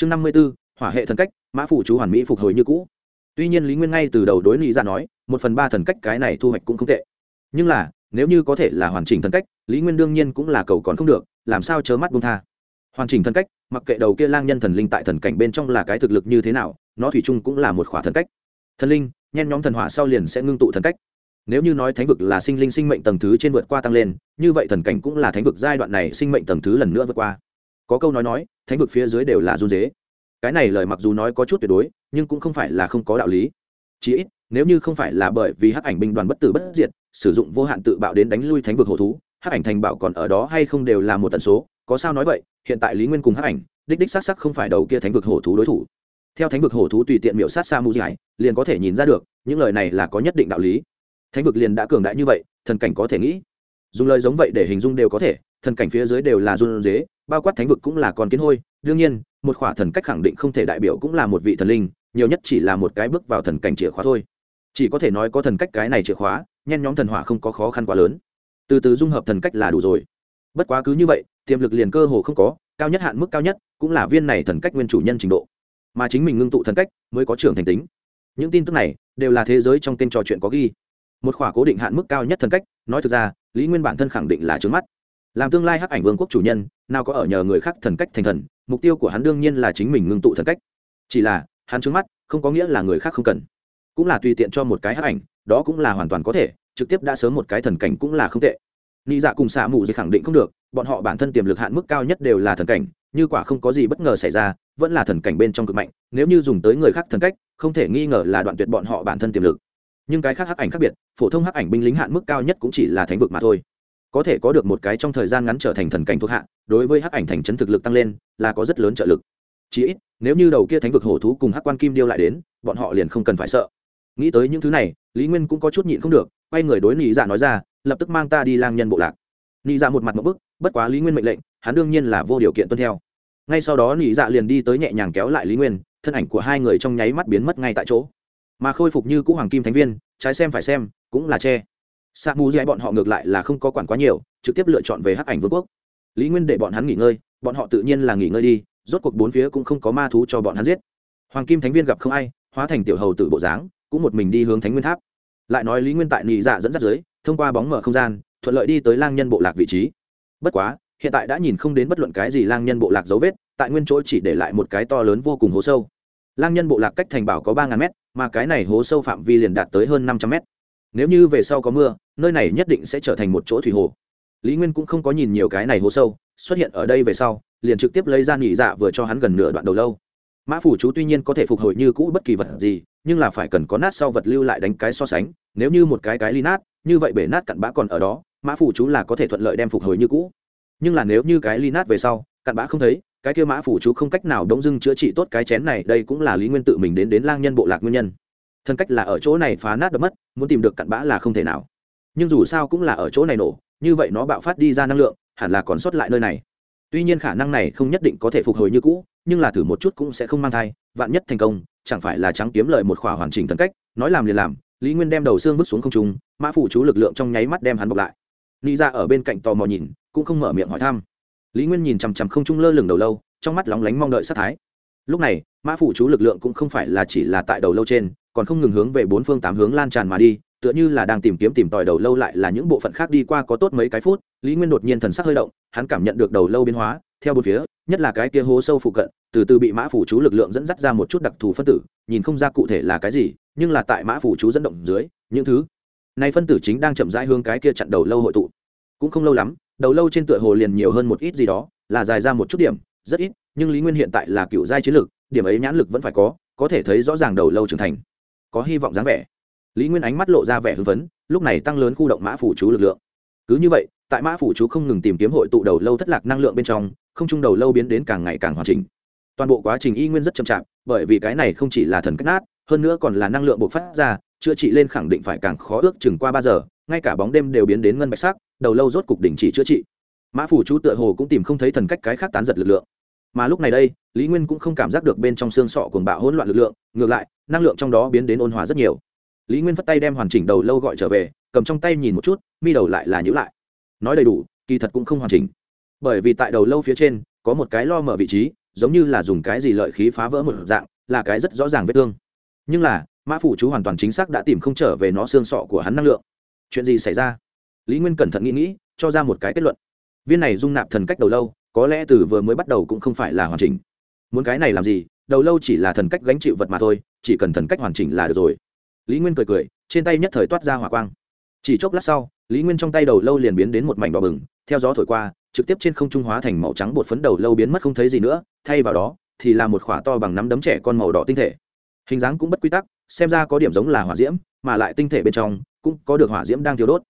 chương năm mươi b ố hỏa hệ thần cách, mã phủ chú hoàn mỹ phục hồi như cũ. Tuy nhiên lý nguyên ngay từ đầu đối lý ra nói, một phần ba thần cách cái này thu hoạch cũng không tệ. Nhưng là, nếu như có thể là hoàn chỉnh thần cách, lý nguyên đương nhiên cũng là cầu còn không được, làm sao chớ mắt bung tha. Hoàn chỉnh thần cách, mặc kệ đầu kia lang nhân thần linh tại thần cảnh bên trong là cái thực lực như thế nào, nó thủy chung cũng là một khỏa thần cách. Thần linh, nhen nhóm thần hỏa sau liền sẽ ngưng tụ thần cách. Nếu như nói thánh vực là sinh linh sinh mệnh tầng thứ trên vượt qua tăng lên, như vậy thần cảnh cũng là thánh vực giai đoạn này sinh mệnh tầng thứ lần nữa vượt qua có câu nói nói, thánh vực phía dưới đều là run dế. Cái này lời mặc dù nói có chút tuyệt đối, nhưng cũng không phải là không có đạo lý. Chí ít, nếu như không phải là bởi vì hắc ảnh binh đoàn bất tử bất diệt, sử dụng vô hạn tự bạo đến đánh lui thánh vực hổ thú, hắc ảnh thành bảo còn ở đó hay không đều là một tần số, có sao nói vậy, hiện tại lý nguyên cùng hắc ảnh, đích đích xác sắc không phải đầu kia thánh vực hổ thú đối thủ. Theo thánh vực hổ thú tùy tiện miệu sát sa mu dài liền có thể nhìn ra được, những lời này là có nhất định đạo lý. Thánh vực liền đã cường đại như vậy, thần cảnh có thể nghĩ. Dùng lời giống vậy để hình dung đều có thể, thần cảnh phía dưới đều là run dế bao quát thánh vực cũng là con kiến hôi. Đương nhiên, một khỏa thần cách khẳng định không thể đại biểu cũng là một vị thần linh, nhiều nhất chỉ là một cái bước vào thần cảnh chìa khóa thôi. Chỉ có thể nói có thần cách cái này chìa khóa, nhen nhóm thần hỏa không có khó khăn quá lớn. Từ từ dung hợp thần cách là đủ rồi. Bất quá cứ như vậy, tiềm lực liền cơ hồ không có, cao nhất hạn mức cao nhất cũng là viên này thần cách nguyên chủ nhân trình độ. Mà chính mình ngưng tụ thần cách mới có trưởng thành tính. Những tin tức này đều là thế giới trong kênh trò chuyện có ghi. Một khỏa cố định hạn mức cao nhất thần cách, nói thực ra, lý nguyên bản thân khẳng định là trướng mắt làm tương lai hắc ảnh vương quốc chủ nhân, nào có ở nhờ người khác thần cách thành thần, mục tiêu của hắn đương nhiên là chính mình ngưng tụ thần cách. Chỉ là, hắn trước mắt, không có nghĩa là người khác không cần. Cũng là tùy tiện cho một cái hắc ảnh, đó cũng là hoàn toàn có thể, trực tiếp đã sớm một cái thần cảnh cũng là không tệ. Nghĩ dạ cùng xạ mù gì khẳng định không được, bọn họ bản thân tiềm lực hạn mức cao nhất đều là thần cảnh, như quả không có gì bất ngờ xảy ra, vẫn là thần cảnh bên trong cực mạnh, nếu như dùng tới người khác thần cách, không thể nghi ngờ là đoạn tuyệt bọn họ bản thân tiềm lực. Nhưng cái khác hắc ảnh khác biệt, phổ thông hắc ảnh binh lính hạn mức cao nhất cũng chỉ là thánh vực mà thôi có thể có được một cái trong thời gian ngắn trở thành thần cảnh thuộc hạ, đối với hắc ảnh thành trấn thực lực tăng lên, là có rất lớn trợ lực. Chí ít, nếu như đầu kia thánh vực hổ thú cùng hắc quan kim điêu lại đến, bọn họ liền không cần phải sợ. Nghĩ tới những thứ này, lý nguyên cũng có chút nhịn không được, quay người đối nị dạ nói ra, lập tức mang ta đi lang nhân bộ lạc. Nị dạ một mặt một bức, bất quá lý nguyên mệnh lệnh, hắn đương nhiên là vô điều kiện tuân theo. Ngay sau đó nị dạ liền đi tới nhẹ nhàng kéo lại lý nguyên, thân ảnh của hai người trong nháy mắt biến mất ngay tại chỗ. Mà khôi phục như cũ hoàng kim thánh viên, trái xem phải xem, cũng là che sa mù dạy bọn họ ngược lại là không có quản quá nhiều, trực tiếp lựa chọn về hắc ảnh vương quốc. Lý nguyên để bọn hắn nghỉ ngơi, bọn họ tự nhiên là nghỉ ngơi đi, rốt cuộc bốn phía cũng không có ma thú cho bọn hắn giết. Hoàng kim thánh viên gặp không ai, hóa thành tiểu hầu tử bộ dáng, cũng một mình đi hướng thánh nguyên tháp. Lại nói lý nguyên tại nhị dạ dẫn dắt dưới, thông qua bóng mở không gian, thuận lợi đi tới lang nhân bộ lạc vị trí. Bất quá, hiện tại đã nhìn không đến bất luận cái gì lang nhân bộ lạc dấu vết, tại nguyên chỗ chỉ để lại một cái to lớn vô cùng hố sâu. Lang nhân bộ lạc cách thành bảo có ba ngàn mét, mà cái này hố sâu phạm vi liền đạt tới hơn năm trăm mét nếu như về sau có mưa, nơi này nhất định sẽ trở thành một chỗ thủy hồ. Lý nguyên cũng không có nhìn nhiều cái này hố sâu, xuất hiện ở đây về sau, liền trực tiếp lấy ra nghỉ dạ vừa cho hắn gần nửa đoạn đầu lâu. Mã phủ chú tuy nhiên có thể phục hồi như cũ bất kỳ vật gì, nhưng là phải cần có nát sau vật lưu lại đánh cái so sánh, nếu như một cái cái ly nát, như vậy bể nát cặn bã còn ở đó, mã phủ chú là có thể thuận lợi đem phục hồi như cũ. Nhưng là nếu như cái ly nát về sau, cặn bã không thấy, cái kia mã phủ chú không cách nào đống dưng chữa trị tốt cái chén này, đây cũng là lý nguyên tự mình đến đến lang nhân bộ lạc nguyên nhân thân cách là ở chỗ này phá nát đập mất, muốn tìm được cặn bã là không thể nào. Nhưng dù sao cũng là ở chỗ này nổ, như vậy nó bạo phát đi ra năng lượng, hẳn là còn sót lại nơi này. Tuy nhiên khả năng này không nhất định có thể phục hồi như cũ, nhưng là thử một chút cũng sẽ không mang thai, vạn nhất thành công, chẳng phải là trắng kiếm lợi một khỏa hoàn chỉnh thân cách, nói làm liền làm, lý nguyên đem đầu xương vứt xuống không trung, mã phủ chú lực lượng trong nháy mắt đem hắn bọc lại. Ni ra dạ ở bên cạnh tò mò nhìn, cũng không mở miệng hỏi thăm. Lý nguyên nhìn chằm chằm không trung lơ lửng đầu lâu, trong mắt lóng lánh mong đợi sát thái. Lúc này, mã phủ chú lực lượng cũng không phải là chỉ là tại đầu lâu trên còn không ngừng hướng về bốn phương tám hướng lan tràn mà đi, tựa như là đang tìm kiếm tìm tòi đầu lâu lại là những bộ phận khác đi qua có tốt mấy cái phút, lý nguyên đột nhiên thần sắc hơi động, hắn cảm nhận được đầu lâu biến hóa, theo bốn phía, nhất là cái kia hố sâu phụ cận, từ từ bị mã phủ chú lực lượng dẫn dắt ra một chút đặc thù phân tử, nhìn không ra cụ thể là cái gì, nhưng là tại mã phủ chú dẫn động dưới, những thứ này phân tử chính đang chậm rãi hướng cái kia chặn đầu lâu hội tụ. Cũng không lâu lắm, đầu lâu trên tựa hồ liền nhiều hơn một ít gì đó, là dài ra một chút điểm, rất ít, nhưng lý nguyên hiện tại là cựu giai chiến lực, điểm ấy nhãn lực vẫn phải có có thể thấy rõ ràng đầu lâu trưởng thành có hy vọng dáng vẻ. Lý nguyên ánh mắt lộ ra vẻ hưng phấn, lúc này tăng lớn khu động mã phủ chú lực lượng. Cứ như vậy, tại mã phủ chú không ngừng tìm kiếm hội tụ đầu lâu thất lạc năng lượng bên trong, không trung đầu lâu biến đến càng ngày càng hoàn chỉnh. Toàn bộ quá trình y nguyên rất chậm chạp, bởi vì cái này không chỉ là thần cách nát, hơn nữa còn là năng lượng bộc phát ra, chữa trị lên khẳng định phải càng khó ước chừng qua ba giờ, ngay cả bóng đêm đều biến đến ngân bạch sắc, đầu lâu rốt cục đình chỉ chữa trị. Mã phủ chú tựa hồ cũng tìm không thấy thần cách cái khác tán giật lực lượng mà lúc này đây, lý nguyên cũng không cảm giác được bên trong xương sọ cuồng bạo hỗn loạn lực lượng, ngược lại, năng lượng trong đó biến đến ôn hòa rất nhiều. Lý nguyên phất tay đem hoàn chỉnh đầu lâu gọi trở về, cầm trong tay nhìn một chút, mi đầu lại là nhữ lại. Nói đầy đủ, kỳ thật cũng không hoàn chỉnh. Bởi vì tại đầu lâu phía trên, có một cái lo mở vị trí, giống như là dùng cái gì lợi khí phá vỡ một dạng, là cái rất rõ ràng vết thương. Nhưng là, mã phủ chú hoàn toàn chính xác đã tìm không trở về nó xương sọ của hắn năng lượng. Chuyện gì xảy ra? Lý nguyên cẩn thận nghĩ nghĩ, cho ra một cái kết luận. Viên này dung nạp thần cách đầu lâu có lẽ từ vừa mới bắt đầu cũng không phải là hoàn chỉnh. Muốn cái này làm gì? Đầu lâu chỉ là thần cách gánh chịu vật mà thôi, chỉ cần thần cách hoàn chỉnh là được rồi. Lý nguyên cười cười, trên tay nhất thời toát ra hỏa quang. Chỉ chốc lát sau, lý nguyên trong tay đầu lâu liền biến đến một mảnh đỏ bừng, theo gió thổi qua, trực tiếp trên không trung hóa thành màu trắng bột phấn đầu lâu biến mất không thấy gì nữa, thay vào đó thì là một khỏa to bằng nắm đấm trẻ con màu đỏ tinh thể. Hình dáng cũng bất quy tắc, xem ra có điểm giống là hỏa diễm, mà lại tinh thể bên trong cũng có được hỏa diễm đang thiêu đốt.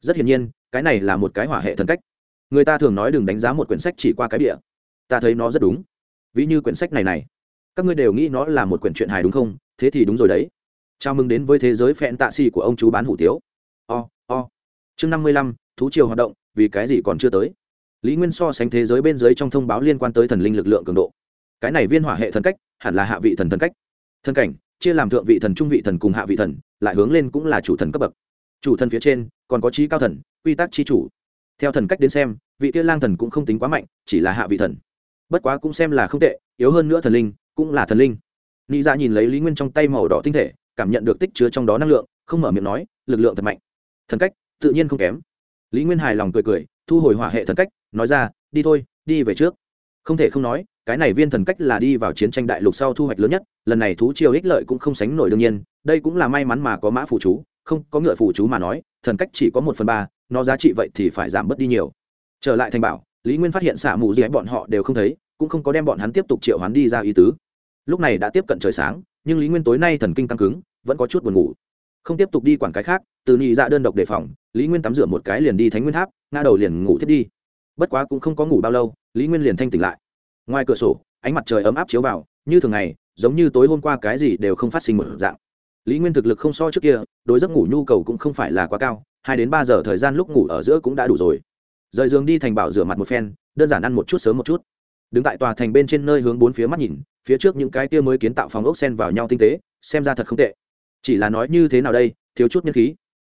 Rất hiển nhiên, cái này là một cái hỏa hệ thần cách người ta thường nói đừng đánh giá một quyển sách chỉ qua cái địa ta thấy nó rất đúng. Ví như quyển sách này này. Các ngươi đều nghĩ nó là một quyển truyện hài đúng không? Thế thì đúng rồi đấy. Chào mừng đến với thế giới phẹn tạ xì của ông chú bán hủ tiếu. O o. Chương năm mươi lăm, thú triều hoạt động, vì cái gì còn chưa tới? Lý nguyên so sánh thế giới bên dưới trong thông báo liên quan tới thần linh lực lượng cường độ. Cái này viên hỏa hệ thần cách, hẳn là hạ vị thần thần cách. Thân cảnh, chia làm thượng vị thần, trung vị thần cùng hạ vị thần, lại hướng lên cũng là chủ thần cấp bậc. Chủ thần phía trên, còn có trí cao thần, quy tắc chi chủ. Theo thần cách đến xem vị kia lang thần cũng không tính quá mạnh, chỉ là hạ vị thần. Bất quá cũng xem là không tệ, yếu hơn nữa thần linh, cũng là thần linh. Nghĩ ra dạ nhìn lấy lý nguyên trong tay màu đỏ tinh thể, cảm nhận được tích chứa trong đó năng lượng, không mở miệng nói, lực lượng thật mạnh. Thần cách, tự nhiên không kém. Lý nguyên hài lòng cười cười, thu hồi hỏa hệ thần cách, nói ra, đi thôi, đi về trước. Không thể không nói, cái này viên thần cách là đi vào chiến tranh đại lục sau thu hoạch lớn nhất, lần này thú triều ích lợi cũng không sánh nổi đương nhiên, đây cũng là may mắn mà có mã phụ chú, không có ngựa phụ chú mà nói, thần cách chỉ có một phần ba, nó giá trị vậy thì phải giảm bớt đi nhiều trở lại thành bảo, lý nguyên phát hiện xạ mù dẻ bọn họ đều không thấy, cũng không có đem bọn hắn tiếp tục triệu hắn đi ra ý tứ. Lúc này đã tiếp cận trời sáng, nhưng lý nguyên tối nay thần kinh căng cứng, vẫn có chút buồn ngủ. Không tiếp tục đi quản cái khác, từ nhị dạ đơn độc đề phòng, lý nguyên tắm rửa một cái liền đi thánh nguyên tháp, ngã đầu liền ngủ thiết đi. Bất quá cũng không có ngủ bao lâu, lý nguyên liền thanh tỉnh lại. Ngoài cửa sổ, ánh mặt trời ấm áp chiếu vào, như thường ngày, giống như tối hôm qua cái gì đều không phát sinh một dạng. Lý nguyên thực lực không so trước kia, đối giấc ngủ nhu cầu cũng không phải là quá cao, hai đến ba giờ thời gian lúc ngủ ở giữa cũng đã đủ rồi rời giường đi thành bảo rửa mặt một phen, đơn giản ăn một chút sớm một chút. Đứng tại tòa thành bên trên nơi hướng bốn phía mắt nhìn, phía trước những cái tia mới kiến tạo phòng ốc sen vào nhau tinh tế, xem ra thật không tệ. Chỉ là nói như thế nào đây, thiếu chút nhân khí.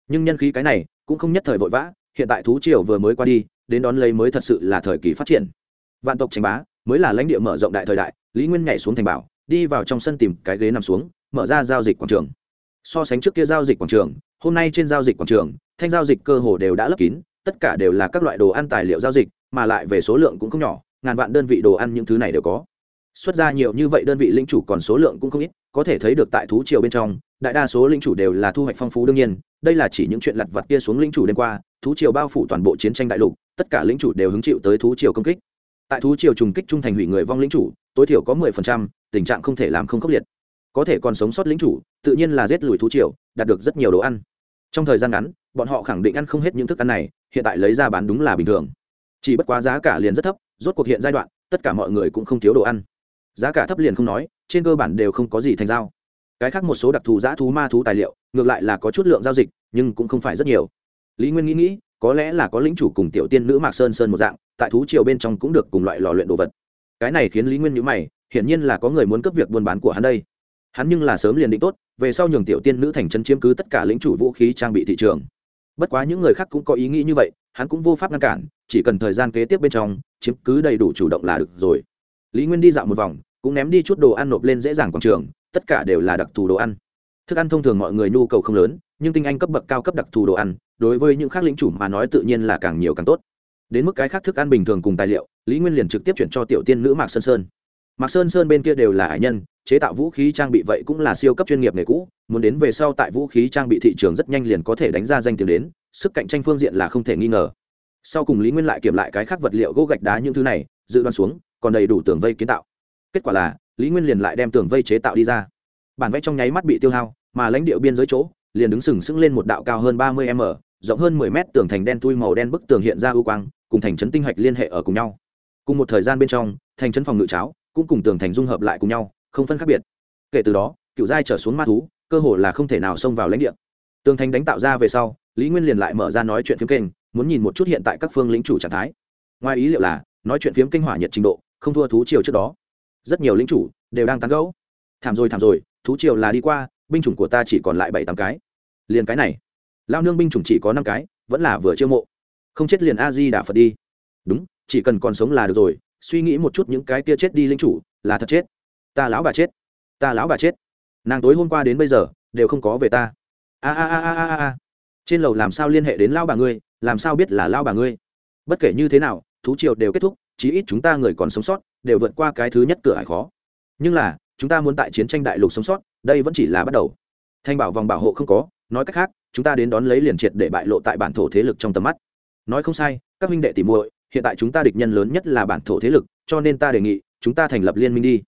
Nhưng nhân khí cái này cũng không nhất thời vội vã, hiện tại thú triều vừa mới qua đi, đến đón lấy mới thật sự là thời kỳ phát triển. Vạn tộc tranh bá mới là lãnh địa mở rộng đại thời đại, lý nguyên nhảy xuống thành bảo, đi vào trong sân tìm cái ghế nằm xuống, mở ra giao dịch quảng trường. So sánh trước kia giao dịch quảng trường, hôm nay trên giao dịch quảng trường, thanh giao dịch cơ hồ đều đã lấp kín tất cả đều là các loại đồ ăn tài liệu giao dịch, mà lại về số lượng cũng không nhỏ, ngàn vạn đơn vị đồ ăn những thứ này đều có. Xuất ra nhiều như vậy đơn vị linh chủ còn số lượng cũng không ít, có thể thấy được tại thú triều bên trong, đại đa số linh chủ đều là thu hoạch phong phú đương nhiên, đây là chỉ những chuyện lặt vặt kia xuống linh chủ đêm qua, thú triều bao phủ toàn bộ chiến tranh đại lục, tất cả linh chủ đều hứng chịu tới thú triều công kích. Tại thú triều trùng kích trung thành hủy người vong linh chủ, tối thiểu có mười phần trăm, tình trạng không thể làm không khốc liệt. Có thể còn sống sót lính chủ, tự nhiên là giết lùi thú triều, đạt được rất nhiều đồ ăn. Trong thời gian ngắn, bọn họ khẳng định ăn không hết những thức ăn này hiện tại lấy ra bán đúng là bình thường. Chỉ bất quá giá cả liền rất thấp, rốt cuộc hiện giai đoạn, tất cả mọi người cũng không thiếu đồ ăn. Giá cả thấp liền không nói, trên cơ bản đều không có gì thành giao. Cái khác một số đặc thù giã thú ma thú tài liệu, ngược lại là có chút lượng giao dịch, nhưng cũng không phải rất nhiều. Lý nguyên nghĩ nghĩ, có lẽ là có lính chủ cùng tiểu tiên nữ mạc sơn sơn một dạng, tại thú triều bên trong cũng được cùng loại lò luyện đồ vật. Cái này khiến lý nguyên nhữ mày, hiển nhiên là có người muốn cấp việc buôn bán của hắn đây. Hắn nhưng là sớm liền định tốt, về sau nhường tiểu tiên nữ thành chân chiếm cứ tất cả lính chủ vũ khí trang bị thị trường bất quá những người khác cũng có ý nghĩ như vậy, hắn cũng vô pháp ngăn cản, chỉ cần thời gian kế tiếp bên trong, chiếm cứ đầy đủ chủ động là được rồi. Lý nguyên đi dạo một vòng, cũng ném đi chút đồ ăn nộp lên dễ dàng quảng trường, tất cả đều là đặc thù đồ ăn. Thức ăn thông thường mọi người nhu cầu không lớn, nhưng tinh anh cấp bậc cao cấp đặc thù đồ ăn, đối với những khác lính chủ mà nói tự nhiên là càng nhiều càng tốt. Đến mức cái khác thức ăn bình thường cùng tài liệu, lý nguyên liền trực tiếp chuyển cho tiểu tiên nữ mạc sơn sơn. Mạc sơn sơn bên kia đều là hải nhân chế tạo vũ khí trang bị vậy cũng là siêu cấp chuyên nghiệp nghề cũ, muốn đến về sau tại vũ khí trang bị thị trường rất nhanh liền có thể đánh ra danh tiếng đến, sức cạnh tranh phương diện là không thể nghi ngờ. Sau cùng lý nguyên lại kiểm lại cái khác vật liệu gỗ gạch đá những thứ này, dự đoán xuống, còn đầy đủ tường vây kiến tạo. Kết quả là, lý nguyên liền lại đem tường vây chế tạo đi ra. Bản vẽ trong nháy mắt bị tiêu hao, mà lãnh địa biên giới chỗ, liền đứng sừng sững lên một đạo cao hơn ba mươi m, rộng hơn mười mét tường thành đen tui màu đen bức tường hiện ra ưu quang, cùng thành trấn tinh hạch liên hệ ở cùng nhau. Cùng một thời gian bên trong, thành trấn phòng ngự cháo cũng cùng tường thành dung hợp lại cùng nhau không phân khác biệt. Kể từ đó, cựu giai trở xuống ma thú, cơ hồ là không thể nào xông vào lãnh địa. Tường thành đánh tạo ra về sau, lý nguyên liền lại mở ra nói chuyện phiếm kênh, muốn nhìn một chút hiện tại các phương lính chủ trạng thái. Ngoài ý liệu là, nói chuyện phiếm kinh hỏa nhiệt trình độ, không thua thú triều trước đó. Rất nhiều lính chủ đều đang tán gẫu. Thảm rồi thảm rồi, thú triều là đi qua, binh chủng của ta chỉ còn lại bảy, tám cái. Liền cái này, lao nương binh chủng chỉ có năm cái, vẫn là vừa chiêu mộ. Không chết liền a di đà phật đi. Đúng, chỉ cần còn sống là được rồi, suy nghĩ một chút những cái kia chết đi linh chủ là thật chết ta lão bà chết, ta lão bà chết. Nàng tối hôm qua đến bây giờ, đều không có về ta. A a a a a a trên lầu làm sao liên hệ đến lão bà ngươi, làm sao biết là lão bà ngươi? Bất kể như thế nào, thú triều đều kết thúc, chí ít chúng ta người còn sống sót, đều vượt qua cái thứ nhất cửa hải khó. Nhưng là, chúng ta muốn tại chiến tranh đại lục sống sót, đây vẫn chỉ là bắt đầu. Thanh bảo vòng bảo hộ không có, nói cách khác, chúng ta đến đón lấy liền triệt để bại lộ tại bản thổ thế lực trong tầm mắt. Nói không sai, các huynh đệ tỉ muội, hiện tại chúng ta địch nhân lớn nhất là bản thổ thế lực, cho nên ta đề nghị, chúng ta thành lập liên minh đi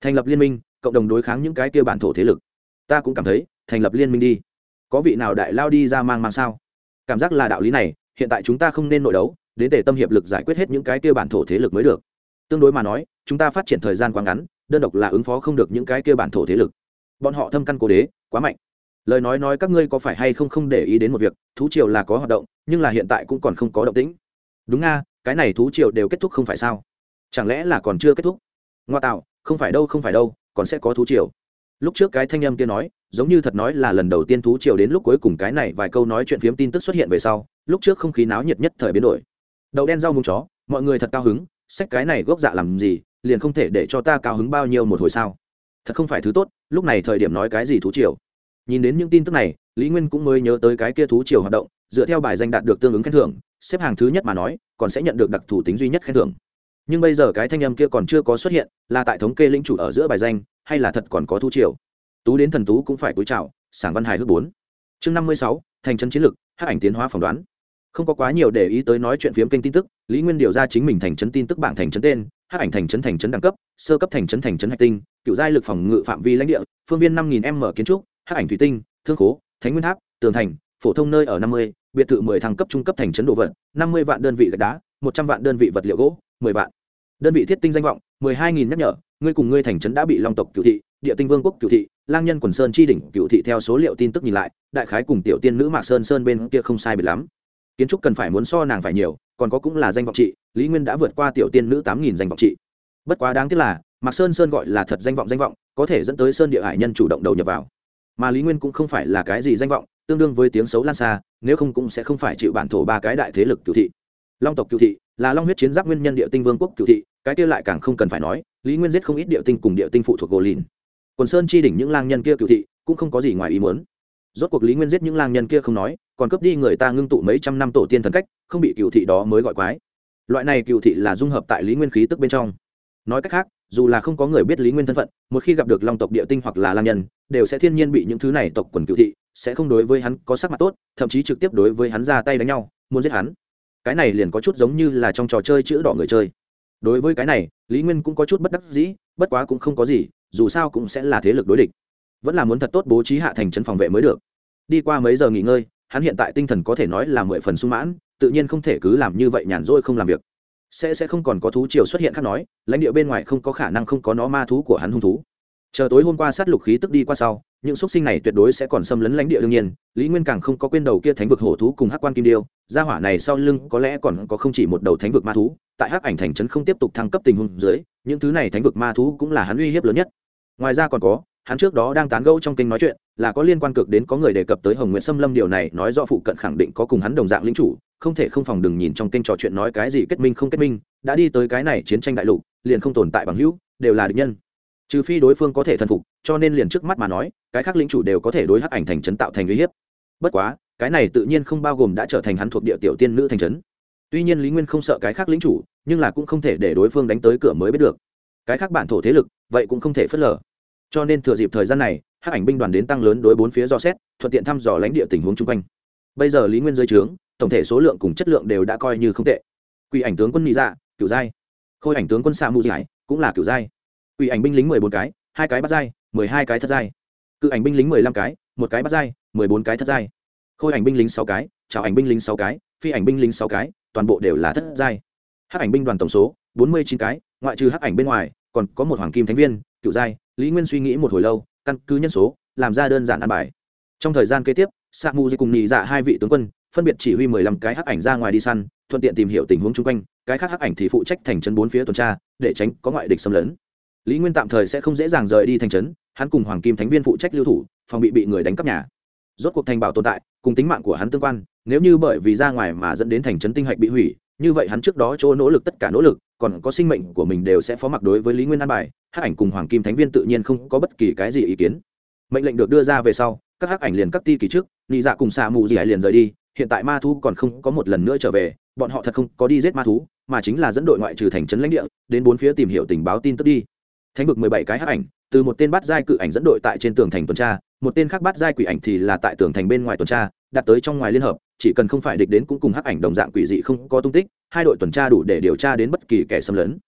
thành lập liên minh, cộng đồng đối kháng những cái kia bản thổ thế lực. Ta cũng cảm thấy, thành lập liên minh đi. Có vị nào đại lao đi ra mang mang sao? Cảm giác là đạo lý này, hiện tại chúng ta không nên nội đấu, đến để tâm hiệp lực giải quyết hết những cái kia bản thổ thế lực mới được. Tương đối mà nói, chúng ta phát triển thời gian quá ngắn, đơn độc là ứng phó không được những cái kia bản thổ thế lực. Bọn họ thâm căn cố đế, quá mạnh. Lời nói nói các ngươi có phải hay không không để ý đến một việc, thú triều là có hoạt động, nhưng là hiện tại cũng còn không có động tĩnh. Đúng nga, cái này thú triều đều kết thúc không phải sao? Chẳng lẽ là còn chưa kết thúc? Ngoa tạo không phải đâu, không phải đâu, còn sẽ có thú triều. Lúc trước cái thanh âm kia nói, giống như thật nói là lần đầu tiên thú triều đến lúc cuối cùng cái này vài câu nói chuyện phiếm tin tức xuất hiện về sau, lúc trước không khí náo nhiệt nhất thời biến đổi. Đậu đen rau mùng chó, mọi người thật cao hứng, sách cái này gốc dạ làm gì, liền không thể để cho ta cao hứng bao nhiêu một hồi sao? Thật không phải thứ tốt, lúc này thời điểm nói cái gì thú triều. Nhìn đến những tin tức này, lý nguyên cũng mới nhớ tới cái kia thú triều hoạt động, dựa theo bài danh đạt được tương ứng khen thưởng, xếp hàng thứ nhất mà nói, còn sẽ nhận được đặc thủ tính duy nhất khen thưởng nhưng bây giờ cái thanh âm kia còn chưa có xuất hiện, là tại thống kê linh chủ ở giữa bài danh, hay là thật còn có thu triều? Tú đến thần tú cũng phải cúi chào, sảng văn hài hước bốn. Chương năm mươi sáu, thành chân chiến lược hát ảnh tiến hóa phỏng đoán. Không có quá nhiều để ý tới nói chuyện phiếm kênh tin tức, lý nguyên điều ra chính mình thành trấn tin tức bảng thành trấn tên hát ảnh thành trấn thành trấn đẳng cấp, sơ cấp thành trấn thành trấn hạch tinh, cựu giai lực phòng ngự phạm vi lãnh địa, phương viên năm nghìn m kiến trúc hát ảnh thủy tinh, thương khố, thánh nguyên tháp, tường thành, phổ thông nơi ở năm mươi, biệt thự mười thăng cấp trung cấp thành trấn đồ vật, năm mươi vạn đơn vị gạch đá, một trăm vạn đơn vị vật liệu gỗ, mười vạn đơn vị thiết tinh danh vọng, mười hai nghìn nhắc nhở, ngươi cùng ngươi thành trấn đã bị long tộc cựu thị, địa tinh vương quốc cựu thị, lang nhân quần sơn chi đỉnh cựu thị theo số liệu tin tức nhìn lại, đại khái cùng tiểu tiên nữ mạc sơn sơn bên kia không sai biệt lắm. Kiến trúc cần phải muốn so nàng phải nhiều, còn có cũng là danh vọng trị, lý nguyên đã vượt qua tiểu tiên nữ tám nghìn danh vọng trị. Bất quá đáng tiếc là, mạc sơn sơn gọi là thật danh vọng danh vọng, có thể dẫn tới sơn địa hải nhân chủ động đầu nhập vào. Mà lý nguyên cũng không phải là cái gì danh vọng, tương đương với tiếng xấu lan xa, nếu không cũng sẽ không phải chịu bản thổ ba cái đại thế lực cựu thị. Long tộc cựu thị là long huyết chiến giáp nguyên nhân địa tinh vương quốc cựu thị, cái kia lại càng không cần phải nói, lý nguyên giết không ít địa tinh cùng địa tinh phụ thuộc gỗ lìn. Quần sơn chi đỉnh những lang nhân kia cựu thị cũng không có gì ngoài ý muốn. Rốt cuộc lý nguyên giết những lang nhân kia không nói, còn cướp đi người ta ngưng tụ mấy trăm năm tổ tiên thần cách, không bị cựu thị đó mới gọi quái. Loại này cựu thị là dung hợp tại lý nguyên khí tức bên trong. Nói cách khác, dù là không có người biết lý nguyên thân phận, một khi gặp được long tộc địa tinh hoặc là lang nhân, đều sẽ thiên nhiên bị những thứ này tộc quần cựu thị sẽ không đối với hắn có sắc mặt tốt, thậm chí trực tiếp đối với hắn ra tay đánh nhau, muốn giết hắn cái này liền có chút giống như là trong trò chơi chữ đỏ người chơi. Đối với cái này, lý nguyên cũng có chút bất đắc dĩ, bất quá cũng không có gì, dù sao cũng sẽ là thế lực đối địch. Vẫn là muốn thật tốt bố trí hạ thành trấn phòng vệ mới được. Đi qua mấy giờ nghỉ ngơi, hắn hiện tại tinh thần có thể nói là mười phần sung mãn, tự nhiên không thể cứ làm như vậy nhàn rỗi không làm việc. Sẽ sẽ không còn có thú triều xuất hiện khác nói, lãnh địa bên ngoài không có khả năng không có nó ma thú của hắn hung thú. Chờ tối hôm qua sát lục khí tức đi qua sau những xúc sinh này tuyệt đối sẽ còn xâm lấn lãnh địa đương nhiên, lý nguyên càng không có quên đầu kia thánh vực hổ thú cùng hắc quan kim điêu, gia hỏa này sau lưng có lẽ còn có không chỉ một đầu thánh vực ma thú, tại hắc ảnh thành trấn không tiếp tục thăng cấp tình huống dưới, những thứ này thánh vực ma thú cũng là hắn uy hiếp lớn nhất. Ngoài ra còn có, hắn trước đó đang tán gẫu trong kinh nói chuyện, là có liên quan cực đến có người đề cập tới hồng nguyễn xâm lâm điều này, nói do phụ cận khẳng định có cùng hắn đồng dạng lính chủ, không thể không phòng đừng nhìn trong kinh trò chuyện nói cái gì kết minh không kết minh, đã đi tới cái này chiến tranh đại lục, liền không tồn tại bằng hữu, đều là địch nhân trừ phi đối phương có thể thần phục, cho nên liền trước mắt mà nói, cái khác lính chủ đều có thể đối hắc ảnh thành trấn tạo thành uy hiếp. Bất quá, cái này tự nhiên không bao gồm đã trở thành hắn thuộc địa tiểu tiên nữ thành trấn. Tuy nhiên lý nguyên không sợ cái khác lính chủ, nhưng là cũng không thể để đối phương đánh tới cửa mới biết được. Cái khác bản thổ thế lực, vậy cũng không thể phớt lờ. Cho nên thừa dịp thời gian này, hắc ảnh binh đoàn đến tăng lớn đối bốn phía do xét, thuận tiện thăm dò lãnh địa tình huống chung quanh. Bây giờ lý nguyên dưới trướng, tổng thể số lượng cùng chất lượng đều đã coi như không tệ. Quỷ ảnh tướng quân mỹ dạ cựu giai. Khôi ảnh tướng quân sa mu giải cũng là cựu giai quỷ ảnh binh lính mười bốn cái, hai cái bắt giai mười hai cái thất giai cự ảnh binh lính mười lăm cái, một cái bắt giai mười bốn cái thất giai khôi ảnh binh lính sáu cái trào ảnh binh lính sáu cái, phi ảnh binh lính sáu cái, toàn bộ đều là thất giai hắc ảnh binh đoàn tổng số, bốn mươi chín cái, ngoại trừ hắc ảnh bên ngoài, còn có một hoàng kim thánh viên, cựu giai. Lý nguyên suy nghĩ một hồi lâu, căn cứ nhân số, làm ra đơn giản ăn bài. Trong thời gian kế tiếp sa mu cùng nhị dạ hai vị tướng quân, phân biệt chỉ huy mười lăm cái hắc ảnh ra ngoài đi săn, thuận tiện tìm hiểu tình huống chung quanh. Cái khác hắc ảnh thì phụ trách thành trấn bốn phía tuần tra, để tránh có ngoại địch xâm lấn lý nguyên tạm thời sẽ không dễ dàng rời đi thành trấn, hắn cùng hoàng kim thánh viên phụ trách lưu thủ, phòng bị bị người đánh cắp nhà. Rốt cuộc thành bảo tồn tại, cùng tính mạng của hắn tương quan, nếu như bởi vì ra ngoài mà dẫn đến thành trấn tinh hạch bị hủy, như vậy hắn trước đó chỗ nỗ lực tất cả nỗ lực, còn có sinh mệnh của mình đều sẽ phó mặc đối với lý nguyên an bài, hắc ảnh cùng hoàng kim thánh viên tự nhiên không có bất kỳ cái gì ý kiến. Mệnh lệnh được đưa ra về sau, các hắc ảnh liền cắt ti kỳ trước, nị dạ cùng xạ mù gì hải liền rời đi, hiện tại ma thú còn không có một lần nữa trở về, bọn họ thật không có đi giết ma thú, mà chính là dẫn đội ngoại trừ thành trấn lãnh địa, đến bốn phía tìm hiểu tình báo tin tức đi thánh vực mười bảy cái hắc ảnh, từ một tên bát giai cự ảnh dẫn đội tại trên tường thành tuần tra, một tên khác bát giai quỷ ảnh thì là tại tường thành bên ngoài tuần tra, đặt tới trong ngoài liên hợp, chỉ cần không phải địch đến cũng cùng hắc ảnh đồng dạng quỷ dị không có tung tích, hai đội tuần tra đủ để điều tra đến bất kỳ kẻ xâm lấn.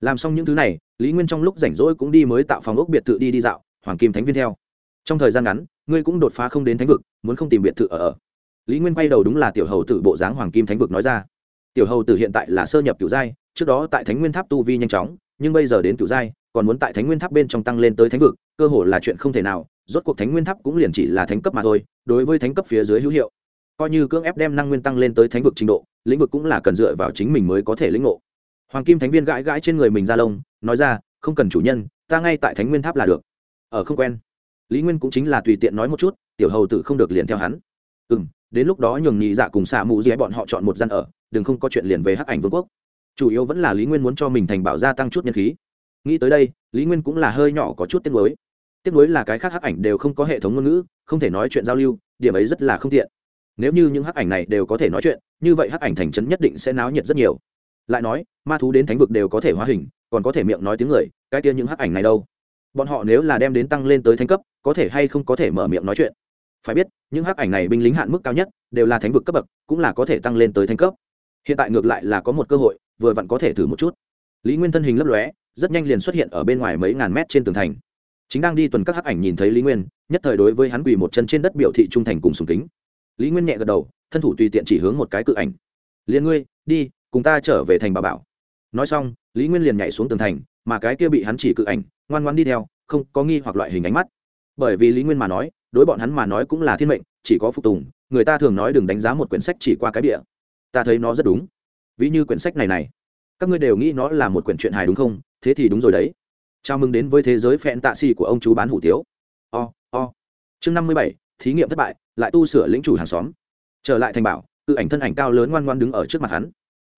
Làm xong những thứ này, lý nguyên trong lúc rảnh rỗi cũng đi mới tạo phòng ốc biệt thự đi đi dạo, hoàng kim thánh viên theo. Trong thời gian ngắn, ngươi cũng đột phá không đến thánh vực, muốn không tìm biệt thự ở ở. Lý nguyên quay đầu đúng là tiểu hầu tử bộ dáng hoàng kim thánh vực nói ra. Tiểu hầu tử hiện tại là sơ nhập kiểu giai, trước đó tại thánh nguyên tháp tu vi nhanh chóng, nhưng bây giờ đến kiểu giai còn muốn tại thánh nguyên tháp bên trong tăng lên tới thánh vực, cơ hội là chuyện không thể nào, rốt cuộc thánh nguyên tháp cũng liền chỉ là thánh cấp mà thôi, đối với thánh cấp phía dưới hữu hiệu. Coi như cưỡng ép đem năng nguyên tăng lên tới thánh vực trình độ, lĩnh vực cũng là cần dựa vào chính mình mới có thể lĩnh ngộ. Hoàng kim thánh viên gãi gãi trên người mình ra lông, nói ra, không cần chủ nhân, ta ngay tại thánh nguyên tháp là được. Ở không quen. Lý nguyên cũng chính là tùy tiện nói một chút, tiểu hầu tử không được liền theo hắn. Ừ m đến lúc đó nhường nhị dạ cùng xạ mụ dì bọn họ chọn một gian ở, đừng không có chuyện liền về hắc ảnh vương quốc. Chủ yếu vẫn là lý nguyên muốn cho mình thành bảo gia tăng chút nhân khí nghĩ tới đây, lý nguyên cũng là hơi nhỏ có chút tiếc nuối. Tiếc nuối là cái khác hắc ảnh đều không có hệ thống ngôn ngữ, không thể nói chuyện giao lưu, điểm ấy rất là không tiện. Nếu như những hắc ảnh này đều có thể nói chuyện, như vậy hắc ảnh thành trấn nhất định sẽ náo nhiệt rất nhiều. Lại nói, ma thú đến thánh vực đều có thể hóa hình, còn có thể miệng nói tiếng người, cái kia những hắc ảnh này đâu? Bọn họ nếu là đem đến tăng lên tới thánh cấp, có thể hay không có thể mở miệng nói chuyện? Phải biết, những hắc ảnh này binh lính hạn mức cao nhất, đều là thánh vực cấp bậc, cũng là có thể tăng lên tới thánh cấp. Hiện tại ngược lại là có một cơ hội, vừa vặn có thể thử một chút. Lý nguyên thân hình lấp lóe rất nhanh liền xuất hiện ở bên ngoài mấy ngàn mét trên tường thành. Chính đang đi tuần các hắc ảnh nhìn thấy lý nguyên, nhất thời đối với hắn quỳ một chân trên đất biểu thị trung thành cùng sùng kính. Lý nguyên nhẹ gật đầu, thân thủ tùy tiện chỉ hướng một cái cự ảnh. Liền ngươi, đi, cùng ta trở về thành bà bảo. Nói xong, lý nguyên liền nhảy xuống tường thành, mà cái kia bị hắn chỉ cự ảnh, ngoan ngoan đi theo, không có nghi hoặc loại hình ánh mắt. Bởi vì lý nguyên mà nói, đối bọn hắn mà nói cũng là thiên mệnh, chỉ có phục tùng, người ta thường nói đừng đánh giá một quyển sách chỉ qua cái địa ta thấy nó rất đúng. Ví như quyển sách này này các ngươi đều nghĩ nó là một quyển truyện hài đúng không? Thế thì đúng rồi đấy. Chào mừng đến với thế giới phẹn tạ xì của ông chú bán hủ tiếu. O o. Chương năm mươi bảy, thí nghiệm thất bại, lại tu sửa lĩnh chủ hàng xóm. Trở lại thành bảo, tự ảnh thân ảnh cao lớn ngoan ngoan đứng ở trước mặt hắn.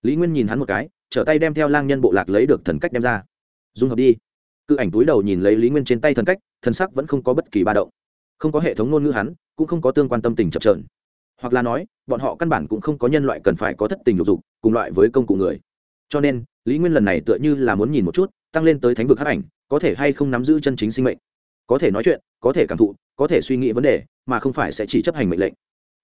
Lý nguyên nhìn hắn một cái, trở tay đem theo lang nhân bộ lạc lấy được thần cách đem ra. Dung hợp đi. Cự ảnh túi đầu nhìn lấy lý nguyên trên tay thần cách, thần sắc vẫn không có bất kỳ ba động. Không có hệ thống ngôn ngữ hắn, cũng không có tương quan tâm tình chập trờn hoặc là nói, bọn họ căn bản cũng không có nhân loại cần phải có thất tình lục dục, cùng loại với công cụ người cho nên, lý nguyên lần này tựa như là muốn nhìn một chút, tăng lên tới thánh vực hấp ảnh, có thể hay không nắm giữ chân chính sinh mệnh. Có thể nói chuyện, có thể cảm thụ, có thể suy nghĩ vấn đề, mà không phải sẽ chỉ chấp hành mệnh lệnh.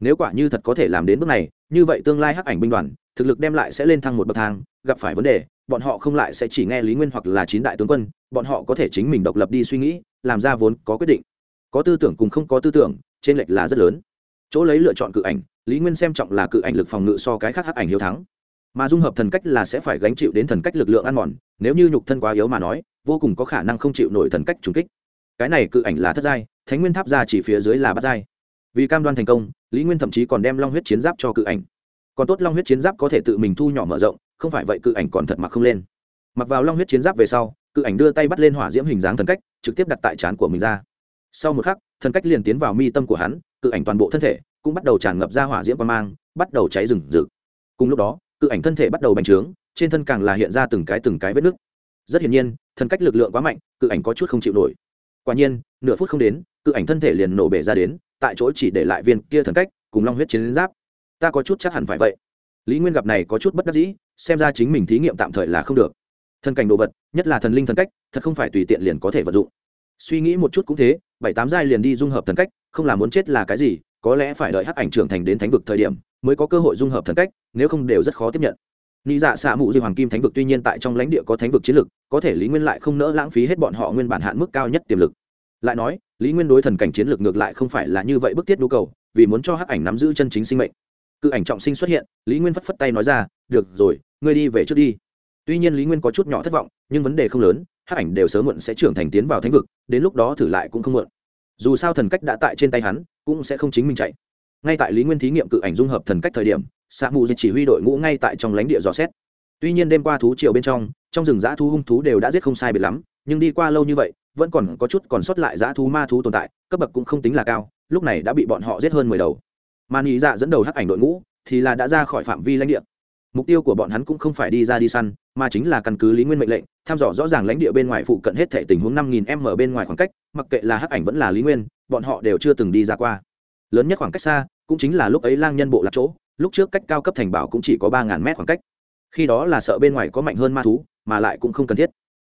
Nếu quả như thật có thể làm đến bước này, như vậy tương lai hắc ảnh binh đoàn, thực lực đem lại sẽ lên thăng một bậc thang, gặp phải vấn đề, bọn họ không lại sẽ chỉ nghe lý nguyên hoặc là chín đại tướng quân, bọn họ có thể chính mình độc lập đi suy nghĩ, làm ra vốn có quyết định. Có tư tưởng cùng không có tư tưởng, trên lệch là rất lớn. Chỗ lấy lựa chọn cự ảnh, lý nguyên xem trọng là cự ảnh lực phòng ngự so cái khác hắc ảnh hiếu thắng mà dung hợp thần cách là sẽ phải gánh chịu đến thần cách lực lượng ăn mòn, nếu như nhục thân quá yếu mà nói, vô cùng có khả năng không chịu nổi thần cách trùng kích. Cái này cự ảnh là thất giai, thánh nguyên tháp ra chỉ phía dưới là bát giai. Vì cam đoan thành công, lý nguyên thậm chí còn đem long huyết chiến giáp cho cự ảnh. Còn tốt long huyết chiến giáp có thể tự mình thu nhỏ mở rộng, không phải vậy cự ảnh còn thật mặc không lên. Mặc vào long huyết chiến giáp về sau, cự ảnh đưa tay bắt lên hỏa diễm hình dáng thần cách, trực tiếp đặt tại trán của mình ra. Sau một khắc, thần cách liền tiến vào mi tâm của hắn, cự ảnh toàn bộ thân thể cũng bắt đầu tràn ngập ra hỏa diễm quan mang, bắt đầu cháy rừng rực. Cùng lúc đó cự ảnh thân thể bắt đầu bành trướng, trên thân càng là hiện ra từng cái từng cái vết nứt. Rất hiển nhiên, thần cách lực lượng quá mạnh, cự ảnh có chút không chịu nổi. Quả nhiên, nửa phút không đến, cự ảnh thân thể liền nổ bể ra đến, tại chỗ chỉ để lại viên kia thần cách, cùng long huyết chiến giáp. Ta có chút chắc hẳn phải vậy. Lý nguyên gặp này có chút bất đắc dĩ, xem ra chính mình thí nghiệm tạm thời là không được. Thân cảnh đồ vật, nhất là thần linh thần cách, thật không phải tùy tiện liền có thể vận dụng. Suy nghĩ một chút cũng thế, bảy tám giai liền đi dung hợp thần cách, không là muốn chết là cái gì, có lẽ phải đợi hắc ảnh trưởng thành đến thánh vực thời điểm mới có cơ hội dung hợp thần cách, nếu không đều rất khó tiếp nhận. Lý dạ xạ mụ di hoàng kim thánh vực tuy nhiên tại trong lãnh địa có thánh vực chiến lực, có thể lý nguyên lại không nỡ lãng phí hết bọn họ nguyên bản hạn mức cao nhất tiềm lực. Lại nói, lý nguyên đối thần cảnh chiến lược ngược lại không phải là như vậy bức thiết nhu cầu, vì muốn cho hắc ảnh nắm giữ chân chính sinh mệnh. Cự ảnh trọng sinh xuất hiện, lý nguyên phất phất tay nói ra, được rồi, ngươi đi về trước đi. Tuy nhiên lý nguyên có chút nhỏ thất vọng, nhưng vấn đề không lớn, hắc ảnh đều sớm muộn sẽ trưởng thành tiến vào thánh vực, đến lúc đó thử lại cũng không muộn. Dù sao thần cách đã tại trên tay hắn, cũng sẽ không chính mình chạy ngay tại lý nguyên thí nghiệm cự ảnh dung hợp thần cách thời điểm sa mù chỉ huy đội ngũ ngay tại trong lãnh địa dò xét. Tuy nhiên đêm qua thú triều bên trong trong rừng dã thú hung thú đều đã giết không sai biệt lắm, nhưng đi qua lâu như vậy, vẫn còn có chút còn sót lại dã thú ma thú tồn tại, cấp bậc cũng không tính là cao, lúc này đã bị bọn họ giết hơn mười đầu. Mà nghĩ dạ dẫn đầu hắc ảnh đội ngũ thì là đã ra khỏi phạm vi lãnh địa. Mục tiêu của bọn hắn cũng không phải đi ra đi săn, mà chính là căn cứ lý nguyên mệnh lệnh, thăm dò rõ ràng lãnh địa bên ngoài phụ cận hết thể tình huống năm nghìn m bên ngoài khoảng cách, mặc kệ là hắc ảnh vẫn là lý nguyên, bọn họ đều chưa từng đi ra qua. Lớn nhất khoảng cách xa cũng chính là lúc ấy lang nhân bộ lạc chỗ, lúc trước cách cao cấp thành bảo cũng chỉ có ba ngàn mét khoảng cách. Khi đó là sợ bên ngoài có mạnh hơn ma thú, mà lại cũng không cần thiết.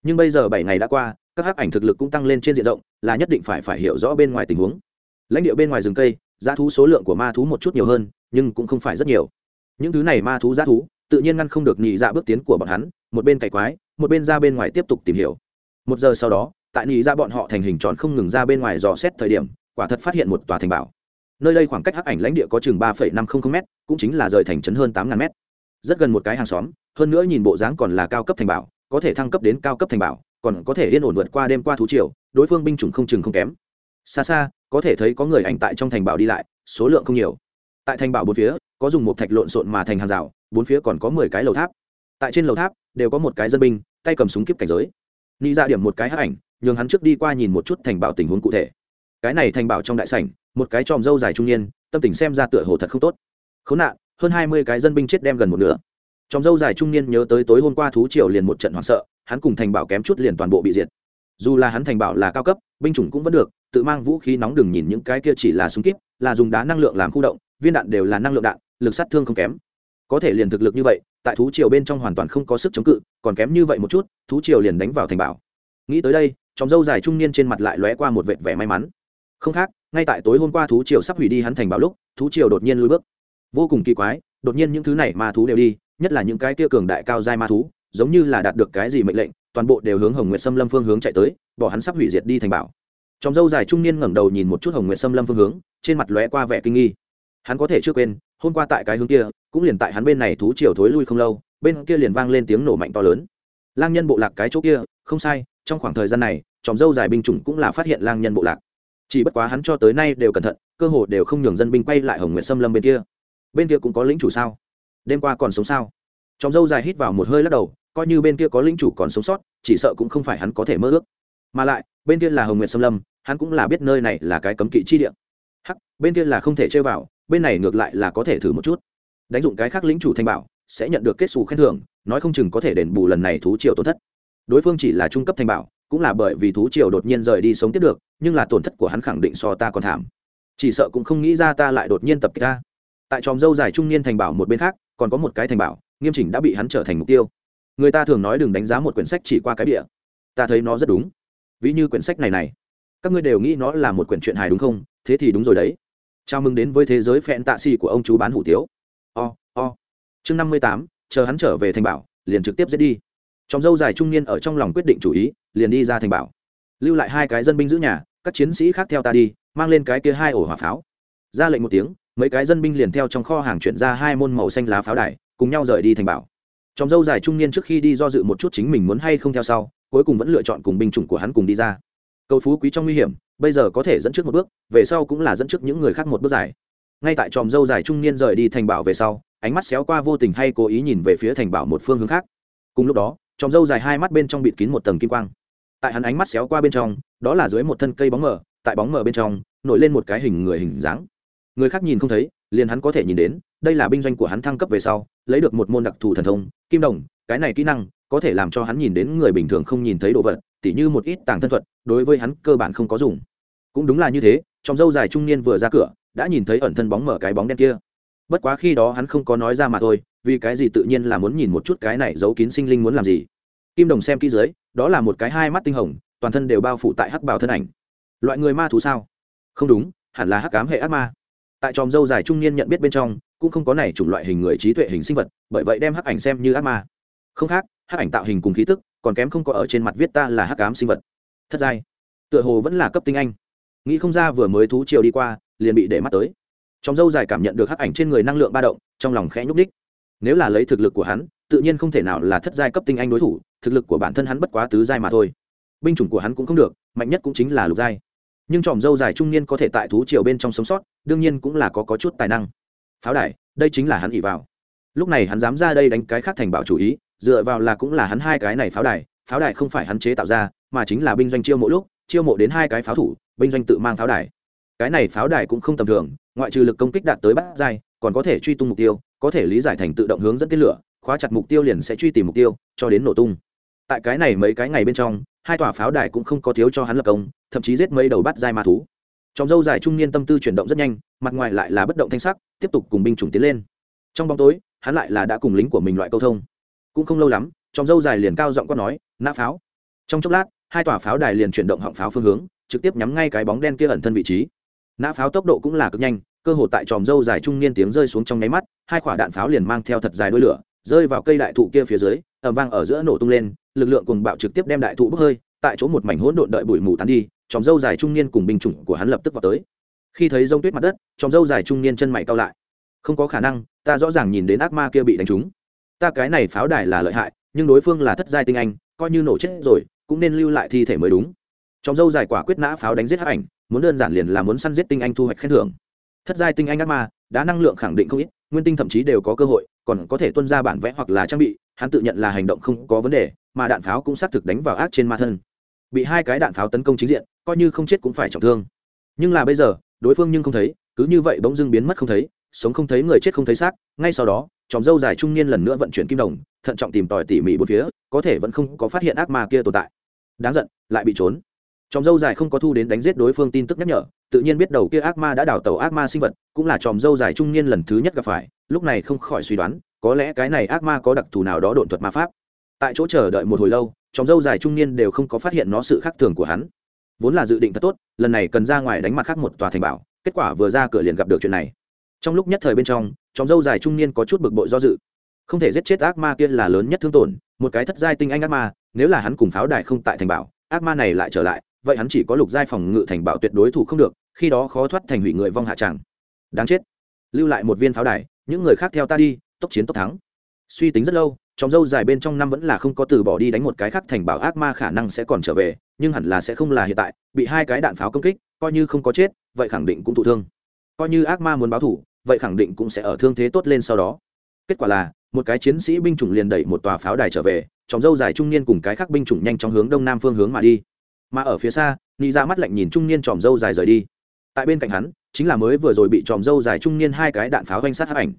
Nhưng bây giờ bảy ngày đã qua, các hắc ảnh thực lực cũng tăng lên trên diện rộng, là nhất định phải phải hiểu rõ bên ngoài tình huống. Lãnh địa bên ngoài rừng cây, giá thú số lượng của ma thú một chút nhiều hơn, nhưng cũng không phải rất nhiều. Những thứ này ma thú giá thú, tự nhiên ngăn không được nhị dạ bước tiến của bọn hắn, một bên cày quái, một bên ra bên ngoài tiếp tục tìm hiểu. Một giờ sau đó, tại nhị dạ bọn họ thành hình tròn không ngừng ra bên ngoài dò xét thời điểm, quả thật phát hiện một tòa thành bảo nơi đây khoảng cách hắc ảnh lãnh địa có chừng ba năm trăm linh m cũng chính là rời thành trấn hơn tám ngàn m rất gần một cái hàng xóm, hơn nữa nhìn bộ dáng còn là cao cấp thành bảo, có thể thăng cấp đến cao cấp thành bảo, còn có thể yên ổn vượt qua đêm qua thú triều, đối phương binh chủng không chừng không kém. Xa xa, có thể thấy có người ảnh tại trong thành bảo đi lại, số lượng không nhiều. Tại thành bảo bốn phía, có dùng một thạch lộn xộn mà thành hàng rào, bốn phía còn có mười cái lầu tháp. Tại trên lầu tháp, đều có một cái dân binh, tay cầm súng kíp cảnh giới. Ni ra dạ điểm một cái hắc ảnh, nhường hắn trước đi qua nhìn một chút thành bảo tình huống cụ thể. Cái này thành bảo trong đại sảnh một cái tròm dâu dài trung niên, tâm tình xem ra tựa hồ thật không tốt. Khốn nạn, hơn hai mươi cái dân binh chết đem gần một nửa. Tròm dâu dài trung niên nhớ tới tối hôm qua thú triều liền một trận hoảng sợ, hắn cùng thành bảo kém chút liền toàn bộ bị diệt. Dù là hắn thành bảo là cao cấp, binh chủng cũng vẫn được, tự mang vũ khí nóng đừng nhìn những cái kia chỉ là súng kíp, là dùng đá năng lượng làm khu động, viên đạn đều là năng lượng đạn, lực sát thương không kém. Có thể liền thực lực như vậy, tại thú triều bên trong hoàn toàn không có sức chống cự, còn kém như vậy một chút, thú triều liền đánh vào thành bảo. Nghĩ tới đây trong dâu dài trung niên trên mặt lại lóe qua một vệt vẻ may mắn. Không khác ngay tại tối hôm qua thú triều sắp hủy đi hắn thành bảo lúc, thú triều đột nhiên lui bước. Vô cùng kỳ quái, đột nhiên những thứ này ma thú đều đi, nhất là những cái kia cường đại cao dai ma thú, giống như là đạt được cái gì mệnh lệnh, toàn bộ đều hướng hồng nguyệt xâm lâm phương hướng chạy tới, bỏ hắn sắp hủy diệt đi thành bảo. Trong dâu dài trung niên ngẩng đầu nhìn một chút hồng nguyệt xâm lâm phương hướng, trên mặt lóe qua vẻ kinh nghi. Hắn có thể chưa quên, hôm qua tại cái hướng kia, cũng liền tại hắn bên này thú triều thối lui không lâu, bên kia liền vang lên tiếng nổ mạnh to lớn. Lang nhân bộ lạc cái chỗ kia, không sai, trong khoảng thời gian này, tròm dâu dài binh chủng cũng là phát hiện lang nhân bộ lạc chỉ bất quá hắn cho tới nay đều cẩn thận, cơ hồ đều không nhường dân binh quay lại hồng nguyệt xâm lâm bên kia. Bên kia cũng có lính chủ sao? Đêm qua còn sống sao? Trong dâu dài hít vào một hơi lắc đầu, coi như bên kia có lính chủ còn sống sót, chỉ sợ cũng không phải hắn có thể mơ ước. Mà lại, bên kia là hồng nguyệt xâm lâm, hắn cũng là biết nơi này là cái cấm kỵ chi địa. Hắc, bên kia là không thể chơi vào, bên này ngược lại là có thể thử một chút. Đánh dụng cái khác lính chủ thanh bảo, sẽ nhận được kết xù khen thưởng, nói không chừng có thể đền bù lần này thú triều tổn thất. Đối phương chỉ là trung cấp thanh bảo, cũng là bởi vì thú triều đột nhiên rời đi sống tiếp được nhưng là tổn thất của hắn khẳng định so ta còn thảm. Chỉ sợ cũng không nghĩ ra ta lại đột nhiên tập kích ta. Tại tròm dâu dài trung niên thành bảo một bên khác còn có một cái thành bảo nghiêm chỉnh đã bị hắn trở thành mục tiêu. Người ta thường nói đừng đánh giá một quyển sách chỉ qua cái địa ta thấy nó rất đúng. Ví như quyển sách này này. Các ngươi đều nghĩ nó là một quyển truyện hài đúng không? Thế thì đúng rồi đấy. Chào mừng đến với thế giới phẹn tạ xì của ông chú bán hủ tiếu. O, o, chương năm mươi tám chờ hắn trở về thành bảo liền trực tiếp giết đi. Trong dâu dài trung niên ở trong lòng quyết định chủ ý liền đi ra thành bảo. Lưu lại hai cái dân binh giữ nhà các chiến sĩ khác theo ta đi, mang lên cái kia hai ổ hỏa pháo. Ra lệnh một tiếng, mấy cái dân binh liền theo trong kho hàng chuyển ra hai môn màu xanh lá pháo đài, cùng nhau rời đi thành bảo. Trong dâu dài trung niên trước khi đi do dự một chút chính mình muốn hay không theo sau, cuối cùng vẫn lựa chọn cùng binh chủng của hắn cùng đi ra. Cầu phú quý trong nguy hiểm, bây giờ có thể dẫn trước một bước, về sau cũng là dẫn trước những người khác một bước dài. Ngay tại tròm dâu dài trung niên rời đi thành bảo về sau, ánh mắt xéo qua vô tình hay cố ý nhìn về phía thành bảo một phương hướng khác. Cùng lúc đó, tròm dâu dài hai mắt bên trong bịt kín một tầng kim quang. Tại hắn ánh mắt xéo qua bên trong đó là dưới một thân cây bóng mờ, tại bóng mờ bên trong, nổi lên một cái hình người hình dáng. Người khác nhìn không thấy, liền hắn có thể nhìn đến, đây là binh doanh của hắn thăng cấp về sau, lấy được một môn đặc thù thần thông, kim đồng, cái này kỹ năng, có thể làm cho hắn nhìn đến người bình thường không nhìn thấy đồ vật, tỉ như một ít tàng thân thuật, đối với hắn cơ bản không có dùng. Cũng đúng là như thế, trong dâu dài trung niên vừa ra cửa, đã nhìn thấy ẩn thân bóng mở cái bóng đen kia. Bất quá khi đó hắn không có nói ra mà thôi, vì cái gì tự nhiên là muốn nhìn một chút cái này giấu kín sinh linh muốn làm gì. Kim đồng xem kỹ dưới, đó là một cái hai mắt tinh hồng toàn thân đều bao phủ tại hắc bào thân ảnh. Loại người ma thú sao? Không đúng, hẳn là hắc cám hệ ác ma. Tại tròm dâu dài trung niên nhận biết bên trong, cũng không có này chủng loại hình người trí tuệ hình sinh vật, bởi vậy đem hắc ảnh xem như ác ma. Không khác, hắc ảnh tạo hình cùng khí tức, còn kém không có ở trên mặt viết ta là hắc ám sinh vật. Thất giai tựa hồ vẫn là cấp tinh anh. Nghĩ không ra vừa mới thú chiều đi qua, liền bị để mắt tới. Tròm dâu dài cảm nhận được hắc ảnh trên người năng lượng ba động, trong lòng khẽ nhúc ních nếu là lấy thực lực của hắn, tự nhiên không thể nào là thất giai cấp tinh anh đối thủ, thực lực của bản thân hắn bất quá tứ giai mà thôi binh chủng của hắn cũng không được mạnh nhất cũng chính là lục giai. Nhưng tròm dâu dài trung niên có thể tại thú triều bên trong sống sót đương nhiên cũng là có, có chút tài năng. Pháo đài đây chính là hắn ỉ vào. Lúc này hắn dám ra đây đánh cái khác thành bảo chủ ý dựa vào là cũng là hắn hai cái này pháo đài pháo đài không phải hắn chế tạo ra mà chính là binh doanh chiêu mộ lúc chiêu mộ đến hai cái pháo thủ binh doanh tự mang pháo đài. Cái này pháo đài cũng không tầm thường ngoại trừ lực công kích đạt tới bát giai còn có thể truy tung mục tiêu có thể lý giải thành tự động hướng dẫn tên lửa khóa chặt mục tiêu liền sẽ truy tìm mục tiêu cho đến nổ tung. Tại cái này mấy cái ngày bên trong hai tòa pháo đài cũng không có thiếu cho hắn lập công, thậm chí giết mấy đầu bắt dai ma thú. Trong dâu dài trung niên tâm tư chuyển động rất nhanh, mặt ngoài lại là bất động thanh sắc, tiếp tục cùng binh chủng tiến lên. Trong bóng tối, hắn lại là đã cùng lính của mình loại câu thông. Cũng không lâu lắm, trong dâu dài liền cao giọng quát nói, nã pháo. Trong chốc lát, hai tòa pháo đài liền chuyển động họng pháo phương hướng, trực tiếp nhắm ngay cái bóng đen kia ẩn thân vị trí. Nã pháo tốc độ cũng là cực nhanh, cơ hồ tại tròm dâu dài trung niên tiếng rơi xuống trong nháy mắt, hai quả đạn pháo liền mang theo thật dài đuôi lửa, rơi vào cây đại thụ kia phía dưới ẩm vang ở giữa nổ tung lên lực lượng cùng bạo trực tiếp đem đại thụ bốc hơi, tại chỗ một mảnh hỗn độn đợi bụi mù tán đi tròm dâu dài trung niên cùng binh chủng của hắn lập tức vào tới. Khi thấy rông tuyết mặt đất tròm dâu dài trung niên chân mày cao lại. Không có khả năng, ta rõ ràng nhìn đến ác ma kia bị đánh trúng. Ta cái này pháo đài là lợi hại, nhưng đối phương là thất giai tinh anh, coi như nổ chết rồi, cũng nên lưu lại thi thể mới đúng. Trong dâu dài quả quyết nã pháo đánh giết hắc ảnh, muốn đơn giản liền là muốn săn giết tinh anh thu hoạch khen thưởng. Thất giai tinh anh ác ma, đã năng lượng khẳng định không ít, nguyên tinh thậm chí đều có cơ hội, còn có thể tuân ra bản vẽ hoặc là trang bị, hắn tự nhận là hành động không có vấn đề mà đạn pháo cũng xác thực đánh vào ác trên ma thân. Bị hai cái đạn pháo tấn công chính diện, coi như không chết cũng phải trọng thương. Nhưng là bây giờ, đối phương nhưng không thấy, cứ như vậy bỗng dưng biến mất không thấy, sống không thấy, người chết không thấy xác, ngay sau đó chòm dâu dài trung niên lần nữa vận chuyển kim đồng, thận trọng tìm tòi tỉ mỉ bốn phía, có thể vẫn không có phát hiện ác ma kia tồn tại. Đáng giận, lại bị trốn. Chòm dâu dài không có thu đến đánh giết đối phương tin tức nhắc nhở, tự nhiên biết đầu kia ác ma đã đào tàu ác ma sinh vật, cũng là chòm dâu dài trung niên lần thứ nhất gặp phải, lúc này không khỏi suy đoán, có lẽ cái này ác ma có đặc thù nào đó độn thuật ma pháp tại chỗ chờ đợi một hồi lâu, chóng dâu dài trung niên đều không có phát hiện nó sự khác thường của hắn. Vốn là dự định thật tốt, lần này cần ra ngoài đánh mặt khác một tòa thành bảo, kết quả vừa ra cửa liền gặp được chuyện này. Trong lúc nhất thời bên trong, chóng dâu dài trung niên có chút bực bội do dự. Không thể giết chết ác ma kia là lớn nhất thương tổn, một cái thất giai tinh anh ác ma, nếu là hắn cùng pháo đài không tại thành bảo, ác ma này lại trở lại, vậy hắn chỉ có lục giai phòng ngự thành bảo tuyệt đối thủ không được, khi đó khó thoát thành hủy người vong hạ tràng. Đáng chết. Lưu lại một viên pháo đài, những người khác theo ta đi, tốc chiến tốc thắng suy tính rất lâu trong dâu dài bên trong năm vẫn là không có từ bỏ đi đánh một cái khác thành bảo ác ma khả năng sẽ còn trở về, nhưng hẳn là sẽ không là hiện tại, bị hai cái đạn pháo công kích, coi như không có chết, vậy khẳng định cũng thụ thương. Coi như ác ma muốn báo thủ, vậy khẳng định cũng sẽ ở thương thế tốt lên sau đó. Kết quả là, một cái chiến sĩ binh chủng liền đẩy một tòa pháo đài trở về trong dâu dài trung niên cùng cái khác binh chủng nhanh chóng hướng đông nam phương hướng mà đi. Mà ở phía xa nghĩ ra dạ mắt lạnh nhìn trung niên tròm dâu dài rời đi. Tại bên cạnh hắn, chính là mới vừa rồi bị tròm dâu dài trung niên hai cái đạn pháo danh sát hấp ảnh.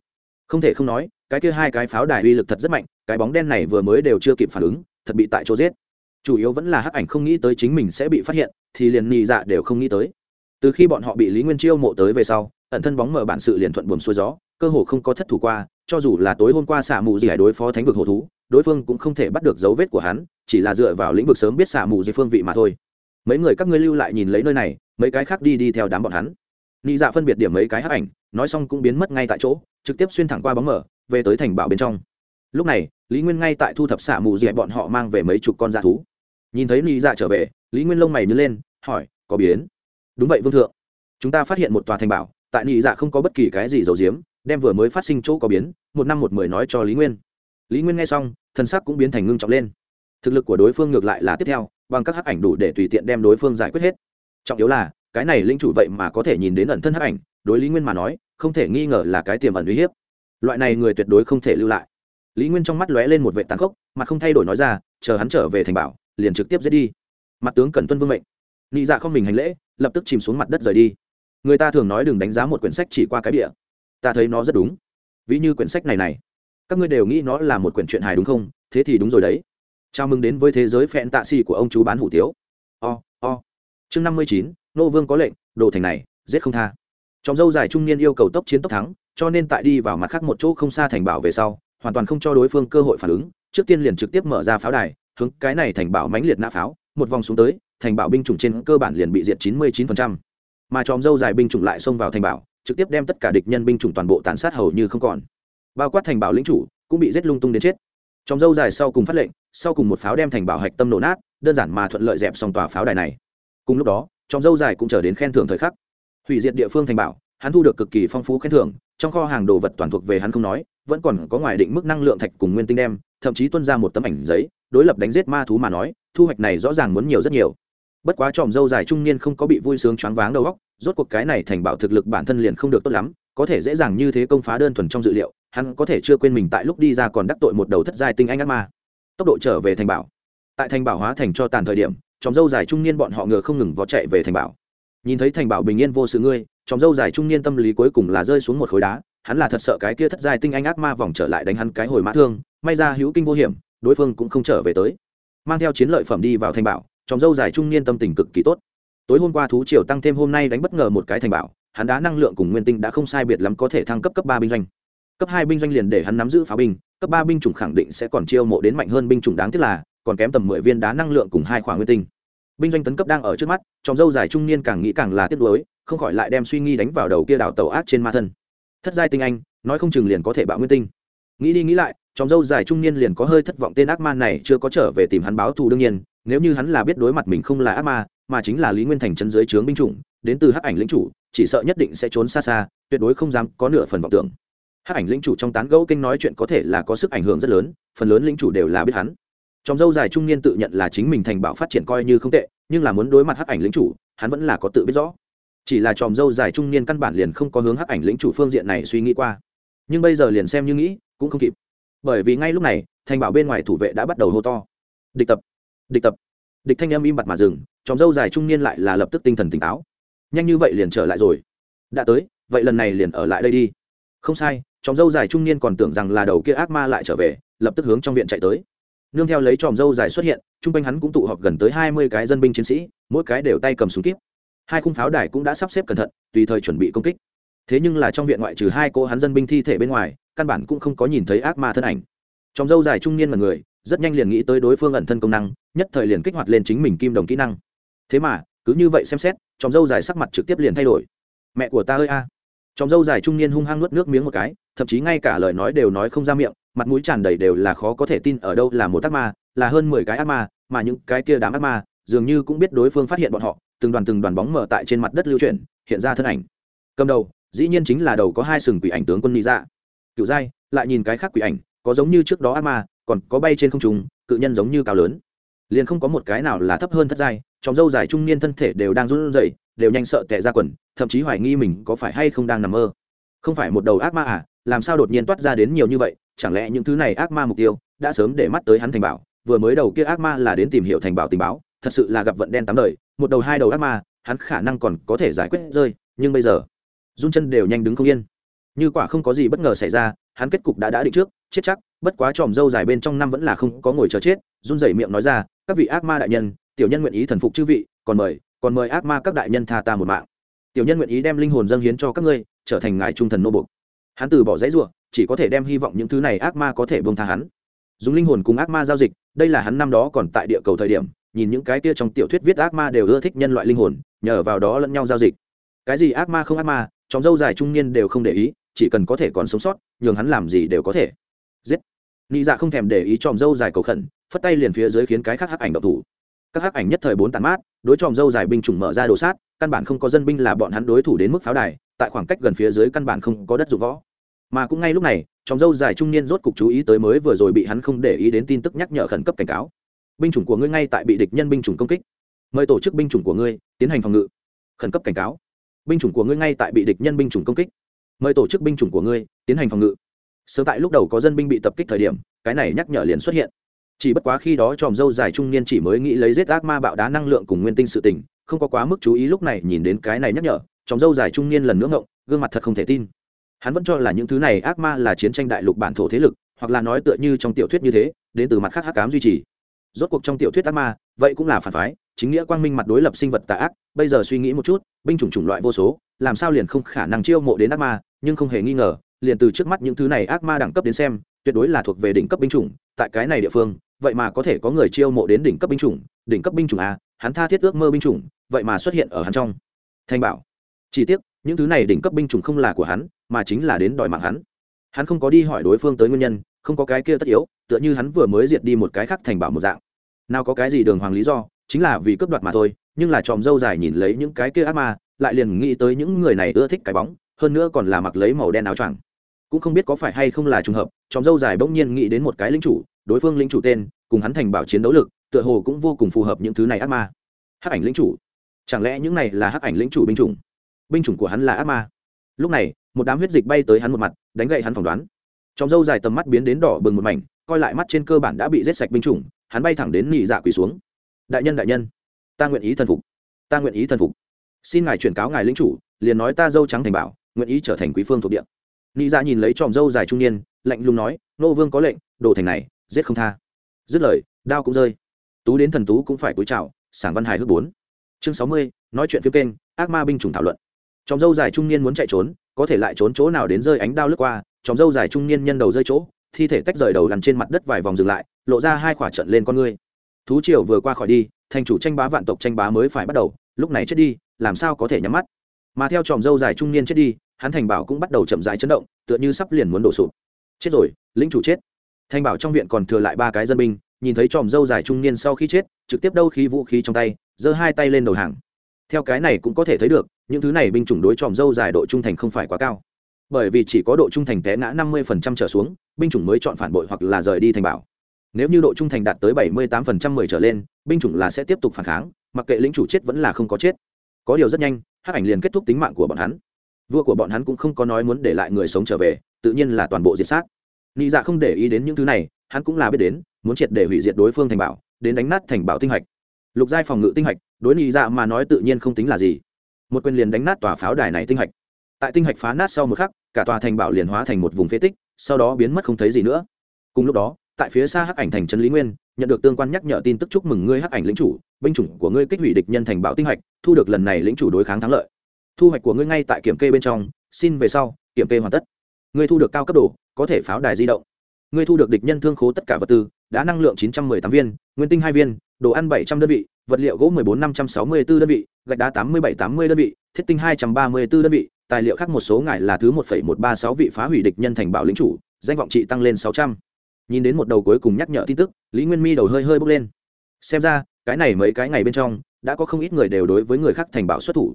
Không thể không nói cái kia hai cái pháo đài uy lực thật rất mạnh, cái bóng đen này vừa mới đều chưa kịp phản ứng, thật bị tại chỗ giết. Chủ yếu vẫn là hắc ảnh không nghĩ tới chính mình sẽ bị phát hiện, thì liền nhị dạ đều không nghĩ tới. Từ khi bọn họ bị lý nguyên chiêu mộ tới về sau, ẩn thân bóng mở bản sự liền thuận buồm xuôi gió, cơ hồ không có thất thủ qua, cho dù là tối hôm qua xả mù gì hải đối phó thánh vực hổ thú, đối phương cũng không thể bắt được dấu vết của hắn, chỉ là dựa vào lĩnh vực sớm biết xả mù gì phương vị mà thôi. Mấy người các ngươi lưu lại nhìn lấy nơi này, mấy cái khác đi đi theo đám bọn hắn. Nị dạ phân biệt điểm mấy cái hắc ảnh, nói xong cũng biến mất ngay tại chỗ, trực tiếp xuyên thẳng qua bóng mở về tới thành bảo bên trong. Lúc này, lý nguyên ngay tại thu thập xả mù dẹp bọn họ mang về mấy chục con dạ thú. Nhìn thấy nị dạ trở về, lý nguyên lông mày nhớ lên, hỏi, có biến? Đúng vậy, vương thượng. Chúng ta phát hiện một tòa thành bảo, tại nị dạ không có bất kỳ cái gì giấu giếm, đem vừa mới phát sinh chỗ có biến, một năm một mười nói cho lý nguyên. Lý nguyên nghe xong thân sắc cũng biến thành ngưng trọng lên. Thực lực của đối phương ngược lại là tiếp theo, bằng các hắc ảnh đủ để tùy tiện đem đối phương giải quyết hết. Trọng yếu là, cái này linh chủ vậy mà có thể nhìn đến ẩn thân hắc ảnh, đối lý nguyên mà nói, không thể nghi ngờ là cái tiềm ẩn uy hiếp loại này người tuyệt đối không thể lưu lại. Lý nguyên trong mắt lóe lên một vệ tàn khốc, mặt không thay đổi nói ra, chờ hắn trở về thành bảo, liền trực tiếp giết đi. Mặt tướng cần tuân vương mệnh. Nị dạ không mình hành lễ, lập tức chìm xuống mặt đất rời đi. Người ta thường nói đừng đánh giá một quyển sách chỉ qua cái địa ta thấy nó rất đúng. Ví như quyển sách này này. Các ngươi đều nghĩ nó là một quyển truyện hài đúng không? Thế thì đúng rồi đấy. Chào mừng đến với thế giới phẹn tạ xì của ông chú bán hủ tiếu. O o. Chương năm mươi chín, nô vương có lệnh, đồ thành này, giết không tha. Trong dâu dài trung niên yêu cầu tốc chiến tốc thắng cho nên tại đi vào mặt khác một chỗ không xa thành bảo về sau, hoàn toàn không cho đối phương cơ hội phản ứng, trước tiên liền trực tiếp mở ra pháo đài, hướng cái này thành bảo mãnh liệt nã pháo, một vòng xuống tới, thành bảo binh chủng trên cơ bản liền bị diệt chín mươi chín phần trăm. Mà chòm dâu dài binh chủng lại xông vào thành bảo, trực tiếp đem tất cả địch nhân binh chủng toàn bộ tàn sát hầu như không còn. Bao quát thành bảo lĩnh chủ, cũng bị giết lung tung đến chết. Chòm dâu dài sau cùng phát lệnh, sau cùng một pháo đem thành bảo hạch tâm nổ nát, đơn giản mà thuận lợi dẹp xong tòa pháo đài này. Cùng lúc đó, chòm dâu dài cũng chờ đến khen thưởng thời khắc. Hủy diệt địa phương thành bảo, hắn thu được cực kỳ phong phú khen thưởng trong kho hàng đồ vật toàn thuộc về hắn không nói, vẫn còn có ngoài định mức năng lượng thạch cùng nguyên tinh đem, thậm chí tuân ra một tấm ảnh giấy, đối lập đánh giết ma thú mà nói, thu hoạch này rõ ràng muốn nhiều rất nhiều. Bất quá tròm dâu dài trung niên không có bị vui sướng choáng váng đầu óc, rốt cuộc cái này thành bảo thực lực bản thân liền không được tốt lắm, có thể dễ dàng như thế công phá đơn thuần trong dự liệu, hắn có thể chưa quên mình tại lúc đi ra còn đắc tội một đầu thất giai tinh anh ác ma. Tốc độ trở về thành bảo. Tại thành bảo hóa thành cho tàn thời điểm, tròm dâu dài trung niên bọn họ ngựa không ngừng vó chạy về thành bảo. Nhìn thấy thành bảo bình yên vô sự ngươi tròm dâu dài trung niên tâm lý cuối cùng là rơi xuống một khối đá, hắn là thật sợ cái kia thất giai tinh anh ác ma vòng trở lại đánh hắn cái hồi mã thương, may ra hữu kinh vô hiểm, đối phương cũng không trở về tới. Mang theo chiến lợi phẩm đi vào thành bảo tròm dâu dài trung niên tâm tình cực kỳ tốt. Tối hôm qua thú triều tăng thêm hôm nay đánh bất ngờ một cái thành bảo, hắn đá năng lượng cùng nguyên tinh đã không sai biệt lắm có thể thăng cấp cấp ba binh doanh. Cấp hai binh doanh liền để hắn nắm giữ pháo binh, cấp ba binh chủng khẳng định sẽ còn chiêu mộ đến mạnh hơn binh chủng đáng tiếc là, còn kém tầm mười viên đá năng lượng cùng hai khoản nguyên tinh. Binh doanh tấn cấp đang ở trước mắt tròm dâu dài trung niên càng nghĩ càng là tiếc nuối không khỏi lại đem suy nghĩ đánh vào đầu kia đảo tàu ác trên ma thân. Thất giai tinh anh, nói không chừng liền có thể bạo nguyên tinh. Nghĩ đi nghĩ lại, trong dâu dài trung niên liền có hơi thất vọng tên ác ma này chưa có trở về tìm hắn báo thù đương nhiên, nếu như hắn là biết đối mặt mình không là ác ma, mà chính là lý nguyên thành chân dưới trướng binh chủng, đến từ hắc ảnh lĩnh chủ, chỉ sợ nhất định sẽ trốn xa xa, tuyệt đối không dám có nửa phần vọng tưởng. Hắc ảnh lĩnh chủ trong tán gẫu kinh nói chuyện có thể là có sức ảnh hưởng rất lớn, phần lớn lĩnh chủ đều là biết hắn. Trong dâu dài trung niên tự nhận là chính mình thành bảo phát triển coi như không tệ, nhưng là muốn đối mặt hắc ảnh lĩnh chủ, hắn vẫn là có tự biết rõ chỉ là tròm dâu dài trung niên căn bản liền không có hướng hắc ảnh lĩnh chủ phương diện này suy nghĩ qua. Nhưng bây giờ liền xem như nghĩ, cũng không kịp. Bởi vì ngay lúc này, thành bảo bên ngoài thủ vệ đã bắt đầu hô to. Địch tập địch tập. Địch thanh em im bặt mà dừng, tròm dâu dài trung niên lại là lập tức tinh thần tỉnh táo. Nhanh như vậy liền trở lại rồi. Đã tới, vậy lần này liền ở lại đây đi. Không sai, tròm dâu dài trung niên còn tưởng rằng là đầu kia ác ma lại trở về, lập tức hướng trong viện chạy tới. Nương theo lấy tròm dâu dài xuất hiện chung quanh hắn cũng tụ họp gần tới hai mươi cái dân binh chiến sĩ, mỗi cái đều tay cầm súng kíp hai khung pháo đài cũng đã sắp xếp cẩn thận, tùy thời chuẩn bị công kích. Thế nhưng là trong viện ngoại trừ hai cô hắn dân binh thi thể bên ngoài, căn bản cũng không có nhìn thấy ác ma thân ảnh. Trong dâu dài trung niên là người, rất nhanh liền nghĩ tới đối phương ẩn thân công năng, nhất thời liền kích hoạt lên chính mình kim đồng kỹ năng. Thế mà, cứ như vậy xem xét, trong dâu dài sắc mặt trực tiếp liền thay đổi. Mẹ của ta ơi a! Trong dâu dài trung niên hung hăng nuốt nước miếng một cái, thậm chí ngay cả lời nói đều nói không ra miệng, mặt mũi tràn đầy đều là khó có thể tin ở đâu là một ác ma, là hơn mười cái ác ma, mà những cái kia đám ác ma, dường như cũng biết đối phương phát hiện bọn họ từng đoàn từng đoàn bóng mở tại trên mặt đất lưu chuyển, hiện ra thân ảnh. Cầm đầu, dĩ nhiên chính là đầu có hai sừng quỷ ảnh tướng quân lý dạ. Cựu giai, lại nhìn cái khác quỷ ảnh, có giống như trước đó ác ma, còn có bay trên không trung, cự nhân giống như cao lớn. Liền không có một cái nào là thấp hơn thất giai, trong dâu dài trung niên thân thể đều đang run rẩy, đều nhanh sợ tệ ra quần, thậm chí hoài nghi mình có phải hay không đang nằm mơ. Không phải một đầu ác ma à làm sao đột nhiên toát ra đến nhiều như vậy, chẳng lẽ những thứ này ác ma mục tiêu, đã sớm để mắt tới hắn thành bảo, vừa mới đầu kia ác ma là đến tìm hiểu thành bảo tình báo thật sự là gặp vận đen tám đời, một đầu hai đầu ác ma, hắn khả năng còn có thể giải quyết rơi, nhưng bây giờ, run chân đều nhanh đứng không yên. Như quả không có gì bất ngờ xảy ra, hắn kết cục đã đã định trước, chết chắc, bất quá tròm dâu dài bên trong năm vẫn là không có ngồi chờ chết, run rẩy miệng nói ra, các vị ác ma đại nhân, tiểu nhân nguyện ý thần phục chư vị, còn mời còn mời ác ma các đại nhân tha ta một mạng. Tiểu nhân nguyện ý đem linh hồn dâng hiến cho các ngươi, trở thành ngài trung thần nô bục hắn từ bỏ giấy ruộng chỉ có thể đem hy vọng những thứ này ác ma có thể buông tha hắn. Dùng linh hồn cùng ác ma giao dịch, đây là hắn năm đó còn tại địa cầu thời điểm nhìn những cái kia trong tiểu thuyết viết ác ma đều ưa thích nhân loại linh hồn, nhờ vào đó lẫn nhau giao dịch. Cái gì ác ma không ác ma, trong dâu dài trung niên đều không để ý, chỉ cần có thể còn sống sót, nhường hắn làm gì đều có thể. Giết. Nị dạ không thèm để ý tròm dâu dài cầu khẩn, phất tay liền phía dưới khiến cái khác hắc ảnh độc thủ. Các hắc ảnh nhất thời bốn tàn mát, đối tròm dâu dài binh chủng mở ra đồ sát, căn bản không có dân binh là bọn hắn đối thủ đến mức pháo đài, tại khoảng cách gần phía dưới căn bản không có đất dụng võ. Mà cũng ngay lúc này, tròm dâu dài trung niên rốt cục chú ý tới mới vừa rồi bị hắn không để ý đến tin tức nhắc nhở khẩn cấp cảnh cáo binh chủng của ngươi ngay tại bị địch nhân binh chủng công kích. Mời tổ chức binh chủng của ngươi tiến hành phòng ngự. Khẩn cấp cảnh cáo. Binh chủng của ngươi ngay tại bị địch nhân binh chủng công kích. Mời tổ chức binh chủng của ngươi tiến hành phòng ngự. Sớm tại lúc đầu có dân binh bị tập kích thời điểm, cái này nhắc nhở liền xuất hiện. Chỉ bất quá khi đó tròm dâu dài trung niên chỉ mới nghĩ lấy giết ác ma bạo đá năng lượng cùng nguyên tinh sự tình, không có quá mức chú ý lúc này nhìn đến cái này nhắc nhở, tròm dâu dài trung niên lần nữa ngộng, gương mặt thật không thể tin. Hắn vẫn cho là những thứ này ác ma là chiến tranh đại lục bản thổ thế lực, hoặc là nói tựa như trong tiểu thuyết như thế, đến từ mặt khác hắc cám duy trì rốt cuộc trong tiểu thuyết ác ma, vậy cũng là phản phái, chính nghĩa quang minh mặt đối lập sinh vật tà ác, bây giờ suy nghĩ một chút, binh chủng chủng loại vô số, làm sao liền không khả năng chiêu mộ đến ác ma, nhưng không hề nghi ngờ, liền từ trước mắt những thứ này ác ma đẳng cấp đến xem, tuyệt đối là thuộc về đỉnh cấp binh chủng, tại cái này địa phương, vậy mà có thể có người chiêu mộ đến đỉnh cấp binh chủng, đỉnh cấp binh chủng a, hắn tha thiết ước mơ binh chủng, vậy mà xuất hiện ở hắn trong. Thanh bảo. Chỉ tiếc, những thứ này đỉnh cấp binh chủng không là của hắn, mà chính là đến đòi mạng hắn. Hắn không có đi hỏi đối phương tới nguyên nhân, không có cái kia tất yếu, tựa như hắn vừa mới diệt đi một cái khác thành bảo một dạng nào có cái gì đường hoàng lý do, chính là vì cướp đoạt mà thôi, nhưng là tròm dâu dài nhìn lấy những cái kia ác ma, lại liền nghĩ tới những người này ưa thích cái bóng, hơn nữa còn là mặc lấy màu đen áo choàng. Cũng không biết có phải hay không là trùng hợp, tròm dâu dài bỗng nhiên nghĩ đến một cái lính chủ, đối phương lính chủ tên, cùng hắn thành bảo chiến đấu lực, tựa hồ cũng vô cùng phù hợp những thứ này ác ma. Hắc ảnh lính chủ. Chẳng lẽ những này là hắc ảnh lính chủ binh chủng? Binh chủng của hắn là ác ma. Lúc này, một đám huyết dịch bay tới hắn một mặt, đánh gậy hắn phỏng đoán. Tròm dâu dài tầm mắt biến đến đỏ bừng một mảnh, coi lại mắt trên cơ bản đã bị rết sạch binh chủng hắn bay thẳng đến nị dạ quỳ xuống. Đại nhân đại nhân, ta nguyện ý thần phục, ta nguyện ý thần phục. Xin ngài chuyển cáo ngài lính chủ, liền nói ta dâu trắng thành bảo, nguyện ý trở thành quý phương thuộc địa. Nị Dạ nhìn lấy tròm dâu dài trung niên, lạnh lùng nói, nô vương có lệnh, đồ thành này, giết không tha. Dứt lời, đao cũng rơi. Tú đến thần tú cũng phải cúi chào, sảng văn hài hước bốn. Chương sáu mươi, nói chuyện phiếm kênh, ác ma binh chủng thảo luận. Tròm dâu dài trung niên muốn chạy trốn, có thể lại trốn chỗ nào đến rơi ánh đao lướt qua, tròm dâu dài trung niên nhân đầu rơi chỗ, thi thể tách rời đầu lằn trên mặt đất vài vòng dừng lại lộ ra hai khỏa trận lên con ngươi. Thú triều vừa qua khỏi đi, thành chủ tranh bá vạn tộc tranh bá mới phải bắt đầu, lúc này chết đi, làm sao có thể nhắm mắt? Mà theo tròm dâu dài trung niên chết đi, hắn thành bảo cũng bắt đầu chậm dài chấn động, tựa như sắp liền muốn đổ sụp. Chết rồi lính chủ chết. Thành bảo trong viện còn thừa lại ba cái dân binh, nhìn thấy tròm dâu dài trung niên sau khi chết, trực tiếp đâu khí vũ khí trong tay, giơ hai tay lên đầu hàng. Theo cái này cũng có thể thấy được, những thứ này binh chủng đối tròm dâu dài độ trung thành không phải quá cao. Bởi vì chỉ có độ trung thành té ngã năm mươi trở xuống, binh chủng mới chọn phản bội hoặc là rời đi thành bảo nếu như độ trung thành đạt tới bảy mươi tám mười trở lên, binh chủng là sẽ tiếp tục phản kháng, mặc kệ lính chủ chết vẫn là không có chết. Có điều rất nhanh, hắc ảnh liền kết thúc tính mạng của bọn hắn. Vua của bọn hắn cũng không có nói muốn để lại người sống trở về, tự nhiên là toàn bộ diệt sát. Nị dạ không để ý đến những thứ này, hắn cũng là biết đến, muốn triệt để hủy diệt đối phương thành bảo, đến đánh nát thành bảo tinh hạch. Lục giai phòng ngự tinh hạch, đối nị dạ mà nói tự nhiên không tính là gì. Một quyền liền đánh nát tòa pháo đài này tinh hạch. Tại tinh hạch phá nát sau một khắc, cả tòa thành bảo liền hóa thành một vùng phế tích, sau đó biến mất không thấy gì nữa. Cùng lúc đó tại phía xa hắc ảnh thành trấn lý nguyên nhận được tương quan nhắc nhở tin tức chúc mừng ngươi hắc ảnh lĩnh chủ binh chủng của ngươi kích hủy địch nhân thành bảo tinh hạch thu được lần này lĩnh chủ đối kháng thắng lợi. Thu hoạch của ngươi ngay tại kiểm kê bên trong xin về sau kiểm kê hoàn tất. Ngươi thu được cao cấp độ có thể pháo đài di động. Ngươi thu được địch nhân thương khố tất cả vật tư đã năng lượng chín trăm m ư ơ i tám viên nguyên tinh hai viên đồ ăn bảy trăm đơn vị vật liệu gỗ 14.564 đơn vị, gạch đá 87-80 đơn vị, thiết tinh 234 đơn vị, tài liệu khác một số ngài là thứ 1.136 vị phá hủy địch nhân thành bảo lĩnh chủ, danh vọng trị tăng lên 600. Nhìn đến một đầu cuối cùng nhắc nhở tin tức, Lý Nguyên Mi đầu hơi hơi bốc lên. Xem ra, cái này mấy cái ngày bên trong, đã có không ít người đều đối với người khác thành bảo xuất thủ.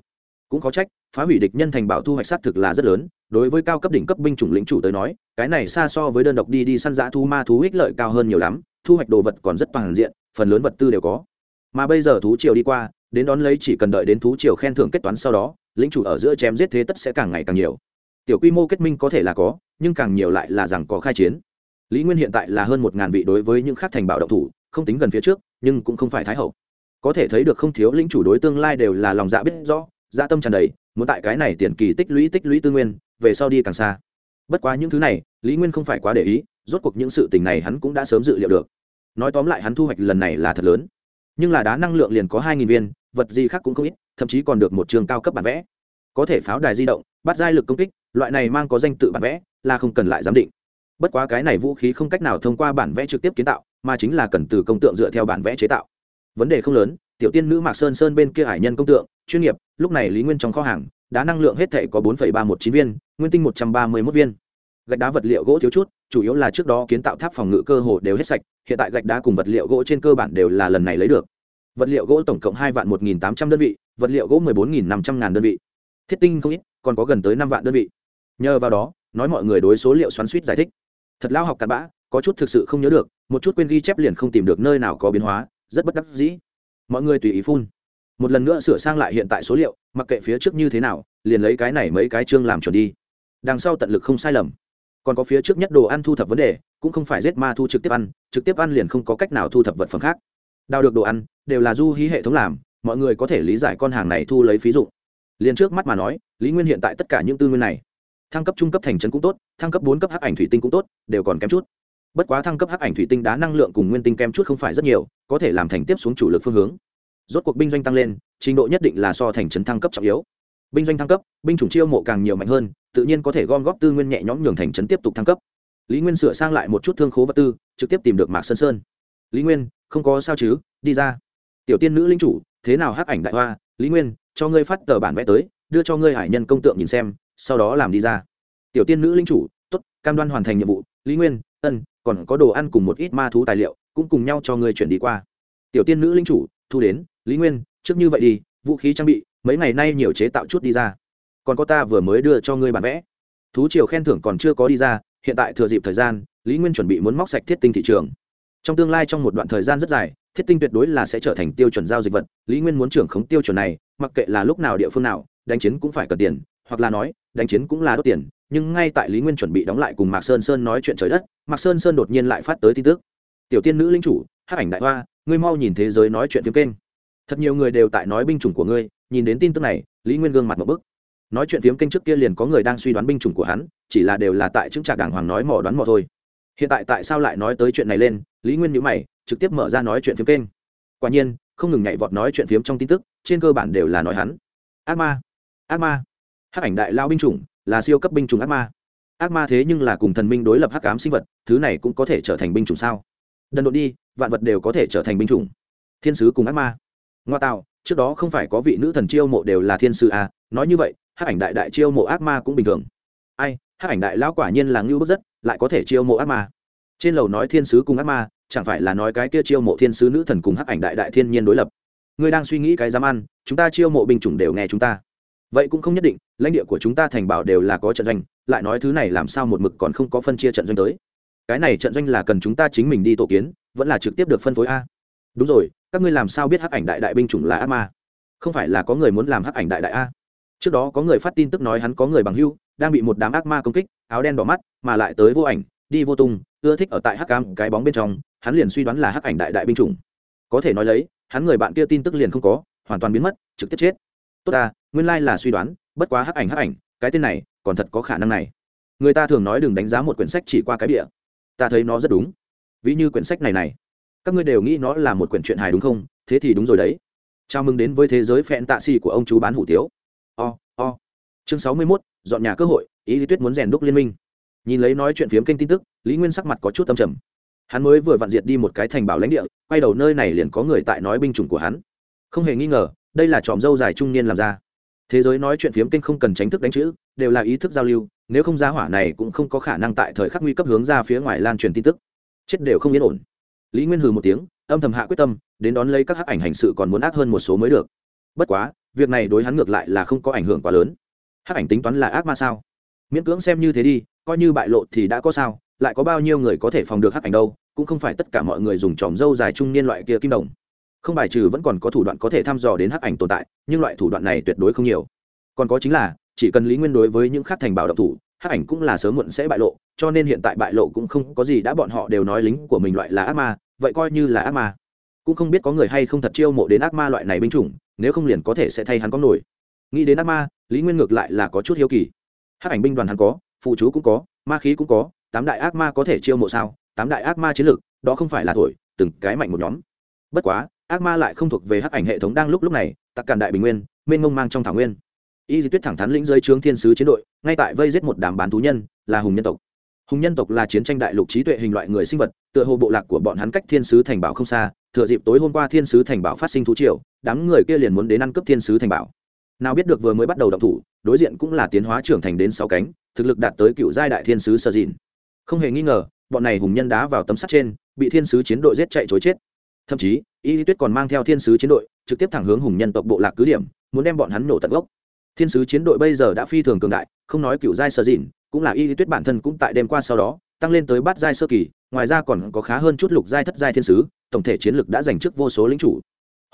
Cũng có trách, phá hủy địch nhân thành bảo thu hoạch sát thực là rất lớn, đối với cao cấp đỉnh cấp binh chủng lĩnh chủ tới nói, cái này xa so với đơn độc đi đi săn dã thu ma thú ích lợi cao hơn nhiều lắm, thu hoạch đồ vật còn rất toàn diện, phần lớn vật tư đều có mà bây giờ thú triều đi qua đến đón lấy chỉ cần đợi đến thú triều khen thưởng kết toán sau đó lính chủ ở giữa chém giết thế tất sẽ càng ngày càng nhiều tiểu quy mô kết minh có thể là có nhưng càng nhiều lại là rằng có khai chiến lý nguyên hiện tại là hơn một ngàn vị đối với những khác thành bảo động thủ, không tính gần phía trước, nhưng cũng không phải thái hậu. Có thể thấy được không thiếu lĩnh chủ đối tương lai đều là lòng dạ biết rõ dạ tâm tràn đầy, muốn tại cái này tiền kỳ tích lũy tích lũy tư nguyên, về sau đi càng xa. Bất quá những thứ này, lý nguyên không phải quá để ý, rốt cuộc những sự tình này hắn cũng đã sớm dự liệu được. Nói tóm lại hắn thu hoạch lần này là thật lớn. Nhưng là đá năng lượng liền có hai nghìn viên, vật gì khác cũng không ít, thậm chí còn được một trường cao cấp bản vẽ. Có thể pháo đài di động, bắt giai lực công kích, loại này mang có danh tự bản vẽ, là không cần lại giám định bất quá cái này vũ khí không cách nào thông qua bản vẽ trực tiếp kiến tạo, mà chính là cần từ công tượng dựa theo bản vẽ chế tạo. Vấn đề không lớn, tiểu tiên nữ mạc sơn sơn bên kia hải nhân công tượng, chuyên nghiệp, lúc này lý nguyên trong kho hàng, đá năng lượng hết thể có bốn ba một chín viên, nguyên tinh một trăm ba mươi một viên. Gạch đá vật liệu gỗ thiếu chút, chủ yếu là trước đó kiến tạo tháp phòng ngự cơ hồ đều hết sạch, hiện tại gạch đá cùng vật liệu gỗ trên cơ bản đều là lần này lấy được. Vật liệu gỗ tổng cộng hai vạn một nghìn tám trăm đơn vị, vật liệu gỗ mười bốn nghìn năm trăm ngàn đơn vị. Thiết tinh không ít, còn có gần tới năm vạn đơn vị. Nhờ vào đó, nói mọi người đối số liệu xoắn suýt giải thích thật lao học cặn bã, có chút thực sự không nhớ được, một chút quên ghi chép liền không tìm được nơi nào có biến hóa, rất bất đắc dĩ. Mọi người tùy ý phun. Một lần nữa sửa sang lại hiện tại số liệu, mặc kệ phía trước như thế nào, liền lấy cái này mấy cái chương làm chuẩn đi. Đằng sau tận lực không sai lầm. Còn có phía trước nhất đồ ăn thu thập vấn đề, cũng không phải giết ma thu trực tiếp ăn, trực tiếp ăn liền không có cách nào thu thập vật phẩm khác. Đào được đồ ăn, đều là du hí hệ thống làm, mọi người có thể lý giải con hàng này thu lấy phí dụ liền trước mắt mà nói, lý nguyên hiện tại tất cả những tư nguyên này thăng cấp trung cấp thành trấn cũng tốt, thăng cấp bốn cấp hắc ảnh thủy tinh cũng tốt, đều còn kém chút. Bất quá thăng cấp hắc ảnh thủy tinh đá năng lượng cùng nguyên tinh kém chút không phải rất nhiều, có thể làm thành tiếp xuống chủ lực phương hướng. Rốt cuộc binh doanh tăng lên, trình độ nhất định là so thành trấn thăng cấp trọng yếu. Binh doanh thăng cấp, binh chủng chiêu mộ càng nhiều mạnh hơn, tự nhiên có thể gom góp tư nguyên nhẹ nhõm nhường thành trấn tiếp tục thăng cấp. Lý nguyên sửa sang lại một chút thương khố vật tư, trực tiếp tìm được mạc sơn sơn. Lý nguyên, không có sao chứ, đi ra. Tiểu tiên nữ linh chủ, thế nào hắc ảnh đại hoa? Lý nguyên, cho ngươi phát tờ bản vẽ tới, đưa cho ngươi hải nhân công tượng nhìn xem sau đó làm đi ra. Tiểu tiên nữ linh chủ t ố t cam đoan hoàn thành nhiệm vụ, lý nguyên, ân, còn có đồ ăn cùng một ít ma thú tài liệu, cũng cùng nhau cho ngươi chuyển đi qua. Tiểu tiên nữ linh chủ, thu đến, lý nguyên, trước như vậy đi, vũ khí trang bị, mấy ngày nay nhiều chế tạo chút đi ra. Còn có ta vừa mới đưa cho ngươi bản vẽ. Thú triều khen thưởng còn chưa có đi ra, hiện tại thừa dịp thời gian, lý nguyên chuẩn bị muốn móc sạch thiết tinh thị trường. Trong tương lai trong một đoạn thời gian rất dài, thiết tinh tuyệt đối là sẽ trở thành tiêu chuẩn giao dịch vật, lý nguyên muốn trưởng khống tiêu chuẩn này, mặc kệ là lúc nào địa phương nào, đánh chiến cũng phải cần tiền hoặc là nói, đánh chiến cũng là đốt tiền, nhưng ngay tại lý nguyên chuẩn bị đóng lại cùng mạc sơn sơn nói chuyện trời đất, mạc sơn sơn đột nhiên lại phát tới tin tức. Tiểu tiên nữ linh chủ hát ảnh đại hoa, ngươi mau nhìn thế giới nói chuyện phim kênh. Thật nhiều người đều tại nói binh chủng của ngươi, nhìn đến tin tức này, lý nguyên gương mặt một bức. Nói chuyện phiếm kênh trước kia liền có người đang suy đoán binh chủng của hắn, chỉ là đều là tại chứng trạc đảng hoàng nói mò đoán mò thôi. Hiện tại tại sao lại nói tới chuyện này lên? Lý nguyên nhữ mày, trực tiếp mở ra nói chuyện phiếm kênh. Quả nhiên, không ngừng nhảy vọt nói chuyện phiếm trong tin tức, trên cơ bản đều là nói hắn. Ác ma ác ma hắc ảnh đại lao binh chủng, là siêu cấp binh chủng ác ma. Ác ma thế nhưng là cùng thần minh đối lập hắc ám sinh vật, thứ này cũng có thể trở thành binh chủng sao? Đần độn đi, vạn vật đều có thể trở thành binh chủng. Thiên sứ cùng ác ma. Ngoa tạo, trước đó không phải có vị nữ thần chiêu mộ đều là thiên sứ à? Nói như vậy, hắc ảnh đại đại chiêu mộ ác ma cũng bình thường. Ai, hắc ảnh đại lão quả nhiên là ngưu bức rất, lại có thể chiêu mộ ác ma. Trên lầu nói thiên sứ cùng ác ma, chẳng phải là nói cái kia chiêu mộ thiên sứ nữ thần cùng hắc ảnh đại đại thiên nhiên đối lập? Ngươi đang suy nghĩ cái dám ăn, chúng ta chiêu mộ binh chủng đều nghe chúng ta vậy cũng không nhất định, lãnh địa của chúng ta thành bảo đều là có trận doanh, lại nói thứ này làm sao một mực còn không có phân chia trận doanh tới. Cái này trận doanh là cần chúng ta chính mình đi tổ kiến, vẫn là trực tiếp được phân phối a? Đúng rồi, các ngươi làm sao biết hắc ảnh đại đại binh chủng là ác ma? Không phải là có người muốn làm hắc ảnh đại đại a? Trước đó có người phát tin tức nói hắn có người bằng hưu, đang bị một đám ác ma công kích, áo đen đỏ mắt, mà lại tới vô ảnh, đi vô tung, ưa thích ở tại hắc cam cái bóng bên trong, hắn liền suy đoán là hắc ảnh đại đại binh chủng. Có thể nói lấy, hắn người bạn kia tin tức liền không có, hoàn toàn biến mất, trực tiếp chết tốt ta nguyên lai là suy đoán bất quá hắc ảnh hắc ảnh cái tên này còn thật có khả năng này. Người ta thường nói đừng đánh giá một quyển sách chỉ qua cái địa ta thấy nó rất đúng. Ví như quyển sách này này. Các ngươi đều nghĩ nó là một quyển truyện hài đúng không? Thế thì đúng rồi đấy. Chào mừng đến với thế giới phẹn tạ xì của ông chú bán hủ tiếu. O、oh, o、oh. chương sáu mươi mốt dọn nhà cơ hội ý lý tuyết muốn rèn đúc liên minh. Nhìn lấy nói chuyện phiếm kênh tin tức lý nguyên sắc mặt có chút tâm trầm. Hắn mới vừa vặn diệt đi một cái thành bảo lãnh địa quay đầu nơi này liền có người tại nói binh chủng của hắn. Không hề nghi ngờ đây là tròm dâu dài trung niên làm ra. Thế giới nói chuyện phiếm kinh không cần tránh thức đánh chữ, đều là ý thức giao lưu, nếu không ra hỏa này cũng không có khả năng tại thời khắc nguy cấp hướng ra phía ngoài lan truyền tin tức. Chết đều không yên ổn. Lý nguyên hừ một tiếng, âm thầm hạ quyết tâm, đến đón lấy các hắc ảnh hành sự còn muốn ác hơn một số mới được. Bất quá, việc này đối hắn ngược lại là không có ảnh hưởng quá lớn. Hắc ảnh tính toán là ác ma sao? Miễn cưỡng xem như thế đi, coi như bại lộ thì đã có sao, lại có bao nhiêu người có thể phòng được hắc ảnh đâu, cũng không phải tất cả mọi người dùng tròm dâu dài trung niên loại kia kim đồng không bài trừ vẫn còn có thủ đoạn có thể thăm dò đến hắc ảnh tồn tại, nhưng loại thủ đoạn này tuyệt đối không nhiều. Còn có chính là, chỉ cần lý nguyên đối với những khác thành bảo động thủ, hắc ảnh cũng là sớm muộn sẽ bại lộ, cho nên hiện tại bại lộ cũng không có gì đã bọn họ đều nói lính của mình loại là ác ma, vậy coi như là ác ma. Cũng không biết có người hay không thật chiêu mộ đến ác ma loại này binh chủng, nếu không liền có thể sẽ thay hắn có nổi. Nghĩ đến ác ma, lý nguyên ngược lại là có chút hiếu kỳ. Hắc ảnh binh đoàn hắn có, phụ chú cũng có, ma khí cũng có, tám đại ác ma có thể chiêu mộ sao? Tám đại ác ma chiến lược, đó không phải là thổi, từng cái mạnh một nhóm. Bất quá ác ma lại không thuộc về hắc ảnh hệ thống đang lúc lúc này, tặc càn đại bình nguyên, mênh mông mang trong thảo nguyên. Y di tuyết thẳng thắn lĩnh dưới trướng thiên sứ chiến đội, ngay tại vây giết một đám bán thú nhân, là hùng nhân tộc. Hùng nhân tộc là chiến tranh đại lục trí tuệ hình loại người sinh vật, tựa hồ bộ lạc của bọn hắn cách thiên sứ thành bảo không xa, thừa dịp tối hôm qua thiên sứ thành bảo phát sinh thú triều, đám người kia liền muốn đến ăn cướp thiên sứ thành bảo. Nào biết được vừa mới bắt đầu động thủ, đối diện cũng là tiến hóa trưởng thành đến sáu cánh, thực lực đạt tới cựu giai đại thiên sứ sơ dìn không hề nghi ngờ, bọn này hùng nhân đá vào tấm sắt trên, bị thiên sứ chiến đội giết chạy chối chết. Thậm chí y tuyết còn mang theo thiên sứ chiến đội, trực tiếp thẳng hướng hùng nhân tộc bộ lạc cứ điểm, muốn đem bọn hắn nổ tận gốc. Thiên sứ chiến đội bây giờ đã phi thường cường đại, không nói cựu giai sơ dịn, cũng là y tuyết bản thân cũng tại đêm qua sau đó, tăng lên tới bát giai sơ kỳ, ngoài ra còn có khá hơn chút lục giai thất giai thiên sứ, tổng thể chiến lực đã giành trước vô số lính chủ.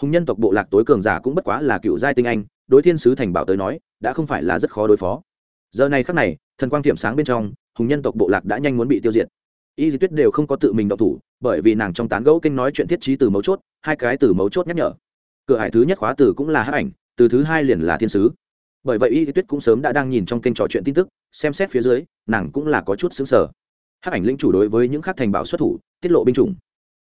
Hùng nhân tộc bộ lạc tối cường giả cũng bất quá là cựu giai tinh anh, đối thiên sứ thành bảo tới nói, đã không phải là rất khó đối phó. Giờ này khắc này, thần quang tiệm sáng bên trong, hùng nhân tộc bộ lạc đã nhanh muốn bị tiêu diệt y di tuyết đều không có tự mình động thủ, bởi vì nàng trong tán gẫu kinh nói chuyện thiết trí từ mấu chốt, hai cái từ mấu chốt nhắc nhở. Cửa hải thứ nhất khóa từ cũng là hắc ảnh, từ thứ hai liền là thiên sứ. Bởi vậy y di tuyết cũng sớm đã đang nhìn trong kênh trò chuyện tin tức, xem xét phía dưới, nàng cũng là có chút xứng sở hắc ảnh lĩnh chủ đối với những khác thành bảo xuất thủ, tiết lộ binh chủng.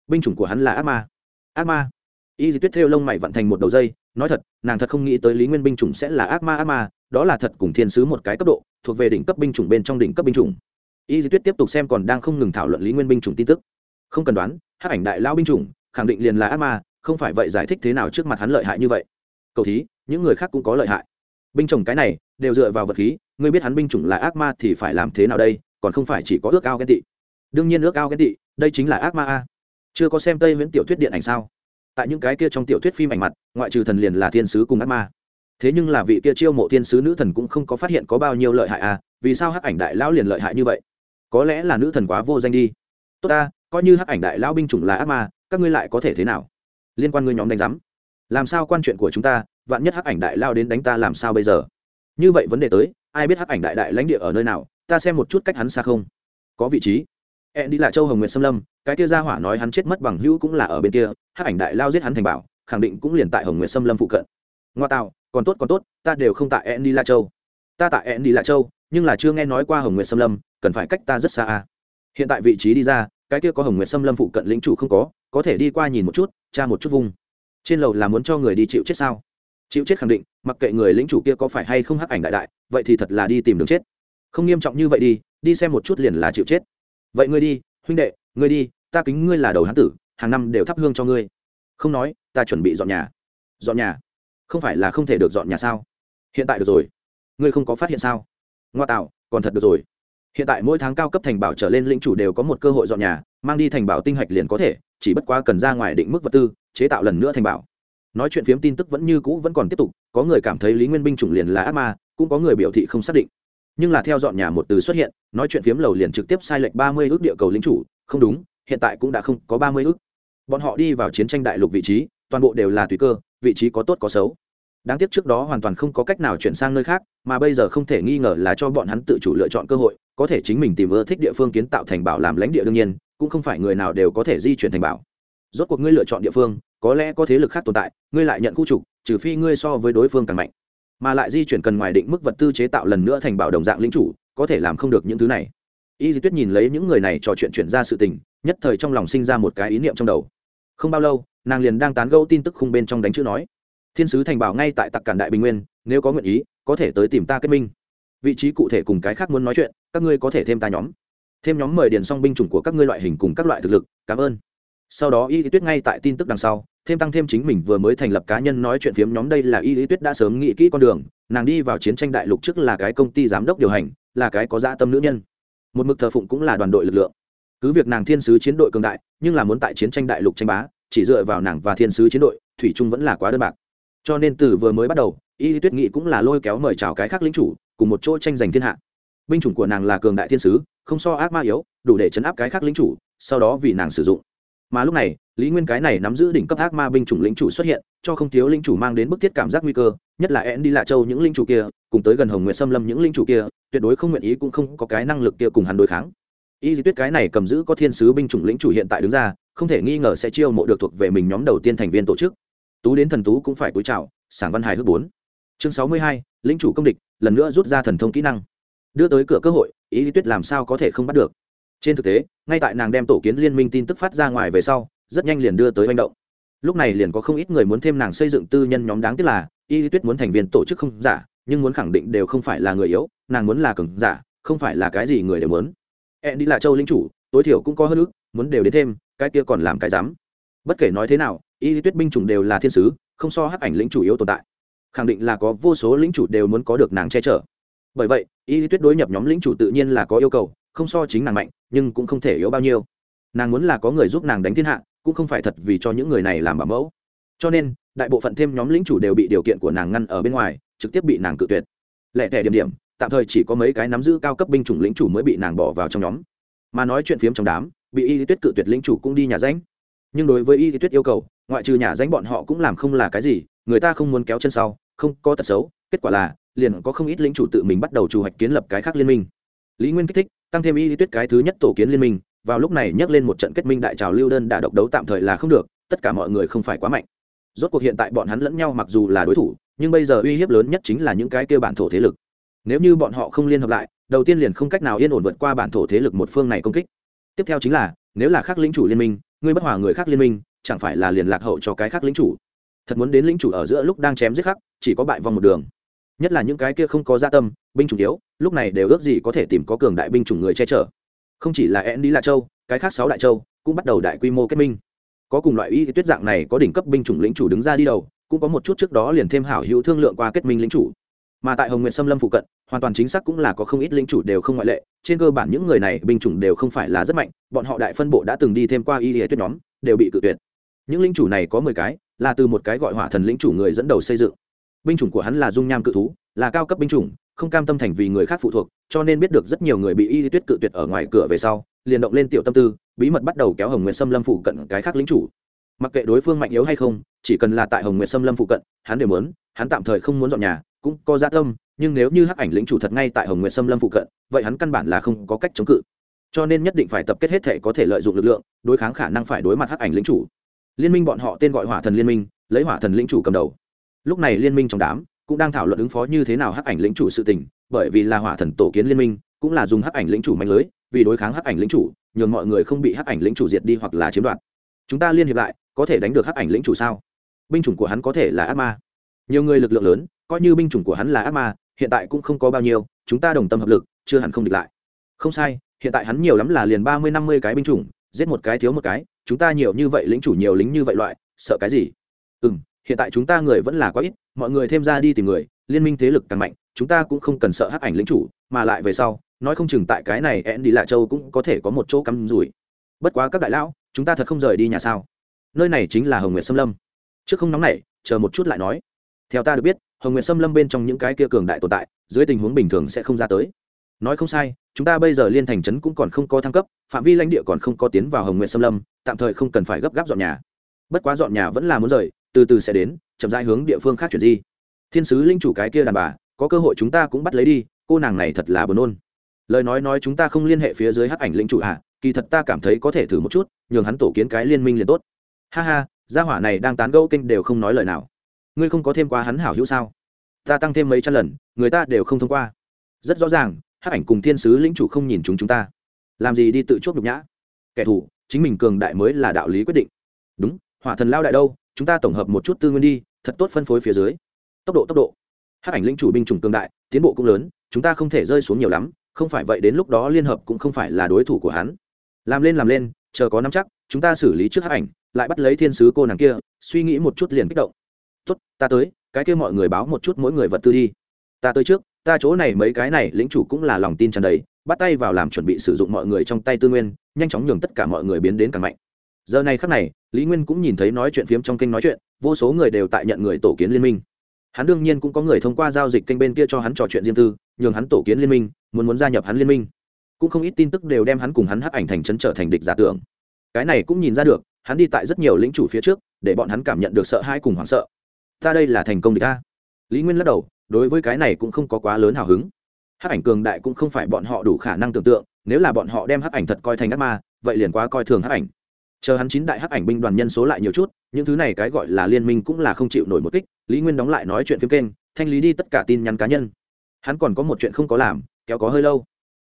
Binh chủng của hắn là ác ma. Ác ma. Y di tuyết theo lông mày vận thành một đầu dây, nói thật, nàng thật không nghĩ tới lý nguyên binh chủng sẽ là ác ma ác ma, đó là thật cùng thiên sứ một cái cấp độ, thuộc về đỉnh cấp binh chủng bên trong đỉnh cấp binh chủng y di tuyết tiếp tục xem còn đang không ngừng thảo luận lý nguyên binh chủng tin tức. Không cần đoán hát ảnh đại lao binh chủng, khẳng định liền là ác ma, không phải vậy giải thích thế nào trước mặt hắn lợi hại như vậy. Cầu thí, những người khác cũng có lợi hại. Binh chủng cái này, đều dựa vào vật khí, ngươi biết hắn binh chủng là ác ma thì phải làm thế nào đây, còn không phải chỉ có ước ao ghen tị. Đương nhiên ước ao ghen tị, đây chính là ác ma a. Chưa có xem tây viễn tiểu thuyết điện ảnh sao? Tại những cái kia trong tiểu thuyết phim ảnh mặt, ngoại trừ thần liền là thiên sứ cùng ác ma. Thế nhưng là vị kia chiêu mộ thiên sứ nữ thần cũng không có phát hiện có bao nhiêu lợi hại à vì sao hắc ảnh đại lão liền lợi hại như vậy? Có lẽ là nữ thần quá vô danh đi. Tốt ta, coi như hắc ảnh đại lão binh chủng là ác ma, các ngươi lại có thể thế nào? Liên quan ngươi nhóm đánh giám. Làm sao quan chuyện của chúng ta, vạn nhất hắc ảnh đại lao đến đánh ta làm sao bây giờ? Như vậy vấn đề tới, ai biết hắc ảnh đại đại lãnh địa ở nơi nào, ta xem một chút cách hắn xa không. Có vị trí. E đi là châu hồng nguyệt xâm lâm, cái kia ra hỏa nói hắn chết mất bằng hữu cũng là ở bên kia, hắc ảnh đại lao giết hắn thành bảo, khẳng định cũng liền tại hồng nguyệt xâm lâm phụ cận. Ngoa tạo, còn tốt còn tốt, ta đều không tại e đi là châu. Ta tại e đi là châu nhưng là chưa nghe nói qua hồng nguyệt xâm lâm, cần phải cách ta rất xa a hiện tại vị trí đi ra, cái kia có hồng nguyệt xâm lâm phụ cận lĩnh chủ không có có thể đi qua nhìn một chút, tra một chút vùng trên lầu là muốn cho người đi chịu chết sao? Chịu chết khẳng định, mặc kệ người lĩnh chủ kia có phải hay không hắc ảnh đại đại, vậy thì thật là đi tìm đường chết. Không nghiêm trọng như vậy đi đi xem một chút liền là chịu chết. Vậy ngươi đi, huynh đệ, ngươi đi, ta kính ngươi là đầu hán tử, hàng năm đều thắp hương cho ngươi. Không nói, ta chuẩn bị dọn nhà. Dọn nhà? Không phải là không thể được dọn nhà sao? Hiện tại được rồi. Ngươi không có phát hiện sao? Ngoa tạo, còn thật được rồi. Hiện tại mỗi tháng cao cấp thành bảo trở lên lĩnh chủ đều có một cơ hội dọn nhà, mang đi thành bảo tinh hạch liền có thể, chỉ bất quá cần ra ngoài định mức vật tư, chế tạo lần nữa thành bảo. Nói chuyện phiếm tin tức vẫn như cũ vẫn còn tiếp tục, có người cảm thấy lý nguyên binh chủng liền là ác ma, cũng có người biểu thị không xác định. Nhưng là theo dọn nhà một từ xuất hiện, nói chuyện phiếm lầu liền trực tiếp sai lệch ba mươi ước địa cầu lính chủ, không đúng, hiện tại cũng đã không có ba mươi ước. Bọn họ đi vào chiến tranh đại lục vị trí, toàn bộ đều là tùy cơ, vị trí có tốt có xấu đáng tiếc trước đó hoàn toàn không có cách nào chuyển sang nơi khác, mà bây giờ không thể nghi ngờ là cho bọn hắn tự chủ lựa chọn cơ hội, có thể chính mình tìm ưa thích địa phương kiến tạo thành bảo làm lãnh địa đương nhiên, cũng không phải người nào đều có thể di chuyển thành bảo. Rốt cuộc ngươi lựa chọn địa phương, có lẽ có thế lực khác tồn tại, ngươi lại nhận khu trục, trừ phi ngươi so với đối phương càng mạnh. Mà lại di chuyển cần ngoài định mức vật tư chế tạo lần nữa thành bảo đồng dạng lính chủ, có thể làm không được những thứ này. Y di tuyết nhìn lấy những người này trò chuyện chuyển ra sự tình, nhất thời trong lòng sinh ra một cái ý niệm trong đầu. Không bao lâu, nàng liền đang tán gẫu tin tức khung bên trong đánh chữ nói thiên sứ thành bảo ngay tại tặc cản đại bình nguyên, nếu có nguyện ý, có thể tới tìm ta kết minh. Vị trí cụ thể cùng cái khác muốn nói chuyện, các ngươi có thể thêm ta nhóm. Thêm nhóm mời điền song binh chủng của các ngươi loại hình cùng các loại thực lực, cảm ơn. Sau đó y lý tuyết ngay tại tin tức đằng sau, thêm tăng thêm chính mình vừa mới thành lập cá nhân nói chuyện phiếm nhóm đây là y lý tuyết đã sớm nghĩ kỹ con đường, nàng đi vào chiến tranh đại lục trước là cái công ty giám đốc điều hành, là cái có dã tâm nữ nhân. Một mực thờ phụng cũng là đoàn đội lực lượng. Cứ việc nàng thiên sứ chiến đội cường đại, nhưng là muốn tại chiến tranh đại lục tranh bá, chỉ dựa vào nàng và thiên sứ chiến đội, thủy trung vẫn là quá đơn bạc cho nên từ vừa mới bắt đầu, y tuyết nghị cũng là lôi kéo mời chào cái khác lính chủ, cùng một chỗ tranh giành thiên hạ. Binh chủng của nàng là cường đại thiên sứ, không so ác ma yếu, đủ để chấn áp cái khác lính chủ, sau đó vì nàng sử dụng. Mà lúc này, lý nguyên cái này nắm giữ đỉnh cấp ác ma binh chủng lính chủ xuất hiện, cho không thiếu lính chủ mang đến bức thiết cảm giác nguy cơ, nhất là én đi lạ châu những lính chủ kia, cùng tới gần hồng nguyệt xâm lâm những lính chủ kia, tuyệt đối không nguyện ý cũng không có cái năng lực kia cùng hắn đối kháng. Y di tuyết cái này cầm giữ có thiên sứ binh chủng lĩnh chủ hiện tại đứng ra, không thể nghi ngờ sẽ chiêu mộ được thuộc về mình nhóm đầu tiên thành viên tổ chức tú đến thần tú cũng phải cúi chào, sảng văn hài hước bốn. Chương sáu mươi hai lính chủ công địch, lần nữa rút ra thần thông kỹ năng. Đưa tới cửa cơ hội, ý lý tuyết làm sao có thể không bắt được? Trên thực tế, ngay tại nàng đem tổ kiến liên minh tin tức phát ra ngoài về sau, rất nhanh liền đưa tới manh động. Lúc này liền có không ít người muốn thêm nàng xây dựng tư nhân nhóm đáng tiếc là y lý tuyết muốn thành viên tổ chức không giả, nhưng muốn khẳng định đều không phải là người yếu, nàng muốn là cường giả, không phải là cái gì người đều muốn. Hẹn đi là châu linh chủ, tối thiểu cũng có hơn ước muốn đều đến thêm, cái kia còn làm cái dám bất kể nói thế nào y lý tuyết binh chủng đều là thiên sứ, không so hắc ảnh lĩnh chủ yếu tồn tại. Khẳng định là có vô số lĩnh chủ đều muốn có được nàng che chở. Bởi vậy, y lý tuyết đối nhập nhóm lĩnh chủ tự nhiên là có yêu cầu, không so chính nàng mạnh, nhưng cũng không thể yếu bao nhiêu. Nàng muốn là có người giúp nàng đánh thiên hạ, cũng không phải thật vì cho những người này làm bảo mẫu. Cho nên, đại bộ phận thêm nhóm lĩnh chủ đều bị điều kiện của nàng ngăn ở bên ngoài, trực tiếp bị nàng cự tuyệt. Lẻ tẻ điểm điểm, tạm thời chỉ có mấy cái nắm giữ cao cấp binh chủng lĩnh chủ mới bị nàng bỏ vào trong nhóm. Mà nói chuyện phiếm trong đám, bị y lý tuyết cự tuyệt lĩnh chủ cũng đi nhà danh nhưng đối với y lý tuyết yêu cầu, ngoại trừ nhà danh bọn họ cũng làm không là cái gì, người ta không muốn kéo chân sau, không có tật xấu, kết quả là, liền có không ít lĩnh chủ tự mình bắt đầu chủ hoạch kiến lập cái khác liên minh. Lý nguyên kích thích, tăng thêm y lý tuyết cái thứ nhất tổ kiến liên minh, vào lúc này nhắc lên một trận kết minh đại trào lưu đơn đã độc đấu tạm thời là không được, tất cả mọi người không phải quá mạnh. Rốt cuộc hiện tại bọn hắn lẫn nhau mặc dù là đối thủ, nhưng bây giờ uy hiếp lớn nhất chính là những cái kêu bản thổ thế lực. Nếu như bọn họ không liên hợp lại, đầu tiên liền không cách nào yên ổn vượt qua bản thổ thế lực một phương này công kích. Tiếp theo chính là, nếu là khác lĩnh chủ liên minh ngươi bất hòa người khác liên minh, chẳng phải là liền lạc hậu cho cái khác lĩnh chủ. Thật muốn đến lĩnh chủ ở giữa lúc đang chém giết khắc, chỉ có bại vòng một đường. Nhất là những cái kia không có gia tâm, binh chủng yếu, lúc này đều ước gì có thể tìm có cường đại binh chủng người che chở. Không chỉ là én đi la châu, cái khác sáu đại châu cũng bắt đầu đại quy mô kết minh. Có cùng loại y tuyết dạng này có đỉnh cấp binh chủng lĩnh chủ đứng ra đi đầu, cũng có một chút trước đó liền thêm hảo hữu thương lượng qua kết minh lĩnh chủ. Mà tại hồng nguyện xâm lâm phụ cận hoàn toàn chính xác cũng là có không ít linh chủ đều không ngoại lệ, trên cơ bản những người này, binh chủng đều không phải là rất mạnh, bọn họ đại phân bộ đã từng đi thêm qua y tuyết nhóm, đều bị cự tuyệt. Những linh chủ này có mười cái, là từ một cái gọi hỏa thần linh chủ người dẫn đầu xây dựng. Binh chủng của hắn là dung nham cự thú, là cao cấp binh chủng, không cam tâm thành vì người khác phụ thuộc, cho nên biết được rất nhiều người bị y tuyết cự tuyệt ở ngoài cửa về sau, liền động lên tiểu tâm tư, bí mật bắt đầu kéo hồng nguyệt xâm lâm phụ cận cái khác lính chủ. Mặc kệ đối phương mạnh yếu hay không, chỉ cần là tại hồng nguyệt xâm lâm phụ cận, hắn đều muốn, hắn tạm thời không muốn dọn nhà, cũng có gia tâm nhưng nếu như hắc ảnh lĩnh chủ thật ngay tại hồng nguyệt xâm lâm phụ cận, vậy hắn căn bản là không có cách chống cự. Cho nên nhất định phải tập kết hết thể có thể lợi dụng lực lượng, đối kháng khả năng phải đối mặt hắc ảnh lĩnh chủ. Liên minh bọn họ tên gọi hỏa thần liên minh, lấy hỏa thần lĩnh chủ cầm đầu. Lúc này liên minh trong đám cũng đang thảo luận ứng phó như thế nào hắc ảnh lĩnh chủ sự tình, bởi vì là hỏa thần tổ kiến liên minh, cũng là dùng hắc ảnh lĩnh chủ mạnh lưới, vì đối kháng hắc ảnh lĩnh chủ, nhường mọi người không bị hắc ảnh lĩnh chủ diệt đi hoặc là chiếm đoạt. Chúng ta liên hiệp lại, có thể đánh được hắc ảnh lĩnh chủ sao? Binh chủng của hắn có thể là ác ma. Nhiều người lực lượng lớn, coi như binh chủng của hắn là ác ma hiện tại cũng không có bao nhiêu, chúng ta đồng tâm hợp lực, chưa hẳn không địch lại. Không sai, hiện tại hắn nhiều lắm là liền ba mươi năm mươi cái binh chủng, giết một cái thiếu một cái, chúng ta nhiều như vậy lính chủ nhiều lính như vậy loại, sợ cái gì? Ừ m hiện tại chúng ta người vẫn là quá ít, mọi người thêm ra đi tìm người, liên minh thế lực càng mạnh, chúng ta cũng không cần sợ hắc ảnh lính chủ, mà lại về sau, nói không chừng tại cái này én đi lạ châu cũng có thể có một chỗ cắm rủi. Bất quá các đại lão, chúng ta thật không rời đi nhà sao? Nơi này chính là hồng nguyệt xâm lâm. Trước không nóng này chờ một chút lại nói. Theo ta được biết hồng nguyệt xâm lâm bên trong những cái kia cường đại tồn tại, dưới tình huống bình thường sẽ không ra tới. Nói không sai, chúng ta bây giờ liên thành trấn cũng còn không có thăng cấp, phạm vi lãnh địa còn không có tiến vào hồng nguyệt xâm lâm, tạm thời không cần phải gấp gáp dọn nhà. Bất quá dọn nhà vẫn là muốn rời, từ từ sẽ đến, chậm rãi hướng địa phương khác chuyển di. Thiên sứ linh chủ cái kia đàn bà, có cơ hội chúng ta cũng bắt lấy đi, cô nàng này thật là buồn nôn. Lời nói nói chúng ta không liên hệ phía dưới hắc ảnh linh chủ à kỳ thật ta cảm thấy có thể thử một chút, nhường hắn tổ kiến cái liên minh liền tốt. Ha ha, gia hỏa này đang tán gẫu kinh đều không nói lời nào ngươi không có thêm qua hắn hảo hữu sao? Ta tăng thêm mấy trăm lần, người ta đều không thông qua. Rất rõ ràng, hắc ảnh cùng thiên sứ lĩnh chủ không nhìn chúng chúng ta. Làm gì đi tự chuốc nhục nhã? Kẻ thù, chính mình cường đại mới là đạo lý quyết định. Đúng, hỏa thần lao đại đâu? Chúng ta tổng hợp một chút tư nguyên đi, thật tốt phân phối phía dưới. Tốc độ tốc độ. Hắc ảnh lĩnh chủ binh chủng cường đại, tiến bộ cũng lớn, chúng ta không thể rơi xuống nhiều lắm, không phải vậy đến lúc đó liên hợp cũng không phải là đối thủ của hắn. Làm lên làm lên, chờ có nắm chắc, chúng ta xử lý trước hắc ảnh, lại bắt lấy thiên sứ cô nàng kia, suy nghĩ một chút liền kích động tốt, ta tới, cái kia mọi người báo một chút mỗi người vật tư đi. Ta tới trước, ta chỗ này mấy cái này lĩnh chủ cũng là lòng tin tràn đầy, bắt tay vào làm chuẩn bị sử dụng mọi người trong tay tư nguyên, nhanh chóng nhường tất cả mọi người biến đến càng mạnh. Giờ này khắc này, lý nguyên cũng nhìn thấy nói chuyện phiếm trong kênh nói chuyện, vô số người đều tại nhận người tổ kiến liên minh. Hắn đương nhiên cũng có người thông qua giao dịch kênh bên kia cho hắn trò chuyện riêng tư, nhường hắn tổ kiến liên minh, muốn muốn gia nhập hắn liên minh. Cũng không ít tin tức đều đem hắn cùng hắn hắc ảnh thành trấn trở thành địch giả tưởng. Cái này cũng nhìn ra được, hắn đi tại rất nhiều lĩnh chủ phía trước, để bọn hắn cảm nhận được sợ hãi cùng hoảng sợ ta đây là thành công địch ta. Lý nguyên lắc đầu, đối với cái này cũng không có quá lớn hào hứng. Hắc ảnh cường đại cũng không phải bọn họ đủ khả năng tưởng tượng, nếu là bọn họ đem hắc ảnh thật coi thành ác ma, vậy liền quá coi thường hắc ảnh. Chờ hắn chín đại hắc ảnh binh đoàn nhân số lại nhiều chút, những thứ này cái gọi là liên minh cũng là không chịu nổi một kích, lý nguyên đóng lại nói chuyện phim kênh, thanh lý đi tất cả tin nhắn cá nhân. Hắn còn có một chuyện không có làm, kéo có hơi lâu.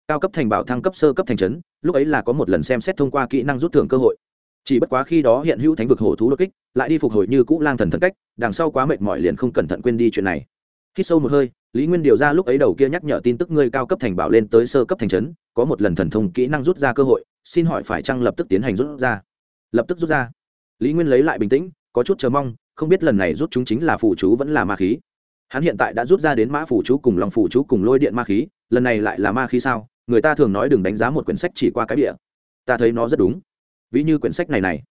Cao cấp thành bảo thăng cấp sơ cấp thành trấn, lúc ấy là có một lần xem xét thông qua kỹ năng rút thưởng cơ hội chỉ bất quá khi đó hiện hữu thánh vực hổ thú đột kích, lại đi phục hồi như cũ lang thần thần cách, đằng sau quá mệt mỏi liền không cẩn thận quên đi chuyện này. Khi sâu một hơi, lý nguyên điều ra lúc ấy đầu kia nhắc nhở tin tức ngươi cao cấp thành bảo lên tới sơ cấp thành trấn, có một lần thần thông kỹ năng rút ra cơ hội, xin hỏi phải chăng lập tức tiến hành rút ra? Lập tức rút ra. Lý nguyên lấy lại bình tĩnh, có chút chờ mong, không biết lần này rút chúng chính là phù chú vẫn là ma khí. Hắn hiện tại đã rút ra đến mã phù chú cùng lòng phù chú cùng lôi điện ma khí, lần này lại là ma khí sao? Người ta thường nói đừng đánh giá một quyển sách chỉ qua cái địa ta thấy nó rất đúng ví như quyển sách này này.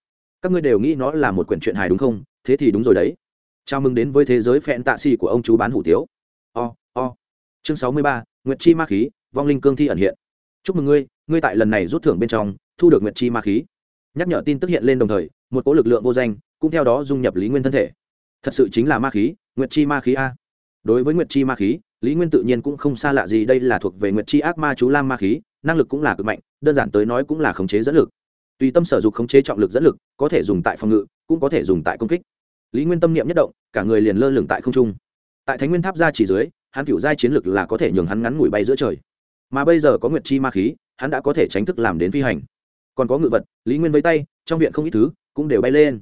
Các ngươi đều nghĩ nó là một quyển truyện hài đúng không? Thế thì đúng rồi đấy. Chào mừng đến với thế giới phẹn tạ xì của ông chú bán hủ tiếu. O、oh, o、oh. chương sáu mươi ba nguyệt chi ma khí vong linh cương thi ẩn hiện. Chúc mừng ngươi ngươi tại lần này rút thưởng bên trong thu được nguyệt chi ma khí. Nhắc nhở tin tức hiện lên đồng thời một cỗ lực lượng vô danh cũng theo đó dung nhập lý nguyên thân thể. Thật sự chính là ma khí nguyệt chi ma khí a. Đối với nguyệt chi ma khí lý nguyên tự nhiên cũng không xa lạ gì đây là thuộc về nguyệt chi ác ma chú lam ma khí năng lực cũng là cực mạnh đơn giản tới nói cũng là khống chế dẫn lực tùy tâm sở dục khống chế trọng lực dẫn lực, có thể dùng tại phòng ngự, cũng có thể dùng tại công kích. Lý nguyên tâm niệm nhất động, cả người liền lơ lửng tại không trung. Tại thánh nguyên tháp ra chỉ dưới, hắn cựu giai chiến lực là có thể nhường hắn ngắn ngủi bay giữa trời. Mà bây giờ có nguyệt chi ma khí, hắn đã có thể tránh thức làm đến phi hành. Còn có ngự vật, lý nguyên với tay, trong viện không ít thứ, cũng đều bay lên.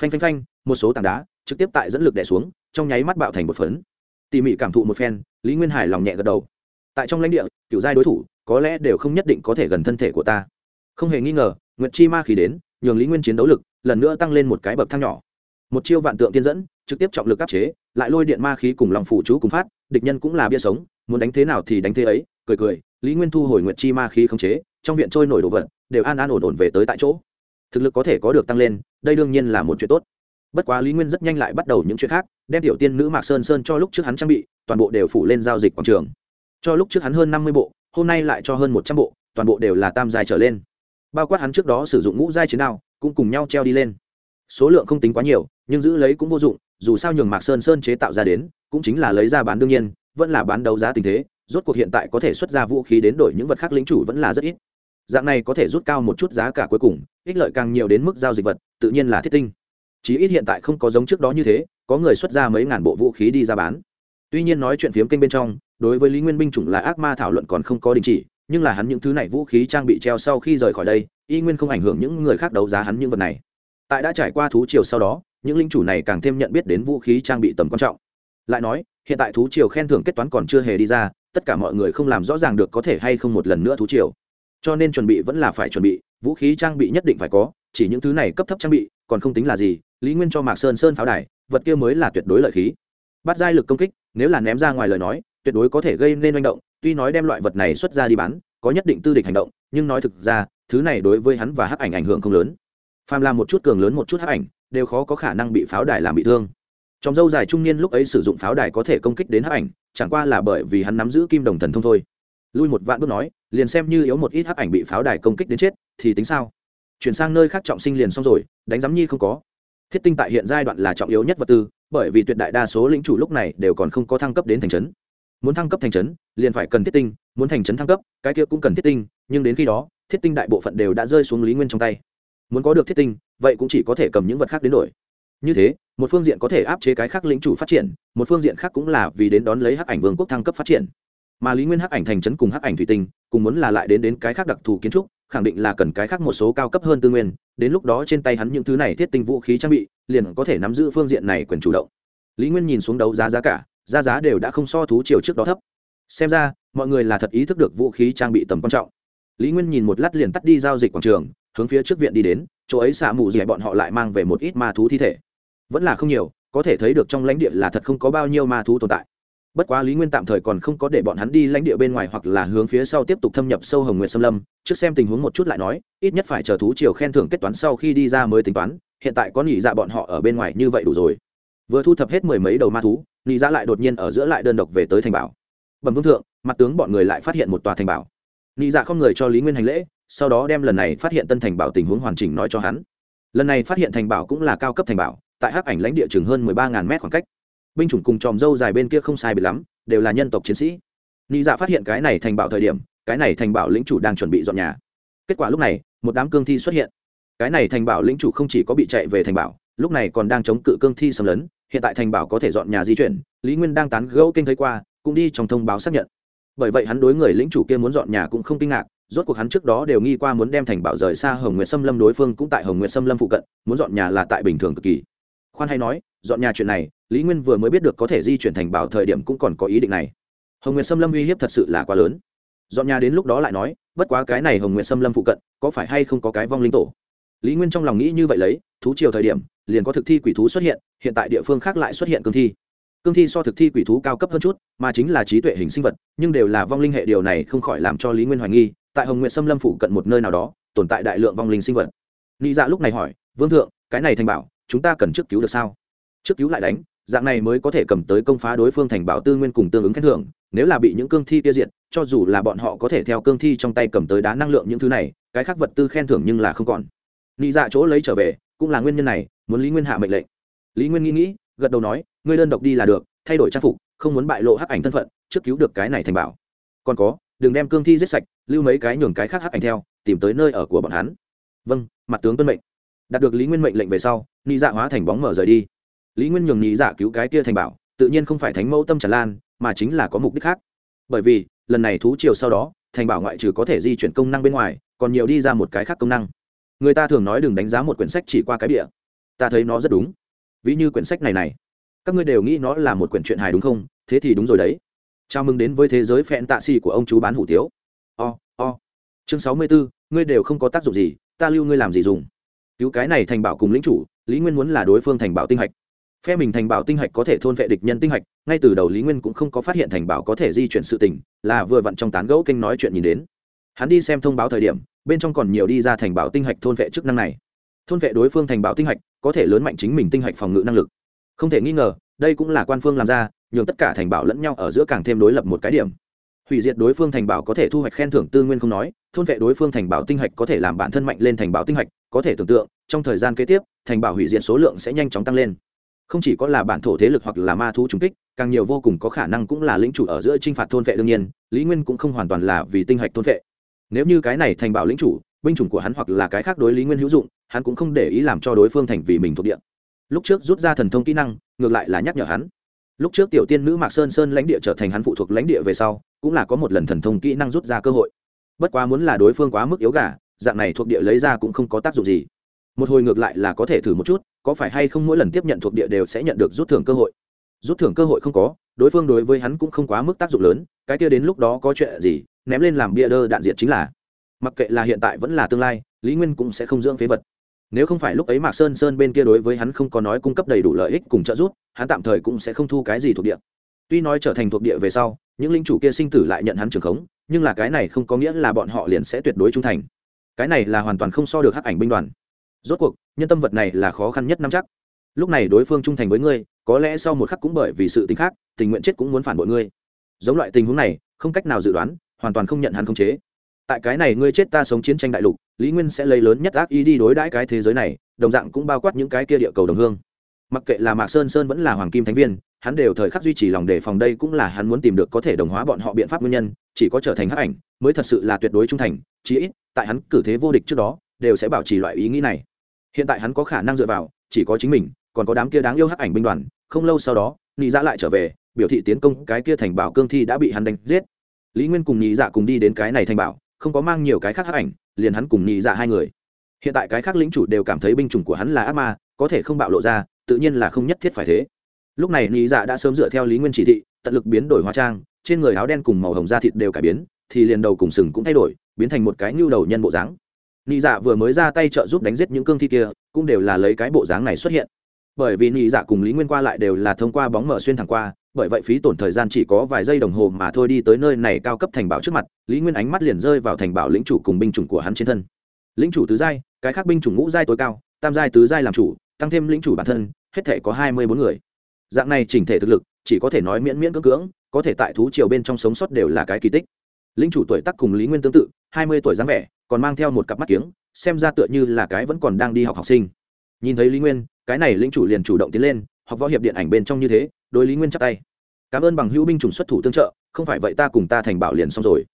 Phanh phanh phanh, một số tảng đá, trực tiếp tại dẫn lực đẻ xuống, trong nháy mắt bạo thành một phấn. Tỉ mỉ cảm thụ một phen, lý nguyên hải lòng nhẹ gật đầu. Tại trong lãnh địa cựu giai đối thủ, có lẽ đều không nhất định có thể gần thân thể của ta không hề nghi ngờ, nguyệt chi ma khí đến, nhường lý nguyên chiến đấu lực lần nữa tăng lên một cái bậc thang nhỏ. Một chiêu vạn tượng tiên dẫn, trực tiếp trọng lực áp chế, lại lôi điện ma khí cùng lòng phủ chú cùng phát, địch nhân cũng là bia sống, muốn đánh thế nào thì đánh thế ấy, cười cười, lý nguyên thu hồi nguyệt chi ma khí khống chế, trong viện trôi nổi đồ vật, đều an an ổn ổn về tới tại chỗ. Thực lực có thể có được tăng lên, đây đương nhiên là một chuyện tốt. Bất quá lý nguyên rất nhanh lại bắt đầu những chuyện khác, đem tiểu tiên nữ mạc sơn sơn cho lúc trước hắn trang bị, toàn bộ đều phủ lên giao dịch quảng trường. Cho lúc trước hắn hơn năm mươi bộ, hôm nay lại cho hơn một trăm bộ, toàn bộ đều là tam dài trở lên bao quát hắn trước đó sử dụng ngũ giai chiến đao, cũng cùng nhau treo đi lên. Số lượng không tính quá nhiều, nhưng giữ lấy cũng vô dụng, dù sao nhường mạc sơn sơn chế tạo ra đến, cũng chính là lấy ra bán đương nhiên, vẫn là bán đấu giá tình thế, rốt cuộc hiện tại có thể xuất ra vũ khí đến đổi những vật khác lính chủ vẫn là rất ít. Dạng này có thể rút cao một chút giá cả cuối cùng, ích lợi càng nhiều đến mức giao dịch vật, tự nhiên là thiết tinh. Chí ít hiện tại không có giống trước đó như thế, có người xuất ra mấy ngàn bộ vũ khí đi ra bán. Tuy nhiên nói chuyện phiếm kênh bên trong, đối với lý nguyên binh chủng là ác ma thảo luận còn không có đình chỉ nhưng là hắn những thứ này vũ khí trang bị treo sau khi rời khỏi đây, y nguyên không ảnh hưởng những người khác đấu giá hắn những vật này. Tại đã trải qua thú triều sau đó, những linh chủ này càng thêm nhận biết đến vũ khí trang bị tầm quan trọng. Lại nói, hiện tại thú triều khen thưởng kết toán còn chưa hề đi ra, tất cả mọi người không làm rõ ràng được có thể hay không một lần nữa thú triều. Cho nên chuẩn bị vẫn là phải chuẩn bị, vũ khí trang bị nhất định phải có, chỉ những thứ này cấp thấp trang bị, còn không tính là gì, lý nguyên cho mạc sơn sơn pháo đài, vật kia mới là tuyệt đối lợi khí. Bắt giai lực công kích, nếu là ném ra ngoài lời nói, tuyệt đối có thể gây nên manh động tuy nói đem loại vật này xuất ra đi bán, có nhất định tư địch hành động, nhưng nói thực ra, thứ này đối với hắn và hắc ảnh ảnh hưởng không lớn. Phàm làm một chút cường lớn một chút hắc ảnh, đều khó có khả năng bị pháo đài làm bị thương. Trong dâu dài trung niên lúc ấy sử dụng pháo đài có thể công kích đến hắc ảnh, chẳng qua là bởi vì hắn nắm giữ kim đồng thần thông thôi. Lui một vạn bước nói, liền xem như yếu một ít hắc ảnh bị pháo đài công kích đến chết, thì tính sao? Chuyển sang nơi khác trọng sinh liền xong rồi, đánh giám nhi không có. Thiết tinh tại hiện giai đoạn là trọng yếu nhất vật tư, bởi vì tuyệt đại đa số lĩnh chủ lúc này đều còn không có thăng cấp đến thành trấn muốn thăng cấp thành trấn, liền phải cần thiết tinh, muốn thành trấn thăng cấp, cái kia cũng cần thiết tinh, nhưng đến khi đó, thiết tinh đại bộ phận đều đã rơi xuống lý nguyên trong tay. Muốn có được thiết tinh, vậy cũng chỉ có thể cầm những vật khác đến đổi. Như thế, một phương diện có thể áp chế cái khác lĩnh chủ phát triển, một phương diện khác cũng là vì đến đón lấy hắc ảnh vương quốc thăng cấp phát triển. Mà lý nguyên hắc ảnh thành trấn cùng hắc ảnh thủy tinh cùng muốn là lại đến đến cái khác đặc thù kiến trúc, khẳng định là cần cái khác một số cao cấp hơn tư nguyên, đến lúc đó trên tay hắn những thứ này thiết tinh vũ khí trang bị, liền có thể nắm giữ phương diện này quyền chủ động. Lý nguyên nhìn xuống đấu giá giá cả giá giá đều đã không so thú chiều trước đó thấp. Xem ra, mọi người là thật ý thức được vũ khí trang bị tầm quan trọng. Lý nguyên nhìn một lát liền tắt đi giao dịch quảng trường, hướng phía trước viện đi đến, chỗ ấy xả mù dẻ bọn họ lại mang về một ít ma thú thi thể. Vẫn là không nhiều, có thể thấy được trong lãnh địa là thật không có bao nhiêu ma thú tồn tại. Bất quá lý nguyên tạm thời còn không có để bọn hắn đi lãnh địa bên ngoài hoặc là hướng phía sau tiếp tục thâm nhập sâu hồng nguyệt xâm lâm. Trước xem tình huống một chút lại nói, ít nhất phải chờ thú chiều khen thưởng kết toán sau khi đi ra mới tính toán, hiện tại có nghỉ dạ bọn họ ở bên ngoài như vậy đủ rồi. Vừa thu thập hết mười mấy đầu ma thú nghỉ dạ lại đột nhiên ở giữa lại đơn độc về tới thành bảo. Bẩm vương thượng, mặt tướng bọn người lại phát hiện một tòa thành bảo. Nghỉ dạ không người cho lý nguyên hành lễ, sau đó đem lần này phát hiện tân thành bảo tình huống hoàn chỉnh nói cho hắn. Lần này phát hiện thành bảo cũng là cao cấp thành bảo, tại hắc ảnh lãnh địa chừng hơn mười ba ngàn mét khoảng cách. Binh chủng cùng tròm dâu dài bên kia không sai bị lắm, đều là nhân tộc chiến sĩ. Nghĩ dạ phát hiện cái này thành bảo thời điểm, cái này thành bảo lĩnh chủ đang chuẩn bị dọn nhà. Kết quả lúc này, một đám cương thi xuất hiện. Cái này thành bảo lĩnh chủ không chỉ có bị chạy về thành bảo, lúc này còn đang chống cự cương thi xâm lấn hiện tại thành bảo có thể dọn nhà di chuyển, lý nguyên đang tán gẫu kênh thấy qua, cũng đi trong thông báo xác nhận. Bởi vậy hắn đối người lĩnh chủ kia muốn dọn nhà cũng không kinh ngạc, rốt cuộc hắn trước đó đều nghi qua muốn đem thành bảo rời xa hồng nguyệt xâm lâm đối phương cũng tại hồng nguyệt xâm lâm phụ cận, muốn dọn nhà là tại bình thường cực kỳ. Khoan hay nói, dọn nhà chuyện này, lý nguyên vừa mới biết được có thể di chuyển thành bảo thời điểm cũng còn có ý định này. Hồng nguyệt xâm lâm uy hiếp thật sự là quá lớn. Dọn nhà đến lúc đó lại nói, bất quá cái này hồng nguyệt xâm lâm phụ cận, có phải hay không có cái vong linh tổ? Lý nguyên trong lòng nghĩ như vậy lấy, thú chiều thời điểm liền có thực thi quỷ thú xuất hiện hiện tại địa phương khác lại xuất hiện cương thi. Cương thi so thực thi quỷ thú cao cấp hơn chút, mà chính là trí tuệ hình sinh vật, nhưng đều là vong linh hệ điều này không khỏi làm cho lý nguyên hoài nghi, tại hồng nguyện xâm lâm phụ cận một nơi nào đó, tồn tại đại lượng vong linh sinh vật. Nghĩ dạ lúc này hỏi, vương thượng, cái này thành bảo, chúng ta cần trước cứu được sao? Trước cứu lại đánh, dạng này mới có thể cầm tới công phá đối phương thành bảo tư nguyên cùng tương ứng khen thưởng, nếu là bị những cương thi tiêu diệt, cho dù là bọn họ có thể theo cương thi trong tay cầm tới đá năng lượng những thứ này, cái khác vật tư khen thưởng nhưng là không còn. Nghĩ dạ chỗ lấy trở về, cũng là nguyên nhân này muốn lý nguyên hạ mệnh lệnh lý nguyên nghĩ nghĩ gật đầu nói ngươi đơn độc đi là được thay đổi trang phục không muốn bại lộ hắc ảnh thân phận trước cứu được cái này thành bảo còn có đừng đem cương thi giết sạch lưu mấy cái nhường cái khác hắc ảnh theo tìm tới nơi ở của bọn hắn vâng mặt tướng tuân mệnh đạt được lý nguyên mệnh lệnh về sau nghĩ dạ hóa thành bóng mở rời đi lý nguyên nhường nhị dạ cứu cái kia thành bảo tự nhiên không phải thánh mẫu tâm tràn lan mà chính là có mục đích khác bởi vì lần này thú chiều sau đó thành bảo ngoại trừ có thể di chuyển công năng bên ngoài còn nhiều đi ra một cái khác công năng người ta thường nói đừng đánh giá một quyển sách chỉ qua cái địa ta thấy nó rất đúng. Ví như quyển sách này này. Các ngươi đều nghĩ nó là một quyển truyện hài đúng không? Thế thì đúng rồi đấy. Chào mừng đến với thế giới phẹn tạ xì của ông chú bán hủ tiếu. O、oh, o、oh. chương sáu mươi bốn ngươi đều không có tác dụng gì ta lưu ngươi làm gì dùng? Cứu cái này thành bảo cùng lĩnh chủ lý nguyên muốn là đối phương thành bảo tinh hạch. Phe mình thành bảo tinh hạch có thể thôn vệ địch nhân tinh hạch ngay từ đầu lý nguyên cũng không có phát hiện thành bảo có thể di chuyển sự tình là vừa vặn trong tán gẫu kênh nói chuyện nhìn đến. Hắn đi xem thông báo thời điểm bên trong còn nhiều đi ra thành bảo tinh hạch thôn vệ chức năng này. Thôn vệ đối phương thành bảo tinh hạch có thể lớn mạnh chính mình tinh hạch phòng ngự năng lực. Không thể nghi ngờ, đây cũng là quan phương làm ra, nhường tất cả thành bảo lẫn nhau ở giữa càng thêm đối lập một cái điểm. Hủy diệt đối phương thành bảo có thể thu hoạch khen thưởng tư nguyên không nói, thôn vệ đối phương thành bảo tinh hạch có thể làm bản thân mạnh lên thành bảo tinh hạch, có thể tưởng tượng, trong thời gian kế tiếp, thành bảo hủy diệt số lượng sẽ nhanh chóng tăng lên. Không chỉ có là bản thổ thế lực hoặc là ma thú trung kích, càng nhiều vô cùng có khả năng cũng là lĩnh chủ ở giữa t r i n h phạt thôn vệ đương nhiên, lý nguyên cũng không hoàn toàn là vì tinh hạch thôn vệ. Nếu như cái này thành bảo lĩnh chủ binh chủng của hắn hoặc là cái khác đối lý nguyên hữu dụng, hắn cũng không để ý làm cho đối phương thành vì mình thuộc địa. Lúc trước rút ra thần thông kỹ năng, ngược lại là nhắc nhở hắn. Lúc trước tiểu tiên nữ mạc sơn sơn lãnh địa trở thành hắn phụ thuộc lãnh địa về sau, cũng là có một lần thần thông kỹ năng rút ra cơ hội. Bất quá muốn là đối phương quá mức yếu gà, dạng này thuộc địa lấy ra cũng không có tác dụng gì. Một hồi ngược lại là có thể thử một chút, có phải hay không mỗi lần tiếp nhận thuộc địa đều sẽ nhận được rút thưởng cơ hội. Rút thưởng cơ hội không có, đối phương đối với hắn cũng không quá mức tác dụng lớn, cái kia đến lúc đó có chuyện gì, ném lên làm bia đơ đạn diện chính là mặc kệ là hiện tại vẫn là tương lai, lý nguyên cũng sẽ không dưỡng phế vật. Nếu không phải lúc ấy mạc sơn sơn bên kia đối với hắn không có nói cung cấp đầy đủ lợi ích cùng trợ giúp, hắn tạm thời cũng sẽ không thu cái gì thuộc địa. Tuy nói trở thành thuộc địa về sau, những linh chủ kia sinh tử lại nhận hắn trường khống, nhưng là cái này không có nghĩa là bọn họ liền sẽ tuyệt đối trung thành. Cái này là hoàn toàn không so được hắc ảnh binh đoàn. Rốt cuộc, nhân tâm vật này là khó khăn nhất năm chắc. Lúc này đối phương trung thành với ngươi, có lẽ sau một khắc cũng bởi vì sự tính khác, tình nguyện chết cũng muốn phản bội ngươi. Giống loại tình huống này, không cách nào dự đoán, hoàn toàn không nhận hắn khống chế tại cái này ngươi chết ta sống chiến tranh đại lục, lý nguyên sẽ lấy lớn nhất ác ý đi đối đãi cái thế giới này, đồng dạng cũng bao quát những cái kia địa cầu đồng hương. Mặc kệ là mạc sơn sơn vẫn là hoàng kim thánh viên, hắn đều thời khắc duy trì lòng đề phòng đây cũng là hắn muốn tìm được có thể đồng hóa bọn họ biện pháp nguyên nhân, chỉ có trở thành hắc ảnh mới thật sự là tuyệt đối trung thành, chí ít, tại hắn cử thế vô địch trước đó, đều sẽ bảo trì loại ý nghĩ này. Hiện tại hắn có khả năng dựa vào, chỉ có chính mình, còn có đám kia đáng yêu hắc ảnh binh đoàn, không lâu sau đó nị dạ lại trở về, biểu thị tiến công cái kia thành bảo cương thi đã bị hắn đánh giết. Lý nguyên cùng nhị dạ cùng đi đến cái này thành bảo không có mang nhiều cái khác hắc ảnh, liền hắn cùng nhị dạ hai người. Hiện tại cái khác lĩnh chủ đều cảm thấy binh chủng của hắn là ác ma, có thể không bạo lộ ra, tự nhiên là không nhất thiết phải thế. Lúc này nhị dạ đã sớm dựa theo lý nguyên chỉ thị, tận lực biến đổi hóa trang, trên người áo đen cùng màu hồng da thịt đều cải biến, thì liền đầu cùng sừng cũng thay đổi, biến thành một cái nhu đầu nhân bộ dáng. Nhị dạ vừa mới ra tay trợ giúp đánh giết những cương thi kia, cũng đều là lấy cái bộ dáng này xuất hiện. Bởi vì nhị dạ cùng lý nguyên qua lại đều là thông qua bóng mở xuyên thẳng qua bởi vậy phí tổn thời gian chỉ có vài giây đồng hồ mà thôi đi tới nơi này cao cấp thành bảo trước mặt, lý nguyên ánh mắt liền rơi vào thành bảo lĩnh chủ cùng binh chủng của hắn trên thân. Lĩnh chủ tứ giai, cái khác binh chủng ngũ giai tối cao, tam giai tứ giai làm chủ, tăng thêm lĩnh chủ bản thân, hết thể có hai mươi bốn người. Dạng này chỉnh thể thực lực, chỉ có thể nói miễn miễn cưỡng cưỡng, có thể tại thú triều bên trong sống sót đều là cái kỳ tích. Lĩnh chủ tuổi tác cùng lý nguyên tương tự, hai mươi tuổi dáng vẻ, còn mang theo một cặp mắt kiếng, xem ra tựa như là cái vẫn còn đang đi học học sinh. Nhìn thấy lý nguyên, cái này lĩnh chủ liền chủ động tiến lên, học võ hiệp điện ảnh bên trong như thế đối lý nguyên chắp tay. Cảm ơn bằng hữu binh chủng xuất thủ tương trợ, không phải vậy ta cùng ta thành bảo liền xong rồi.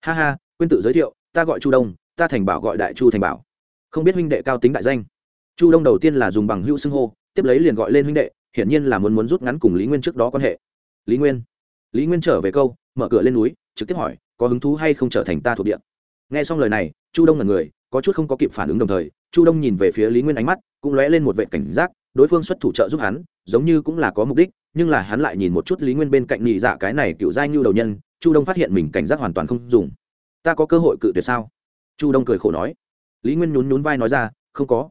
Ha ha, quên tự giới thiệu, ta gọi chu đông, ta thành bảo gọi đại chu thành bảo. Không biết huynh đệ cao tính đại danh. Chu đông đầu tiên là dùng bằng hữu xưng hô, tiếp lấy liền gọi lên huynh đệ, hiển nhiên là muốn muốn rút ngắn cùng lý nguyên trước đó quan hệ. Lý nguyên. Lý nguyên trở về câu, mở cửa lên núi, trực tiếp hỏi, có hứng thú hay không trở thành ta thuộc địa? Nghe xong lời này, chu đông là người, có chút không có kịp phản ứng đồng thời, chu đông nhìn về phía lý nguyên ánh mắt, cũng lóe lên một vệ cảnh giác, đối phương xuất thủ trợ giúp hắn, giống như cũng là có mục đích nhưng là hắn lại nhìn một chút lý nguyên bên cạnh nhị dạ cái này cựu giai như đầu nhân, chu đông phát hiện mình cảnh giác hoàn toàn không dùng. Ta có cơ hội cự tuyệt sao? Chu đông cười khổ nói. Lý nguyên nhún nhún vai nói ra, không có.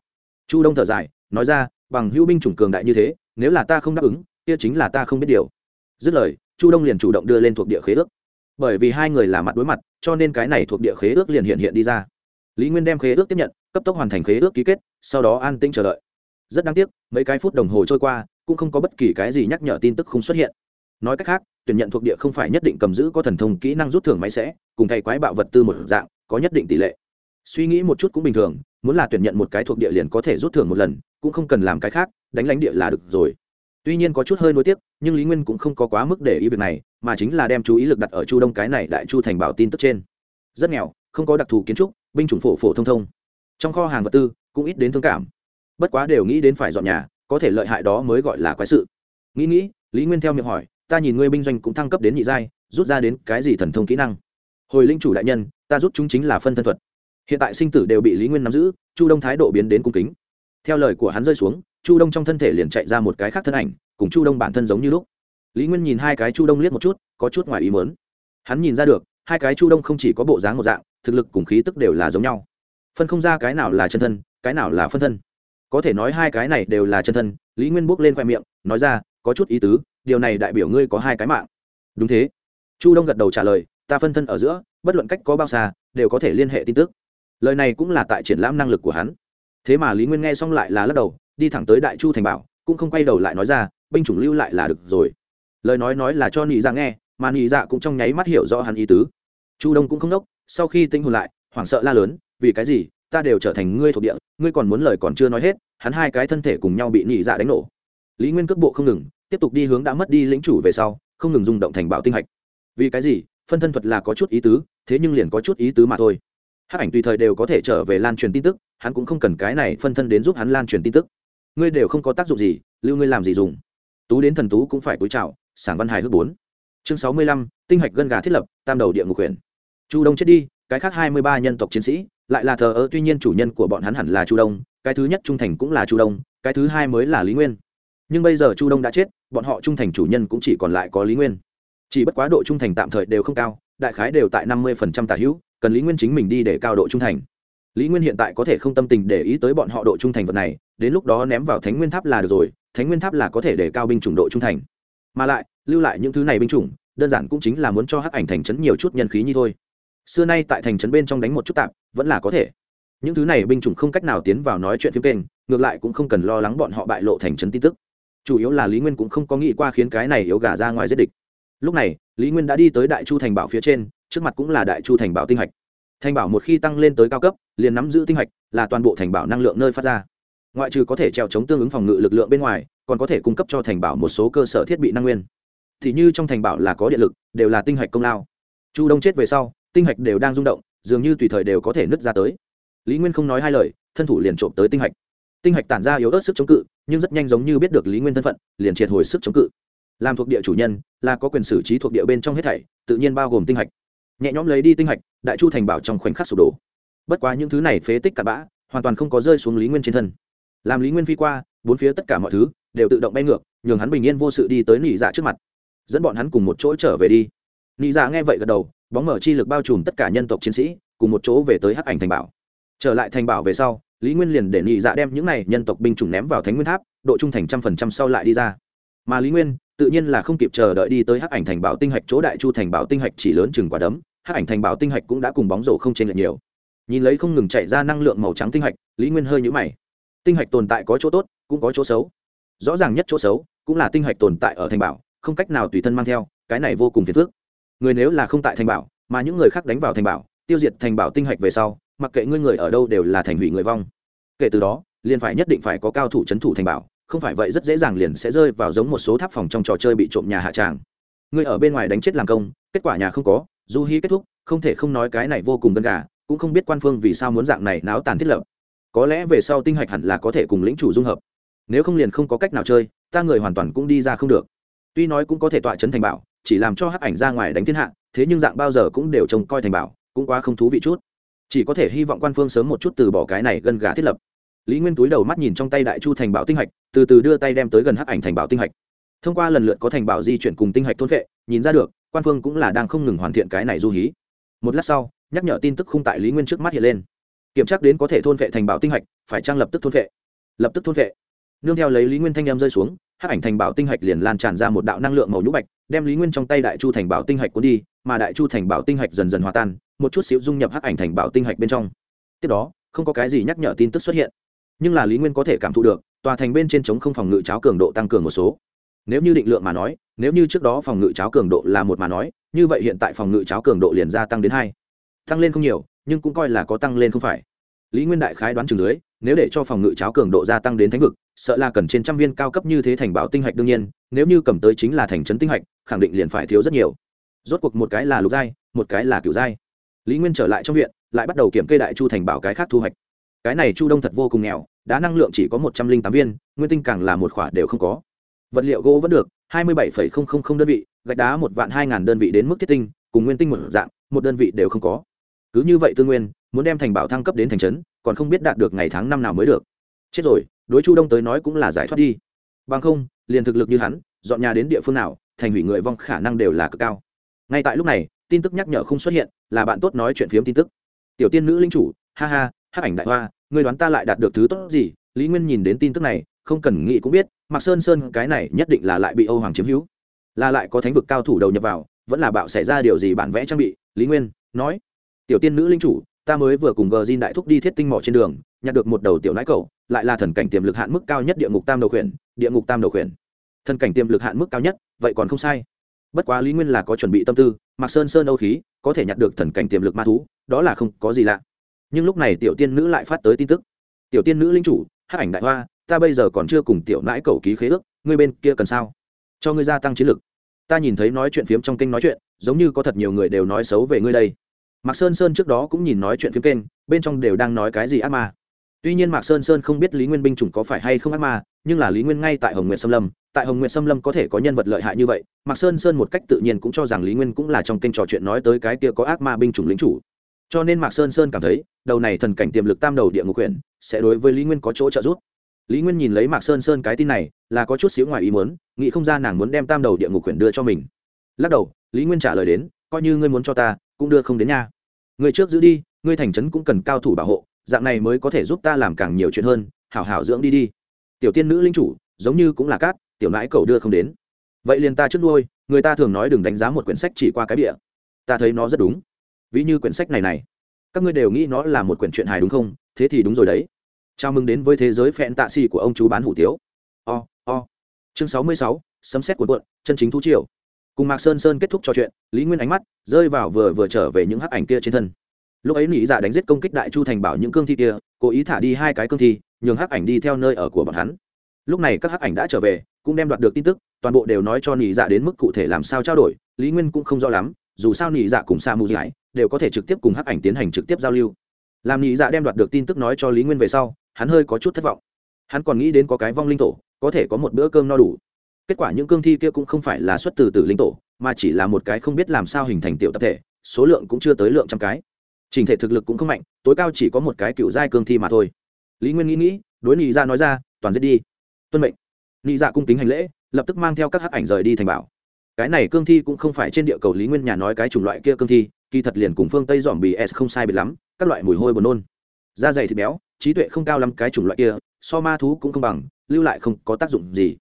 Chu đông thở dài, nói ra, bằng hữu binh chủng cường đại như thế, nếu là ta không đáp ứng, kia chính là ta không biết điều. Dứt lời, chu đông liền chủ động đưa lên thuộc địa khế ước. Bởi vì hai người là mặt đối mặt, cho nên cái này thuộc địa khế ước liền hiện hiện đi ra. Lý nguyên đem khế ước tiếp nhận, cấp tốc hoàn thành khế ước ký kết, sau đó an tĩnh chờ đợi. Rất đáng tiếc, mấy cái phút đồng hồ trôi qua cũng không có bất kỳ cái gì nhắc nhở tin tức không xuất hiện. Nói cách khác, tuyển nhận thuộc địa không phải nhất định cầm giữ có thần thông kỹ năng rút thưởng máy sẽ, cùng thay quái bạo vật tư một dạng, có nhất định tỷ lệ. Suy nghĩ một chút cũng bình thường, muốn là tuyển nhận một cái thuộc địa liền có thể rút thưởng một lần, cũng không cần làm cái khác, đánh lánh địa là được rồi. Tuy nhiên có chút hơi nối tiếc, nhưng lý nguyên cũng không có quá mức để ý việc này, mà chính là đem chú ý lực đặt ở chu đông cái này đại chu thành bảo tin tức trên. Rất nghèo, không có đặc thù kiến trúc, binh chủng phổ phổ thông thông. Trong kho hàng vật tư, cũng ít đến thương cảm. Bất quá đều nghĩ đến phải dọn nhà có thể lợi hại đó mới gọi là quái sự. Nghĩ nghĩ, lý nguyên theo miệng hỏi, ta nhìn ngươi binh doanh cũng thăng cấp đến nhị giai, rút ra đến cái gì thần thông kỹ năng? Hồi linh chủ đại nhân, ta rút chúng chính là phân thân thuật. Hiện tại sinh tử đều bị lý nguyên nắm giữ, chu đông thái độ biến đến cung kính. Theo lời của hắn rơi xuống, chu đông trong thân thể liền chạy ra một cái khác thân ảnh, cùng chu đông bản thân giống như lúc. Lý nguyên nhìn hai cái chu đông liếc một chút, có chút ngoài ý mớn hắn nhìn ra được, hai cái chu đông không chỉ có bộ dáng một dạng, thực lực cùng khí tức đều là giống nhau. Phân không ra cái nào là chân thân, cái nào là phân thân có thể nói hai cái này đều là chân thân, lý nguyên bước lên khoe miệng, nói ra, có chút ý tứ, điều này đại biểu ngươi có hai cái mạng. Đúng thế. Chu đông gật đầu trả lời, ta phân thân ở giữa, bất luận cách có bao xa, đều có thể liên hệ tin tức. Lời này cũng là tại triển lãm năng lực của hắn. Thế mà lý nguyên nghe xong lại là lắc đầu, đi thẳng tới đại chu thành bảo, cũng không quay đầu lại nói ra, binh chủng lưu lại là được rồi. Lời nói nói là cho nị dạ nghe, mà nị dạ cũng trong nháy mắt hiểu rõ hắn ý tứ. Chu đông cũng không đốc, sau khi tinh hồn lại, hoảng sợ la lớn, vì cái gì? Ta đều trở thành ngươi thuộc địa, ngươi còn muốn lời còn chưa nói hết, hắn hai cái thân thể cùng nhau bị nhị dạ đánh nổ. Lý nguyên cước bộ không ngừng, tiếp tục đi hướng đã mất đi lĩnh chủ về sau, không ngừng rung động thành bảo tinh hạch. Vì cái gì? Phân thân thuật là có chút ý tứ, thế nhưng liền có chút ý tứ mà thôi. Hát ảnh tùy thời đều có thể trở về lan truyền tin tức, hắn cũng không cần cái này phân thân đến giúp hắn lan truyền tin tức. Ngươi đều không có tác dụng gì, lưu ngươi làm gì dùng? Tú đến thần tú cũng phải cúi chào, sảng văn hài hước bốn. Chương sáu mươi lăm, tinh hạch gân gà thiết lập, tam đầu địa ngục quyền. Chu đông chết đi cái khác hai mươi ba nhân tộc chiến sĩ, lại là thờ ơ, tuy nhiên chủ nhân của bọn hắn hẳn là chu đông, cái thứ nhất trung thành cũng là chu đông, cái thứ hai mới là lý nguyên. Nhưng bây giờ chu đông đã chết, bọn họ trung thành chủ nhân cũng chỉ còn lại có lý nguyên. Chỉ bất quá độ trung thành tạm thời đều không cao, đại khái đều tại năm mươi phần trăm tả hữu, cần lý nguyên chính mình đi để cao độ trung thành. Lý nguyên hiện tại có thể không tâm tình để ý tới bọn họ độ trung thành vật này, đến lúc đó ném vào thánh nguyên tháp là được rồi, thánh nguyên tháp là có thể để cao binh chủng độ trung thành. Mà lại, lưu lại những thứ này binh chủng, đơn giản cũng chính là muốn cho hắc ảnh thành trấn nhiều chút nhân khí như thôi xưa nay tại thành trấn bên trong đánh một chút tạm vẫn là có thể. Những thứ này binh chủng không cách nào tiến vào nói chuyện phim kênh, ngược lại cũng không cần lo lắng bọn họ bại lộ thành trấn tin tức. Chủ yếu là lý nguyên cũng không có nghĩ qua khiến cái này yếu gà ra ngoài giết địch. Lúc này, lý nguyên đã đi tới đại chu thành bảo phía trên, trước mặt cũng là đại chu thành bảo tinh hạch. Thành bảo một khi tăng lên tới cao cấp, liền nắm giữ tinh hạch, là toàn bộ thành bảo năng lượng nơi phát ra. Ngoại trừ có thể treo chống tương ứng phòng ngự lực lượng bên ngoài, còn có thể cung cấp cho thành bảo một số cơ sở thiết bị năng nguyên. Thì như trong thành bảo là có điện lực, đều là tinh hạch công lao. Chu đông chết về sau tinh hạch đều đang rung động, dường như tùy thời đều có thể nứt ra tới. Lý nguyên không nói hai lời, thân thủ liền trộm tới tinh hạch. Tinh hạch tản ra yếu ớt sức chống cự, nhưng rất nhanh giống như biết được lý nguyên thân phận, liền triệt hồi sức chống cự. Làm thuộc địa chủ nhân, là có quyền xử trí thuộc địa bên trong hết thảy, tự nhiên bao gồm tinh hạch. Nhẹ nhõm lấy đi tinh hạch, đại chu thành bảo trong khoảnh khắc sụp đổ. Bất quá những thứ này phế tích cặn bã, hoàn toàn không có rơi xuống lý nguyên trên thân. Làm lý nguyên phi qua, bốn phía tất cả mọi thứ đều tự động bay ngược, nhường hắn bình yên vô sự đi tới nỉ dạ trước mặt. Dẫn bọn hắn cùng một chỗ trở về đi. Nỉ dạ nghe vậy gật đầu bóng mở chi lực bao trùm tất cả nhân tộc chiến sĩ, cùng một chỗ về tới hắc ảnh thành bảo. Trở lại thành bảo về sau, lý nguyên liền để nhị dạ đem những này nhân tộc binh chủng ném vào thánh nguyên tháp, độ trung thành trăm phần trăm sau lại đi ra. Mà lý nguyên, tự nhiên là không kịp chờ đợi đi tới hắc ảnh thành bảo tinh hạch chỗ đại chu thành bảo tinh hạch chỉ lớn chừng quả đấm, hắc ảnh thành bảo tinh hạch cũng đã cùng bóng rổ không chênh lệch nhiều. Nhìn lấy không ngừng chạy ra năng lượng màu trắng tinh hạch, lý nguyên hơi nhũ mày. Tinh hạch tồn tại có chỗ tốt, cũng có chỗ xấu. Rõ ràng nhất chỗ xấu, cũng là tinh hạch tồn tại ở thành bảo, không cách nào tùy thân mang theo, cái này vô cùng phiền phức người nếu là không tại thành bảo, mà những người khác đánh vào thành bảo, tiêu diệt thành bảo tinh hạch về sau, mặc kệ ngươi người ở đâu đều là thành hủy người vong. Kể từ đó, liền phải nhất định phải có cao thủ c h ấ n thủ thành bảo, không phải vậy rất dễ dàng liền sẽ rơi vào giống một số tháp phòng trong trò chơi bị trộm nhà hạ tràng. Ngươi ở bên ngoài đánh chết làm công, kết quả nhà không có, du hy kết thúc, không thể không nói cái này vô cùng gần gà, cũng không biết quan phương vì sao muốn dạng này náo tàn thiết lập. Có lẽ về sau tinh hạch hẳn là có thể cùng lĩnh chủ dung hợp. Nếu không liền không có cách nào chơi, ta người hoàn toàn cũng đi ra không được. Tuy nói cũng có thể tọa chấn thành bảo chỉ làm cho hắc ảnh ra ngoài đánh thiên hạ, thế nhưng dạng bao giờ cũng đều trông coi thành bảo, cũng quá không thú vị chút. Chỉ có thể hy vọng quan phương sớm một chút từ bỏ cái này gần gà thiết lập. Lý nguyên túi đầu mắt nhìn trong tay đại chu thành bảo tinh hạch, từ từ đưa tay đem tới gần hắc ảnh thành bảo tinh hạch. Thông qua lần lượt có thành bảo di chuyển cùng tinh hạch thôn vệ, nhìn ra được, quan phương cũng là đang không ngừng hoàn thiện cái này du hí. Một lát sau, nhắc nhở tin tức khung tại lý nguyên trước mắt hiện lên. Kiểm tra đến có thể thôn vệ thành bảo tinh hạch, phải trang lập tức thôn vệ? Lập tức thôn vệ. Nương theo lấy lý nguyên thanh em rơi xuống, hắc ảnh thành bảo tinh hạch liền lan tràn ra một đạo năng lượng màu nhũ bạch đem lý nguyên trong tay đại chu thành bảo tinh hạch cuốn đi, mà đại chu thành bảo tinh hạch dần dần hòa tan, một chút xíu dung nhập hắc ảnh thành bảo tinh hạch bên trong. Tiếp đó, không có cái gì nhắc nhở tin tức xuất hiện. Nhưng là lý nguyên có thể cảm thụ được, tòa thành bên trên chống không phòng ngự cháo cường độ tăng cường một số. Nếu như định lượng mà nói, nếu như trước đó phòng ngự cháo cường độ là một mà nói, như vậy hiện tại phòng ngự cháo cường độ liền gia tăng đến hai. Tăng lên không nhiều, nhưng cũng coi là có tăng lên không phải. Lý nguyên đại khái đoán chừng dưới nếu để cho phòng ngự cháo cường độ gia tăng đến thánh vực, sợ là cần trên trăm viên cao cấp như thế thành bảo tinh hạch đương nhiên, nếu như cầm tới chính là thành trấn tinh hạch, khẳng định liền phải thiếu rất nhiều. Rốt cuộc một cái là lục giai, một cái là kiểu giai. Lý nguyên trở lại trong viện, lại bắt đầu kiểm kê đại chu thành bảo cái khác thu hoạch. Cái này chu đông thật vô cùng nghèo, đá năng lượng chỉ có một trăm linh tám viên, nguyên tinh càng là một khỏa đều không có. Vật liệu gỗ vẫn được, hai mươi bảy đơn vị, gạch đá một vạn hai ngàn đơn vị đến mức thiết tinh, cùng nguyên tinh một dạng, một đơn vị đều không có. Cứ như vậy tư nguyên, muốn đem thành bảo thăng cấp đến thành trấn còn không biết đạt được ngày tháng năm nào mới được. Chết rồi, đối chu đông tới nói cũng là giải thoát đi. Bằng không, liền thực lực như hắn, dọn nhà đến địa phương nào, thành hủy người vong khả năng đều là cực cao. Ngay tại lúc này, tin tức nhắc nhở không xuất hiện, là bạn tốt nói chuyện phiếm tin tức. Tiểu tiên nữ linh chủ, ha ha, hắc ảnh đại hoa, người đoán ta lại đạt được thứ tốt gì? Lý nguyên nhìn đến tin tức này, không cần nghĩ cũng biết, mạc sơn sơn cái này nhất định là lại bị âu hoàng chiếm hữu. Là lại có thánh vực cao thủ đầu nhập vào, vẫn là bạo xảy ra điều gì bản vẽ trang bị? Lý nguyên nói. Tiểu tiên nữ linh chủ ta mới vừa cùng gờ Jin đại thúc đi thiết tinh mỏ trên đường, nhặt được một đầu tiểu nãi cầu lại là thần cảnh tiềm lực hạn mức cao nhất địa ngục tam đầu khuyển, địa ngục tam đầu khuyển. Thần cảnh tiềm lực hạn mức cao nhất, vậy còn không sai. Bất quá lý nguyên là có chuẩn bị tâm tư, mặc sơn sơn âu khí, có thể nhặt được thần cảnh tiềm lực ma thú, đó là không có gì lạ. Nhưng lúc này tiểu tiên nữ lại phát tới tin tức. Tiểu tiên nữ linh chủ hát ảnh đại hoa, ta bây giờ còn chưa cùng tiểu nãi cầu ký khế ước, ngươi bên kia cần sao? Cho ngươi gia tăng chiến lực. Ta nhìn thấy nói chuyện phiếm trong kênh nói chuyện, giống như có thật nhiều người đều nói xấu về ngươi đây mạc sơn sơn trước đó cũng nhìn nói chuyện phía kênh, bên trong đều đang nói cái gì ác ma. Tuy nhiên mạc sơn sơn không biết lý nguyên binh chủng có phải hay không ác ma, nhưng là lý nguyên ngay tại hồng nguyện xâm lâm, tại hồng nguyệt xâm lâm có thể có nhân vật lợi hại như vậy, mạc sơn sơn một cách tự nhiên cũng cho rằng lý nguyên cũng là trong kênh trò chuyện nói tới cái kia có ác ma binh chủng lính chủ. Cho nên mạc sơn sơn cảm thấy, đầu này thần cảnh tiềm lực tam đầu địa ngục quyển sẽ đối với lý nguyên có chỗ trợ giúp. Lý nguyên nhìn lấy mạc sơn sơn cái tin này, là có chút xíu ngoài ý muốn, nghĩ không ra nàng muốn đem tam đầu địa ngục quyển đưa cho mình. Lắc đầu, lý nguyên trả lời đến, coi như ngươi muốn cho ta cũng đưa không đến nha. Người trước giữ đi ngươi thành trấn cũng cần cao thủ bảo hộ dạng này mới có thể giúp ta làm càng nhiều chuyện hơn hảo hảo dưỡng đi đi. Tiểu tiên nữ linh chủ giống như cũng là cát tiểu nãi cầu đưa không đến. Vậy liền ta trước nuôi người ta thường nói đừng đánh giá một quyển sách chỉ qua cái bìa, ta thấy nó rất đúng. Ví như quyển sách này này các ngươi đều nghĩ nó là một quyển truyện hài đúng không? Thế thì đúng rồi đấy. Chào mừng đến với thế giới phẹn tạ xì của ông chú bán hủ tiếu. O、oh, o、oh. chương sáu mươi sáu sấm xét cuộn cuộn chân chính thú triều cùng mạc sơn sơn kết thúc trò chuyện lý nguyên ánh mắt rơi vào vừa vừa trở về những hắc ảnh kia trên thân lúc ấy nghĩ dạ đánh giết công kích đại chu thành bảo những cương thi kia cố ý thả đi hai cái cương thi nhường hắc ảnh đi theo nơi ở của bọn hắn lúc này các hắc ảnh đã trở về cũng đem đoạt được tin tức toàn bộ đều nói cho nghĩ dạ đến mức cụ thể làm sao trao đổi lý nguyên cũng không rõ lắm dù sao nghĩ dạ cùng sa mù giải đều có thể trực tiếp cùng hắc ảnh tiến hành trực tiếp giao lưu làm nghĩ dạ đem đoạt được tin tức nói cho lý nguyên về sau hắn hơi có chút thất vọng hắn còn nghĩ đến có cái vong linh tổ có thể có một bữa cơm no đủ kết quả những cương thi kia cũng không phải là xuất từ tử linh tổ, mà chỉ là một cái không biết làm sao hình thành tiểu tập thể, số lượng cũng chưa tới lượng trăm cái. Trình thể thực lực cũng không mạnh, tối cao chỉ có một cái cựu giai cương thi mà thôi. Lý nguyên nghĩ nghĩ, đối nị ra nói ra, toàn giết đi. Tuân mệnh. Nị dạ cung kính hành lễ, lập tức mang theo các hắc ảnh rời đi thành bảo. Cái này cương thi cũng không phải trên địa cầu lý nguyên nhà nói cái chủng loại kia cương thi, kỳ thật liền cùng phương tây dòm bì s không sai biệt lắm, các loại mùi hôi buồn nôn. Da dày thịt béo, trí tuệ không cao lắm cái chủng loại kia, so ma thú cũng không bằng, lưu lại không có tác dụng gì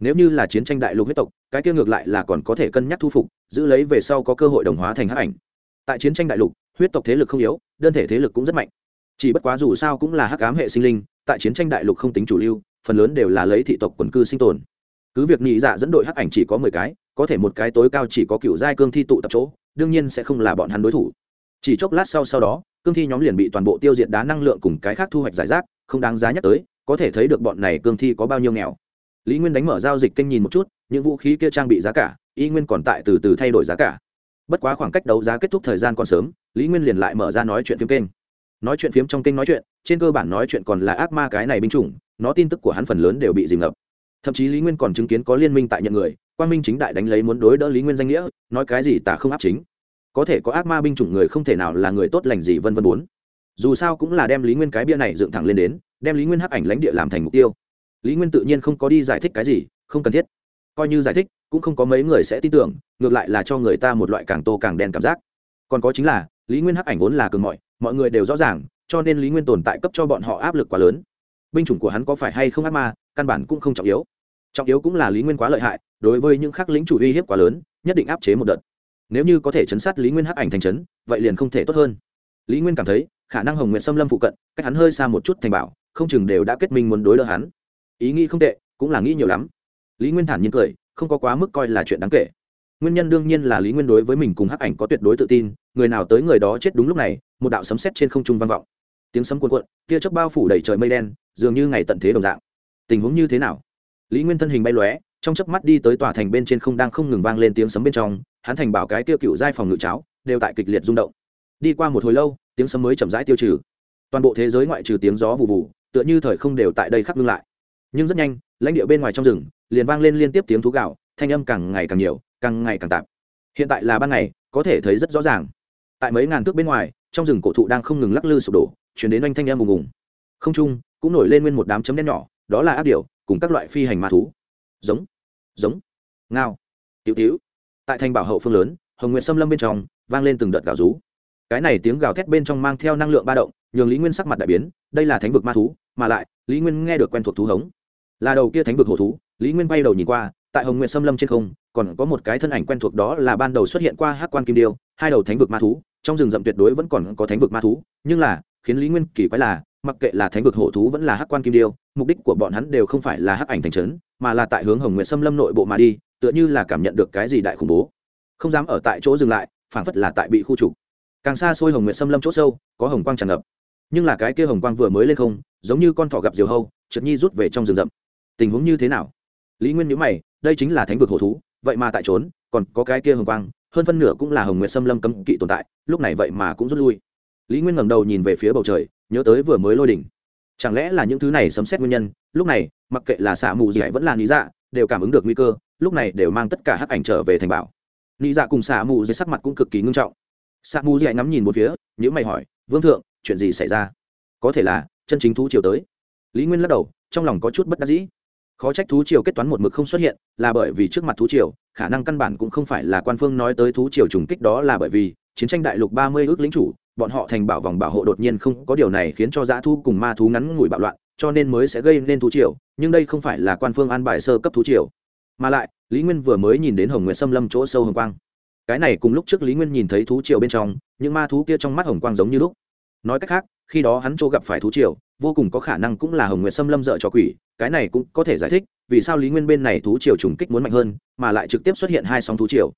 nếu như là chiến tranh đại lục huyết tộc, cái kia ngược lại là còn có thể cân nhắc thu phục, giữ lấy về sau có cơ hội đồng hóa thành hắc ảnh. Tại chiến tranh đại lục, huyết tộc thế lực không yếu, đơn thể thế lực cũng rất mạnh. Chỉ bất quá dù sao cũng là hắc ám hệ sinh linh, tại chiến tranh đại lục không tính chủ lưu, phần lớn đều là lấy thị tộc quần cư sinh tồn. Cứ việc nhị dạ dẫn đội hắc ảnh chỉ có mười cái, có thể một cái tối cao chỉ có cựu giai cương thi tụ tập chỗ, đương nhiên sẽ không là bọn hắn đối thủ. Chỉ chốc lát sau sau đó, cương thi nhóm liền bị toàn bộ tiêu diệt đá năng lượng cùng cái khác thu hoạch giải rác, không đáng giá nhắc tới, có thể thấy được bọn này cương thi có bao nhiêu nghèo lý nguyên đánh mở giao dịch kênh nhìn một chút, những vũ khí kia trang bị giá cả, y nguyên còn tại từ từ thay đổi giá cả. Bất quá khoảng cách đấu giá kết thúc thời gian còn sớm, lý nguyên liền lại mở ra nói chuyện phim kênh. Nói chuyện phiếm trong kênh nói chuyện, trên cơ bản nói chuyện còn là ác ma cái này binh chủng, nó tin tức của hắn phần lớn đều bị dìm ngập. Thậm chí lý nguyên còn chứng kiến có liên minh tại nhận người quan minh chính đại đánh lấy muốn đối đỡ lý nguyên danh nghĩa, nói cái gì tả không áp chính. Có thể có ác ma binh chủng người không thể nào là người tốt lành gì vân vân bốn. Dù sao cũng là đem lý nguyên cái bia này dựng thẳng lên đến, đem lý nguyên hắc ảnh lãnh địa làm thành mục tiêu lý nguyên tự nhiên không có đi giải thích cái gì, không cần thiết. Coi như giải thích, cũng không có mấy người sẽ tin tưởng, ngược lại là cho người ta một loại càng tô càng đen cảm giác. Còn có chính là, lý nguyên hắc ảnh vốn là cường mọi mọi người đều rõ ràng, cho nên lý nguyên tồn tại cấp cho bọn họ áp lực quá lớn. Binh chủng của hắn có phải hay không ác ma, căn bản cũng không trọng yếu. Trọng yếu cũng là lý nguyên quá lợi hại, đối với những khắc lính chủ uy hiếp quá lớn, nhất định áp chế một đợt. Nếu như có thể chấn sát lý nguyên hắc ảnh thành trấn, vậy liền không thể tốt hơn. Lý nguyên cảm thấy, khả năng hồng nguyện xâm lâm phụ cận, cách hắn hơi xa một chút thành bảo, không chừng đều đã kết minh muốn đối đỡ hắn ý nghĩ không tệ, cũng là nghĩ nhiều lắm. Lý nguyên thản nhiên cười, không có quá mức coi là chuyện đáng kể. Nguyên nhân đương nhiên là lý nguyên đối với mình cùng hắc ảnh có tuyệt đối tự tin, người nào tới người đó chết đúng lúc này, một đạo sấm sét trên không trung vang vọng. Tiếng sấm cuồn cuộn, tia chớp bao phủ đầy trời mây đen, dường như ngày tận thế đồng dạng. Tình huống như thế nào? Lý nguyên thân hình bay lóe, trong chớp mắt đi tới tòa thành bên trên không đang không ngừng vang lên tiếng sấm bên trong, hắn thành bảo cái tiêu cựu giai phòng ngự cháo, đều tại kịch liệt rung động. Đi qua một hồi lâu, tiếng sấm mới chậm rãi tiêu trừ. Toàn bộ thế giới ngoại trừ tiếng gió vụ vụ tựa như thời không đều tại đây khắc ngưng lại nhưng rất nhanh, lãnh địa bên ngoài trong rừng liền vang lên liên tiếp tiếng thú gạo, thanh âm càng ngày càng nhiều, càng ngày càng tạp. Hiện tại là ban ngày, có thể thấy rất rõ ràng. Tại mấy ngàn thước bên ngoài, trong rừng cổ thụ đang không ngừng lắc lư sụp đổ, chuyển đến oanh thanh âm bùng bùng không trung cũng nổi lên nguyên một đám chấm đen nhỏ, đó là áp điệu cùng các loại phi hành ma thú. Giống giống, ngao, tiểu tiểu. Tại thành bảo hậu phương lớn, hồng nguyện xâm lâm bên trong vang lên từng đợt gào rú. Cái này tiếng gào thét bên trong mang theo năng lượng ba động, nhường lý nguyên sắc mặt đại biến, đây là thánh vực ma thú, mà lại lý nguyên nghe được quen thuộc thú hống là đầu kia thánh vực hổ thú, lý nguyên bay đầu nhìn qua, tại hồng nguyện xâm lâm trên không, còn có một cái thân ảnh quen thuộc đó là ban đầu xuất hiện qua hát quan kim điêu, hai đầu thánh vực ma thú, trong rừng rậm tuyệt đối vẫn còn có thánh vực ma thú, nhưng là, khiến lý nguyên kỳ quái là, mặc kệ là thánh vực hổ thú vẫn là hát quan kim điêu, mục đích của bọn hắn đều không phải là hát ảnh thành trấn, mà là tại hướng hồng nguyện xâm lâm nội bộ mà đi, tựa như là cảm nhận được cái gì đại khủng bố. Không dám ở tại chỗ dừng lại, phảng phất là tại bị khu trục. Càng xa xôi hồng nguyện xâm lâm chỗ sâu, có hồng quang tràn ngập. Nhưng là cái kia hồng quang vừa mới lên không, giống như con thỏ gặp diều hâu trượt nhi rút về trong rừng rậm tình huống như thế nào? Lý nguyên nhữ mày, đây chính là thánh vực hổ thú, vậy mà tại trốn, còn có cái kia hồng quang, hơn phân nửa cũng là hồng nguyệt xâm lâm cấm kỵ tồn tại, lúc này vậy mà cũng rút lui. Lý nguyên ngẩng đầu nhìn về phía bầu trời, nhớ tới vừa mới lôi đỉnh. Chẳng lẽ là những thứ này sấm xét nguyên nhân? Lúc này, mặc kệ là xả mù gì hay vẫn là lý dạ đều cảm ứng được nguy cơ, lúc này đều mang tất cả hắc ảnh trở về thành bảo. Lý dạ cùng xạ mù dưới sắc mặt cũng cực kỳ ngưng trọng. Xạ mù dạy ngắm nhìn một phía nhữ mày hỏi, vương thượng, chuyện gì xảy ra? Có thể là chân chính thú triều tới. Lý nguyên lắc đầu, trong lòng có chút bất đắc dĩ khó trách thú triều kết toán một mực không xuất hiện, là bởi vì trước mặt thú triều, khả năng căn bản cũng không phải là quan phương nói tới thú triều trùng kích đó là bởi vì, chiến tranh đại lục ba mươi ước lính chủ, bọn họ thành bảo vòng bảo hộ đột nhiên không có điều này khiến cho dã thu cùng ma thú ngắn ngủi bạo loạn, cho nên mới sẽ gây nên thú triều, nhưng đây không phải là quan phương an bài sơ cấp thú triều. Mà lại, lý nguyên vừa mới nhìn đến hồng nguyện xâm lâm chỗ sâu hồng quang. Cái này cùng lúc trước lý nguyên nhìn thấy thú triều bên trong, những ma thú kia trong mắt hồng quang giống như lúc. Nói cách khác, khi đó hắn chỗ gặp phải thú triều vô cùng có khả năng cũng là hồng Nguyệt xâm lâm dợ cho quỷ, cái này cũng có thể giải thích vì sao lý nguyên bên này thú triều trùng kích muốn mạnh hơn, mà lại trực tiếp xuất hiện hai sóng thú triều.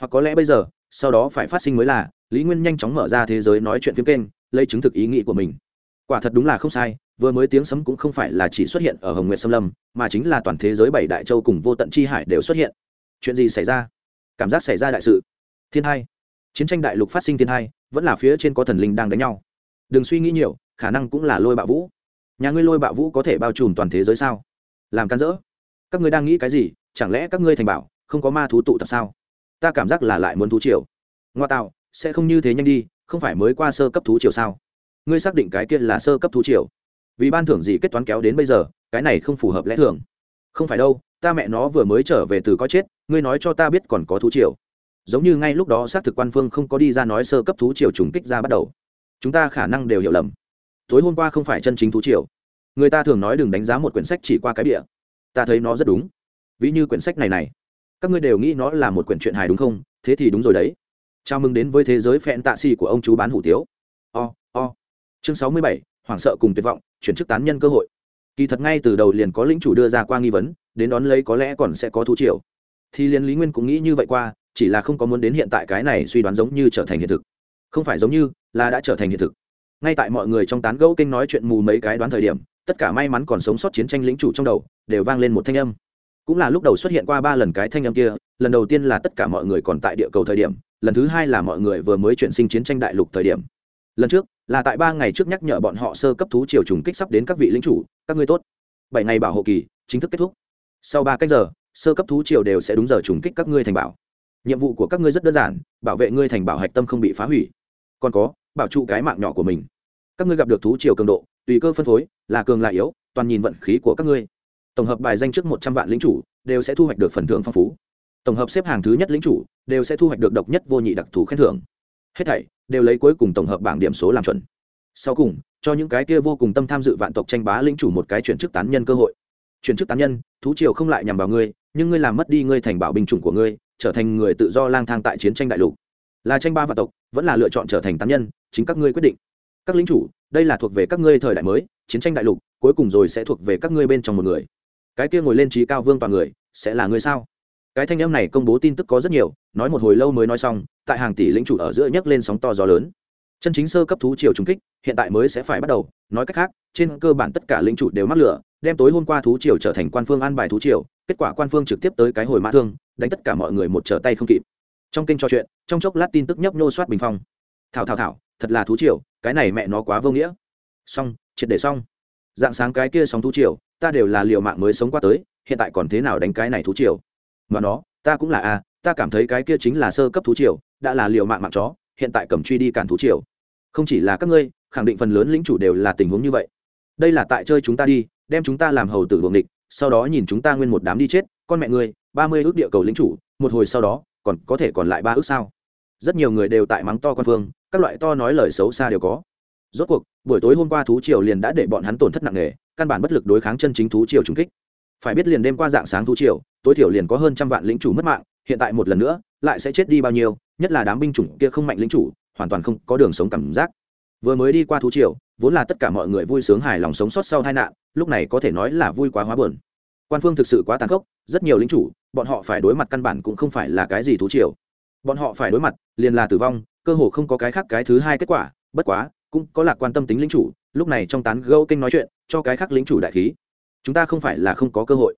Hoặc có lẽ bây giờ, sau đó phải phát sinh mới là, lý nguyên nhanh chóng mở ra thế giới nói chuyện phim kênh, lấy chứng thực ý nghĩ của mình. Quả thật đúng là không sai, vừa mới tiếng sấm cũng không phải là chỉ xuất hiện ở hồng nguyệt xâm lâm, mà chính là toàn thế giới bảy đại châu cùng vô tận chi hải đều xuất hiện. Chuyện gì xảy ra? Cảm giác xảy ra đại sự. Thiên hai. Chiến tranh đại lục phát sinh thiên hai, vẫn là phía trên có thần linh đang đánh nhau. Đừng suy nghĩ nhiều khả năng cũng là lôi bạo vũ. Nhà ngươi lôi bạo vũ có thể bao trùm toàn thế giới sao? Làm can dỡ. Các ngươi đang nghĩ cái gì? Chẳng lẽ các ngươi thành bảo, không có ma thú tụ tập sao? Ta cảm giác là lại muốn thú triều. Ngoa tạo, sẽ không như thế nhanh đi, không phải mới qua sơ cấp thú triều sao? Ngươi xác định cái kia là sơ cấp thú triều. Vì ban thưởng gì kết toán kéo đến bây giờ, cái này không phù hợp lẽ thường. Không phải đâu, ta mẹ nó vừa mới trở về từ có chết, ngươi nói cho ta biết còn có thú triều. Giống như ngay lúc đó xác thực quan phương không có đi ra nói sơ cấp thú triều trùng kích ra bắt đầu. Chúng ta khả năng đều hiểu lầm tối hôm qua không phải chân chính thú triều. Người ta thường nói đừng đánh giá một quyển sách chỉ qua cái địa ta thấy nó rất đúng. Ví như quyển sách này này. Các ngươi đều nghĩ nó là một quyển truyện hài đúng không? Thế thì đúng rồi đấy. Chào mừng đến với thế giới phẹn tạ xì của ông chú bán hủ tiếu. O o. Chương sáu mươi bảy, hoảng sợ cùng tuyệt vọng, chuyển chức tán nhân cơ hội. Kỳ thật ngay từ đầu liền có lĩnh chủ đưa ra qua nghi vấn, đến đón lấy có lẽ còn sẽ có thú triều. Thì liền lý nguyên cũng nghĩ như vậy qua, chỉ là không có muốn đến hiện tại cái này suy đoán giống như trở thành hiện thực. Không phải giống như là đã trở thành hiện thực ngay tại mọi người trong tán gẫu kinh nói chuyện mù mấy cái đoán thời điểm, tất cả may mắn còn sống sót chiến tranh lĩnh chủ trong đầu, đều vang lên một thanh âm. Cũng là lúc đầu xuất hiện qua ba lần cái thanh âm kia, lần đầu tiên là tất cả mọi người còn tại địa cầu thời điểm, lần thứ hai là mọi người vừa mới chuyển sinh chiến tranh đại lục thời điểm. Lần trước, là tại ba ngày trước nhắc nhở bọn họ sơ cấp thú chiều trùng kích sắp đến các vị lính chủ, các ngươi tốt. Bảy ngày bảo hộ kỳ, chính thức kết thúc. Sau ba cách giờ, sơ cấp thú chiều đều sẽ đúng giờ trùng kích các ngươi thành bảo. Nhiệm vụ của các ngươi rất đơn giản, bảo vệ ngươi thành bảo hạch tâm không bị phá hủy. Còn có bảo trụ cái mạng nhỏ của mình. Các ngươi gặp được thú triều cường độ, tùy cơ phân phối, là cường là yếu, toàn nhìn vận khí của các ngươi. Tổng hợp bài danh trước một trăm vạn lính chủ, đều sẽ thu hoạch được phần thưởng phong phú. Tổng hợp xếp hàng thứ nhất lính chủ, đều sẽ thu hoạch được độc nhất vô nhị đặc thù khen thưởng. Hết thảy, đều lấy cuối cùng tổng hợp bảng điểm số làm chuẩn. Sau cùng, cho những cái kia vô cùng tâm tham dự vạn tộc tranh bá lính chủ một cái chuyển chức tán nhân cơ hội. Chuyển chức tán nhân, thú triều không lại nhằm vào ngươi, nhưng ngươi làm mất đi ngươi thành bảo binh chủng của ngươi, trở thành người tự do lang thang tại chiến tranh đại lục. Là tranh ba vạn tộc, vẫn là lựa chọn trở thành tán nhân chính các ngươi quyết định. Các lính chủ, đây là thuộc về các ngươi thời đại mới, chiến tranh đại lục, cuối cùng rồi sẽ thuộc về các ngươi bên trong một người. Cái kia ngồi lên trí cao vương toàn người, sẽ là ngươi sao? Cái thanh âm này công bố tin tức có rất nhiều, nói một hồi lâu mới nói xong, tại hàng tỷ lĩnh chủ ở giữa nhấc lên sóng to gió lớn. Chân chính sơ cấp thú triều trùng kích, hiện tại mới sẽ phải bắt đầu. Nói cách khác, trên cơ bản tất cả lĩnh chủ đều mắc lửa, đem tối hôm qua thú triều trở thành quan phương an bài thú triều, kết quả quan phương trực tiếp tới cái hồi mã thương, đánh tất cả mọi người một trở tay không kịp. Trong kênh trò chuyện, trong chốc lát tin tức nhấp nhô soát bình phong. Thảo thảo thảo thật là thú triều, cái này mẹ nó quá vô nghĩa. Xong, triệt để xong. Dạng sáng cái kia sóng thú triều, ta đều là liều mạng mới sống qua tới, hiện tại còn thế nào đánh cái này thú triều? Mà nó, ta cũng là a, ta cảm thấy cái kia chính là sơ cấp thú triều, đã là liều mạng mạng chó, hiện tại cầm truy đi cản thú triều. Không chỉ là các ngươi, khẳng định phần lớn lĩnh chủ đều là tình huống như vậy. Đây là tại chơi chúng ta đi, đem chúng ta làm hầu tử buồng địch, sau đó nhìn chúng ta nguyên một đám đi chết, con mẹ ngươi, ba mươi ước địa cầu lĩnh chủ, một hồi sau đó, còn có thể còn lại ba ước sao? Rất nhiều người đều tại mắng to con phương các loại to nói lời xấu xa đều có. Rốt cuộc, buổi tối hôm qua thú triều liền đã để bọn hắn tổn thất nặng nề, căn bản bất lực đối kháng chân chính thú triều trùng kích. Phải biết liền đêm qua dạng sáng thú triều, tối thiểu liền có hơn trăm vạn lính chủ mất mạng, hiện tại một lần nữa, lại sẽ chết đi bao nhiêu, nhất là đám binh chủng kia không mạnh lính chủ, hoàn toàn không có đường sống cảm giác. Vừa mới đi qua thú triều, vốn là tất cả mọi người vui sướng hài lòng sống sót sau tai nạn, lúc này có thể nói là vui quá hóa buồn. Quan phương thực sự quá tàn khốc, rất nhiều lính chủ, bọn họ phải đối mặt căn bản cũng không phải là cái gì thú triều. Bọn họ phải đối mặt, liền là tử vong cơ hồ không có cái khác cái thứ hai kết quả, bất quá, cũng có lạc quan tâm tính lính chủ, lúc này trong tán gâu kênh nói chuyện, cho cái khác lính chủ đại khí. Chúng ta không phải là không có cơ hội.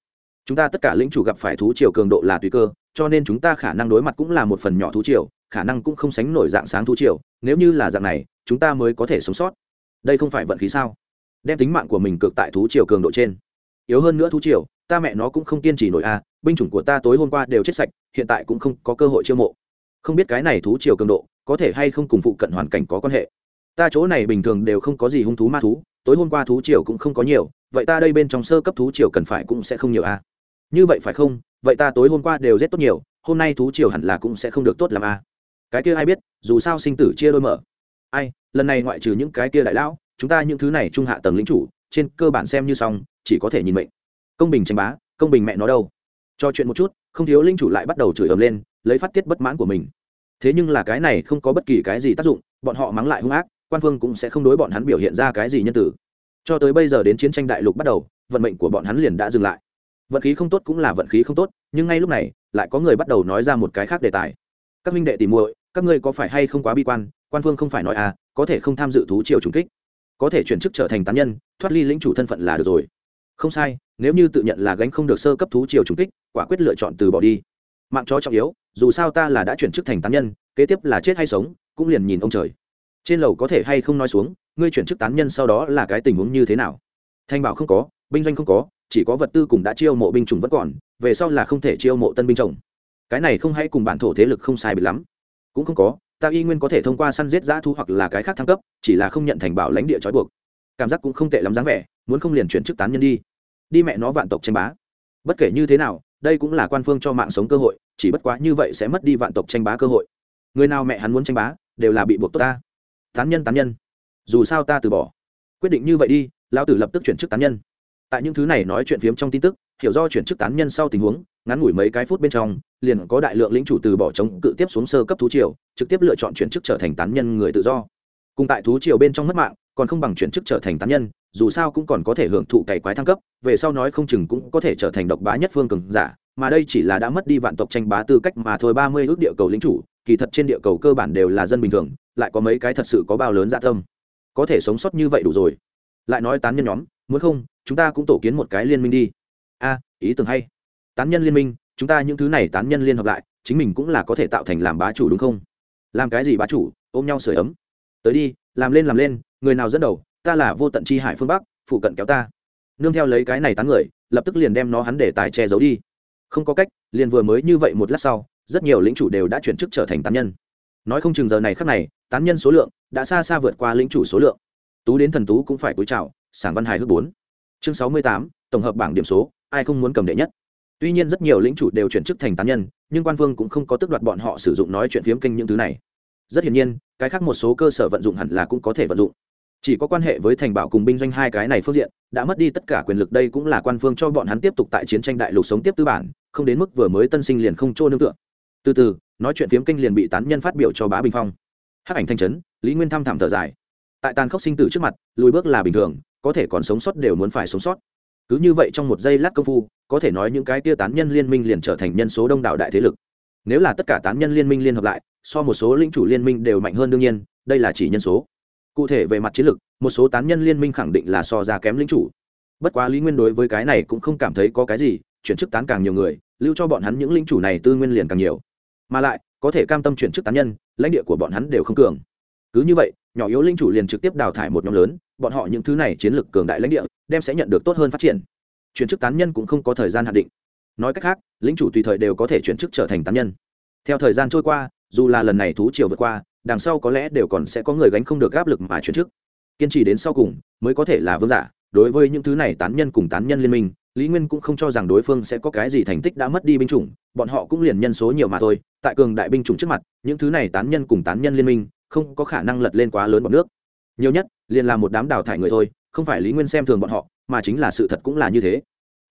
Chúng ta tất cả lính chủ gặp phải thú triều cường độ là tùy cơ, cho nên chúng ta khả năng đối mặt cũng là một phần nhỏ thú triều, khả năng cũng không sánh nổi dạng sáng thú triều. Nếu như là dạng này, chúng ta mới có thể sống sót. Đây không phải vận khí sao? Đem tính mạng của mình cực tại thú triều cường độ trên. Yếu hơn nữa thú triều, ta mẹ nó cũng không kiên trì nổi a, binh chủng của ta tối hôm qua đều chết sạch, hiện tại cũng không có cơ hội chiêu mộ. Không biết cái này thú triều cường độ có thể hay không cùng phụ cận hoàn cảnh có quan hệ. Ta chỗ này bình thường đều không có gì hung thú ma thú, tối hôm qua thú triều cũng không có nhiều, vậy ta đây bên trong sơ cấp thú triều cần phải cũng sẽ không nhiều a như vậy phải không? Vậy ta tối hôm qua đều rất tốt nhiều, hôm nay thú triều hẳn là cũng sẽ không được tốt làm a à? cái kia ai biết, dù sao sinh tử chia đôi mở. Ai, lần này ngoại trừ những cái kia đại lão, chúng ta những thứ này trung hạ tầng lính chủ, trên cơ bản xem như xong, chỉ có thể nhìn mệnh. Công bình tranh bá, công bình mẹ nó đâu? Cho chuyện một chút, không thiếu linh chủ lại bắt đầu chửi ầm lên, lấy phát tiết bất mãn của mình thế nhưng là cái này không có bất kỳ cái gì tác dụng, bọn họ mắng lại hung ác, quan phương cũng sẽ không đối bọn hắn biểu hiện ra cái gì nhân tử. Cho tới bây giờ đến chiến tranh đại lục bắt đầu, vận mệnh của bọn hắn liền đã dừng lại. Vận khí không tốt cũng là vận khí không tốt, nhưng ngay lúc này, lại có người bắt đầu nói ra một cái khác đề tài. Các minh đệ tìm muội, các ngươi có phải hay không quá bi quan? Quan phương không phải nói à có thể không tham dự thú triều trùng kích. Có thể chuyển chức trở thành tán nhân, thoát ly lĩnh chủ thân phận là được rồi. Không sai, nếu như tự nhận là gánh không được sơ cấp thú triều trùng kích, quả quyết lựa chọn từ bỏ đi. Mạng chó trọng yếu dù sao ta là đã chuyển chức thành tán nhân, kế tiếp là chết hay sống, cũng liền nhìn ông trời. Trên lầu có thể hay không nói xuống, ngươi chuyển chức tán nhân sau đó là cái tình huống như thế nào? Thanh bảo không có, binh doanh không có, chỉ có vật tư cùng đã chiêu mộ binh chủng vẫn còn, về sau là không thể chiêu mộ tân binh chồng. Cái này không hay cùng bản thổ thế lực không sai bị lắm. Cũng không có, ta y nguyên có thể thông qua săn giết giã thu hoặc là cái khác thăng cấp, chỉ là không nhận thành bảo lãnh địa trói buộc. Cảm giác cũng không tệ lắm dáng vẻ, muốn không liền chuyển chức tán nhân đi. Đi mẹ nó vạn tộc tranh bá. Bất kể như thế nào, đây cũng là quan phương cho mạng sống cơ hội chỉ bất quá như vậy sẽ mất đi vạn tộc tranh bá cơ hội. Người nào mẹ hắn muốn tranh bá, đều là bị buộc tốt ta. Tán nhân tán nhân. Dù sao ta từ bỏ. Quyết định như vậy đi, lão tử lập tức chuyển chức tán nhân. Tại những thứ này nói chuyện phiếm trong tin tức, hiểu do chuyển chức tán nhân sau tình huống, ngắn ngủi mấy cái phút bên trong, liền có đại lượng lĩnh chủ từ bỏ chống cự tiếp xuống sơ cấp thú triều, trực tiếp lựa chọn chuyển chức trở thành tán nhân người tự do cùng tại thú triều bên trong mất mạng, còn không bằng chuyển chức trở thành tán nhân, dù sao cũng còn có thể hưởng thụ cày quái thăng cấp, về sau nói không chừng cũng có thể trở thành độc bá nhất phương cường giả, mà đây chỉ là đã mất đi vạn tộc tranh bá tư cách mà thôi, ba mươi ước địa cầu lính chủ, kỳ thật trên địa cầu cơ bản đều là dân bình thường, lại có mấy cái thật sự có bao lớn dạ tâm. Có thể sống sót như vậy đủ rồi. Lại nói tán nhân nhóm, muốn không, chúng ta cũng tổ kiến một cái liên minh đi. A, ý tưởng hay. Tán nhân liên minh, chúng ta những thứ này tán nhân liên hợp lại, chính mình cũng là có thể tạo thành làm bá chủ đúng không? Làm cái gì bá chủ, ôm nhau sửa ấm tới đi, làm lên làm lên, người nào dẫn đầu, ta là vô tận chi hải phương bắc, phụ cận kéo ta. Nương theo lấy cái này tán người, lập tức liền đem nó hắn để tài che giấu đi. Không có cách, liền vừa mới như vậy một lát sau, rất nhiều lĩnh chủ đều đã chuyển chức trở thành tán nhân. Nói không chừng giờ này khắc này, tán nhân số lượng đã xa xa vượt qua lĩnh chủ số lượng. Tú đến thần tú cũng phải cúi chào, sảng văn hài hước bốn. Chương sáu mươi tám, tổng hợp bảng điểm số, ai không muốn cầm đệ nhất? Tuy nhiên rất nhiều lĩnh chủ đều chuyển chức thành tán nhân, nhưng quan vương cũng không có tước đoạt bọn họ sử dụng nói chuyện phiếm kênh những thứ này. Rất hiển nhiên cái khác một số cơ sở vận dụng hẳn là cũng có thể vận dụng. Chỉ có quan hệ với thành bảo cùng binh doanh hai cái này phương diện, đã mất đi tất cả quyền lực đây cũng là quan phương cho bọn hắn tiếp tục tại chiến tranh đại lục sống tiếp tư bản, không đến mức vừa mới tân sinh liền không trô nương tựa. Từ từ, nói chuyện phiếm kênh liền bị tán nhân phát biểu cho bá bình phong. Hắc ảnh thanh trấn, lý nguyên thăm thảm thở dài. Tại tàn khốc sinh tử trước mặt, lùi bước là bình thường, có thể còn sống sót đều muốn phải sống sót. Cứ như vậy trong một giây lát công phu, có thể nói những cái tia tán nhân liên minh liền trở thành nhân số đông đảo đại thế lực. Nếu là tất cả tán nhân liên minh liên hợp lại so một số lĩnh chủ liên minh đều mạnh hơn đương nhiên, đây là chỉ nhân số. Cụ thể về mặt chiến lược, một số tán nhân liên minh khẳng định là so ra kém lĩnh chủ. Bất quá lý nguyên đối với cái này cũng không cảm thấy có cái gì, chuyển chức tán càng nhiều người, lưu cho bọn hắn những lĩnh chủ này tư nguyên liền càng nhiều. Mà lại, có thể cam tâm chuyển chức tán nhân, lãnh địa của bọn hắn đều không cường. Cứ như vậy, nhỏ yếu linh chủ liền trực tiếp đào thải một nhóm lớn, bọn họ những thứ này chiến lược cường đại lãnh địa, đem sẽ nhận được tốt hơn phát triển. Chuyển chức tán nhân cũng không có thời gian hạn định. Nói cách khác, lĩnh chủ tùy thời đều có thể chuyển chức trở thành tán nhân. Theo thời gian trôi qua dù là lần này thú triều vượt qua, đằng sau có lẽ đều còn sẽ có người gánh không được áp lực mà chuyển chức. Kiên trì đến sau cùng, mới có thể là vương giả. Đối với những thứ này tán nhân cùng tán nhân liên minh, lý nguyên cũng không cho rằng đối phương sẽ có cái gì thành tích đã mất đi binh chủng, bọn họ cũng liền nhân số nhiều mà thôi. Tại cường đại binh chủng trước mặt, những thứ này tán nhân cùng tán nhân liên minh, không có khả năng lật lên quá lớn bọn nước. Nhiều nhất, liền là một đám đào thải người thôi, không phải lý nguyên xem thường bọn họ, mà chính là sự thật cũng là như thế.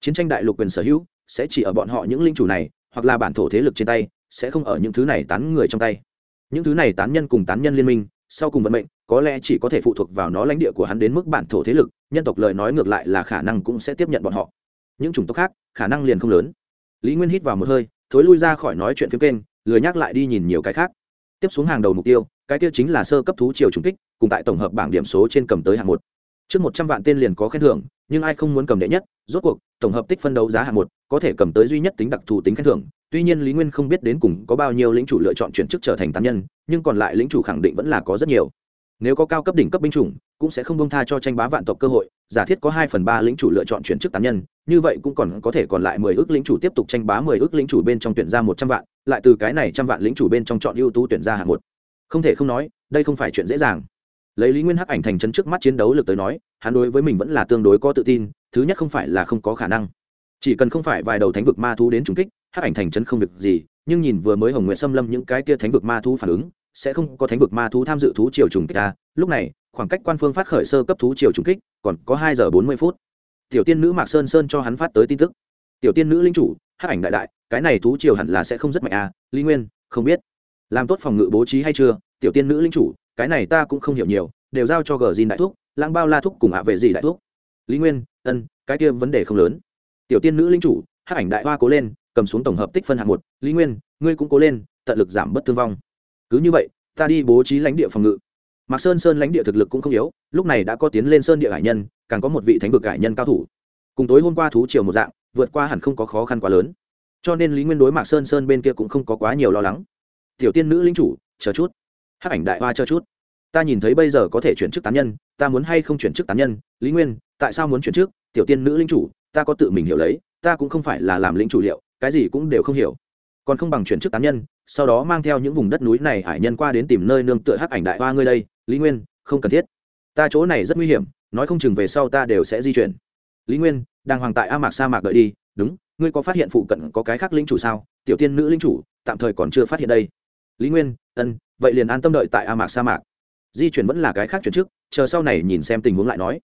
Chiến tranh đại lục quyền sở hữu, sẽ chỉ ở bọn họ những linh chủ này, hoặc là bản thổ thế lực trên tay sẽ không ở những thứ này tán người trong tay. Những thứ này tán nhân cùng tán nhân liên minh, sau cùng vận mệnh, có lẽ chỉ có thể phụ thuộc vào nó lãnh địa của hắn đến mức bản thổ thế lực, nhân tộc lời nói ngược lại là khả năng cũng sẽ tiếp nhận bọn họ. Những chủng tộc khác, khả năng liền không lớn. Lý nguyên hít vào một hơi, thối lui ra khỏi nói chuyện phiếm kênh, lười nhắc lại đi nhìn nhiều cái khác. Tiếp xuống hàng đầu mục tiêu, cái tiêu chính là sơ cấp thú triều trùng kích, cùng tại tổng hợp bảng điểm số trên cầm tới hạng một. Trước một trăm vạn tên liền có khen thưởng, nhưng ai không muốn cầm đệ nhất, rốt cuộc, tổng hợp tích phân đấu giá hạng một, có thể cầm tới duy nhất tính đặc thù tính khen thưởng tuy nhiên lý nguyên không biết đến cùng có bao nhiêu lĩnh chủ lựa chọn chuyển chức trở thành tán nhân, nhưng còn lại lĩnh chủ khẳng định vẫn là có rất nhiều. Nếu có cao cấp đỉnh cấp binh chủng, cũng sẽ không bông tha cho tranh bá vạn tộc cơ hội, giả thiết có hai phần ba lĩnh chủ lựa chọn chuyển chức tán nhân, như vậy cũng còn có thể còn lại mười ước lĩnh chủ tiếp tục tranh bá mười ước lĩnh chủ bên trong tuyển ra một trăm vạn, lại từ cái này trăm vạn lĩnh chủ bên trong chọn ưu tú tuyển ra hạng một. Không thể không nói, đây không phải chuyện dễ dàng. Lấy lý nguyên hắc ảnh thành chấn trước mắt chiến đấu lực tới nói, hắn đối với mình vẫn là tương đối có tự tin, thứ nhất không phải là không có khả năng. Chỉ cần không phải vài đầu thánh vực ma thú đến trúng kích hắc ảnh thành trấn không việc gì, nhưng nhìn vừa mới hồng nguyện xâm lâm những cái kia thánh vực ma thú phản ứng, sẽ không có thánh vực ma thú tham dự thú triều trùng kích ta lúc này, khoảng cách quan phương phát khởi sơ cấp thú triều trùng kích, còn có hai giờ bốn mươi phút. Tiểu tiên nữ mạc sơn sơn cho hắn phát tới tin tức. Tiểu tiên nữ linh chủ, hắc ảnh đại đại, cái này thú triều hẳn là sẽ không rất mạnh à. Lý nguyên, không biết. Làm tốt phòng ngự bố trí hay chưa? Tiểu tiên nữ linh chủ, cái này ta cũng không hiểu nhiều, đều giao cho gờ dìn đại thúc, lãng bao la thúc cùng ạ vệ gì đại thúc. Lý nguyên, ân, cái kia vấn đề không lớn. Tiểu tiên nữ linh chủ, hắc ảnh đại hoa cố lên cầm xuống tổng hợp tích phân hạng một, lý nguyên, ngươi cũng cố lên, tận lực giảm bất thương vong. Cứ như vậy, ta đi bố trí lãnh địa phòng ngự. Mạc sơn sơn lãnh địa thực lực cũng không yếu, lúc này đã có tiến lên sơn địa hải nhân, càng có một vị thánh vực hải nhân cao thủ. Cùng tối hôm qua thú triều một dạng, vượt qua hẳn không có khó khăn quá lớn. Cho nên lý nguyên đối mạc sơn sơn bên kia cũng không có quá nhiều lo lắng. Tiểu tiên nữ lính chủ, chờ chút. Hắc ảnh đại hoa chờ chút. Ta nhìn thấy bây giờ có thể chuyển chức tán nhân, ta muốn hay không chuyển chức tán nhân? Lý nguyên, tại sao muốn chuyển chức? Tiểu tiên nữ lính chủ, ta có tự mình hiểu lấy, ta cũng không phải là làm lính chủ liệu cái gì cũng đều không hiểu. Còn không bằng chuyển chức tán nhân, sau đó mang theo những vùng đất núi này hải nhân qua đến tìm nơi nương tựa hắc ảnh đại hoa ngươi đây, lý nguyên, không cần thiết. Ta chỗ này rất nguy hiểm, nói không chừng về sau ta đều sẽ di chuyển. Lý nguyên đang hoàng tại a mạc sa mạc đợi đi, đúng, ngươi có phát hiện phụ cận có cái khác linh chủ sao? Tiểu tiên nữ linh chủ, tạm thời còn chưa phát hiện đây. Lý nguyên, ân, vậy liền an tâm đợi tại a mạc sa mạc. Di chuyển vẫn là cái khác chuyển trước chờ sau này nhìn xem tình huống lại nói.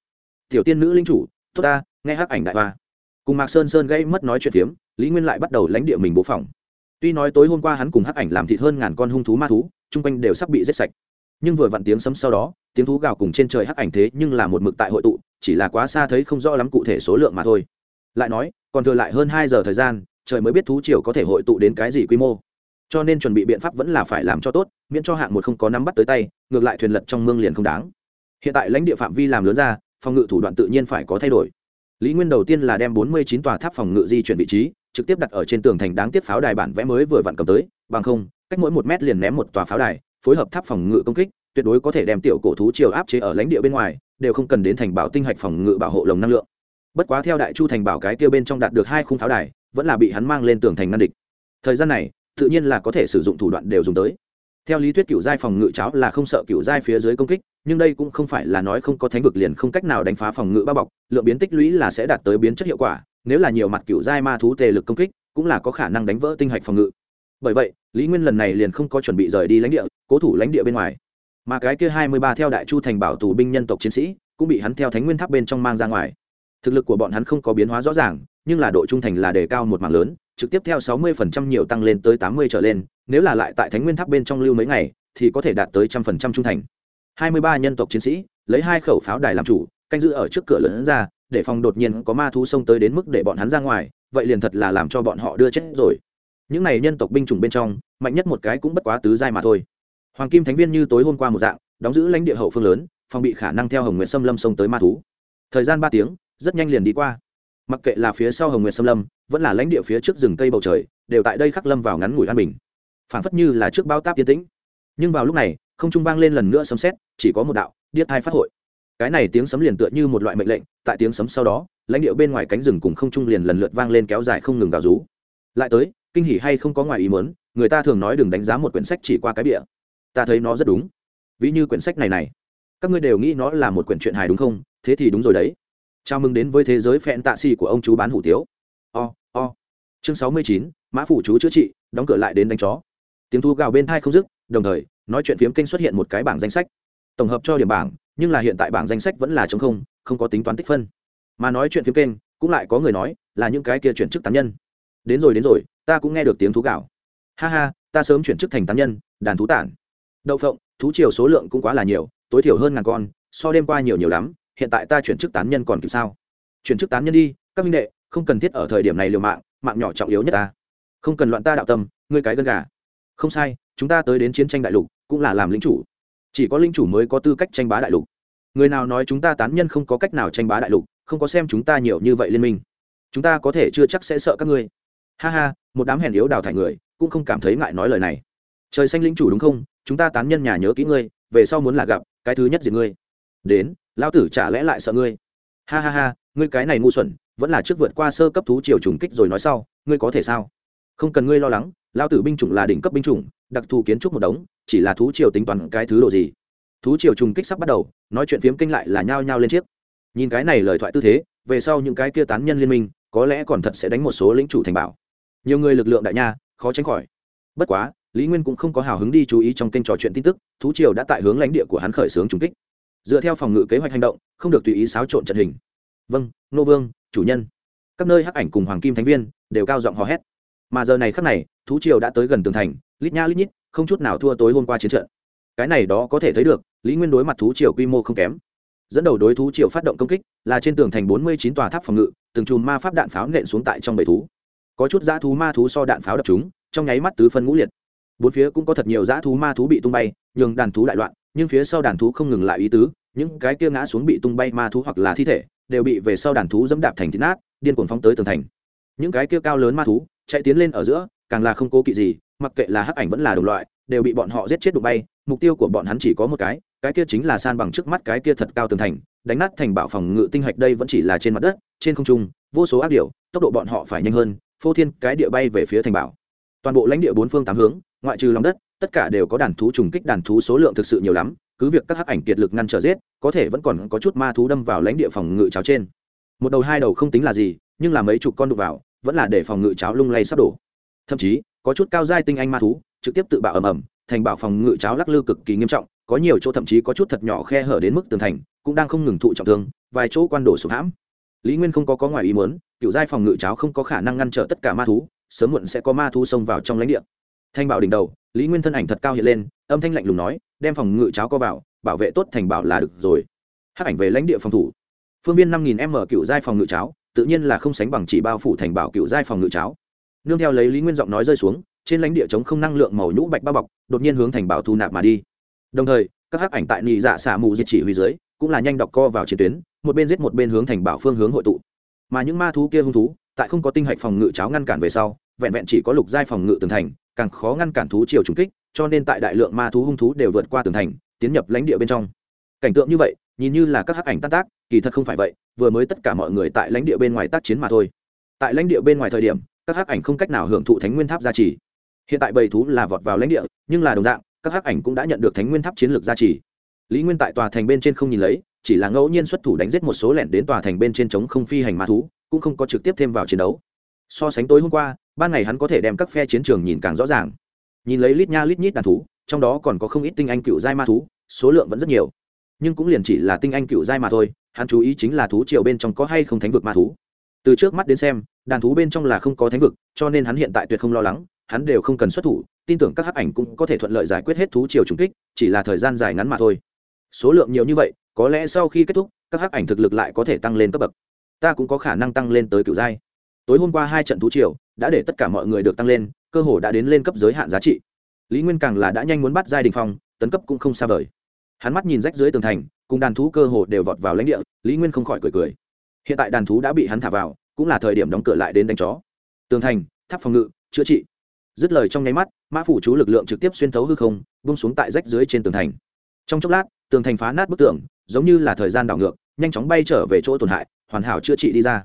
Tiểu tiên nữ linh chủ, tốt ta, nghe hắc ảnh đại hoa cùng mạc sơn sơn gây mất nói chuyện phiếm, lý nguyên lại bắt đầu lãnh địa mình bố phòng. Tuy nói tối hôm qua hắn cùng hắc ảnh làm thịt hơn ngàn con hung thú ma thú, chung quanh đều sắp bị giết sạch. Nhưng vừa vặn tiếng sấm sau đó, tiếng thú gào cùng trên trời hắc ảnh thế nhưng là một mực tại hội tụ, chỉ là quá xa thấy không rõ lắm cụ thể số lượng mà thôi. Lại nói, còn thừa lại hơn hai giờ thời gian, trời mới biết thú triều có thể hội tụ đến cái gì quy mô. Cho nên chuẩn bị biện pháp vẫn là phải làm cho tốt, miễn cho hạng một không có nắm bắt tới tay, ngược lại thuyền lật trong mương liền không đáng. Hiện tại lãnh địa phạm vi làm lớn ra, phòng ngự thủ đoạn tự nhiên phải có thay đổi lý nguyên đầu tiên là đem bốn mươi chín tòa tháp phòng ngự di chuyển vị trí, trực tiếp đặt ở trên tường thành đáng tiếc pháo đài bản vẽ mới vừa vặn cầm tới, bằng không, cách mỗi một mét liền ném một tòa pháo đài, phối hợp tháp phòng ngự công kích, tuyệt đối có thể đem tiểu cổ thú chiều áp chế ở lãnh địa bên ngoài, đều không cần đến thành bảo tinh hạch phòng ngự bảo hộ lồng năng lượng. Bất quá theo đại chu thành bảo cái tiêu bên trong đạt được hai khung pháo đài, vẫn là bị hắn mang lên tường thành ngăn địch. Thời gian này, tự nhiên là có thể sử dụng thủ đoạn đều dùng tới. Theo lý thuyết cựu giai phòng ngự cháo là không sợ cựu giai phía dưới công kích nhưng đây cũng không phải là nói không có thánh vực liền không cách nào đánh phá phòng ngự bao bọc, lượng biến tích lũy là sẽ đạt tới biến chất hiệu quả, nếu là nhiều mặt cựu giai ma thú tề lực công kích, cũng là có khả năng đánh vỡ tinh hạch phòng ngự. Bởi vậy, lý nguyên lần này liền không có chuẩn bị rời đi lãnh địa, cố thủ lãnh địa bên ngoài. Mà cái kia hai mươi ba theo đại chu thành bảo tù binh nhân tộc chiến sĩ, cũng bị hắn theo thánh nguyên tháp bên trong mang ra ngoài. Thực lực của bọn hắn không có biến hóa rõ ràng, nhưng là độ trung thành là đề cao một mảng lớn, trực tiếp theo sáu mươi phần trăm nhiều tăng lên tới tám mươi trở lên, nếu là lại tại thánh nguyên tháp bên trong lưu mấy ngày, thì có thể đạt tới trăm phần trăm trung thành hai mươi ba nhân tộc chiến sĩ, lấy hai khẩu pháo đài làm chủ, canh giữ ở trước cửa lớn ra, để phòng đột nhiên có ma thú xông tới đến mức để bọn hắn ra ngoài, vậy liền thật là làm cho bọn họ đưa chết rồi. Những này nhân tộc binh chủng bên trong, mạnh nhất một cái cũng bất quá tứ giai mà thôi. Hoàng kim thánh viên như tối hôm qua một dạng, đóng giữ lãnh địa hậu phương lớn, phòng bị khả năng theo hồng nguyện xâm lâm xông tới ma thú. Thời gian ba tiếng, rất nhanh liền đi qua. Mặc kệ là phía sau hồng nguyện xâm lâm, vẫn là lãnh địa phía trước rừng cây bầu trời, đều tại đây khắc lâm vào ngắn ngủi an bình. Phảng phất như là trước bao táp tiến tĩnh. Nhưng vào lúc này không trung vang lên lần nữa sấm xét chỉ có một đạo điếc thai phát hội. Cái này tiếng sấm liền tựa như một loại mệnh lệnh tại tiếng sấm sau đó lãnh địa bên ngoài cánh rừng cùng không trung liền lần lượt vang lên kéo dài không ngừng gào rú. Lại tới kinh hỉ hay không có ngoài ý muốn người ta thường nói đừng đánh giá một quyển sách chỉ qua cái bìa. Ta thấy nó rất đúng. Ví như quyển sách này này. Các ngươi đều nghĩ nó là một quyển truyện hài đúng không? Thế thì đúng rồi đấy. Chào mừng đến với thế giới phẹn tạ xì của ông chú bán hủ tiếu. O、oh, o、oh. chương sáu mươi chín mã phủ chú chữa trị đóng cửa lại đến đánh chó. Tiếng thu gào bên thai không dứt đồng thời nói chuyện phiếm kênh xuất hiện một cái bảng danh sách. Tổng hợp cho điểm bảng, nhưng là hiện tại bảng danh sách vẫn là chống không không có tính toán tích phân. Mà nói chuyện phiếm kênh, cũng lại có người nói là những cái kia chuyển chức tán nhân. Đến rồi đến rồi, ta cũng nghe được tiếng thú gạo. Ha ha, ta sớm chuyển chức thành tán nhân, đàn thú tản. Đậu phộng, thú chiều số lượng cũng quá là nhiều, tối thiểu hơn ngàn con, so đêm qua nhiều nhiều lắm, hiện tại ta chuyển chức tán nhân còn kịp sao? Chuyển chức tán nhân đi, các minh đệ, không cần thiết ở thời điểm này liều mạng mạng nhỏ trọng yếu nhất ta. Không cần loạn ta đạo tâm, ngươi cái gân gà. Không sai, chúng ta tới đến chiến tranh đại lục cũng là làm lĩnh chủ. Chỉ có lĩnh chủ mới có tư cách tranh bá đại lục. Người nào nói chúng ta tán nhân không có cách nào tranh bá đại lục, không có xem chúng ta nhiều như vậy liên minh. Chúng ta có thể chưa chắc sẽ sợ các ngươi. Ha ha, một đám hèn yếu đào thải người, cũng không cảm thấy ngại nói lời này. Trời xanh lĩnh chủ đúng không? Chúng ta tán nhân nhà nhớ kỹ ngươi, về sau muốn là gặp, cái thứ nhất diệt ngươi. Đến, lão tử chả lẽ lại sợ ngươi? Ha ha ha, ngươi cái này ngu xuẩn, vẫn là trước vượt qua sơ cấp thú triều trùng kích rồi nói sau, ngươi có thể sao? Không cần ngươi lo lắng, lão tử binh chủng là đỉnh cấp binh chủng, đặc thù kiến trúc một đống chỉ là thú triều tính toán cái thứ độ gì. Thú triều trùng kích sắp bắt đầu, nói chuyện phiếm kinh lại là nhao nhao lên chiếc. Nhìn cái này lời thoại tư thế, về sau những cái kia tán nhân liên minh, có lẽ còn thật sẽ đánh một số lĩnh chủ thành bảo. Nhiều người lực lượng đại nha, khó tránh khỏi. Bất quá, lý nguyên cũng không có hào hứng đi chú ý trong kênh trò chuyện tin tức, thú triều đã tại hướng lãnh địa của hắn khởi xướng trùng kích. Dựa theo phòng ngự kế hoạch hành động, không được tùy ý xáo trộn trận hình. Vâng nô vương, chủ nhân. Các nơi hắc ảnh cùng hoàng kim thánh viên đều cao giọng hò hét. Mà giờ này khắc này, thú triều đã tới gần tường thành, lít nha lít nhít không chút nào thua tối hôm qua chiến trận. Cái này đó có thể thấy được, lý nguyên đối mặt thú triều quy mô không kém. Dẫn đầu đối thú triều phát động công kích là trên tường thành bốn mươi chín tòa tháp phòng ngự, từng chùm ma pháp đạn pháo nện xuống tại trong bầy thú. Có chút dã thú ma thú so đạn pháo đập chúng, trong nháy mắt tứ phân ngũ liệt. Bốn phía cũng có thật nhiều dã thú ma thú bị tung bay, nhường đàn thú đại loạn, nhưng phía sau đàn thú không ngừng lại ý tứ, những cái kia ngã xuống bị tung bay ma thú hoặc là thi thể, đều bị về sau đàn thú dẫm đạp thành thịt nát, điên cuồng phóng tới tường thành. Những cái kia cao lớn ma thú chạy tiến lên ở giữa, càng là không cố kỵ gì mặc kệ là hắc ảnh vẫn là đồng loại, đều bị bọn họ giết chết đụng bay, mục tiêu của bọn hắn chỉ có một cái cái kia chính là san bằng trước mắt cái kia thật cao tường thành, đánh nát thành bảo phòng ngự tinh hạch đây vẫn chỉ là trên mặt đất, trên không trung, vô số ác điệu tốc độ bọn họ phải nhanh hơn, phô thiên cái địa bay về phía thành bảo. Toàn bộ lãnh địa bốn phương tám hướng, ngoại trừ lòng đất, tất cả đều có đàn thú trùng kích đàn thú số lượng thực sự nhiều lắm, cứ việc các hắc ảnh kiệt lực ngăn trở giết, có thể vẫn còn có chút ma thú đâm vào lãnh địa phòng ngự cháo trên. Một đầu hai đầu không tính là gì, nhưng là mấy chục con đụng vào, vẫn là để phòng ngự cháo lung lay sắp đổ. Thậm chí có chút cao giai tinh anh ma thú, trực tiếp tự bạo ầm ầm, thành bảo phòng ngự cháo lắc lư cực kỳ nghiêm trọng, có nhiều chỗ thậm chí có chút thật nhỏ khe hở đến mức tường thành, cũng đang không ngừng thụ trọng thương, vài chỗ quan đổ sụp hãm. Lý nguyên không có có ngoài ý muốn cựu giai phòng ngự cháo không có khả năng ngăn trở tất cả ma thú, sớm muộn sẽ có ma thú xông vào trong lãnh địa. Thanh bảo đỉnh đầu, lý nguyên thân ảnh thật cao hiện lên, âm thanh lạnh lùng nói, đem phòng ngự cháo co vào, bảo vệ tốt thành bảo là được rồi. Hát ảnh về lãnh địa phòng thủ. Phương viên năm nghìn m cựu giai phòng ngự cháo, tự nhiên là không sánh bằng chỉ bao phủ thành bảo cựu giai phòng ngự cháo nương theo lấy lý nguyên giọng nói rơi xuống, trên lãnh địa chống không năng lượng màu nhũ bạch bao bọc, đột nhiên hướng thành bảo thu nạp mà đi. Đồng thời, các hắc ảnh tại nị dạ xả mù diệt chỉ huy dưới, cũng là nhanh đọc co vào chiến tuyến, một bên giết một bên hướng thành bảo phương hướng hội tụ. Mà những ma thú kia hung thú, tại không có tinh hạch phòng ngự cháo ngăn cản về sau, vẹn vẹn chỉ có lục giai phòng ngự tường thành, càng khó ngăn cản thú chiều trùng kích, cho nên tại đại lượng ma thú hung thú đều vượt qua tường thành, tiến nhập lãnh địa bên trong. Cảnh tượng như vậy, nhìn như là các hắc ảnh tan tác, kỳ thật không phải vậy, vừa mới tất cả mọi người tại lãnh địa bên ngoài tác chiến mà thôi. Tại lãnh địa bên ngoài thời điểm các hắc ảnh không cách nào hưởng thụ thánh nguyên tháp gia trì. Hiện tại bầy thú là vọt vào lãnh địa, nhưng là đồng dạng, các hắc ảnh cũng đã nhận được thánh nguyên tháp chiến lược gia trì. Lý nguyên tại tòa thành bên trên không nhìn lấy, chỉ là ngẫu nhiên xuất thủ đánh giết một số lẻn đến tòa thành bên trên chống không phi hành ma thú, cũng không có trực tiếp thêm vào chiến đấu. So sánh tối hôm qua, ban ngày hắn có thể đem các phe chiến trường nhìn càng rõ ràng. Nhìn lấy lít nha lít nhít đàn thú, trong đó còn có không ít tinh anh cựu giai ma thú, số lượng vẫn rất nhiều. Nhưng cũng liền chỉ là tinh anh cựu giai mà thôi, hắn chú ý chính là thú triều bên trong có hay không thánh vực ma thú. Từ trước mắt đến xem đàn thú bên trong là không có thánh vực, cho nên hắn hiện tại tuyệt không lo lắng, hắn đều không cần xuất thủ, tin tưởng các hắc ảnh cũng có thể thuận lợi giải quyết hết thú triều trùng kích, chỉ là thời gian dài ngắn mà thôi. Số lượng nhiều như vậy, có lẽ sau khi kết thúc, các hắc ảnh thực lực lại có thể tăng lên cấp bậc. Ta cũng có khả năng tăng lên tới cựu giai. Tối hôm qua hai trận thú triều đã để tất cả mọi người được tăng lên, cơ hồ đã đến lên cấp giới hạn giá trị. Lý nguyên càng là đã nhanh muốn bắt giai đình phong, tấn cấp cũng không xa vời. Hắn mắt nhìn rách dưới tường thành, cùng đàn thú cơ hồ đều vọt vào lãnh địa, lý nguyên không khỏi cười cười. Hiện tại đàn thú đã bị hắn thả vào cũng là thời điểm đóng cửa lại đến đánh chó. Tường thành, tháp phòng ngự, chữa trị. Dứt lời trong nháy mắt, mã phủ chú lực lượng trực tiếp xuyên thấu hư không bung xuống tại rách dưới trên tường thành. Trong chốc lát, tường thành phá nát bức tường, giống như là thời gian đảo ngược, nhanh chóng bay trở về chỗ tổn hại, hoàn hảo chữa trị đi ra.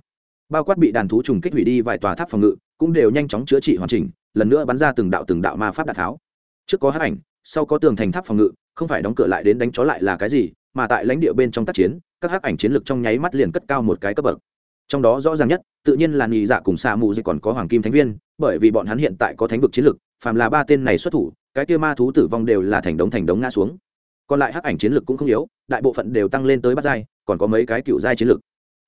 Bao quát bị đàn thú trùng kích hủy đi vài tòa tháp phòng ngự, cũng đều nhanh chóng chữa trị hoàn chỉnh, lần nữa bắn ra từng đạo từng đạo ma pháp đạn tháo. Trước có hát ảnh, sau có tường thành tháp phòng ngự, không phải đóng cửa lại đến đánh chó lại là cái gì, mà tại lãnh địa bên trong tác chiến, các hắc ảnh chiến lược trong nháy mắt liền cất cao một cái cấp bậc trong đó rõ ràng nhất, tự nhiên là nhị dạ cùng xạ mù dịch còn có hoàng kim thánh viên, bởi vì bọn hắn hiện tại có thánh vực chiến lược, phàm là ba tên này xuất thủ, cái kia ma thú tử vong đều là thành đống thành đống ngã xuống. Còn lại hắc ảnh chiến lược cũng không yếu, đại bộ phận đều tăng lên tới bát giai, còn có mấy cái cựu giai chiến lược.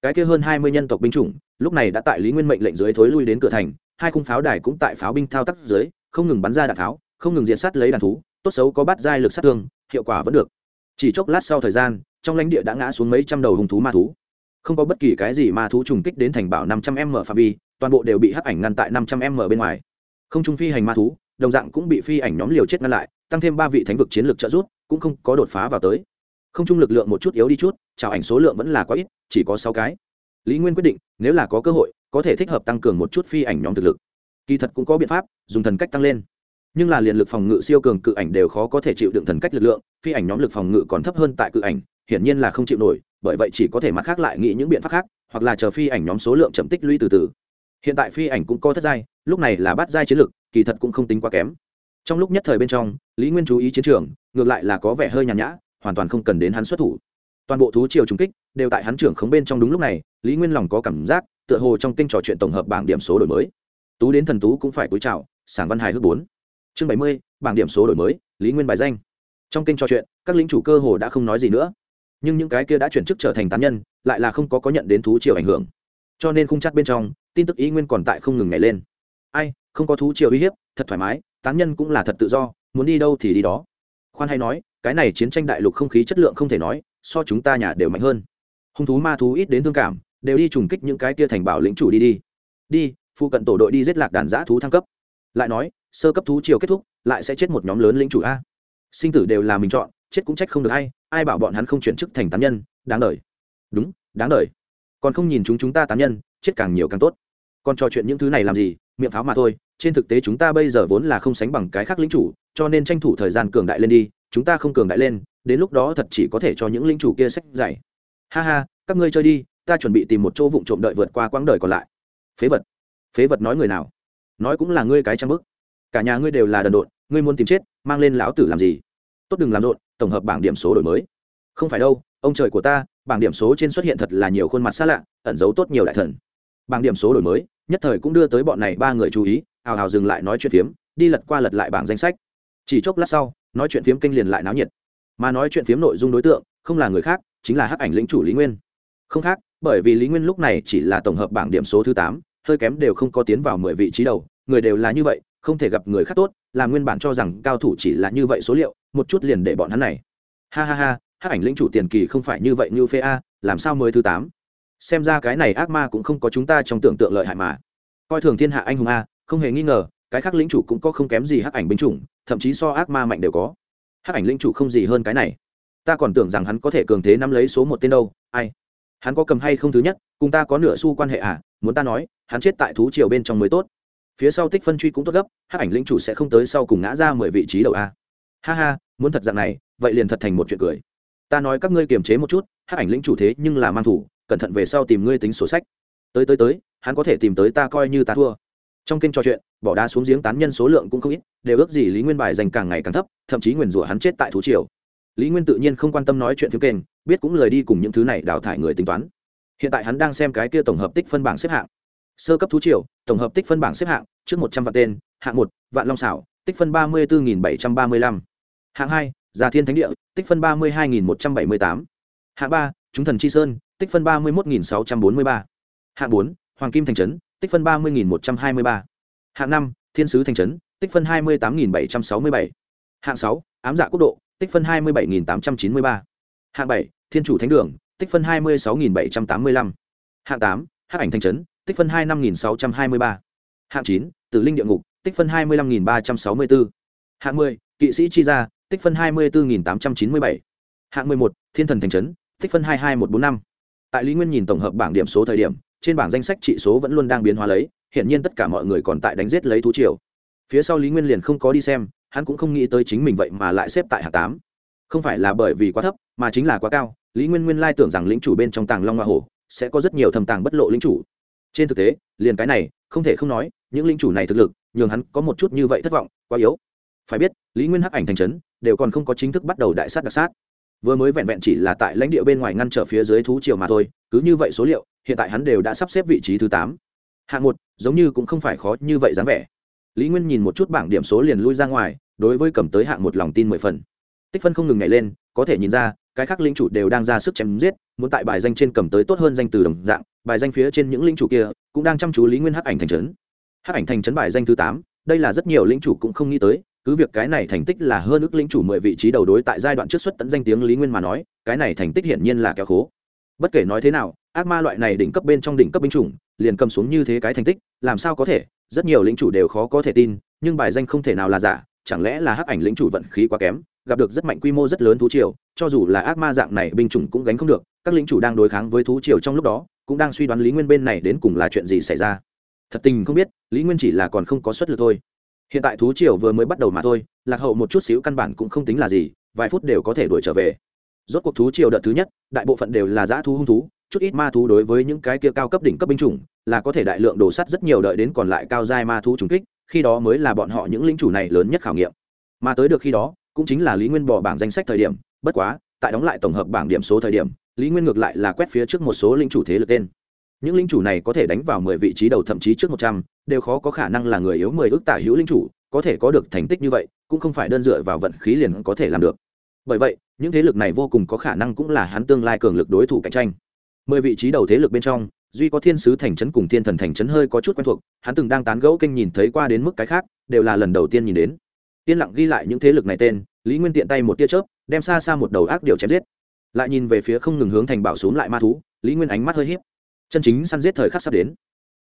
Cái kia hơn hai mươi nhân tộc binh chủng, lúc này đã tại lý nguyên mệnh lệnh dưới thối lui đến cửa thành, hai khung pháo đài cũng tại pháo binh thao tác dưới, không ngừng bắn ra đạn pháo, không ngừng diện sát lấy đàn thú, tốt xấu có bát giai lực sát thương, hiệu quả vẫn được. Chỉ chốc lát sau thời gian, trong lãnh địa đã ngã xuống mấy trăm đầu hung thú ma thú không có bất kỳ cái gì ma thú trùng kích đến thành bảo năm trăm m phạm vi, toàn bộ đều bị hắc ảnh ngăn tại năm trăm m bên ngoài. Không trung phi hành ma thú, đồng dạng cũng bị phi ảnh nhóm liều chết ngăn lại, tăng thêm ba vị thánh vực chiến lược trợ giúp, cũng không có đột phá vào tới. Không trung lực lượng một chút yếu đi chút, chào ảnh số lượng vẫn là quá ít, chỉ có sáu cái. Lý nguyên quyết định, nếu là có cơ hội, có thể thích hợp tăng cường một chút phi ảnh nhóm thực lực. Kỳ thật cũng có biện pháp, dùng thần cách tăng lên. Nhưng là liền lực phòng ngự siêu cường cự ảnh đều khó có thể chịu đựng thần cách lực lượng, phi ảnh nhóm lực phòng ngự còn thấp hơn tại cự ảnh, hiển nhiên là không chịu nổi bởi vậy chỉ có thể mặt khác lại nghĩ những biện pháp khác, hoặc là chờ phi ảnh nhóm số lượng chậm tích lũy từ từ. Hiện tại phi ảnh cũng có thất giai, lúc này là bắt giai chiến lực kỳ thật cũng không tính quá kém. Trong lúc nhất thời bên trong, lý nguyên chú ý chiến trường, ngược lại là có vẻ hơi nhàn nhã, hoàn toàn không cần đến hắn xuất thủ. Toàn bộ thú triều trùng kích, đều tại hắn trưởng khống bên trong đúng lúc này, lý nguyên lòng có cảm giác, tựa hồ trong kênh trò chuyện tổng hợp bảng điểm số đổi mới. Tú đến thần tú cũng phải cúi chào, sảng văn hài hước bốn. Chương bảy mươi, bảng điểm số đổi mới, lý nguyên bài danh. Trong kênh trò chuyện, các lính chủ cơ hồ đã không nói gì nữa nhưng những cái kia đã chuyển chức trở thành tán nhân, lại là không có có nhận đến thú triều ảnh hưởng. Cho nên khung chắc bên trong, tin tức ý nguyên còn tại không ngừng nhảy lên. Ai, không có thú triều uy hiếp, thật thoải mái, tán nhân cũng là thật tự do, muốn đi đâu thì đi đó. Khoan hay nói, cái này chiến tranh đại lục không khí chất lượng không thể nói, so chúng ta nhà đều mạnh hơn. Hung thú ma thú ít đến thương cảm, đều đi trùng kích những cái kia thành bảo lĩnh chủ đi đi. Đi, phụ cận tổ đội đi giết lạc đàn giã thú thăng cấp. Lại nói, sơ cấp thú triều kết thúc, lại sẽ chết một nhóm lớn lĩnh chủ a. Sinh tử đều là mình chọn chết cũng trách không được ai ai bảo bọn hắn không chuyển chức thành tán nhân, đáng đời. Đúng, đáng đời. Còn không nhìn chúng chúng ta tán nhân, chết càng nhiều càng tốt. Còn trò chuyện những thứ này làm gì, miệng pháo mà thôi, trên thực tế chúng ta bây giờ vốn là không sánh bằng cái khác lính chủ, cho nên tranh thủ thời gian cường đại lên đi, chúng ta không cường đại lên, đến lúc đó thật chỉ có thể cho những lính chủ kia sách dạy. Ha ha, các ngươi chơi đi, ta chuẩn bị tìm một chỗ vụng trộm đợi vượt qua quãng đời còn lại. Phế vật. Phế vật nói người nào? Nói cũng là ngươi cái trang bức. Cả nhà ngươi đều là đần độn, ngươi muốn tìm chết, mang lên lão tử làm gì? Tốt đừng làm rộn tổng hợp bảng điểm số đổi mới. Không phải đâu, ông trời của ta, bảng điểm số trên xuất hiện thật là nhiều khuôn mặt xa lạ, ẩn giấu tốt nhiều đại thần. Bảng điểm số đổi mới, nhất thời cũng đưa tới bọn này ba người chú ý, hào hào dừng lại nói chuyện phiếm, đi lật qua lật lại bảng danh sách. Chỉ chốc lát sau, nói chuyện phiếm kênh liền lại náo nhiệt. Mà nói chuyện phiếm nội dung đối tượng, không là người khác, chính là hắc ảnh lĩnh chủ lý nguyên. Không khác, bởi vì lý nguyên lúc này chỉ là tổng hợp bảng điểm số thứ tám, hơi kém đều không có tiến vào mười vị trí đầu, người đều là như vậy, không thể gặp người khác tốt là nguyên bản cho rằng cao thủ chỉ là như vậy số liệu, một chút liền để bọn hắn này. Ha ha ha, hắc ảnh lĩnh chủ tiền kỳ không phải như vậy như phê a, làm sao mới thứ tám? Xem ra cái này ác ma cũng không có chúng ta trong tưởng tượng lợi hại mà. Coi thường thiên hạ anh hùng a, không hề nghi ngờ, cái khác lĩnh chủ cũng có không kém gì hắc ảnh binh chủng, thậm chí so ác ma mạnh đều có. Hắc ảnh lĩnh chủ không gì hơn cái này. Ta còn tưởng rằng hắn có thể cường thế nắm lấy số một tên đâu, ai? Hắn có cầm hay không thứ nhất, cùng ta có nửa xu quan hệ à? Muốn ta nói, hắn chết tại thú triều bên trong mới tốt phía sau tích phân truy cũng tốt gấp, hắc ảnh lĩnh chủ sẽ không tới sau cùng ngã ra mười vị trí đầu a. Ha ha, muốn thật dạng này, vậy liền thật thành một chuyện cười. Ta nói các ngươi kiềm chế một chút, hắc ảnh lĩnh chủ thế nhưng là mang thủ, cẩn thận về sau tìm ngươi tính sổ sách. Tới tới tới, hắn có thể tìm tới ta coi như ta thua. Trong kênh trò chuyện, bỏ đá xuống giếng tán nhân số lượng cũng không ít, đều ước gì lý nguyên bài dành càng ngày càng thấp, thậm chí nguyền rủa hắn chết tại thú triều. Lý nguyên tự nhiên không quan tâm nói chuyện phiếm kênh, biết cũng lời đi cùng những thứ này đào thải người tính toán. Hiện tại hắn đang xem cái kia tổng hợp tích phân bảng xếp hạng sơ cấp thú triều, tổng hợp tích phân bảng xếp hạng, trước một trăm vạn tên, hạng một, vạn long xảo tích phân ba mươi bốn bảy trăm ba mươi lăm. Hạng hai, già thiên thánh địa, tích phân ba mươi hai một trăm bảy mươi tám. Hạng ba, chúng thần chi sơn, tích phân ba mươi một sáu trăm bốn mươi ba. Hạng bốn, hoàng kim thành trấn, tích phân ba mươi một trăm hai mươi ba. Hạng năm, thiên sứ thành trấn, tích phân hai mươi tám bảy trăm sáu mươi bảy. Hạng sáu, ám dạ quốc độ, tích phân hai mươi bảy tám trăm chín mươi ba. Hạng bảy, thiên chủ thánh đường, tích phân hai mươi sáu bảy trăm tám mươi lăm. Hạng tám, hắc ảnh thành trấn tích phân hai năm sáu trăm hai mươi ba. Hạng chín, tử linh địa ngục, tích phân hai mươi năm ba trăm sáu mươi bốn. Hạng mười, kỵ sĩ chi gia, tích phân hai mươi bốn tám trăm chín mươi bảy. Hạng mười một, thiên thần thành trấn, tích phân hai hai một bốn năm. Tại lý nguyên nhìn tổng hợp bảng điểm số thời điểm, trên bảng danh sách trị số vẫn luôn đang biến hóa lấy hiện nhiên tất cả mọi người còn tại đánh giết lấy thú triều. Phía sau lý nguyên liền không có đi xem, hắn cũng không nghĩ tới chính mình vậy mà lại xếp tại hạng tám. Không phải là bởi vì quá thấp, mà chính là quá cao, lý nguyên nguyên lai tưởng rằng lĩnh chủ bên trong tàng long hoa hổ sẽ có rất nhiều thầm tàng bất lộ lĩnh chủ trên thực tế, liền cái này, không thể không nói, những linh chủ này thực lực, nhường hắn có một chút như vậy thất vọng, quá yếu. Phải biết, lý nguyên hắc ảnh thành trấn, đều còn không có chính thức bắt đầu đại sát đặc sát. Vừa mới vẹn vẹn chỉ là tại lãnh địa bên ngoài ngăn trở phía dưới thú triều mà thôi, cứ như vậy số liệu, hiện tại hắn đều đã sắp xếp vị trí thứ tám. Hạng một, giống như cũng không phải khó như vậy dáng vẻ. Lý nguyên nhìn một chút bảng điểm số liền lui ra ngoài, đối với cầm tới hạng một lòng tin mười phần. Tích phân không ngừng nhảy lên, có thể nhìn ra cái khác linh chủ đều đang ra sức chém giết, muốn tại bài danh trên cầm tới tốt hơn danh từ đồng dạng, bài danh phía trên những linh chủ kia cũng đang chăm chú lý nguyên hắc ảnh thành trấn. Hắc ảnh thành trấn bài danh thứ tám, đây là rất nhiều linh chủ cũng không nghĩ tới, cứ việc cái này thành tích là hơn ước linh chủ mười vị trí đầu đối tại giai đoạn trước xuất tận danh tiếng lý nguyên mà nói, cái này thành tích hiển nhiên là kéo khố. Bất kể nói thế nào, ác ma loại này đỉnh cấp bên trong đỉnh cấp binh chủng, liền cầm xuống như thế cái thành tích, làm sao có thể, rất nhiều lính chủ đều khó có thể tin, nhưng bài danh không thể nào là giả, chẳng lẽ là hắc ảnh lính chủ vận khí quá kém? Gặp được rất mạnh quy mô rất lớn thú triều, cho dù là ác ma dạng này binh chủng cũng gánh không được, các lính chủ đang đối kháng với thú triều trong lúc đó, cũng đang suy đoán lý nguyên bên này đến cùng là chuyện gì xảy ra. Thật tình không biết, lý nguyên chỉ là còn không có suất lực thôi. Hiện tại thú triều vừa mới bắt đầu mà thôi, lạc hậu một chút xíu căn bản cũng không tính là gì, vài phút đều có thể đuổi trở về. Rốt cuộc thú triều đợt thứ nhất, đại bộ phận đều là dã thú hung thú, chút ít ma thú đối với những cái kia cao cấp đỉnh cấp binh chủng, là có thể đại lượng đổ sắt rất nhiều đợi đến còn lại cao giai ma thú trùng kích, khi đó mới là bọn họ những lính chủ này lớn nhất khảo nghiệm. Mà tới được khi đó cũng chính là lý nguyên bỏ bảng danh sách thời điểm, bất quá, tại đóng lại tổng hợp bảng điểm số thời điểm, lý nguyên ngược lại là quét phía trước một số lính chủ thế lực tên. Những lính chủ này có thể đánh vào mười vị trí đầu thậm chí trước một trăm, đều khó có khả năng là người yếu mười ước tả hữu lính chủ, có thể có được thành tích như vậy, cũng không phải đơn dựa vào vận khí liền có thể làm được. Bởi vậy, những thế lực này vô cùng có khả năng cũng là hắn tương lai cường lực đối thủ cạnh tranh. Mười vị trí đầu thế lực bên trong, duy có thiên sứ thành trấn cùng thiên thần thành trấn hơi có chút quen thuộc, hắn từng đang tán gẫu kênh nhìn thấy qua đến mức cái khác, đều là lần đầu tiên nhìn đến yên lặng ghi lại những thế lực này tên, lý nguyên tiện tay một tia chớp, đem xa xa một đầu ác điều chém giết. Lại nhìn về phía không ngừng hướng thành bảo xuống lại ma thú, lý nguyên ánh mắt hơi h í p chân chính săn giết thời khắc sắp đến.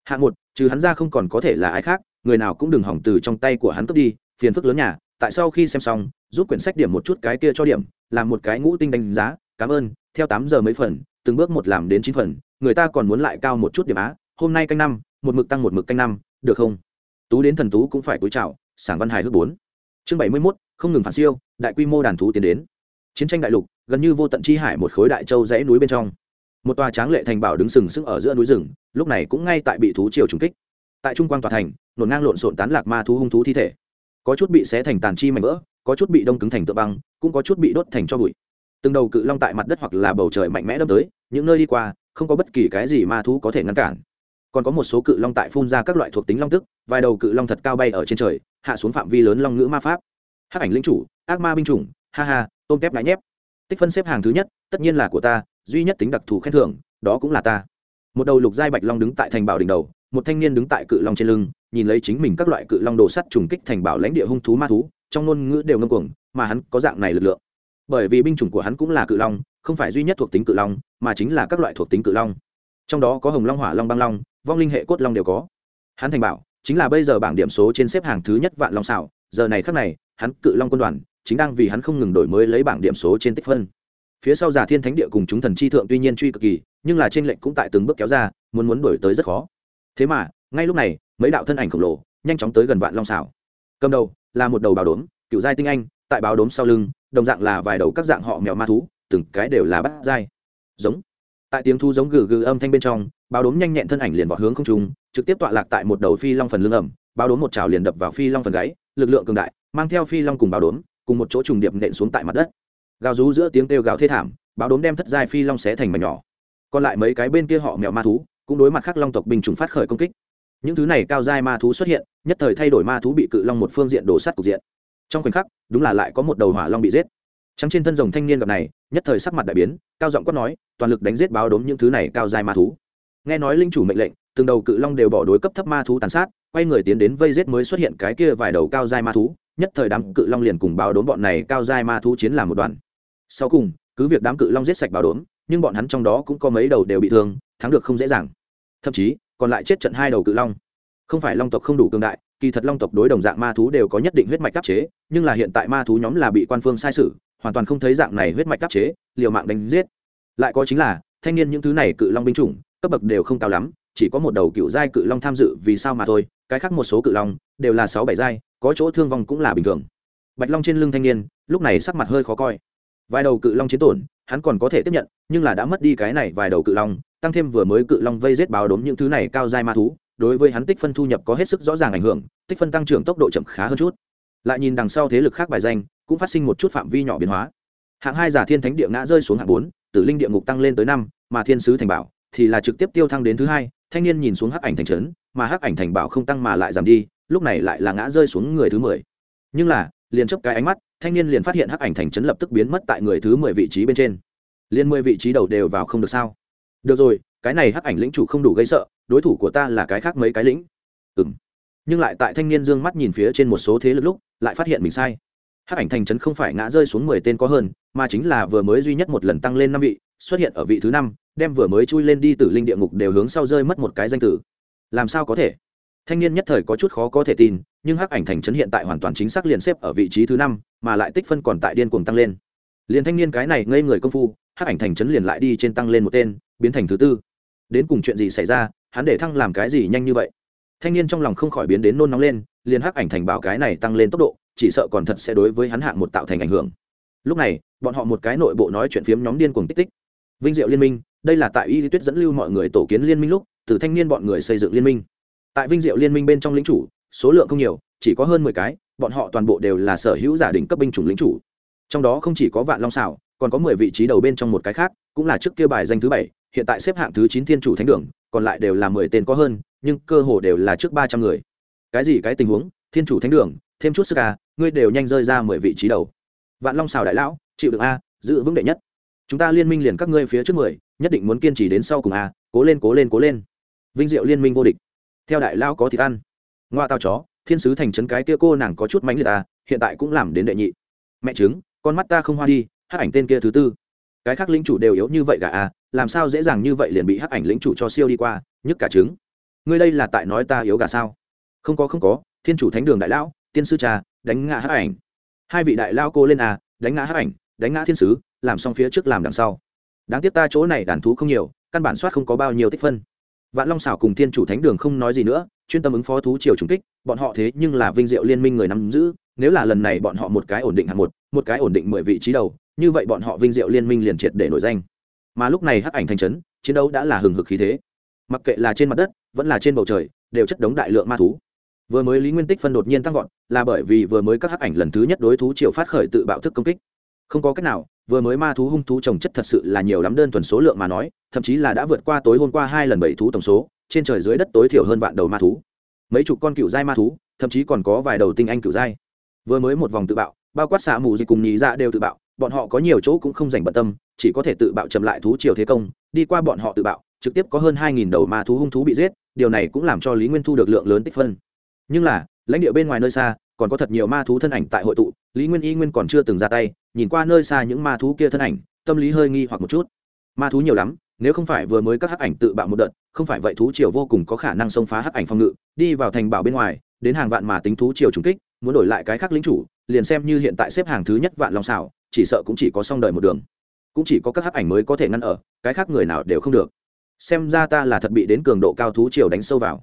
Hạng một, trừ hắn ra không còn có thể là ai khác, người nào cũng đừng hỏng từ trong tay của hắn cướp đi, phiền phức lớn nhà, tại sau khi xem xong, giúp quyển sách điểm một chút cái kia cho điểm, làm một cái ngũ tinh đánh giá, cảm ơn, theo tám giờ mấy phần, từng bước một làm đến chín phần, người ta còn muốn lại cao một chút điểm á, hôm nay canh năm, một mực tăng một mực canh năm, được không? Tú đến thần tú cũng phải cúi chào, sảng văn hài hước bốn chương bảy mươi mốt, không ngừng phản siêu, đại quy mô đàn thú tiến đến. Chiến tranh đại lục, gần như vô tận chi hải một khối đại châu dãy núi bên trong. Một tòa tráng lệ thành bảo đứng sừng sững ở giữa núi rừng, lúc này cũng ngay tại bị thú triều trùng kích. Tại trung quang tòa thành nổn ngang lộn xộn tán lạc ma thú hung thú thi thể. Có chút bị xé thành tàn chi mảnh vỡ, có chút bị đông cứng thành tượng băng, cũng có chút bị đốt thành cho bụi. Từng đầu cự long tại mặt đất hoặc là bầu trời mạnh mẽ đâm tới, những nơi đi qua, không có bất kỳ cái gì ma thú có thể ngăn cản. Còn có một số cự long tại phun ra các loại thuộc tính long tức, vài đầu cự long thật cao bay ở trên trời hạ xuống phạm vi lớn long ngữ ma pháp. Hắc ảnh linh chủ, ác ma binh chủng, ha ha, tôm tép ngãi nhép. Tích phân xếp hàng thứ nhất, tất nhiên là của ta, duy nhất tính đặc thù khen thưởng, đó cũng là ta. Một đầu lục giai bạch long đứng tại thành bảo đỉnh đầu, một thanh niên đứng tại cự long trên lưng, nhìn lấy chính mình các loại cự long đồ sắt trùng kích thành bảo lãnh địa hung thú ma thú, trong ngôn ngữ đều ngâm cuồng, mà hắn có dạng này lực lượng. Bởi vì binh chủng của hắn cũng là cự long, không phải duy nhất thuộc tính cự long, mà chính là các loại thuộc tính cự long. Trong đó có hồng long, hỏa long, băng long, vong linh hệ cốt long đều có. Hắn thành bảo chính là bây giờ bảng điểm số trên xếp hàng thứ nhất vạn long xảo giờ này khắc này, hắn cự long quân đoàn chính đang vì hắn không ngừng đổi mới lấy bảng điểm số trên tích phân. Phía sau giả thiên thánh địa cùng chúng thần chi thượng tuy nhiên truy cực kỳ, nhưng là trên lệnh cũng tại từng bước kéo ra, muốn muốn đổi tới rất khó. Thế mà, ngay lúc này, mấy đạo thân ảnh khổng lồ nhanh chóng tới gần vạn long xảo cầm đầu là một đầu báo đốm, cựu giai tinh anh, tại báo đốm sau lưng, đồng dạng là vài đầu các dạng họ mèo ma thú, từng cái đều là bắt giai. Giống. Tại tiếng thu giống gừ gừ âm thanh bên trong báo đốm nhanh nhẹn thân ảnh liền vào hướng không trung trực tiếp tọa lạc tại một đầu phi long phần lưng ẩm bao đốm một trào liền đập vào phi long phần gáy, lực lượng cường đại, mang theo phi long cùng bao đốm, cùng một chỗ trùng điệp nện xuống tại mặt đất. Gào rú giữa tiếng kêu gào thê thảm bao đốm đem thất giai phi long xé thành mảnh nhỏ. Còn lại mấy cái bên kia họ mèo ma thú, cũng đối mặt khắc long tộc bình chủng phát khởi công kích. Những thứ này cao giai ma thú xuất hiện, nhất thời thay đổi ma thú bị cự long một phương diện đổ sắt cục diện. Trong khoảnh khắc, đúng là lại có một đầu hỏa long bị giết. Trắng trên thân rồng thanh niên gặp này, nhất thời sắc mặt đại biến, cao giọng quát nói, toàn lực đánh giết báo đốm những thứ này cao giai ma thú. Nghe nói linh chủ mệnh lệnh từng đầu cự long đều bỏ đối cấp thấp ma thú tàn sát, quay người tiến đến vây giết mới xuất hiện cái kia vài đầu cao giai ma thú, nhất thời đám cự long liền cùng báo đốn bọn này cao giai ma thú chiến làm một đoàn. Sau cùng, cứ việc đám cự long giết sạch báo đốn nhưng bọn hắn trong đó cũng có mấy đầu đều bị thương, thắng được không dễ dàng. Thậm chí, còn lại chết trận hai đầu cự long. Không phải long tộc không đủ cường đại, kỳ thật long tộc đối đồng dạng ma thú đều có nhất định huyết mạch đắc chế, nhưng là hiện tại ma thú nhóm là bị quan phương sai sử, hoàn toàn không thấy dạng này huyết mạch đắc chế, liều mạng đánh giết. Lại có chính là, thanh niên những thứ này cự long binh chủng, cấp bậc đều không cao lắm chỉ có một đầu cựu giai cự long tham dự vì sao mà thôi, cái khác một số cự long đều là sáu bảy giai, có chỗ thương vong cũng là bình thường. Bạch long trên lưng thanh niên, lúc này sắc mặt hơi khó coi. Vài đầu cự long chiến tổn, hắn còn có thể tiếp nhận, nhưng là đã mất đi cái này vài đầu cự long, tăng thêm vừa mới cự long vây giết báo đốm những thứ này cao dai ma thú, đối với hắn tích phân thu nhập có hết sức rõ ràng ảnh hưởng, tích phân tăng trưởng tốc độ chậm khá hơn chút. Lại nhìn đằng sau thế lực khác bài danh, cũng phát sinh một chút phạm vi nhỏ biến hóa. Hạng hai giả thiên thánh địa ngã rơi xuống hạng bốn, tử linh địa ngục tăng lên tới năm, mà thiên sứ thành bảo thì là trực tiếp tiêu thăng đến thứ hai thanh niên nhìn xuống hắc ảnh thành trấn, mà hắc ảnh thành bảo không tăng mà lại giảm đi, lúc này lại là ngã rơi xuống người thứ mười. Nhưng là, liền chấp cái ánh mắt, thanh niên liền phát hiện hắc ảnh thành trấn lập tức biến mất tại người thứ mười vị trí bên trên. Liên mười vị trí đầu đều vào không được sao? Được rồi, cái này hắc ảnh lĩnh chủ không đủ gây sợ, đối thủ của ta là cái khác mấy cái lĩnh. Ừ m nhưng lại tại thanh niên d ư ơ n g mắt nhìn phía trên một số thế lực lúc, lại phát hiện mình sai. Hắc ảnh thành trấn không phải ngã rơi xuống mười tên có hơn mà chính là vừa mới duy nhất một lần tăng lên năm vị, xuất hiện ở vị thứ năm, đem vừa mới chui lên đi từ linh địa ngục đều hướng sau rơi mất một cái danh tử. Làm sao có thể? Thanh niên nhất thời có chút khó có thể tin, nhưng hắc ảnh thành trấn hiện tại hoàn toàn chính xác liền xếp ở vị trí thứ năm, mà lại tích phân còn tại điên cuồng tăng lên. Liền thanh niên cái này ngây người công phu, hắc ảnh thành trấn liền lại đi trên tăng lên một tên, biến thành thứ tư. Đến cùng chuyện gì xảy ra, hắn để thăng làm cái gì nhanh như vậy? Thanh niên trong lòng không khỏi biến đến nôn nóng lên, liền hắc ảnh thành bảo cái này tăng lên tốc độ, chỉ sợ còn thật sẽ đối với hắn hạng một tạo thành ảnh hưởng lúc này, bọn họ một cái nội bộ nói chuyện phiếm nhóm điên cuồng tích tích. Vinh diệu liên minh, đây là tại y lý tuyết dẫn lưu mọi người tổ kiến liên minh lúc, từ thanh niên bọn người xây dựng liên minh. Tại vinh diệu liên minh bên trong lính chủ, số lượng không nhiều, chỉ có hơn mười cái, bọn họ toàn bộ đều là sở hữu giả định cấp binh chủng lính chủ. Trong đó không chỉ có vạn long xảo còn có mười vị trí đầu bên trong một cái khác, cũng là trước kia bài danh thứ bảy, hiện tại xếp hạng thứ chín thiên chủ thánh đường, còn lại đều là mười tên có hơn, nhưng cơ hồ đều là trước ba trăm người. Cái gì cái tình huống? Thiên chủ thánh đường, thêm chút sức à ngươi đều nhanh rơi ra mười vị trí đầu vạn long xào đại lão, chịu được a, giữ vững đệ nhất. Chúng ta liên minh liền các ngươi phía trước mười, nhất định muốn kiên trì đến sau cùng a, cố lên cố lên cố lên. Vinh diệu liên minh vô địch. Theo đại lão có thịt ăn. Ngoa tao chó, thiên sứ thành trấn cái kia cô nàng có chút mánh liệt ta hiện tại cũng làm đến đệ nhị. Mẹ chứng con mắt ta không hoa đi hát ảnh tên kia thứ tư. Cái khác lính chủ đều yếu như vậy gà a, làm sao dễ dàng như vậy liền bị hắc ảnh lĩnh chủ cho siêu đi qua, nhức cả trứng. Ngươi đây là tại nói ta yếu gà sao? Không có không có, thiên chủ thánh đường đại lão, tiên sư trà, đánh ngã hắc ảnh hai vị đại lao cô lên à đánh ngã hắc ảnh, đánh ngã thiên sứ, làm xong phía trước làm đằng sau. Đáng tiếc ta chỗ này đàn thú không nhiều, căn bản soát không có bao nhiêu tích phân. Vạn long xảo cùng thiên chủ thánh đường không nói gì nữa, chuyên tâm ứng phó thú triều trùng kích, bọn họ thế nhưng là vinh diệu liên minh người nắm giữ, nếu là lần này bọn họ một cái ổn định hạng một một cái ổn định mười vị trí đầu, như vậy bọn họ vinh diệu liên minh liền triệt để nổi danh. Mà lúc này hắc ảnh thành trấn, chiến đấu đã là hừng hực khí thế. Mặc kệ là trên mặt đất, vẫn là trên bầu trời, đều chất đống đại lượng ma thú vừa mới lý nguyên tích phân đột nhiên tăng vọt, là bởi vì vừa mới các hắc ảnh lần thứ nhất đối thú triệu phát khởi tự bạo thức công kích. Không có cách nào, vừa mới ma thú hung thú trồng chất thật sự là nhiều lắm đơn thuần số lượng mà nói, thậm chí là đã vượt qua tối hôm qua hai lần bảy thú tổng số, trên trời dưới đất tối thiểu hơn vạn đầu ma thú. Mấy chục con cựu giai ma thú, thậm chí còn có vài đầu tinh anh cựu giai. Vừa mới một vòng tự bạo, bao quát xạ mù gì cùng nhì ra dạ đều tự bạo, bọn họ có nhiều chỗ cũng không dành bận tâm, chỉ có thể tự bạo chậm lại thú triều thế công, đi qua bọn họ tự bạo, trực tiếp có hơn hai nghìn đầu ma thú hung thú bị giết, điều này cũng làm cho lý nguyên thu được lượng lớn tích phân nhưng là, lãnh địa bên ngoài nơi xa, còn có thật nhiều ma thú thân ảnh tại hội tụ, lý nguyên y nguyên còn chưa từng ra tay, nhìn qua nơi xa những ma thú kia thân ảnh, tâm lý hơi nghi hoặc một chút. Ma thú nhiều lắm, nếu không phải vừa mới các hắc ảnh tự bạo một đợt, không phải vậy thú triều vô cùng có khả năng xông phá hắc ảnh phòng ngự, đi vào thành bảo bên ngoài, đến hàng vạn mà tính thú triều trùng kích, muốn đổi lại cái khác lính chủ, liền xem như hiện tại xếp hàng thứ nhất vạn long xảo, chỉ sợ cũng chỉ có xong đời một đường. Cũng chỉ có các hắc ảnh mới có thể ngăn ở, cái khác người nào đều không được. Xem ra ta là thật bị đến cường độ cao thú triều đánh sâu vào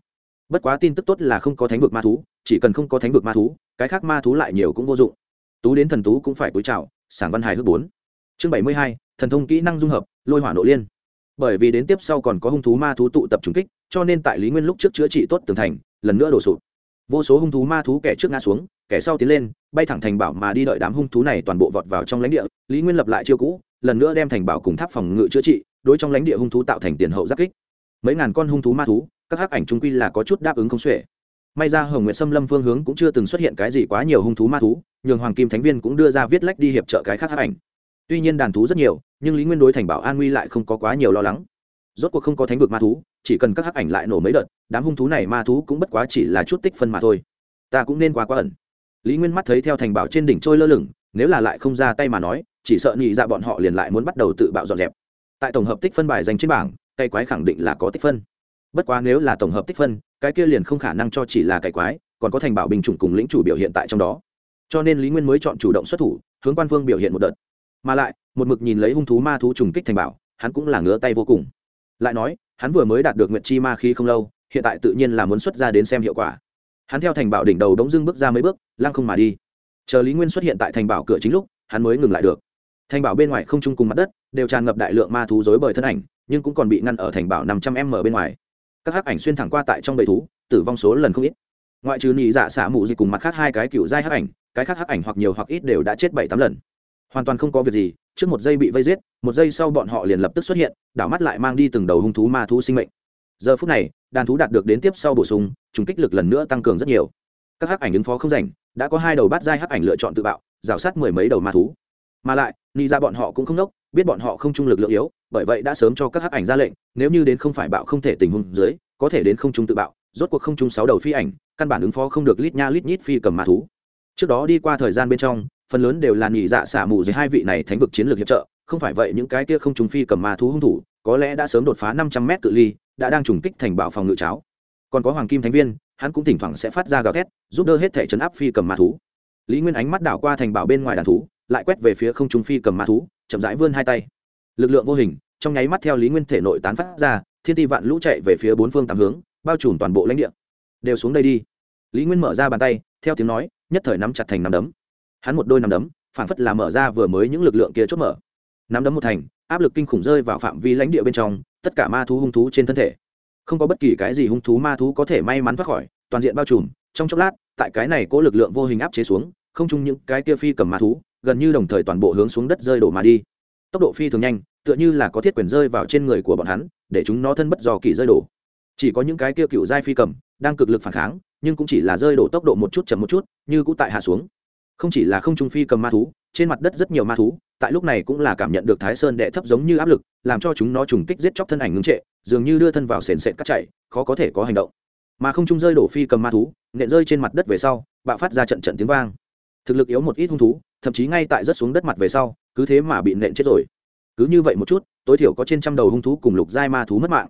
bất quá tin tức tốt là không có thánh vực ma thú, chỉ cần không có thánh vực ma thú, cái khác ma thú lại nhiều cũng vô dụng. Tú đến thần tú cũng phải túi trào sảng văn hài hước bốn. Chương bảy mươi hai, thần thông kỹ năng dung hợp, lôi hỏa nội liên. Bởi vì đến tiếp sau còn có hung thú ma thú tụ tập trùng kích, cho nên tại lý nguyên lúc trước chữa trị tốt tường thành, lần nữa đổ sụp. Vô số hung thú ma thú kẻ trước ngã xuống, kẻ sau tiến lên, bay thẳng thành bảo mà đi đợi đám hung thú này toàn bộ vọt vào trong lãnh địa, lý nguyên lập lại chiêu cũ, lần nữa đem thành bảo cùng tháp phòng ngự chữa trị, đối trong lãnh địa hung thú tạo thành tiền hậu giáp kích. Mấy ngàn con hung thú ma thú các hắc ảnh trung quy là có chút đáp ứng không xuể. May ra hồng nguyệt xâm lâm phương hướng cũng chưa từng xuất hiện cái gì quá nhiều hung thú ma thú, nhường hoàng kim thánh viên cũng đưa ra viết lách đi hiệp trợ cái khác hắc ảnh. Tuy nhiên đàn thú rất nhiều, nhưng lý nguyên đối thành bảo an nguy lại không có quá nhiều lo lắng. Rốt cuộc không có thánh vực ma thú, chỉ cần các hắc ảnh lại nổ mấy đợt, đám hung thú này ma thú cũng bất quá chỉ là chút tích phân mà thôi. Ta cũng nên quá quá ẩn. Lý nguyên mắt thấy theo thành bảo trên đỉnh trôi lơ lửng, nếu là lại không ra tay mà nói, chỉ sợ nhị dạ bọn họ liền lại muốn bắt đầu tự bạo dọn dẹp. Tại tổng hợp tích phân bài dành trên bảng cây quái khẳng định là có tích phân bất quá nếu là tổng hợp tích phân, cái kia liền không khả năng cho chỉ là cải quái, còn có thành bảo bình chủng cùng lĩnh chủ biểu hiện tại trong đó. Cho nên lý nguyên mới chọn chủ động xuất thủ, hướng quan vương biểu hiện một đợt. Mà lại, một mực nhìn lấy hung thú ma thú trùng kích thành bảo, hắn cũng là ngứa tay vô cùng. Lại nói, hắn vừa mới đạt được nguyện chi ma khí không lâu, hiện tại tự nhiên là muốn xuất ra đến xem hiệu quả. Hắn theo thành bảo đỉnh đầu đống dưng bước ra mấy bước, lăng không mà đi. Chờ lý nguyên xuất hiện tại thành bảo cửa chính lúc, hắn mới ngừng lại được. Thành bảo bên ngoài không chung cùng mặt đất, đều tràn ngập đại lượng ma thú dối bời thân ảnh, nhưng cũng còn bị ngăn ở thành bảo năm trăm m bên ngoài các hắc ảnh xuyên thẳng qua tại trong bầy thú, tử vong số lần không ít. Ngoại trừ nhị dạ xả mù gì cùng mặt khác hai cái cựu giai hắc ảnh, cái khác hắc ảnh hoặc nhiều hoặc ít đều đã chết bảy tám lần. Hoàn toàn không có việc gì, trước một giây bị vây giết, một giây sau bọn họ liền lập tức xuất hiện, đảo mắt lại mang đi từng đầu hung thú ma thú sinh mệnh. Giờ phút này, đàn thú đạt được đến tiếp sau bổ sung chúng kích lực lần nữa tăng cường rất nhiều. Các hắc ảnh ứng phó không rảnh, đã có hai đầu bát giai hắc ảnh lựa chọn tự bạo, rào sát mười mấy đầu ma thú. Mà lại ni ra dạ bọn họ cũng không nốc biết bọn họ không trung lực lượng yếu, bởi vậy đã sớm cho các hắc ảnh ra lệnh, nếu như đến không phải bạo không thể tình huống dưới, có thể đến không trung tự bạo, rốt cuộc không trung sáu đầu phi ảnh, căn bản ứng phó không được lít nha lít nhít phi cầm ma thú. Trước đó đi qua thời gian bên trong, phần lớn đều là nghỉ dạ xả mù dưới hai vị này thánh vực chiến lược hiệp trợ, không phải vậy những cái kia không trùng phi cầm ma thú hung thủ, có lẽ đã sớm đột phá năm trăm mét cự ly, đã đang trùng kích thành bảo phòng ngự cháo. Còn có hoàng kim thánh viên, hắn cũng thỉnh thoảng sẽ phát ra gào thét, giúp đỡ hết thể chấn áp phi cầm ma thú. Lý nguyên ánh mắt đảo qua thành bảo bên ngoài đàn thú, lại quét về phía không trung phi cầm ma thú chậm rãi vươn hai tay. Lực lượng vô hình, trong nháy mắt theo lý nguyên thể nội tán phát ra, thiên ti vạn lũ chạy về phía bốn phương tám hướng, bao trùm toàn bộ lãnh địa. Đều xuống đây đi. Lý nguyên mở ra bàn tay, theo tiếng nói, nhất thời nắm chặt thành nắm đấm. Hắn một đôi nắm đấm phản phất là mở ra vừa mới những lực lượng kia chốt mở. Nắm đấm một thành, áp lực kinh khủng rơi vào phạm vi lãnh địa bên trong, tất cả ma thú hung thú trên thân thể. Không có bất kỳ cái gì hung thú ma thú có thể may mắn thoát khỏi, toàn diện bao trùm. Trong chốc lát, tại cái này có lực lượng vô hình áp chế xuống, không chung những cái kia phi cầm ma thú gần như đồng thời toàn bộ hướng xuống đất rơi đổ mà đi. Tốc độ phi thường nhanh, tựa như là có thiết quyền rơi vào trên người của bọn hắn, để chúng nó thân bất do kỳ rơi đổ. Chỉ có những cái kia cựu giai phi cầm, đang cực lực phản kháng, nhưng cũng chỉ là rơi đổ tốc độ một chút chậm một chút, như cũng tại hạ xuống. Không chỉ là không trung phi cầm ma thú, trên mặt đất rất nhiều ma thú, tại lúc này cũng là cảm nhận được thái sơn đệ thấp giống như áp lực, làm cho chúng nó trùng kích giết chóc thân ảnh ngưng trệ, dường như đưa thân vào sền sệt cắt chạy khó có thể có hành động. Mà không trung rơi đổ phi cầm ma thú, nện rơi trên mặt đất về sau, bạo phát ra trận trận tiếng vang. Thực lực yếu một ít hung thú thậm chí ngay tại rớt xuống đất mặt về sau, cứ thế mà bị nện chết rồi. Cứ như vậy một chút, tối thiểu có trên trăm đầu hung thú cùng lục giai ma thú mất mạng.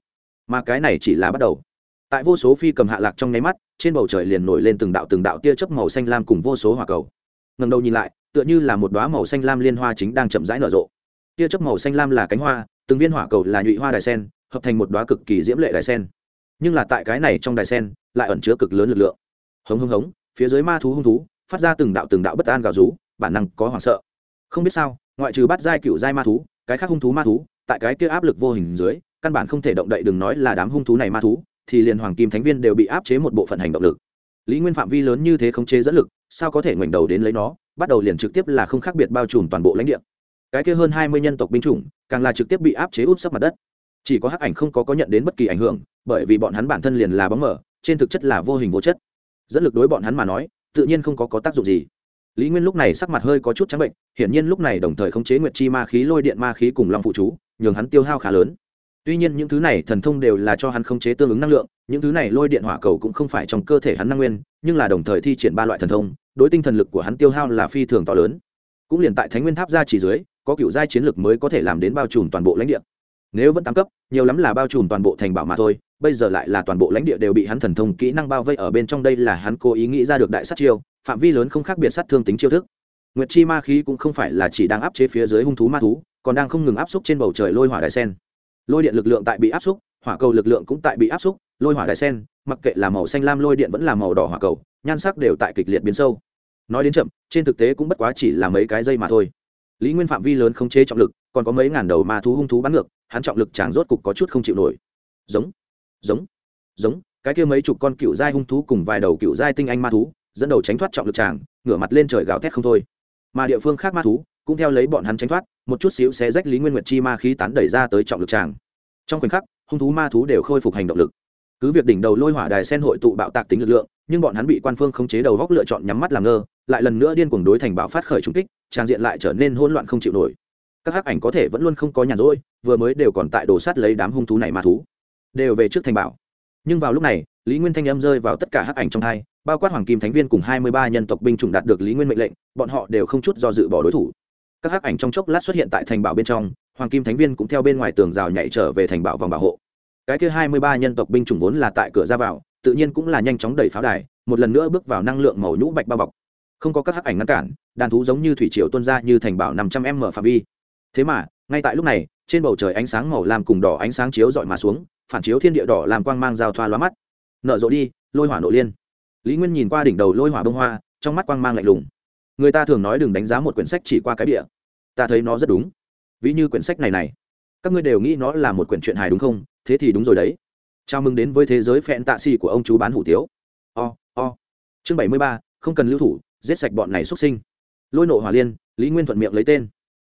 Mà cái này chỉ là bắt đầu. Tại vô số phi cầm hạ lạc trong nháy mắt, trên bầu trời liền nổi lên từng đạo từng đạo tia chớp màu xanh lam cùng vô số hỏa cầu. Ngần đầu nhìn lại, tựa như là một đoá màu xanh lam liên hoa chính đang chậm rãi nở rộ. Tia chớp màu xanh lam là cánh hoa, từng viên hỏa cầu là nhụy hoa đài sen, hợp thành một đoá cực kỳ diễm lệ đài sen. Nhưng là tại cái này trong đài sen, lại ẩn chứa cực lớn lực lượng. Hống hống hống, phía dưới ma thú hung thú, phát ra từng đạo từng đạo bất an gào rú bản năng có hoảng sợ. Không biết sao ngoại trừ bắt giai cựu giai ma thú cái khác hung thú ma thú tại cái kia áp lực vô hình dưới căn bản không thể động đậy đừng nói là đám hung thú này ma thú thì liền hoàng kim thánh viên đều bị áp chế một bộ phận hành động lực. Lý nguyên phạm vi lớn như thế không chế dẫn lực sao có thể ngoảnh đầu đến lấy nó bắt đầu liền trực tiếp là không khác biệt bao trùm toàn bộ lãnh địa. Cái kia hơn hai mươi nhân tộc binh chủng càng là trực tiếp bị áp chế út sắp mặt đất. Chỉ có hắc ảnh không có có nhận đến bất kỳ ảnh hưởng bởi vì bọn hắn bản thân liền là bóng mở trên thực chất là vô hình vô chất. Dẫn lực đối bọn hắn mà nói tự nhiên không có, có tác dụng gì lý nguyên lúc này sắc mặt hơi có chút trắng bệnh, hiển nhiên lúc này đồng thời khống chế nguyệt chi ma khí, lôi điện ma khí cùng long phụ chú, nhường hắn tiêu hao khá lớn. Tuy nhiên những thứ này thần thông đều là cho hắn khống chế tương ứng năng lượng, những thứ này lôi điện hỏa cầu cũng không phải trong cơ thể hắn năng nguyên, nhưng là đồng thời thi triển ba loại thần thông, đối tinh thần lực của hắn tiêu hao là phi thường to lớn. Cũng liền tại thánh nguyên tháp ra chỉ dưới, có cựu giai chiến lực mới có thể làm đến bao trùm toàn bộ lãnh địa. Nếu vẫn tăng cấp, nhiều lắm là bao trùm toàn bộ thành bảo mà thôi, bây giờ lại là toàn bộ lãnh địa đều bị hắn thần thông kỹ năng bao vây ở bên trong, đây là hắn cố ý nghĩ ra được đại sát chiêu phạm vi lớn không khác biệt sát thương tính chiêu thức. Nguyệt chi ma khí cũng không phải là chỉ đang áp chế phía dưới hung thú ma thú, còn đang không ngừng áp xúc trên bầu trời lôi hỏa đại sen. Lôi điện lực lượng tại bị áp xúc, hỏa cầu lực lượng cũng tại bị áp xúc, lôi hỏa đại sen, mặc kệ là màu xanh lam lôi điện vẫn là màu đỏ hỏa cầu, nhan sắc đều tại kịch liệt biến sâu. Nói đến chậm, trên thực tế cũng bất quá chỉ là mấy cái dây mà thôi. Lý nguyên phạm vi lớn không chế trọng lực, còn có mấy ngàn đầu ma thú hung thú bắn ngược, hắn trọng lực chàng rốt cục có chút không chịu nổi. Giống giống giống, cái kia mấy chục con cựu giai hung thú cùng vài đầu cựu giai tinh anh ma thú dẫn đầu tránh thoát trọng lực tràng, ngửa mặt lên trời gào thét không thôi. Mà địa phương khác ma thú cũng theo lấy bọn hắn tránh thoát, một chút xíu sẽ rách lý nguyên nguyệt chi ma khí tán đẩy ra tới trọng lực tràng. Trong khoảnh khắc, hung thú ma thú đều khôi phục hành động lực. Cứ việc đỉnh đầu lôi hỏa đài sen hội tụ bạo tạc tính lực lượng, nhưng bọn hắn bị quan phương khống chế đầu góc lựa chọn nhắm mắt làm ngơ, lại lần nữa điên cuồng đối thành bạo phát khởi trung kích trang diện lại trở nên hỗn loạn không chịu nổi. Các hắc ảnh có thể vẫn luôn không có nhàn rỗi, vừa mới đều còn tại đồ sát lấy đám hung thú này ma thú. Đều về trước thành bảo nhưng vào lúc này, lý nguyên thanh âm rơi vào tất cả hắc ảnh trong hai bao quát hoàng kim thánh viên cùng hai mươi ba nhân tộc binh chủng đạt được lý nguyên mệnh lệnh, bọn họ đều không chút do dự bỏ đối thủ. Các hắc ảnh trong chốc lát xuất hiện tại thành bảo bên trong, hoàng kim thánh viên cũng theo bên ngoài tường rào nhảy trở về thành bảo vòng bảo hộ. Cái kia hai mươi ba nhân tộc binh chủng vốn là tại cửa ra vào, tự nhiên cũng là nhanh chóng đẩy pháo đài, một lần nữa bước vào năng lượng màu nhũ bạch bao bọc. Không có các hắc ảnh ngăn cản, đàn thú giống như thủy triều tuôn ra như thành bảo năm trăm m phạm vi. Thế mà, ngay tại lúc này, trên bầu trời ánh sáng màu lam cùng đỏ ánh sáng chiếu dọi mà xuống, phản chiếu thiên địa đỏ làm quang mang giao thoa lóa mắt. Nở rộ đi, lôi hỏa nộ liên lý nguyên nhìn qua đỉnh đầu lôi hỏa bông hoa trong mắt quang mang lạnh lùng. Người ta thường nói đừng đánh giá một quyển sách chỉ qua cái địa ta thấy nó rất đúng. Ví như quyển sách này này. Các ngươi đều nghĩ nó là một quyển truyện hài đúng không? Thế thì đúng rồi đấy. Chào mừng đến với thế giới phẹn tạ xì của ông chú bán hủ tiếu. O、oh, o、oh. chương bảy mươi ba không cần lưu thủ giết sạch bọn này xuất sinh. Lôi nộ hỏa liên lý nguyên thuận miệng lấy tên.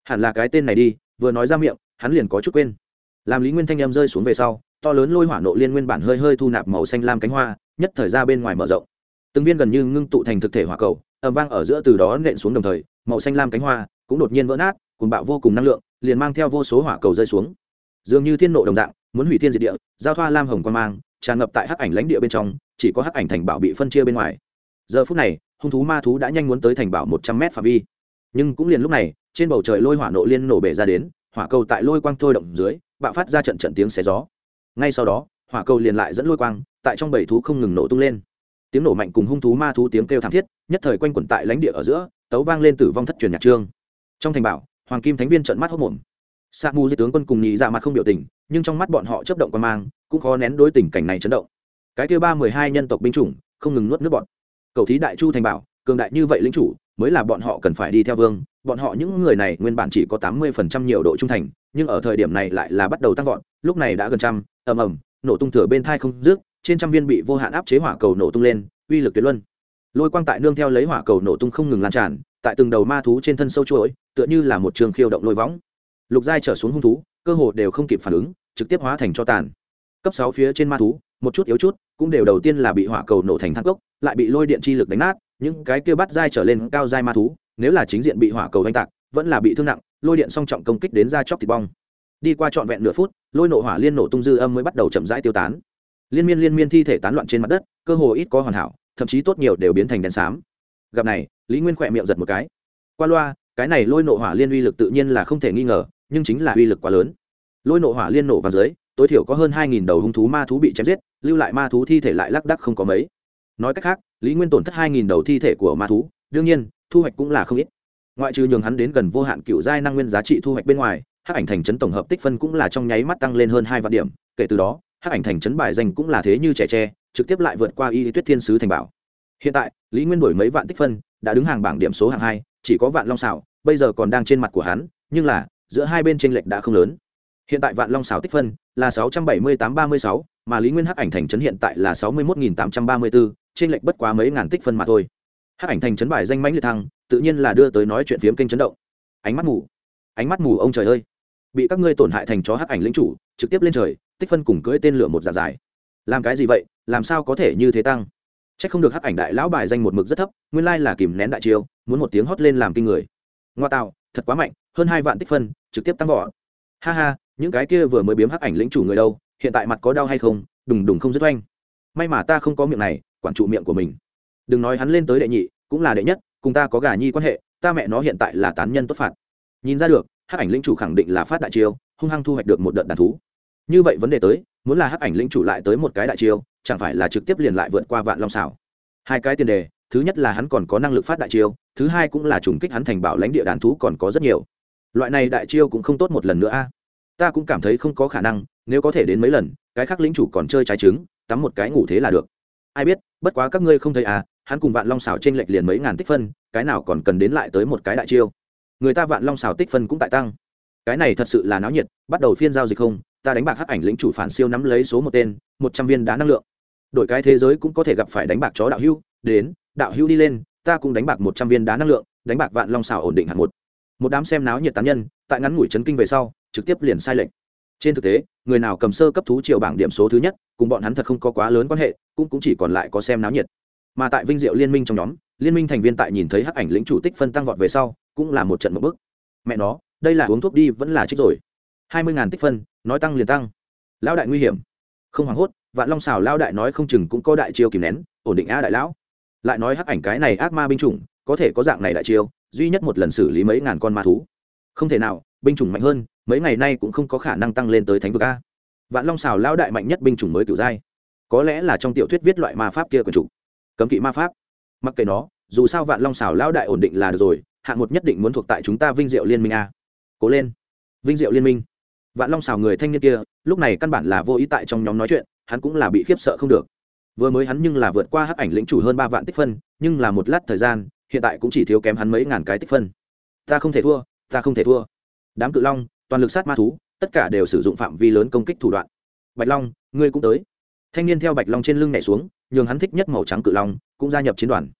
Hẳn là cái tên này đi vừa nói ra miệng hắn liền có chút quên. Làm lý nguyên thanh em rơi xuống về sau to lớn lôi hỏa nộ liên nguyên bản hơi hơi thu nạp màu xanh lam cánh hoa nhất thời ra bên ngoài mở rộng từng viên gần như ngưng tụ thành thực thể hỏa cầu ẩm vang ở giữa từ đó nện xuống đồng thời, màu xanh lam cánh hoa cũng đột nhiên vỡ nát cùng bạo vô cùng năng lượng, liền mang theo vô số hỏa cầu rơi xuống. Dường như thiên nộ đồng dạng, muốn hủy thiên diệt địa, giao thoa lam hồng quan mang, tràn ngập tại hắc ảnh lãnh địa bên trong, chỉ có hắc ảnh thành bảo bị phân chia bên ngoài. Giờ phút này, hung thú ma thú đã nhanh muốn tới thành bảo một trăm mét phạm vi. Nhưng cũng liền lúc này, trên bầu trời lôi hỏa nộ liên nổ bể ra đến, hỏa cầu tại lôi quang thôi động dưới, bạo phát ra trận trận tiếng xé gió. Ngay sau đó, hỏa cầu liền lại dẫn lôi quang, tại trong bảy thú không ngừng nổ tung lên tiếng nổ mạnh cùng hung thú ma thú tiếng kêu thảm thiết, nhất thời quanh quẩn tại lãnh địa ở giữa, tấu vang lên tử vong thất truyền nhạc trương. Trong thành bảo, hoàng kim thánh viên trận mắt hốc mồm sa mù di tướng quân cùng nhị dạ mặt không biểu tình, nhưng trong mắt bọn họ chấp động quan mang, cũng khó nén đối tình cảnh này chấn động. Cái kia ba mười hai nhân tộc binh chủng, không ngừng nuốt nước bọn. Cầu thí đại chu thành bảo, cường đại như vậy lính chủ, mới là bọn họ cần phải đi theo vương. Bọn họ những người này nguyên bản chỉ có tám mươi phần trăm nhiều độ trung thành, nhưng ở thời điểm này lại là bắt đầu tăng vọt, lúc này đã gần trăm, ầm ầm, nổ tung thừa bên thai không dứt trên trăm viên bị vô hạn áp chế hỏa cầu nổ tung lên, uy lực tuyệt luân. Lôi quang tại nương theo lấy hỏa cầu nổ tung không ngừng lan tràn, tại từng đầu ma thú trên thân sâu chuỗi, tựa như là một trường khiêu động lôi võng. Lục giai trở xuống hung thú, cơ hồ đều không kịp phản ứng, trực tiếp hóa thành cho tàn. Cấp sáu phía trên ma thú, một chút yếu chút, cũng đều đầu tiên là bị hỏa cầu nổ thành thác gốc lại bị lôi điện chi lực đánh nát, những cái kia bắt giai trở lên cao giai ma thú, nếu là chính diện bị hỏa cầu đánh tạc, vẫn là bị thương nặng, lôi điện song trọng công kích đến ra chóc thịt bong. Đi qua trọn vẹn nửa phút, lôi nổ hỏa liên nổ tung dư âm mới bắt đầu chậm rãi tiêu tán liên miên liên miên thi thể tán loạn trên mặt đất, cơ hồ ít có hoàn hảo, thậm chí tốt nhiều đều biến thành đèn xám. Gặp này, lý nguyên khỏe miệng giật một cái. Qua loa, cái này lôi nộ hỏa liên uy lực tự nhiên là không thể nghi ngờ, nhưng chính là uy lực quá lớn. Lôi nộ hỏa liên nổ vào dưới, tối thiểu có hơn hai nghìn đầu hung thú ma thú bị chém giết, lưu lại ma thú thi thể lại lác đắc không có mấy. Nói cách khác, lý nguyên tổn thất hai nghìn đầu thi thể của ma thú, đương nhiên, thu hoạch cũng là không ít. Ngoại trừ nhường hắn đến gần vô hạn cựu giai năng nguyên giá trị thu hoạch bên ngoài, hắc ảnh thành trấn tổng hợp tích phân cũng là trong nháy mắt tăng lên hơn hai vạn điểm, kể từ đó hắc ảnh thành trấn bài danh cũng là thế như trẻ tre, trực tiếp lại vượt qua y tuyết thiên sứ thành bảo. Hiện tại, lý nguyên đổi mấy vạn tích phân, đã đứng hàng bảng điểm số hạng hai, chỉ có vạn long xảo, bây giờ còn đang trên mặt của hắn, nhưng là, giữa hai bên tranh lệch đã không lớn. Hiện tại vạn long xảo tích phân là sáu trăm bảy mươi tám ba mươi sáu, mà lý nguyên hắc ảnh thành trấn hiện tại là sáu mươi một tám trăm ba mươi bốn trên lệch bất quá mấy ngàn tích phân mà thôi. Hắc ảnh thành trấn bài danh mãnh liệt thăng, tự nhiên là đưa tới nói chuyện phiếm kênh chấn động. Ánh mắt mù. Ánh mắt mù, ông trời ơi. Bị các ngươi tổn hại thành chó hắc ảnh lĩnh chủ, trực tiếp lên trời tích phân cùng cưỡi tên lửa một giả dài. Làm cái gì vậy? Làm sao có thể như thế tăng? C h ắ c không được hắc ảnh đại lão bài danh một mực rất thấp, nguyên lai là kìm nén đại chiêu, muốn một tiếng hót lên làm kinh người. Ngoa tạo, thật quá mạnh, hơn hai vạn tích phân, trực tiếp tăng vỏ ha ha, những cái kia vừa mới biếm hắc ảnh lĩnh chủ người đâu, hiện tại mặt có đau hay không? Đùng đùng không dứt oanh. May mà ta không có miệng này, quản trụ miệng của mình. Đừng nói hắn lên tới đệ nhị, cũng là đệ nhất, cùng ta có gà nhi quan hệ, ta mẹ nó hiện tại là tán nhân tốt phạt. Nhìn ra được, hắc ảnh lĩnh chủ khẳng định là phát đại chiêu, hung hăng thu hoạch được một đợt đàn thú như vậy vấn đề tới, muốn là hắc ảnh lĩnh chủ lại tới một cái đại chiêu, chẳng phải là trực tiếp liền lại vượt qua vạn long xảo? Hai cái tiền đề, thứ nhất là hắn còn có năng lực phát đại chiêu, thứ hai cũng là trùng kích hắn thành bảo lãnh địa đàn thú còn có rất nhiều. Loại này đại chiêu cũng không tốt một lần nữa a. Ta cũng cảm thấy không có khả năng, nếu có thể đến mấy lần, cái khác lĩnh chủ còn chơi trái trứng, tắm một cái ngủ thế là được. Ai biết, bất quá các ngươi không thấy à hắn cùng vạn long xảo n lệch liền mấy ngàn tích phân, cái nào còn cần đến lại tới một cái đại chiêu? Người ta vạn long xảo tích phân cũng tại tăng cái này thật sự là náo nhiệt bắt đầu phiên giao dịch không ta đánh bạc hắc ảnh lĩnh chủ phản siêu nắm lấy số một tên một trăm viên đá năng lượng. Đổi cái thế giới cũng có thể gặp phải đánh bạc chó đạo hưu đến đạo hưu đi lên ta cũng đánh bạc một trăm viên đá năng lượng đánh bạc vạn long xảo ổn định hạng một. Một đám xem náo nhiệt tán nhân tại ngắn ngủi chấn kinh về sau trực tiếp liền sai lệnh. Trên thực tế người nào cầm sơ cấp thú triệu bảng điểm số thứ nhất cùng bọn hắn thật không có quá lớn quan hệ cũng cũng chỉ còn lại có xem náo nhiệt. Mà tại vinh diệu liên minh trong nhóm liên minh thành viên tại nhìn thấy hắc ảnh lĩnh chủ tích phân tăng vọt về sau cũng là một trận một bước, mẹ nó đây là uống thuốc đi vẫn là trích rồi. Hai mươi ngàn tích phân, nói tăng liền tăng. Lão đại nguy hiểm. Không hoảng hốt, vạn long xào lao đại nói không chừng cũng có đại chiêu kìm nén, ổn định a đại lão. Lại nói hắc ảnh cái này ác ma binh chủng, có thể có dạng này đại chiêu, duy nhất một lần xử lý mấy ngàn con ma thú. Không thể nào, binh chủng mạnh hơn, mấy ngày nay cũng không có khả năng tăng lên tới thánh vực a. Vạn long xào lao đại mạnh nhất binh chủng mới kiểu giai. Có lẽ là trong tiểu thuyết viết loại ma pháp kia của chủ. Cấm kỵ ma pháp. Mặc kệ nó, dù sao vạn long xào lao đại ổn định là được rồi, hạng một nhất định muốn thuộc tại chúng ta vinh diệu liên minh a cố lên. Vinh diệu liên minh. Vạn long xào người thanh niên kia, lúc này căn bản là vô ý tại trong nhóm nói chuyện, hắn cũng là bị khiếp sợ không được. Vừa mới hắn nhưng là vượt qua hắc ảnh lĩnh chủ hơn ba vạn tích phân, nhưng là một lát thời gian, hiện tại cũng chỉ thiếu kém hắn mấy ngàn cái tích phân. Ta không thể thua, ta không thể thua. Đám cự long, toàn lực sát ma thú, tất cả đều sử dụng phạm vi lớn công kích thủ đoạn. Bạch long, ngươi cũng tới. Thanh niên theo bạch long trên lưng nhảy xuống, nhường hắn thích nhất màu trắng cự long, cũng gia nhập chiến đoàn.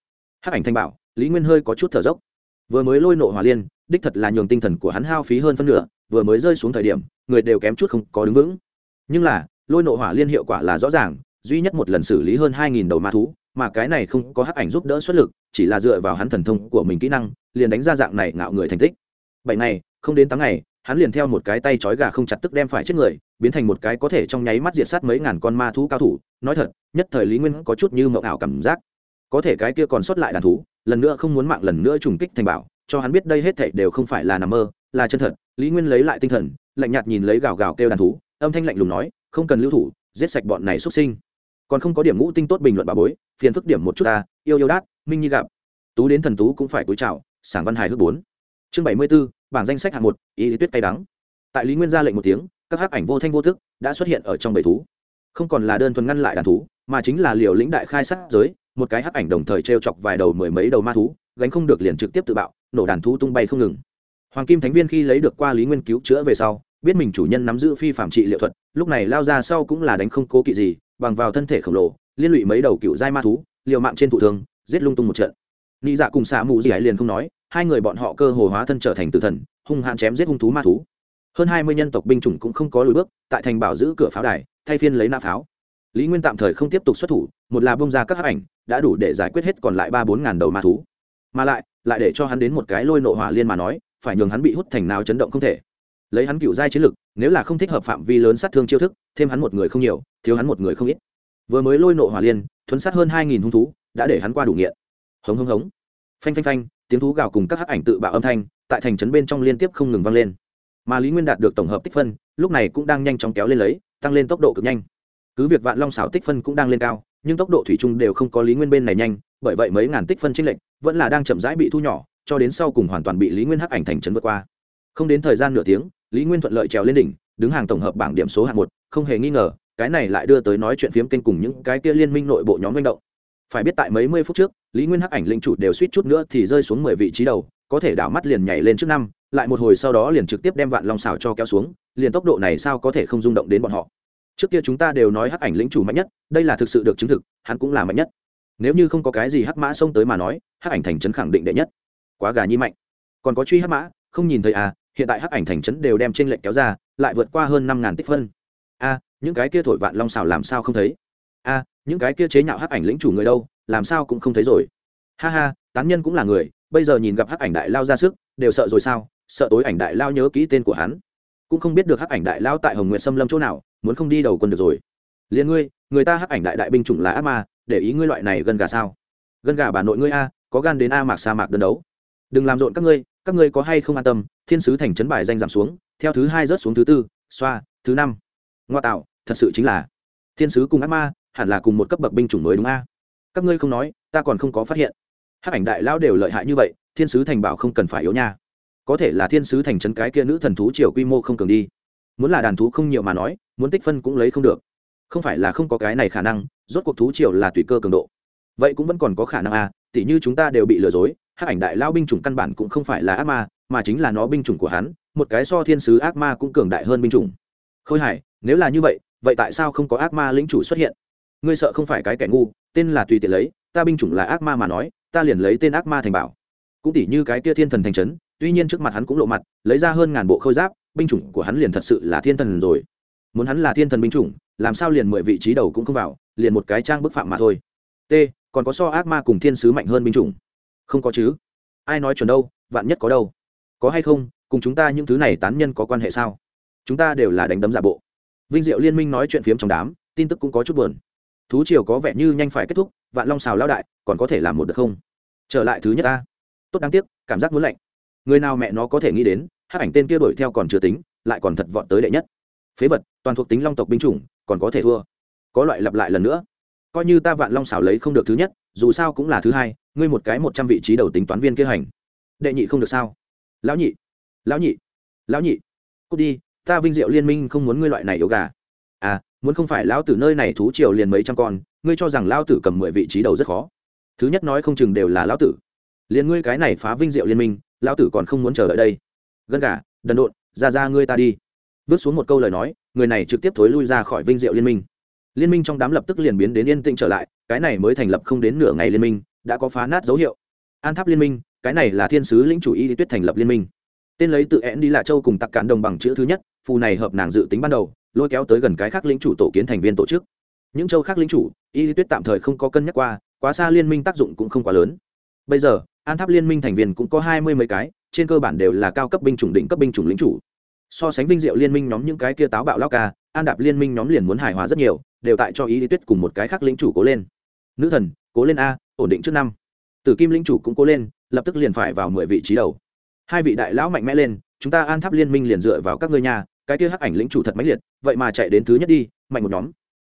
Hắc ảnh thanh bảo, lý nguyên hơi có chút thở dốc vừa mới lôi nộ hỏa liên, đích thật là nhường tinh thần của hắn hao phí hơn phân nửa, vừa mới rơi xuống thời điểm, người đều kém chút không có đứng vững. Nhưng là, lôi nộ hỏa liên hiệu quả là rõ ràng, duy nhất một lần xử lý hơn hai nghìn đầu ma thú, mà cái này không có hắc ảnh giúp đỡ xuất lực, chỉ là dựa vào hắn thần thông của mình kỹ năng, liền đánh ra dạng này ngạo người thành tích. Bảy ngày, không đến tám ngày, hắn liền theo một cái tay trói gà không chặt tức đem phải chết người, biến thành một cái có thể trong nháy mắt diệt sát mấy ngàn con ma thú cao thủ. Nói thật, nhất thời lý nguyên có chút như mộng ảo cảm giác. Có thể cái kia còn sót lại đàn thú lần nữa không muốn mạng lần nữa trùng kích thành bảo, cho hắn biết đây hết thảy đều không phải là nằm mơ, là chân thật. Lý nguyên lấy lại tinh thần, lạnh nhạt nhìn lấy gào gào kêu đàn thú, âm thanh lạnh lùng nói, không cần lưu thủ, giết sạch bọn này xuất sinh. Còn không có điểm ngũ tinh tốt bình luận bà bối, phiền phức điểm một chút ta, yêu yêu đát, minh nhi gặp. Tú đến thần tú cũng phải cúi chào, sảng văn hài hước bốn. Chương bảy mươi b ố bảng danh sách hạng một, ý lý tuyết cay đắng. Tại lý nguyên ra lệnh một tiếng, các hắc ảnh vô thanh vô thức đã xuất hiện ở trong bầy thú. Không còn là đơn thuần ngăn lại đàn thú, mà chính là liều lĩnh đại khai sát giới một cái hắc ảnh đồng thời t r e o chọc vài đầu mười mấy đầu ma thú, gánh không được liền trực tiếp tự bạo, nổ đàn thú tung bay không ngừng. Hoàng kim thánh viên khi lấy được qua lý nguyên cứu chữa về sau, biết mình chủ nhân nắm giữ phi phạm trị liệu thuật, lúc này lao ra sau cũng là đánh không cố kỵ gì, bằng vào thân thể khổng lồ, liên lụy mấy đầu cựu giai ma thú, liều mạng trên thủ thường giết lung tung một trận. Nị dạ cùng xạ mù gì hải liền không nói, hai người bọn họ cơ hồ hóa thân trở thành tử thần, hung hãn chém giết hung thú ma thú. Hơn hai mươi nhân tộc binh chủng cũng không có lùi bước, tại thành bảo giữ cửa pháo đài, thay phiên lấy nã pháo lý nguyên tạm thời không tiếp tục xuất thủ, một là bông ra các hắc ảnh, đã đủ để giải quyết hết còn lại ba bốn ngàn đầu ma thú. Mà lại lại để cho hắn đến một cái lôi nộ hỏa liên mà nói, phải nhường hắn bị hút thành nào chấn động không thể. Lấy hắn cựu giai chiến lực, nếu là không thích hợp phạm vi lớn sát thương chiêu thức, thêm hắn một người không nhiều, thiếu hắn một người không ít. Vừa mới lôi nộ hỏa liên, thuấn sát hơn hai nghìn hung thú, đã để hắn qua đủ nghiện. Hống hống hống. Phanh phanh phanh, tiếng thú gào cùng các hắc ảnh tự bạo âm thanh, tại thành trấn bên trong liên tiếp không ngừng vang lên. Mà lý nguyên đạt được tổng hợp tích phân, lúc này cũng đang nhanh chóng kéo lên lấy, tăng lên tốc độ cực nhanh cứ việc vạn long xảo tích phân cũng đang lên cao, nhưng tốc độ thủy chung đều không có lý nguyên bên này nhanh, bởi vậy mấy ngàn tích phân tranh lệch vẫn là đang chậm rãi bị thu nhỏ, cho đến sau cùng hoàn toàn bị lý nguyên hắc ảnh thành trấn vượt qua. Không đến thời gian nửa tiếng, lý nguyên thuận lợi trèo lên đỉnh, đứng hàng tổng hợp bảng điểm số hạng một, không hề nghi ngờ, cái này lại đưa tới nói chuyện phiếm kênh cùng những cái kia liên minh nội bộ nhóm manh động. Phải biết tại mấy mươi phút trước, lý nguyên hắc ảnh linh chủ đều suýt chút nữa thì rơi xuống mười vị trí đầu, có thể đảo mắt liền nhảy lên trước năm, lại một hồi sau đó liền trực tiếp đem vạn long xảo cho kéo xuống, liền tốc độ này sao có thể không rung động đến bọn họ trước kia chúng ta đều nói hắc ảnh lĩnh chủ mạnh nhất, đây là thực sự được chứng thực, hắn cũng là mạnh nhất. Nếu như không có cái gì hắc mã xông tới mà nói, hắc ảnh thành trấn khẳng định đệ nhất. Quá gà nhi mạnh. Còn có truy hắc mã, không nhìn thấy à hiện tại hắc ảnh thành trấn đều đem trên lệnh kéo ra, lại vượt qua hơn năm ngàn tích phân. A những cái kia thổi vạn long xào làm sao không thấy? A những cái kia chế nhạo hắc ảnh lĩnh chủ người đâu, làm sao cũng không thấy rồi. Ha ha, tán nhân cũng là người, bây giờ nhìn gặp hắc ảnh đại lao ra sức, đều sợ rồi sao? Sợ tối ảnh đại lao nhớ kỹ tên của hắn. Cũng không biết được hắc ảnh đại lao tại hồng nguyện xâm lâm chỗ nào muốn không đi đầu quân được rồi. Liền ngươi, người ta hắc ảnh đại đại binh chủng là ác ma, để ý ngươi loại này gần gà sao? Gần gà bà nội ngươi a, có gan đến a mạc sa mạc đơn đấu. Đừng làm rộn các ngươi các ngươi có hay không an tâm, thiên sứ thành trấn bài danh giảm xuống, theo thứ hai rớt xuống thứ tư, xoa, thứ năm. Ngoa tạo, thật sự chính là, thiên sứ cùng ác ma, hẳn là cùng một cấp bậc binh chủng mới đúng a. Các ngươi không nói, ta còn không có phát hiện. Hắc ảnh đại lão đều lợi hại như vậy, thiên sứ thành bảo không cần phải yếu nha. Có thể là thiên sứ thành trấn cái kia nữ thần thú triều quy mô không cường đi. Muốn là đàn thú không nhiều mà nói muốn tích phân cũng lấy không được. Không phải là không có cái này khả năng, rốt cuộc thú triều là tùy cơ cường độ. Vậy cũng vẫn còn có khả năng à tỉ như chúng ta đều bị lừa dối, hắc ảnh đại lao binh chủng căn bản cũng không phải là ác ma, mà chính là nó binh chủng của hắn, một cái so thiên sứ ác ma cũng cường đại hơn binh chủng. Khôi hải, nếu là như vậy vậy tại sao không có ác ma lĩnh chủ xuất hiện? Ngươi sợ không phải cái kẻ ngu, tên là tùy tiện lấy, ta binh chủng là ác ma mà nói, ta liền lấy tên ác ma thành bảo. Cũng tỉ như cái kia thiên thần thành trấn, tuy nhiên trước mặt hắn cũng lộ mặt, lấy ra hơn ngàn bộ khôi giáp, binh chủng của hắn liền thật sự là thiên thần rồi muốn hắn là thiên thần binh chủng, làm sao liền mười vị trí đầu cũng không vào, liền một cái trang bức phạm mà thôi. T, còn có so ác ma cùng thiên sứ mạnh hơn binh chủng. Không có chứ. Ai nói chuẩn đâu, vạn nhất có đâu. Có hay không, cùng chúng ta những thứ này tán nhân có quan hệ sao? Chúng ta đều là đánh đấm giả bộ. Vinh diệu liên minh nói chuyện phiếm trong đám, tin tức cũng có chút buồn. Thú triều có vẻ như nhanh phải kết thúc, vạn long xào lao đại, còn có thể làm một được không? Trở lại thứ nhất ta. Tốt đáng tiếc, cảm giác muốn lạnh. Người nào mẹ nó có thể nghĩ đến hát ảnh tên kia đuổi theo còn chưa tính, lại còn thật vọt tới đệ nhất. Phế vật toàn thuộc tính long tộc binh chủng, còn có thể thua. Có loại lặp lại lần nữa. Coi như ta vạn long xảo lấy không được thứ nhất, dù sao cũng là thứ hai, ngươi một cái một trăm vị trí đầu tính toán viên kế hành. Đệ nhị không được sao? Lão nhị. Lão nhị. Lão nhị. Cút đi, ta vinh diệu liên minh không muốn ngươi loại này yếu gà. À muốn không phải lão tử nơi này thú triều liền mấy trăm con, ngươi cho rằng lão tử cầm mười vị trí đầu rất khó. Thứ nhất nói không chừng đều là lão tử. Liền ngươi cái này phá vinh diệu liên minh, lão tử còn không muốn chờ đợi đây. Gân gà, đần độn, ra ra ngươi ta đi. Vứt xuống một câu lời nói người này trực tiếp thối lui ra khỏi vinh diệu liên minh. Liên minh trong đám lập tức liền biến đến yên tĩnh trở lại, cái này mới thành lập không đến nửa ngày liên minh, đã có phá nát dấu hiệu. An tháp liên minh, cái này là thiên sứ lĩnh chủ y tuyết thành lập liên minh. Tên lấy tự én đi lạ châu cùng tặc cản đồng bằng chữ thứ nhất, phù này hợp nàng dự tính ban đầu, lôi kéo tới gần cái khác lĩnh chủ tổ kiến thành viên tổ chức. Những châu khác lĩnh chủ, y tuyết tạm thời không có cân nhắc qua, quá xa liên minh tác dụng cũng không quá lớn. Bây giờ, an tháp liên minh thành viên cũng có hai mươi mấy cái, trên cơ bản đều là cao cấp binh chủng định cấp binh chủng lĩnh chủ so sánh vinh diệu liên minh nhóm những cái kia táo bạo lao ca, an đạp liên minh nhóm liền muốn hài hòa rất nhiều, đều tại cho ý lý tuyết cùng một cái khác lĩnh chủ cố lên. Nữ thần, cố lên a, ổn định trước năm. Tử kim lĩnh chủ cũng cố lên, lập tức liền phải vào mười vị trí đầu. Hai vị đại lão mạnh mẽ lên, chúng ta an tháp liên minh liền dựa vào các ngươi nhà, cái kia hắc ảnh lĩnh chủ thật mãnh liệt, vậy mà chạy đến thứ nhất đi, mạnh một nhóm.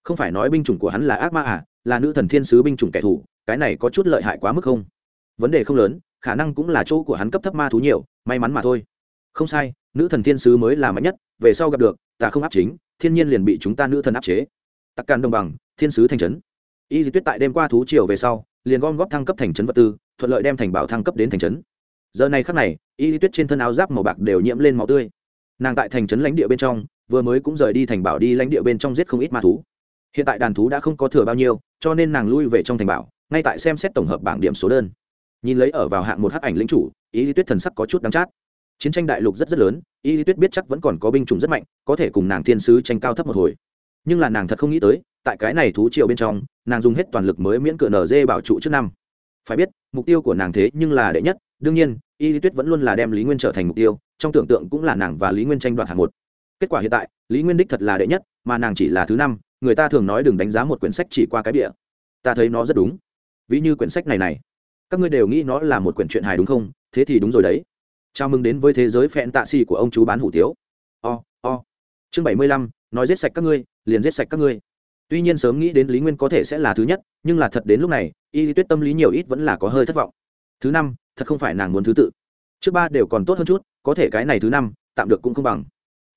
Không phải nói binh chủng của hắn là ác ma à là nữ thần thiên sứ binh chủng kẻ thù, cái này có chút lợi hại quá mức không? Vấn đề không lớn, khả năng cũng là chỗ của hắn cấp thấp ma thú nhiều, may mắn mà thôi. Không sai nữ thần thiên sứ mới là mạnh nhất, về sau gặp được, ta không áp chính, thiên nhiên liền bị chúng ta nữ thần áp chế. Tặc càn đồng bằng, thiên sứ thành trấn. Y di tuyết tại đêm qua thú triều về sau, liền gom góp thăng cấp thành trấn vật tư, thuận lợi đem thành bảo thăng cấp đến thành trấn. Giờ này khắc này, y di tuyết trên thân áo giáp màu bạc đều nhiễm lên màu tươi. Nàng tại thành trấn lãnh địa bên trong, vừa mới cũng rời đi thành bảo đi lãnh địa bên trong giết không ít ma thú. Hiện tại đàn thú đã không có thừa bao nhiêu, cho nên nàng lui về trong thành bảo, ngay tại xem xét tổng hợp bảng điểm số đơn. Nhìn lấy ở vào hạng một hắc ảnh lính chủ, y lý tuyết thần sắc có chút đắng chát chiến tranh đại lục rất rất lớn, y lý tuyết biết chắc vẫn còn có binh chủng rất mạnh, có thể cùng nàng thiên sứ tranh cao thấp một hồi. Nhưng là nàng thật không nghĩ tới, tại cái này thú triệu bên trong, nàng dùng hết toàn lực mới miễn cựa nở dê bảo trụ trước năm. Phải biết, mục tiêu của nàng thế nhưng là đệ nhất, đương nhiên, y lý tuyết vẫn luôn là đem lý nguyên trở thành mục tiêu, trong tưởng tượng cũng là nàng và lý nguyên tranh đoạt hạng một. Kết quả hiện tại, lý nguyên đích thật là đệ nhất, mà nàng chỉ là thứ năm, người ta thường nói đừng đánh giá một quyển sách chỉ qua cái địa ta thấy nó rất đúng. Ví như quyển sách này này, các ngươi đều nghĩ nó là một quyển truyện hài đúng không? Thế thì đúng rồi đấy chào mừng đến với thế giới phẹn tạ xì của ông chú bán hủ tiếu. O o. Chương bảy mươi lăm, nói giết sạch các ngươi, liền giết sạch các ngươi. Tuy nhiên sớm nghĩ đến lý nguyên có thể sẽ là thứ nhất, nhưng là thật đến lúc này, y lý tuyết tâm lý nhiều ít vẫn là có hơi thất vọng. Thứ năm, thật không phải nàng muốn thứ tự. Trước ba đều còn tốt hơn chút, có thể cái này thứ năm, tạm được cũng không bằng.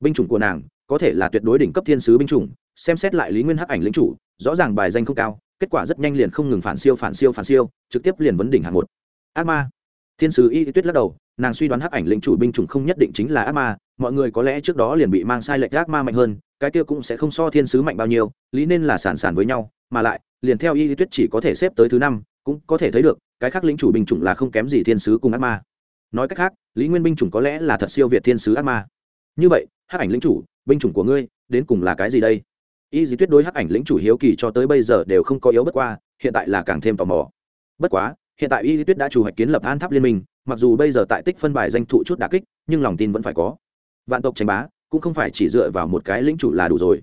Binh chủng của nàng, có thể là tuyệt đối đỉnh cấp thiên sứ binh chủng, xem xét lại lý nguyên hắc ảnh lính chủ, rõ ràng bài danh không cao, kết quả rất nhanh liền không ngừng phản siêu phản siêu phản siêu, trực tiếp liền vấn đỉnh hạng một. Ác ma thiên sứ y tuyết lắc đầu, nàng suy đoán hắc ảnh lĩnh chủ binh chủng không nhất định chính là ác ma, mọi người có lẽ trước đó liền bị mang sai lệch ác ma mạnh hơn, cái kia cũng sẽ không so thiên sứ mạnh bao nhiêu, lý nên là sản sản với nhau, mà lại, liền theo y tuyết chỉ có thể xếp tới thứ năm, cũng có thể thấy được, cái khác lĩnh chủ binh chủng là không kém gì thiên sứ cùng ác ma. Nói cách khác, lý nguyên binh chủng có lẽ là thật siêu việt thiên sứ ác ma. Như vậy, hắc ảnh lĩnh chủ, binh chủng của ngươi, đến cùng là cái gì đây? Y dì tuyết đối hắc ảnh lĩnh chủ hiếu kỳ cho tới bây giờ đều không có yếu bất qua, hiện tại là càng thêm tò mò. Bất quá hiện tại y Lý tuyết đã chủ hoạch kiến lập an tháp liên minh, mặc dù bây giờ tại tích phân bài danh thụ chút đà kích, nhưng lòng tin vẫn phải có. Vạn tộc tranh bá, cũng không phải chỉ dựa vào một cái lĩnh chủ là đủ rồi.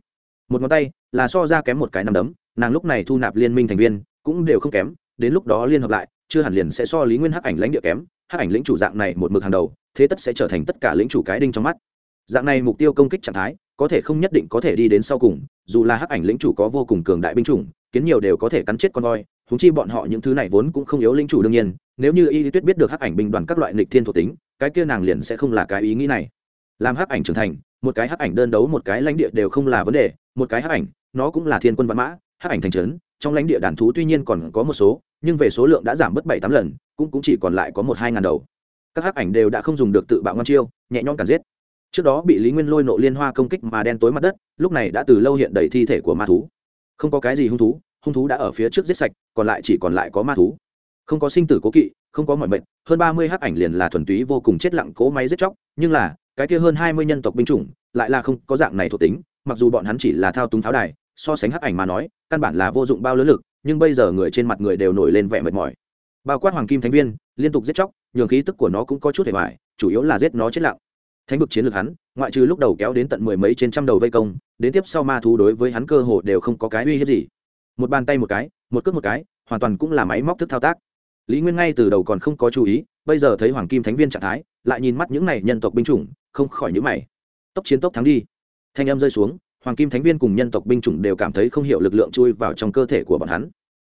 Một ngón tay là so ra kém một cái nằm đấm, nàng lúc này thu nạp liên minh thành viên, cũng đều không kém, đến lúc đó liên hợp lại, chưa hẳn liền sẽ so lý nguyên hắc ảnh lãnh địa kém, hắc ảnh lĩnh chủ dạng này một mực hàng đầu, thế tất sẽ trở thành tất cả lĩnh chủ cái đinh trong mắt. Dạng này mục tiêu công kích trạng thái, có thể không nhất định có thể đi đến sau cùng, dù là hắc ảnh lĩnh chủ có vô cùng cường đại binh chủng, kiến nhiều đều có thể cắn chết con voi húng chi bọn họ những thứ này vốn cũng không yếu linh chủ đương nhiên, nếu như y tuyết biết được hắc ảnh binh đoàn các loại nịch thiên thuộc tính, cái kia nàng liền sẽ không là cái ý nghĩ này. Làm hắc ảnh trưởng thành, một cái hắc ảnh đơn đấu một cái lãnh địa đều không là vấn đề, một cái hắc ảnh, nó cũng là thiên quân văn mã, hắc ảnh thành trấn, trong lãnh địa đàn thú tuy nhiên còn có một số, nhưng về số lượng đã giảm mất bảy tám lần, cũng cũng chỉ còn lại có một hai ngàn đầu. Các hắc ảnh đều đã không dùng được tự bạo ngon chiêu, nhẹ nhõm cản giết. Trước đó bị lý nguyên lôi nộ liên hoa công kích mà đen tối mặt đất, lúc này đã từ lâu hiện đầy thi thể của ma thú. Không có cái gì hung thú hung thú đã ở phía trước giết sạch, còn lại chỉ còn lại có ma thú. Không có sinh tử cố kỵ, không có mọi mệnh, hơn ba mươi hắc ảnh liền là thuần túy vô cùng chết lặng cố máy giết chóc, nhưng là, cái kia hơn hai mươi nhân tộc binh chủng, lại là không có dạng này thuộc tính, mặc dù bọn hắn chỉ là thao túng pháo đài, so sánh hắc ảnh mà nói, căn bản là vô dụng bao lớn lực, nhưng bây giờ người trên mặt người đều nổi lên vẻ mệt mỏi. Bao quát hoàng kim thánh viên, liên tục giết chóc, nhường khí tức của nó cũng có chút hề hoài, chủ yếu là giết nó chết lặng. Thánh vực chiến lược hắn, ngoại trừ lúc đầu kéo đến tận mười mấy trên trăm đầu vây công, đến tiếp sau ma thú đối với hắn cơ hồ đều không có cái uy hiếp gì một bàn tay một cái, một cước một cái, hoàn toàn cũng là máy móc thức thao tác. Lý nguyên ngay từ đầu còn không có chú ý, bây giờ thấy hoàng kim thánh viên trạng thái, lại nhìn mắt những này nhân tộc binh chủng, không khỏi nhữ mày. Tốc chiến tốc thắng đi. Thanh âm rơi xuống, hoàng kim thánh viên cùng nhân tộc binh chủng đều cảm thấy không hiểu lực lượng chui vào trong cơ thể của bọn hắn.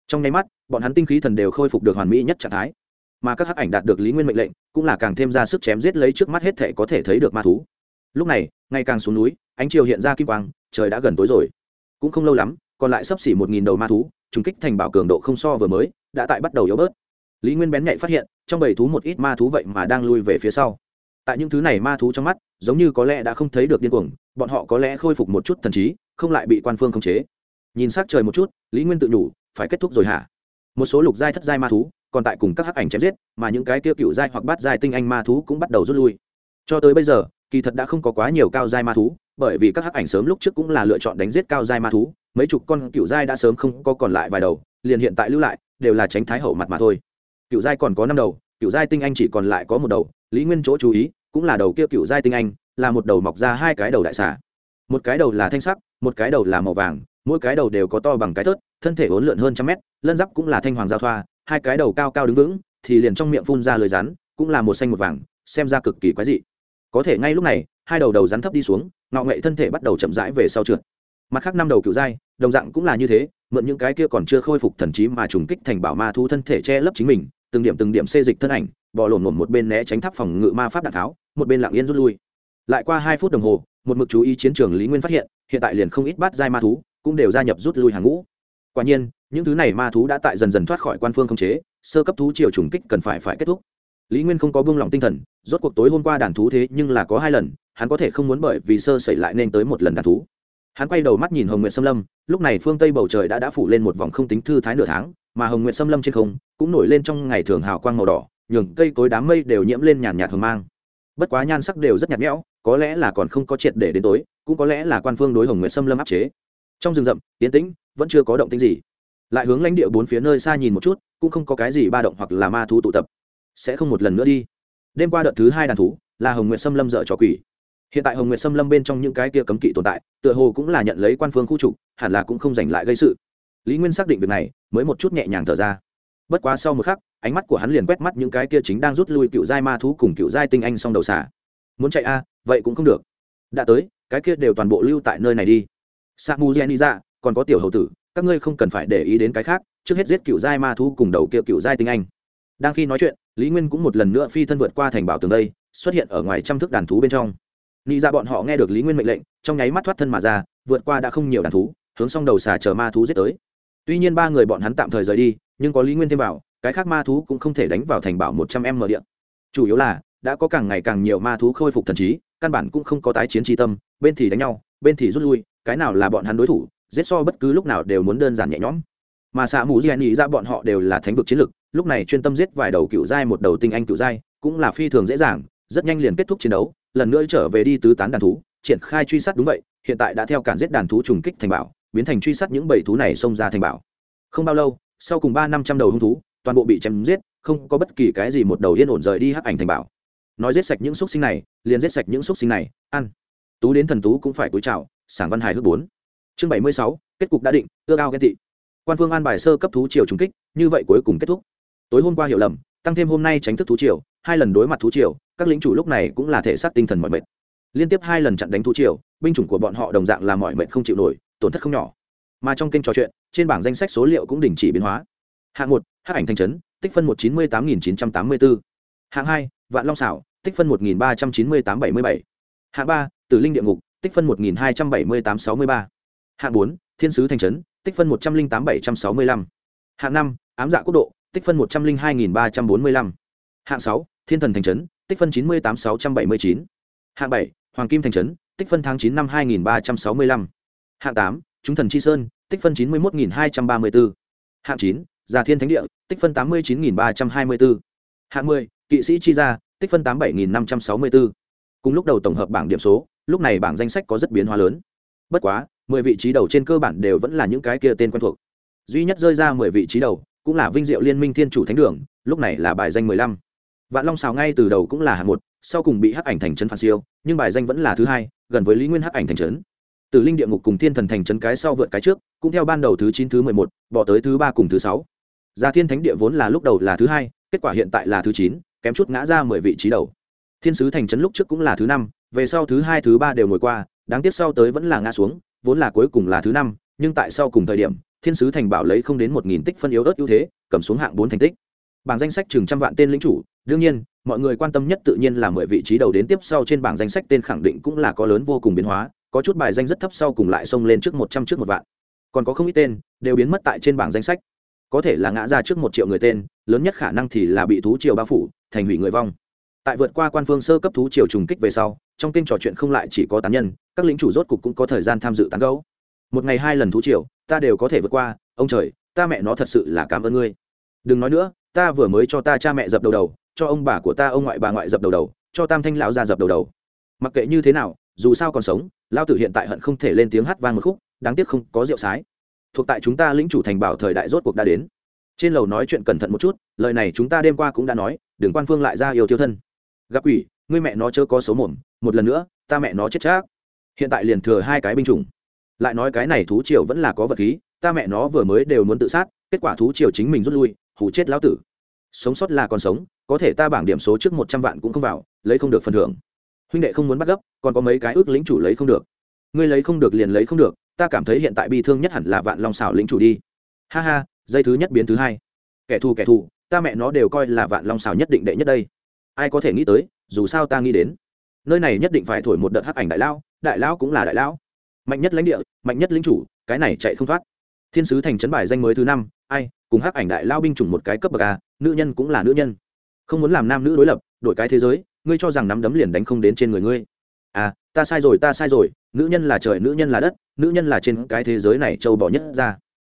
Trong nháy mắt, bọn hắn tinh khí thần đều khôi phục được hoàn mỹ nhất trạng thái. Mà các hắc ảnh đạt được lý nguyên mệnh lệnh, cũng là càng thêm ra sức chém giết lấy trước mắt hết thể có thể thấy được ma thú. Lúc này ngày càng xuống núi, ánh chiều hiện ra kim quang, trời đã gần tối rồi. Cũng không lâu lắm còn lại sấp xỉ một nghìn đầu ma thú, trùng kích thành bảo cường độ không so vừa mới, đã tại bắt đầu yếu bớt. Lý nguyên bén nhạy phát hiện, trong bầy thú một ít ma thú vậy mà đang lui về phía sau. Tại những thứ này ma thú trong mắt, giống như có lẽ đã không thấy được điên cuồng, bọn họ có lẽ khôi phục một chút thần trí, không lại bị quan phương khống chế. Nhìn s á c trời một chút, lý nguyên tự nhủ, phải kết thúc rồi hả? Một số lục giai thất giai ma thú, còn tại cùng các hắc ảnh chém giết, mà những cái kia cựu giai hoặc bát giai tinh anh ma thú cũng bắt đầu rút lui. Cho tới bây giờ, kỳ thật đã không có quá nhiều cao giai ma thú, bởi vì các hắc ảnh sớm lúc trước cũng là lựa chọn đánh giết cao giai ma thú mấy chục con cựu giai đã sớm không có còn lại vài đầu, liền hiện tại lưu lại, đều là tránh thái hậu mặt mà thôi. Cựu giai còn có năm đầu, cựu giai tinh anh chỉ còn lại có một đầu, lý nguyên chỗ chú ý, cũng là đầu kia cựu giai tinh anh, là một đầu mọc ra hai cái đầu đại xà. Một cái đầu là thanh sắc, một cái đầu là màu vàng, mỗi cái đầu đều có to bằng cái thớt, thân thể uốn lượn hơn trăm mét, lân giáp cũng là thanh hoàng giao thoa, hai cái đầu cao cao đứng vững, thì liền trong miệng phun ra lời rắn, cũng là một xanh một vàng, xem ra cực kỳ quái dị. Có thể ngay lúc này, hai đầu đầu rắn thấp đi xuống ngọ nghệ thân thể bắt đầu chậm rãi về sau trượt mặt khác năm đầu cựu giai, đồng dạng cũng là như thế, mượn những cái kia còn chưa khôi phục thần trí mà trùng kích thành bảo ma thu thân thể che lấp chính mình, từng điểm từng điểm xê dịch thân ảnh, bò lổn một bên né tránh tháp phòng ngự ma pháp đạn tháo, một bên lặng yên rút lui. Lại qua hai phút đồng hồ, một mực chú ý chiến trường lý nguyên phát hiện hiện tại liền không ít bát giai ma thú cũng đều gia nhập rút lui hàng ngũ. Quả nhiên, những thứ này ma thú đã tại dần dần thoát khỏi quan phương không chế, sơ cấp thú triều trùng kích cần phải phải kết thúc. Lý nguyên không có buông lỏng tinh thần, rốt cuộc tối hôm qua đàn thú thế nhưng là có hai lần, hắn có thể không muốn bởi vì sơ xảy lại nên tới một lần đàn thú hắn quay đầu mắt nhìn hồng nguyện xâm lâm, lúc này phương tây bầu trời đã đã phủ lên một vòng không tính thư thái nửa tháng, mà hồng nguyện xâm lâm trên không cũng nổi lên trong ngày thường hào quang màu đỏ, nhường cây cối đám mây đều nhiễm lên nhàn nhạt hồng mang. Bất quá nhan sắc đều rất nhạt nhẽo, có lẽ là còn không có triệt để đến tối, cũng có lẽ là quan phương đối hồng nguyện xâm lâm áp chế. Trong rừng rậm tiến tĩnh, vẫn chưa có động tĩnh gì. Lại hướng lãnh địa bốn phía nơi xa nhìn một chút, cũng không có cái gì ba động hoặc là ma thú tụ tập. Sẽ không một lần nữa đi. Đêm qua đợt thứ hai đàn thú, là hồng nguyện xâm lâm dợ trò quỷ hiện tại hồng nguyệt xâm lâm bên trong những cái kia cấm kỵ tồn tại, tựa hồ cũng là nhận lấy quan phương khu trục, hẳn là cũng không giành lại gây sự. Lý nguyên xác định việc này, mới một chút nhẹ nhàng thở ra. Bất quá sau một khắc, ánh mắt của hắn liền quét mắt những cái kia chính đang rút lui cựu giai ma thú cùng cựu giai tinh anh xong đầu xả muốn chạy a à, vậy cũng không được. Đã tới, cái kia đều toàn bộ lưu tại nơi này đi. Sa mu gen ra còn có tiểu hậu tử, các ngươi không cần phải để ý đến cái khác, trước hết giết cựu giai ma thú cùng đầu kia cựu giai tinh anh. Đang khi nói chuyện, lý nguyên cũng một lần nữa phi thân vượt qua thành bảo tường đây, xuất hiện ở ngoài trăm thước đàn thú bên trong nghĩ ra dạ bọn họ nghe được lý nguyên mệnh lệnh, trong nháy mắt thoát thân mà ra, vượt qua đã không nhiều đàn thú, hướng xong đầu xà chờ ma thú giết tới. Tuy nhiên ba người bọn hắn tạm thời rời đi, nhưng có lý nguyên thêm vào, cái khác ma thú cũng không thể đánh vào thành bảo một trăm m điện chủ yếu là, đã có càng ngày càng nhiều ma thú khôi phục thần trí, căn bản cũng không có tái chiến tri tâm, bên thì đánh nhau, bên thì rút lui, cái nào là bọn hắn đối thủ, giết so bất cứ lúc nào đều muốn đơn giản nhẹ nhõm. Mà xạ mù di nghĩ ra bọn họ đều là thánh vực chiến lực, lúc này chuyên tâm giết vài đầu cựu giai một đầu tinh anh cựu giai, cũng là phi thường dễ dàng, rất nhanh liền kết thúc chiến đấu lần nữa trở về đi tứ tán đàn thú, triển khai truy sát đúng vậy, hiện tại đã theo cản giết đàn thú trùng kích thành bảo, biến thành truy sát những bầy thú này xông ra thành bảo. Không bao lâu, sau cùng ba năm trăm đầu hung thú, toàn bộ bị chém giết, không có bất kỳ cái gì một đầu yên ổn rời đi hắc ảnh thành bảo. Nói giết sạch những xúc sinh này, liền giết sạch những xúc sinh này, ăn. Tú đến thần tú cũng phải cúi chào, sảng văn hài hước bốn. Chương bảy mươi sáu, kết cục đã định ưa cao ghen tị. Quan phương an bài sơ cấp thú triều trùng kích, như vậy cuối cùng kết thúc. Tối hôm qua hiểu lầm, tăng thêm hôm nay tránh thức thú triều hai lần đối mặt thú triều, các lính chủ lúc này cũng là thể xác tinh thần mọi mệt. Liên tiếp hai lần chặn đánh thú triều, binh chủng của bọn họ đồng dạng là mọi mệt không chịu nổi, tổn thất không nhỏ. Mà trong kênh trò chuyện, trên bảng danh sách số liệu cũng đình chỉ biến hóa. Hạng một, hắc ảnh thanh trấn, tích phân một chín mươi tám nghìn chín trăm tám mươi bốn. Hạng hai, vạn long xảo tích phân một nghìn ba trăm chín mươi tám bảy mươi bảy. Hạng ba, tử linh địa ngục, tích phân một nghìn hai trăm bảy mươi tám sáu mươi ba. Hạng bốn, thiên sứ thành trấn, tích phân một trăm linh tám bảy trăm sáu mươi lăm. Hạng năm, ám dạ quốc độ, tích phân một trăm linh hai nghìn ba trăm bốn mươi lăm. Hạng sáu thiên thần thành trấn, tích phân chín mươi tám sáu trăm bảy mươi chín. Hạng bảy, hoàng kim thành trấn, tích phân tháng chín năm hai nghìn ba trăm sáu mươi lăm. Hạng tám, chúng thần chi sơn, tích phân chín mươi một nghìn hai trăm ba mươi bốn hạng chín, già thiên thánh địa, tích phân tám mươi chín nghìn ba trăm hai mươi bốn hạng mười, kỵ sĩ chi gia, tích phân tám bảy nghìn năm trăm sáu mươi bốn cùng lúc đầu tổng hợp bảng điểm số, lúc này bảng danh sách có rất biến hóa lớn. Bất quá, mười vị trí đầu trên cơ bản đều vẫn là những cái kia tên quen thuộc. Duy nhất rơi ra mười vị trí đầu, cũng là vinh diệu liên minh thiên chủ thánh đường, lúc này là bài danh mười lăm vạn long xào ngay từ đầu cũng là hạng một, sau cùng bị hắc ảnh thành trấn phản siêu, nhưng bài danh vẫn là thứ hai, gần với lý nguyên hắc ảnh thành trấn. Từ linh địa ngục cùng thiên thần thành trấn cái sau vượt cái trước, cũng theo ban đầu thứ chín, thứ mười một, bỏ tới thứ ba cùng thứ sáu. Gia thiên thánh địa vốn là lúc đầu là thứ hai, kết quả hiện tại là thứ chín, kém chút ngã ra mười vị trí đầu. Thiên sứ thành trấn lúc trước cũng là thứ năm, về sau thứ hai, thứ ba đều ngồi qua, đáng tiếc sau tới vẫn là ngã xuống, vốn là cuối cùng là thứ năm, nhưng tại sau cùng thời điểm, thiên sứ thành bảo lấy không đến một nghìn tích phân yếu ớt ưu thế, cầm xuống hạng bốn thành tích. Bảng danh sách chừng trăm vạn tên lính chủ đương nhiên, mọi người quan tâm nhất tự nhiên là mười vị trí đầu đến tiếp sau trên bảng danh sách tên khẳng định cũng là có lớn vô cùng biến hóa, có chút bài danh rất thấp sau cùng lại xông lên trước một trăm trước một vạn. Còn có không ít tên đều biến mất tại trên bảng danh sách. Có thể là ngã ra trước một triệu người tên, lớn nhất khả năng thì là bị thú triều bao phủ, thành hủy người vong. Tại vượt qua quan phương sơ cấp thú triều trùng kích về sau, trong kênh trò chuyện không lại chỉ có tán nhân, các lính chủ rốt cục cũng có thời gian tham dự tán gấu một ngày hai lần thú triều, ta đều có thể vượt qua, ông trời, ta mẹ nó thật sự là cảm ơn ngươi. Đừng nói nữa, ta vừa mới cho ta cha mẹ dập đầu đầu cho ông bà của ta ông ngoại bà ngoại dập đầu đầu, cho tam thanh lão ra dập đầu đầu. Mặc kệ như thế nào, dù sao còn sống lao tử hiện tại hận không thể lên tiếng hát vang một khúc, đáng tiếc không có rượu sái. Thuộc tại chúng ta lĩnh chủ thành bảo thời đại rốt cuộc đã đến. Trên lầu nói chuyện cẩn thận một chút, lời này chúng ta đêm qua cũng đã nói, đừng quan phương lại ra yêu tiêu thân. Gặp quỷ, ngươi mẹ nó chớ có số mồm, một lần nữa, ta mẹ nó chết chắc. Hiện tại liền thừa hai cái binh chủng. Lại nói cái này thú triều vẫn là có vật khí, ta mẹ nó vừa mới đều muốn tự sát, kết quả thú triều chính mình rút lui, hủ chết lão tử. Sống sót là còn sống có thể ta bảng điểm số trước một trăm vạn cũng không vào, lấy không được phần thưởng. Huynh đệ không muốn bắt gấp, còn có mấy cái ước lính chủ lấy không được. Ngươi lấy không được liền lấy không được, ta cảm thấy hiện tại bi thương nhất hẳn là vạn long xảo lính chủ đi. Ha ha, dây thứ nhất biến thứ hai. Kẻ thù kẻ thù, ta mẹ nó đều coi là vạn long xảo nhất định đệ nhất đây. Ai có thể nghĩ tới, dù sao ta nghĩ đến. Nơi này nhất định phải thổi một đợt hắc ảnh đại lao đại lao cũng là đại lao mạnh nhất lãnh địa, mạnh nhất lính chủ, cái này chạy không thoát. Thiên sứ thành trấn bài danh mới thứ năm, ai, cùng hắc ảnh đại lao binh chủng một cái cấp bậc a, nữ nhân cũng là nữ nhân không muốn làm nam nữ đối lập, đổi cái thế giới, ngươi cho rằng nắm đấm liền đánh không đến trên người ngươi. À ta sai rồi, ta sai rồi, nữ nhân là trời, nữ nhân là đất, nữ nhân là trên cái thế giới này trâu bỏ nhất ra.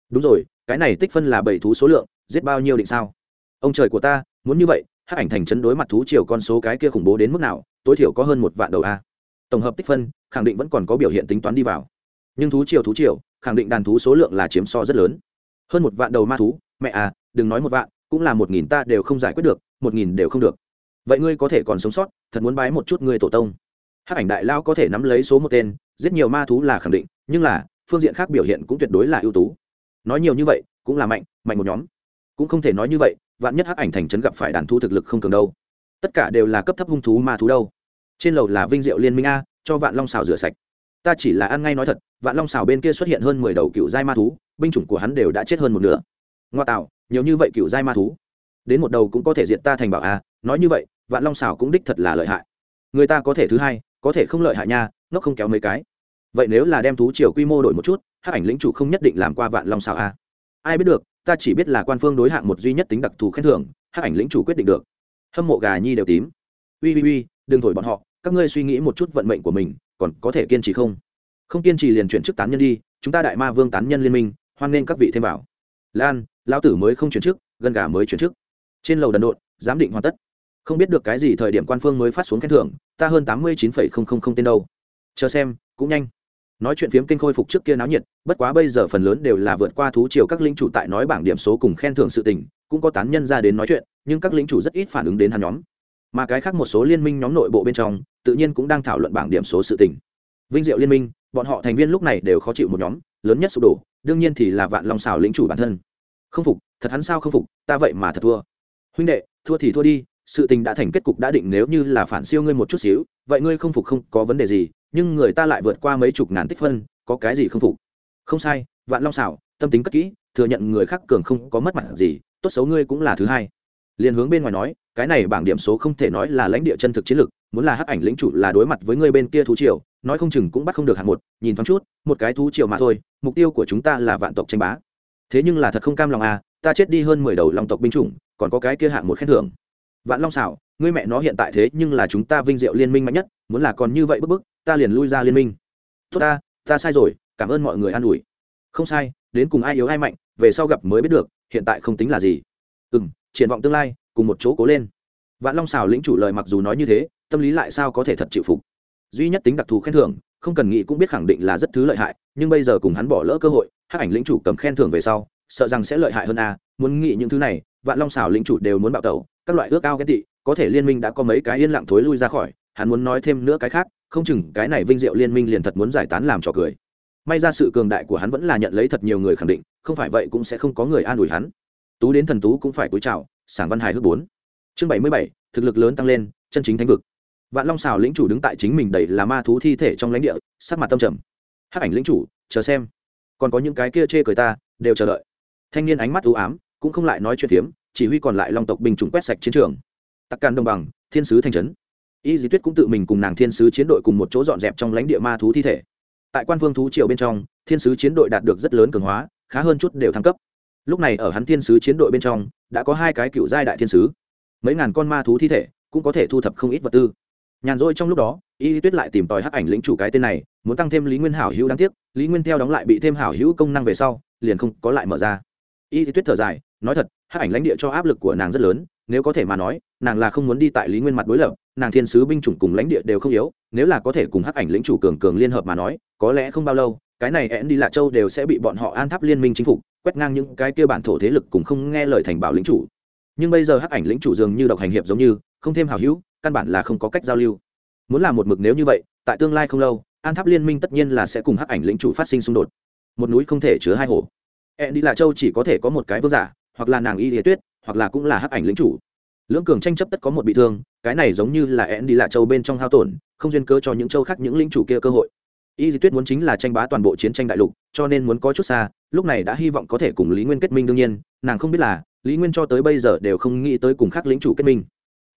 Đúng rồi, cái này tích phân là bảy thú số lượng, giết bao nhiêu định sao? Ông trời của ta, muốn như vậy, hắc ảnh thành chấn đối mặt thú triều con số cái kia khủng bố đến mức nào, tối thiểu có hơn một vạn đầu a. Tổng hợp tích phân, khẳng định vẫn còn có biểu hiện tính toán đi vào. Nhưng thú triều thú triều, khẳng định đàn thú số lượng là chiếm so rất lớn. Hơn một vạn đầu ma thú, mẹ à đừng nói một vạn, cũng là một nghìn ta đều không giải quyết được một nghìn đều không được. Vậy ngươi có thể còn sống sót, thật muốn bái một chút ngươi tổ tông. Hắc ảnh đại lao có thể nắm lấy số một tên, giết nhiều ma thú là khẳng định, nhưng là, phương diện khác biểu hiện cũng tuyệt đối là ưu tú. Nói nhiều như vậy, cũng là mạnh mạnh một nhóm. Cũng không thể nói như vậy, vạn nhất hắc ảnh thành trấn gặp phải đàn thu thực lực không cường đâu. Tất cả đều là cấp thấp hung thú ma thú đâu. Trên lầu là vinh diệu liên minh a, cho vạn long xào rửa sạch. Ta chỉ là ăn ngay nói thật, vạn long xào bên kia xuất hiện hơn mười đầu cựu giai ma thú, binh chủng của hắn đều đã chết hơn một nửa. Ngoa tạo, nhiều như vậy cựu giai ma thú đến một đầu cũng có thể diệt ta thành bảo a, nói như vậy, vạn long xảo cũng đích thật là lợi hại. Người ta có thể thứ hai, có thể không lợi hại nha nó không kéo mấy cái. Vậy nếu là đem thú triều quy mô đổi một chút hát ảnh lĩnh chủ không nhất định làm qua vạn long xảo a. Ai biết được, ta chỉ biết là quan phương đối hạng một duy nhất tính đặc thù khen thưởng hát ảnh lĩnh chủ quyết định được. Hâm mộ gà nhi đều tím. Ui ui ui đừng thổi bọn họ, các ngươi suy nghĩ một chút vận mệnh của mình, còn có thể kiên trì không? Không kiên trì liền chuyển chức tán nhân đi, chúng ta đại ma vương tán nhân liên minh, hoan nghênh các vị thêm vào. Lan, lão tử mới không chuyển chức gần gà mới chuyển chức trên lầu đần độn, giám định hoàn tất. Không biết được cái gì thời điểm quan phương mới phát xuống khen thưởng, ta hơn tám mươi chín phẩy không không không tên đâu. Chờ xem, cũng nhanh. Nói chuyện phiếm kênh khôi phục trước kia náo nhiệt, bất quá bây giờ phần lớn đều là vượt qua thú chiều các linh chủ tại nói bảng điểm số cùng khen thưởng sự tình, cũng có tán nhân ra đến nói chuyện, nhưng các lính chủ rất ít phản ứng đến hắn nhóm. Mà cái khác một số liên minh nhóm nội bộ bên trong, tự nhiên cũng đang thảo luận bảng điểm số sự tình. Vinh diệu liên minh, bọn họ thành viên lúc này đều khó chịu một nhóm, lớn nhất sụp đổ, đương nhiên thì là vạn long xào lính chủ bản thân. Không phục, thật hắn sao không phục, ta vậy mà thật thua huynh đệ, thua thì thua đi, sự tình đã thành kết cục đã định nếu như là phản siêu ngươi một chút xíu, vậy ngươi không phục không có vấn đề gì, nhưng người ta lại vượt qua mấy chục ngàn tích phân, có cái gì không phục? Không sai, vạn long xảo tâm tính cất kỹ, thừa nhận người khác cường không có mất mặt gì, tốt xấu ngươi cũng là thứ hai. Liền hướng bên ngoài nói, cái này bảng điểm số không thể nói là lãnh địa chân thực chiến lược, muốn là hắc ảnh lĩnh chủ là đối mặt với ngươi bên kia thú triều, nói không chừng cũng bắt không được hạng một, nhìn thoáng chút, một cái thú triều mà thôi, mục tiêu của chúng ta là vạn tộc tranh bá. Thế nhưng là thật không cam lòng à ta chết đi hơn mười đầu long tộc binh chủng còn có cái kia hạng một khen thưởng. Vạn long xảo ngươi mẹ nó hiện tại thế nhưng là chúng ta vinh diệu liên minh mạnh nhất, muốn là còn như vậy bức bức, ta liền lui ra liên minh. Tốt ta ta sai rồi, cảm ơn mọi người an ủi. Không sai, đến cùng ai yếu ai mạnh, về sau gặp mới biết được, hiện tại không tính là gì. Ừ m triển vọng tương lai, cùng một chỗ cố lên. Vạn long xào lĩnh chủ lời mặc dù nói như thế, tâm lý lại sao có thể thật chịu phục? Duy nhất tính đặc thù khen thưởng, không cần nghĩ cũng biết khẳng định là rất thứ lợi hại, nhưng bây giờ cùng hắn bỏ lỡ cơ hội, hắc ảnh lĩnh chủ cầm khen thưởng về sau, sợ rằng sẽ lợi hại hơn a, muốn nghĩ những thứ này vạn long xảo lĩnh chủ đều muốn bạo tẩu, các loại ước ao ghét tị, có thể liên minh đã có mấy cái yên lặng thối lui ra khỏi, hắn muốn nói thêm nữa cái khác, không chừng cái này vinh diệu liên minh liền thật muốn giải tán làm trò cười. May ra sự cường đại của hắn vẫn là nhận lấy thật nhiều người khẳng định, không phải vậy cũng sẽ không có người an ủi hắn. Tú đến thần tú cũng phải cúi chào, sảng văn hài hước bốn. Chương bảy mươi bảy, thực lực lớn tăng lên, chân chính thánh vực. Vạn long xào lĩnh chủ đứng tại chính mình đầy là ma thú thi thể trong lãnh địa, sắc mặt tâm trầm. Hắc ảnh lĩnh chủ, chờ xem. Còn có những cái kia chê cười ta, đều chờ đợi. Thanh niên ánh mắt ưu ám cũng không lại nói chuyện phiếm, chỉ huy còn lại long tộc binh chủng quét sạch chiến trường. Tặc càn đồng bằng, thiên sứ thành trấn. Y di tuyết cũng tự mình cùng nàng thiên sứ chiến đội cùng một chỗ dọn dẹp trong lãnh địa ma thú thi thể. Tại quan vương thú triều bên trong, thiên sứ chiến đội đạt được rất lớn cường hóa, khá hơn chút đều thăng cấp. Lúc này ở hắn thiên sứ chiến đội bên trong, đã có hai cái cựu giai đại thiên sứ. Mấy ngàn con ma thú thi thể cũng có thể thu thập không ít vật tư. Nhàn rỗi trong lúc đó, y tuyết lại tìm tòi hắc ảnh lĩnh chủ cái tên này, muốn tăng thêm lý nguyên hảo hữu đáng tiếc, lý nguyên theo đóng lại bị thêm hảo hữu công năng về sau, liền không có lại mở ra. Y tuyết thở dài nói thật, hắc ảnh lãnh địa cho áp lực của nàng rất lớn, nếu có thể mà nói, nàng là không muốn đi tại lý nguyên mặt đối lập, nàng thiên sứ binh chủng cùng lãnh địa đều không yếu, nếu là có thể cùng hắc ảnh lĩnh chủ cường cường liên hợp mà nói, có lẽ không bao lâu, cái này én đi lạ châu đều sẽ bị bọn họ an tháp liên minh chính phủ quét ngang những cái kia bản thổ thế lực cùng không nghe lời thành bảo lĩnh chủ. Nhưng bây giờ hắc ảnh lĩnh chủ dường như độc hành hiệp giống như, không thêm hào hữu, căn bản là không có cách giao lưu. Muốn làm một mực nếu như vậy, tại tương lai không lâu, an tháp liên minh tất nhiên là sẽ cùng hắc ảnh lĩnh chủ phát sinh xung đột. Một núi không thể chứa hai hồ. Ẹn đi lạ châu chỉ có thể có một cái vương giả hoặc là nàng y địa tuyết, hoặc là cũng là hắc ảnh lĩnh chủ. Lưỡng cường tranh chấp tất có một bị thương, cái này giống như là én đi lạ châu bên trong hao tổn, không duyên cơ cho những châu khác những lĩnh chủ kia cơ hội. Y di tuyết muốn chính là tranh bá toàn bộ chiến tranh đại lục, cho nên muốn có chút xa, lúc này đã hy vọng có thể cùng lý nguyên kết minh đương nhiên, nàng không biết là, lý nguyên cho tới bây giờ đều không nghĩ tới cùng khác lĩnh chủ kết minh.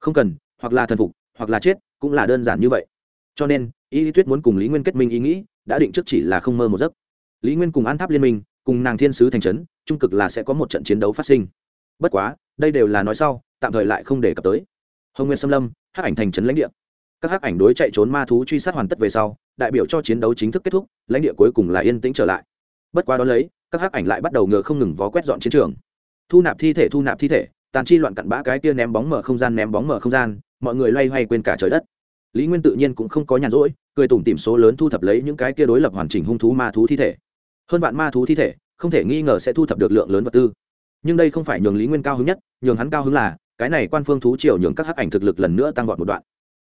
Không cần, hoặc là thần phục, hoặc là chết, cũng là đơn giản như vậy. Cho nên, y di tuyết muốn cùng lý nguyên kết minh ý nghĩ, đã định trước chỉ là không mơ một giấc. Lý nguyên cùng an tháp liên minh cùng nàng thiên sứ thành trấn, trung cực là sẽ có một trận chiến đấu phát sinh. Bất quá, đây đều là nói sau, tạm thời lại không để cập tới. Hồng nguyên xâm lâm, hắc ảnh thành trấn lãnh địa. Các hắc ảnh đối chạy trốn ma thú truy sát hoàn tất về sau, đại biểu cho chiến đấu chính thức kết thúc, lãnh địa cuối cùng là yên tĩnh trở lại. Bất quá đó lấy, các hắc ảnh lại bắt đầu ngựa không ngừng vó quét dọn chiến trường. Thu nạp thi thể, thu nạp thi thể, tàn chi loạn cặn bã cái kia ném bóng mở không gian, ném bóng mở không gian, mọi người loay hoay quên cả trời đất. Lý nguyên tự nhiên cũng không có nhàn rỗi, cười tủm tìm số lớn thu thập lấy những cái kia đối lập hoàn chỉnh hung thú ma thú thi thể hơn vạn ma thú thi thể, không thể nghi ngờ sẽ thu thập được lượng lớn vật tư. Nhưng đây không phải nhường lý nguyên cao hứng nhất, nhường hắn cao hứng là, cái này quan phương thú triều nhường các hắc ảnh thực lực lần nữa tăng vọt một đoạn.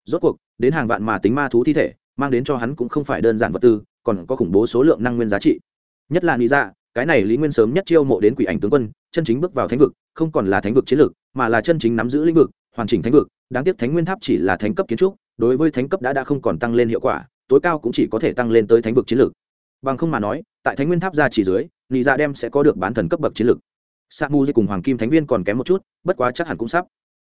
Rốt cuộc, đến hàng vạn mà tính ma thú thi thể, mang đến cho hắn cũng không phải đơn giản vật tư, còn có khủng bố số lượng năng nguyên giá trị. Nhất là lý ra cái này lý nguyên sớm nhất chiêu mộ đến quỷ ảnh tướng quân, chân chính bước vào thánh vực, không còn là thánh vực chiến lược, mà là chân chính nắm giữ lĩnh vực, hoàn chỉnh thánh vực. Đáng tiếc thánh nguyên tháp chỉ là thánh cấp kiến trúc, đối với thánh cấp đã đã không còn tăng lên hiệu quả, tối cao cũng chỉ có thể tăng lên tới thánh vực chiến lược. Bằng không mà nói tại thánh nguyên tháp ra chỉ dưới, nị dạ đem sẽ có được bán thần cấp bậc chiến lược sa mu cùng hoàng kim thánh viên còn kém một chút, bất quá chắc hẳn cũng sắp.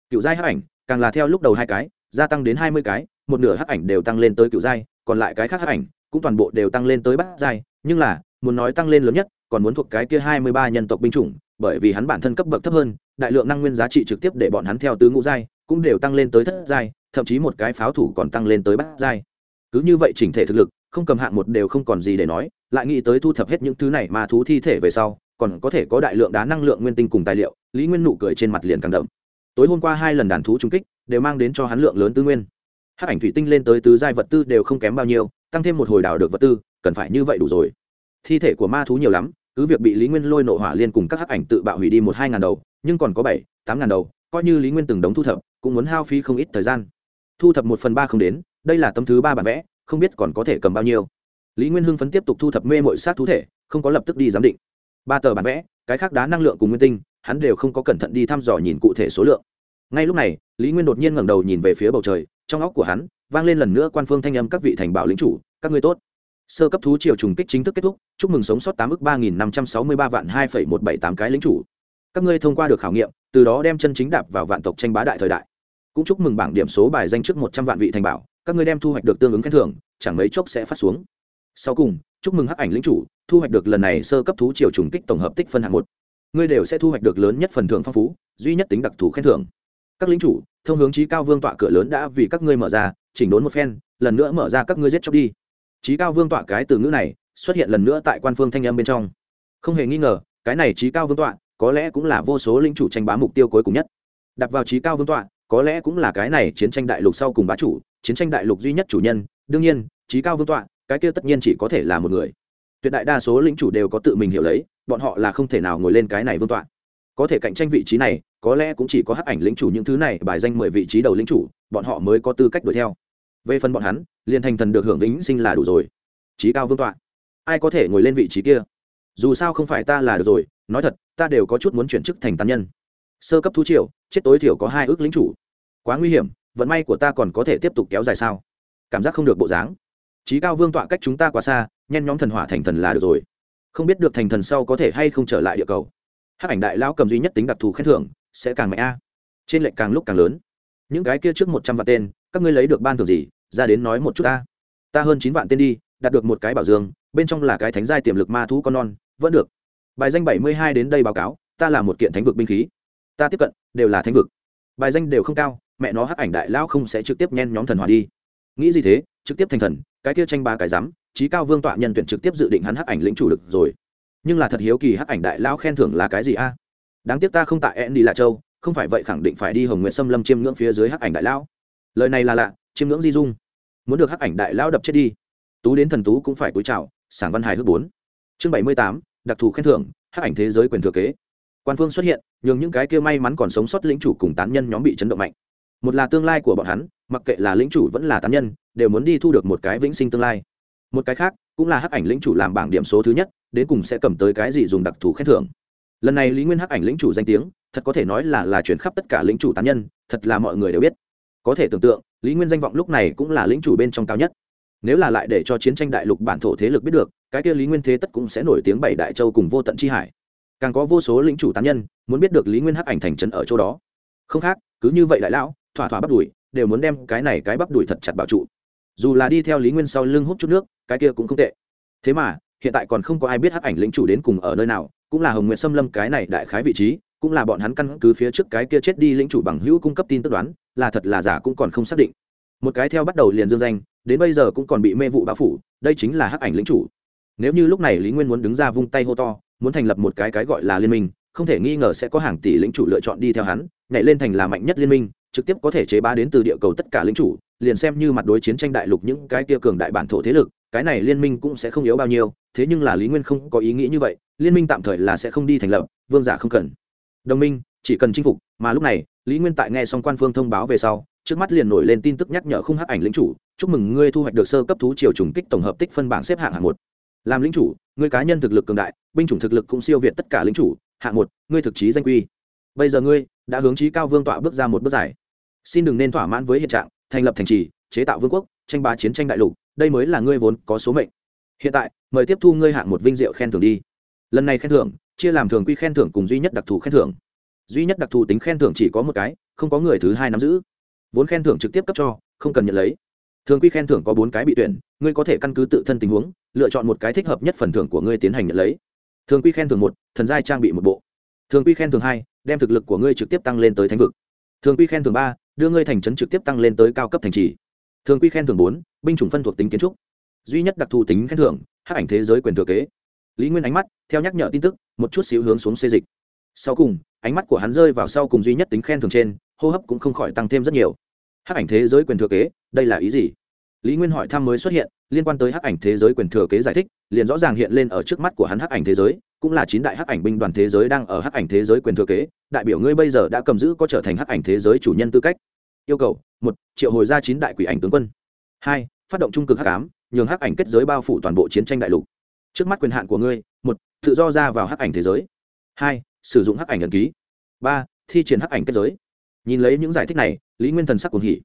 Cựu giai hắc ảnh, càng là theo lúc đầu hai cái, gia tăng đến hai mươi cái, một nửa hắc ảnh đều tăng lên tới cựu giai, còn lại cái khác hắc ảnh cũng toàn bộ đều tăng lên tới bát giai, nhưng là, muốn nói tăng lên lớn nhất, còn muốn thuộc cái kia hai mươi ba nhân tộc binh chủng, bởi vì hắn bản thân cấp bậc thấp hơn, đại lượng năng nguyên giá trị trực tiếp để bọn hắn theo tứ ngũ giai cũng đều tăng lên tới thất giai, thậm chí một cái pháo thủ còn tăng lên tới bát giai. Cứ như vậy chỉnh thể thực lực không cầm hạng một đều không còn gì để nói, lại nghĩ tới thu thập hết những thứ này mà thú thi thể về sau, còn có thể có đại lượng đá năng lượng nguyên tinh cùng tài liệu, lý nguyên nụ cười trên mặt liền càng đậm. Tối hôm qua hai lần đàn thú trung kích, đều mang đến cho hắn lượng lớn tư nguyên. Hát ảnh thủy tinh lên tới tứ giai vật tư đều không kém bao nhiêu, tăng thêm một hồi đào được vật tư, cần phải như vậy đủ rồi. Thi thể của ma thú nhiều lắm, cứ việc bị lý nguyên lôi nộ hỏa liên cùng các hát ảnh tự bạo hủy đi một hai ngàn đầu, nhưng còn có bảy, tám ngàn đầu, coi như lý nguyên từng đống thu thập, cũng muốn hao phí không ít thời gian. Thu thập một phần ba không đến, đây là tấm thứ ba bản vẽ không biết còn có thể cầm bao nhiêu. Lý nguyên hưng phấn tiếp tục thu thập mê mội sát thú thể, không có lập tức đi giám định. Ba tờ bản vẽ, cái khác đá năng lượng cùng nguyên tinh, hắn đều không có cẩn thận đi thăm dò nhìn cụ thể số lượng. Ngay lúc này, lý nguyên đột nhiên ngẩng đầu nhìn về phía bầu trời, trong óc của hắn vang lên lần nữa quan phương thanh âm các vị thành bảo lính chủ, các ngươi tốt. Sơ cấp thú triều trùng kích chính thức kết thúc, chúc mừng sống sót tám ước ba nghìn năm trăm sáu mươi ba vạn hai phẩy một bảy tám cái lính chủ. Các ngươi thông qua được khảo nghiệm, từ đó đem chân chính đạp vào vạn tộc tranh bá đại thời đại cũng chúc mừng bảng điểm số bài danh trước một trăm vạn vị thành bảo, các ngươi đem thu hoạch được tương ứng khen thưởng, chẳng mấy chốc sẽ phát xuống. Sau cùng, chúc mừng hắc ảnh lĩnh chủ, thu hoạch được lần này sơ cấp thú triều trùng kích tổng hợp tích phân hạng một. Ngươi đều sẽ thu hoạch được lớn nhất phần thưởng phong phú, duy nhất tính đặc thù khen thưởng. Các lính chủ, thông hướng trí cao vương tọa cửa lớn đã vì các ngươi mở ra, chỉnh đốn một phen, lần nữa mở ra các ngươi giết chóc đi. Trí cao vương tọa cái từ ngữ này xuất hiện lần nữa tại quan phương thanh âm bên trong. Không hề nghi ngờ, cái này trí cao vương tọa có lẽ cũng là vô số lính chủ tranh bá mục tiêu cuối cùng nhất. Đặt vào trí cao vương tọa có lẽ cũng là cái này chiến tranh đại lục sau cùng bá chủ, chiến tranh đại lục duy nhất chủ nhân, đương nhiên, trí cao vương tọa, cái kia tất nhiên chỉ có thể là một người. Tuyệt đại đa số lính chủ đều có tự mình hiểu lấy, bọn họ là không thể nào ngồi lên cái này vương tọa. Có thể cạnh tranh vị trí này, có lẽ cũng chỉ có hắc ảnh lính chủ những thứ này, bài danh mười vị trí đầu lính chủ, bọn họ mới có tư cách đuổi theo. Về phần bọn hắn, liền thành thần được hưởng vĩnh sinh là đủ rồi. Trí cao vương tọa, ai có thể ngồi lên vị trí kia? Dù sao không phải ta là được rồi, nói thật, ta đều có chút muốn chuyển chức thành tán nhân sơ cấp thú triều, chết tối thiểu có hai ước lính chủ. Quá nguy hiểm, vận may của ta còn có thể tiếp tục kéo dài sao? Cảm giác không được bộ dáng. Trí cao vương tọa cách chúng ta quá xa, nhen nhóm thần hỏa thành thần là được rồi. Không biết được thành thần sau có thể hay không trở lại địa cầu. Hát ảnh đại lão cầm duy nhất tính đặc thù khen thưởng, sẽ càng mạnh a. Trên lệnh càng lúc càng lớn. Những cái kia trước một trăm vạn tên, các ngươi lấy được ban thưởng gì? Ra đến nói một chút ta. Ta hơn chín vạn tên đi, đạt được một cái bảo dương, bên trong là cái thánh giai tiềm lực ma thú con non, vẫn được. Bài danh bảy mươi hai đến đây báo cáo, ta là một kiện thánh vực binh khí ta tiếp cận, đều là thánh vực. Bài danh đều không cao, mẹ nó hắc ảnh đại lao không sẽ trực tiếp nhen nhóm thần hòa đi. Nghĩ gì thế, trực tiếp thành thần, cái kia tranh ba cái rắm trí cao vương tọa nhân tuyển trực tiếp dự định hắn hắc ảnh lĩnh chủ lực rồi. Nhưng là thật hiếu kỳ hắc ảnh đại lao khen thưởng là cái gì a? À? Đáng tiếc ta không tại en đi lạ châu, không phải vậy khẳng định phải đi hồng nguyện xâm lâm chiêm ngưỡng phía dưới hắc ảnh đại lão. Lời này là lạ, chiêm ngưỡng di dung. Muốn được hắc ảnh đại lão đập chết đi, tú đến thần tú cũng phải cúi chào, sảng văn hài hước bốn. Chương bảy mươi tám, đặc thù khen thưởng, hắc ảnh thế giới quyền thừa kế quan phương xuất hiện, nhường những cái kia may mắn còn sống sót lĩnh chủ cùng tán nhân nhóm bị chấn động mạnh. Một là tương lai của bọn hắn, mặc kệ là lĩnh chủ vẫn là tán nhân, đều muốn đi thu được một cái vĩnh sinh tương lai. Một cái khác, cũng là hắc ảnh lĩnh chủ làm bảng điểm số thứ nhất, đến cùng sẽ cầm tới cái gì dùng đặc thù khen thưởng. Lần này lý nguyên hắc ảnh lĩnh chủ danh tiếng, thật có thể nói là là chuyển khắp tất cả lĩnh chủ tán nhân, thật là mọi người đều biết. Có thể tưởng tượng, lý nguyên danh vọng lúc này cũng là lĩnh chủ bên trong cao nhất. Nếu là lại để cho chiến tranh đại lục bản thổ thế lực biết được, cái kia lý nguyên thế tất cũng sẽ nổi tiếng bảy đại châu cùng vô tận chi hải càng có vô số lĩnh chủ tán nhân muốn biết được lý nguyên hắc ảnh thành trấn ở chỗ đó. Không khác, cứ như vậy đại lão, thỏa thỏa bắp đùi, đều muốn đem cái này cái bắp đùi thật chặt bảo trụ. Dù là đi theo lý nguyên sau lưng hút chút nước, cái kia cũng không tệ. Thế mà, hiện tại còn không có ai biết hắc ảnh lĩnh chủ đến cùng ở nơi nào, cũng là hồng nguyện xâm lâm cái này đại khái vị trí, cũng là bọn hắn căn cứ phía trước cái kia chết đi lĩnh chủ bằng hữu cung cấp tin tức đoán, là thật là giả cũng còn không xác định. Một cái theo bắt đầu liền dương danh, đến bây giờ cũng còn bị mê vụ bão phủ, đây chính là hắc ảnh lĩnh chủ. Nếu như lúc này lý nguyên muốn đứng ra vung tay hô to muốn thành lập một cái cái gọi là liên minh, không thể nghi ngờ sẽ có hàng tỷ lĩnh chủ lựa chọn đi theo hắn, nhảy lên thành là mạnh nhất liên minh, trực tiếp có thể chế bá đến từ địa cầu tất cả lĩnh chủ, liền xem như mặt đối chiến tranh đại lục những cái kia cường đại bản thổ thế lực, cái này liên minh cũng sẽ không yếu bao nhiêu, thế nhưng là lý nguyên không có ý nghĩ như vậy, liên minh tạm thời là sẽ không đi thành lập, vương giả không cần. Đồng minh, chỉ cần chinh phục, mà lúc này, lý nguyên tại nghe xong quan phương thông báo về sau, trước mắt liền nổi lên tin tức nhắc nhở khung hắc ảnh lĩnh chủ, chúc mừng ngươi thu hoạch được sơ cấp thú triều trùng kích tổng hợp tích phân bảng xếp hạng hạng một làm lĩnh chủ, ngươi cá nhân thực lực cường đại, binh chủng thực lực cũng siêu việt tất cả lĩnh chủ. Hạng một, ngươi thực chí danh quy. Bây giờ ngươi đã hướng chí cao vương tọa bước ra một bước dài. Xin đừng nên thỏa mãn với hiện trạng, thành lập thành trì, chế tạo vương quốc, tranh bá chiến tranh đại lục, đây mới là ngươi vốn có số mệnh. Hiện tại, mời tiếp thu ngươi hạng một vinh diệu khen thưởng đi. Lần này khen thưởng, chia làm thường quy khen thưởng cùng duy nhất đặc thù khen thưởng. Duy nhất đặc thù tính khen thưởng chỉ có một cái, không có người thứ hai nắm giữ. Vốn khen thưởng trực tiếp cấp cho, không cần nhận lấy thường quy khen thưởng có bốn cái bị tuyển, ngươi có thể căn cứ tự thân tình huống, lựa chọn một cái thích hợp nhất phần thưởng của ngươi tiến hành nhận lấy. Thường quy khen thưởng một, thần giai trang bị một bộ. Thường quy khen thưởng hai, đem thực lực của ngươi trực tiếp tăng lên tới thánh vực. Thường quy khen thưởng ba, đưa ngươi thành trấn trực tiếp tăng lên tới cao cấp thành trì. Thường quy khen thưởng bốn, binh chủng phân thuộc tính kiến trúc. Duy nhất đặc thù tính khen thưởng hát ảnh thế giới quyền thừa kế. Lý nguyên ánh mắt, theo nhắc nhở tin tức, một chút xíu hướng xuống xê dịch. Sau cùng, ánh mắt của hắn rơi vào sau cùng duy nhất tính khen thưởng trên, hô hấp cũng không khỏi tăng thêm rất nhiều hắc ảnh thế giới quyền thừa kế, đây là ý gì? Lý nguyên hỏi thăm mới xuất hiện, liên quan tới hắc ảnh thế giới quyền thừa kế giải thích, liền rõ ràng hiện lên ở trước mắt của hắn hắc ảnh thế giới, cũng là chín đại hắc ảnh binh đoàn thế giới đang ở hắc ảnh thế giới quyền thừa kế, đại biểu ngươi bây giờ đã cầm giữ có trở thành hắc ảnh thế giới chủ nhân tư cách. Yêu cầu, một, triệu hồi ra chín đại quỷ ảnh tướng quân. Hai, phát động trung cực hắc ám, nhường hắc ảnh kết giới bao phủ toàn bộ chiến tranh đại lục. Trước mắt quyền hạn của ngươi, một, tự do ra vào hắc ảnh thế giới. Hai, sử dụng hắc ảnh ẩn ký. Ba, thi triển hắc ảnh kết giới nhìn lấy những giải thích này, lý nguyên thần sắc cuồng hỉ.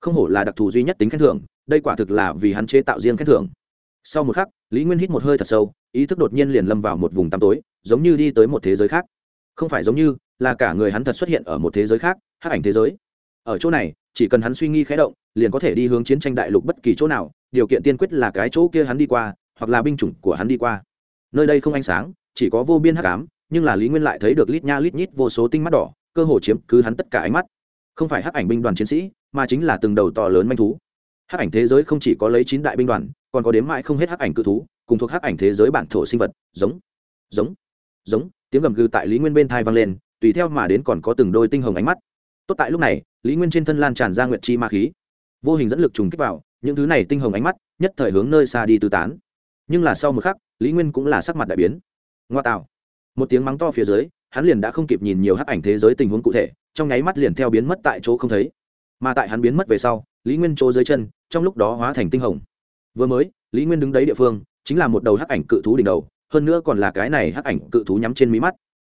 Không hổ là đặc thù duy nhất tính khen thưởng, đây quả thực là vì hắn chế tạo riêng khen thưởng. Sau một khắc, lý nguyên hít một hơi thật sâu, ý thức đột nhiên liền lâm vào một vùng tăm tối, giống như đi tới một thế giới khác. Không phải giống như là cả người hắn thật xuất hiện ở một thế giới khác, hắc ảnh thế giới. Ở chỗ này, chỉ cần hắn suy nghĩ khé động, liền có thể đi hướng chiến tranh đại lục bất kỳ chỗ nào, điều kiện tiên quyết là cái chỗ kia hắn đi qua, hoặc là binh chủng của hắn đi qua. Nơi đây không ánh sáng, chỉ có vô biên hắc ám, nhưng là lý nguyên lại thấy được lít nha lít nhít vô số tinh mắt đỏ cơ hồ chiếm cứ hắn tất cả ánh mắt. Không phải hắc ảnh binh đoàn chiến sĩ, mà chính là từng đầu to lớn manh thú. Hắc ảnh thế giới không chỉ có lấy chín đại binh đoàn, còn có đếm mãi không hết hắc ảnh cự thú, cùng thuộc hắc ảnh thế giới bản thổ sinh vật, giống giống giống, tiếng gầm gừ tại lý nguyên bên thai vang lên, tùy theo mà đến còn có từng đôi tinh hồng ánh mắt. Tốt tại lúc này, lý nguyên trên thân lan tràn ra nguyệt chi ma khí. Vô hình dẫn lực trùng kích vào, những thứ này tinh hồng ánh mắt, nhất thời hướng nơi xa đi tư tán. Nhưng là sau một khắc, lý nguyên cũng là sắc mặt đại biến. Ngoa tạo. Một tiếng mắng to phía dưới hắn liền đã không kịp nhìn nhiều hắc ảnh thế giới tình huống cụ thể, trong nháy mắt liền theo biến mất tại chỗ không thấy. Mà tại hắn biến mất về sau, lý nguyên chỗ dưới chân, trong lúc đó hóa thành tinh hồng. Vừa mới, lý nguyên đứng đấy địa phương, chính là một đầu hắc ảnh cự thú đỉnh đầu, hơn nữa còn là cái này hắc ảnh cự thú nhắm trên mí mắt.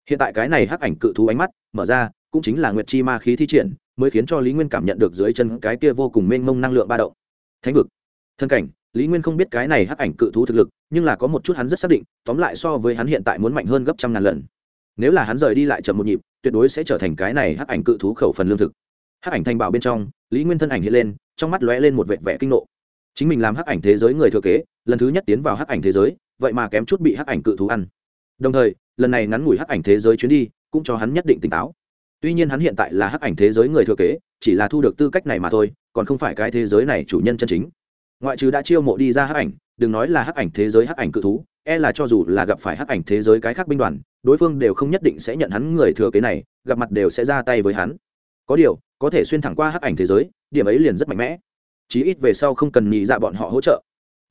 Hiện tại cái này hắc ảnh cự thú ánh mắt, mở ra, cũng chính là nguyệt chi ma khí thi triển, mới khiến cho lý nguyên cảm nhận được dưới chân cái kia vô cùng mênh mông năng lượng ba động. Thánh vực. Thân cảnh, lý nguyên không biết cái này hắc ảnh cự thú thực lực, nhưng là có một chút hắn rất xác định, tóm lại so với hắn hiện tại muốn mạnh hơn gấp trăm ngàn lần nếu là hắn rời đi lại chậm một nhịp, tuyệt đối sẽ trở thành cái này hắc ảnh cự thú khẩu phần lương thực. Hắc ảnh thanh bảo bên trong, lý nguyên thân ảnh hiện lên, trong mắt lóe lên một vệt vẻ kinh nộ. Chính mình làm hắc ảnh thế giới người thừa kế, lần thứ nhất tiến vào hắc ảnh thế giới, vậy mà kém chút bị hắc ảnh cự thú ăn. Đồng thời, lần này ngắn ngủi hắc ảnh thế giới chuyến đi, cũng cho hắn nhất định tỉnh táo. Tuy nhiên hắn hiện tại là hắc ảnh thế giới người thừa kế, chỉ là thu được tư cách này mà thôi, còn không phải cái thế giới này chủ nhân chân chính. Ngoại trừ đã chiêu mộ đi ra hắc ảnh, đừng nói là hắc ảnh thế giới hắc ảnh cự thú e là cho dù là gặp phải hắc ảnh thế giới cái khác binh đoàn đối phương đều không nhất định sẽ nhận hắn người thừa kế này, gặp mặt đều sẽ ra tay với hắn. Có điều, có thể xuyên thẳng qua hắc ảnh thế giới, điểm ấy liền rất mạnh mẽ. Chí ít về sau không cần nhị dạ bọn họ hỗ trợ.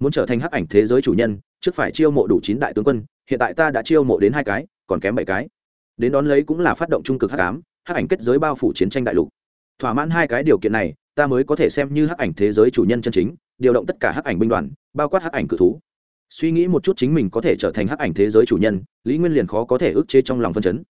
Muốn trở thành hắc ảnh thế giới chủ nhân, trước phải chiêu mộ đủ chín đại tướng quân, hiện tại ta đã chiêu mộ đến hai cái, còn kém bảy cái. Đến đón lấy cũng là phát động trung cực hắc ám, hắc ảnh kết giới bao phủ chiến tranh đại lục. Thỏa mãn hai cái điều kiện này, ta mới có thể xem như hắc ảnh thế giới chủ nhân chân chính, điều động tất cả hắc ảnh binh đoàn, bao quát hắc ảnh cử thú suy nghĩ một chút chính mình có thể trở thành hắc ảnh thế giới chủ nhân, lý nguyên liền khó có thể ức chế trong lòng phân chấn.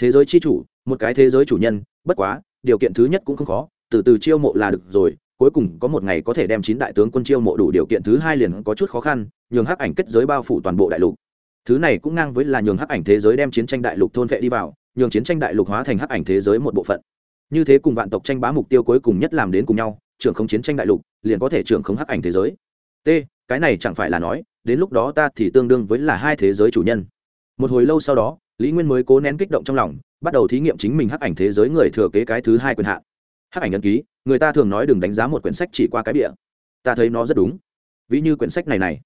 Thế giới c h i chủ, một cái thế giới chủ nhân, bất quá, điều kiện thứ nhất cũng không khó, từ từ chiêu mộ là được rồi, cuối cùng có một ngày có thể đem chín đại tướng quân chiêu mộ đủ điều kiện thứ hai liền có chút khó khăn, nhường hắc ảnh kết giới bao phủ toàn bộ đại lục. Thứ này cũng ngang với là nhường hắc ảnh thế giới đem chiến tranh đại lục thôn vệ đi vào, nhường chiến tranh đại lục hóa thành hắc ảnh thế giới một bộ phận. Như thế cùng vạn tộc tranh bá mục tiêu cuối cùng nhất làm đến cùng nhau, trưởng không chiến tranh đại lục, liền có thể trưởng không hắc ảnh thế giới. T cái này chẳng phải là nói, đến lúc đó ta thì tương đương với là hai thế giới chủ nhân. Một hồi lâu sau đó, lý nguyên mới cố nén kích động trong lòng, bắt đầu thí nghiệm chính mình hắc ảnh thế giới người thừa kế cái thứ hai quyền hạn. Hắc ảnh ấn ký, người ta thường nói đừng đánh giá một quyển sách chỉ qua cái địa ta thấy nó rất đúng. Ví như quyển sách này này.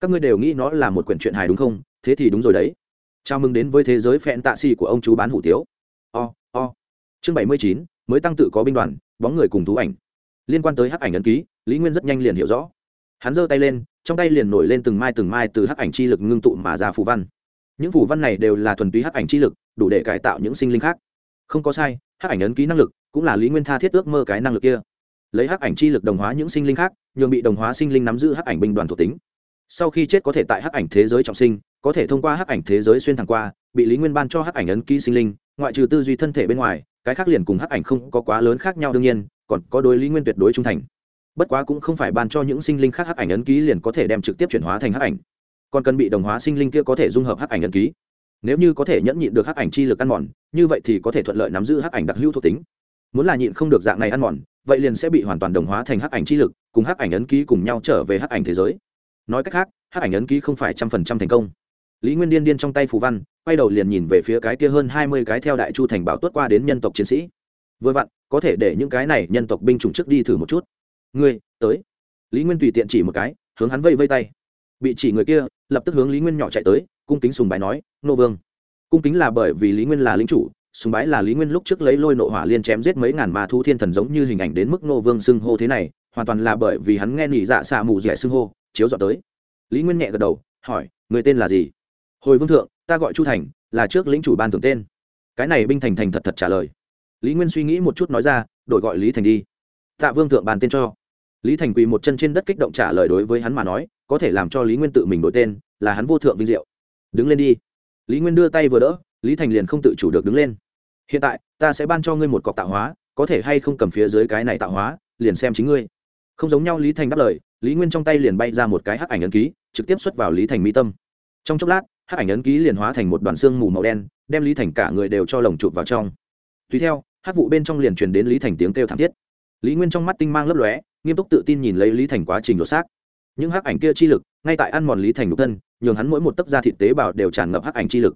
Các ngươi đều nghĩ nó là một quyển truyện hài đúng không? Thế thì đúng rồi đấy. Chào mừng đến với thế giới phẹn tạ xì của ông chú bán hủ tiếu. O o. Chương bảy mươi chín, mới tăng tự có binh đoàn, bóng người cùng thú ảnh. Liên quan tới hắc ảnh ấn ký, lý nguyên rất nhanh liền hiểu rõ hắn giơ tay lên, trong tay liền nổi lên từng mai từng mai từ hắc ảnh chi lực ngưng tụ mà ra phù văn. Những phù văn này đều là thuần túy hắc ảnh chi lực, đủ để cải tạo những sinh linh khác. Không có sai, hắc ảnh ấn ký năng lực cũng là lý nguyên tha thiết ước mơ cái năng lực kia. Lấy hắc ảnh chi lực đồng hóa những sinh linh khác, nhường bị đồng hóa sinh linh nắm giữ hắc ảnh binh đoàn thuộc tính. Sau khi chết có thể tại hắc ảnh thế giới trọng sinh, có thể thông qua hắc ảnh thế giới xuyên thẳng qua, bị lý nguyên ban cho hắc ảnh ấn ký sinh linh, ngoại trừ tư duy thân thể bên ngoài, cái khác liền cùng hắc ảnh không có quá lớn khác nhau đương nhiên, còn có đối lý nguyên tuyệt đối trung thành bất quá cũng không phải ban cho những sinh linh khác hắc ảnh ấn ký liền có thể đem trực tiếp chuyển hóa thành hắc ảnh. Còn cần bị đồng hóa sinh linh kia có thể dung hợp hắc ảnh ấn ký. Nếu như có thể nhẫn nhịn được hắc ảnh chi lực ăn mòn, như vậy thì có thể thuận lợi nắm giữ hắc ảnh đặc hữu thuộc tính. Muốn là nhịn không được dạng này ăn mòn, vậy liền sẽ bị hoàn toàn đồng hóa thành hắc ảnh chi lực, cùng hắc ảnh ấn ký cùng nhau trở về hắc ảnh thế giới. Nói cách khác, hắc ảnh ấn ký không phải trăm phần trăm thành công. Lý nguyên điên điên trong tay phù văn, quay đầu liền nhìn về phía cái kia hơn hai mươi cái theo đại chu thành bảo tuất qua đến nhân tộc chiến sĩ. Vừa vặn, có thể để những cái này nhân tộc binh chủng trước đi thử một chút ngươi, tới. Lý nguyên tùy tiện chỉ một cái, hướng hắn vây vây tay. Bị chỉ người kia, lập tức hướng lý nguyên nhỏ chạy tới, cung kính sùng bái nói, nô vương. Cung kính là bởi vì lý nguyên là lính chủ, sùng bái là lý nguyên lúc trước lấy lôi nộ hỏa liên chém giết mấy ngàn ma thu thiên thần giống như hình ảnh đến mức nô vương xưng hô thế này, hoàn toàn là bởi vì hắn nghe nỉ dạ xạ mù dẻ xưng hô, chiếu dọn tới. Lý nguyên nhẹ gật đầu, hỏi, người tên là gì? Hồi vương thượng, ta gọi chu thành, là trước lính chủ ban thưởng tên. Cái này binh thành thành thật thật trả lời. Lý nguyên suy nghĩ một chút nói ra, đổi gọi lý thành đi. Tạ vương thượng bàn tên cho lý thành quỳ một chân trên đất kích động trả lời đối với hắn mà nói, có thể làm cho lý nguyên tự mình đổi tên, là hắn vô thượng vinh diệu. Đứng lên đi. Lý nguyên đưa tay vừa đỡ, lý thành liền không tự chủ được đứng lên. Hiện tại, ta sẽ ban cho ngươi một cọc tạo hóa, có thể hay không cầm phía dưới cái này tạo hóa, liền xem chính ngươi. Không giống nhau, lý thành đáp lời, lý nguyên trong tay liền bay ra một cái hắc ảnh ấn ký, trực tiếp xuất vào lý thành mi tâm. Trong chốc lát, hắc ảnh ấn ký liền hóa thành một đoàn xương mù màu đen, đem lý thành cả người đều cho lồng chụp vào trong. Tùy theo, hắc vụ bên trong liền truyền đến lý thành tiếng kêu thảm thiết. Lý nguyên trong mắt tinh mang lấp lóe nghiêm túc tự tin nhìn lấy lý thành quá trình đột xác. Những hắc ảnh kia chi lực, ngay tại ăn mòn lý thành nhục thân, nhường hắn mỗi một tấc da thịt tế bào đều tràn ngập hắc ảnh chi lực.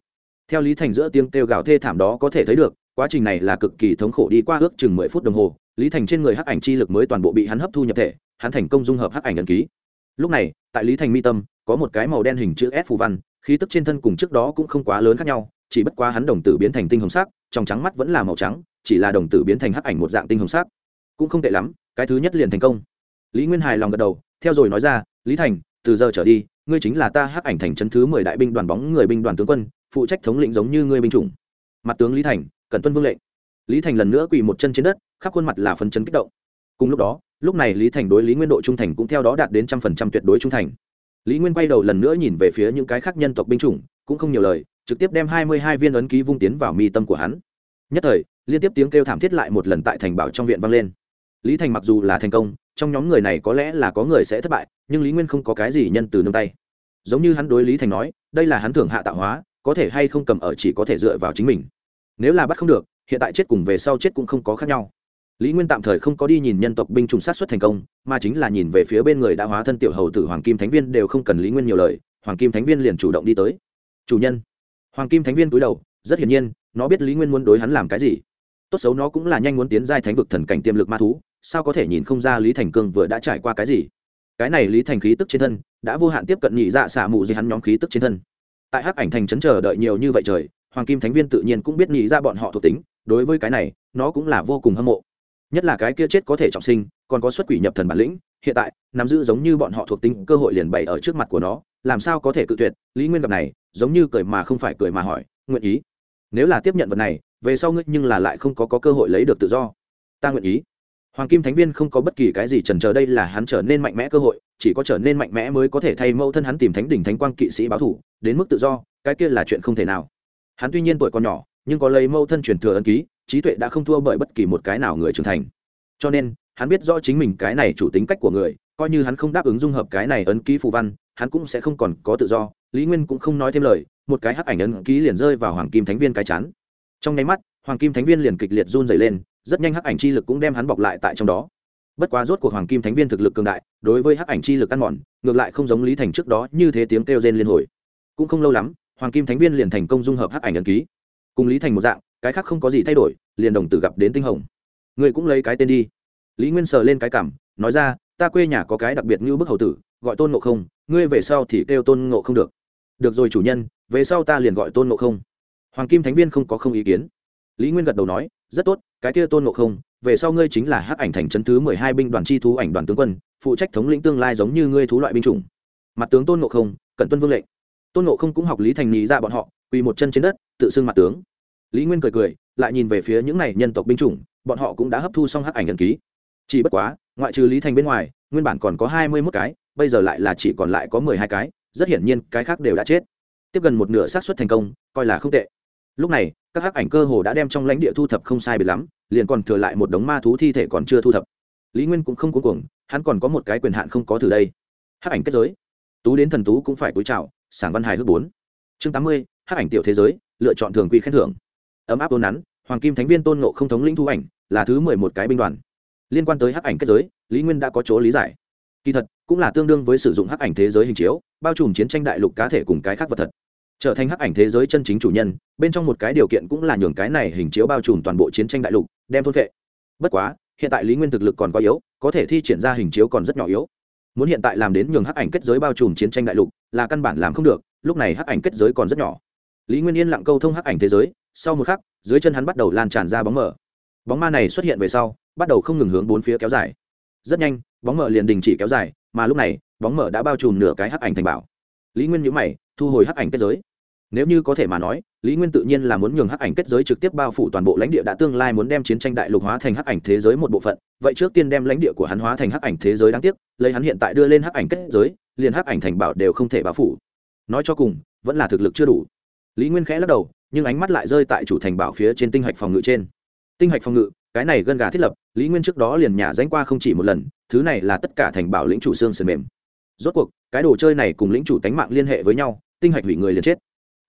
Theo lý thành giữa tiếng kêu gào thê thảm đó có thể thấy được, quá trình này là cực kỳ thống khổ đi qua ước chừng mười phút đồng hồ, lý thành trên người hắc ảnh chi lực mới toàn bộ bị hắn hấp thu nhập thể, hắn thành công dung hợp hắc ảnh ấn ký. Lúc này, tại lý thành mi tâm, có một cái màu đen hình chữ s phù văn, khí tức trên thân cùng trước đó cũng không quá lớn khác nhau, chỉ bất quá hắn đồng tử biến thành tinh hồng sắc, trong trắng mắt vẫn là màu trắng, chỉ là đồng tử biến thành hắc ảnh một dạng tinh hồng sắc. Cũng không tệ lắm cái thứ nhất liền thành công. Lý nguyên hài lòng gật đầu, theo rồi nói ra, lý thành, từ giờ trở đi, ngươi chính là ta hắc ảnh thành chân thứ mười đại binh đoàn bóng người binh đoàn tướng quân, phụ trách thống lĩnh giống như ngươi binh chủng. Mặt tướng lý thành cần tuân vương lệnh lý thành lần nữa quỳ một chân trên đất, khắp khuôn mặt là phần chân kích động. Cùng lúc đó, lúc này lý thành đối lý nguyên độ trung thành cũng theo đó đạt đến trăm phần trăm tuyệt đối trung thành. Lý nguyên quay đầu lần nữa nhìn về phía những cái khác nhân tộc binh chủng, cũng không nhiều lời, trực tiếp đem hai mươi hai viên ấn ký vung tiến vào mi tâm của hắn. Nhất thời, liên tiếp tiếng kêu thảm thiết lại một lần tại thành bảo trong viện vang lên lý thành mặc dù là thành công, trong nhóm người này có lẽ là có người sẽ thất bại, nhưng lý nguyên không có cái gì nhân từ nương tay. Giống như hắn đối lý thành nói, đây là hắn thưởng hạ tạo hóa, có thể hay không cầm ở chỉ có thể dựa vào chính mình. Nếu là bắt không được, hiện tại chết cùng về sau chết cũng không có khác nhau. Lý nguyên tạm thời không có đi nhìn nhân tộc binh chủng sát xuất thành công, mà chính là nhìn về phía bên người đã hóa thân tiểu hầu tử hoàng kim thánh viên đều không cần lý nguyên nhiều lời, hoàng kim thánh viên liền chủ động đi tới. Chủ nhân. Hoàng kim thánh viên cúi đầu, rất hiển nhiên, nó biết lý nguyên muốn đối hắn làm cái gì. Tốt xấu nó cũng là nhanh muốn tiến giai thánh vực thần cảnh tiềm lực ma thú sao có thể nhìn không ra lý thành cương vừa đã trải qua cái gì? Cái này lý thành khí tức trên thân đã vô hạn tiếp cận nhị dạ xả mù gì hắn nhóm khí tức trên thân. Tại hắc ảnh thành trấn chờ đợi nhiều như vậy trời hoàng kim thánh viên tự nhiên cũng biết nhị ra bọn họ thuộc tính đối với cái này nó cũng là vô cùng hâm mộ. Nhất là cái kia chết có thể trọng sinh còn có xuất quỷ nhập thần bản lĩnh hiện tại nắm giữ giống như bọn họ thuộc tính cơ hội liền bày ở trước mặt của nó làm sao có thể cự tuyệt? Lý nguyên gặp này giống như cười mà không phải cười mà hỏi nguyện ý? Nếu là tiếp nhận vật này về sau ngươi nhưng là lại không có, có cơ hội lấy được tự do. Ta nguyện ý hoàng kim thánh viên không có bất kỳ cái gì trần chờ đây là hắn trở nên mạnh mẽ cơ hội, chỉ có trở nên mạnh mẽ mới có thể thay mẫu thân hắn tìm thánh đỉnh thánh quang kỵ sĩ báo thủ, đến mức tự do, cái kia là chuyện không thể nào. Hắn tuy nhiên tuổi còn nhỏ, nhưng có lấy mẫu thân truyền thừa ân ký, trí tuệ đã không thua bởi bất kỳ một cái nào người trưởng thành. Cho nên, hắn biết rõ chính mình cái này chủ tính cách của người, coi như hắn không đáp ứng dung hợp cái này ấn ký phù văn, hắn cũng sẽ không còn có tự do. Lý nguyên cũng không nói thêm lời, một cái hắc ảnh ấn ký liền rơi vào hoàng kim thánh viên cái chán. Trong nháy mắt, hoàng kim thánh viên liền kịch liệt run dày lên rất nhanh hắc ảnh chi lực cũng đem hắn bọc lại tại trong đó. Bất quá rốt cuộc hoàng kim thánh viên thực lực cường đại, đối với hắc ảnh chi lực ăn mòn, ngược lại không giống lý thành trước đó như thế tiếng kêu rên liên hồi. Cũng không lâu lắm, hoàng kim thánh viên liền thành công dung hợp hắc ảnh ấn ký. Cùng lý thành một dạng, cái khác không có gì thay đổi, liền đồng tử gặp đến tinh hồng. Người cũng lấy cái tên đi. Lý nguyên sờ lên cái cảm, nói ra, ta quê nhà có cái đặc biệt như bức hầu tử, gọi tôn ngộ không, ngươi về sau thì kêu tôn ngộ không được. Được rồi chủ nhân, về sau ta liền gọi tôn ngộ không. Hoàng kim thánh viên không có không ý kiến. Lý nguyên gật đầu nói rất tốt, cái kia tôn ngộ không, về sau ngươi chính là hắc ảnh thành trấn thứ mười hai binh đoàn chi thú ảnh đoàn tướng quân, phụ trách thống lĩnh tương lai giống như ngươi thú loại binh chủng. Mặt tướng tôn ngộ không cận tuân vương lệnh. Tôn ngộ không cũng học lý thành nghĩ ra bọn họ, quỳ một chân trên đất, tự xưng mặt tướng. Lý nguyên cười cười, lại nhìn về phía những này nhân tộc binh chủng, bọn họ cũng đã hấp thu xong hắc ảnh ẩn ký. Chỉ bất quá, ngoại trừ lý thành bên ngoài, nguyên bản còn có hai mươi mốt cái, bây giờ lại là chỉ còn lại có mười hai cái, rất hiển nhiên cái khác đều đã chết. Tiếp gần một nửa xác suất thành công, coi là không tệ. Lúc này các hắc ảnh cơ hồ đã đem trong lãnh địa thu thập không sai biệt lắm, liền còn thừa lại một đống ma thú thi thể còn chưa thu thập. Lý nguyên cũng không cuối cùng hắn còn có một cái quyền hạn không có từ đây. Hắc ảnh kết giới. Tú đến thần tú cũng phải cúi chào, sảng văn hài hước bốn. Chương tám mươi, hắc ảnh tiểu thế giới, lựa chọn thường quy khen thưởng. Ấm áp ôn nắn, hoàng kim thánh viên tôn nộ không thống lĩnh thu ảnh, là thứ mười một cái binh đoàn. Liên quan tới hắc ảnh kết giới, lý nguyên đã có chỗ lý giải. Kỳ thật, cũng là tương đương với sử dụng hắc ảnh thế giới hình chiếu, bao trùm chiến tranh đại lục cá thể cùng cái khác vật thật trở thành hắc ảnh thế giới chân chính chủ nhân, bên trong một cái điều kiện cũng là nhường cái này hình chiếu bao trùm toàn bộ chiến tranh đại lục, đem thôn vệ bất quá, hiện tại lý nguyên thực lực còn quá yếu, có thể thi triển ra hình chiếu còn rất nhỏ yếu. Muốn hiện tại làm đến nhường hắc ảnh kết giới bao trùm chiến tranh đại lục, là căn bản làm không được, lúc này hắc ảnh kết giới còn rất nhỏ. Lý nguyên yên lặng câu thông hắc ảnh thế giới, sau một khắc, dưới chân hắn bắt đầu lan tràn ra bóng mở bóng ma này xuất hiện về sau, bắt đầu không ngừng hướng bốn phía kéo dài. Rất nhanh, bóng mở liền đình chỉ kéo dài, mà lúc này, bóng mở đã bao trùm nửa cái hắc ảnh thành bảo. Lý nguyên nhữ mày, thu hồi hắc ảnh kết giới nếu như có thể mà nói, lý nguyên tự nhiên là muốn nhường hắc ảnh kết giới trực tiếp bao phủ toàn bộ lãnh địa đã tương lai muốn đem chiến tranh đại lục hóa thành hắc ảnh thế giới một bộ phận. Vậy trước tiên đem lãnh địa của hắn hóa thành hắc ảnh thế giới đáng tiếc, lấy hắn hiện tại đưa lên hắc ảnh kết giới, liền hắc ảnh thành bảo đều không thể bao phủ. Nói cho cùng, vẫn là thực lực chưa đủ. Lý nguyên khẽ lắc đầu, nhưng ánh mắt lại rơi tại chủ thành bảo phía trên tinh hạch phòng ngự trên. Tinh hạch phòng ngự, cái này gân gà thiết lập, lý nguyên trước đó liền nhả danh qua không chỉ một lần, thứ này là tất cả thành bảo lĩnh chủ xương sườn mềm. Rốt cuộc, cái đồ chơi này cùng lĩnh chủ tánh mạng liên hệ với nhau, tinh hạch hủy người liền chết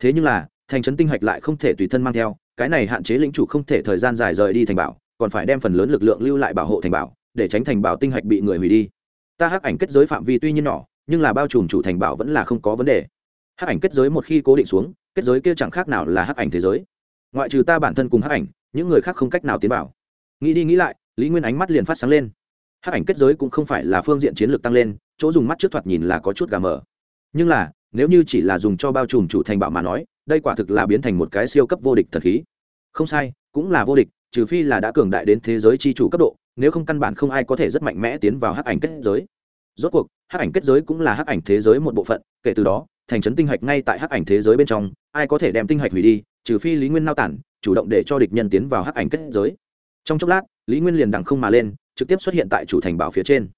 thế nhưng là, thành trấn tinh hạch lại không thể tùy thân mang theo, cái này hạn chế lĩnh chủ không thể thời gian dài rời đi thành bảo, còn phải đem phần lớn lực lượng lưu lại bảo hộ thành bảo, để tránh thành bảo tinh hạch bị người hủy đi. Ta hắc ảnh kết giới phạm vi tuy nhiên nhỏ, nhưng là bao trùm chủ thành bảo vẫn là không có vấn đề. Hắc ảnh kết giới một khi cố định xuống, kết giới kia chẳng khác nào là hắc ảnh thế giới. Ngoại trừ ta bản thân cùng hắc ảnh, những người khác không cách nào tiến vào. Nghĩ đi nghĩ lại, lý nguyên ánh mắt liền phát sáng lên. Hắc ảnh kết giới cũng không phải là phương diện chiến lược tăng lên, chỗ dùng mắt trước thoạt nhìn là có chút gà mờ. Nhưng là nếu như chỉ là dùng cho bao trùm chủ thành bảo mà nói, đây quả thực là biến thành một cái siêu cấp vô địch thật khí. Không sai, cũng là vô địch, trừ phi là đã cường đại đến thế giới c h i chủ cấp độ, nếu không căn bản không ai có thể rất mạnh mẽ tiến vào hắc ảnh kết giới. Rốt cuộc, hắc ảnh kết giới cũng là hắc ảnh thế giới một bộ phận, kể từ đó, thành trấn tinh hạch ngay tại hắc ảnh thế giới bên trong, ai có thể đem tinh hạch hủy đi, trừ phi lý nguyên nao tản, chủ động để cho địch nhân tiến vào hắc ảnh kết giới. Trong chốc lát, lý nguyên liền đằng không mà lên, trực tiếp xuất hiện tại chủ thành bảo phía trên.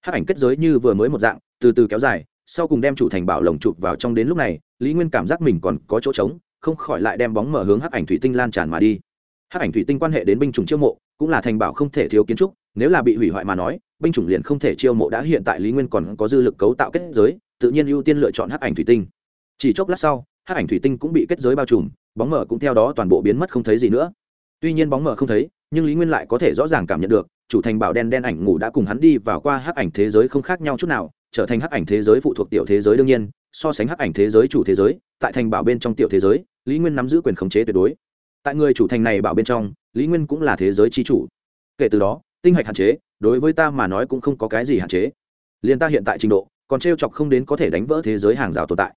Hắc ảnh kết giới như vừa mới một dạng, từ từ kéo dài sau cùng đem chủ thành bảo lồng chụp vào trong đến lúc này, lý nguyên cảm giác mình còn có chỗ trống, không khỏi lại đem bóng mở hướng hắc ảnh thủy tinh lan tràn mà đi. Hắc ảnh thủy tinh quan hệ đến binh chủng chiêu mộ, cũng là thành bảo không thể thiếu kiến trúc, nếu là bị hủy hoại mà nói, binh chủng liền không thể chiêu mộ đã hiện tại lý nguyên còn có dư lực cấu tạo kết giới, tự nhiên ưu tiên lựa chọn hắc ảnh thủy tinh. Chỉ chốc lát sau, hắc ảnh thủy tinh cũng bị kết giới bao trùm, bóng mở cũng theo đó toàn bộ biến mất không thấy gì nữa. Tuy nhiên bóng mở không thấy, nhưng lý nguyên lại có thể rõ ràng cảm nhận được, chủ thành bảo đen đen ảnh ngủ đã cùng hắn đi vào qua hắc ảnh thế giới không khác nhau chút nào trở thành hắc ảnh thế giới phụ thuộc tiểu thế giới đương nhiên, so sánh hắc ảnh thế giới chủ thế giới, tại thành bảo bên trong tiểu thế giới, lý nguyên nắm giữ quyền khống chế tuyệt đối. Tại người chủ thành này bảo bên trong, lý nguyên cũng là thế giới c h i chủ. Kể từ đó, tinh hạch hạn chế, đối với ta mà nói cũng không có cái gì hạn chế. Liền ta hiện tại trình độ, còn t r e o chọc không đến có thể đánh vỡ thế giới hàng rào tồn tại.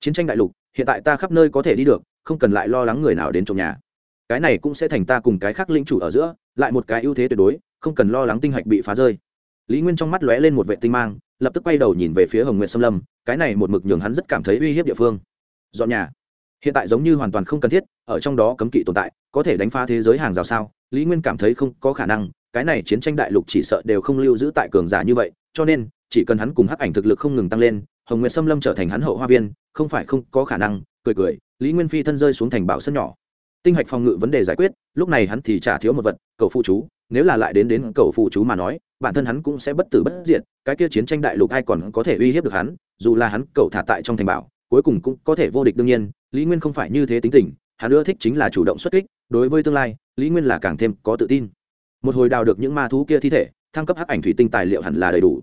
Chiến tranh đại lục, hiện tại ta khắp nơi có thể đi được, không cần lại lo lắng người nào đến trong nhà. Cái này cũng sẽ thành ta cùng cái khác linh chủ ở giữa, lại một cái ưu thế tuyệt đối, không cần lo lắng tinh hạch bị phá rơi lý nguyên trong mắt lóe lên một vệ tinh mang, lập tức quay đầu nhìn về phía hồng nguyện xâm lâm, cái này một mực nhường hắn rất cảm thấy uy hiếp địa phương. Dọn nhà. Hiện tại giống như hoàn toàn không cần thiết, ở trong đó cấm kỵ tồn tại, có thể đánh phá thế giới hàng rào sao? Lý nguyên cảm thấy không có khả năng, cái này chiến tranh đại lục chỉ sợ đều không lưu giữ tại cường giả như vậy, cho nên, chỉ cần hắn cùng hắc ảnh thực lực không ngừng tăng lên, hồng nguyệt xâm lâm trở thành hắn hậu hoa viên, không phải không có khả năng, cười cười, lý nguyên phi thân rơi xuống thành bảo sân nhỏ tinh hạch phòng ngự vấn đề giải quyết, lúc này hắn thì trả thiếu một vật, cầu phụ chú, nếu là lại đến đến cầu phụ chú mà nói, bản thân hắn cũng sẽ bất tử bất diệt, cái kia chiến tranh đại lục ai còn có thể uy hiếp được hắn, dù là hắn cầu thả tại trong thành bảo, cuối cùng cũng có thể vô địch đương nhiên, lý nguyên không phải như thế tính tình, hắn ưa thích chính là chủ động xuất kích, đối với tương lai, lý nguyên là càng thêm có tự tin. Một hồi đào được những ma thú kia thi thể, thăng cấp hắc ảnh thủy tinh tài liệu hẳn là đầy đủ.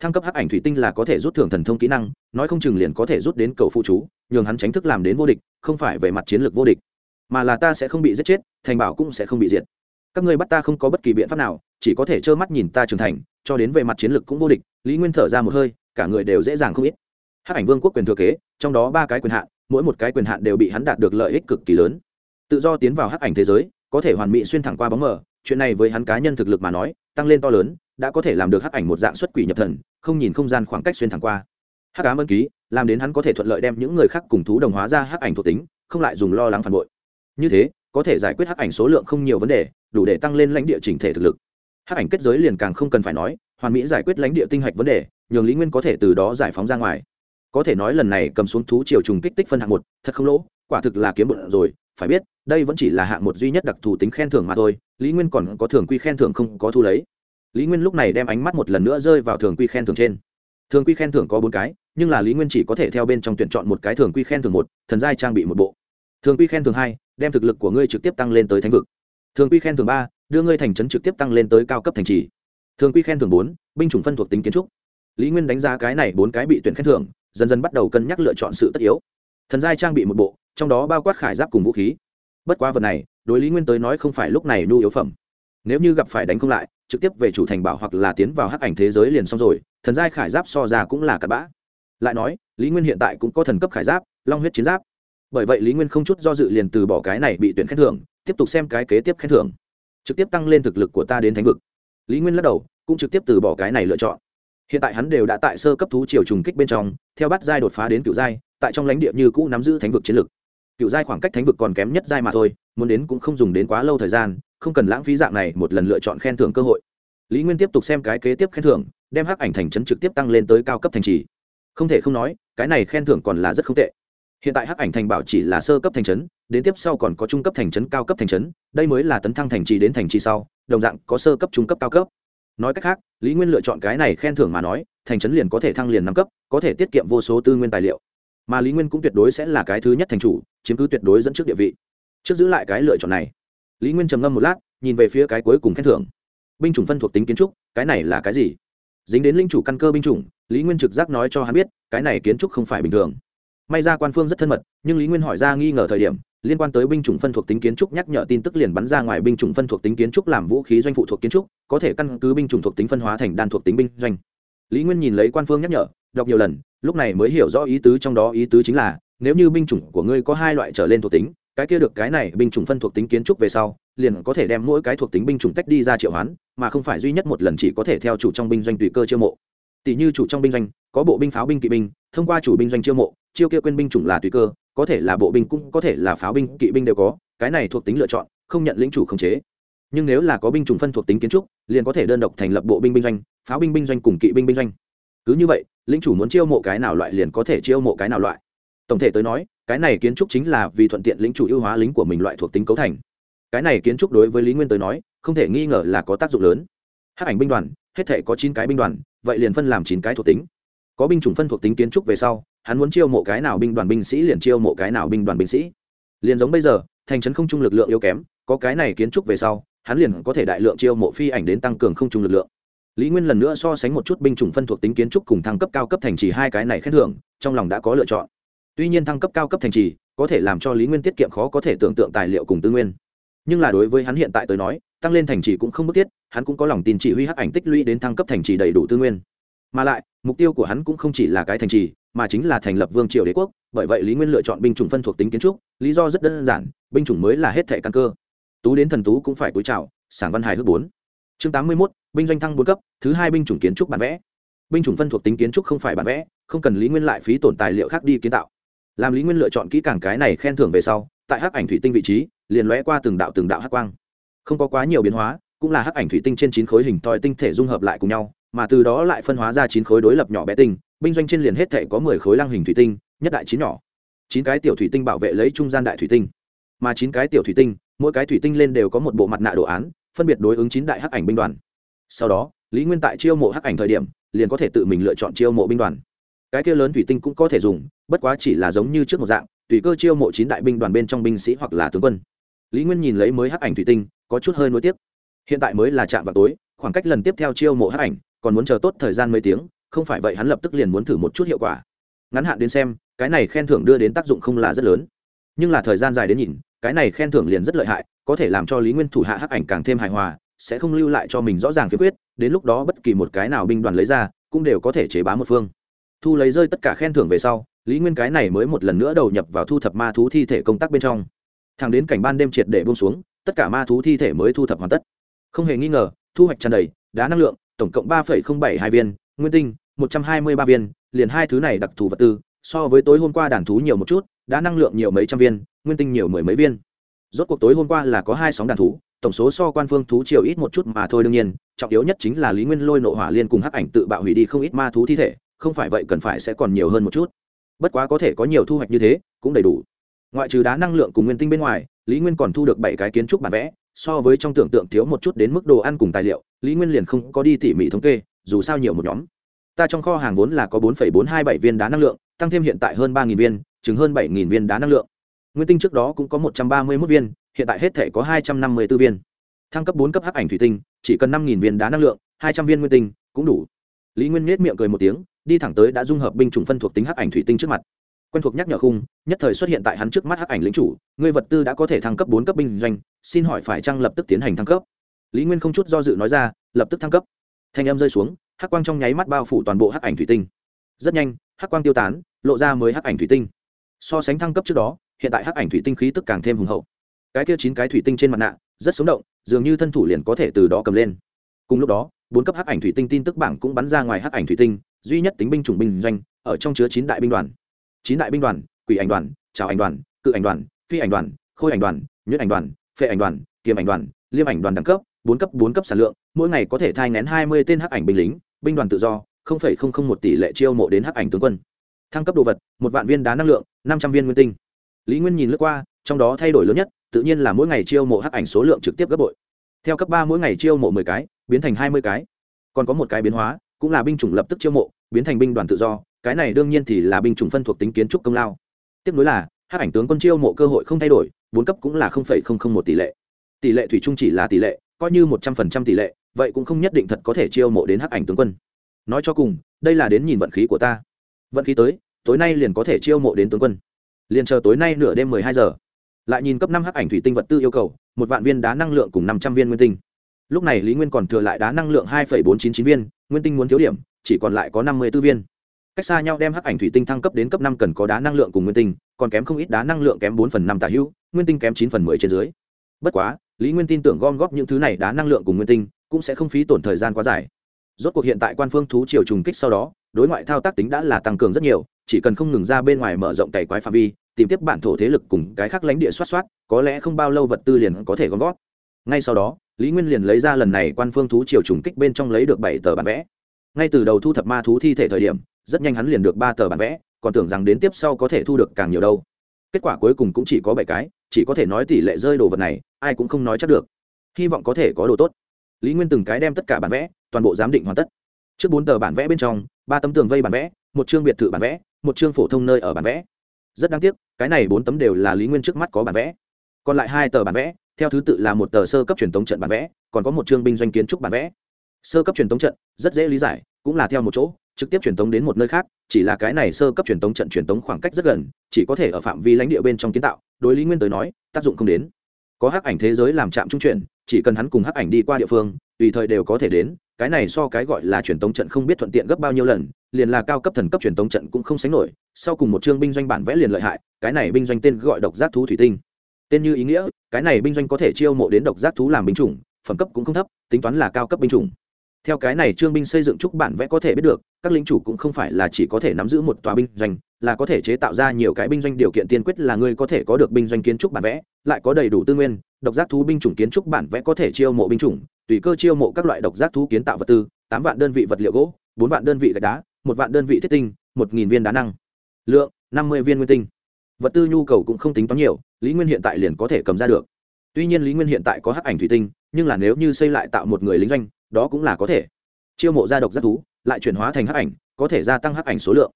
Thăng cấp hắc ảnh thủy tinh là có thể rút thưởng thần thông kỹ năng, nói không chừng liền có thể rút đến cầu phụ chú, nhường hắn tránh thức làm đến vô địch, không phải về mặt chiến lược vô địch mà là ta sẽ không bị giết chết, thành bảo cũng sẽ không bị diệt. Các ngươi bắt ta không có bất kỳ biện pháp nào, chỉ có thể trơ mắt nhìn ta trưởng thành, cho đến về mặt chiến lược cũng vô địch, lý nguyên thở ra một hơi, cả người đều dễ dàng không ít. Hắc ảnh vương quốc quyền thừa kế, trong đó ba cái quyền hạn, mỗi một cái quyền hạn đều bị hắn đạt được lợi ích cực kỳ lớn. Tự do tiến vào hắc ảnh thế giới, có thể hoàn mỹ xuyên thẳng qua bóng mờ, chuyện này với hắn cá nhân thực lực mà nói, tăng lên to lớn, đã có thể làm được hắc ảnh một dạng xuất quỷ nhập thần, không nhìn không gian khoảng cách xuyên thẳng qua. Hắc ám mân ký, làm đến hắn có thể thuận lợi đem những người khác cùng thú đồng hóa ra hắc ảnh thuộc tính, không lại dùng lo lắng phản bội như thế, có thể giải quyết hắc ảnh số lượng không nhiều vấn đề, đủ để tăng lên lãnh địa chỉnh thể thực lực. Hắc ảnh kết giới liền càng không cần phải nói, hoàn mỹ giải quyết lãnh địa tinh hạch vấn đề, nhường lý nguyên có thể từ đó giải phóng ra ngoài. Có thể nói lần này cầm xuống thú triều trùng kích tích phân hạng một, thật không lỗ, quả thực là kiếm bụng rồi, phải biết, đây vẫn chỉ là hạng một duy nhất đặc thù tính khen thưởng mà thôi, lý nguyên còn có thường quy khen thưởng không có thu lấy. Lý nguyên lúc này đem ánh mắt một lần nữa rơi vào thường quy khen thưởng trên. Thường quy khen thưởng có bốn cái, nhưng là lý nguyên chỉ có thể theo bên trong tuyển chọn một cái thường quy khen thưởng một, thần giai trang bị một bộ. Thường quy khen thưởng hai đem thực lực của ngươi trực tiếp tăng lên tới thánh vực. Thường quy khen thưởng ba, đưa ngươi thành trấn trực tiếp tăng lên tới cao cấp thành trì. Thường quy khen thưởng bốn, binh chủng phân thuộc tính kiến trúc. Lý nguyên đánh giá cái này bốn cái bị tuyển khen thưởng, dần dần bắt đầu cân nhắc lựa chọn sự tất yếu. Thần giai trang bị một bộ, trong đó bao quát khải giáp cùng vũ khí. Bất quá vật này, đối lý nguyên tới nói không phải lúc này nhu yếu phẩm. Nếu như gặp phải đánh không lại, trực tiếp về chủ thành bảo hoặc là tiến vào hắc ảnh thế giới liền xong rồi, thần giai khải giáp so ra cũng là cặp bã. Lại nói, lý nguyên hiện tại cũng có thần cấp khải giáp, long huyết chiến giáp bởi vậy lý nguyên không chút do dự liền từ bỏ cái này bị tuyển khen thưởng, tiếp tục xem cái kế tiếp khen thưởng. Trực tiếp tăng lên thực lực của ta đến thánh vực. Lý nguyên lắc đầu, cũng trực tiếp từ bỏ cái này lựa chọn. Hiện tại hắn đều đã tại sơ cấp thú triều trùng kích bên trong, theo bắt giai đột phá đến cựu giai, tại trong lãnh địa như cũ nắm giữ thánh vực chiến lực. Cựu giai khoảng cách thánh vực còn kém nhất giai mà thôi, muốn đến cũng không dùng đến quá lâu thời gian, không cần lãng phí dạng này một lần lựa chọn khen thưởng cơ hội. Lý nguyên tiếp tục xem cái kế tiếp khen thưởng, đem hắc ảnh thành trấn trực tiếp tăng lên tới cao cấp thành trì. Không thể không nói, cái này khen thưởng còn là rất không tệ hiện tại hắc ảnh thành bảo chỉ là sơ cấp thành trấn, đến tiếp sau còn có trung cấp thành trấn, cao cấp thành trấn, đây mới là tấn thăng thành trì đến thành trì sau, đồng dạng có sơ cấp, trung cấp, cao cấp. Nói cách khác, lý nguyên lựa chọn cái này khen thưởng mà nói, thành trấn liền có thể thăng liền năm cấp, có thể tiết kiệm vô số tư nguyên tài liệu. Mà lý nguyên cũng tuyệt đối sẽ là cái thứ nhất thành chủ, chiếm cứ tuyệt đối dẫn trước địa vị. Trước giữ lại cái lựa chọn này. Lý nguyên trầm ngâm một lát, nhìn về phía cái cuối cùng khen thưởng. Binh chủng phân thuộc tính kiến trúc, cái này là cái gì? Dính đến linh chủ căn cơ binh chủng, lý nguyên trực giác nói cho hắn biết, cái này kiến trúc không phải bình thường may ra quan phương rất thân mật, nhưng lý nguyên hỏi ra nghi ngờ thời điểm, liên quan tới binh chủng phân thuộc tính kiến trúc nhắc nhở tin tức liền bắn ra ngoài binh chủng phân thuộc tính kiến trúc làm vũ khí doanh phụ thuộc kiến trúc, có thể căn cứ binh chủng thuộc tính phân hóa thành đan thuộc tính binh doanh. Lý nguyên nhìn lấy quan phương nhắc nhở, đọc nhiều lần, lúc này mới hiểu rõ ý tứ trong đó ý tứ chính là, nếu như binh chủng của ngươi có hai loại trở lên thuộc tính, cái kia được cái này binh chủng phân thuộc tính kiến trúc về sau, liền có thể đem mỗi cái thuộc tính binh chủng tách đi ra triệu hoán, mà không phải duy nhất một lần chỉ có thể theo chủ trong binh doanh tùy cơ chiêu mộ tỷ như chủ trong binh doanh, có bộ binh pháo binh kỵ binh, thông qua chủ binh doanh chiêu mộ, chiêu kia quên binh chủng là tùy cơ, có thể là bộ binh cũng có thể là pháo binh kỵ binh đều có, cái này thuộc tính lựa chọn, không nhận lĩnh chủ khống chế. Nhưng nếu là có binh chủng phân thuộc tính kiến trúc, liền có thể đơn độc thành lập bộ binh binh doanh, pháo binh binh doanh cùng kỵ binh binh doanh. Cứ như vậy, lĩnh chủ muốn chiêu mộ cái nào loại liền có thể chiêu mộ cái nào loại. Tổng thể tới nói, cái này kiến trúc chính là vì thuận tiện lĩnh chủ ưu hóa lính của mình loại thuộc tính cấu thành. Cái này kiến trúc đối với lý nguyên tới nói, không thể nghi ngờ là có tác dụng lớn. Hát ảnh binh đoàn hết thể có chín cái binh đoàn, vậy liền phân làm chín cái thuộc tính. Có binh chủng phân thuộc tính kiến trúc về sau, hắn muốn chiêu mộ cái nào binh đoàn binh sĩ liền chiêu mộ cái nào binh đoàn binh sĩ. Liền giống bây giờ, thành trấn không trung lực lượng yếu kém, có cái này kiến trúc về sau, hắn liền có thể đại lượng chiêu mộ phi ảnh đến tăng cường không trung lực lượng. Lý nguyên lần nữa so sánh một chút binh chủng phân thuộc tính kiến trúc cùng thăng cấp cao cấp thành trì hai cái này khen thưởng, trong lòng đã có lựa chọn. Tuy nhiên thăng cấp cao cấp thành trì có thể làm cho lý nguyên tiết kiệm khó có thể tưởng tượng tài liệu cùng tư nguyên. Nhưng là đối với hắn hiện tại tới nói tăng lên thành trì cũng không bức thiết, hắn cũng có lòng tin chỉ huy hắc ảnh tích lũy đến thăng cấp thành trì đầy đủ tư nguyên. Mà lại, mục tiêu của hắn cũng không chỉ là cái thành trì, mà chính là thành lập vương triều đế quốc, bởi vậy lý nguyên lựa chọn binh chủng phân thuộc tính kiến trúc, lý do rất đơn giản, binh chủng mới là hết thẻ căn cơ. Tú đến thần tú cũng phải cúi trào sảng văn hài hước bốn. Chương tám mươi mốt, binh doanh thăng bốn cấp, thứ hai binh chủng kiến trúc bản vẽ. Binh chủng phân thuộc tính kiến trúc không phải bản vẽ, không cần lý nguyên lại phí tổn tài liệu khác đi kiến tạo. Làm lý nguyên lựa chọn kỹ càng cái này khen thưởng về sau, tại hắc ảnh thủy tinh vị trí, liền lóe qua từng đạo từng đạo hắc quang không có quá nhiều biến hóa, cũng là hắc ảnh thủy tinh trên chín khối hình thoi tinh thể dung hợp lại cùng nhau, mà từ đó lại phân hóa ra chín khối đối lập nhỏ bé tinh, binh doanh trên liền hết thể có mười khối lăng hình thủy tinh, nhất đại chín nhỏ. Chín cái tiểu thủy tinh bảo vệ lấy trung gian đại thủy tinh. Mà chín cái tiểu thủy tinh, mỗi cái thủy tinh lên đều có một bộ mặt nạ đồ án, phân biệt đối ứng chín đại hắc ảnh binh đoàn. Sau đó, lý nguyên tại chiêu mộ hắc ảnh thời điểm, liền có thể tự mình lựa chọn chiêu mộ binh đoàn. Cái kia lớn thủy tinh cũng có thể dùng, bất quá chỉ là giống như trước một dạng, tùy cơ chiêu mộ chín đại binh đoàn bên trong binh sĩ hoặc là tướng quân lý nguyên nhìn lấy mới hắc ảnh thủy tinh, có chút hơi nối tiếc. Hiện tại mới là chạm vào tối, khoảng cách lần tiếp theo chiêu mộ hắc ảnh, còn muốn chờ tốt thời gian mấy tiếng, không phải vậy hắn lập tức liền muốn thử một chút hiệu quả. Ngắn hạn đến xem, cái này khen thưởng đưa đến tác dụng không là rất lớn. Nhưng là thời gian dài đến nhìn, cái này khen thưởng liền rất lợi hại, có thể làm cho lý nguyên thủ hạ hắc ảnh càng thêm hài hòa, sẽ không lưu lại cho mình rõ ràng khiếm khuyết, đến lúc đó bất kỳ một cái nào binh đoàn lấy ra, cũng đều có thể chế bá một phương. Thu lấy rơi tất cả khen thưởng về sau, lý nguyên cái này mới một lần nữa đầu nhập vào thu thập ma thú thi thể công tác bên trong thẳng đến cảnh ban đêm triệt để bông xuống, tất cả ma thú thi thể mới thu thập hoàn tất. Không hề nghi ngờ, thu hoạch tràn đầy, đá năng lượng, tổng cộng ba bảy hai viên, nguyên tinh, một trăm hai mươi ba viên, liền hai thứ này đặc thù vật tư, so với tối hôm qua đàn thú nhiều một chút, đá năng lượng nhiều mấy trăm viên, nguyên tinh nhiều mười mấy viên. Rốt cuộc tối hôm qua là có hai sóng đàn thú, tổng số so quan phương thú chiều ít một chút mà thôi đương nhiên, trọng yếu nhất chính là lý nguyên lôi nộ hỏa liên cùng hắc ảnh tự bạo hủy đi không ít ma thú thi thể, không phải vậy cần phải sẽ còn nhiều hơn một chút. Bất quá có thể có nhiều thu hoạch như thế, cũng đầy đủ ngoại trừ đá năng lượng cùng nguyên tinh bên ngoài, lý nguyên còn thu được bảy cái kiến trúc bản vẽ, so với trong tưởng tượng thiếu một chút đến mức đồ ăn cùng tài liệu, lý nguyên liền không có đi tỉ mỉ thống kê, dù sao nhiều một nhóm. Ta trong kho hàng vốn là có bốn bốn hai bảy viên đá năng lượng, tăng thêm hiện tại hơn ba viên chứng hơn bảy viên đá năng lượng. Nguyên tinh trước đó cũng có một trăm ba mươi một viên, hiện tại hết thể có hai trăm năm mươi b ố viên. Thăng cấp bốn cấp hắc ảnh thủy tinh, chỉ cần năm viên đá năng lượng, hai trăm viên nguyên tinh, cũng đủ. Lý nguyên nhét miệng cười một tiếng, đi thẳng tới đã dung hợp binh chủng phân thuộc tính hắc ảnh thủy tinh trước mặt quen thuộc nhắc nhở khung, nhất thời xuất hiện tại hắn trước mắt hắc ảnh lính chủ người vật tư đã có thể thăng cấp bốn cấp binh doanh, xin hỏi phải chăng lập tức tiến hành thăng cấp? Lý nguyên không chút do dự nói ra, lập tức thăng cấp. Thanh âm rơi xuống, hắc quang trong nháy mắt bao phủ toàn bộ hắc ảnh thủy tinh. Rất nhanh, hắc quang tiêu tán, lộ ra mới hắc ảnh thủy tinh. So sánh thăng cấp trước đó, hiện tại hắc ảnh thủy tinh khí tức càng thêm hùng hậu. Cái kia chín cái thủy tinh trên mặt nạ, rất sống động, dường như thân thủ liền có thể từ đó cầm lên. Cùng lúc đó, bốn cấp hắc ảnh thủy tinh tin tức bảng cũng bắn ra ngoài hắc ảnh thủy tinh, duy nhất tính binh chủng binh doanh, ở trong chứa chín đại binh đoàn chín đại binh đoàn, quỷ ảnh đoàn trào ảnh đoàn, cự ảnh đoàn, phi ảnh đoàn, khôi ảnh đoàn, nhuyễn ảnh đoàn, phệ ảnh đoàn, kiềm ảnh đoàn, liêm ảnh đoàn đẳng cấp, bốn cấp bốn cấp sản lượng, mỗi ngày có thể thai ngén hai mươi tên hắc ảnh binh lính, binh đoàn tự do một tỷ lệ chiêu mộ đến hắc ảnh tướng quân. Thăng cấp đồ vật, một vạn viên đá năng lượng, năm trăm viên nguyên tinh. Lý nguyên nhìn lướt qua, trong đó thay đổi lớn nhất, tự nhiên là mỗi ngày chiêu mộ hắc ảnh số lượng trực tiếp gấp bội. Theo cấp ba mỗi ngày chiêu mộ mười cái, biến thành hai mươi cái. Còn có một cái biến hóa, cũng là binh chủng lập tức chiêu mộ, biến thành binh đoàn tự do cái này đương nhiên thì là binh chủng phân thuộc tính kiến trúc công lao. Tiếp nối là hắc ảnh tướng quân chiêu mộ cơ hội không thay đổi, bốn cấp cũng là một tỷ lệ. Tỷ lệ thủy chung chỉ là tỷ lệ, coi như một trăm phần trăm tỷ lệ, vậy cũng không nhất định thật có thể chiêu mộ đến hắc ảnh tướng quân. Nói cho cùng, đây là đến nhìn vận khí của ta. Vận khí tới, tối nay liền có thể chiêu mộ đến tướng quân. Liền chờ tối nay nửa đêm mười hai giờ. Lại nhìn cấp năm hắc ảnh thủy tinh vật tư yêu cầu, một vạn viên đá năng lượng cùng năm trăm viên nguyên tinh. Lúc này lý nguyên còn thừa lại đá năng lượng hai bốn chín chín viên, nguyên tinh muốn thiếu điểm, chỉ còn lại có năm mươi b ố viên cách xa nhau đem hắc ảnh thủy tinh thăng cấp đến cấp năm cần có đá năng lượng cùng nguyên tinh, còn kém không ít đá năng lượng kém bốn phần năm tả hữu, nguyên tinh kém chín phần mười trên dưới. Bất quá, lý nguyên tin tưởng gom góp những thứ này đá năng lượng cùng nguyên tinh, cũng sẽ không phí tổn thời gian quá dài. Rốt cuộc hiện tại quan phương thú triều trùng kích sau đó, đối ngoại thao tác tính đã là tăng cường rất nhiều, chỉ cần không ngừng ra bên ngoài mở rộng cày quái phạm vi, tìm tiếp bản thổ thế lực cùng cái khác lãnh địa soát soát, có lẽ không bao lâu vật tư liền có thể gom góp. Ngay sau đó, lý nguyên liền lấy ra lần này quan phương thú triều trùng kích bên trong lấy được bảy tờ bản vẽ. Ngay từ đầu thu thập ma thú thi thể thời điểm rất nhanh hắn liền được ba tờ bản vẽ, còn tưởng rằng đến tiếp sau có thể thu được càng nhiều đâu. Kết quả cuối cùng cũng chỉ có bảy cái, chỉ có thể nói tỷ lệ rơi đồ vật này, ai cũng không nói chắc được. Hy vọng có thể có đồ tốt. Lý nguyên từng cái đem tất cả bản vẽ, toàn bộ giám định hoàn tất. Trước bốn tờ bản vẽ bên trong, ba tấm tường vây bản vẽ, một chương biệt thự bản vẽ, một chương phổ thông nơi ở bản vẽ. Rất đáng tiếc, cái này bốn tấm đều là lý nguyên trước mắt có bản vẽ. Còn lại hai tờ bản vẽ, theo thứ tự là một tờ sơ cấp truyền thống trận bản vẽ, còn có một chương binh doanh kiến trúc bản vẽ. Sơ cấp truyền thống trận, rất dễ lý giải, cũng là theo một chỗ trực tiếp truyền tống đến một nơi khác, chỉ là cái này sơ cấp truyền tống trận truyền tống khoảng cách rất gần, chỉ có thể ở phạm vi lãnh địa bên trong kiến tạo, đối lý nguyên tới nói, tác dụng không đến. Có hắc ảnh thế giới làm trạm trung chuyển, chỉ cần hắn cùng hắc ảnh đi qua địa phương, tùy thời đều có thể đến, cái này so cái gọi là truyền tống trận không biết thuận tiện gấp bao nhiêu lần, liền là cao cấp thần cấp truyền tống trận cũng không sánh nổi, sau cùng một chương binh doanh bản vẽ liền lợi hại, cái này binh doanh tên gọi độc giác thú thủy tinh. Tên như ý nghĩa, cái này binh doanh có thể chiêu mộ đến độc giác thú làm binh chủng, phẩm cấp cũng không thấp, tính toán là cao cấp binh chủng theo cái này trương binh xây dựng trúc bản vẽ có thể biết được, các lính chủ cũng không phải là chỉ có thể nắm giữ một tòa binh doanh, là có thể chế tạo ra nhiều cái binh doanh điều kiện tiên quyết là ngươi có thể có được binh doanh kiến trúc bản vẽ, lại có đầy đủ tư nguyên, độc giác thú binh chủng kiến trúc bản vẽ có thể chiêu mộ binh chủng, tùy cơ chiêu mộ các loại độc giác thú kiến tạo vật tư, tám vạn đơn vị vật liệu gỗ, bốn vạn đơn vị gạch đá, một vạn đơn vị thiết tinh, một nghìn viên đá năng. Lượng, năm mươi viên nguyên tinh. Vật tư nhu cầu cũng không tính toán nhiều, lý nguyên hiện tại liền có thể cầm ra được. Tuy nhiên lý nguyên hiện tại có hắc ảnh thủy tinh, nhưng là nếu như xây lại tạo một người lính doanh đó cũng là có thể. Chiêu mộ gia độc giác thú, lại chuyển hóa thành hắc ảnh, có thể gia tăng hắc ảnh số lượng.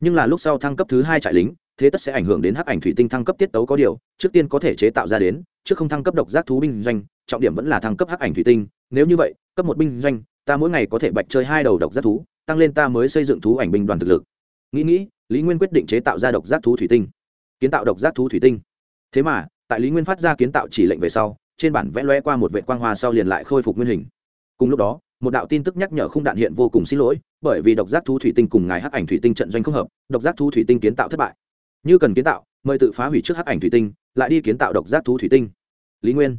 Nhưng là lúc sau thăng cấp thứ hai trại lính, thế tất sẽ ảnh hưởng đến hắc ảnh thủy tinh thăng cấp tiết tấu có điều, trước tiên có thể chế tạo ra đến, trước không thăng cấp độc giác thú binh doanh, trọng điểm vẫn là thăng cấp hắc ảnh thủy tinh. Nếu như vậy, cấp một binh doanh, ta mỗi ngày có thể bạch chơi hai đầu độc giác thú, tăng lên ta mới xây dựng thú ảnh binh đoàn thực lực. Nghĩ nghĩ, lý nguyên quyết định chế tạo ra độc giác thú thủy tinh. Kiến tạo độc giác thú thủy tinh. Thế mà, tại lý nguyên phát ra kiến tạo chỉ lệnh về sau, trên bản vẽ loe qua một vệ quang hoa sau liền lại khôi phục nguyên hình cùng lúc đó, một đạo tin tức nhắc nhở không đạn hiện vô cùng xin lỗi, bởi vì độc giác thu thủy tinh cùng ngài hắc ảnh thủy tinh trận doanh không hợp, độc giác thu thủy tinh kiến tạo thất bại. Như cần kiến tạo, mời tự phá hủy trước hắc ảnh thủy tinh, lại đi kiến tạo độc giác thú thủy tinh. Lý nguyên,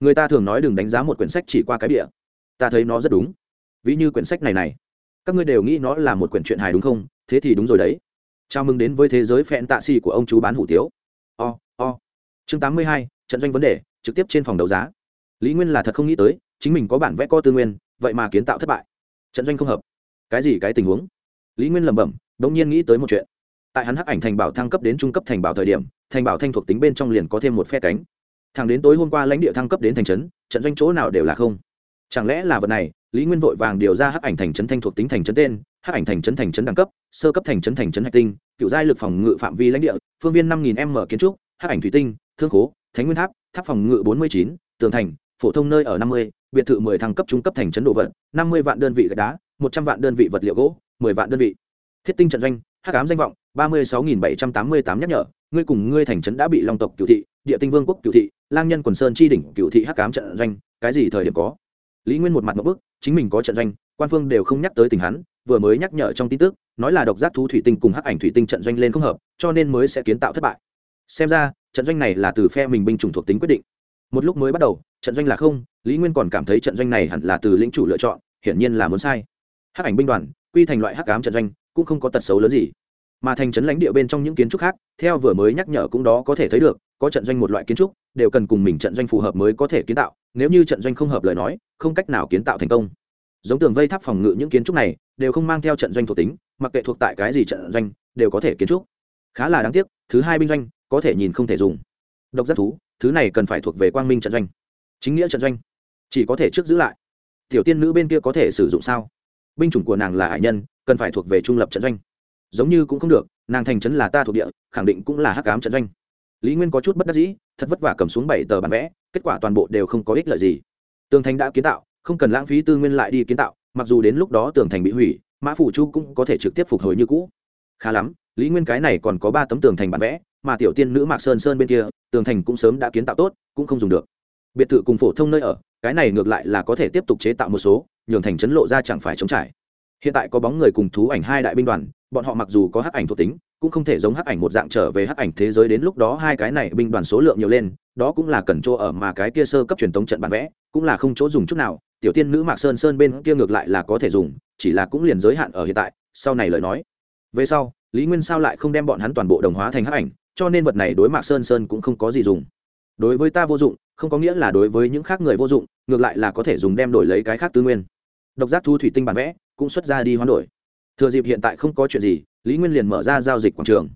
người ta thường nói đừng đánh giá một quyển sách chỉ qua cái địa ta thấy nó rất đúng. Ví như quyển sách này này, các ngươi đều nghĩ nó là một quyển truyện hài đúng không? Thế thì đúng rồi đấy. Chào mừng đến với thế giới phẹn tạ xì của ông chú bán hủ tiếu. O o. Chương tám mươi hai, trận doanh vấn đề, trực tiếp trên phòng đấu giá. Lý nguyên là thật không nghĩ tới chính mình có bản vẽ co tư nguyên, vậy mà kiến tạo thất bại. Trận doanh không hợp. Cái gì cái tình huống? Lý nguyên lẩm bẩm đ ỗ n g nhiên nghĩ tới một chuyện. Tại hắn hắc ảnh thành bảo thăng cấp đến trung cấp thành bảo thời điểm, thành bảo thanh thuộc tính bên trong liền có thêm một phe cánh. Thẳng đến tối hôm qua lãnh địa thăng cấp đến thành trấn, trận doanh chỗ nào đều là không. Chẳng lẽ là vật này, lý nguyên vội vàng điều ra hắc ảnh thành trấn thanh thuộc tính thành trấn tên, hắc ảnh thành trấn thành trấn đẳng cấp, sơ cấp thành trấn thành trấn hạch tinh, cựu giai lực phòng ngự phạm vi lãnh địa, phương viên năm nghìn m kiến trúc, hắc ảnh thủy tinh, thương khố, thánh nguyên tháp tháp phòng ngự bốn mươi chín, tường thành, phổ thông nơi ở năm mươi biệt thự mười thăng cấp trung cấp thành trấn đồ vật, năm mươi vạn đơn vị gạch đá, một trăm vạn đơn vị vật liệu gỗ, mười vạn đơn vị. Thiết tinh trận doanh, hắc ám danh vọng, ba mươi sáu nghìn bảy trăm tám mươi tám nhắc nhở. Ngươi cùng ngươi thành trấn đã bị long tộc cựu thị, địa tinh vương quốc cựu thị, lang nhân quần sơn chi đỉnh cựu thị hắc ám trận doanh, cái gì thời điểm có? Lý nguyên một mặt một bức, chính mình có trận doanh, quan phương đều không nhắc tới tình hắn, vừa mới nhắc nhở trong tin tức, nói là độc giác thú thủy tinh cùng hắc ảnh thủy tinh trận doanh lên không hợp, cho nên mới sẽ kiến tạo thất bại. Xem ra, trận doanh này là từ phe mình binh chủng thuộc tính quyết định. Một lúc mới bắt đầu trận doanh là không, lý nguyên còn cảm thấy trận doanh này hẳn là từ lĩnh chủ lựa chọn, hiển nhiên là muốn sai. Hắc ảnh binh đoàn, quy thành loại hắc cám trận doanh, cũng không có tật xấu lớn gì. Mà thành trấn lãnh địa bên trong những kiến trúc khác, theo vừa mới nhắc nhở cũng đó có thể thấy được, có trận doanh một loại kiến trúc, đều cần cùng mình trận doanh phù hợp mới có thể kiến tạo, nếu như trận doanh không hợp lời nói, không cách nào kiến tạo thành công. Giống tường vây tháp phòng ngự những kiến trúc này, đều không mang theo trận doanh thuộc tính, mặc kệ thuộc tại cái gì trận doanh, đều có thể kiến trúc. Khá là đáng tiếc, thứ hai binh doanh, có thể nhìn không thể dùng. Độc giác thú, thứ này cần phải thuộc về quang minh trận doanh chính nghĩa trận doanh, chỉ có thể trước giữ lại. Tiểu tiên nữ bên kia có thể sử dụng sao? Binh chủng của nàng là hải nhân, cần phải thuộc về trung lập trận doanh. Giống như cũng không được, nàng thành trấn là ta thuộc địa, khẳng định cũng là hắc cám trận doanh. Lý nguyên có chút bất đắc dĩ, thật vất vả cầm xuống bảy tờ bản vẽ, kết quả toàn bộ đều không có ích lợi gì. Tường thành đã kiến tạo, không cần lãng phí tư nguyên lại đi kiến tạo, mặc dù đến lúc đó tường thành bị hủy, mã phủ chu cũng có thể trực tiếp phục hồi như cũ. Khá lắm, lý nguyên cái này còn có ba tấm tường thành bản vẽ, mà tiểu tiên nữ mạc sơn sơn bên kia, tường thành cũng sớm đã kiến tạo tốt, cũng không dùng được biệt thự cùng phổ thông nơi ở, cái này ngược lại là có thể tiếp tục chế tạo một số, nhường thành chấn lộ ra chẳng phải chống trải. Hiện tại có bóng người cùng thú ảnh hai đại binh đoàn, bọn họ mặc dù có hắc ảnh thuộc tính, cũng không thể giống hắc ảnh một dạng trở về hắc ảnh thế giới đến lúc đó hai cái này binh đoàn số lượng nhiều lên, đó cũng là cần chỗ ở mà cái kia sơ cấp truyền thống trận bản vẽ, cũng là không chỗ dùng chút nào, tiểu tiên nữ mạc sơn sơn bên kia ngược lại là có thể dùng, chỉ là cũng liền giới hạn ở hiện tại, sau này lời nói. Về sau, lý nguyên sao lại không đem bọn hắn toàn bộ đồng hóa thành hắc ảnh, cho nên vật này đối mạc sơn sơn cũng không có gì dùng. Đối với ta vô dụng không có nghĩa là đối với những khác người vô dụng, ngược lại là có thể dùng đem đổi lấy cái khác tư nguyên. Độc giác thu thủy tinh bản vẽ cũng xuất ra đi hoán đổi. Thừa dịp hiện tại không có chuyện gì, lý nguyên liền mở ra giao dịch quảng trường.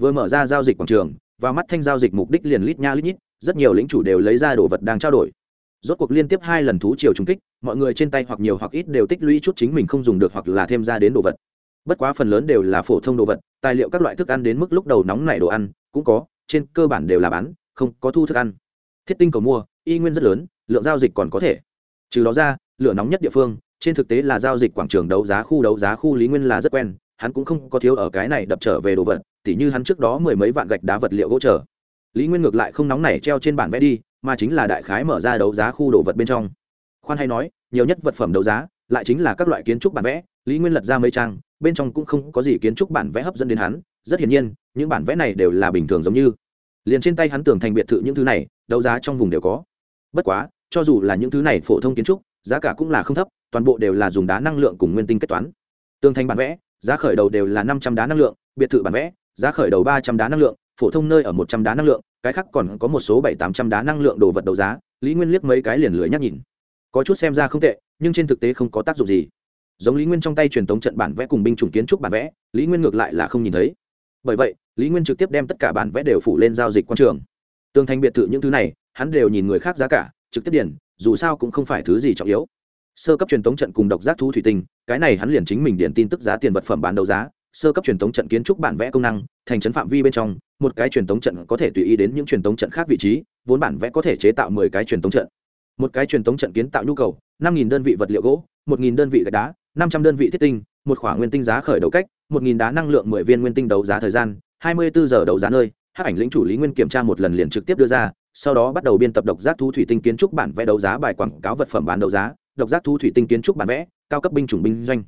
Vừa mở ra giao dịch quảng trường và mắt thanh giao dịch mục đích liền lít nha lít nhít, rất nhiều lính chủ đều lấy ra đồ vật đang trao đổi. Rốt cuộc liên tiếp hai lần thú chiều trúng kích, mọi người trên tay hoặc nhiều hoặc ít đều tích lũy chút chính mình không dùng được hoặc là thêm ra đến đồ vật. Bất quá phần lớn đều là phổ thông đồ vật, tài liệu các loại thức ăn đến mức lúc đầu nóng nảy đồ ăn cũng có, trên cơ bản đều là bán, không có thu thức ăn thiết tinh cầu mua, y nguyên rất lớn, lượng giao dịch còn có thể. Trừ đó ra, lửa nóng nhất địa phương, trên thực tế là giao dịch quảng trường đấu giá khu, đấu giá khu lý nguyên là rất quen, hắn cũng không có thiếu ở cái này đập trở về đồ vật, tỉ như hắn trước đó mười mấy vạn gạch đá vật liệu gỗ trở. Lý nguyên ngược lại không nóng này treo trên bản vẽ đi, mà chính là đại khái mở ra đấu giá khu đồ vật bên trong. Khoan hay nói, nhiều nhất vật phẩm đấu giá, lại chính là các loại kiến trúc bản vẽ, lý nguyên lật ra mấy trang, bên trong cũng không có gì kiến trúc bản vẽ hấp dẫn đến hắn, rất hiển nhiên, những bản vẽ này đều là bình thường giống như liền trên tay hắn tưởng thành biệt thự những thứ này, đấu giá trong vùng đều có. Bất quá, cho dù là những thứ này phổ thông kiến trúc, giá cả cũng là không thấp, toàn bộ đều là dùng đá năng lượng cùng nguyên tinh kết toán. Tương thành bản vẽ, giá khởi đầu đều là năm trăm đá năng lượng, biệt thự bản vẽ, giá khởi đầu ba trăm đá năng lượng, phổ thông nơi ở một trăm đá năng lượng, cái khác còn có một số bảy tám trăm đá năng lượng đồ vật đấu giá, lý nguyên liếc mấy cái liền lưới nhắc nhìn. Có chút xem ra không tệ, nhưng trên thực tế không có tác dụng gì. Giống lý nguyên trong tay truyền thống trận bản vẽ cùng binh chủng kiến trúc bản vẽ, lý nguyên ngược lại là không nhìn thấy. Bởi vậy lý nguyên trực tiếp đem tất cả bản vẽ đều phủ lên giao dịch quan trường. Tương thành biệt thự những thứ này, hắn đều nhìn người khác giá cả, trực tiếp điển dù sao cũng không phải thứ gì trọng yếu. Sơ cấp truyền thống trận cùng độc giác thú thủy tinh, cái này hắn liền chính mình điển tin tức giá tiền vật phẩm bán đấu giá, sơ cấp truyền thống trận kiến trúc bản vẽ công năng, thành trấn phạm vi bên trong, một cái truyền thống trận có thể tùy ý đến những truyền thống trận khác vị trí, vốn bản vẽ có thể chế tạo mười cái truyền thống trận. Một cái truyền thống trận kiến tạo nhu cầu, năm nghìn đơn vị vật liệu gỗ, một nghìn đơn vị gạch đá, năm trăm đơn vị thiết tinh, một khoản nguyên tinh giá khởi đầu cách, một nghìn đá năng lượng mười viên nguyên tinh đấu giá thời gian hai mươi bốn giờ đấu giá nơi, hắc ảnh lĩnh chủ lý nguyên kiểm tra một lần liền trực tiếp đưa ra, sau đó bắt đầu biên tập độc giác thú thủy tinh kiến trúc bản vẽ đấu giá, bài quảng cáo vật phẩm bán đấu giá, độc giác thú thủy tinh kiến trúc bản vẽ, cao cấp binh chủng binh doanh.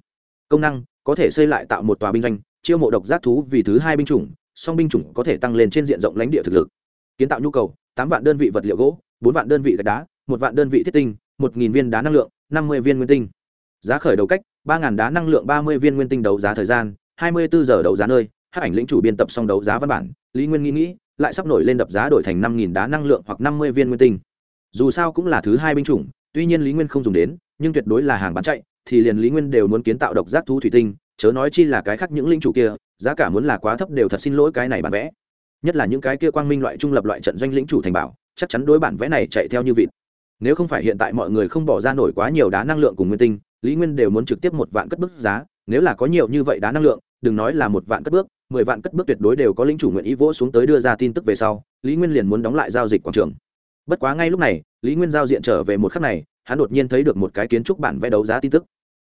Công năng, có thể xây lại tạo một tòa binh doanh, chiêu mộ độc giác thú vì thứ hai binh chủng, song binh chủng có thể tăng lên trên diện rộng lãnh địa thực lực. Kiến tạo nhu cầu, tám vạn đơn vị vật liệu gỗ, bốn vạn đơn vị gạch đá, một vạn đơn vị thiết tinh, một nghìn viên đá năng lượng, năm mươi viên nguyên tinh. Giá khởi đầu cách, ba ngàn đá năng lượng, ba mươi viên nguyên tinh đấu giá thời gian, hai mươi bốn giờ đấu giá nơi hát ảnh lĩnh chủ biên tập xong đấu giá văn bản, lý nguyên nghĩ nghĩ, lại sắp nổi lên đập giá đổi thành năm nghìn đá năng lượng hoặc năm mươi viên nguyên tinh. Dù sao cũng là thứ hai binh chủng, tuy nhiên lý nguyên không dùng đến, nhưng tuyệt đối là hàng bán chạy, thì liền lý nguyên đều muốn kiến tạo độc giác thú thủy tinh, chớ nói chi là cái khác những linh chủ kia, giá cả muốn là quá thấp đều thật xin lỗi cái này bản vẽ. Nhất là những cái kia quang minh loại trung lập loại trận doanh lĩnh chủ thành bảo, chắc chắn đối bản vẽ này chạy theo như vịt. Nếu không phải hiện tại mọi người không bỏ ra nổi quá nhiều đá năng lượng cùng nguyên tinh, lý nguyên đều muốn trực tiếp một vạn cất bức giá, nếu là có nhiều như vậy đá năng lượng đừng nói là một vạn cất bước, mười vạn cất bước tuyệt đối đều có lính chủ nguyện ý vỗ xuống tới đưa ra tin tức về sau, lý nguyên liền muốn đóng lại giao dịch quảng trường. Bất quá ngay lúc này, lý nguyên giao diện trở về một khắc này, hắn đột nhiên thấy được một cái kiến trúc bản vẽ đấu giá tin tức.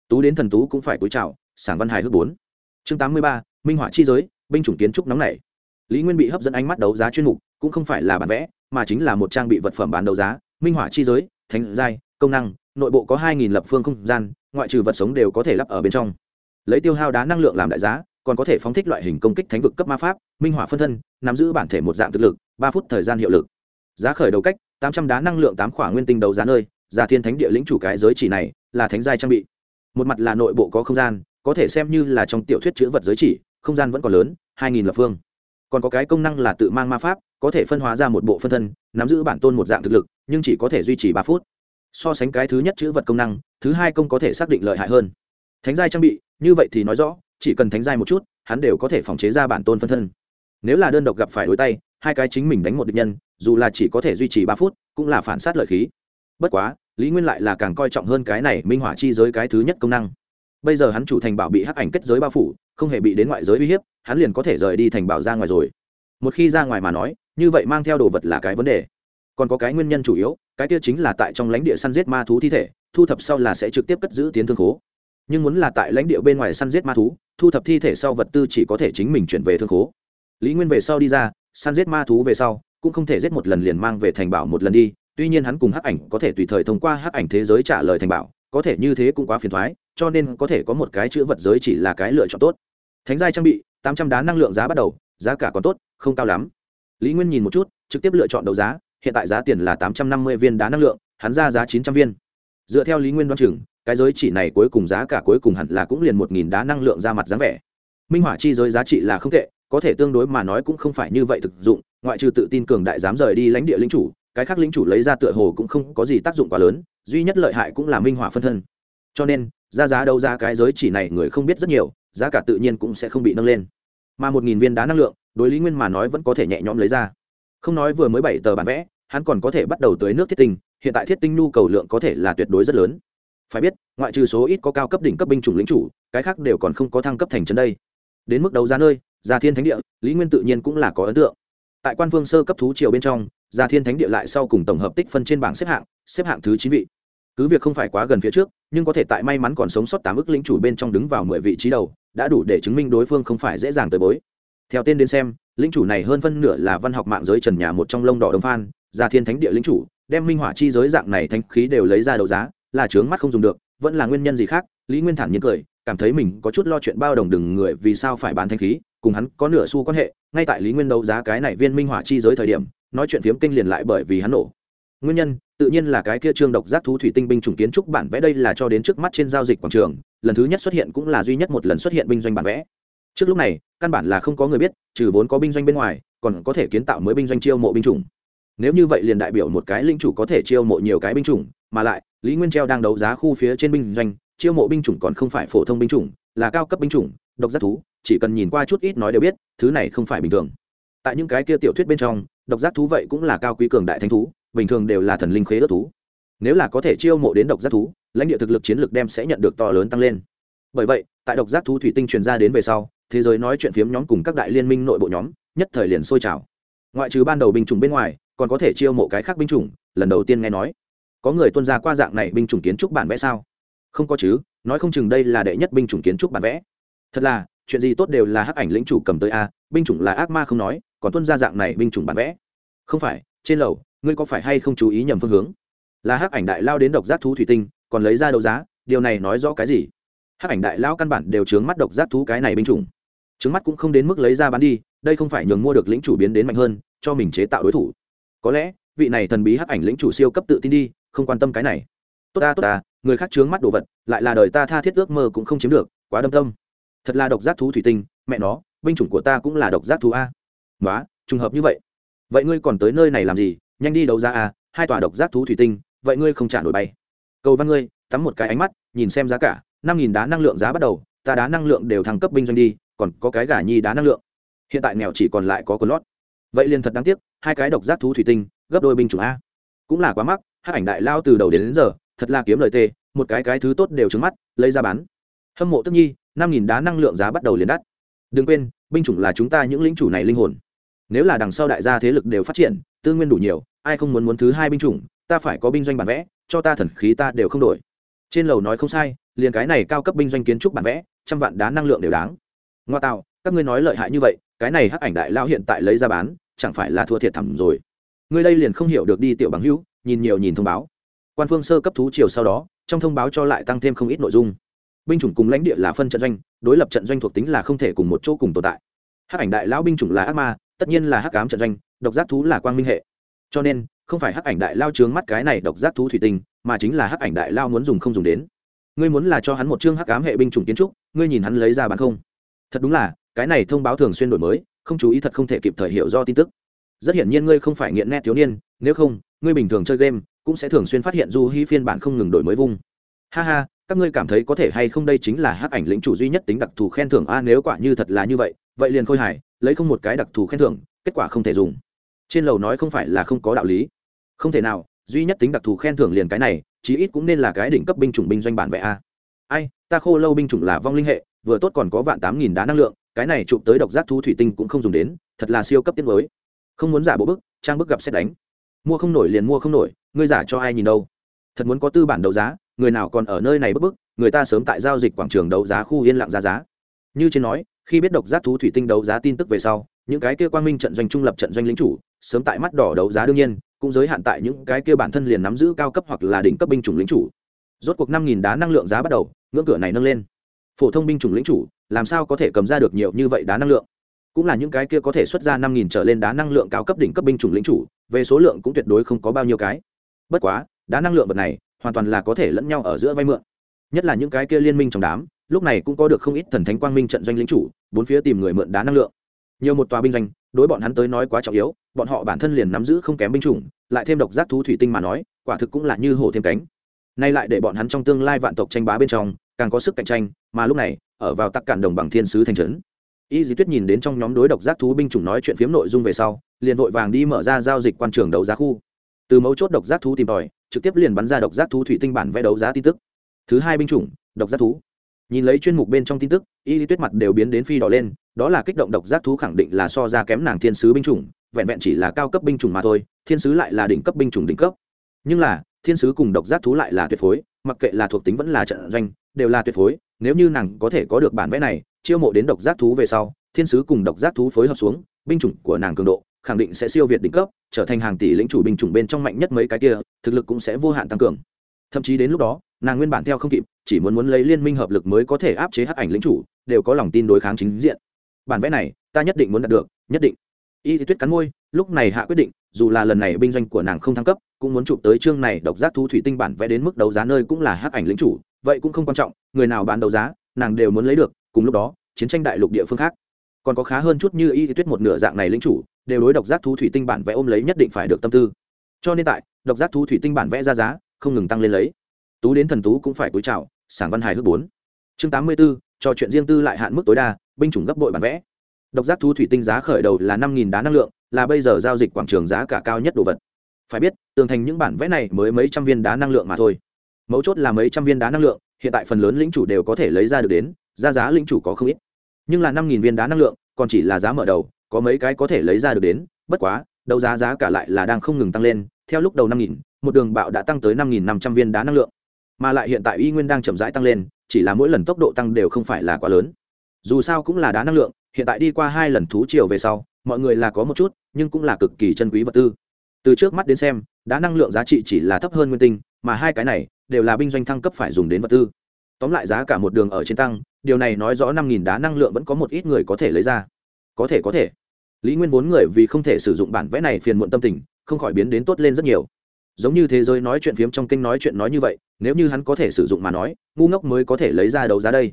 Tú đến thần tú cũng phải cúi chào, sảng văn hài hước bốn. Chương tám mươi ba, minh họa chi giới, binh chủng kiến trúc nóng này lý nguyên bị hấp dẫn ánh mắt đấu giá chuyên mục, cũng không phải là bản vẽ, mà chính là một trang bị vật phẩm bán đấu giá, minh họa chi giới, thánh giai, công năng, nội bộ có hai nghìn lập phương không gian, ngoại trừ vật sống đều có thể lắp ở bên trong lấy tiêu hao đá năng lượng làm đại giá, còn có thể phóng thích loại hình công kích thánh vực cấp ma pháp, minh hỏa phân thân, nắm giữ bản thể một dạng thực lực, ba phút thời gian hiệu lực. Giá khởi đầu cách, tám trăm đá năng lượng tám khỏa nguyên tinh đấu giá nơi, giả thiên thánh địa lĩnh chủ cái giới chỉ này là thánh giai trang bị. Một mặt là nội bộ có không gian, có thể xem như là trong tiểu thuyết chữ vật giới chỉ, không gian vẫn còn lớn, hai nghìn lập phương. Còn có cái công năng là tự mang ma pháp, có thể phân hóa ra một bộ phân thân, nắm giữ bản tôn một dạng thực lực, nhưng chỉ có thể duy trì ba phút. So sánh cái thứ nhất chữ vật công năng, thứ hai công có thể xác định lợi hại hơn. Thánh giai trang bị như vậy thì nói rõ, chỉ cần thánh giai một chút, hắn đều có thể phòng chế ra bản tôn phân thân. Nếu là đơn độc gặp phải đối tay, hai cái chính mình đánh một địch nhân, dù là chỉ có thể duy trì ba phút, cũng là phản sát lợi khí. Bất quá, lý nguyên lại là càng coi trọng hơn cái này minh họa chi giới cái thứ nhất công năng. Bây giờ hắn chủ thành bảo bị hắc ảnh kết giới bao phủ, không hề bị đến ngoại giới uy hiếp, hắn liền có thể rời đi thành bảo ra ngoài rồi. Một khi ra ngoài mà nói, như vậy mang theo đồ vật là cái vấn đề. Còn có cái nguyên nhân chủ yếu, cái kia chính là tại trong lãnh địa săn giết ma thú thi thể, thu thập sau là sẽ trực tiếp cất giữ tiến thương khố nhưng muốn là tại lãnh địa bên ngoài săn giết ma thú, thu thập thi thể sau vật tư chỉ có thể chính mình chuyển về thương khố. Lý nguyên về sau đi ra, săn giết ma thú về sau, cũng không thể giết một lần liền mang về thành bảo một lần đi. Tuy nhiên hắn cùng hắc ảnh có thể tùy thời thông qua hắc ảnh thế giới trả lời thành bảo, có thể như thế cũng quá phiền thoái cho nên có thể có một cái chữ vật giới chỉ là cái lựa chọn tốt. Thánh giai trang bị, tám trăm đá năng lượng giá bắt đầu, giá cả còn tốt, không cao lắm. Lý nguyên nhìn một chút, trực tiếp lựa chọn đấu giá, hiện tại giá tiền là tám trăm năm mươi viên đá năng lượng, hắn ra giá chín trăm viên dựa theo lý nguyên đoán chừng, cái giới chỉ này cuối cùng giá cả cuối cùng hẳn là cũng liền một nghìn đá năng lượng ra mặt dáng vẻ. Minh hỏa chi giới giá trị là không tệ, có thể tương đối mà nói cũng không phải như vậy thực dụng, ngoại trừ tự tin cường đại dám rời đi lãnh địa lính chủ, cái khác lính chủ lấy ra tựa hồ cũng không có gì tác dụng quá lớn, duy nhất lợi hại cũng là minh họa phân thân. Cho nên, ra giá đâu ra cái giới chỉ này người không biết rất nhiều, giá cả tự nhiên cũng sẽ không bị nâng lên. Mà một nghìn viên đá năng lượng, đối lý nguyên mà nói vẫn có thể nhẹ nhõm lấy ra. Không nói vừa mới bảy tờ bản vẽ, hắn còn có thể bắt đầu tới nước thiết tinh hiện tại thiết tinh nhu cầu lượng có thể là tuyệt đối rất lớn. Phải biết, ngoại trừ số ít có cao cấp đỉnh cấp binh chủng lính chủ, cái khác đều còn không có thăng cấp thành trấn đây. Đến mức đấu giá nơi, gia thiên thánh địa, lý nguyên tự nhiên cũng là có ấn tượng. Tại quan phương sơ cấp thú triều bên trong, gia thiên thánh địa lại sau cùng tổng hợp tích phân trên bảng xếp hạng xếp hạng thứ chín vị. Cứ việc không phải quá gần phía trước, nhưng có thể tại may mắn còn sống sót tám ức lính chủ bên trong đứng vào mười vị trí đầu, đã đủ để chứng minh đối phương không phải dễ dàng tới bối. Theo tên đến xem, lính chủ này hơn phân nửa là văn học mạng giới trần nhà một trong lông đỏ đông phan, gia thiên thánh địa lính chủ đem minh họa chi giới dạng này thanh khí đều lấy ra đấu giá, là trướng mắt không dùng được, vẫn là nguyên nhân gì khác? Lý nguyên thản nhiên cười, cảm thấy mình có chút lo chuyện bao đồng đừng người vì sao phải bán thanh khí, cùng hắn có nửa xu quan hệ, ngay tại lý nguyên đấu giá cái này viên minh họa chi giới thời điểm, nói chuyện phiếm kinh liền lại bởi vì hắn nổ. Nguyên nhân, tự nhiên là cái kia trương độc giác thú thủy tinh binh chủng kiến trúc bản vẽ đây là cho đến trước mắt trên giao dịch quảng trường, lần thứ nhất xuất hiện cũng là duy nhất một lần xuất hiện binh doanh bản vẽ. Trước lúc này, căn bản là không có người biết, trừ vốn có binh doanh bên ngoài, còn có thể kiến tạo mới binh doanh chiêu mộ binh chủng nếu như vậy liền đại biểu một cái linh chủ có thể chiêu mộ nhiều cái binh chủng, mà lại, lý nguyên treo đang đấu giá khu phía trên binh doanh, chiêu mộ binh chủng còn không phải phổ thông binh chủng, là cao cấp binh chủng, độc giác thú, chỉ cần nhìn qua chút ít nói đều biết, thứ này không phải bình thường. Tại những cái kia tiểu thuyết bên trong, độc giác thú vậy cũng là cao quý cường đại thánh thú, bình thường đều là thần linh khế ớt thú. Nếu là có thể chiêu mộ đến độc giác thú, lãnh địa thực lực chiến lược đem sẽ nhận được to lớn tăng lên. Bởi vậy, tại độc giác thú thủy tinh truyền ra đến về sau, thế giới nói chuyện phiếm nhóm cùng các đại liên minh nội bộ nhóm, nhất thời liền sôi trào. Ngoại trừ ban đầu binh chủng bên ngoài còn có thể chiêu mộ cái khác binh chủng, lần đầu tiên nghe nói. Có người tuân ra qua dạng này binh chủng kiến trúc bản vẽ sao? Không có chứ, nói không chừng đây là đệ nhất binh chủng kiến trúc bản vẽ. Thật là, chuyện gì tốt đều là hắc ảnh lĩnh chủ cầm tới a, binh chủng là ác ma không nói, còn tuân ra dạng này binh chủng bản vẽ. Không phải, trên lầu, ngươi có phải hay không chú ý nhầm phương hướng? Là hắc ảnh đại lao đến độc giác thú thủy tinh, còn lấy ra đấu giá, điều này nói rõ cái gì? Hắc ảnh đại lao căn bản đều chướng mắt độc giác thú cái này binh chủng. Chướng mắt cũng không đến mức lấy ra bán đi, đây không phải nhường mua được lĩnh chủ biến đến mạnh hơn, cho mình chế tạo đối thủ có lẽ, vị này thần bí hắc ảnh lĩnh chủ siêu cấp tự tin đi, không quan tâm cái này. Tốt ta tốt ta, người khác chướng mắt đồ vật, lại là đời ta tha thiết ước mơ cũng không chiếm được, quá đâm tâm. Thật là độc giác thú thủy tinh, mẹ nó, binh chủng của ta cũng là độc giác thú a. Nói trùng hợp như vậy. Vậy ngươi còn tới nơi này làm gì? Nhanh đi đấu ra a, hai tòa độc giác thú thủy tinh, vậy ngươi không trả nổi bay. Cầu văn ngươi, tắm một cái ánh mắt, nhìn xem giá cả, năm nghìn đá năng lượng giá bắt đầu, ta đá năng lượng đều thăng cấp binh doanh đi, còn có cái gà nhi đá năng lượng. Hiện tại nghèo chỉ còn lại có quần lót. Vậy liền thật đáng tiếc hai cái độc giác thú thủy tinh gấp đôi binh chủng a. Cũng là quá mắc hát ảnh đại lao từ đầu đến, đến giờ thật là kiếm lời tê một cái cái thứ tốt đều trứng mắt lấy ra bán. Hâm mộ tức nhi năm nghìn đá năng lượng giá bắt đầu liền đắt. Đừng quên binh chủng là chúng ta những lính chủ này linh hồn. Nếu là đằng sau đại gia thế lực đều phát triển tư nguyên đủ nhiều ai không muốn muốn thứ hai binh chủng ta phải có binh doanh bản vẽ cho ta thần khí ta đều không đổi. Trên lầu nói không sai liền cái này cao cấp binh doanh kiến trúc bản vẽ trăm vạn đá năng lượng đều đáng. Ngoa tạo các ngươi nói lợi hại như vậy cái này hắc ảnh đại lao hiện tại lấy ra bán chẳng phải là thua thiệt thẳm rồi. Ngươi đây liền không hiểu được đi tiểu bằng hữu, nhìn nhiều nhìn thông báo. Quan phương sơ cấp thú chiều sau đó, trong thông báo cho lại tăng thêm không ít nội dung. Binh chủng cùng lãnh địa là phân trận doanh, đối lập trận doanh thuộc tính là không thể cùng một chỗ cùng tồn tại. Hắc ảnh đại lão binh chủng là ác ma, tất nhiên là hắc ám trận doanh, độc giác thú là quang minh hệ. Cho nên, không phải hắc ảnh đại lao trướng mắt cái này độc giác thú thủy tinh, mà chính là hắc ảnh đại lao muốn dùng không dùng đến. Ngươi muốn là cho hắn một chương hắc ám hệ binh chủng kiến trúc, ngươi nhìn hắn lấy ra bán không? Thật đúng là, cái này thông báo thường xuyên đổi mới không chú ý thật không thể kịp thời hiểu do tin tức. Rất hiển nhiên ngươi không phải nghiện nét thiếu niên, nếu không, ngươi bình thường chơi game, cũng sẽ thường xuyên phát hiện du hy phiên bản không ngừng đổi mới vung. Ha ha, các ngươi cảm thấy có thể hay không đây chính là hắc ảnh lĩnh chủ duy nhất tính đặc thù khen thưởng a, nếu quả như thật là như vậy vậy liền khôi hài, lấy không một cái đặc thù khen thưởng, kết quả không thể dùng. Trên lầu nói không phải là không có đạo lý. Không thể nào, duy nhất tính đặc thù khen thưởng liền cái này, chí ít cũng nên là cái đỉnh cấp binh chủng binh doanh bản vẽ a. Ai, ta khô lâu binh chủng là vong linh hệ, vừa tốt còn có vạn tám nghìn đá năng lượng cái này chụp tới độc giác thú thủy tinh cũng không dùng đến, thật là siêu cấp tiết mới. Không muốn giả bộ bức, trang bức gặp xét đánh. Mua không nổi liền mua không nổi, ngươi giả cho ai nhìn đâu. Thật muốn có tư bản đấu giá, người nào còn ở nơi này bức bức, người ta sớm tại giao dịch quảng trường đấu giá khu yên lặng ra giá. Như trên nói, khi biết độc giác thú thủy tinh đấu giá tin tức về sau, những cái kia quang minh trận doanh trung lập trận doanh lính chủ, sớm tại mắt đỏ đấu giá đương nhiên, cũng giới hạn tại những cái kia bản thân liền nắm giữ cao cấp hoặc là đỉnh cấp binh chủng lính chủ. Rốt cuộc năm nghìn đá năng lượng giá bắt đầu, ngưỡng cửa này nâng lên. Phổ thông binh chủng lính chủ làm sao có thể cầm ra được nhiều như vậy đá năng lượng? Cũng là những cái kia có thể xuất ra năm nghìn trở lên đá năng lượng cao cấp đỉnh cấp binh chủng lính chủ, về số lượng cũng tuyệt đối không có bao nhiêu cái. Bất quá, đá năng lượng vật này hoàn toàn là có thể lẫn nhau ở giữa vay mượn. Nhất là những cái kia liên minh trong đám, lúc này cũng có được không ít thần thánh quang minh trận doanh lính chủ, bốn phía tìm người mượn đá năng lượng. Nhiều một tòa binh doanh, đối bọn hắn tới nói quá trọng yếu, bọn họ bản thân liền nắm giữ không kém binh chủng, lại thêm độc giác thú thủy tinh mà nói, quả thực cũng là như hổ thêm cánh. Nay lại để bọn hắn trong tương lai vạn tộc tranh bá bên trong càng có sức cạnh tranh, mà lúc này, ở vào tắc cản đồng bằng thiên sứ thành trấn. Y di tuyết nhìn đến trong nhóm đối độc giác thú binh chủng nói chuyện phiếm nội dung về sau, liền vội vàng đi mở ra giao dịch quan trường đấu giá khu. Từ mấu chốt độc giác thú tìm tòi, trực tiếp liền bắn ra độc giác thú thủy tinh bản vẽ đấu giá tin tức. Thứ hai binh chủng, độc giác thú. Nhìn lấy chuyên mục bên trong tin tức, y lý tuyết mặt đều biến đến phi đỏ lên, đó là kích động độc giác thú khẳng định là so ra kém nàng thiên sứ binh chủng, vẹn vẹn chỉ là cao cấp binh chủng mà thôi, thiên sứ lại là đỉnh cấp binh chủng đỉnh cấp. Nhưng là thiên sứ cùng độc giác thú lại là tuyệt phối, mặc kệ là thuộc tính vẫn là trận doanh, đều là tuyệt phối, nếu như nàng có thể có được bản vẽ này, chiêu mộ đến độc giác thú về sau, thiên sứ cùng độc giác thú phối hợp xuống, binh chủng của nàng cường độ, khẳng định sẽ siêu việt đỉnh cấp, trở thành hàng tỷ lĩnh chủ binh chủng bên trong mạnh nhất mấy cái kia, thực lực cũng sẽ vô hạn tăng cường. Thậm chí đến lúc đó, nàng nguyên bản theo không kịp, chỉ muốn muốn lấy liên minh hợp lực mới có thể áp chế hắc ảnh lĩnh chủ, đều có lòng tin đối kháng chính diện. Bản vẽ này, ta nhất định muốn đạt được, nhất định. Y thì tuyết cắn môi, lúc này hạ quyết định dù là lần này binh doanh của nàng không thăng cấp, cũng muốn chụp tới chương này độc giác thú thủy tinh bản vẽ đến mức đấu giá nơi cũng là hắc ảnh lĩnh chủ, vậy cũng không quan trọng, người nào bán đấu giá, nàng đều muốn lấy được, cùng lúc đó, chiến tranh đại lục địa phương khác. Còn có khá hơn chút như y tuyết một nửa dạng này lĩnh chủ, đều đối độc giác thú thủy tinh bản vẽ ôm lấy nhất định phải được tâm tư. Cho nên tại, độc giác thú thủy tinh bản vẽ ra giá, không ngừng tăng lên lấy. Tú đến thần tú cũng phải cúi chào, sảng văn hài hước bốn. Chương tám mươi b ố trò chuyện riêng tư lại hạn mức tối đa, binh chủng gấp bội bản vẽ. Độc giác thú thủy tinh giá khởi đầu là năm đá năng lượng là bây giờ giao dịch quảng trường giá cả cao nhất đồ vật. Phải biết, tường thành những bản vẽ này mới mấy trăm viên đá năng lượng mà thôi. Mấu chốt là mấy trăm viên đá năng lượng, hiện tại phần lớn lĩnh chủ đều có thể lấy ra được đến, ra giá lĩnh chủ có không ít. Nhưng là năm viên đá năng lượng, còn chỉ là giá mở đầu, có mấy cái có thể lấy ra được đến, bất quá, đấu giá giá cả lại là đang không ngừng tăng lên, theo lúc đầu năm nghìn, một đường bạo đã tăng tới năm nghìn năm trăm viên đá năng lượng. Mà lại hiện tại y nguyên đang chậm rãi tăng lên, chỉ là mỗi lần tốc độ tăng đều không phải là quá lớn. Dù sao cũng là đá năng lượng, hiện tại đi qua hai lần thú chiều về sau mọi người là có một chút, nhưng cũng là cực kỳ chân quý vật tư. Từ trước mắt đến xem, đá năng lượng giá trị chỉ là thấp hơn nguyên tinh, mà hai cái này đều là binh doanh thăng cấp phải dùng đến vật tư. Tóm lại giá cả một đường ở trên tăng, điều này nói rõ năm nghìn đá năng lượng vẫn có một ít người có thể lấy ra. Có thể có thể. Lý nguyên vốn người vì không thể sử dụng bản vẽ này phiền muộn tâm tình, không khỏi biến đến tốt lên rất nhiều. Giống như thế giới nói chuyện phiếm trong kênh nói chuyện nói như vậy, nếu như hắn có thể sử dụng mà nói, ngu ngốc mới có thể lấy ra đấu giá đây.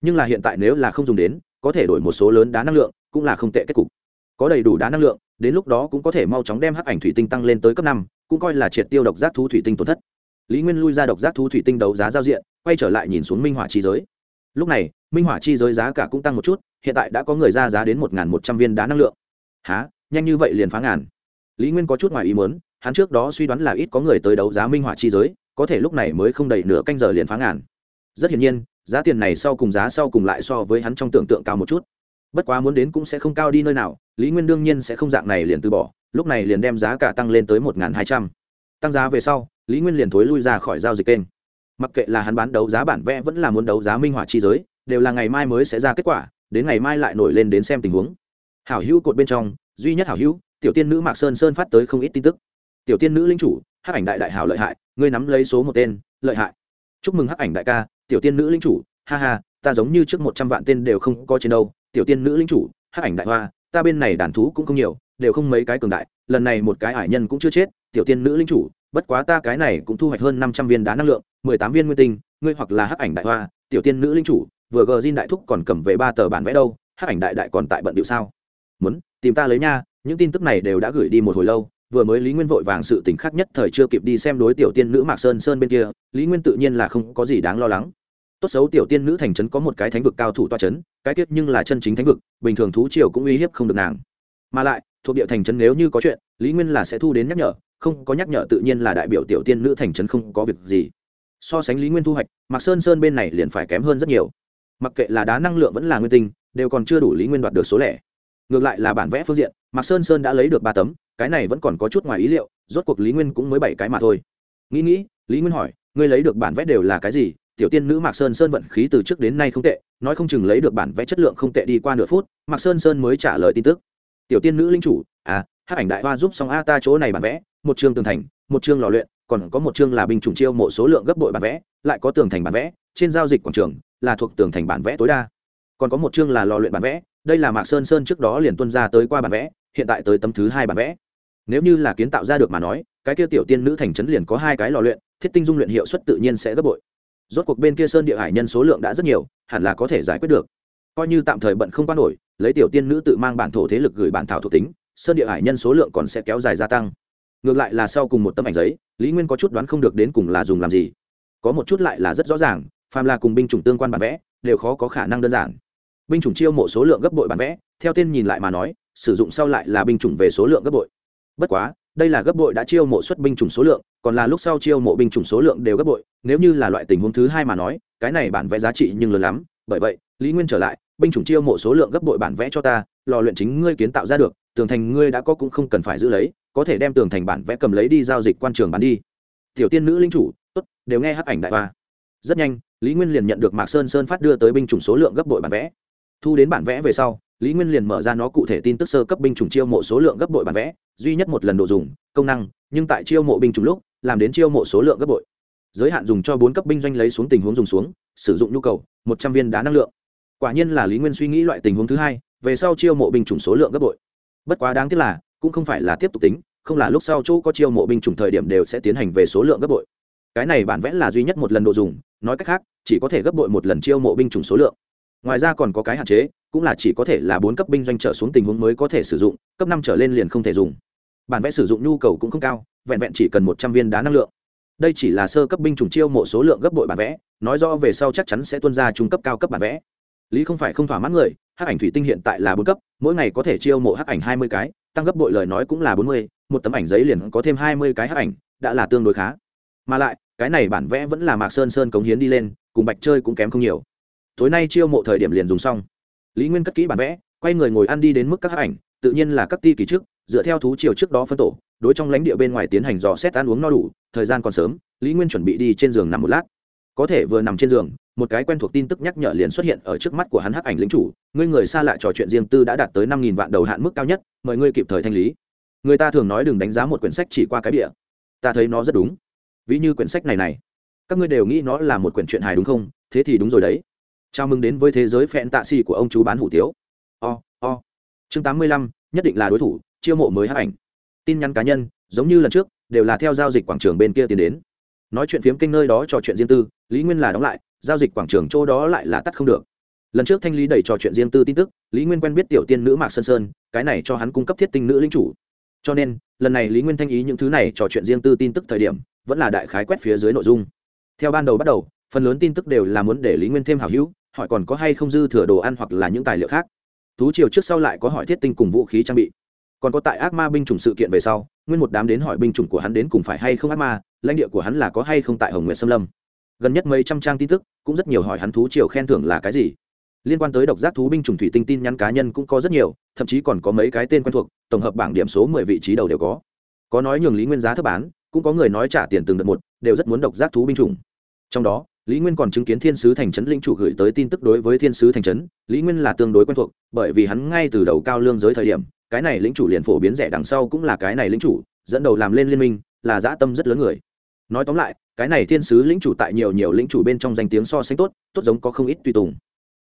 Nhưng là hiện tại nếu là không dùng đến, có thể đổi một số lớn đá năng lượng, cũng là không tệ kết cục có đầy đủ đá năng lượng, đến lúc đó cũng có thể mau chóng đem hắc ảnh thủy tinh tăng lên tới cấp năm, cũng coi là triệt tiêu độc giác thú thủy tinh tổn thất. Lý nguyên lui ra độc giác thú thủy tinh đấu giá giao diện, quay trở lại nhìn xuống minh hỏa chi giới. Lúc này, minh hỏa chi giới giá cả cũng tăng một chút, hiện tại đã có người ra giá đến một một trăm viên đá năng lượng. Há nhanh như vậy liền phá ngàn. Lý nguyên có chút ngoài ý muốn, hắn trước đó suy đoán là ít có người tới đấu giá minh hỏa chi giới, có thể lúc này mới không đầy nửa canh giờ liền phá ngàn. Rất hiển nhiên, giá tiền này sau cùng giá sau cùng lại so với hắn trong tưởng tượng cao một chút. Bất quá muốn đến cũng sẽ không cao đi nơi nào lý nguyên đương nhiên sẽ không dạng này liền từ bỏ, lúc này liền đem giá cả tăng lên tới một hai trăm. Tăng giá về sau, lý nguyên liền thối lui ra khỏi giao dịch kênh. Mặc kệ là hắn bán đấu giá bản vẽ vẫn là muốn đấu giá minh họa chi giới, đều là ngày mai mới sẽ ra kết quả, đến ngày mai lại nổi lên đến xem tình huống. Hảo hữu cột bên trong, duy nhất hảo hữu, tiểu tiên nữ mạc sơn sơn phát tới không ít tin tức. Tiểu tiên nữ linh chủ, hắc ảnh đại đại hảo lợi hại, ngươi nắm lấy số một tên, lợi hại. Chúc mừng hắc ảnh đại ca, tiểu tiên nữ linh chủ, ha ha, ta giống như trước một trăm vạn tên đều không có trên đâu, tiểu tiên nữ linh chủ, hắc ảnh đại hoa ta bên này đàn thú cũng không nhiều, đều không mấy cái cường đại, lần này một cái ải nhân cũng chưa chết, tiểu tiên nữ linh chủ, bất quá ta cái này cũng thu hoạch hơn năm trăm viên đá năng lượng, mười tám viên nguyên tinh, ngươi hoặc là hắc ảnh đại hoa, tiểu tiên nữ linh chủ, vừa gờ Jin đại thúc còn cầm về ba tờ bản vẽ đâu, hắc ảnh đại đại còn tại bận điệu sao? Muốn, tìm ta lấy nha, những tin tức này đều đã gửi đi một hồi lâu, vừa mới lý nguyên vội vàng sự tình khác nhất thời chưa kịp đi xem đối tiểu tiên nữ mạc sơn sơn bên kia, lý nguyên tự nhiên là không có gì đáng lo lắng tốt xấu tiểu tiên nữ thành trấn có một cái thánh vực cao thủ toa trấn, cái tiết nhưng là chân chính thánh vực, bình thường thú triều cũng uy hiếp không được nàng. Mà lại, thuộc địa thành trấn nếu như có chuyện, lý nguyên là sẽ thu đến nhắc nhở, không có nhắc nhở tự nhiên là đại biểu tiểu tiên nữ thành trấn không có việc gì. So sánh lý nguyên thu hoạch, mạc sơn sơn bên này liền phải kém hơn rất nhiều. Mặc kệ là đá năng lượng vẫn là nguyên tinh, đều còn chưa đủ lý nguyên đoạt được số lẻ. Ngược lại là bản vẽ phương diện, mạc sơn sơn đã lấy được ba tấm, cái này vẫn còn có chút ngoài ý liệu, rốt cuộc lý nguyên cũng mới bảy cái mà thôi. Nghĩ nghĩ, lý nguyên hỏi, ngươi lấy được bản vẽ đều là cái gì? Tiểu tiên nữ mạc sơn sơn vận khí từ trước đến nay không tệ, nói không chừng lấy được bản vẽ chất lượng không tệ đi qua nửa phút, mạc sơn sơn mới trả lời tin tức. Tiểu tiên nữ linh chủ à hát ảnh đại hoa giúp xong a ta chỗ này bản vẽ, một chương tường thành, một chương lò luyện, còn có một chương là binh chủng chiêu mộ số lượng gấp bội bản vẽ, lại có tường thành bản vẽ, trên giao dịch quảng trường là thuộc tường thành bản vẽ tối đa. Còn có một chương là lò luyện bản vẽ, đây là mạc sơn sơn trước đó liền tuân ra tới qua bản vẽ, hiện tại tới tấm thứ hai bản vẽ. Nếu như là kiến tạo ra được mà nói, cái kia tiểu tiên nữ thành trấn liền có hai cái lò luyện, thiết tinh dung luyện hiệu suất tự nhiên sẽ gấp bội rốt cuộc bên kia sơn địa hải nhân số lượng đã rất nhiều, hẳn là có thể giải quyết được. Coi như tạm thời bận không quan nổi, lấy tiểu tiên nữ tự mang bản thổ thế lực gửi bản thảo thuộc tính, sơn địa hải nhân số lượng còn sẽ kéo dài gia tăng. Ngược lại là sau cùng một tấm ảnh giấy, lý nguyên có chút đoán không được đến cùng là dùng làm gì. Có một chút lại là rất rõ ràng, phàm là cùng binh chủng tương quan bản vẽ, đều khó có khả năng đơn giản. Binh chủng chiêu mộ số lượng gấp bội bản vẽ, theo tên nhìn lại mà nói, sử dụng sau lại là binh chủng về số lượng gấp bội. Bất quá đây là gấp bội đã chiêu mộ xuất binh chủng số lượng, còn là lúc sau chiêu mộ binh chủng số lượng đều gấp bội, nếu như là loại tình huống thứ hai mà nói, cái này bản vẽ giá trị nhưng lớn lắm. Bởi vậy, lý nguyên trở lại, binh chủng chiêu mộ số lượng gấp bội bản vẽ cho ta, lò luyện chính ngươi kiến tạo ra được, tường thành ngươi đã có cũng không cần phải giữ lấy, có thể đem tường thành bản vẽ cầm lấy đi giao dịch quan trường bán đi. Tiểu tiên nữ linh chủ, tốt, đều nghe hắc ảnh đại hoa. Rất nhanh, lý nguyên liền nhận được mạc sơn sơn phát đưa tới binh chủng số lượng gấp bội bản vẽ. Thu đến bản vẽ về sau lý nguyên liền mở ra nó cụ thể tin tức sơ cấp binh chủng chiêu mộ số lượng gấp bội bản vẽ, duy nhất một lần độ dùng, công năng, nhưng tại chiêu mộ binh chủng lúc, làm đến chiêu mộ số lượng gấp bội. Giới hạn dùng cho bốn cấp binh doanh lấy xuống tình huống dùng xuống, sử dụng nhu cầu, một trăm viên đá năng lượng. Quả nhiên là lý nguyên suy nghĩ loại tình huống thứ hai, về sau chiêu mộ binh chủng số lượng gấp bội. Bất quá đáng tiếc là, cũng không phải là tiếp tục tính, không là lúc sau chỗ có chiêu mộ binh chủng thời điểm đều sẽ tiến hành về số lượng gấp bội. Cái này bản vẽ là duy nhất một lần độ dùng, nói cách khác, chỉ có thể gấp bội một lần chiêu mộ binh chủng số lượng. Ngoài ra còn có cái hạn chế cũng là chỉ có thể là bốn cấp binh doanh trở xuống tình huống mới có thể sử dụng, cấp năm trở lên liền không thể dùng. Bản vẽ sử dụng nhu cầu cũng không cao, vẹn vẹn chỉ cần một trăm viên đá năng lượng. Đây chỉ là sơ cấp binh chủng chiêu mộ số lượng gấp bội bản vẽ, nói rõ về sau chắc chắn sẽ tuân ra trung cấp cao cấp bản vẽ. Lý không phải không thỏa mãn người, hắc ảnh thủy tinh hiện tại là bốn cấp, mỗi ngày có thể chiêu mộ hắc ảnh hai mươi cái, tăng gấp bội lời nói cũng là bốn mươi, một tấm ảnh giấy liền có thêm hai mươi cái hắc ảnh, đã là tương đối khá. Mà lại, cái này bản vẽ vẫn là mạc sơn sơn cống hiến đi lên, cùng bạch chơi cũng kém không nhiều. Tối nay chiêu mộ thời điểm liền dùng xong lý nguyên cất kỹ bản vẽ, quay người ngồi ăn đi đến mức các hát ảnh, tự nhiên là các ti kỳ trước, dựa theo thú triều trước đó phân tổ, đối trong lãnh địa bên ngoài tiến hành dò xét ăn uống no đủ, thời gian còn sớm, lý nguyên chuẩn bị đi trên giường nằm một lát. Có thể vừa nằm trên giường, một cái quen thuộc tin tức nhắc nhở liền xuất hiện ở trước mắt của hắn hắc ảnh lính chủ, ngươi người xa lạ trò chuyện riêng tư đã đạt tới năm nghìn vạn đầu hạn mức cao nhất, mời ngươi kịp thời thanh lý. Người ta thường nói đừng đánh giá một quyển sách chỉ qua cái bìa. Ta thấy nó rất đúng. Ví như quyển sách này này, các ngươi đều nghĩ nó là một quyển truyện hài đúng không? Thế thì đúng rồi đấy chào mừng đến với thế giới phẹn tạ xì của ông chú bán hủ tiếu. O、oh, o、oh. chương tám mươi lăm nhất định là đối thủ chiêu mộ mới hát ảnh. Tin nhắn cá nhân giống như lần trước đều là theo giao dịch quảng trường bên kia tiến đến. Nói chuyện phiếm kênh nơi đó trò chuyện riêng tư lý nguyên là đóng lại giao dịch quảng trường chỗ đó lại là tắt không được. Lần trước thanh lý đẩy trò chuyện riêng tư tin tức lý nguyên quen biết tiểu tiên nữ mạc sơn sơn cái này cho hắn cung cấp thiết tinh nữ lính chủ. Cho nên lần này lý nguyên thanh ý những thứ này trò chuyện riêng tư tin tức thời điểm vẫn là đại khái quét phía dưới nội dung. Theo ban đầu bắt đầu phần lớn tin tức đều là muốn để lý nguyên thêm hào hữu hỏi còn có hay không dư thừa đồ ăn hoặc là những tài liệu khác. Thú triều trước sau lại có hỏi thiết tinh cùng vũ khí trang bị. Còn có tại ác ma binh chủng sự kiện về sau, nguyên một đám đến hỏi binh chủng của hắn đến cùng phải hay không ác ma, lãnh địa của hắn là có hay không tại hồng nguyệt xâm lâm. Gần nhất mấy trăm trang tin tức, cũng rất nhiều hỏi hắn thú triều khen thưởng là cái gì. Liên quan tới độc giác thú binh chủng thủy tinh tin nhắn cá nhân cũng có rất nhiều, thậm chí còn có mấy cái tên quen thuộc, tổng hợp bảng điểm số mười vị trí đầu đều có. Có nói nhường lý nguyên giá thấp bán cũng có người nói trả tiền từng đợt một, đều rất muốn độc giác thú binh chủng. Trong đó lý nguyên còn chứng kiến thiên sứ thành trấn linh chủ gửi tới tin tức đối với thiên sứ thành trấn, lý nguyên là tương đối quen thuộc, bởi vì hắn ngay từ đầu cao lương giới thời điểm, cái này lĩnh chủ liền phổ biến rẻ đằng sau cũng là cái này lĩnh chủ, dẫn đầu làm lên liên minh, là dã tâm rất lớn người. Nói tóm lại, cái này thiên sứ lĩnh chủ tại nhiều nhiều lĩnh chủ bên trong danh tiếng so sánh tốt tốt giống có không ít tùy tùng.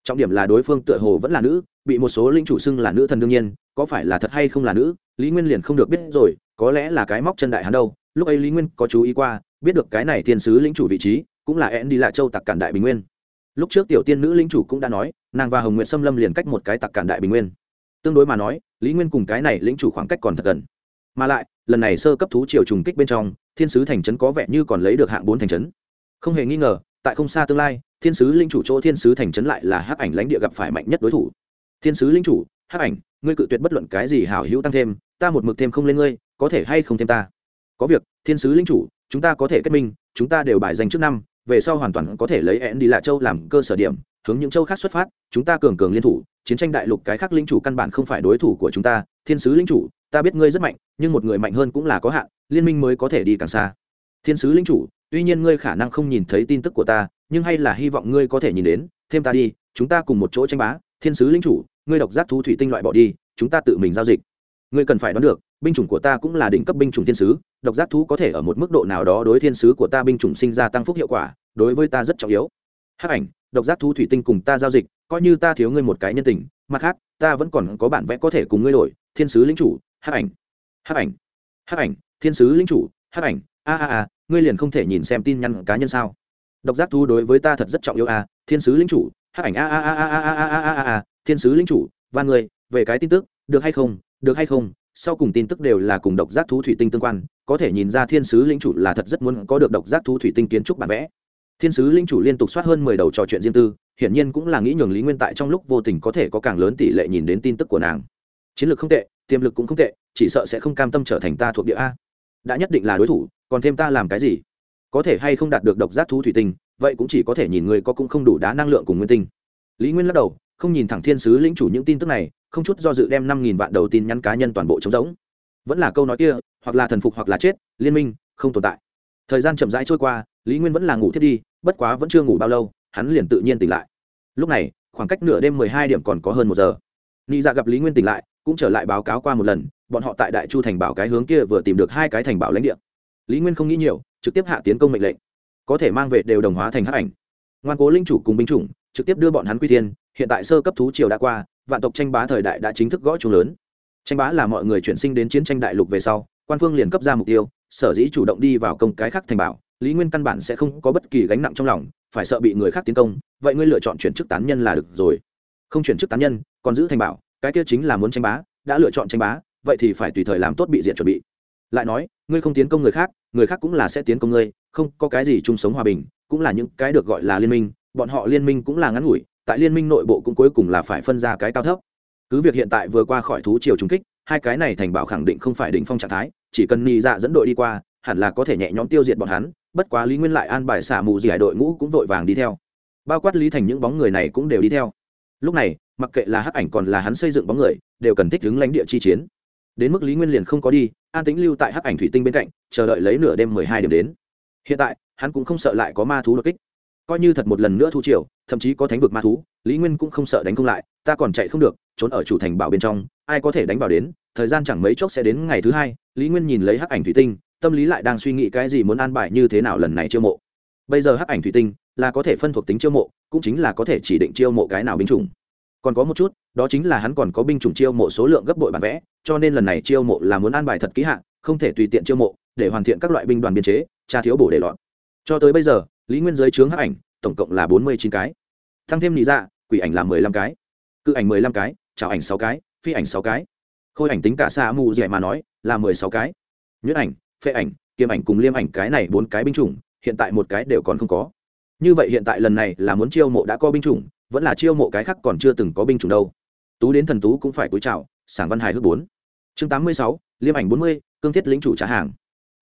Trọng điểm là đối phương tựa hồ vẫn là nữ, bị một số lĩnh chủ xưng là nữ thần đương nhiên, có phải là thật hay không là nữ, lý nguyên liền không được biết rồi, có lẽ là cái móc chân đại hắn đâu. Lúc ấy lý nguyên có chú ý qua, biết được cái này thiên sứ lĩnh chủ vị trí cũng là én đi lạ châu tặc cản đại bình nguyên. Lúc trước tiểu tiên nữ lĩnh chủ cũng đã nói, nàng và hồng nguyện xâm lâm liền cách một cái tặc cản đại bình nguyên. Tương đối mà nói, lý nguyên cùng cái này lĩnh chủ khoảng cách còn thật gần. Mà lại, lần này sơ cấp thú triều trùng kích bên trong, thiên sứ thành trấn có vẻ như còn lấy được hạng bốn thành trấn. Không hề nghi ngờ, tại không xa tương lai, thiên sứ linh chủ chỗ thiên sứ thành trấn lại là hắc ảnh lãnh địa gặp phải mạnh nhất đối thủ. Thiên sứ linh chủ, hắc ảnh, ngươi cự tuyệt bất luận cái gì hảo hữu tăng thêm, ta một mực thêm không lên ngươi, có thể hay không thêm ta? Có việc, thiên sứ linh chủ, chúng ta có thể kết minh, chúng ta đều bài danh trước năm về sau hoàn toàn có thể lấy én đi lạ châu làm cơ sở điểm, hướng những châu khác xuất phát, chúng ta cường cường liên thủ, chiến tranh đại lục cái khác linh chủ căn bản không phải đối thủ của chúng ta, thiên sứ linh chủ, ta biết ngươi rất mạnh, nhưng một người mạnh hơn cũng là có hạn, liên minh mới có thể đi càng xa. Thiên sứ linh chủ, tuy nhiên ngươi khả năng không nhìn thấy tin tức của ta, nhưng hay là hy vọng ngươi có thể nhìn đến, thêm ta đi, chúng ta cùng một chỗ tranh bá, thiên sứ linh chủ, ngươi độc giác thú thủy tinh loại bỏ đi, chúng ta tự mình giao dịch. Ngươi cần phải đoán được binh chủng của ta cũng là đỉnh cấp binh chủng thiên sứ, độc giác thú có thể ở một mức độ nào đó đối thiên sứ của ta binh chủng sinh ra tăng phúc hiệu quả, đối với ta rất trọng yếu. Hắc ảnh, độc giác thú thủy tinh cùng ta giao dịch, coi như ta thiếu ngươi một cái nhân tình, mặt khác, ta vẫn còn có bản vẽ có thể cùng ngươi đổi, thiên sứ lính chủ, hắc ảnh. Hắc ảnh. Hắc ảnh, thiên sứ lính chủ, hắc ảnh. A a a, ngươi liền không thể nhìn xem tin nhắn cá nhân sao? Độc giác thú đối với ta thật rất trọng yếu a, thiên sứ lính chủ, hắc ảnh. A a a a a a a a a, thiên sứ lính chủ, Van người về cái tin tức, được hay không, được hay không sau cùng tin tức đều là cùng độc giác thú thủy tinh tương quan, có thể nhìn ra thiên sứ lĩnh chủ là thật rất muốn có được độc giác thú thủy tinh kiến trúc bản vẽ. Thiên sứ linh chủ liên tục soát hơn mười đầu trò chuyện riêng tư, hiển nhiên cũng là nghĩ nhường lý nguyên tại trong lúc vô tình có thể có càng lớn tỷ lệ nhìn đến tin tức của nàng. Chiến lược không tệ, tiềm lực cũng không tệ, chỉ sợ sẽ không cam tâm trở thành ta thuộc địa a. Đã nhất định là đối thủ, còn thêm ta làm cái gì? Có thể hay không đạt được độc giác thú thủy tinh, vậy cũng chỉ có thể nhìn người có cũng không đủ đá năng lượng cùng nguyên tinh. Lý nguyên lắc đầu, không nhìn thẳng thiên sứ lĩnh chủ những tin tức này không chút do dự đem năm nghìn vạn đầu tin nhắn cá nhân toàn bộ trống rỗng. Vẫn là câu nói kia, hoặc là thần phục hoặc là chết, liên minh, không tồn tại. Thời gian chậm rãi trôi qua, lý nguyên vẫn là ngủ thiết đi, bất quá vẫn chưa ngủ bao lâu, hắn liền tự nhiên tỉnh lại. Lúc này, khoảng cách nửa đêm mười hai điểm còn có hơn một giờ. Nị dạ gặp lý nguyên tỉnh lại, cũng trở lại báo cáo qua một lần, bọn họ tại đại chu thành bảo cái hướng kia vừa tìm được hai cái thành bảo lãnh địa. Lý nguyên không nghĩ nhiều, trực tiếp hạ tiến công mệnh lệnh. Có thể mang về đều đồng hóa thành hắc ảnh. Ngoan cố linh chủ cùng binh chủng, trực tiếp đưa bọn hắn quy thiên, hiện tại sơ cấp thú triều đã qua vạn tộc tranh bá thời đại đã chính thức gõ chung lớn. Tranh bá là mọi người chuyển sinh đến chiến tranh đại lục về sau, quan phương liền cấp ra mục tiêu, sở dĩ chủ động đi vào công cái khác thành bảo, lý nguyên căn bản sẽ không có bất kỳ gánh nặng trong lòng, phải sợ bị người khác tiến công, vậy ngươi lựa chọn chuyển chức tán nhân là được rồi. Không chuyển chức tán nhân, còn giữ thành bảo, cái kia chính là muốn tranh bá, đã lựa chọn tranh bá, vậy thì phải tùy thời làm tốt bị diện chuẩn bị. Lại nói, ngươi không tiến công người khác người khác cũng là sẽ tiến công ngươi, không có cái gì chung sống hòa bình, cũng là những cái được gọi là liên minh, bọn họ liên minh cũng là ngắn ngủi tại liên minh nội bộ cũng cuối cùng là phải phân ra cái cao thấp. Cứ việc hiện tại vừa qua khỏi thú chiều trung kích, hai cái này thành bảo khẳng định không phải đỉnh phong trạng thái, chỉ cần nhị dạ dẫn đội đi qua, hẳn là có thể nhẹ nhõm tiêu diệt bọn hắn, bất quá lý nguyên lại an bài xả mù gì hải đội ngũ cũng vội vàng đi theo. Bao quát lý thành những bóng người này cũng đều đi theo. Lúc này, mặc kệ là hắc ảnh còn là hắn xây dựng bóng người, đều cần thích ứng lãnh địa chi chiến. Đến mức lý nguyên liền không có đi, an tĩnh lưu tại hắc ảnh thủy tinh bên cạnh, chờ đợi lấy nửa đêm mười hai điểm đến. Hiện tại, hắn cũng không sợ lại có ma thú đột kích coi như thật một lần nữa thu triều, thậm chí có thánh vực ma thú, lý nguyên cũng không sợ đánh không lại, ta còn chạy không được, trốn ở chủ thành bảo bên trong, ai có thể đánh vào đến, thời gian chẳng mấy chốc sẽ đến ngày thứ hai, lý nguyên nhìn lấy hắc ảnh thủy tinh, tâm lý lại đang suy nghĩ cái gì muốn an bài như thế nào lần này chiêu mộ. Bây giờ hắc ảnh thủy tinh là có thể phân thuộc tính chiêu mộ, cũng chính là có thể chỉ định chiêu mộ cái nào binh chủng. Còn có một chút, đó chính là hắn còn có binh chủng chiêu mộ số lượng gấp bội bản vẽ, cho nên lần này chiêu mộ là muốn an bài thật kỹ hạn không thể tùy tiện chiêu mộ, để hoàn thiện các loại binh đoàn biên chế, tra thiếu bổ để lọt. Cho tới bây giờ lý nguyên giới chướng hắc ảnh, tổng cộng là bốn mươi chín cái. Thăng thêm nị dạ quỷ ảnh là mười lăm cái. Cự ảnh mười lăm cái trào ảnh sáu cái, phi ảnh sáu cái. Khôi ảnh tính cả xa mù dẻ mà nói, là mười sáu cái. Nhuyễn ảnh, phệ ảnh, kiềm ảnh cùng liêm ảnh cái này bốn cái binh chủng, hiện tại một cái đều còn không có. Như vậy hiện tại lần này là muốn chiêu mộ đã có binh chủng, vẫn là chiêu mộ cái khác còn chưa từng có binh chủng đâu. Tú đến thần tú cũng phải cúi chào, sảng văn hài hước bốn. Chương tám mươi sáu, liêm ảnh bốn mươi, cương thiết lính chủ trả hàng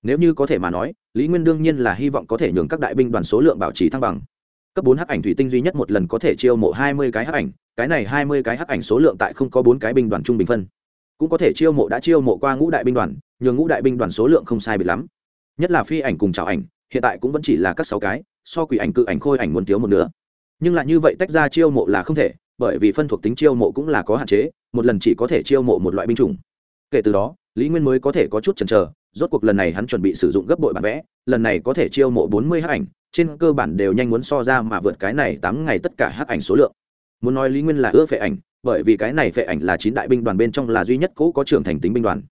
nếu như có thể mà nói, lý nguyên đương nhiên là hy vọng có thể nhường các đại binh đoàn số lượng bảo trì thăng bằng. Cấp bốn hắc ảnh thủy tinh duy nhất một lần có thể chiêu mộ hai mươi cái hắc ảnh, cái này hai mươi cái hắc ảnh số lượng tại không có bốn cái binh đoàn trung bình phân. Cũng có thể chiêu mộ đã chiêu mộ qua ngũ đại binh đoàn, nhường ngũ đại binh đoàn số lượng không sai biệt lắm. Nhất là phi ảnh cùng chảo ảnh, hiện tại cũng vẫn chỉ là các sáu cái, so quỷ ảnh, cự ảnh, khôi ảnh muốn thiếu một nửa. Nhưng lại như vậy tách ra chiêu mộ là không thể, bởi vì phân thuộc tính chiêu mộ cũng là có hạn chế, một lần chỉ có thể chiêu mộ một loại binh chủng. Kể từ đó, lý nguyên mới có thể có chút chần chờ rốt cuộc lần này hắn chuẩn bị sử dụng gấp bội bản vẽ, lần này có thể chiêu mộ bốn mươi hắc ảnh, trên cơ bản đều nhanh muốn so ra mà vượt cái này tám ngày tất cả hắc ảnh số lượng. Muốn nói lý nguyên là ưa phệ ảnh, bởi vì cái này phệ ảnh là chín đại binh đoàn bên trong là duy nhất cũ có trưởng thành tính binh đoàn.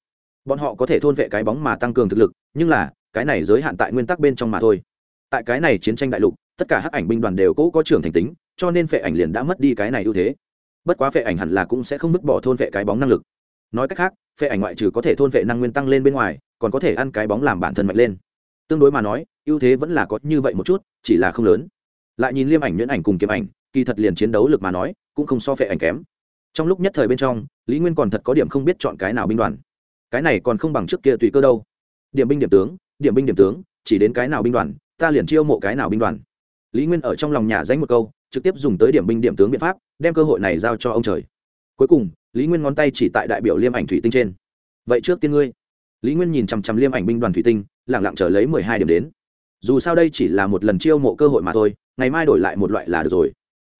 Bọn họ có thể thôn vệ cái bóng mà tăng cường thực lực, nhưng là, cái này giới hạn tại nguyên tắc bên trong mà thôi. Tại cái này chiến tranh đại lục, tất cả hắc ảnh binh đoàn đều cũ có trưởng thành tính, cho nên phệ ảnh liền đã mất đi cái này ưu thế. Bất quá phệ ảnh hẳn là cũng sẽ không vứt bỏ thôn vệ cái bóng năng lực. Nói cách khác, phệ ảnh ngoại trừ có thể thôn vệ năng nguyên tăng lên bên ngoài còn có thể ăn cái bóng làm bản thân mạnh lên. Tương đối mà nói, ưu thế vẫn là có như vậy một chút, chỉ là không lớn. Lại nhìn liêm ảnh nhuyễn ảnh cùng kiếm ảnh, kỳ thật liền chiến đấu lực mà nói, cũng không so phệ ảnh kém. Trong lúc nhất thời bên trong, lý nguyên còn thật có điểm không biết chọn cái nào binh đoàn. Cái này còn không bằng trước kia tùy cơ đâu. Điểm binh điểm tướng, điểm binh điểm tướng, chỉ đến cái nào binh đoàn, ta liền chiêu mộ cái nào binh đoàn. Lý nguyên ở trong lòng nhà danh một câu, trực tiếp dùng tới điểm binh điểm tướng biện pháp, đem cơ hội này giao cho ông trời. Cuối cùng, lý nguyên ngón tay chỉ tại đại biểu liêm ảnh thủy tinh trên. Vậy trước tiên ngươi lý nguyên nhìn chằm chằm liêm ảnh binh đoàn thủy tinh lẳng lặng chờ lấy mười hai điểm đến. Dù sao đây chỉ là một lần chiêu mộ cơ hội mà thôi, ngày mai đổi lại một loại là được rồi.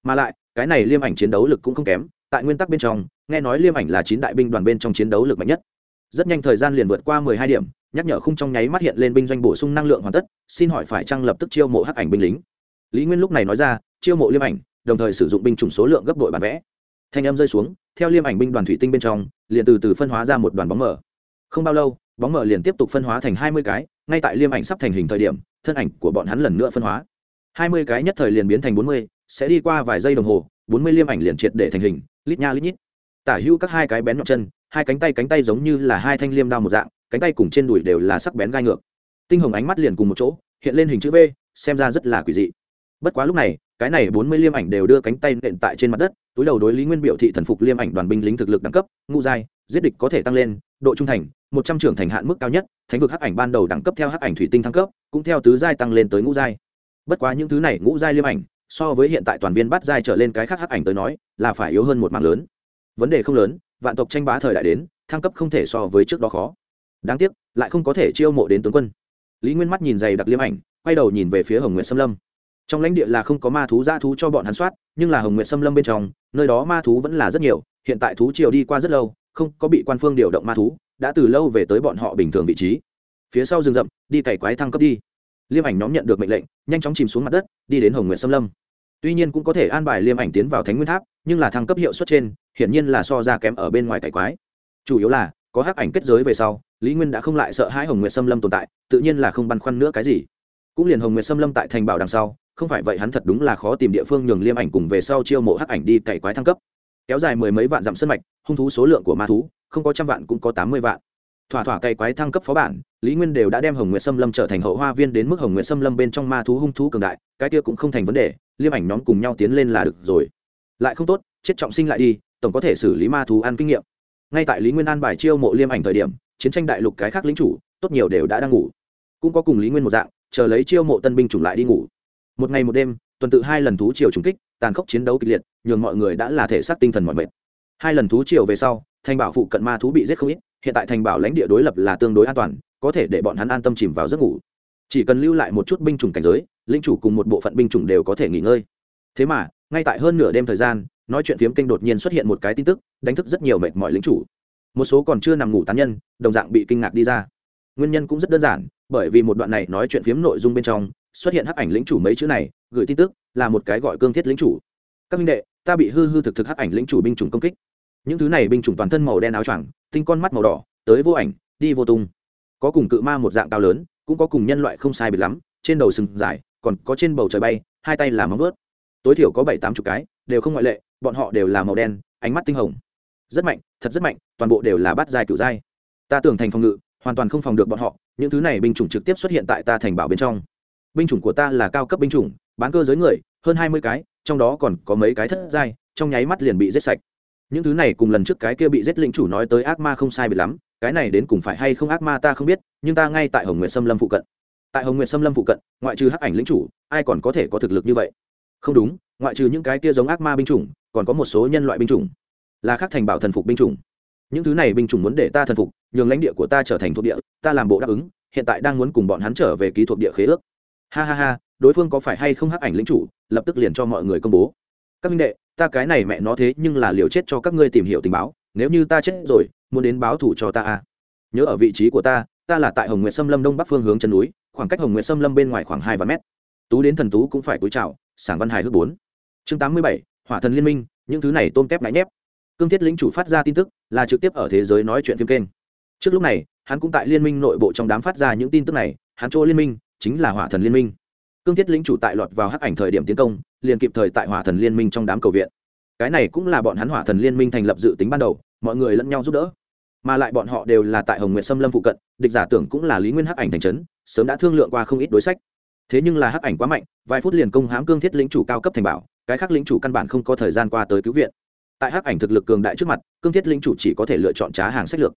Mà lại, cái này liêm ảnh chiến đấu lực cũng không kém, tại nguyên tắc bên trong, nghe nói liêm ảnh là chín đại binh đoàn bên trong chiến đấu lực mạnh nhất. Rất nhanh thời gian liền vượt qua mười hai điểm, nhắc nhở khung trong nháy mắt hiện lên binh doanh bổ sung năng lượng hoàn tất, xin hỏi phải trăng lập tức chiêu mộ hắc ảnh binh lính? Lý nguyên lúc này nói ra, chiêu mộ liêm ảnh, đồng thời sử dụng binh chủng số lượng gấp đội bản vẽ. Thanh âm rơi xuống, theo liêm ảnh binh đoàn thủy tinh bên trong, liền từ từ phân hóa ra một đoàn bóng mở không bao lâu bóng mở liền tiếp tục phân hóa thành hai mươi cái, ngay tại liêm ảnh sắp thành hình thời điểm, thân ảnh của bọn hắn lần nữa phân hóa. hai mươi cái nhất thời liền biến thành bốn mươi, sẽ đi qua vài giây đồng hồ, bốn mươi liêm ảnh liền triệt để thành hình, lít nha lít nhít. Tả hữu các hai cái bén nhọn chân, hai cánh tay cánh tay giống như là hai thanh liêm đao một dạng, cánh tay cùng trên đùi đều là sắc bén gai ngược. Tinh hồng ánh mắt liền cùng một chỗ, hiện lên hình chữ v, xem ra rất là quỷ dị. Bất quá lúc này, cái này bốn mươi liêm ảnh đều đưa cánh tay nện tại trên mặt đất, túi đầu đối lý nguyên biểu thị thần phục liêm ảnh đoàn binh lính thực lực đẳng cấp, ngũ giai, giết địch có thể tăng lên, độ trung thành một trăm trưởng thành hạn mức cao nhất, thánh vực hắc ảnh ban đầu đẳng cấp theo hắc ảnh thủy tinh thăng cấp, cũng theo tứ giai tăng lên tới ngũ giai. Bất quá những thứ này ngũ giai liêm ảnh, so với hiện tại toàn viên bắt giai trở lên cái khác hắc ảnh tới nói, là phải yếu hơn một mạng lớn. Vấn đề không lớn, vạn tộc tranh bá thời đại đến, thăng cấp không thể so với trước đó khó. Đáng tiếc, lại không có thể chiêu mộ đến tướng quân. Lý nguyên mắt nhìn dày đặc liêm ảnh, quay đầu nhìn về phía hồng nguyện xâm lâm. Trong lãnh địa là không có ma thú ra thú cho bọn hắn soát, nhưng là hồng nguyện xâm lâm bên trong, nơi đó ma thú vẫn là rất nhiều, hiện tại thú triều đi qua rất lâu, không có bị quan phương điều động ma thú đã từ lâu về tới bọn họ bình thường vị trí. Phía sau rừng rậm, đi cày quái thăng cấp đi. Liêm ảnh nhóm nhận được mệnh lệnh, nhanh chóng chìm xuống mặt đất, đi đến hồng nguyện xâm lâm. Tuy nhiên cũng có thể an bài liêm ảnh tiến vào thánh nguyên tháp, nhưng là thăng cấp hiệu suất trên, hiển nhiên là so ra kém ở bên ngoài cày quái. Chủ yếu là, có hắc ảnh kết giới về sau, lý nguyên đã không lại sợ hãi hồng nguyệt xâm lâm tồn tại, tự nhiên là không băn khoăn nữa cái gì. Cũng liền hồng nguyệt xâm lâm tại thành bảo đằng sau, không phải vậy hắn thật đúng là khó tìm địa phương nhường liêm ảnh cùng về sau chiêu mộ hắc ảnh đi cày quái thăng cấp kéo dài mười mấy vạn dặm sân mạch, hung thú số lượng của ma thú không có trăm vạn cũng có tám mươi vạn. Thỏa thỏa cày quái thăng cấp phó bản, lý nguyên đều đã đem hồng nguyệt xâm lâm trở thành hậu hoa viên đến mức hồng nguyệt xâm lâm bên trong ma thú hung thú cường đại, cái kia cũng không thành vấn đề, liêm ảnh nhóm cùng nhau tiến lên là được rồi. Lại không tốt, chết trọng sinh lại đi, tổng có thể xử lý ma thú ăn kinh nghiệm. Ngay tại lý nguyên an bài chiêu mộ liêm ảnh thời điểm, chiến tranh đại lục cái khác lính chủ, tốt nhiều đều đã đang ngủ. Cũng có cùng lý nguyên một dạng, chờ lấy chiêu mộ tân binh chủng lại đi ngủ. Một ngày một đêm, tuần tự hai lần thú triều trùng kích, tàn khốc chiến đấu kịch liệt nhường mọi người đã là thể xác tinh thần mọi mệt. Hai lần thú triều về sau, thành bảo phụ cận ma thú bị giết không ít, hiện tại thành bảo lãnh địa đối lập là tương đối an toàn, có thể để bọn hắn an tâm chìm vào giấc ngủ. Chỉ cần lưu lại một chút binh chủng cảnh giới lĩnh chủ cùng một bộ phận binh chủng đều có thể nghỉ ngơi. Thế mà, ngay tại hơn nửa đêm thời gian, nói chuyện phiếm kênh đột nhiên xuất hiện một cái tin tức, đánh thức rất nhiều mệt mỏi lính chủ. Một số còn chưa nằm ngủ tán nhân, đồng dạng bị kinh ngạc đi ra. Nguyên nhân cũng rất đơn giản, bởi vì một đoạn này nói chuyện phiếm nội dung bên trong, xuất hiện hắc ảnh lính chủ mấy chữ này, gửi tin tức, là một cái gọi cương thiết lính chủ các minh đệ, ta bị hư hư thực thực hắc ảnh lĩnh chủ binh chủng công kích. Những thứ này binh chủng toàn thân màu đen áo choàng, tinh con mắt màu đỏ, tới vô ảnh, đi vô tung. Có cùng cự ma một dạng cao lớn, cũng có cùng nhân loại không sai biệt lắm, trên đầu sừng dài, còn có trên bầu trời bay, hai tay là móng vớt tối thiểu có bảy tám chục cái, đều không ngoại lệ, bọn họ đều là màu đen, ánh mắt tinh hồng. Rất mạnh, thật rất mạnh, toàn bộ đều là bát dài cựu dai ta tưởng thành phòng ngự, hoàn toàn không phòng được bọn họ, những thứ này binh chủng trực tiếp xuất hiện tại ta thành bảo bên trong. Binh chủng của ta là cao cấp binh chủng, bán cơ giới người hơn hai mươi cái, trong đó còn có mấy cái thất giai, trong nháy mắt liền bị giết sạch. Những thứ này cùng lần trước cái kia bị giết lĩnh chủ nói tới ác ma không sai biệt lắm, cái này đến cùng phải hay không ác ma ta không biết, nhưng ta ngay tại hồng nguyện xâm lâm phụ cận. Tại hồng nguyện xâm lâm phụ cận, ngoại trừ hắc ảnh lĩnh chủ, ai còn có thể có thực lực như vậy? Không đúng, ngoại trừ những cái kia giống ác ma binh chủng, còn có một số nhân loại binh chủng. Là khác thành bảo thần phục binh chủng. Những thứ này binh chủng muốn để ta thần phục, nhường lãnh địa của ta trở thành thuộc địa, ta làm bộ đáp ứng, hiện tại đang muốn cùng bọn hắn trở về ký thuộc địa khế ước. Ha ha ha đối phương có phải hay không hắc ảnh lĩnh chủ, lập tức liền cho mọi người công bố. Các minh đệ, ta cái này mẹ nó thế nhưng là liều chết cho các ngươi tìm hiểu tình báo, nếu như ta chết rồi, muốn đến báo thủ cho ta à? Nhớ ở vị trí của ta ta là tại hồng nguyệt sâm lâm đông bắc phương hướng chân núi, khoảng cách hồng nguyệt sâm lâm bên ngoài khoảng hai vạn mét. Tú đến thần tú cũng phải cúi chào, sảng văn hài hước bốn. Chương tám mươi bảy, hỏa thần liên minh, những thứ này tôm tép ngại nhép. Cương thiết lĩnh chủ phát ra tin tức, là trực tiếp ở thế giới nói chuyện phim kênh. Trước lúc này, hắn cũng tại liên minh nội bộ trong đám phát ra những tin tức này, hắn chỗ liên minh chính là hỏa thần liên minh cương thiết lĩnh chủ tại lọt vào hắc ảnh thời điểm tiến công, liền kịp thời tại hỏa thần liên minh trong đám cầu viện. Cái này cũng là bọn hắn hỏa thần liên minh thành lập dự tính ban đầu, mọi người lẫn nhau giúp đỡ. Mà lại bọn họ đều là tại hồng nguyệt sâm lâm phụ cận, địch giả tưởng cũng là lý nguyên hắc ảnh thành trấn, sớm đã thương lượng qua không ít đối sách. Thế nhưng là hắc ảnh quá mạnh, vài phút liền công hãm cương thiết lĩnh chủ cao cấp thành bảo, cái khác lĩnh chủ căn bản không có thời gian qua tới cứu viện. Tại hắc ảnh thực lực cường đại trước mặt, cương thiết lĩnh chủ chỉ có thể lựa chọn trá hàng sách lược.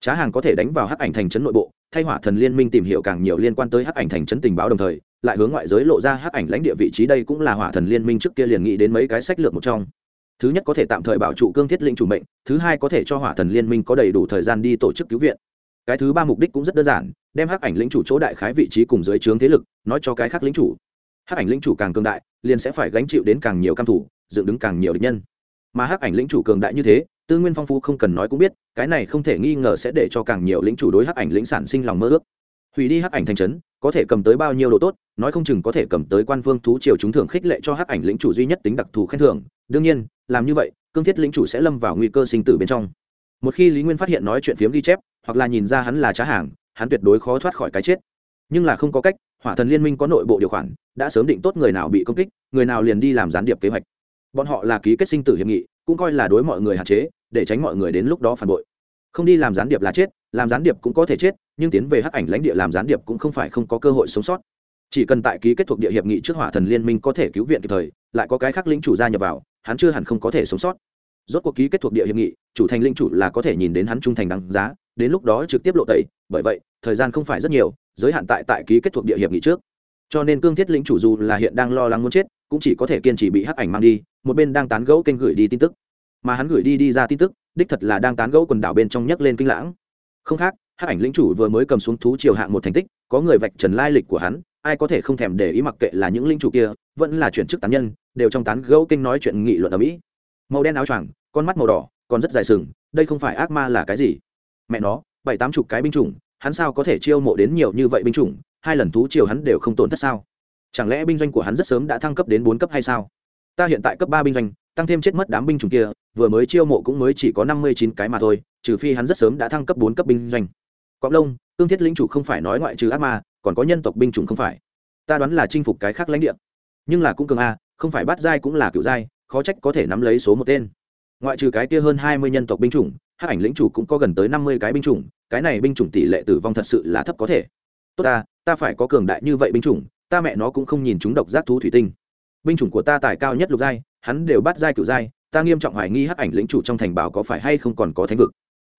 Trá hàng có thể đánh vào hắc ảnh thành trấn nội bộ, thay hỏa thần liên minh tìm hiểu càng nhiều liên quan tới hắc ảnh thành trấn tình báo đồng thời lại hướng ngoại giới lộ ra hắc ảnh lãnh địa vị trí đây cũng là hỏa thần liên minh trước kia liền nghĩ đến mấy cái sách lược một trong. Thứ nhất có thể tạm thời bảo trụ cương thiết linh chủ mệnh, thứ hai có thể cho hỏa thần liên minh có đầy đủ thời gian đi tổ chức cứu viện. Cái thứ ba mục đích cũng rất đơn giản, đem hắc ảnh lĩnh chủ chỗ đại khái vị trí cùng dưới trướng thế lực, nói cho cái khác lĩnh chủ. Hắc ảnh lĩnh chủ càng cường đại, liền sẽ phải gánh chịu đến càng nhiều cam thủ, dựng đứng càng nhiều địch nhân. Mà hắc ảnh lĩnh chủ cường đại như thế, tư nguyên phong phú không cần nói cũng biết, cái này không thể nghi ngờ sẽ để cho càng nhiều lĩnh chủ đối hắc ảnh lĩnh sản sinh lòng mơ ước. Hủy đi hắc ảnh thành trấn có thể cầm tới bao nhiêu đồ tốt, nói không chừng có thể cầm tới quan vương thú triều chúng thưởng khích lệ cho hắc ảnh lĩnh chủ duy nhất tính đặc thù khen thưởng. Đương nhiên, làm như vậy, cương thiết lĩnh chủ sẽ lâm vào nguy cơ sinh tử bên trong. Một khi lý nguyên phát hiện nói chuyện phiếm ghi chép, hoặc là nhìn ra hắn là trá hàng, hắn tuyệt đối khó thoát khỏi cái chết. Nhưng là không có cách, hỏa thần liên minh có nội bộ điều khoản, đã sớm định tốt người nào bị công kích, người nào liền đi làm gián điệp kế hoạch. Bọn họ là ký kết sinh tử hiệp nghị, cũng coi là đối mọi người hạn chế, để tránh mọi người đến lúc đó phản bội. Không đi làm gián điệp là chết, làm gián điệp cũng có thể chết nhưng tiến về hắc ảnh lãnh địa làm gián điệp cũng không phải không có cơ hội sống sót. Chỉ cần tại ký kết thuộc địa hiệp nghị trước hỏa thần liên minh có thể cứu viện kịp thời, lại có cái khác lĩnh chủ gia nhập vào, hắn chưa hẳn không có thể sống sót. Rốt cuộc ký kết thuộc địa hiệp nghị, chủ thành linh chủ là có thể nhìn đến hắn trung thành đáng giá, đến lúc đó trực tiếp lộ tẩy, bởi vậy, thời gian không phải rất nhiều, giới hạn tại tại ký kết thuộc địa hiệp nghị trước. Cho nên cương thiết lĩnh chủ dù là hiện đang lo lắng muốn chết, cũng chỉ có thể kiên trì bị hắc ảnh mang đi, một bên đang tán gẫu kênh gửi đi tin tức. Mà hắn gửi đi đi ra tin tức, đích thật là đang tán gẫu quần đảo bên trong nhấc lên kinh lãng. Không khác hắc ảnh lĩnh chủ vừa mới cầm xuống thú triều hạng một thành tích, có người vạch trần lai lịch của hắn, ai có thể không thèm để ý mặc kệ là những linh chủ kia, vẫn là chuyển chức tán nhân, đều trong tán gẫu kinh nói chuyện nghị luận ở mỹ. Màu đen áo choàng, con mắt màu đỏ, còn rất dài sừng, đây không phải ác ma là cái gì? Mẹ nó, bảy tám chục cái binh chủng, hắn sao có thể chiêu mộ đến nhiều như vậy binh chủng? Hai lần thú triều hắn đều không tổn thất sao? Chẳng lẽ binh doanh của hắn rất sớm đã thăng cấp đến bốn cấp hay sao? Ta hiện tại cấp ba binh doanh, tăng thêm chết mất đám binh chủng kia, vừa mới chiêu mộ cũng mới chỉ có năm mươi chín cái mà thôi, trừ phi hắn rất sớm đã thăng cấp bốn cấp binh doanh cọp lông cương thiết lĩnh chủ không phải nói ngoại trừ ác ma, còn có nhân tộc binh chủng không phải. Ta đoán là chinh phục cái khác lãnh địa. Nhưng là cũng cường a, không phải bắt giai cũng là cựu giai, khó trách có thể nắm lấy số một tên. Ngoại trừ cái kia hơn hai mươi nhân tộc binh chủng, hắc ảnh lĩnh chủ cũng có gần tới năm mươi cái binh chủng, cái này binh chủng tỷ lệ tử vong thật sự là thấp có thể. Tốt ta ta phải có cường đại như vậy binh chủng, ta mẹ nó cũng không nhìn chúng độc giác thú thủy tinh. Binh chủng của ta tài cao nhất lục giai, hắn đều bắt giai cựu giai, ta nghiêm trọng hoài nghi hắc ảnh lĩnh chủ trong thành bảo có phải hay không còn có thánh vực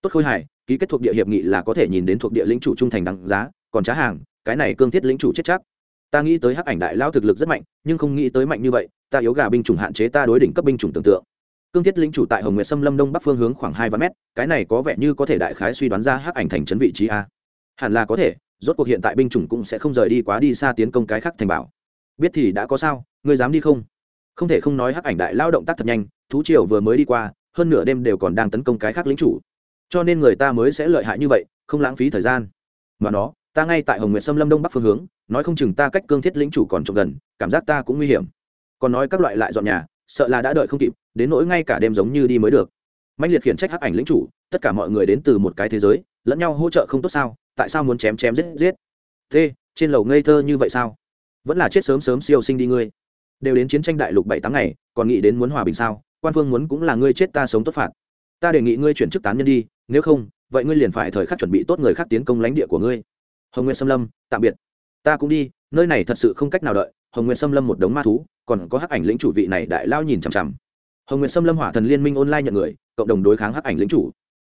tốt khôi hài, ký kết thuộc địa hiệp nghị là có thể nhìn đến thuộc địa lĩnh chủ trung thành đăng giá, còn trá hàng, cái này cương thiết lĩnh chủ chết chắc. Ta nghĩ tới hắc ảnh đại lao thực lực rất mạnh, nhưng không nghĩ tới mạnh như vậy, ta yếu gà binh chủng hạn chế ta đối đỉnh cấp binh chủng tưởng tượng. Cương thiết lĩnh chủ tại hồng nguyệt sâm lâm đông bắc phương hướng khoảng hai vạn mét, cái này có vẻ như có thể đại khái suy đoán ra hắc ảnh thành trấn vị trí a. Hẳn là có thể, rốt cuộc hiện tại binh chủng cũng sẽ không rời đi quá đi xa tiến công cái khác thành bảo. Biết thì đã có sao, ngươi dám đi không? Không thể không nói hắc ảnh đại lao động tác thật nhanh, thú triều vừa mới đi qua, hơn nửa đêm đều còn đang tấn công cái khác lính chủ cho nên người ta mới sẽ lợi hại như vậy, không lãng phí thời gian. Mà nó, ta ngay tại hồng nguyệt sâm lâm đông bắc phương hướng, nói không chừng ta cách cương thiết lính chủ còn trộm gần, cảm giác ta cũng nguy hiểm. Còn nói các loại lại dọn nhà, sợ là đã đợi không kịp, đến nỗi ngay cả đêm giống như đi mới được. Mạnh liệt khiển trách hắc ảnh lính chủ, tất cả mọi người đến từ một cái thế giới, lẫn nhau hỗ trợ không tốt sao, tại sao muốn chém chém giết giết? Thế, trên lầu ngây thơ như vậy sao? Vẫn là chết sớm sớm siêu sinh đi ngươi. Đều đến chiến tranh đại lục bảy tháng ngày, còn nghĩ đến muốn hòa bình sao? Quan phương muốn cũng là ngươi chết ta sống tốt phạt. Ta đề nghị ngươi chuyển chức tán nhân đi nếu không, vậy ngươi liền phải thời khắc chuẩn bị tốt người khác tiến công lãnh địa của ngươi. Hồng nguyên xâm lâm, tạm biệt. Ta cũng đi, nơi này thật sự không cách nào đợi. Hồng nguyên xâm lâm một đống ma thú, còn có hắc ảnh lĩnh chủ vị này đại lao nhìn chằm chằm. Hồng nguyên xâm lâm hỏa thần liên minh online nhận người, cộng đồng đối kháng hắc ảnh lĩnh chủ.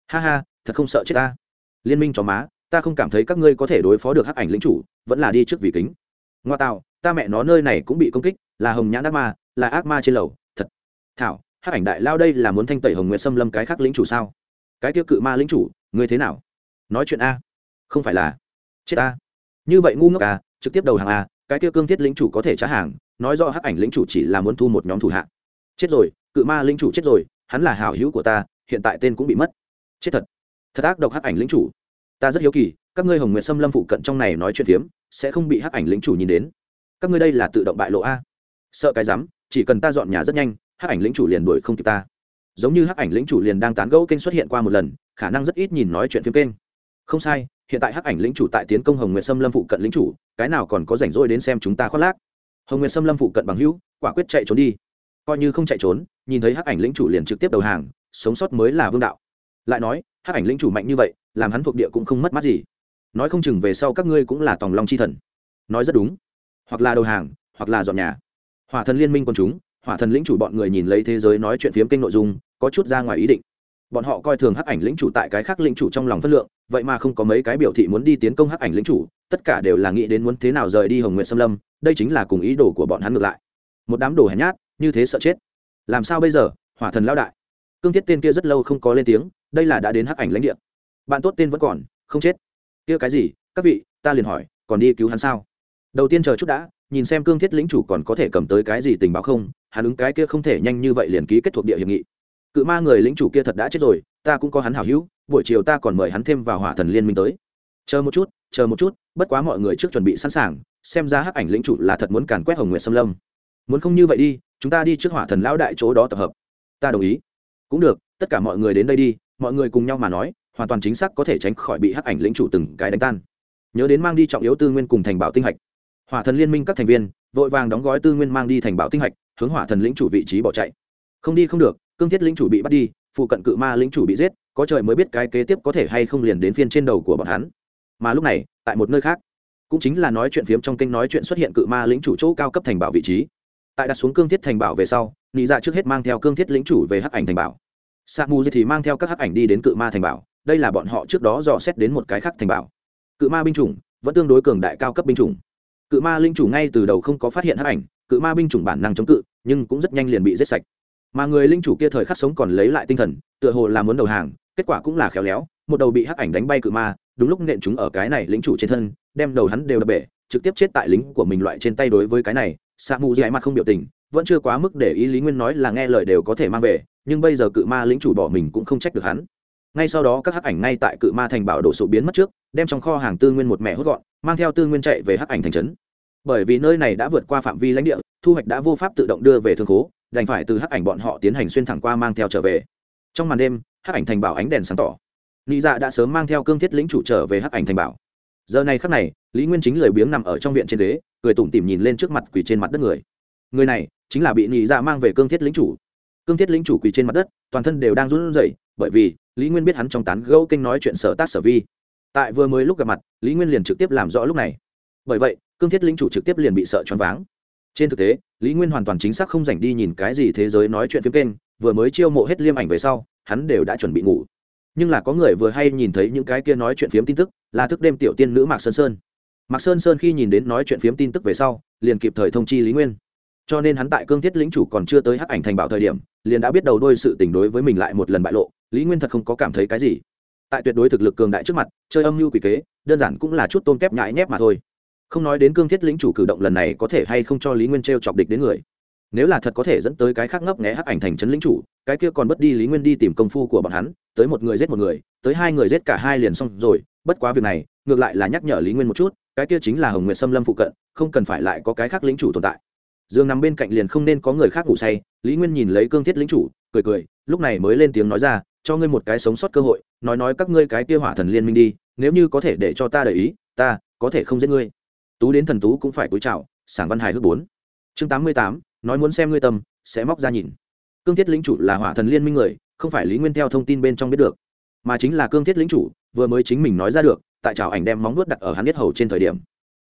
Ha ha, thật không sợ chết ta. Liên minh cho má, ta không cảm thấy các ngươi có thể đối phó được hắc ảnh lĩnh chủ, vẫn là đi trước vì kính. Ngoa tạo, ta mẹ nó nơi này cũng bị công kích, là hồng nhãn ác ma, là ác ma trên lầu. Thật. Thảo, hắc ảnh đại lao đây là muốn thanh tẩy hồng nguyệt xâm lâm cái khác lĩnh chủ sao? Cái tiêu cự ma lĩnh chủ, ngươi thế nào? Nói chuyện a. Không phải là. Chết a như vậy ngu ngốc a trực tiếp đầu hàng a cái tiêu cương thiết lĩnh chủ có thể trả hàng, nói do hắc ảnh lĩnh chủ chỉ là muốn thu một nhóm thủ hạ. Chết rồi, cự ma lĩnh chủ chết rồi, hắn là hảo hữu của ta, hiện tại tên cũng bị mất. Chết thật. Thật ác độc hắc ảnh lĩnh chủ. Ta rất hiếu kỳ, các ngươi hồng nguyện xâm lâm phụ cận trong này nói chuyện phiếm, sẽ không bị hắc ảnh lĩnh chủ nhìn đến. Các ngươi đây là tự động bại lộ a. Sợ cái rắm, chỉ cần ta dọn nhà rất nhanh, hắc ảnh lĩnh chủ liền đuổi không kịp ta giống như hắc ảnh lĩnh chủ liền đang tán gẫu kênh xuất hiện qua một lần, khả năng rất ít nhìn nói chuyện phim kênh. Không sai, hiện tại hắc ảnh lĩnh chủ tại tiến công hồng nguyệt sâm lâm phụ cận lĩnh chủ, cái nào còn có rảnh rỗi đến xem chúng ta khoác lác. Hồng nguyệt sâm lâm phụ cận bằng hữu, quả quyết chạy trốn đi. Coi như không chạy trốn, nhìn thấy hắc ảnh lĩnh chủ liền trực tiếp đầu hàng, sống sót mới là vương đạo. Lại nói, hắc ảnh lĩnh chủ mạnh như vậy, làm hắn thuộc địa cũng không mất mát gì. Nói không chừng về sau các ngươi cũng là tòng long chi thần. Nói rất đúng. Hoặc là đầu hàng, hoặc là dọn nhà. Hỏa thần liên minh quân chúng hỏa thần lĩnh chủ bọn người nhìn lấy thế giới nói chuyện phiếm kênh nội dung, có chút ra ngoài ý định. Bọn họ coi thường hắc ảnh lĩnh chủ tại cái khác lĩnh chủ trong lòng phân lượng, vậy mà không có mấy cái biểu thị muốn đi tiến công hắc ảnh lĩnh chủ, tất cả đều là nghĩ đến muốn thế nào rời đi hồng nguyện xâm lâm, đây chính là cùng ý đồ của bọn hắn ngược lại. Một đám đồ hèn nhát, như thế sợ chết. Làm sao bây giờ, hỏa thần lao đại? Cương thiết tên kia rất lâu không có lên tiếng, đây là đã đến hắc ảnh lãnh địa. Bạn tốt tên vẫn còn, không chết. Kia cái gì, các vị, ta liền hỏi, còn đi cứu hắn sao? Đầu tiên chờ chút đã nhìn xem cương thiết lĩnh chủ còn có thể cầm tới cái gì tình báo không, hắn ứng cái kia không thể nhanh như vậy liền ký kết thuộc địa hiệp nghị. Cự ma người lĩnh chủ kia thật đã chết rồi, ta cũng có hắn hảo hữu, buổi chiều ta còn mời hắn thêm vào hỏa thần liên minh tới. Chờ một chút, chờ một chút, bất quá mọi người trước chuẩn bị sẵn sàng, xem ra hắc ảnh lĩnh chủ là thật muốn càn quét hồng nguyệt xâm lâm. Muốn không như vậy đi, chúng ta đi trước hỏa thần lão đại chỗ đó tập hợp. Ta đồng ý. Cũng được, tất cả mọi người đến đây đi, mọi người cùng nhau mà nói, hoàn toàn chính xác có thể tránh khỏi bị hắc ảnh lĩnh chủ từng cái đánh tan. Nhớ đến mang đi trọng yếu tư nguyên cùng thành bảo tinh hạch hỏa thần liên minh các thành viên, vội vàng đóng gói tư nguyên mang đi thành bảo tinh hạch, hướng hỏa thần lĩnh chủ vị trí bỏ chạy. Không đi không được, cương thiết lĩnh chủ bị bắt đi, phụ cận cự ma lĩnh chủ bị giết, có trời mới biết cái kế tiếp có thể hay không liền đến phiên trên đầu của bọn hắn. Mà lúc này, tại một nơi khác, cũng chính là nói chuyện phiếm trong kênh nói chuyện xuất hiện cự ma lĩnh chủ chỗ cao cấp thành bảo vị trí. Tại đặt xuống cương thiết thành bảo về sau, nị dạ trước hết mang theo cương thiết lĩnh chủ về hắc ảnh thành bảo. Sa mù thì mang theo các hắc ảnh đi đến cự ma thành bảo, đây là bọn họ trước đó dò xét đến một cái khác thành bảo. Cự ma binh chủng, vẫn tương đối cường đại cao cấp binh chủng cự ma linh chủ ngay từ đầu không có phát hiện hắc ảnh, cự ma binh chủng bản năng chống cự, nhưng cũng rất nhanh liền bị giết sạch. Mà người linh chủ kia thời khắc sống còn lấy lại tinh thần, tựa hồ là muốn đầu hàng, kết quả cũng là khéo léo, một đầu bị hắc ảnh đánh bay cự ma, đúng lúc nện chúng ở cái này lính chủ trên thân, đem đầu hắn đều đập bể, trực tiếp chết tại lính của mình loại trên tay đối với cái này sa mù dạy mặt không biểu tình, vẫn chưa quá mức để ý lý nguyên nói là nghe lời đều có thể mang về, nhưng bây giờ cự ma lính chủ bỏ mình cũng không trách được hắn ngay sau đó các hắc ảnh ngay tại cự ma thành bảo đổ sụp biến mất trước, đem trong kho hàng tư nguyên một mẹ hút gọn, mang theo tư nguyên chạy về hắc ảnh thành trấn. Bởi vì nơi này đã vượt qua phạm vi lãnh địa, thu hoạch đã vô pháp tự động đưa về thương khố, đành phải từ hắc ảnh bọn họ tiến hành xuyên thẳng qua mang theo trở về. Trong màn đêm, hắc ảnh thành bảo ánh đèn sáng tỏ. Lý dạ đã sớm mang theo cương thiết lĩnh chủ trở về hắc ảnh thành bảo. Giờ này khắc này, lý nguyên chính lười biếng nằm ở trong viện trên ghế, cười tủm tỉm nhìn lên trước mặt quỳ trên mặt đất người. Người này chính là bị lý dạ mang về cương thiết lĩnh chủ cương thiết lĩnh chủ quỳ trên mặt đất, toàn thân đều đang run rẩy, bởi vì lý nguyên biết hắn trong tán gẫu kinh nói chuyện sở tác sở vi. Tại vừa mới lúc gặp mặt, lý nguyên liền trực tiếp làm rõ lúc này. Bởi vậy, cương thiết lĩnh chủ trực tiếp liền bị sợ choáng váng. Trên thực tế, lý nguyên hoàn toàn chính xác không dành đi nhìn cái gì thế giới nói chuyện phim kênh, vừa mới chiêu mộ hết liêm ảnh về sau, hắn đều đã chuẩn bị ngủ. Nhưng là có người vừa hay nhìn thấy những cái kia nói chuyện phiếm tin tức, là thức đêm tiểu tiên nữ mạc sơn sơn. Mạc sơn sơn khi nhìn đến nói chuyện phiếm tin tức về sau, liền kịp thời thông chi lý nguyên cho nên hắn tại cương thiết lĩnh chủ còn chưa tới hắc ảnh thành bảo thời điểm, liền đã biết đầu đôi sự tình đối với mình lại một lần bại lộ, lý nguyên thật không có cảm thấy cái gì. Tại tuyệt đối thực lực cường đại trước mặt, chơi âm mưu quỷ kế, đơn giản cũng là chút tôm kép nhãi nhép mà thôi. Không nói đến cương thiết lĩnh chủ cử động lần này có thể hay không cho lý nguyên t r e o chọc địch đến người. Nếu là thật có thể dẫn tới cái khác ngấp nghé hắc ảnh thành trấn lĩnh chủ, cái kia còn bất đi lý nguyên đi tìm công phu của bọn hắn, tới một người giết một người, tới hai người giết cả hai liền xong rồi, bất quá việc này, ngược lại là nhắc nhở lý nguyên một chút, cái kia chính là hồng nguyệt xâm lâm phụ cận, không cần phải lại có cái khác lĩnh chủ tồn tại dương nằm bên cạnh liền không nên có người khác ngủ say, lý nguyên nhìn lấy cương thiết lĩnh chủ, cười cười, lúc này mới lên tiếng nói ra, cho ngươi một cái sống sót cơ hội, nói nói các ngươi cái kia hỏa thần liên minh đi, nếu như có thể để cho ta để ý, ta có thể không giết ngươi. Tú đến thần tú cũng phải cúi chào, sảng văn hài hước bốn. Chương tám mươi tám, nói muốn xem ngươi tâm, sẽ móc ra nhìn. Cương thiết lĩnh chủ là hỏa thần liên minh người, không phải lý nguyên theo thông tin bên trong biết được. Mà chính là cương thiết lĩnh chủ, vừa mới chính mình nói ra được, tại trào ảnh đem móng nuốt đặt ở hắn biết hầu trên thời điểm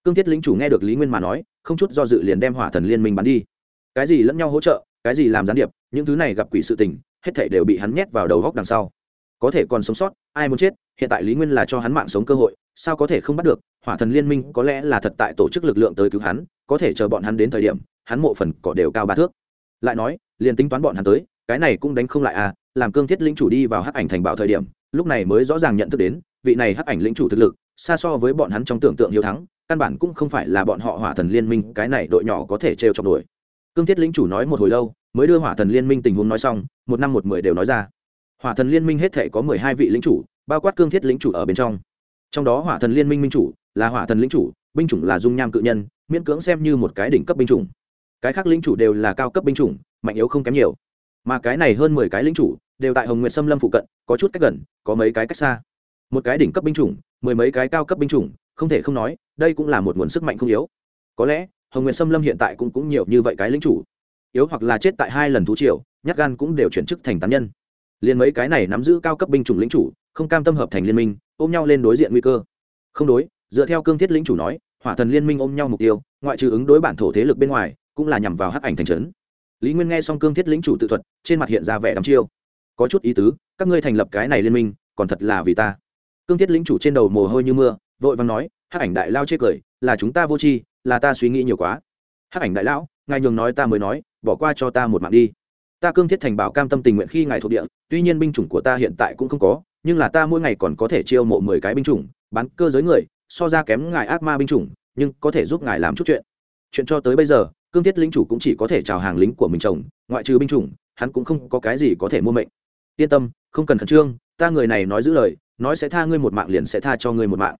cương thiết lĩnh chủ nghe được lý nguyên mà nói, không chút do dự liền đem hỏa thần liên minh bắn đi. Cái gì lẫn nhau hỗ trợ, cái gì làm gián điệp, những thứ này gặp quỷ sự tình, hết thể đều bị hắn nhét vào đầu góc đằng sau. Có thể còn sống sót, ai muốn chết, hiện tại lý nguyên là cho hắn mạng sống cơ hội, sao có thể không bắt được? Hỏa thần liên minh có lẽ là thật tại tổ chức lực lượng tới cứu hắn, có thể chờ bọn hắn đến thời điểm, hắn mộ phần cỏ đều cao ba thước. Lại nói, liền tính toán bọn hắn tới, cái này cũng đánh không lại à làm cương thiết lĩnh chủ đi vào hắc ảnh thành bảo thời điểm, lúc này mới rõ ràng nhận thức đến, vị này hắc ảnh lĩnh chủ thực lực xa so với bọn hắn trong tưởng tượng hiếu thắng, căn bản cũng không phải là bọn họ hỏa thần liên minh, cái này đội nhỏ có thể trêu chọc đuổi. cương thiết lĩnh chủ nói một hồi lâu, mới đưa hỏa thần liên minh tình huống nói xong, một năm một mười đều nói ra. Hỏa thần liên minh hết thể có mười hai vị lĩnh chủ, bao quát cương thiết lĩnh chủ ở bên trong. Trong đó hỏa thần liên minh minh chủ là hỏa thần lĩnh chủ, binh chủng là dung nham cự nhân, miễn cưỡng xem như một cái đỉnh cấp binh chủng. Cái khác lĩnh chủ đều là cao cấp binh chủng, mạnh yếu không kém nhiều. Mà cái này hơn mười cái lĩnh chủ đều tại hồng nguyệt xâm lâm phụ cận, có chút cách gần, có mấy cái cách xa. Một cái đỉnh cấp binh chủng mười mấy cái cao cấp binh chủng, không thể không nói, đây cũng là một nguồn sức mạnh không yếu. Có lẽ, hồng nguyên xâm lâm hiện tại cũng cũng nhiều như vậy cái lính chủ. Yếu hoặc là chết tại hai lần thú triều, nhát gan cũng đều chuyển chức thành tán nhân. Liền mấy cái này nắm giữ cao cấp binh chủng lính chủ, không cam tâm hợp thành liên minh, ôm nhau lên đối diện nguy cơ. Không đối, dựa theo cương thiết lính chủ nói, hỏa thần liên minh ôm nhau mục tiêu, ngoại trừ ứng đối bản thổ thế lực bên ngoài, cũng là nhằm vào hắc ảnh thành trấn. Lý nguyên nghe xong cương thiết lính chủ tự thuật, trên mặt hiện ra vẻ đắm chiêu. Có chút ý tứ, các ngươi thành lập cái này liên minh, còn thật là vì ta cương thiết lính chủ trên đầu mồ hôi như mưa, vội vàng nói, hắc ảnh đại lao chê cười, là chúng ta vô tri, là ta suy nghĩ nhiều quá. Hắc ảnh đại lão, ngài nhường nói ta mới nói, bỏ qua cho ta một mạng đi. Ta cương thiết thành bảo cam tâm tình nguyện khi ngài thuộc địa, tuy nhiên binh chủng của ta hiện tại cũng không có, nhưng là ta mỗi ngày còn có thể chiêu mộ mười cái binh chủng, bán cơ giới người, so ra kém ngài ác ma binh chủng, nhưng có thể giúp ngài làm chút chuyện. Chuyện cho tới bây giờ, cương thiết lính chủ cũng chỉ có thể chào hàng lính của mình chồng, ngoại trừ binh chủng, hắn cũng không có cái gì có thể mua mệnh. Yên tâm, không cần khẩn trương, ta người này nói giữ lời nói sẽ tha ngươi một mạng liền sẽ tha cho ngươi một mạng.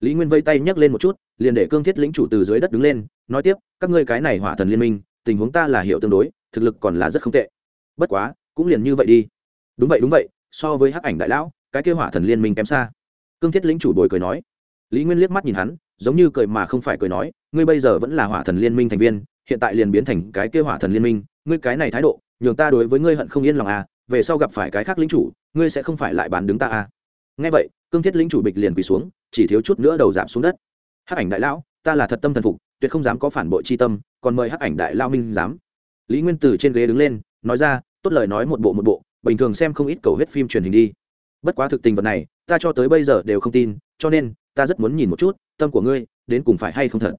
Lý nguyên vây tay nhấc lên một chút, liền để cương thiết lĩnh chủ từ dưới đất đứng lên, nói tiếp, các ngươi cái này hỏa thần liên minh, tình huống ta là hiểu tương đối, thực lực còn là rất không tệ. Bất quá, cũng liền như vậy đi. Đúng vậy đúng vậy, so với hắc ảnh đại lão, cái kêu hỏa thần liên minh kém xa. Cương thiết lĩnh chủ bồi cười nói. Lý nguyên liếc mắt nhìn hắn, giống như cười mà không phải cười nói, ngươi bây giờ vẫn là hỏa thần liên minh thành viên, hiện tại liền biến thành cái kêu hỏa thần liên minh, ngươi cái này thái độ, nhường ta đối với ngươi hận không yên lòng à về sau gặp phải cái khác lính chủ, ngươi sẽ không phải lại bán đứng ta à nghe vậy, cương thiết lĩnh chủ bịch liền quỳ xuống, chỉ thiếu chút nữa đầu giảm xuống đất. Hắc ảnh đại lão, ta là thật tâm thần phục, tuyệt không dám có phản bội chi tâm, còn mời hắc ảnh đại lao minh dám lý nguyên từ trên ghế đứng lên, nói ra, tốt lời nói một bộ một bộ, bình thường xem không ít cầu hết phim truyền hình đi. Bất quá thực tình vật này, ta cho tới bây giờ đều không tin, cho nên, ta rất muốn nhìn một chút, tâm của ngươi, đến cùng phải hay không thật.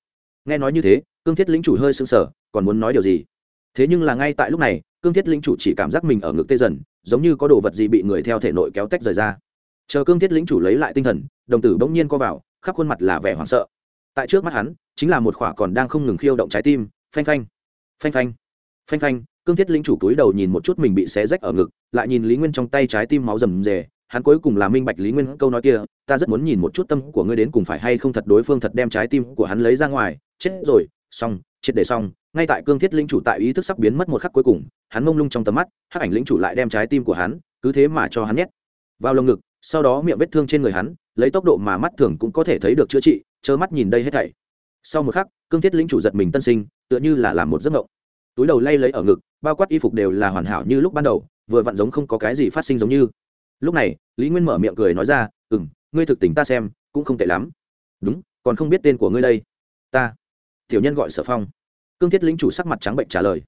Nghe nói như thế, cương thiết lĩnh chủ hơi sững sờ, còn muốn nói điều gì? Thế nhưng là ngay tại lúc này, cương thiết lĩnh chủ chỉ cảm giác mình ở ngực tê dần, giống như có đồ vật gì bị người theo thể nội kéo tách rời ra chờ cương thiết lĩnh chủ lấy lại tinh thần, đồng tử bỗng nhiên co vào, khắp khuôn mặt là vẻ hoảng sợ. Tại trước mắt hắn, chính là một khỏa còn đang không ngừng khiêu động trái tim. Phanh phanh phanh phanh phanh phanh, cương thiết lĩnh chủ cúi đầu nhìn một chút mình bị xé rách ở ngực, lại nhìn lý nguyên trong tay trái tim máu rầm rề. Hắn cuối cùng là minh bạch lý nguyên câu nói kia, ta rất muốn nhìn một chút tâm của ngươi đến cùng phải hay không thật đối phương thật đem trái tim của hắn lấy ra ngoài. Chết rồi, xong, triệt để xong. Ngay tại cương thiết lĩnh chủ tại ý thức sắp biến mất một khắc cuối cùng, hắn mông lung trong tầm mắt, hắc ảnh lĩnh chủ lại đem trái tim của hắn, cứ thế mà cho hắn nhét vào lồng ngực sau đó miệng vết thương trên người hắn, lấy tốc độ mà mắt thường cũng có thể thấy được chữa trị, trơ mắt nhìn đây hết thảy. Sau một khắc, cương thiết lĩnh chủ giật mình tân sinh, tựa như là làm một giấc mộng. Túi đầu lay lấy ở ngực, bao quát y phục đều là hoàn hảo như lúc ban đầu, vừa vặn giống không có cái gì phát sinh giống như. Lúc này, lý nguyên mở miệng cười nói ra ừ m ngươi thực tình ta xem, cũng không tệ lắm. Đúng, còn không biết tên của ngươi đây. Ta. Tiểu nhân gọi sở phong. Cương thiết lĩnh chủ sắc mặt trắng bệnh trả lời.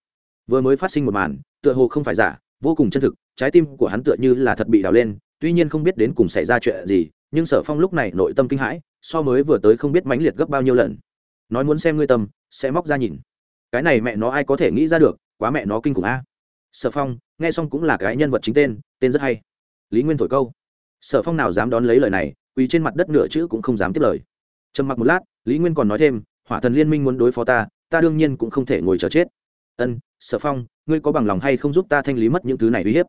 Vừa mới phát sinh một màn, tựa hồ không phải giả, vô cùng chân thực, trái tim của hắn tựa như là thật bị đào lên tuy nhiên không biết đến cùng xảy ra chuyện gì, nhưng sở phong lúc này nội tâm kinh hãi, so mới vừa tới không biết mãnh liệt gấp bao nhiêu lần. Nói muốn xem ngươi tâm, sẽ móc ra nhìn. Cái này mẹ nó ai có thể nghĩ ra được, quá mẹ nó kinh khủng a. Sở phong, nghe xong cũng là cái nhân vật chính tên tên rất hay. Lý nguyên thổi câu. Sở phong nào dám đón lấy lời này, quỳ trên mặt đất nửa chữ cũng không dám tiếp lời. Trầm mặc một lát, lý nguyên còn nói thêm, hỏa thần liên minh muốn đối phó ta ta đương nhiên cũng không thể ngồi chờ chết. Ân, sở phong, ngươi có bằng lòng hay không giúp ta thanh lý mất những thứ này uy hiếp?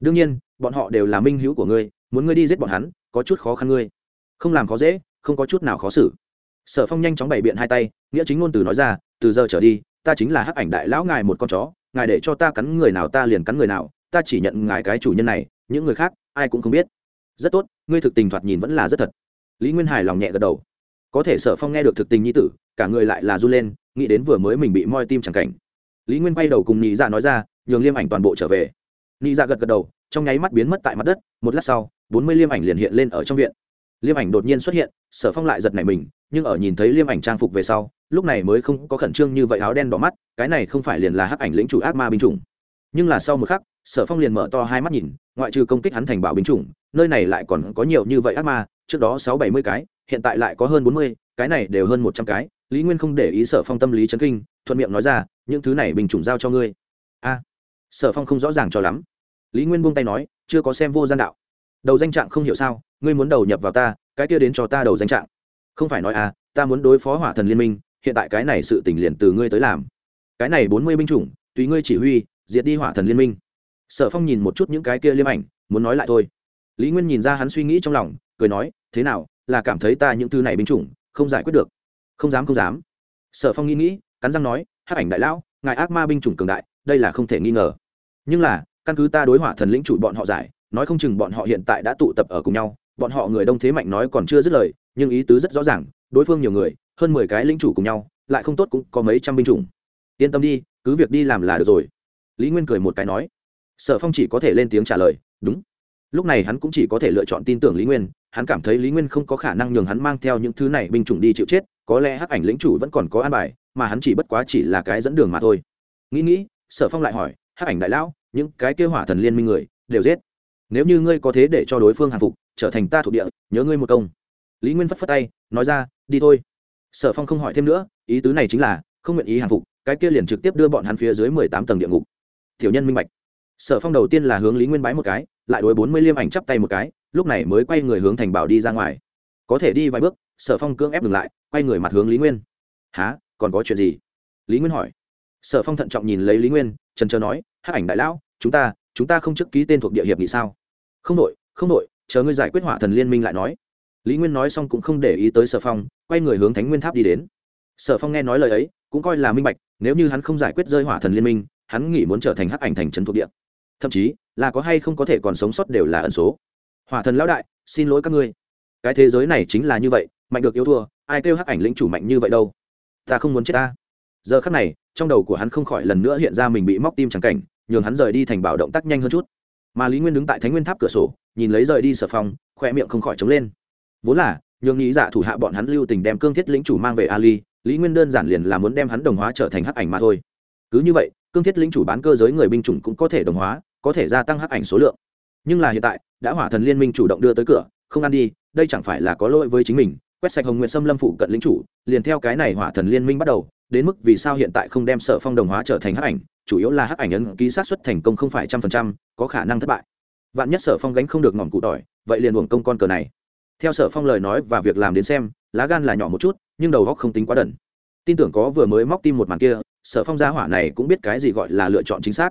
Đương nhiên bọn họ đều là minh hữu của ngươi, muốn ngươi đi giết bọn hắn, có chút khó khăn ngươi. Không làm khó dễ, không có chút nào khó xử. Sở phong nhanh chóng bày biện hai tay, nghĩa chính ngôn từ nói ra, từ giờ trở đi, ta chính là hắc ảnh đại lão ngài một con chó, ngài để cho ta cắn người nào ta liền cắn người nào, ta chỉ nhận ngài cái chủ nhân này, những người khác, ai cũng không biết. Rất tốt, ngươi thực tình thoạt nhìn vẫn là rất thật. Lý nguyên Hải lòng nhẹ gật đầu. Có thể sở phong nghe được thực tình nhi tử, cả người lại là r u lên, nghĩ đến vừa mới mình bị moi tim chẳng cảnh. Lý nguyên bay đầu cùng nhị dạ nói ra, nhường liêm ảnh toàn bộ trở về. Nhị dạ gật gật đầu trong nháy mắt biến mất tại mặt đất, một lát sau, bốn mươi liêm ảnh liền hiện lên ở trong viện. Liêm ảnh đột nhiên xuất hiện, sở phong lại giật nảy mình, nhưng ở nhìn thấy liêm ảnh trang phục về sau, lúc này mới không có khẩn trương như vậy áo đen đỏ mắt, cái này không phải liền là hắc ảnh lĩnh chủ ác ma binh chủng. Nhưng là sau một khắc, sở phong liền mở to hai mắt nhìn, ngoại trừ công kích hắn thành bảo binh chủng, nơi này lại còn có nhiều như vậy ác ma, trước đó sáu bảy mươi cái, hiện tại lại có hơn bốn mươi, cái này đều hơn một trăm cái. Lý nguyên không để ý sở phong tâm lý chấn kinh, thuận miệng nói ra, những thứ này bình chủng giao cho ngươi. A. Sở phong không rõ ràng cho lắm lý nguyên buông tay nói, chưa có xem vô gian đạo. Đầu danh trạng không hiểu sao, ngươi muốn đầu nhập vào ta, cái kia đến cho ta đầu danh trạng. Không phải nói à ta muốn đối phó hỏa thần liên minh, hiện tại cái này sự t ì n h liền từ ngươi tới làm. Cái này bốn mươi binh chủng, tùy ngươi chỉ huy, diệt đi hỏa thần liên minh. Sở phong nhìn một chút những cái kia liêm ảnh, muốn nói lại thôi. Lý nguyên nhìn ra hắn suy nghĩ trong lòng, cười nói, thế nào, là cảm thấy ta những thứ này binh chủng, không giải quyết được? Không dám không dám. Sở phong nghĩ nghĩ, cắn răng nói, hắc ảnh đại lão, ngài ác ma binh chủng cường đại, đây là không thể nghi ngờ. Nhưng là căn cứ ta đối hỏa thần lĩnh chủ bọn họ giải, nói không chừng bọn họ hiện tại đã tụ tập ở cùng nhau, bọn họ người đông thế mạnh nói còn chưa dứt lời, nhưng ý tứ rất rõ ràng, đối phương nhiều người, hơn mười cái lĩnh chủ cùng nhau, lại không tốt cũng có mấy trăm binh chủng. Yên tâm đi, cứ việc đi làm là được rồi. Lý nguyên cười một cái nói. Sở phong chỉ có thể lên tiếng trả lời, đúng. Lúc này hắn cũng chỉ có thể lựa chọn tin tưởng lý nguyên, hắn cảm thấy lý nguyên không có khả năng nhường hắn mang theo những thứ này binh chủng đi chịu chết, có lẽ hắc ảnh lĩnh chủ vẫn còn có an bài, mà hắn chỉ bất quá chỉ là cái dẫn đường mà thôi. Nghĩ nghĩ, sở phong lại hỏi, hắc ảnh đại lão những cái kêu hỏa thần liên minh người, đều giết. Nếu như ngươi có thế để cho đối phương hàng phục, trở thành ta thuộc địa, nhớ ngươi một công. Lý nguyên phất phất tay, nói ra, đi thôi. Sở phong không hỏi thêm nữa, ý tứ này chính là, không nguyện ý hàng phục, cái kia liền trực tiếp đưa bọn hắn phía dưới mười tám tầng địa ngục. Tiểu nhân minh bạch. Sở phong đầu tiên là hướng lý nguyên bái một cái, lại đối bốn mươi liêm ảnh chắp tay một cái, lúc này mới quay người hướng thành bảo đi ra ngoài. Có thể đi vài bước, sở phong cưỡng ép ngừng lại, quay người mặt hướng lý nguyên. Há còn có chuyện gì? Lý nguyên hỏi. Sở phong thận trọng nhìn lấy lý nguyên, trần trờ nói hát ảnh đại lão chúng ta chúng ta không trước ký tên thuộc địa hiệp nghị sao? Không đội không đội, chờ ngươi giải quyết hỏa thần liên minh lại nói. Lý nguyên nói xong cũng không để ý tới sở phong, quay người hướng thánh nguyên tháp đi đến. Sở phong nghe nói lời ấy, cũng coi là minh bạch, nếu như hắn không giải quyết rơi hỏa thần liên minh, hắn nghĩ muốn trở thành hắc ảnh thành trấn thuộc địa. Thậm chí, là có hay không có thể còn sống sót đều là ẩn số. Hỏa thần lão đại, xin lỗi các ngươi. Cái thế giới này chính là như vậy, mạnh được yêu thua, ai kêu hắc ảnh lĩnh chủ mạnh như vậy đâu? Ta không muốn chết ta. Giờ khắc này, trong đầu của hắn không khỏi lần nữa hiện ra mình bị móc tim trắng cảnh nhường hắn rời đi thành bảo động tác nhanh hơn chút. Mà lý nguyên đứng tại thánh nguyên tháp cửa sổ, nhìn lấy rời đi sở phong khoe miệng không khỏi trống lên. Vốn là, nhường nghĩ dạ thủ hạ bọn hắn lưu tình đem cương thiết lĩnh chủ mang về ali, lý nguyên đơn giản liền là muốn đem hắn đồng hóa trở thành hắc ảnh mà thôi. Cứ như vậy, cương thiết lĩnh chủ bán cơ giới người binh chủng cũng có thể đồng hóa, có thể gia tăng hắc ảnh số lượng. Nhưng là hiện tại, đã hỏa thần liên minh chủ động đưa tới cửa, không ăn đi, đây chẳng phải là có lỗi với chính mình, quét sạch hồng nguyện xâm lâm phụ cận lĩnh chủ, liền theo cái này hỏa thần liên minh bắt đầu, đến mức vì sao hiện tại không đem sở phong đồng hóa trở thành hắc ảnh chủ yếu là hắc ảnh ấn ký sát xuất thành công không phải trăm phần trăm, có khả năng thất bại. Vạn nhất sở phong gánh không được ngọn cụ tỏi, vậy liền uổng công con cờ này. Theo sở phong lời nói và việc làm đến xem, lá gan là nhỏ một chút, nhưng đầu góc không tính quá đần. Tin tưởng có vừa mới móc tim một màn kia, sở phong gia hỏa này cũng biết cái gì gọi là lựa chọn chính xác.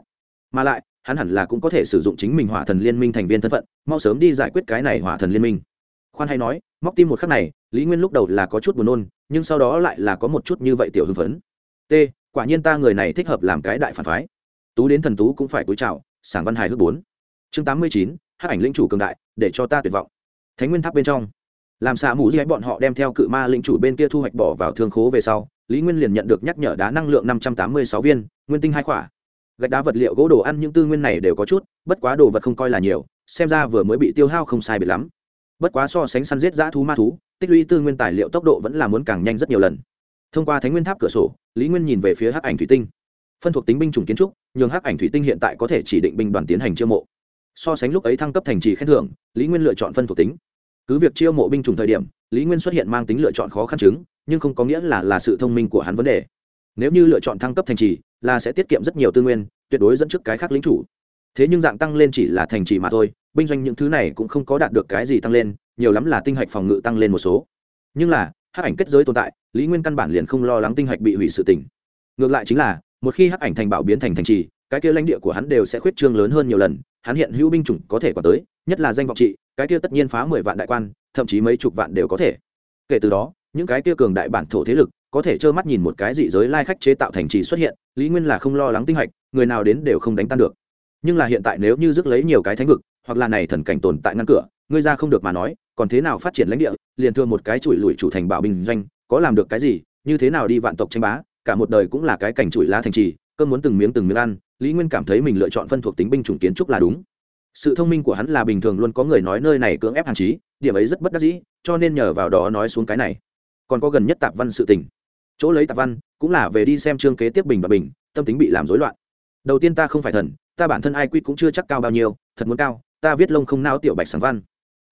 Mà lại, hắn hẳn là cũng có thể sử dụng chính mình hỏa thần liên minh thành viên thân phận, mau sớm đi giải quyết cái này hỏa thần liên minh. Khoan hay nói, móc tim một khắc này, lý nguyên lúc đầu là có chút buồn nôn, nhưng sau đó lại là có một chút như vậy tiểu hưng phấn. T quả nhiên ta người này thích hợp làm cái đại phản phái. Tú đến thần tú cũng phải cúi chào, sảng văn hài hước bốn. Chương tám mươi chín hát ảnh linh chủ cường đại, để cho ta tuyệt vọng. Thánh nguyên tháp bên trong. Làm xạ mù dưới bọn họ đem theo cự ma linh chủ bên kia thu hoạch bỏ vào thương khố về sau, lý nguyên liền nhận được nhắc nhở đá năng lượng năm trăm tám mươi sáu viên, nguyên tinh hai khỏa. Gạch đá vật liệu gỗ đồ ăn những tư nguyên này đều có chút, bất quá đồ vật không coi là nhiều, xem ra vừa mới bị tiêu hao không sai biệt lắm. Bất quá so sánh săn giết dã thú ma thú, tích lũy tư nguyên tài liệu tốc độ vẫn là muốn càng nhanh rất nhiều lần thông qua thánh nguyên tháp cửa sổ, lý nguyên nhìn về phía hắc ảnh thủy tinh. Phân thuộc tính binh chủng kiến trúc, nhường hắc ảnh thủy tinh hiện tại có thể chỉ định binh đoàn tiến hành chiêu mộ. So sánh lúc ấy thăng cấp thành trì khen thưởng, lý nguyên lựa chọn phân thuộc tính. Cứ việc chiêu mộ binh chủng thời điểm, lý nguyên xuất hiện mang tính lựa chọn khó khăn chứng, nhưng không có nghĩa là là sự thông minh của hắn vấn đề. Nếu như lựa chọn thăng cấp thành trì, là sẽ tiết kiệm rất nhiều tư nguyên, tuyệt đối dẫn trước cái khác lính chủ. Thế nhưng dạng tăng lên chỉ là thành trì mà thôi, binh doanh những thứ này cũng không có đạt được cái gì tăng lên, nhiều lắm là tinh hạch phòng ngự tăng lên một số. Nhưng là hắc ảnh kết giới tồn tại, lý nguyên căn bản liền không lo lắng tinh hạch bị hủy sự tỉnh ngược lại chính là, một khi hắc ảnh thành bảo biến thành thành trì, cái kia lãnh địa của hắn đều sẽ khuyết trương lớn hơn nhiều lần, hắn hiện hữu binh chủng có thể quản tới, nhất là danh vọng trị, cái kia tất nhiên phá mười vạn đại quan, thậm chí mấy chục vạn đều có thể. Kể từ đó, những cái kia cường đại bản thổ thế lực, có thể trơ mắt nhìn một cái dị giới lai khách chế tạo thành trì xuất hiện, lý nguyên là không lo lắng tinh hạch, người nào đến đều không đánh tan được. Nhưng là hiện tại nếu như rước lấy nhiều cái thánh vực, hoặc là này thần cảnh tồn tại ngăn cửa ngươi ra không được mà nói còn thế nào phát triển lãnh địa liền thương một cái chùi lùi chủ thành bảo bình doanh có làm được cái gì như thế nào đi vạn tộc tranh bá cả một đời cũng là cái cảnh chùi lá thành trì cơm muốn từng miếng từng miếng ăn lý nguyên cảm thấy mình lựa chọn phân thuộc tính binh chủng kiến trúc là đúng. Sự thông minh của hắn là bình thường luôn có người nói nơi này cưỡng ép hạn chế, điểm ấy rất bất đắc dĩ cho nên nhờ vào đó nói xuống cái này. Còn có gần nhất tạp văn sự tình. Chỗ lấy tạp văn cũng là về đi xem chương kế tiếp bình và bình tâm tính bị làm rối loạn. Đầu tiên ta không phải thần ta bản thân ai quy cũng chưa chắc cao bao nhiêu thật muốn cao ta viết lông không nao tiểu bạch sáng văn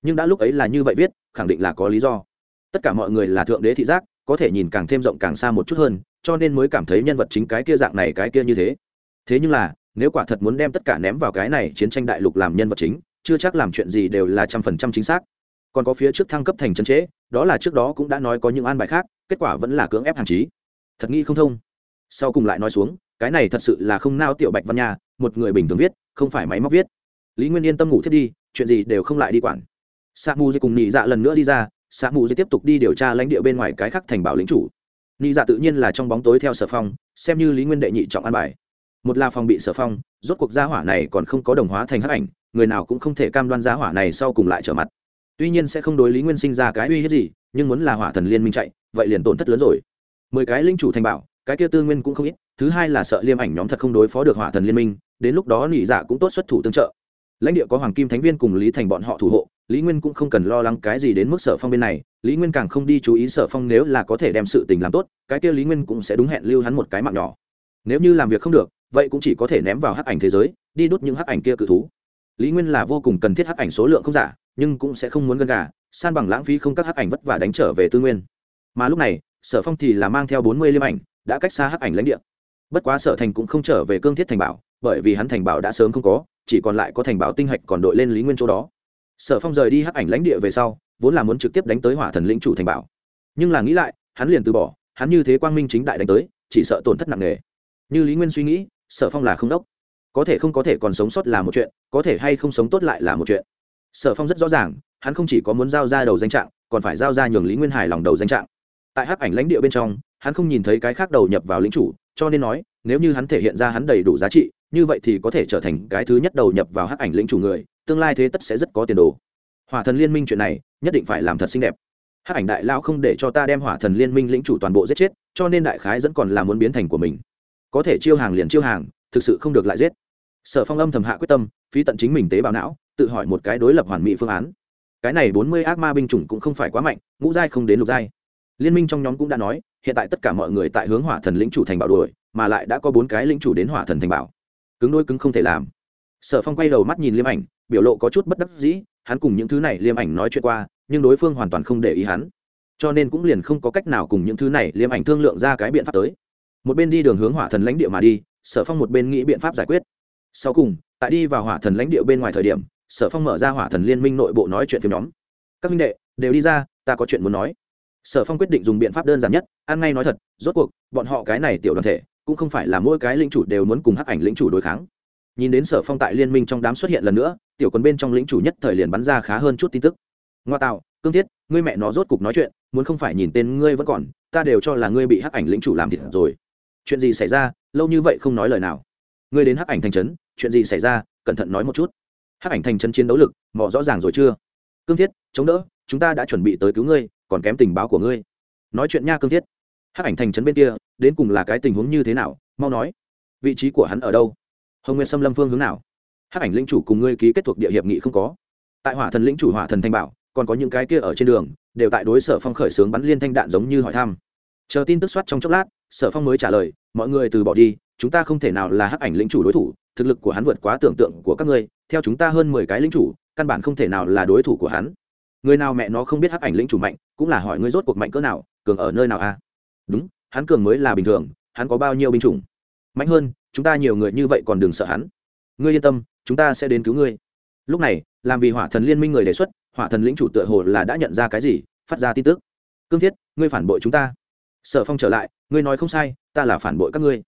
nhưng đã lúc ấy là như vậy viết, khẳng định là có lý do. Tất cả mọi người là thượng đế thị giác, có thể nhìn càng thêm rộng càng xa một chút hơn, cho nên mới cảm thấy nhân vật chính cái kia dạng này cái kia như thế. Thế nhưng là, nếu quả thật muốn đem tất cả ném vào cái này chiến tranh đại lục làm nhân vật chính, chưa chắc làm chuyện gì đều là trăm phần trăm chính xác. Còn có phía trước thăng cấp thành chân trễ đó là trước đó cũng đã nói có những an bài khác, kết quả vẫn là cưỡng ép hàng trí. Thật nghi không thông. Sau cùng lại nói xuống, cái này thật sự là không nao tiểu bạch văn nha, một người bình thường viết, không phải máy móc viết. Lý nguyên yên tâm ngủ thiết đi, chuyện gì đều không lại đi quản sa mù dây cùng nhị dạ lần nữa đi ra sa mù dây tiếp tục đi điều tra lãnh địa bên ngoài cái khác thành bảo lính chủ. Nhị dạ tự nhiên là trong bóng tối theo sở phong, xem như lý nguyên đệ nhị trọng an bài. Một là phòng bị sở phong, rốt cuộc gia hỏa này còn không có đồng hóa thành hắc ảnh, người nào cũng không thể cam đoan gia hỏa này sau cùng lại trở mặt. Tuy nhiên sẽ không đối lý nguyên sinh ra cái uy hiếp gì, nhưng muốn là hỏa thần liên minh chạy, vậy liền tổn thất lớn rồi. Mười cái linh chủ thành bảo, cái kia tư nguyên cũng không ít, thứ hai là sợ liêm ảnh nhóm thật không đối phó được hỏa thần liên minh, đến lúc đó Nị dạ cũng tốt xuất thủ tương trợ. Lãnh địa có hoàng kim thánh viên cùng lý thành bọn họ thủ hộ lý nguyên cũng không cần lo lắng cái gì đến mức sở phong bên này, lý nguyên càng không đi chú ý sở phong nếu là có thể đem sự tình làm tốt, cái kia lý nguyên cũng sẽ đúng hẹn lưu hắn một cái mạng nhỏ. Nếu như làm việc không được, vậy cũng chỉ có thể ném vào hắc ảnh thế giới, đi đốt những hắc ảnh kia cự thú. Lý nguyên là vô cùng cần thiết hắc ảnh số lượng không giả, nhưng cũng sẽ không muốn gần gà, san bằng lãng phí không các hắc ảnh vất vả đánh trở về tư nguyên. Mà lúc này, sở phong thì là mang theo bốn mươi liêm ảnh, đã cách xa hắc ảnh lãnh địa. Bất quá sở thành cũng không trở về cương thiết thành bảo, bởi vì hắn thành bảo đã sớm không có, chỉ còn lại có thành bảo tinh hạch còn đội lên lý nguyên chỗ đó sở phong rời đi hắc ảnh lãnh địa về sau, vốn là muốn trực tiếp đánh tới hỏa thần lĩnh chủ thành bảo. Nhưng là nghĩ lại, hắn liền từ bỏ, hắn như thế quang minh chính đại đánh tới, chỉ sợ tổn thất nặng nề. Như lý nguyên suy nghĩ, sở phong là không đốc. Có thể không có thể còn sống sót là một chuyện, có thể hay không sống tốt lại là một chuyện. Sở phong rất rõ ràng, hắn không chỉ có muốn giao ra đầu danh trạng, còn phải giao ra nhường lý nguyên hài lòng đầu danh trạng. Tại hắc ảnh lãnh địa bên trong, hắn không nhìn thấy cái khác đầu nhập vào lính chủ, cho nên nói, nếu như hắn thể hiện ra hắn đầy đủ giá trị, như vậy thì có thể trở thành cái thứ nhất đầu nhập vào hắc ảnh lĩnh chủ người tương lai thế tất sẽ rất có tiền đồ. Hỏa thần liên minh chuyện này, nhất định phải làm thật xinh đẹp. Hắc ảnh đại lao không để cho ta đem hỏa thần liên minh lĩnh chủ toàn bộ giết chết, cho nên đại khái vẫn còn là muốn biến thành của mình. Có thể chiêu hàng liền chiêu hàng, thực sự không được lại giết. Sở phong âm thầm hạ quyết tâm, phí tận chính mình tế bào não, tự hỏi một cái đối lập hoàn mỹ phương án. Cái này bốn mươi ác ma binh chủng cũng không phải quá mạnh, ngũ giai không đến lục giai. Liên minh trong nhóm cũng đã nói, hiện tại tất cả mọi người tại hướng hỏa thần lĩnh chủ thành bảo đuổi, mà lại đã có bốn cái lĩnh chủ đến hỏa thần thành bảo. Cứng đôi cứng không thể làm. Sở phong quay đầu mắt nhìn liêm ảnh biểu lộ có chút bất đắc dĩ, hắn cùng những thứ này liêm ảnh nói chuyện qua, nhưng đối phương hoàn toàn không để ý hắn. Cho nên cũng liền không có cách nào cùng những thứ này liêm ảnh thương lượng ra cái biện pháp tới. Một bên đi đường hướng hỏa thần lãnh địa mà đi, sở phong một bên nghĩ biện pháp giải quyết. Sau cùng, tại đi vào hỏa thần lãnh địa bên ngoài thời điểm, sở phong mở ra hỏa thần liên minh nội bộ nói chuyện phim nhóm. Các minh đệ, đều đi ra, ta có chuyện muốn nói. Sở phong quyết định dùng biện pháp đơn giản nhất, ăn ngay nói thật, rốt cuộc, bọn họ cái này tiểu đoàn thể, cũng không phải là mỗi cái lĩnh chủ đều muốn cùng hắc ảnh lĩnh chủ đối kháng. Nhìn đến sở phong tại liên minh trong đám xuất hiện lần nữa tiểu quân bên trong lĩnh chủ nhất thời liền bắn ra khá hơn chút tin tức. Ngoa tạo, cương thiết, ngươi mẹ nó rốt cục nói chuyện, muốn không phải nhìn tên ngươi vẫn còn, ta đều cho là ngươi bị hắc ảnh lĩnh chủ làm thịt rồi. Chuyện gì xảy ra, lâu như vậy không nói lời nào. Ngươi đến hắc ảnh thành trấn, chuyện gì xảy ra, cẩn thận nói một chút. Hắc ảnh thành trấn chiến đấu lực, mò rõ ràng rồi chưa? Cương thiết, chống đỡ, chúng ta đã chuẩn bị tới cứu ngươi, còn kém tình báo của ngươi. Nói chuyện nha, cương thiết. Hắc ảnh thành trấn bên kia, đến cùng là cái tình huống như thế nào, mau nói. Vị trí của hắn ở đâu? Hồng nguyên xâm lâm phương hướng nào? Hắc ảnh lĩnh chủ cùng ngươi ký kết thuộc địa hiệp nghị không có. Tại hỏa thần lĩnh chủ, hỏa thần thanh bảo, còn có những cái kia ở trên đường, đều tại đối sở phong khởi xướng bắn liên thanh đạn giống như hỏi thăm. Chờ tin tức soát trong chốc lát, sở phong mới trả lời, mọi người từ bỏ đi, chúng ta không thể nào là hắc ảnh lĩnh chủ đối thủ, thực lực của hắn vượt quá tưởng tượng của các ngươi, theo chúng ta hơn mười cái lĩnh chủ, căn bản không thể nào là đối thủ của hắn. Người nào mẹ nó không biết hắc ảnh lĩnh chủ mạnh, cũng là hỏi ngươi rốt cuộc mạnh cỡ nào, cường ở nơi nào a à? đúng, hắn cường mới là bình thường, hắn có bao nhiêu binh chủng? Mạnh hơn, chúng ta nhiều người như vậy còn đừng sợ hắn ngươi yên tâm, chúng ta sẽ đến cứu ngươi. Lúc này, làm vì hỏa thần liên minh người đề xuất, hỏa thần lĩnh chủ tựa hồ là đã nhận ra cái gì, phát ra tin tức. Cương thiết, ngươi phản bội chúng ta. Sở phong trở lại, ngươi nói không sai, ta là phản bội các ngươi.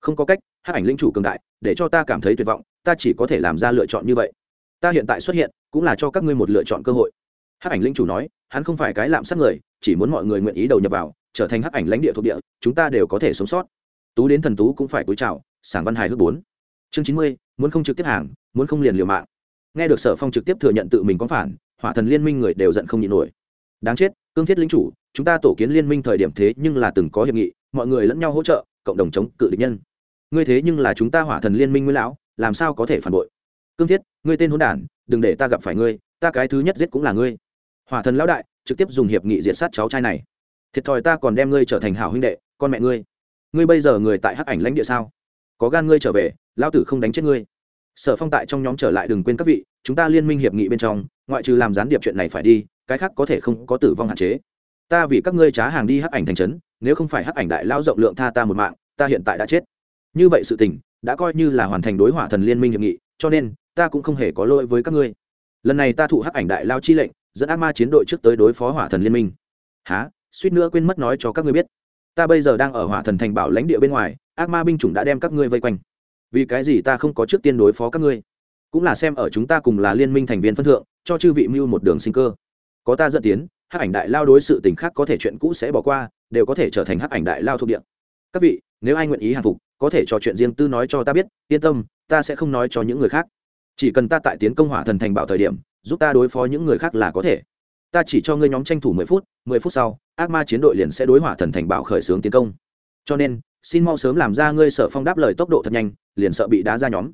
Không có cách hát ảnh lĩnh chủ cường đại, để cho ta cảm thấy tuyệt vọng, ta chỉ có thể làm ra lựa chọn như vậy. Ta hiện tại xuất hiện, cũng là cho các ngươi một lựa chọn cơ hội. Hát ảnh lĩnh chủ nói, hắn không phải cái lạm sát người, chỉ muốn mọi người nguyện ý đầu nhập vào, trở thành hắc ảnh lãnh địa thuộc địa, chúng ta đều có thể sống sót. Tú đến thần tú cũng phải cúi chào, sảng văn hài hước bốn. Chương chín mươi muốn không trực tiếp hàng, muốn không liền liều mạng. Nghe được sở phong trực tiếp thừa nhận tự mình có phản, hỏa thần liên minh người đều giận không nhịn nổi. Đáng chết, cương thiết lính chủ, chúng ta tổ kiến liên minh thời điểm thế nhưng là từng có hiệp nghị, mọi người lẫn nhau hỗ trợ, cộng đồng chống cự địch nhân. Ngươi thế nhưng là chúng ta hỏa thần liên minh nguyên lão, làm sao có thể phản bội? Cương thiết, ngươi tên hôn đản, đừng để ta gặp phải ngươi, ta cái thứ nhất giết cũng là ngươi. Hỏa thần lão đại, trực tiếp dùng hiệp nghị diệt sát cháu trai này. Thiệt thòi ta còn đem ngươi trở thành hảo huynh đệ, con mẹ ngươi. Ngươi bây giờ người tại hắc ảnh lãnh địa sao? Có gan ngươi trở về, lão tử không đánh chết ngươi. Sở phong tại trong nhóm trở lại đừng quên các vị, chúng ta liên minh hiệp nghị bên trong, ngoại trừ làm gián điệp chuyện này phải đi, cái khác có thể không có tử vong hạn chế. Ta vì các ngươi trá hàng đi hắc ảnh thành trấn, nếu không phải hắc ảnh đại lao rộng lượng tha ta một mạng, ta hiện tại đã chết. Như vậy sự tình, đã coi như là hoàn thành đối hỏa thần liên minh hiệp nghị, cho nên, ta cũng không hề có lỗi với các ngươi. Lần này ta thụ hắc ảnh đại lao chi lệnh, dẫn ác ma chiến đội trước tới đối phó hỏa thần liên minh. Há suýt nữa quên mất nói cho các ngươi biết ta bây giờ đang ở hỏa thần thành bảo lãnh địa bên ngoài, ác ma binh chủng đã đem các ngươi vây quanh. Vì cái gì ta không có trước tiên đối phó các ngươi? Cũng là xem ở chúng ta cùng là liên minh thành viên phân thượng, cho chư vị mưu một đường sinh cơ. Có ta dẫn tiến, hắc ảnh đại lao đối sự tình khác có thể chuyện cũ sẽ bỏ qua, đều có thể trở thành hắc ảnh đại lao thuộc địa. Các vị, nếu ai nguyện ý hàng phục, có thể trò chuyện riêng tư nói cho ta biết, yên tâm, ta sẽ không nói cho những người khác. Chỉ cần ta tại tiến công hỏa thần thành bảo thời điểm, giúp ta đối phó những người khác là có thể. Ta chỉ cho ngươi nhóm tranh thủ mười phút mười phút sau ác ma chiến đội liền sẽ đối hỏa thần thành bảo khởi xướng tiến công. Cho nên, xin mau sớm làm ra ngươi sợ phong đáp lời tốc độ thật nhanh, liền sợ bị đá ra nhóm.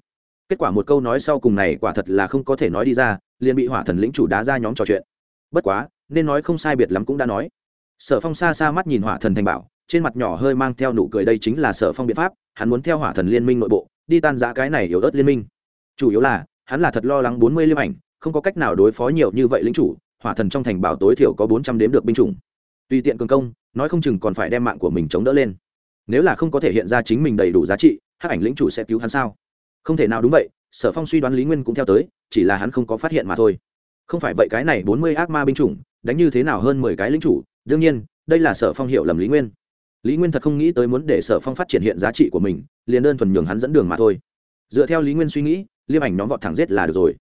Kết quả một câu nói sau cùng này quả thật là không có thể nói đi ra, liền bị hỏa thần lĩnh chủ đá ra nhóm trò chuyện. Bất quá, nên nói không sai biệt lắm cũng đã nói. Sở phong xa xa mắt nhìn hỏa thần thành bảo, trên mặt nhỏ hơi mang theo nụ cười đây chính là sở phong biện pháp, hắn muốn theo hỏa thần liên minh nội bộ, đi tan giã cái này yếu ớt liên minh. Chủ yếu là, hắn là thật lo lắng bốn mươi liêm ảnh, không có cách nào đối phó nhiều như vậy lính chủ, hỏa thần trong thành bảo tối thiểu có bốn trăm đếm được binh chủng tùy tiện cường công, nói không chừng còn phải đem mạng của mình chống đỡ lên. Nếu là không có thể hiện ra chính mình đầy đủ giá trị, hắc ảnh lĩnh chủ sẽ cứu hắn sao? Không thể nào đúng vậy, sở phong suy đoán lý nguyên cũng theo tới, chỉ là hắn không có phát hiện mà thôi. Không phải vậy cái này bốn mươi ác ma binh chủng, đánh như thế nào hơn mười cái lính chủ? Đương nhiên, đây là sở phong hiểu lầm lý nguyên. Lý nguyên thật không nghĩ tới muốn để sở phong phát triển hiện giá trị của mình, liền đơn thuần nhường hắn dẫn đường mà thôi. Dựa theo lý nguyên suy nghĩ, liêm ảnh nhóm vọt thẳng giết là được rồi.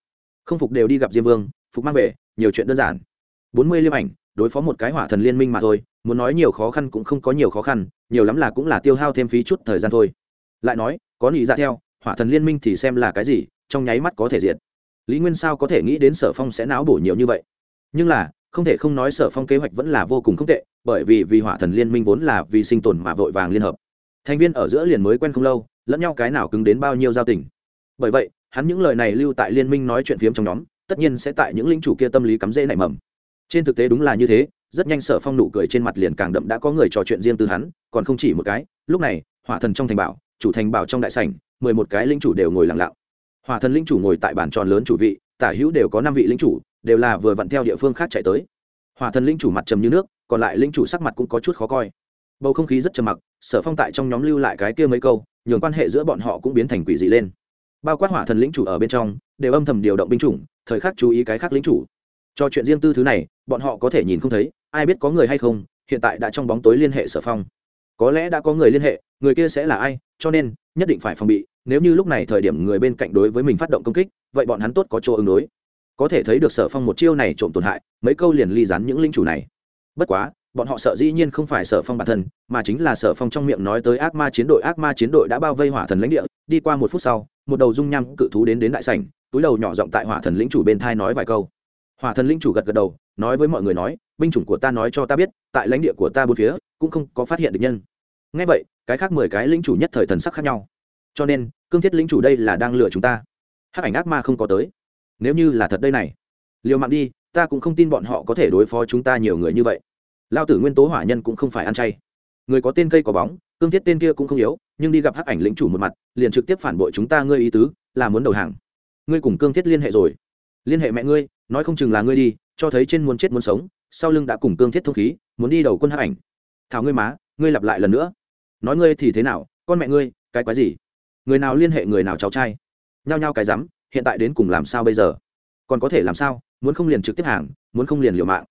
Không phục đều đi gặp diêm vương, phục mang về, nhiều chuyện đơn giản. Bốn mươi liêm ảnh đối phó một cái hỏa thần liên minh mà thôi, muốn nói nhiều khó khăn cũng không có nhiều khó khăn, nhiều lắm là cũng là tiêu hao thêm phí chút thời gian thôi. Lại nói, có nghĩ ra dạ theo, hỏa thần liên minh thì xem là cái gì, trong nháy mắt có thể diệt. Lý nguyên sao có thể nghĩ đến sở phong sẽ não bổ nhiều như vậy? Nhưng là, không thể không nói sở phong kế hoạch vẫn là vô cùng không tệ, bởi vì vì hỏa thần liên minh vốn là vì sinh tồn mà vội vàng liên hợp. Thành viên ở giữa liền mới quen không lâu, lẫn nhau cái nào cứng đến bao nhiêu giao tình. Bởi vậy, hắn những lời này lưu tại liên minh nói chuyện phiếm trong nhóm, tất nhiên sẽ tại những lính chủ kia tâm lý cắm rễ nảy mầm trên thực tế đúng là như thế, rất nhanh sở phong nụ cười trên mặt liền càng đậm, đã có người trò chuyện riêng từ hắn, còn không chỉ một cái, lúc này, hỏa thần trong thành bảo, chủ thành bảo trong đại sảnh, mười một cái lính chủ đều ngồi lặng lặng. Hỏa thần lính chủ ngồi tại bàn tròn lớn chủ vị, tả hữu đều có năm vị lính chủ, đều là vừa vặn theo địa phương khác chạy tới. Hỏa thần lính chủ mặt trầm như nước, còn lại lính chủ sắc mặt cũng có chút khó coi. Bầu không khí rất trầm mặc, sở phong tại trong nhóm lưu lại cái kia mấy câu, nhường quan hệ giữa bọn họ cũng biến thành quỷ dị lên. Bao quát hỏa thần lĩnh chủ ở bên trong, đều âm thầm điều động binh chủng, thời khắc chú ý cái khác lĩnh chủ cho chuyện riêng tư thứ này, bọn họ có thể nhìn không thấy, ai biết có người hay không, hiện tại đã trong bóng tối liên hệ sở phong. Có lẽ đã có người liên hệ, người kia sẽ là ai, cho nên, nhất định phải phòng bị, nếu như lúc này thời điểm người bên cạnh đối với mình phát động công kích, vậy bọn hắn tốt có chỗ ứng đối. Có thể thấy được sở phong một chiêu này trộm tổn hại, mấy câu liền ly rắn những linh chủ này. Bất quá, bọn họ sợ dĩ nhiên không phải sở phong bản thân, mà chính là sở phong trong miệng nói tới ác ma chiến đội, ác ma chiến đội đã bao vây hỏa thần lãnh địa, đi qua một phút sau, một đầu dung nham cự thú đến đến đại sảnh, túi đầu nhỏ giọng tại hỏa thần lĩnh chủ bên thai nói vài câu hỏa thần Linh chủ gật gật đầu, nói với mọi người nói, binh chủng của ta nói cho ta biết, tại lãnh địa của ta bốn phía, cũng không có phát hiện được nhân. Ngay vậy, cái khác mười cái lĩnh chủ nhất thời thần sắc khác nhau. Cho nên, cương thiết lĩnh chủ đây là đang lừa chúng ta. Hắc ảnh ác ma không có tới. Nếu như là thật đây này, liều mạng đi, ta cũng không tin bọn họ có thể đối phó chúng ta nhiều người như vậy. Lao tử nguyên tố hỏa nhân cũng không phải ăn chay. Người có tên cây có bóng, cương thiết tên kia cũng không yếu, nhưng đi gặp hắc ảnh lĩnh chủ một mặt, liền trực tiếp phản bội chúng ta, ngươi ý tứ, là muốn đầu hàng. Ngươi cùng cương thiết liên hệ rồi. Liên hệ mẹ ngươi nói không chừng là ngươi đi, cho thấy trên muốn chết muốn sống, sau lưng đã cùng cương thiết thông khí, muốn đi đầu quân hắc ảnh. Thảo ngươi má, ngươi lặp lại lần nữa. Nói ngươi thì thế nào, con mẹ ngươi, cái quái gì? Người nào liên hệ người nào cháu trai? Nhao nhao cái rắm, hiện tại đến cùng làm sao bây giờ? Còn có thể làm sao, muốn không liền trực tiếp hàng, muốn không liền liều mạng.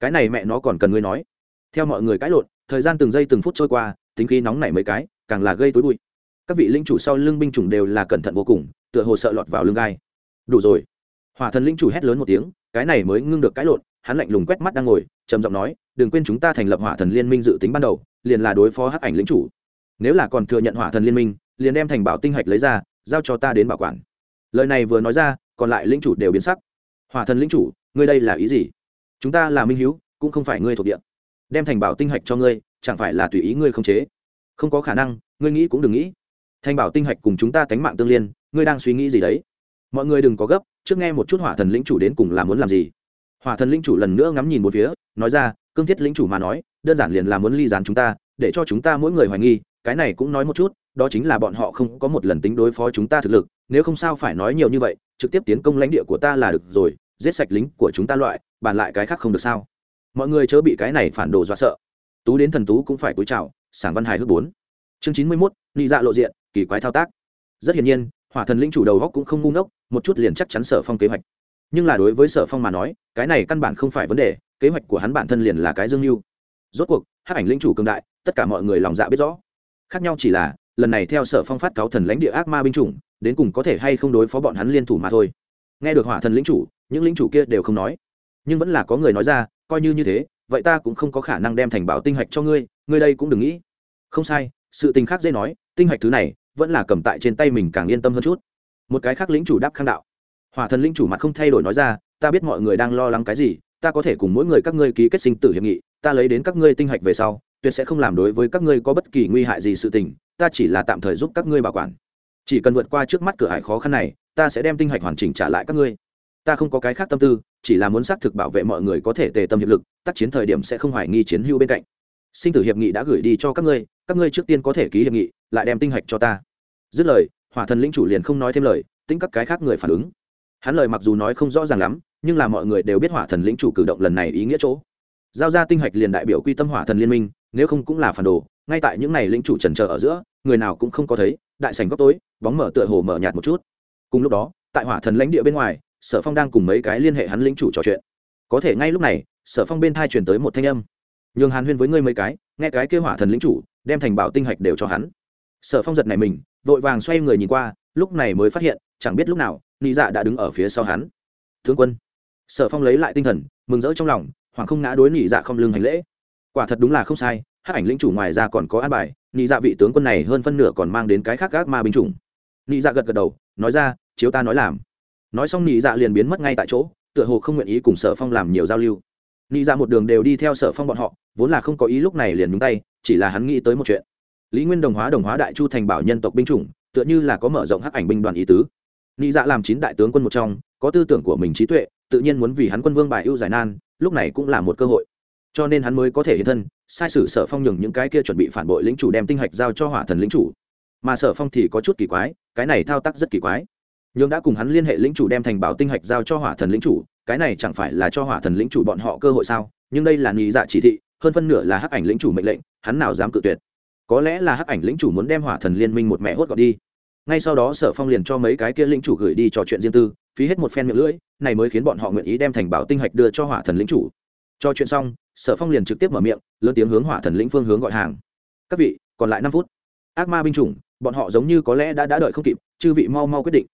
Cái này mẹ nó còn cần ngươi nói. Theo mọi người cãi lộn, thời gian từng giây từng phút trôi qua, tính khí nóng nảy mấy cái, càng là gây tối bụi. Các vị linh chủ sau lưng binh chủng đều là cẩn thận vô cùng, tựa hồ sợ lọt vào lưng gai. Đủ rồi hỏa thần linh chủ hét lớn một tiếng, cái này mới ngưng được cãi lộn, hắn lạnh lùng quét mắt đang ngồi, trầm giọng nói, đừng quên chúng ta thành lập hỏa thần liên minh dự tính ban đầu, liền là đối phó hắc ảnh lĩnh chủ. Nếu là còn thừa nhận hỏa thần liên minh, liền đem thành bảo tinh hạch lấy ra, giao cho ta đến bảo quản. Lời này vừa nói ra, còn lại lĩnh chủ đều biến sắc. Hỏa thần lĩnh chủ, ngươi đây là ý gì? Chúng ta là minh hiếu, cũng không phải ngươi thuộc địa. Đem thành bảo tinh hạch cho ngươi, chẳng phải là tùy ý ngươi không chế? Không có khả năng, ngươi nghĩ cũng đừng nghĩ. Thành bảo tinh hạch cùng chúng ta tánh mạng tương liên, ngươi đang suy nghĩ gì đấy? Mọi người đừng có gấp trước nghe một chút hỏa thần lĩnh chủ đến cùng là muốn làm gì. Hỏa thần lĩnh chủ lần nữa ngắm nhìn một phía, nói ra, cương thiết lĩnh chủ mà nói, đơn giản liền là muốn ly dán chúng ta, để cho chúng ta mỗi người hoài nghi, cái này cũng nói một chút, đó chính là bọn họ không có một lần tính đối phó chúng ta thực lực, nếu không sao phải nói nhiều như vậy, trực tiếp tiến công lãnh địa của ta là được rồi, giết sạch lính của chúng ta loại, bàn lại cái khác không được sao? Mọi người chớ bị cái này phản đồ dọa sợ. Tú đến thần tú cũng phải cúi chào, sảng văn hài hước bốn. Chương chín mươi mốt, nị dạ lộ diện, kỳ quái thao tác. Rất hiển nhiên hỏa thần linh chủ đầu góc cũng không ngu ngốc, một chút liền chắc chắn sở phong kế hoạch. Nhưng là đối với sở phong mà nói, cái này căn bản không phải vấn đề, kế hoạch của hắn bản thân liền là cái dương mưu. Rốt cuộc, hắc ảnh linh chủ cường đại, tất cả mọi người lòng dạ biết rõ. Khác nhau chỉ là, lần này theo sở phong phát cáo thần lãnh địa ác ma binh chủng, đến cùng có thể hay không đối phó bọn hắn liên thủ mà thôi. Nghe được hỏa thần lĩnh chủ, những lĩnh chủ kia đều không nói. Nhưng vẫn là có người nói ra, coi như như thế, vậy ta cũng không có khả năng đem thành bảo tinh hạch cho ngươi ngươi đây cũng đừng nghĩ. Không sai, sự tình khác dễ nói, tinh hạch thứ này vẫn là cầm tại trên tay mình càng yên tâm hơn chút. Một cái khác lính chủ đáp khang đạo. Hỏa thần lính chủ mặt không thay đổi nói ra, ta biết mọi người đang lo lắng cái gì, ta có thể cùng mỗi người các ngươi ký kết sinh tử hiệp nghị, ta lấy đến các ngươi tinh hạch về sau, tuyệt sẽ không làm đối với các ngươi có bất kỳ nguy hại gì sự tình, ta chỉ là tạm thời giúp các ngươi bảo quản. Chỉ cần vượt qua trước mắt cửa hải khó khăn này, ta sẽ đem tinh hạch hoàn chỉnh trả lại các ngươi. Ta không có cái khác tâm tư, chỉ là muốn xác thực bảo vệ mọi người có thể tề tâm hiệp lực, tác chiến thời điểm sẽ không hoài nghi chiến hữu bên cạnh. Sinh tử hiệp nghị đã gửi đi cho các ngươi các ngươi trước tiên có thể ký hiệp nghị, lại đem tinh hạch cho ta dứt lời, hỏa thần lĩnh chủ liền không nói thêm lời, tính các cái khác người phản ứng. Hắn lời mặc dù nói không rõ ràng lắm, nhưng là mọi người đều biết hỏa thần lĩnh chủ cử động lần này ý nghĩa chỗ. Giao ra tinh hạch liền đại biểu quy tâm hỏa thần liên minh, nếu không cũng là phản đồ, ngay tại những n à y lĩnh chủ trần trờ ở giữa, người nào cũng không có thấy, đại sành góc tối, bóng mở tựa hồ mở nhạt một chút. Cùng lúc đó, tại hỏa thần lãnh địa bên ngoài, sở phong đang cùng mấy cái liên hệ hắn lĩnh chủ trò chuyện. Có thể ngay lúc này, sở phong bên thai truyền tới một thanh âm. Nhường hàn huyên với ngươi mấy cái, nghe cái kêu hỏa thần lĩnh chủ, đem thành bảo tinh hạch đều cho hắn. Sở phong giật này mình vội vàng xoay người nhìn qua, lúc này mới phát hiện, chẳng biết lúc nào, nị dạ đã đứng ở phía sau hắn. Thương quân. Sở phong lấy lại tinh thần, mừng rỡ trong lòng hoàng không ngã đối nị dạ không lưng hành lễ. Quả thật đúng là không sai hát ảnh lĩnh chủ ngoài ra còn có an bài, nị dạ vị tướng quân này hơn phân nửa còn mang đến cái khác gác ma binh chủng. Nị dạ gật gật đầu, nói ra, chiếu ta nói làm. Nói xong nị dạ liền biến mất ngay tại chỗ, tựa hồ không nguyện ý cùng sở phong làm nhiều giao lưu. Nị dạ một đường đều đi theo sở phong bọn họ, vốn là không có ý lúc này liền nhúng tay, chỉ là hắn nghĩ tới một chuyện lý nguyên đồng hóa đồng hóa đại chu thành bảo nhân tộc binh chủng, tựa như là có mở rộng hắc ảnh binh đoàn ý tứ. Nị dạ làm chín đại tướng quân một trong, có tư tưởng của mình trí tuệ, tự nhiên muốn vì hắn quân vương bài ưu giải nan, lúc này cũng là một cơ hội. Cho nên hắn mới có thể hiện thân, sai sử sở phong nhường những cái kia chuẩn bị phản bội lính chủ đem tinh hạch giao cho hỏa thần lính chủ. Mà sở phong thì có chút kỳ quái, cái này thao tác rất kỳ quái. Nhường đã cùng hắn liên hệ lính chủ đem thành bảo tinh hạch giao cho hỏa thần lính chủ, cái này chẳng phải là cho hỏa thần lính chủ bọn họ cơ hội sao? Nhưng đây là nghĩ dạ chỉ thị, hơn phân nửa là hắc ảnh lính chủ mệnh lệnh, hắn nào dám cự tuyệt? Có lẽ là hắc ảnh lĩnh chủ muốn đem hỏa thần liên minh một mẹ hốt gọn đi. Ngay sau đó sở phong liền cho mấy cái kia lĩnh chủ gửi đi trò chuyện riêng tư, phí hết một phen miệng lưỡi, này mới khiến bọn họ nguyện ý đem thành bảo tinh hạch đưa cho hỏa thần lĩnh chủ. Cho chuyện xong, sở phong liền trực tiếp mở miệng, lớn tiếng hướng hỏa thần lĩnh phương hướng gọi hàng. Các vị, còn lại năm phút. Ác ma binh chủng, bọn họ giống như có lẽ đã đã đợi không kịp, chư vị mau mau quyết định.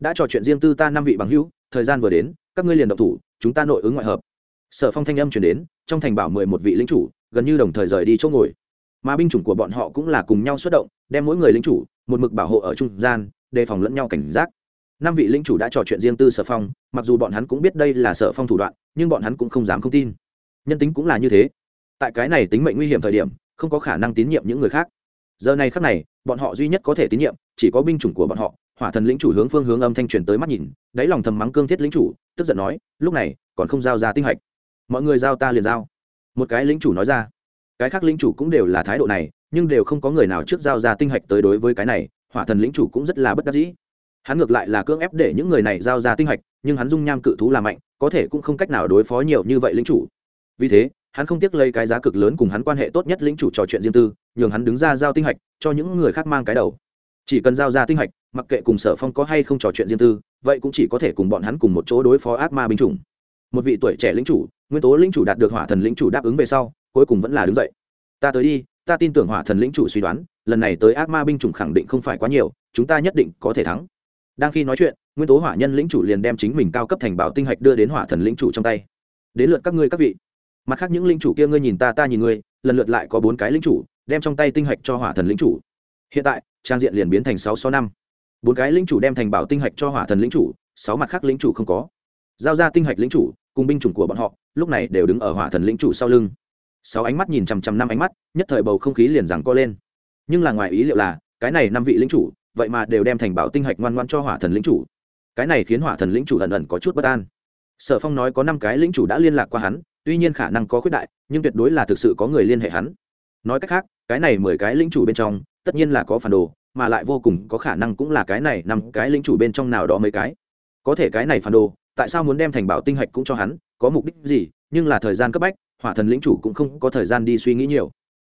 Đã trò chuyện riêng tư ta năm vị bằng hữu, thời gian vừa đến, các ngươi liền độc thủ, chúng ta nội ứng ngoại hợp. Sở phong thanh âm chuyển đến, trong thành bảo mười một vị lính chủ, gần như đồng thời rời đi chỗ ngồi mà binh chủng của bọn họ cũng là cùng nhau xuất động, đem mỗi người lính chủ, một mực bảo hộ ở trung gian, đề phòng lẫn nhau cảnh giác. Năm vị lính chủ đã trò chuyện riêng tư sở phong, mặc dù bọn hắn cũng biết đây là sở phong thủ đoạn, nhưng bọn hắn cũng không dám không tin. Nhân tính cũng là như thế. Tại cái này tính mệnh nguy hiểm thời điểm, không có khả năng tín nhiệm những người khác. Giờ này khác này, bọn họ duy nhất có thể tín nhiệm, chỉ có binh chủng của bọn họ. Hỏa thần lĩnh chủ hướng phương hướng âm thanh truyền tới mắt nhìn, đáy lòng thầm mắng cương thiết lĩnh chủ, tức giận nói, lúc này, còn không giao ra tinh hạch. Mọi người giao ta liền giao. Một cái lĩnh chủ nói ra cái khác lĩnh chủ cũng đều là thái độ này, nhưng đều không có người nào trước giao ra tinh hạch tới đối với cái này, hỏa thần lĩnh chủ cũng rất là bất đắc dĩ. Hắn ngược lại là cưỡng ép để những người này giao ra tinh hạch, nhưng hắn dung nham cự thú là mạnh, có thể cũng không cách nào đối phó nhiều như vậy lĩnh chủ. Vì thế, hắn không tiếc lấy cái giá cực lớn cùng hắn quan hệ tốt nhất lĩnh chủ trò chuyện riêng tư, nhường hắn đứng ra giao tinh hạch, cho những người khác mang cái đầu. Chỉ cần giao ra tinh hạch, mặc kệ cùng sở phong có hay không trò chuyện riêng tư, vậy cũng chỉ có thể cùng bọn hắn cùng một chỗ đối phó ác ma binh chủng. Một vị tuổi trẻ lính chủ, nguyên tố lính chủ đạt được hỏa thần lính chủ đáp ứng về sau cuối cùng vẫn là đứng dậy. Ta tới đi, ta tin tưởng hỏa thần lĩnh chủ suy đoán, lần này tới ác ma binh chủng khẳng định không phải quá nhiều, chúng ta nhất định có thể thắng. Đang khi nói chuyện, nguyên tố hỏa nhân lĩnh chủ liền đem chính mình cao cấp thành bảo tinh hạch đưa đến hỏa thần lĩnh chủ trong tay. Đến lượt các ngươi các vị. Mặt khác những lĩnh chủ kia ngươi nhìn ta ta nhìn ngươi, lần lượt lại có bốn cái lĩnh chủ, đem trong tay tinh hạch cho hỏa thần lĩnh chủ. Hiện tại, trang diện liền biến thành sáu sáu, năm. Bốn cái lĩnh chủ đem thành bảo tinh hạch cho hỏa thần lĩnh chủ, sáu mặt khác lĩnh chủ không có. Giao ra tinh hạch lĩnh chủ, cùng binh chủng của bọn họ, lúc này đều đứng ở hỏa thần lĩnh chủ sau lưng sáu ánh mắt nhìn chằm chằm năm ánh mắt, nhất thời bầu không khí liền rằng co lên. Nhưng là ngoài ý liệu là, cái này năm vị lĩnh chủ, vậy mà đều đem thành bảo tinh hạch ngoan ngoan cho hỏa thần lĩnh chủ. Cái này khiến hỏa thần lĩnh chủ ẩn ẩn có chút bất an. Sở phong nói có năm cái lĩnh chủ đã liên lạc qua hắn, tuy nhiên khả năng có khuyết đại, nhưng tuyệt đối là thực sự có người liên hệ hắn. Nói cách khác, cái này mười cái lĩnh chủ bên trong, tất nhiên là có phản đồ, mà lại vô cùng có khả năng cũng là cái này năm cái lĩnh chủ bên trong nào đó mấy cái. Có thể cái này phản đồ, tại sao muốn đem thành bảo tinh hạch cũng cho hắn, có mục đích gì, nhưng là thời gian cấp bách hỏa thần lĩnh chủ cũng không có thời gian đi suy nghĩ nhiều.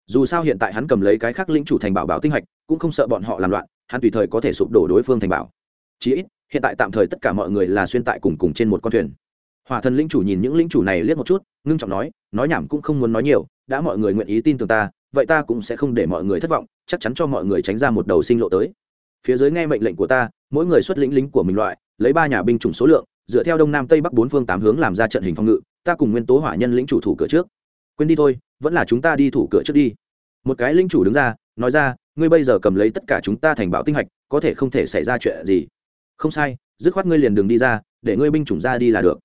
Dù sao hiện tại hắn cầm lấy cái khác lĩnh chủ thành bảo bảo tinh hạch, cũng không sợ bọn họ làm loạn, hắn tùy thời có thể sụp đổ đối phương thành bảo. Chí ít, hiện tại tạm thời tất cả mọi người là xuyên tại cùng cùng trên một con thuyền. Hỏa thần lĩnh chủ nhìn những lĩnh chủ này liếc một chút, ngưng trọng nói nói nhảm cũng không muốn nói nhiều, đã mọi người nguyện ý tin tưởng ta, vậy ta cũng sẽ không để mọi người thất vọng, chắc chắn cho mọi người tránh ra một đầu sinh lộ tới. Phía dưới nghe mệnh lệnh của ta, mỗi người xuất lĩnh lính của mình loại, lấy ba nhà binh chủng số lượng, dựa theo đông nam tây bắc bốn phương tám hướng làm ra trận hình phòng ngự ta cùng nguyên tố hỏa nhân lĩnh chủ thủ cửa trước. Quên đi thôi, vẫn là chúng ta đi thủ cửa trước đi. Một cái lĩnh chủ đứng ra, nói ra, ngươi bây giờ cầm lấy tất cả chúng ta thành bảo tinh hạch, có thể không thể xảy ra chuyện gì? Không sai, dứt khoát ngươi liền đường đi ra, để ngươi binh chủng ra đi là được.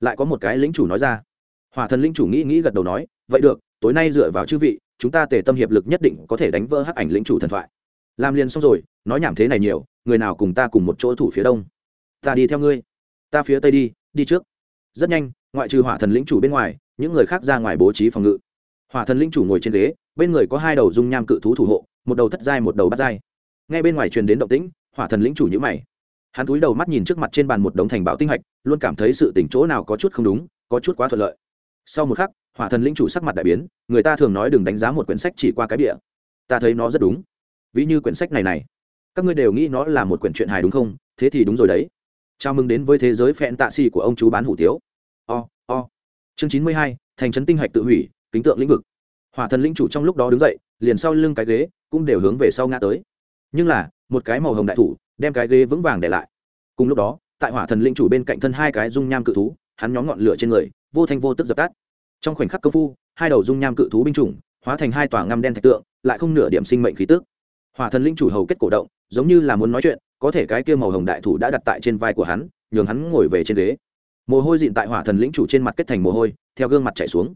Lại có một cái lĩnh chủ nói ra. Hòa thần lĩnh chủ nghĩ nghĩ gật đầu nói, vậy được, tối nay dựa vào chư vị, chúng ta tề tâm hiệp lực nhất định có thể đánh vỡ hắc ảnh lĩnh chủ thần thoại. Làm liền xong rồi, nói nhảm thế này nhiều, người nào cùng ta cùng một chỗ thủ phía đông? Ta đi theo ngươi. Ta phía tây đi đi trước rất nhanh, ngoại trừ hỏa thần lĩnh chủ bên ngoài, những người khác ra ngoài bố trí phòng ngự. Hỏa thần lĩnh chủ ngồi trên ghế, bên người có hai đầu dung nham cự thú thủ hộ, một đầu thất giai, một đầu bắt giai. Ngay bên ngoài truyền đến động tĩnh, hỏa thần lĩnh chủ nhữ mày. Hắn cúi đầu mắt nhìn trước mặt trên bàn một đống thành bảo tinh hạch, luôn cảm thấy sự tỉnh chỗ nào có chút không đúng, có chút quá thuận lợi. Sau một khắc, hỏa thần lĩnh chủ sắc mặt đại biến, người ta thường nói đừng đánh giá một quyển sách chỉ qua cái địa ta thấy nó rất đúng. Ví như quyển sách này này, các ngươi đều nghĩ nó là một quyển truyện hài đúng không? Thế thì đúng rồi đấy chào mừng đến với thế giới phẹn tạ xì của ông chú bán hủ tiếu. O o. Chương chín mươi hai, thành trấn tinh hạch tự hủy, kính tượng lĩnh vực. Hỏa thần lĩnh chủ trong lúc đó đứng dậy, liền sau lưng cái ghế, cũng đều hướng về sau ngã tới. Nhưng là, một cái màu hồng đại thủ, đem cái ghế vững vàng để lại. Cùng lúc đó, tại hỏa thần lĩnh chủ bên cạnh thân hai cái dung nham cự thú, hắn nhóm ngọn lửa trên người, vô thanh vô tức dập tắt. Trong khoảnh khắc công phu, hai đầu dung nham cự thú binh chủng, hóa thành hai tòa ngăm đen thạch tượng, lại không nửa điểm sinh mệnh khí tức. Hỏa thần linh chủ hầu kết cổ động, giống như là muốn nói chuyện có thể cái kia màu hồng đại thủ đã đặt tại trên vai của hắn, nhường hắn ngồi về trên ghế. Mồ hôi dịn tại hỏa thần lĩnh chủ trên mặt kết thành mồ hôi, theo gương mặt chảy xuống.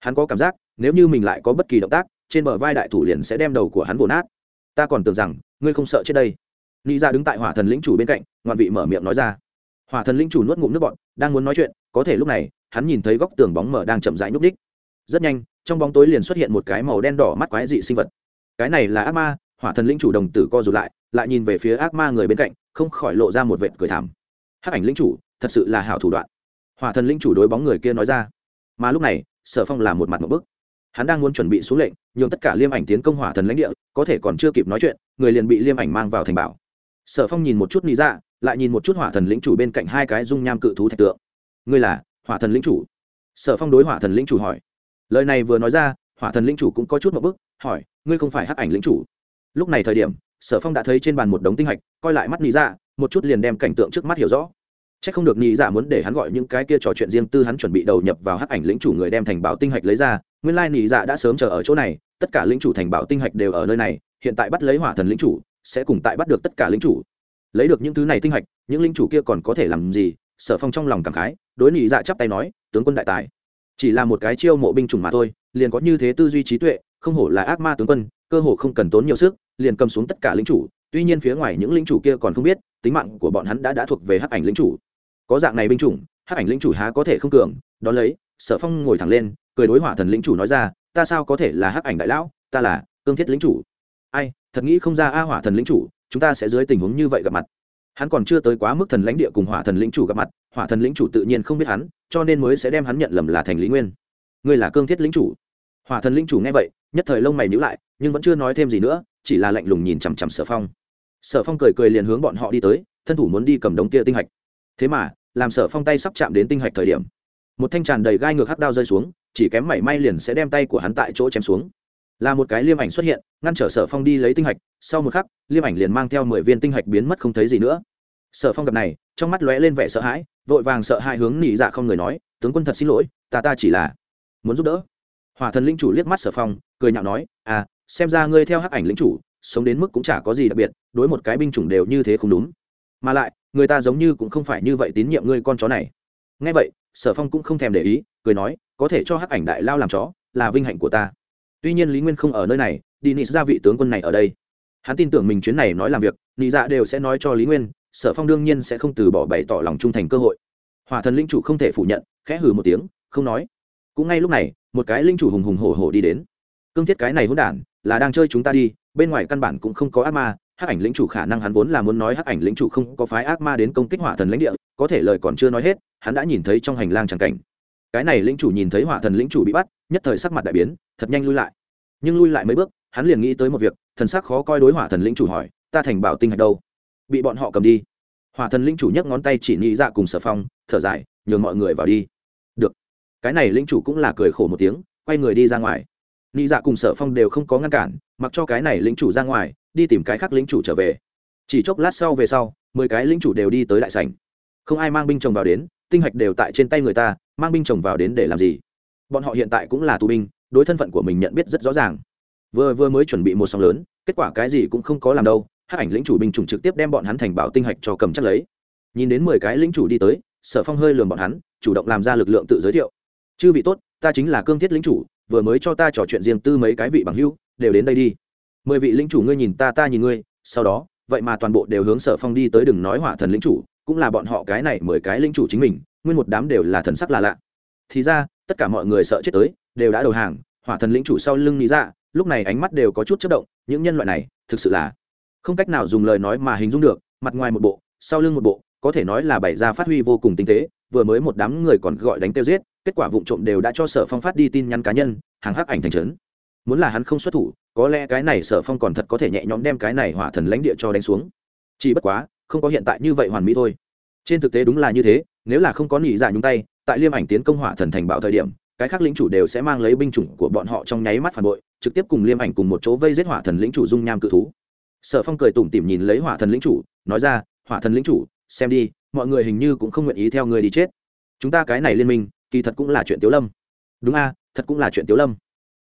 Hắn có cảm giác, nếu như mình lại có bất kỳ động tác, trên bờ vai đại thủ liền sẽ đem đầu của hắn vồ nát. Ta còn tưởng rằng, ngươi không sợ chết đây. Nghĩ ra dạ đứng tại hỏa thần lĩnh chủ bên cạnh ngoạn vị mở miệng nói ra. Hỏa thần lĩnh chủ nuốt ngụm nước bọn đang muốn nói chuyện, có thể lúc này, hắn nhìn thấy góc tường bóng mở đang chậm rãi nhúc ních rất nhanh, trong bóng tối liền xuất hiện một cái màu đen đỏ mắt quái dị sinh vật. Cái này là ác ma, hỏa thần lĩnh chủ đồng tử co rụt lại lại nhìn về phía ác ma người bên cạnh, không khỏi lộ ra một vệt cười thảm. Hắc ảnh lĩnh chủ, thật sự là hảo thủ đoạn. Hỏa thần lĩnh chủ đối bóng người kia nói ra. Mà lúc này, sở phong là một mặt một bức. Hắn đang muốn chuẩn bị xuống lệnh, nhường tất cả liêm ảnh tiến công hỏa thần lãnh địa, có thể còn chưa kịp nói chuyện, người liền bị liêm ảnh mang vào thành bảo. Sở phong nhìn một chút lý ra dạ, lại nhìn một chút hỏa thần lĩnh chủ bên cạnh hai cái dung nham cự thú thạch tượng. Ngươi là hỏa thần lĩnh chủ? Sở phong đối hỏa thần lĩnh chủ hỏi. Lời này vừa nói ra, hỏa thần lĩnh chủ cũng có chút một bức, hỏi, ngươi không phải hắc ảnh lĩnh chủ? Lúc này thời điểm sở phong đã thấy trên bàn một đống tinh hạch coi lại mắt nghĩ ra dạ, một chút liền đem cảnh tượng trước mắt hiểu rõ Chắc không được nghĩ dạ muốn để hắn gọi những cái kia trò chuyện riêng tư hắn chuẩn bị đầu nhập vào hắc ảnh lĩnh chủ người đem thành bảo tinh hạch lấy ra, nguyên lai nghĩ dạ đã sớm chờ ở chỗ này, tất cả lĩnh chủ thành bảo tinh hạch đều ở nơi này, hiện tại bắt lấy hỏa thần lĩnh chủ, sẽ cùng tại bắt được tất cả lĩnh chủ. Lấy được những thứ này tinh hạch, những lĩnh chủ kia còn có thể làm gì? Sở Phong trong lòng cảm khái, đối nhị dạ chắp tay nói, tướng quân đại tài. Chỉ là một cái chiêu mộ binh chủng mà thôi, liền có như thế tư duy trí tuệ, không hổ là ác ma tướng quân, cơ hồ không cần tốn nhiều sức, liền cầm xuống tất cả lĩnh chủ, tuy nhiên phía ngoài những lĩnh chủ kia còn không biết, tính mạng của bọn hắn đã đã thuộc về hắc ảnh lĩnh chủ. Có dạng này binh chủng hắc ảnh lĩnh chủ há có thể không cường đón lấy sở phong ngồi thẳng lên cười đối hỏa thần lĩnh chủ nói ra ta sao có thể là hắc ảnh đại lão ta là cương thiết lĩnh chủ. Ai thật nghĩ không ra a hỏa thần lĩnh chủ chúng ta sẽ dưới tình huống như vậy gặp mặt. Hắn còn chưa tới quá mức thần lãnh địa cùng hỏa thần lĩnh chủ gặp mặt hỏa thần lĩnh chủ tự nhiên không biết hắn cho nên mới sẽ đem hắn nhận lầm là thành lý nguyên. Ngươi là cương thiết lĩnh chủ? Hỏa thần linh chủ nghe vậy, nhất thời lông mày nhữ lại, nhưng vẫn chưa nói thêm gì nữa, chỉ là lạnh lùng nhìn chằm chằm sở phong. Sở phong cười cười liền hướng bọn họ đi tới, thân thủ muốn đi cầm đống kia tinh hạch. Thế mà, làm sở phong tay sắp chạm đến tinh hạch thời điểm, một thanh tràn đầy gai ngược hắc đao rơi xuống, chỉ kém mảy may liền sẽ đem tay của hắn tại chỗ chém xuống. Là một cái liêm ảnh xuất hiện, ngăn trở sở phong đi lấy tinh hạch, sau một khắc, liêm ảnh liền mang theo mười viên tinh hạch biến mất không thấy gì nữa. Sở phong gặp này, trong mắt lóe lên vẻ sợ hãi, vội vàng sợ hãi hướng nỉ dạ không người nói, tướng quân thật xin lỗi, ta ta chỉ là muốn giúp đỡ hỏa thần linh chủ liếc mắt sở phong, cười nhạo nói à xem ra ngươi theo hắc ảnh linh chủ, sống đến mức cũng chả có gì đặc biệt, đối một cái binh chủng đều như thế không đúng. Mà lại, người ta giống như cũng không phải như vậy tín nhiệm ngươi con chó này. Ngay vậy, sở phong cũng không thèm để ý, cười nói, có thể cho hắc ảnh đại lao làm chó, là vinh hạnh của ta. Tuy nhiên lý nguyên không ở nơi này, đi nị ra vị tướng quân này ở đây. Hắn tin tưởng mình chuyến này nói làm việc, nị dạ đều sẽ nói cho lý nguyên, sở phong đương nhiên sẽ không từ bỏ bày tỏ lòng trung thành cơ hội. Hòa thần linh chủ không thể phủ nhận, khẽ hừ một tiếng, không nói cũng ngay lúc này, một cái linh chủ hùng hùng hổ hổ đi đến. Cương thiết cái này hỗn đản, là đang chơi chúng ta đi, bên ngoài căn bản cũng không có ác ma, hắc ảnh lĩnh chủ khả năng hắn vốn là muốn nói hắc ảnh lĩnh chủ không có phái ác ma đến công kích hỏa thần lãnh địa, có thể lời còn chưa nói hết, hắn đã nhìn thấy trong hành lang tràng cảnh. Cái này lĩnh chủ nhìn thấy hỏa thần lĩnh chủ bị bắt, nhất thời sắc mặt đại biến, thật nhanh lui lại. Nhưng lui lại mấy bước, hắn liền nghĩ tới một việc, thần sắc khó coi đối hỏa thần lĩnh chủ hỏi, ta thành bảo tinh hạch đâu? Bị bọn họ cầm đi. Hỏa thần lĩnh chủ nhấc ngón tay chỉ nghĩ ra cùng sở phong, thở dài, nhường mọi người vào đi cái này lĩnh chủ cũng là cười khổ một tiếng, quay người đi ra ngoài. Nị dạ cùng sở phong đều không có ngăn cản, mặc cho cái này lĩnh chủ ra ngoài, đi tìm cái khác lĩnh chủ trở về. Chỉ chốc lát sau về sau, mười cái lĩnh chủ đều đi tới đại sảnh. Không ai mang binh chồng vào đến, tinh hạch đều tại trên tay người ta, mang binh chồng vào đến để làm gì? Bọn họ hiện tại cũng là tù binh, đối thân phận của mình nhận biết rất rõ ràng. Vừa vừa mới chuẩn bị một sóng lớn, kết quả cái gì cũng không có làm đâu hát ảnh lĩnh chủ binh chủng trực tiếp đem bọn hắn thành bảo tinh hạch cho cầm chắc lấy. Nhìn đến mười cái lĩnh chủ đi tới, sở phong hơi lường bọn hắn, chủ động làm ra lực lượng tự giới thiệu chư vị tốt, ta chính là cương thiết lĩnh chủ, vừa mới cho ta trò chuyện riêng tư mấy cái vị bằng hữu, đều đến đây đi. Mười vị lĩnh chủ ngươi nhìn ta ta nhìn ngươi, sau đó, vậy mà toàn bộ đều hướng sở phong đi tới đừng nói hỏa thần lĩnh chủ, cũng là bọn họ cái này mười cái lĩnh chủ chính mình, nguyên một đám đều là thần sắc là lạ. Thì ra, tất cả mọi người sợ chết tới, đều đã đầu hàng, hỏa thần lĩnh chủ sau lưng nghĩ ra dạ, lúc này ánh mắt đều có chút chất động, những nhân loại này, thực sự là không cách nào dùng lời nói mà hình dung được, mặt ngoài một bộ, sau lưng một bộ có thể nói là bày ra phát huy vô cùng tinh tế, vừa mới một đám người còn gọi đánh tiêu giết, kết quả vụ trộm đều đã cho sở phong phát đi tin nhắn cá nhân, hàng hắc ảnh thành trấn. Muốn là hắn không xuất thủ, có lẽ cái này sở phong còn thật có thể nhẹ nhõm đem cái này hỏa thần lãnh địa cho đánh xuống. Chỉ bất quá, không có hiện tại như vậy hoàn mỹ thôi. Trên thực tế đúng là như thế, nếu là không có nỉ dạ nhúng tay, tại liêm ảnh tiến công hỏa thần thành bạo thời điểm, cái khác lĩnh chủ đều sẽ mang lấy binh chủng của bọn họ trong nháy mắt phản bội, trực tiếp cùng liêm ảnh cùng một chỗ vây giết hỏa thần lĩnh chủ dung nham cự thú. Sở phong cười tủm tỉm nhìn lấy hỏa thần lĩnh chủ, nói ra, hỏa thần lĩnh chủ xem đi, mọi người hình như cũng không nguyện ý theo người đi chết. Chúng ta cái này liên minh, kỳ thật cũng là chuyện tiếu lâm. Đúng a, thật cũng là chuyện tiếu lâm.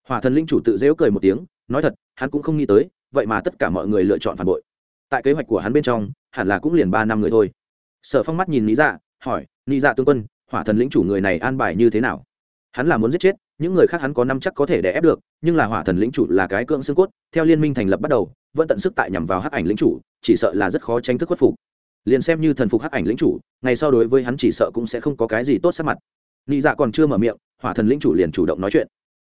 Hỏa thần lĩnh chủ tự dễu cười một tiếng, nói thật, hắn cũng không nghĩ tới, vậy mà tất cả mọi người lựa chọn phản bội. Tại kế hoạch của hắn bên trong, hẳn là cũng liền ba năm người thôi. Sở phong mắt nhìn lý dạ hỏi lý dạ tướng quân, hỏa thần lĩnh chủ người này an bài như thế nào? Hắn là muốn giết chết, những người khác hắn có năm chắc có thể đè ép được, nhưng là hỏa thần lĩnh chủ là cái cưỡng xương cốt, theo liên minh thành lập bắt đầu, vẫn tận sức tại nhằm vào hắc ảnh lĩnh chủ, chỉ sợ là rất khó tranh thức khuất phục liền xem như thần phục hắc ảnh lĩnh chủ, ngày sau đối với hắn chỉ sợ cũng sẽ không có cái gì tốt sắc mặt. Nị dạ còn chưa mở miệng, hỏa thần lĩnh chủ liền chủ động nói chuyện.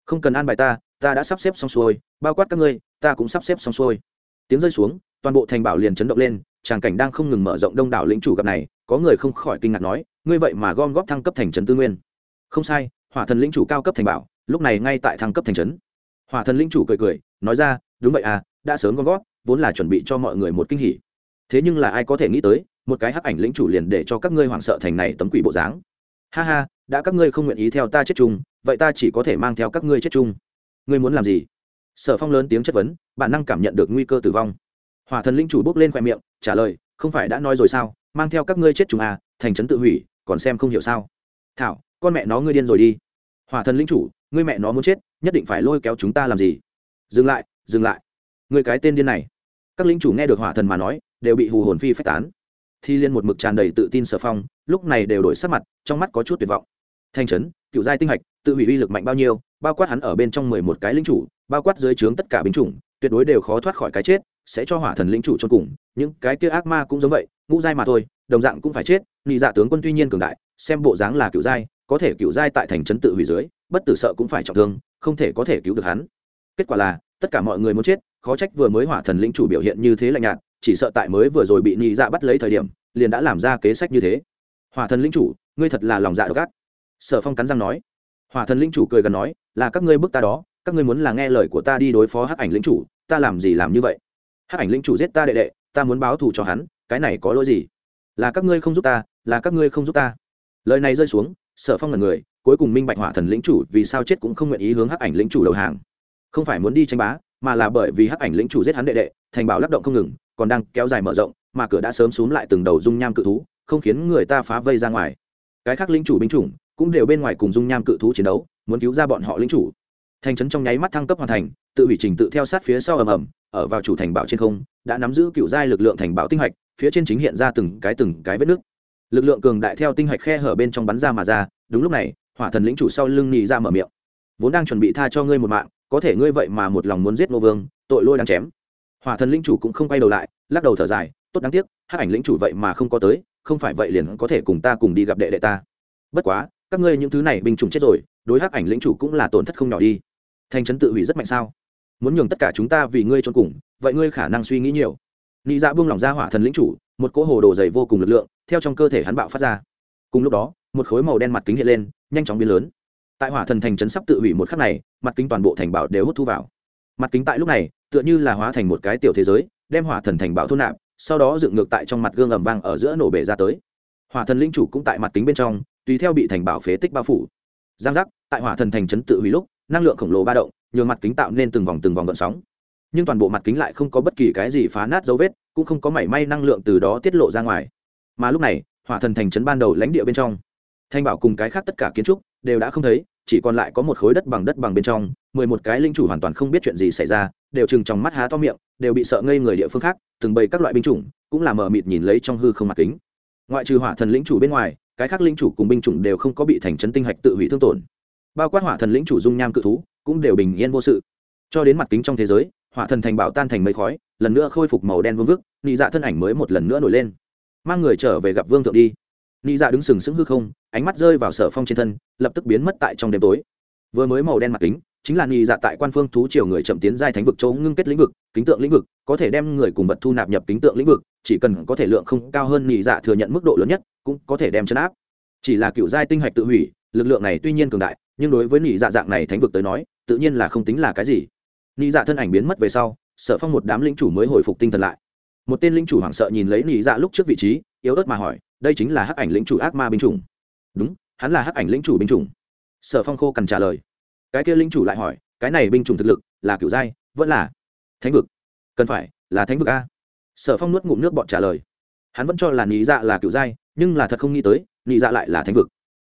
Không cần an bài ta ta đã sắp xếp xong xuôi, bao quát các ngươi, ta cũng sắp xếp xong xuôi. Tiếng rơi xuống, toàn bộ thành bảo liền chấn động lên, tràng cảnh đang không ngừng mở rộng đông đảo lĩnh chủ gặp này, có người không khỏi kinh ngạc nói, ngươi vậy mà gom góp thăng cấp thành trấn tư nguyên. Không sai, hỏa thần lĩnh chủ cao cấp thành bảo, lúc này ngay tại thăng cấp thành trấn. Hỏa thần lĩnh chủ cười cười, nói ra, đúng vậy à đã sớm gom góp, vốn là chuẩn bị cho mọi người một kinh hỉ thế nhưng là ai có thể nghĩ tới, một cái hắc ảnh lĩnh chủ liền để cho các ngươi hoảng sợ thành này tấm quỷ bộ dáng. Ha ha, đã các ngươi không nguyện ý theo ta chết chung, vậy ta chỉ có thể mang theo các ngươi chết chung. Ngươi muốn làm gì? Sở phong lớn tiếng chất vấn, bản năng cảm nhận được nguy cơ tử vong. Hỏa thần linh chủ bốc lên khoe miệng, trả lời, không phải đã nói rồi sao, mang theo các ngươi chết chung à thành trấn tự hủy, còn xem không hiểu sao. Thảo, con mẹ nó ngươi điên rồi đi. Hỏa thần linh chủ, ngươi mẹ nó muốn chết, nhất định phải lôi kéo chúng ta làm gì? Dừng lại dừng lại. Ngươi cái tên điên này. Các lính chủ nghe được hỏa thần mà nói đều bị hù hồn phi phách tán. Thi liên một mực tràn đầy tự tin sở phong, lúc này đều đổi sắc mặt, trong mắt có chút tuyệt vọng. Thanh trấn, cựu giai tinh hạch, tự hủy uy lực mạnh bao nhiêu, bao quát hắn ở bên trong mười một cái lính chủ, bao quát dưới trướng tất cả binh chủng, tuyệt đối đều khó thoát khỏi cái chết, sẽ cho hỏa thần lính chủ cho cùng. Những cái kia ác ma cũng giống vậy, ngũ giai mà thôi, đồng dạng cũng phải chết nị dạ tướng quân tuy nhiên cường đại, xem bộ dáng là cựu giai, có thể cựu giai tại thành trấn tự hủy dưới, bất tử sợ cũng phải trọng thương, không thể có thể cứu được hắn. Kết quả là, tất cả mọi người muốn chết, khó trách vừa mới hỏa thần lĩnh chủ biểu hiện như thế lạnh nhạt chỉ sợ tại mới vừa rồi bị nhị dạ bắt lấy thời điểm, liền đã làm ra kế sách như thế. Hỏa thần Linh chủ, ngươi thật là lòng dạ độc ác. Sở phong cắn răng nói. Hỏa thần Linh chủ cười gần nói, là các ngươi bức ta đó, các ngươi muốn là nghe lời của ta đi đối phó hắc ảnh Linh chủ, ta làm gì làm như vậy? Hắc ảnh Linh chủ giết ta đệ đệ, ta muốn báo thù cho hắn, cái này có lỗi gì? Là các ngươi không giúp ta, là các ngươi không giúp ta. Lời này rơi xuống, sở phong là người, cuối cùng minh bạch hỏa thần lĩnh chủ vì sao chết cũng không nguyện ý hướng hắc ảnh lĩnh chủ đầu hàng. Không phải muốn đi tranh bá, mà là bởi vì hắc ảnh lĩnh chủ giết hắn đệ đệ, thành bảo lắc động không ngừng còn đang kéo dài mở rộng, mà cửa đã sớm xúm lại từng đầu dung nham cự thú, không khiến người ta phá vây ra ngoài. Cái khác lĩnh chủ binh chủng cũng đều bên ngoài cùng dung nham cự thú chiến đấu, muốn cứu ra bọn họ lĩnh chủ. Thành trấn trong nháy mắt thăng cấp hoàn thành, tự hủy trình tự theo sát phía sau ầm ầm, ở vào chủ thành bảo trên không, đã nắm giữ cựu giai lực lượng thành bảo tinh hạch, phía trên chính hiện ra từng cái từng cái vết nước lực lượng cường đại theo tinh hạch khe hở bên trong bắn ra mà ra, đúng lúc này, hỏa thần lĩnh chủ sau lưng nhì ra mở miệng. Vốn đang chuẩn bị tha cho ngươi một mạng, có thể ngươi vậy mà một lòng muốn giết nô vương, tội lôi đang chém hỏa thần lĩnh chủ cũng không quay đầu lại, lắc đầu thở dài, tốt đáng tiếc, hắc ảnh lĩnh chủ vậy mà không có tới, không phải vậy liền có thể cùng ta cùng đi gặp đệ đệ ta. Bất quá, các ngươi những thứ này binh chủng chết rồi, đối hắc ảnh lĩnh chủ cũng là tổn thất không nhỏ đi. Thành trấn tự hủy rất mạnh sao? Muốn nhường tất cả chúng ta vì ngươi trốn cùng, vậy ngươi khả năng suy nghĩ nhiều. Nị dạ buông lỏng ra hỏa thần lĩnh chủ, một cỗ hồ đồ dày vô cùng lực lượng, theo trong cơ thể hắn bạo phát ra. Cùng lúc đó, một khối màu đen mặt kính hiện lên, nhanh chóng biến lớn. Tại hỏa thần thành trấn sắp tự hủy một khắc này, mặt kính toàn bộ thành bảo đều hút thu vào. Mặt kính tại lúc này tựa như là hóa thành một cái tiểu thế giới, đem hỏa thần thành bảo thôn nạp, sau đó dựng ngược tại trong mặt gương ẩm vang ở giữa nổ bể ra tới. Hỏa thần linh chủ cũng tại mặt kính bên trong, tùy theo bị thành bảo phế tích bao phủ. Giang giác, tại hỏa thần thành trấn tự hủy lúc, năng lượng khổng lồ ba động, nhường mặt kính tạo nên từng vòng từng vòng gợn sóng. Nhưng toàn bộ mặt kính lại không có bất kỳ cái gì phá nát dấu vết, cũng không có mảy may năng lượng từ đó tiết lộ ra ngoài. Mà lúc này, hỏa thần thành trấn ban đầu lãnh địa bên trong, thanh bảo cùng cái khác tất cả kiến trúc đều đã không thấy, chỉ còn lại có một khối đất bằng đất bằng bên trong, mười một cái linh chủ hoàn toàn không biết chuyện gì xảy ra đều chừng trong mắt há to miệng, đều bị sợ ngây người địa phương khác, từng bầy các loại binh chủng, cũng là mờ mịt nhìn lấy trong hư không mặt kính. Ngoại trừ hỏa thần lĩnh chủ bên ngoài, cái khác lĩnh chủ cùng binh chủng đều không có bị thành trấn tinh hạch tự hủy thương tổn. Bao quát hỏa thần lĩnh chủ dung nham cự thú, cũng đều bình yên vô sự. Cho đến mặt kính trong thế giới, hỏa thần thành bảo tan thành mây khói, lần nữa khôi phục màu đen vương vức, nị dạ thân ảnh mới một lần nữa nổi lên. Mang người trở về gặp vương thượng đi. Nị dạ đứng sừng sững hư không, ánh mắt rơi vào sở phong trên thân, lập tức biến mất tại trong đêm tối. Vừa mới màu đen mặt kính chính là nị dạ tại quan phương thú triều người chậm tiến giai thánh vực châu ngưng kết lĩnh vực, kính tượng lĩnh vực, có thể đem người cùng vật thu nạp nhập kính tượng lĩnh vực, chỉ cần có thể lượng không cao hơn nị dạ thừa nhận mức độ lớn nhất, cũng có thể đem chấn áp. Chỉ là cựu giai tinh hạch tự hủy, lực lượng này tuy nhiên cường đại, nhưng đối với nị dạ dạng này thánh vực tới nói, tự nhiên là không tính là cái gì. Nị dạ thân ảnh biến mất về sau, sở phong một đám lĩnh chủ mới hồi phục tinh thần lại. Một tên lĩnh chủ hoảng sợ nhìn lấy nị dạ lúc trước vị trí, yếu ớt mà hỏi, đây chính là hắc ảnh lĩnh chủ ác ma binh chủng? Đúng, hắn là hắc ảnh lĩnh chủ binh chủng. Sở phong khô cần trả lời cái kia linh chủ lại hỏi, cái này binh chủng thực lực là kiểu giai, vẫn là thánh vực? Cần phải là thánh vực a. Sở phong nuốt ngụm nước bọn trả lời. Hắn vẫn cho là nhị dạ là kiểu giai, nhưng là thật không nghĩ tới nhị dạ lại là thánh vực.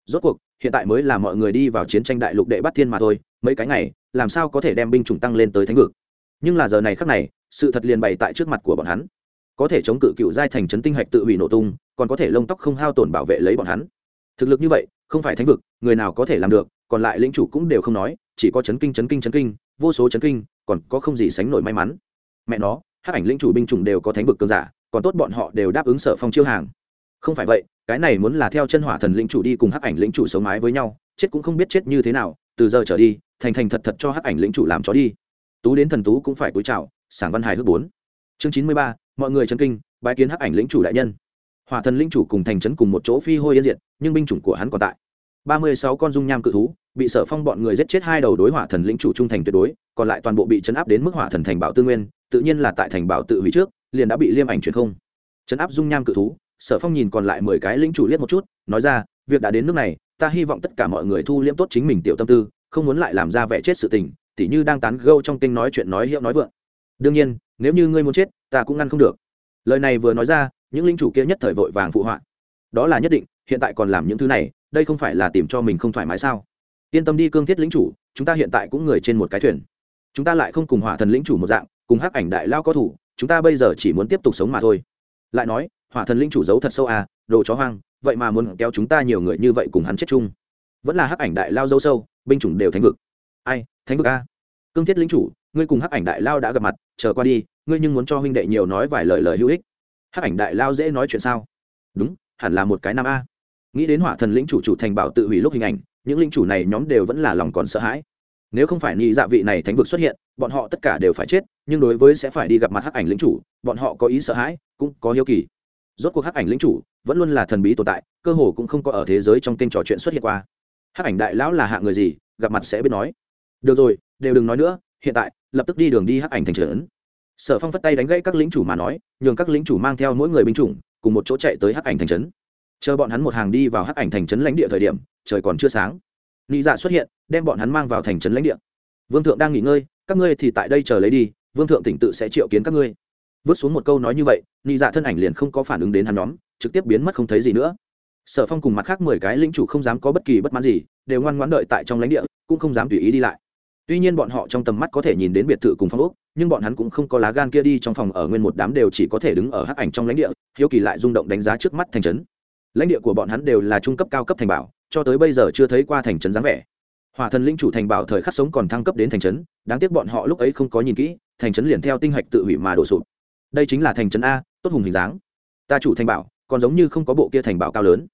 Rốt cuộc, hiện tại mới là mọi người đi vào chiến tranh đại lục đệ bắt thiên mà thôi, mấy cái ngày, làm sao có thể đem binh chủng tăng lên tới thánh vực? Nhưng là giờ này khác này, sự thật liền bày tại trước mặt của bọn hắn. Có thể chống cự cựu giai thành trấn tinh hạch tự hủy nổ tung, còn có thể lông tóc không hao tổn bảo vệ lấy bọn hắn. Thực lực như vậy, không phải thánh vực, người nào có thể làm được còn lại lĩnh chủ cũng đều không nói, chỉ có chấn kinh chấn kinh chấn kinh, vô số chấn kinh, còn có không gì sánh nổi may mắn. Mẹ nó, hắc ảnh lĩnh chủ binh chủng đều có thánh vực cường giả, còn tốt bọn họ đều đáp ứng sở phong chiêu hàng. Không phải vậy, cái này muốn là theo chân hỏa thần lĩnh chủ đi cùng hắc ảnh lĩnh chủ sống mái với nhau, chết cũng không biết chết như thế nào, từ giờ trở đi, thành thành thật thật cho hắc ảnh lĩnh chủ làm chó đi. Tú đến thần tú cũng phải cúi chào, sảng văn hài hước bốn. Chương chín mươi ba, mọi người chân kinh, bái kiến hắc ảnh lĩnh chủ đại nhân. Hỏa thần lĩnh chủ cùng thành trấn cùng một chỗ phi hôi yên diệt, nhưng binh chủng của hắn còn tại. Ba mươi sáu con dung nham cự thú bị sở phong bọn người giết chết hai đầu đối hỏa thần lĩnh chủ trung thành tuyệt đối, còn lại toàn bộ bị chấn áp đến mức hỏa thần thành bảo tư nguyên, tự nhiên là tại thành bảo tự hủy trước, liền đã bị liêm ảnh truyền không. Chấn áp dung nham cự thú, sở phong nhìn còn lại mười cái lĩnh chủ liếc một chút, nói ra, việc đã đến nước này, ta hy vọng tất cả mọi người thu liễm tốt chính mình tiểu tâm tư, không muốn lại làm ra vẻ chết sự tình, tỉ như đang tán gâu trong kinh nói chuyện nói hiệu nói vượng. Đương nhiên, nếu như ngươi muốn chết, ta cũng ngăn không được. Lời này vừa nói ra, những linh chủ kia nhất thời vội vàng phụ họa. Đó là nhất định, hiện tại còn làm những thứ này, đây không phải là tìm cho mình không thoải mái sao? Yên tâm đi, cương thiết lĩnh chủ, chúng ta hiện tại cũng người trên một cái thuyền. Chúng ta lại không cùng hỏa thần lĩnh chủ một dạng, cùng hắc ảnh đại lao có thủ, chúng ta bây giờ chỉ muốn tiếp tục sống mà thôi. Lại nói, hỏa thần lĩnh chủ giấu thật sâu à đồ chó hoang, vậy mà muốn kéo chúng ta nhiều người như vậy cùng hắn chết chung. Vẫn là hắc ảnh đại lao dâu sâu, binh chủng đều thánh vực. Ai, thánh vực a? Cương thiết lĩnh chủ, ngươi cùng hắc ảnh đại lao đã gặp mặt, chờ qua đi, ngươi nhưng muốn cho huynh đệ nhiều nói vài lời lời hữu ích. Hắc ảnh đại lao dễ nói chuyện sao? Đúng, hẳn là một cái nam a. Nghĩ đến hỏa thần lĩnh chủ chủ thành bảo tự hủy lúc hình ảnh những linh chủ này nhóm đều vẫn là lòng còn sợ hãi. Nếu không phải nhị dạ vị này thánh vực xuất hiện, bọn họ tất cả đều phải chết, nhưng đối với sẽ phải đi gặp mặt hắc ảnh linh chủ, bọn họ có ý sợ hãi, cũng có hiếu kỳ. Rốt cuộc hắc ảnh linh chủ vẫn luôn là thần bí tồn tại, cơ hồ cũng không có ở thế giới trong kênh trò chuyện xuất hiện qua. Hắc ảnh đại lão là hạ người gì, gặp mặt sẽ biết nói. Được rồi, đều đừng nói nữa, hiện tại, lập tức đi đường đi hắc ảnh thành trấn. Sở phong phất tay đánh gãy các lính chủ mà nói, nhường các lính chủ mang theo mỗi người binh chủng, cùng một chỗ chạy tới hắc ảnh thành trấn. Chờ bọn hắn một hàng đi vào hắc ảnh thành trấn lãnh địa thời điểm trời còn chưa sáng. Nị dạ xuất hiện, đem bọn hắn mang vào thành trấn lãnh địa. Vương thượng đang nghỉ ngơi, các ngươi thì tại đây chờ lấy đi, vương thượng tỉnh tự sẽ triệu kiến các ngươi. Vứt xuống một câu nói như vậy, nị dạ thân ảnh liền không có phản ứng đến hắn nhóm, trực tiếp biến mất không thấy gì nữa. Sở phong cùng mặt khác mười cái lính chủ không dám có bất kỳ bất mãn gì, đều ngoan ngoãn đợi tại trong lãnh địa, cũng không dám tùy ý đi lại. Tuy nhiên bọn họ trong tầm mắt có thể nhìn đến biệt thự cùng phong ốc, nhưng bọn hắn cũng không có lá gan kia đi trong phòng ở nguyên một đám đều chỉ có thể đứng ở hắc ảnh trong lãnh địa, hiếu kỳ lại rung động đánh giá trước mắt thành trấn lãnh địa của bọn hắn đều là trung cấp cao cấp thành bảo, cho tới bây giờ chưa thấy qua thành trấn dáng vẻ. Hỏa thần linh chủ thành bảo thời khắc sống còn thăng cấp đến thành trấn, đáng tiếc bọn họ lúc ấy không có nhìn kỹ, thành trấn liền theo tinh hạch tự hủy mà đổ sụp. Đây chính là thành trấn a, tốt hùng hình dáng. Ta chủ thành bảo, còn giống như không có bộ kia thành bảo cao lớn.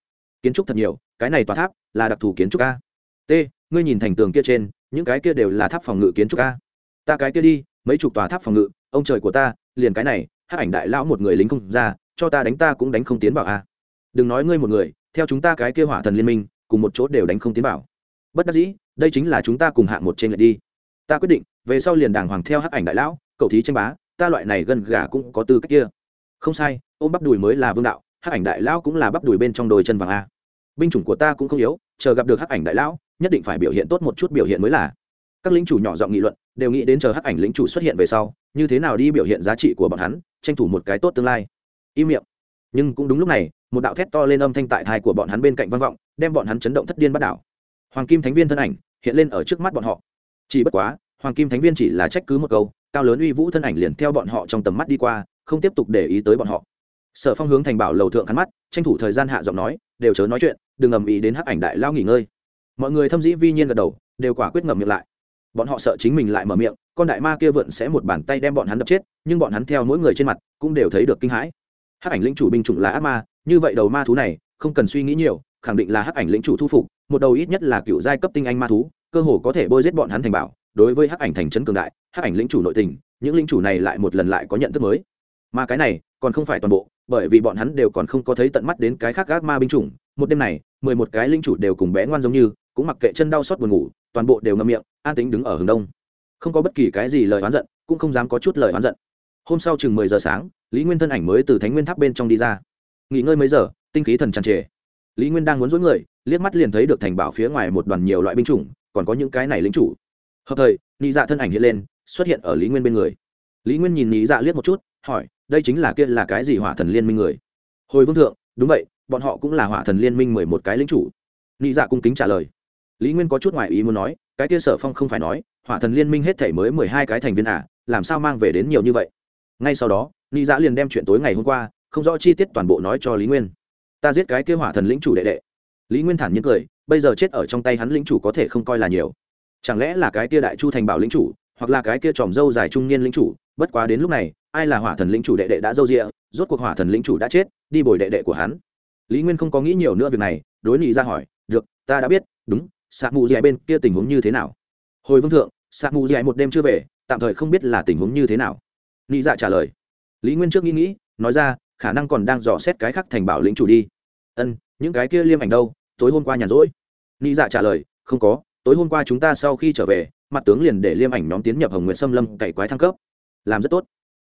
Kiến trúc thật nhiều, cái này tòa tháp là đặc thù kiến trúc a. T, ngươi nhìn thành tường kia trên, những cái kia đều là tháp phòng ngự kiến trúc a. Ta cái kia đi, mấy chục tòa tháp phòng ngự, ông trời của ta, liền cái này hát ảnh đại lão một người lính không ra, cho ta đánh ta cũng đánh không tiến vào a đừng nói ngươi một người, theo chúng ta cái kia hỏa thần liên minh, cùng một chỗ đều đánh không tiến vào. Bất đắc dĩ, đây chính là chúng ta cùng hạng một trên lại đi. Ta quyết định, về sau liền đàng hoàng theo hắc ảnh đại lão, cậu thí tranh bá, ta loại này gần gà cũng có tư cách kia. Không sai, ôm bắp đùi mới là vương đạo, hắc ảnh đại lão cũng là bắp đùi bên trong đồi chân vàng a. Binh chủng của ta cũng không yếu, chờ gặp được hắc ảnh đại lão, nhất định phải biểu hiện tốt một chút biểu hiện mới là. Các lính chủ nhỏ giọng nghị luận, đều nghĩ đến chờ hắc ảnh lính chủ xuất hiện về sau, như thế nào đi biểu hiện giá trị của bọn hắn, tranh thủ một cái tốt tương lai. Im miệng. Nhưng cũng đúng lúc này một đạo thét to lên âm thanh tại thai của bọn hắn bên cạnh vang vọng, đem bọn hắn chấn động thất điên bắt đảo. Hoàng kim thánh viên thân ảnh hiện lên ở trước mắt bọn họ. Chỉ bất quá, hoàng kim thánh viên chỉ là trách cứ một câu, cao lớn uy vũ thân ảnh liền theo bọn họ trong tầm mắt đi qua, không tiếp tục để ý tới bọn họ. Sở phong hướng thành bảo lầu thượng khắn mắt, tranh thủ thời gian hạ giọng nói, đều chớ nói chuyện, đừng ầm ĩ đến hắc ảnh đại lao nghỉ ngơi. Mọi người thâm dĩ vi nhiên gật đầu, đều quả quyết ngậm miệng lại. Bọn họ sợ chính mình lại mở miệng, con đại ma kia vượn sẽ một bàn tay đem bọn hắn đập chết, nhưng bọn hắn theo mỗi người trên mặt cũng đều thấy được kinh hãi. Hắc ảnh lĩnh chủ binh chủng là ác ma như vậy đầu ma thú này, không cần suy nghĩ nhiều, khẳng định là hắc ảnh lĩnh chủ thu phục, một đầu ít nhất là cựu giai cấp tinh anh ma thú, cơ hồ có thể bôi giết bọn hắn thành bảo. Đối với hắc ảnh thành trấn cường đại, hắc ảnh lĩnh chủ nội tình, những lĩnh chủ này lại một lần lại có nhận thức mới. Mà cái này, còn không phải toàn bộ, bởi vì bọn hắn đều còn không có thấy tận mắt đến cái khác gác ma binh chủng. Một đêm này, mười một cái linh chủ đều cùng bé ngoan giống như, cũng mặc kệ chân đau xót buồn ngủ, toàn bộ đều ngâm miệng, an tính đứng ở hướng đông. Không có bất kỳ cái gì lời oán giận, cũng không dám có chút lời oán giận. Hôm sau chừng mười giờ sáng, lý nguyên thân ảnh mới từ thánh nguyên tháp bên trong đi ra nghỉ ngơi mấy giờ, tinh khí thần tràn trề. Lý nguyên đang muốn dối người, liếc mắt liền thấy được thành bảo phía ngoài một đoàn nhiều loại binh chủng, còn có những cái này lính chủ. Hợp thời, nị dạ thân ảnh hiện lên, xuất hiện ở lý nguyên bên người. Lý nguyên nhìn nị dạ liếc một chút, hỏi, đây chính là kia là cái gì hỏa thần liên minh người? Hồi vương thượng, đúng vậy, bọn họ cũng là hỏa thần liên minh mười một cái lính chủ. Nị dạ cung kính trả lời. Lý nguyên có chút ngoại ý muốn nói, cái kia sở phong không phải nói, hỏa thần liên minh hết thể mới mười hai cái thành viên à làm sao mang về đến nhiều như vậy? Ngay sau đó, nị dạ liền đem chuyện tối ngày hôm qua không rõ chi tiết toàn bộ nói cho lý nguyên. Ta giết cái kia hỏa thần lĩnh chủ đệ đệ. Lý nguyên thản nhiên cười, bây giờ chết ở trong tay hắn lĩnh chủ có thể không coi là nhiều. Chẳng lẽ là cái kia đại chu thành bảo lĩnh chủ, hoặc là cái kia tròm dâu dài trung niên lĩnh chủ? Bất quá đến lúc này, ai là hỏa thần lĩnh chủ đệ đệ đã dâu rịa rốt cuộc hỏa thần lĩnh chủ đã chết, đi bồi đệ đệ của hắn. Lý nguyên không có nghĩ nhiều nữa việc này, đối nghị ra hỏi, được, ta đã biết, đúng, sạc mù dạy bên kia tình huống như thế nào? Hồi vương thượng, sạc mù dạy một đêm chưa về, tạm thời không biết là tình huống như thế nào. Nghị dạ trả lời. Lý nguyên trước nghĩ nghĩ, nói ra khả năng còn đang dò xét cái khác thành bảo lĩnh chủ đi. Ân, những cái kia liêm ảnh đâu? Tối hôm qua nhàn rỗi. Ni dạ trả lời, không có, tối hôm qua chúng ta sau khi trở về, mặt tướng liền để liêm ảnh nhóm tiến nhập hồng nguyện xâm lâm cày quái thăng cấp. Làm rất tốt.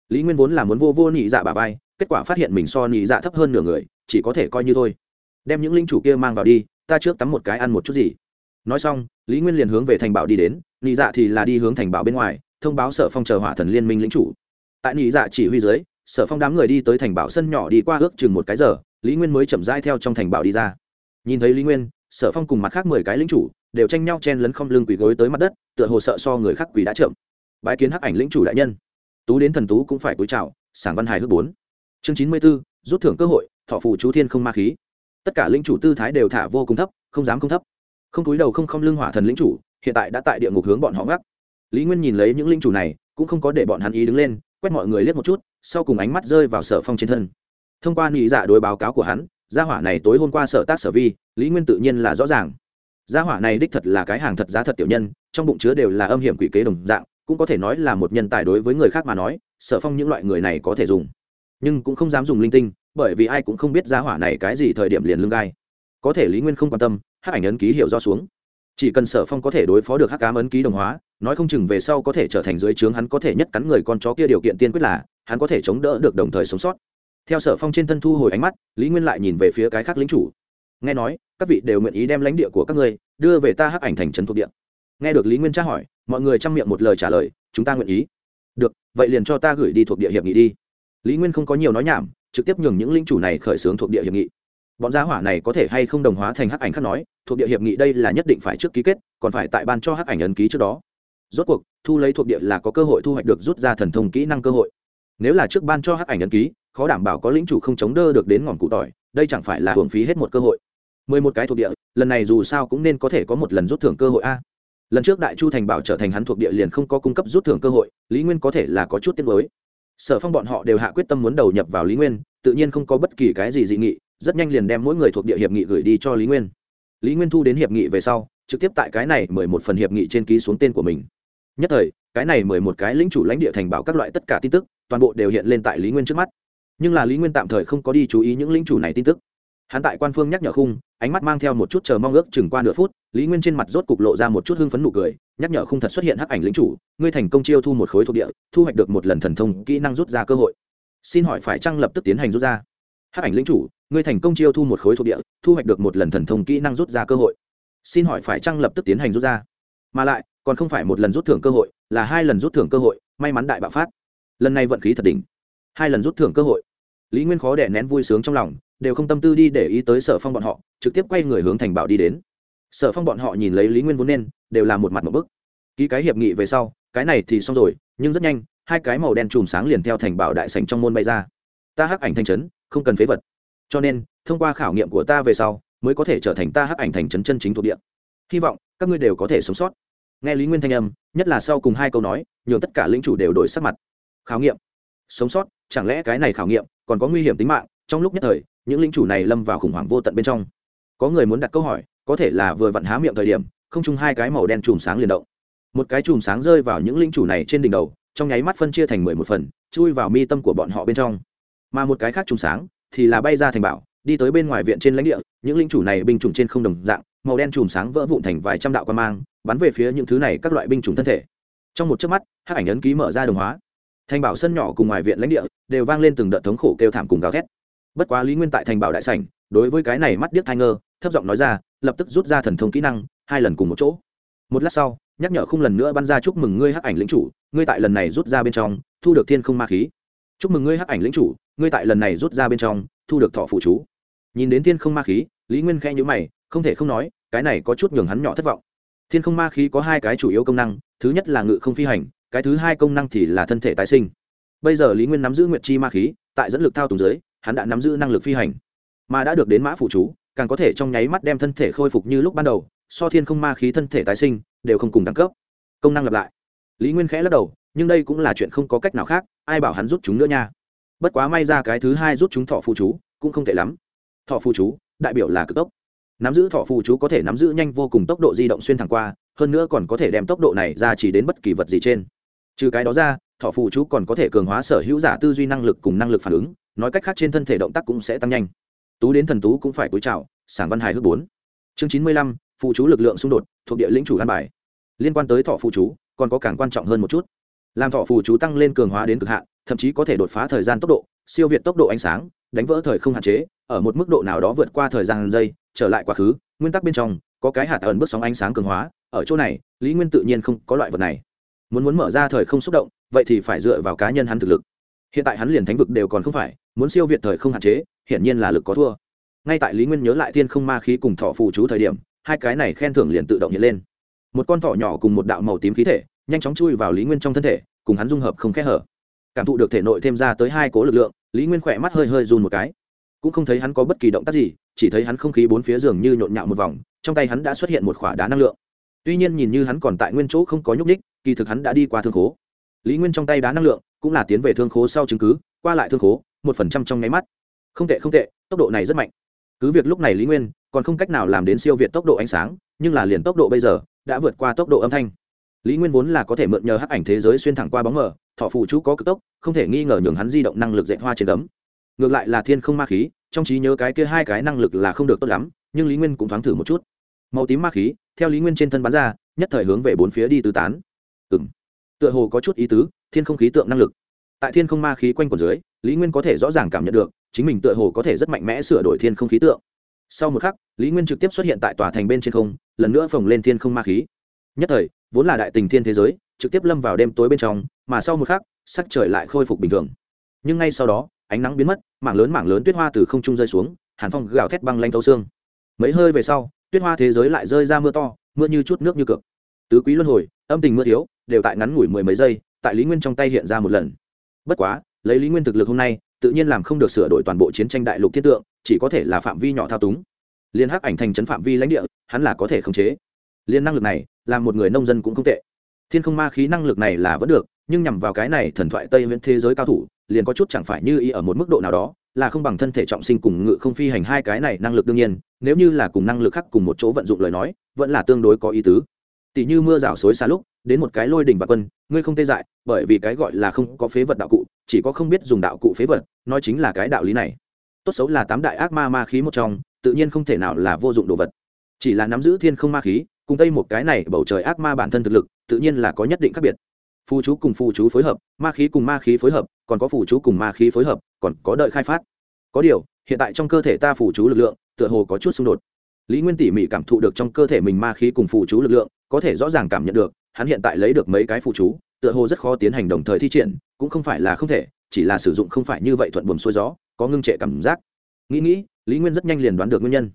Lý nguyên vốn là muốn vô vô nhị dạ bà vai, kết quả phát hiện mình so nhị dạ thấp hơn nửa người, chỉ có thể coi như thôi. Đem những linh chủ kia mang vào đi, ta trước tắm một cái ăn một chút gì. Nói xong, lý nguyên liền hướng về thành bảo đi đến nhị dạ thì là đi hướng thành bảo bên ngoài, thông báo sở phong chờ hỏa thần liên minh lính chủ. Tại nhị dạ chỉ huy dưới sở phong đám người đi tới thành bảo sân nhỏ đi qua ước chừng một cái giờ, lý nguyên mới chậm rãi theo trong thành bảo đi ra. Nhìn thấy lý nguyên, sở phong cùng mặt khác mười cái lính chủ đều tranh nhau chen lấn không lưng quỳ gối tới mặt đất, tựa hồ sợ so người khác quỳ đã chậm. Bái kiến hắc ảnh lĩnh chủ đại nhân. Tú đến thần tú cũng phải cúi chào, sảng văn hài hước bốn. Chương chín mươi b ố rút thưởng cơ hội, thọ phù chú thiên không ma khí. Tất cả lĩnh chủ tư thái đều thả vô cùng thấp, không dám không thấp. Không túi đầu không không lưng hỏa thần lĩnh chủ, hiện tại đã tại địa ngục hướng bọn họ ngắc. Lý nguyên nhìn lấy những lĩnh chủ này, cũng không có để bọn hắn ý đứng lên, quét mọi người liếc một chút sau cùng ánh mắt rơi vào sở phong trên thân. Thông qua nghĩ dạ đối báo cáo của hắn, gia hỏa này tối hôm qua sở tác sở vi, lý nguyên tự nhiên là rõ ràng. Gia hỏa này đích thật là cái hàng thật giá thật tiểu nhân, trong bụng chứa đều là âm hiểm quỷ kế đồng dạng, cũng có thể nói là một nhân tài đối với người khác mà nói, sở phong những loại người này có thể dùng. Nhưng cũng không dám dùng linh tinh, bởi vì ai cũng không biết gia hỏa này cái gì thời điểm liền lương gai. Có thể lý nguyên không quan tâm hát ảnh ấn ký hiệu do xuống. Chỉ cần sở phong có thể đối phó được hắc cám ấn ký đồng hóa, nói không chừng về sau có thể trở thành dưới trướng hắn có thể nhất cắn người con chó kia điều kiện tiên quyết là hắn có thể chống đỡ được đồng thời sống sót. Theo sở phong trên thân thu hồi ánh mắt, lý nguyên lại nhìn về phía cái khác lính chủ. Nghe nói, các vị đều nguyện ý đem lãnh địa của các ngươi đưa về ta hắc ảnh thành trấn thuộc địa. Nghe được lý nguyên tra hỏi, mọi người chăm miệng một lời trả lời, chúng ta nguyện ý. Được, vậy liền cho ta gửi đi thuộc địa hiệp nghị đi. Lý nguyên không có nhiều nói nhảm, trực tiếp nhường những lĩnh chủ này khởi xướng thuộc địa hiệp nghị. Bọn gia hỏa này có thể hay không đồng hóa thành hắc ảnh khác nói, thuộc địa hiệp nghị đây là nhất định phải trước ký kết, còn phải tại ban cho hắc ảnh ấn ký trước đó. Rốt cuộc, thu lấy thuộc địa là có cơ hội thu hoạch được rút ra thần thông kỹ năng cơ hội nếu là trước ban cho hắc ảnh ấn ký, khó đảm bảo có lĩnh chủ không chống đỡ được đến ngọn cụ tỏi, đây chẳng phải là hưởng phí hết một cơ hội. Mười một cái thuộc địa, lần này dù sao cũng nên có thể có một lần rút thưởng cơ hội a. Lần trước đại chu thành bảo trở thành hắn thuộc địa liền không có cung cấp rút thưởng cơ hội, lý nguyên có thể là có chút tiết mới sở phong bọn họ đều hạ quyết tâm muốn đầu nhập vào lý nguyên, tự nhiên không có bất kỳ cái gì dị nghị, rất nhanh liền đem mỗi người thuộc địa hiệp nghị gửi đi cho lý nguyên. Lý nguyên thu đến hiệp nghị về sau, trực tiếp tại cái này mười một phần hiệp nghị trên ký xuống tên của mình nhất thời, cái này mười một cái lĩnh chủ lãnh địa thành bảo các loại tất cả tin tức, toàn bộ đều hiện lên tại lý nguyên trước mắt. Nhưng là lý nguyên tạm thời không có đi chú ý những lĩnh chủ này tin tức. Hắn tại quan phương nhắc nhở khung, ánh mắt mang theo một chút chờ mong ước chừng qua nửa phút, lý nguyên trên mặt rốt cục lộ ra một chút hưng phấn nụ cười, nhắc nhở khung thật xuất hiện hắc ảnh lính chủ, ngươi thành công chiêu thu một khối thuộc địa, thu hoạch được một lần thần thông kỹ năng rút ra cơ hội. Xin hỏi phải chăng lập tức tiến hành rút ra? Hắc ảnh lính chủ, ngươi thành công chiêu thu một khối thuộc địa, thu hoạch được một lần thần thông kỹ năng rút ra cơ hội. Xin hỏi phải chăng lập tức tiến hành rút ra? Mà lại, còn không phải một lần rút thưởng cơ hội, là hai lần rút thưởng cơ hội, may mắn đại bạo phát. Lần này vận khí thật đỉnh. Hai lần rút thưởng cơ hội. Lý nguyên khó đẻ nén vui sướng trong lòng, đều không tâm tư đi để ý tới sở phong bọn họ, trực tiếp quay người hướng thành bảo đi đến. Sở phong bọn họ nhìn lấy lý nguyên vốn nên, đều là một mặt một bức. Ký cái hiệp nghị về sau, cái này thì xong rồi, nhưng rất nhanh, hai cái màu đen chùm sáng liền theo thành bảo đại sành trong môn bay ra. Ta hắc ảnh thành trấn, không cần phế vật. Cho nên, thông qua khảo nghiệm của ta về sau, mới có thể trở thành ta hắc ảnh thành trấn chân chính thuộc địa. Hy vọng, các ngươi đều có thể sống sót nghe lý nguyên thanh âm, nhất là sau cùng hai câu nói, nhường tất cả lĩnh chủ đều đổi sắc mặt. Khảo nghiệm. Sống sót, chẳng lẽ cái này khảo nghiệm còn có nguy hiểm tính mạng? Trong lúc nhất thời, những lĩnh chủ này lâm vào khủng hoảng vô tận bên trong. Có người muốn đặt câu hỏi, có thể là vừa vặn há miệng thời điểm, không chung hai cái màu đen chùm sáng liền động. Một cái chùm sáng rơi vào những lĩnh chủ này trên đỉnh đầu, trong nháy mắt phân chia thành mười một phần, chui vào mi tâm của bọn họ bên trong. Mà một cái khác chùm sáng thì là bay ra thành bảo, đi tới bên ngoài viện trên lãnh địa, những linh chủ này binh chủng trên không đồng dạng, màu đen chùm sáng vỡ vụn thành vài trăm đạo quan mang bắn về phía những thứ này các loại binh chủng thân thể. Trong một chớp mắt, hắc ảnh ấn ký mở ra đồng hóa. Thành bảo sân nhỏ cùng ngoài viện lãnh địa đều vang lên từng đợt thống khổ kêu thảm cùng gào thét. Bất quá lý nguyên tại thành bảo đại sảnh, đối với cái này mắt điếc thai ngơ, thấp giọng nói ra, lập tức rút ra thần thông kỹ năng, hai lần cùng một chỗ. Một lát sau, nhắc nhở không lần nữa bắn ra chúc mừng ngươi hắc ảnh lĩnh chủ, ngươi tại lần này rút ra bên trong, thu được thiên không ma khí. Chúc mừng ngươi hắc ảnh lĩnh chủ, ngươi tại lần này rút ra bên trong, thu được thọ phụ chú. Nhìn đến thiên không ma khí, lý nguyên khẽ nhữ mày, không thể không nói, cái này có chút nhường hắn nhỏ thất vọng thiên không ma khí có hai cái chủ yếu công năng, thứ nhất là ngự không phi hành, cái thứ hai công năng thì là thân thể tái sinh. Bây giờ lý nguyên nắm giữ nguyệt chi ma khí, tại dẫn lực thao tùng giới hắn đã nắm giữ năng lực phi hành. Mà đã được đến mã phụ chú, càng có thể trong nháy mắt đem thân thể khôi phục như lúc ban đầu, so thiên không ma khí thân thể tái sinh, đều không cùng đẳng cấp. Công năng lặp lại. Lý nguyên khẽ lắc đầu, nhưng đây cũng là chuyện không có cách nào khác, ai bảo hắn rút chúng nữa nha. Bất quá may ra cái thứ hai rút chúng thọ phụ chú, cũng không tệ lắm. Thọ phụ chú, đại biểu là cực tốc nắm giữ thọ phù chú có thể nắm giữ nhanh vô cùng tốc độ di động xuyên thẳng qua, hơn nữa còn có thể đem tốc độ này ra chỉ đến bất kỳ vật gì trên. Trừ cái đó ra, thọ phù chú còn có thể cường hóa sở hữu giả tư duy năng lực cùng năng lực phản ứng, nói cách khác trên thân thể động tác cũng sẽ tăng nhanh. Tú đến thần tú cũng phải cúi chào, sảng văn hài hước bốn. Chương chín mươi lăm phụ chú lực lượng xung đột, thuộc địa lĩnh chủ an bài. Liên quan tới thọ phụ chú, còn có càng quan trọng hơn một chút. Làm thọ phụ chú tăng lên cường hóa đến cực hạn, thậm chí có thể đột phá thời gian tốc độ, siêu việt tốc độ ánh sáng, đánh vỡ thời không hạn chế, ở một mức độ nào đó vượt qua thời gian giây trở lại quá khứ, nguyên tắc bên trong, có cái hạt ẩn bước sóng ánh sáng cường hóa, ở chỗ này, lý nguyên tự nhiên không có loại vật này. Muốn muốn mở ra thời không xúc động, vậy thì phải dựa vào cá nhân hắn thực lực. Hiện tại hắn liền thánh vực đều còn không phải, muốn siêu việt thời không hạn chế, hiển nhiên là lực có thua. Ngay tại lý nguyên nhớ lại thiên không ma khí cùng thọ phù chú thời điểm, hai cái này khen thưởng liền tự động hiện lên. Một con thọ nhỏ cùng một đạo màu tím khí thể, nhanh chóng chui vào lý nguyên trong thân thể, cùng hắn dung hợp không khẽ hở. Cảm thụ được thể nội thêm ra tới hai cố lực lượng, lý nguyên khỏe mắt hơi hơi run một cái cũng không thấy hắn có bất kỳ động tác gì, chỉ thấy hắn không khí bốn phía giường như nhộn nhạo một vòng, trong tay hắn đã xuất hiện một khỏa đá năng lượng. Tuy nhiên nhìn như hắn còn tại nguyên chỗ không có nhúc ních kỳ thực hắn đã đi qua thương khố. Lý nguyên trong tay đá năng lượng cũng là tiến về thương khố sau chứng cứ, qua lại thương khố, một phần trăm trong nháy mắt. Không tệ không tệ, tốc độ này rất mạnh. Cứ việc lúc này lý nguyên còn không cách nào làm đến siêu việt tốc độ ánh sáng, nhưng là liền tốc độ bây giờ đã vượt qua tốc độ âm thanh. Lý nguyên vốn là có thể mượn nhờ hắc ảnh thế giới xuyên thẳng qua bóng mờ, thọ phụ chú có cực tốc, không thể nghi ngờ nhường hắn di động năng lực dạy hoa trên gấm ngược lại là thiên không ma khí, trong trí nhớ cái kia hai cái năng lực là không được tốt lắm, nhưng lý nguyên cũng thoáng thử một chút. Màu tím ma khí, theo lý nguyên trên thân bắn ra, nhất thời hướng về bốn phía đi tứ tán. Ừ m tựa hồ có chút ý tứ, thiên không khí tượng năng lực. Tại thiên không ma khí quanh quần dưới, lý nguyên có thể rõ ràng cảm nhận được, chính mình tựa hồ có thể rất mạnh mẽ sửa đổi thiên không khí tượng. Sau một khắc, lý nguyên trực tiếp xuất hiện tại tòa thành bên trên không, lần nữa phồng lên thiên không ma khí. Nhất thời, vốn là đại tình thiên thế giới, trực tiếp lâm vào đêm tối bên trong, mà sau một khắc, sắc trời lại khôi phục bình thường. Nhưng ngay sau đó ánh nắng biến mất, mảng lớn mảng lớn tuyết hoa từ không trung rơi xuống, hàn phong gào thét băng lanh thấu xương. Mấy hơi về sau, tuyết hoa thế giới lại rơi ra mưa to, mưa như chút nước như cực. Tứ quý luân hồi, âm tình mưa thiếu, đều tại ngắn ngủi mười mấy giây, tại lý nguyên trong tay hiện ra một lần. Bất quá, lấy lý nguyên thực lực hôm nay, tự nhiên làm không được sửa đổi toàn bộ chiến tranh đại lục thiết tượng, chỉ có thể là phạm vi nhỏ thao túng. Liên hắc ảnh thành trấn phạm vi lãnh địa, hắn là có thể khống chế. Liên năng lực này, làm một người nông dân cũng không tệ. Thiên không ma khí năng lực này là vẫn được, nhưng nhằm vào cái này thần thoại tây nguyên thế giới cao thủ liền có chút chẳng phải như ý ở một mức độ nào đó, là không bằng thân thể trọng sinh cùng ngự không phi hành hai cái này năng lực đương nhiên, nếu như là cùng năng lực khác cùng một chỗ vận dụng lời nói, vẫn là tương đối có ý tứ. Tỷ như mưa rào xối xa lúc, đến một cái lôi đỉnh và quân, ngươi không tê dại, bởi vì cái gọi là không có phế vật đạo cụ, chỉ có không biết dùng đạo cụ phế vật, nói chính là cái đạo lý này. Tốt xấu là tám đại ác ma ma khí một trong, tự nhiên không thể nào là vô dụng đồ vật. Chỉ là nắm giữ thiên không ma khí, cùng tây một cái này bầu trời ác ma bản thân thực lực, tự nhiên là có nhất định khác biệt phù chú cùng phù chú phối hợp, ma khí cùng ma khí phối hợp, còn có phù chú cùng ma khí phối hợp, còn có đợi khai phát. Có điều, hiện tại trong cơ thể ta phù chú lực lượng, tựa hồ có chút xung đột. Lý nguyên tỉ mỉ cảm thụ được trong cơ thể mình ma khí cùng phù chú lực lượng, có thể rõ ràng cảm nhận được, hắn hiện tại lấy được mấy cái phù chú, tựa hồ rất khó tiến hành đồng thời thi triển, cũng không phải là không thể, chỉ là sử dụng không phải như vậy thuận buồm xuôi gió, có ngưng trệ cảm giác. Nghĩ nghĩ, lý nguyên rất nhanh liền đoán được nguyên nhân.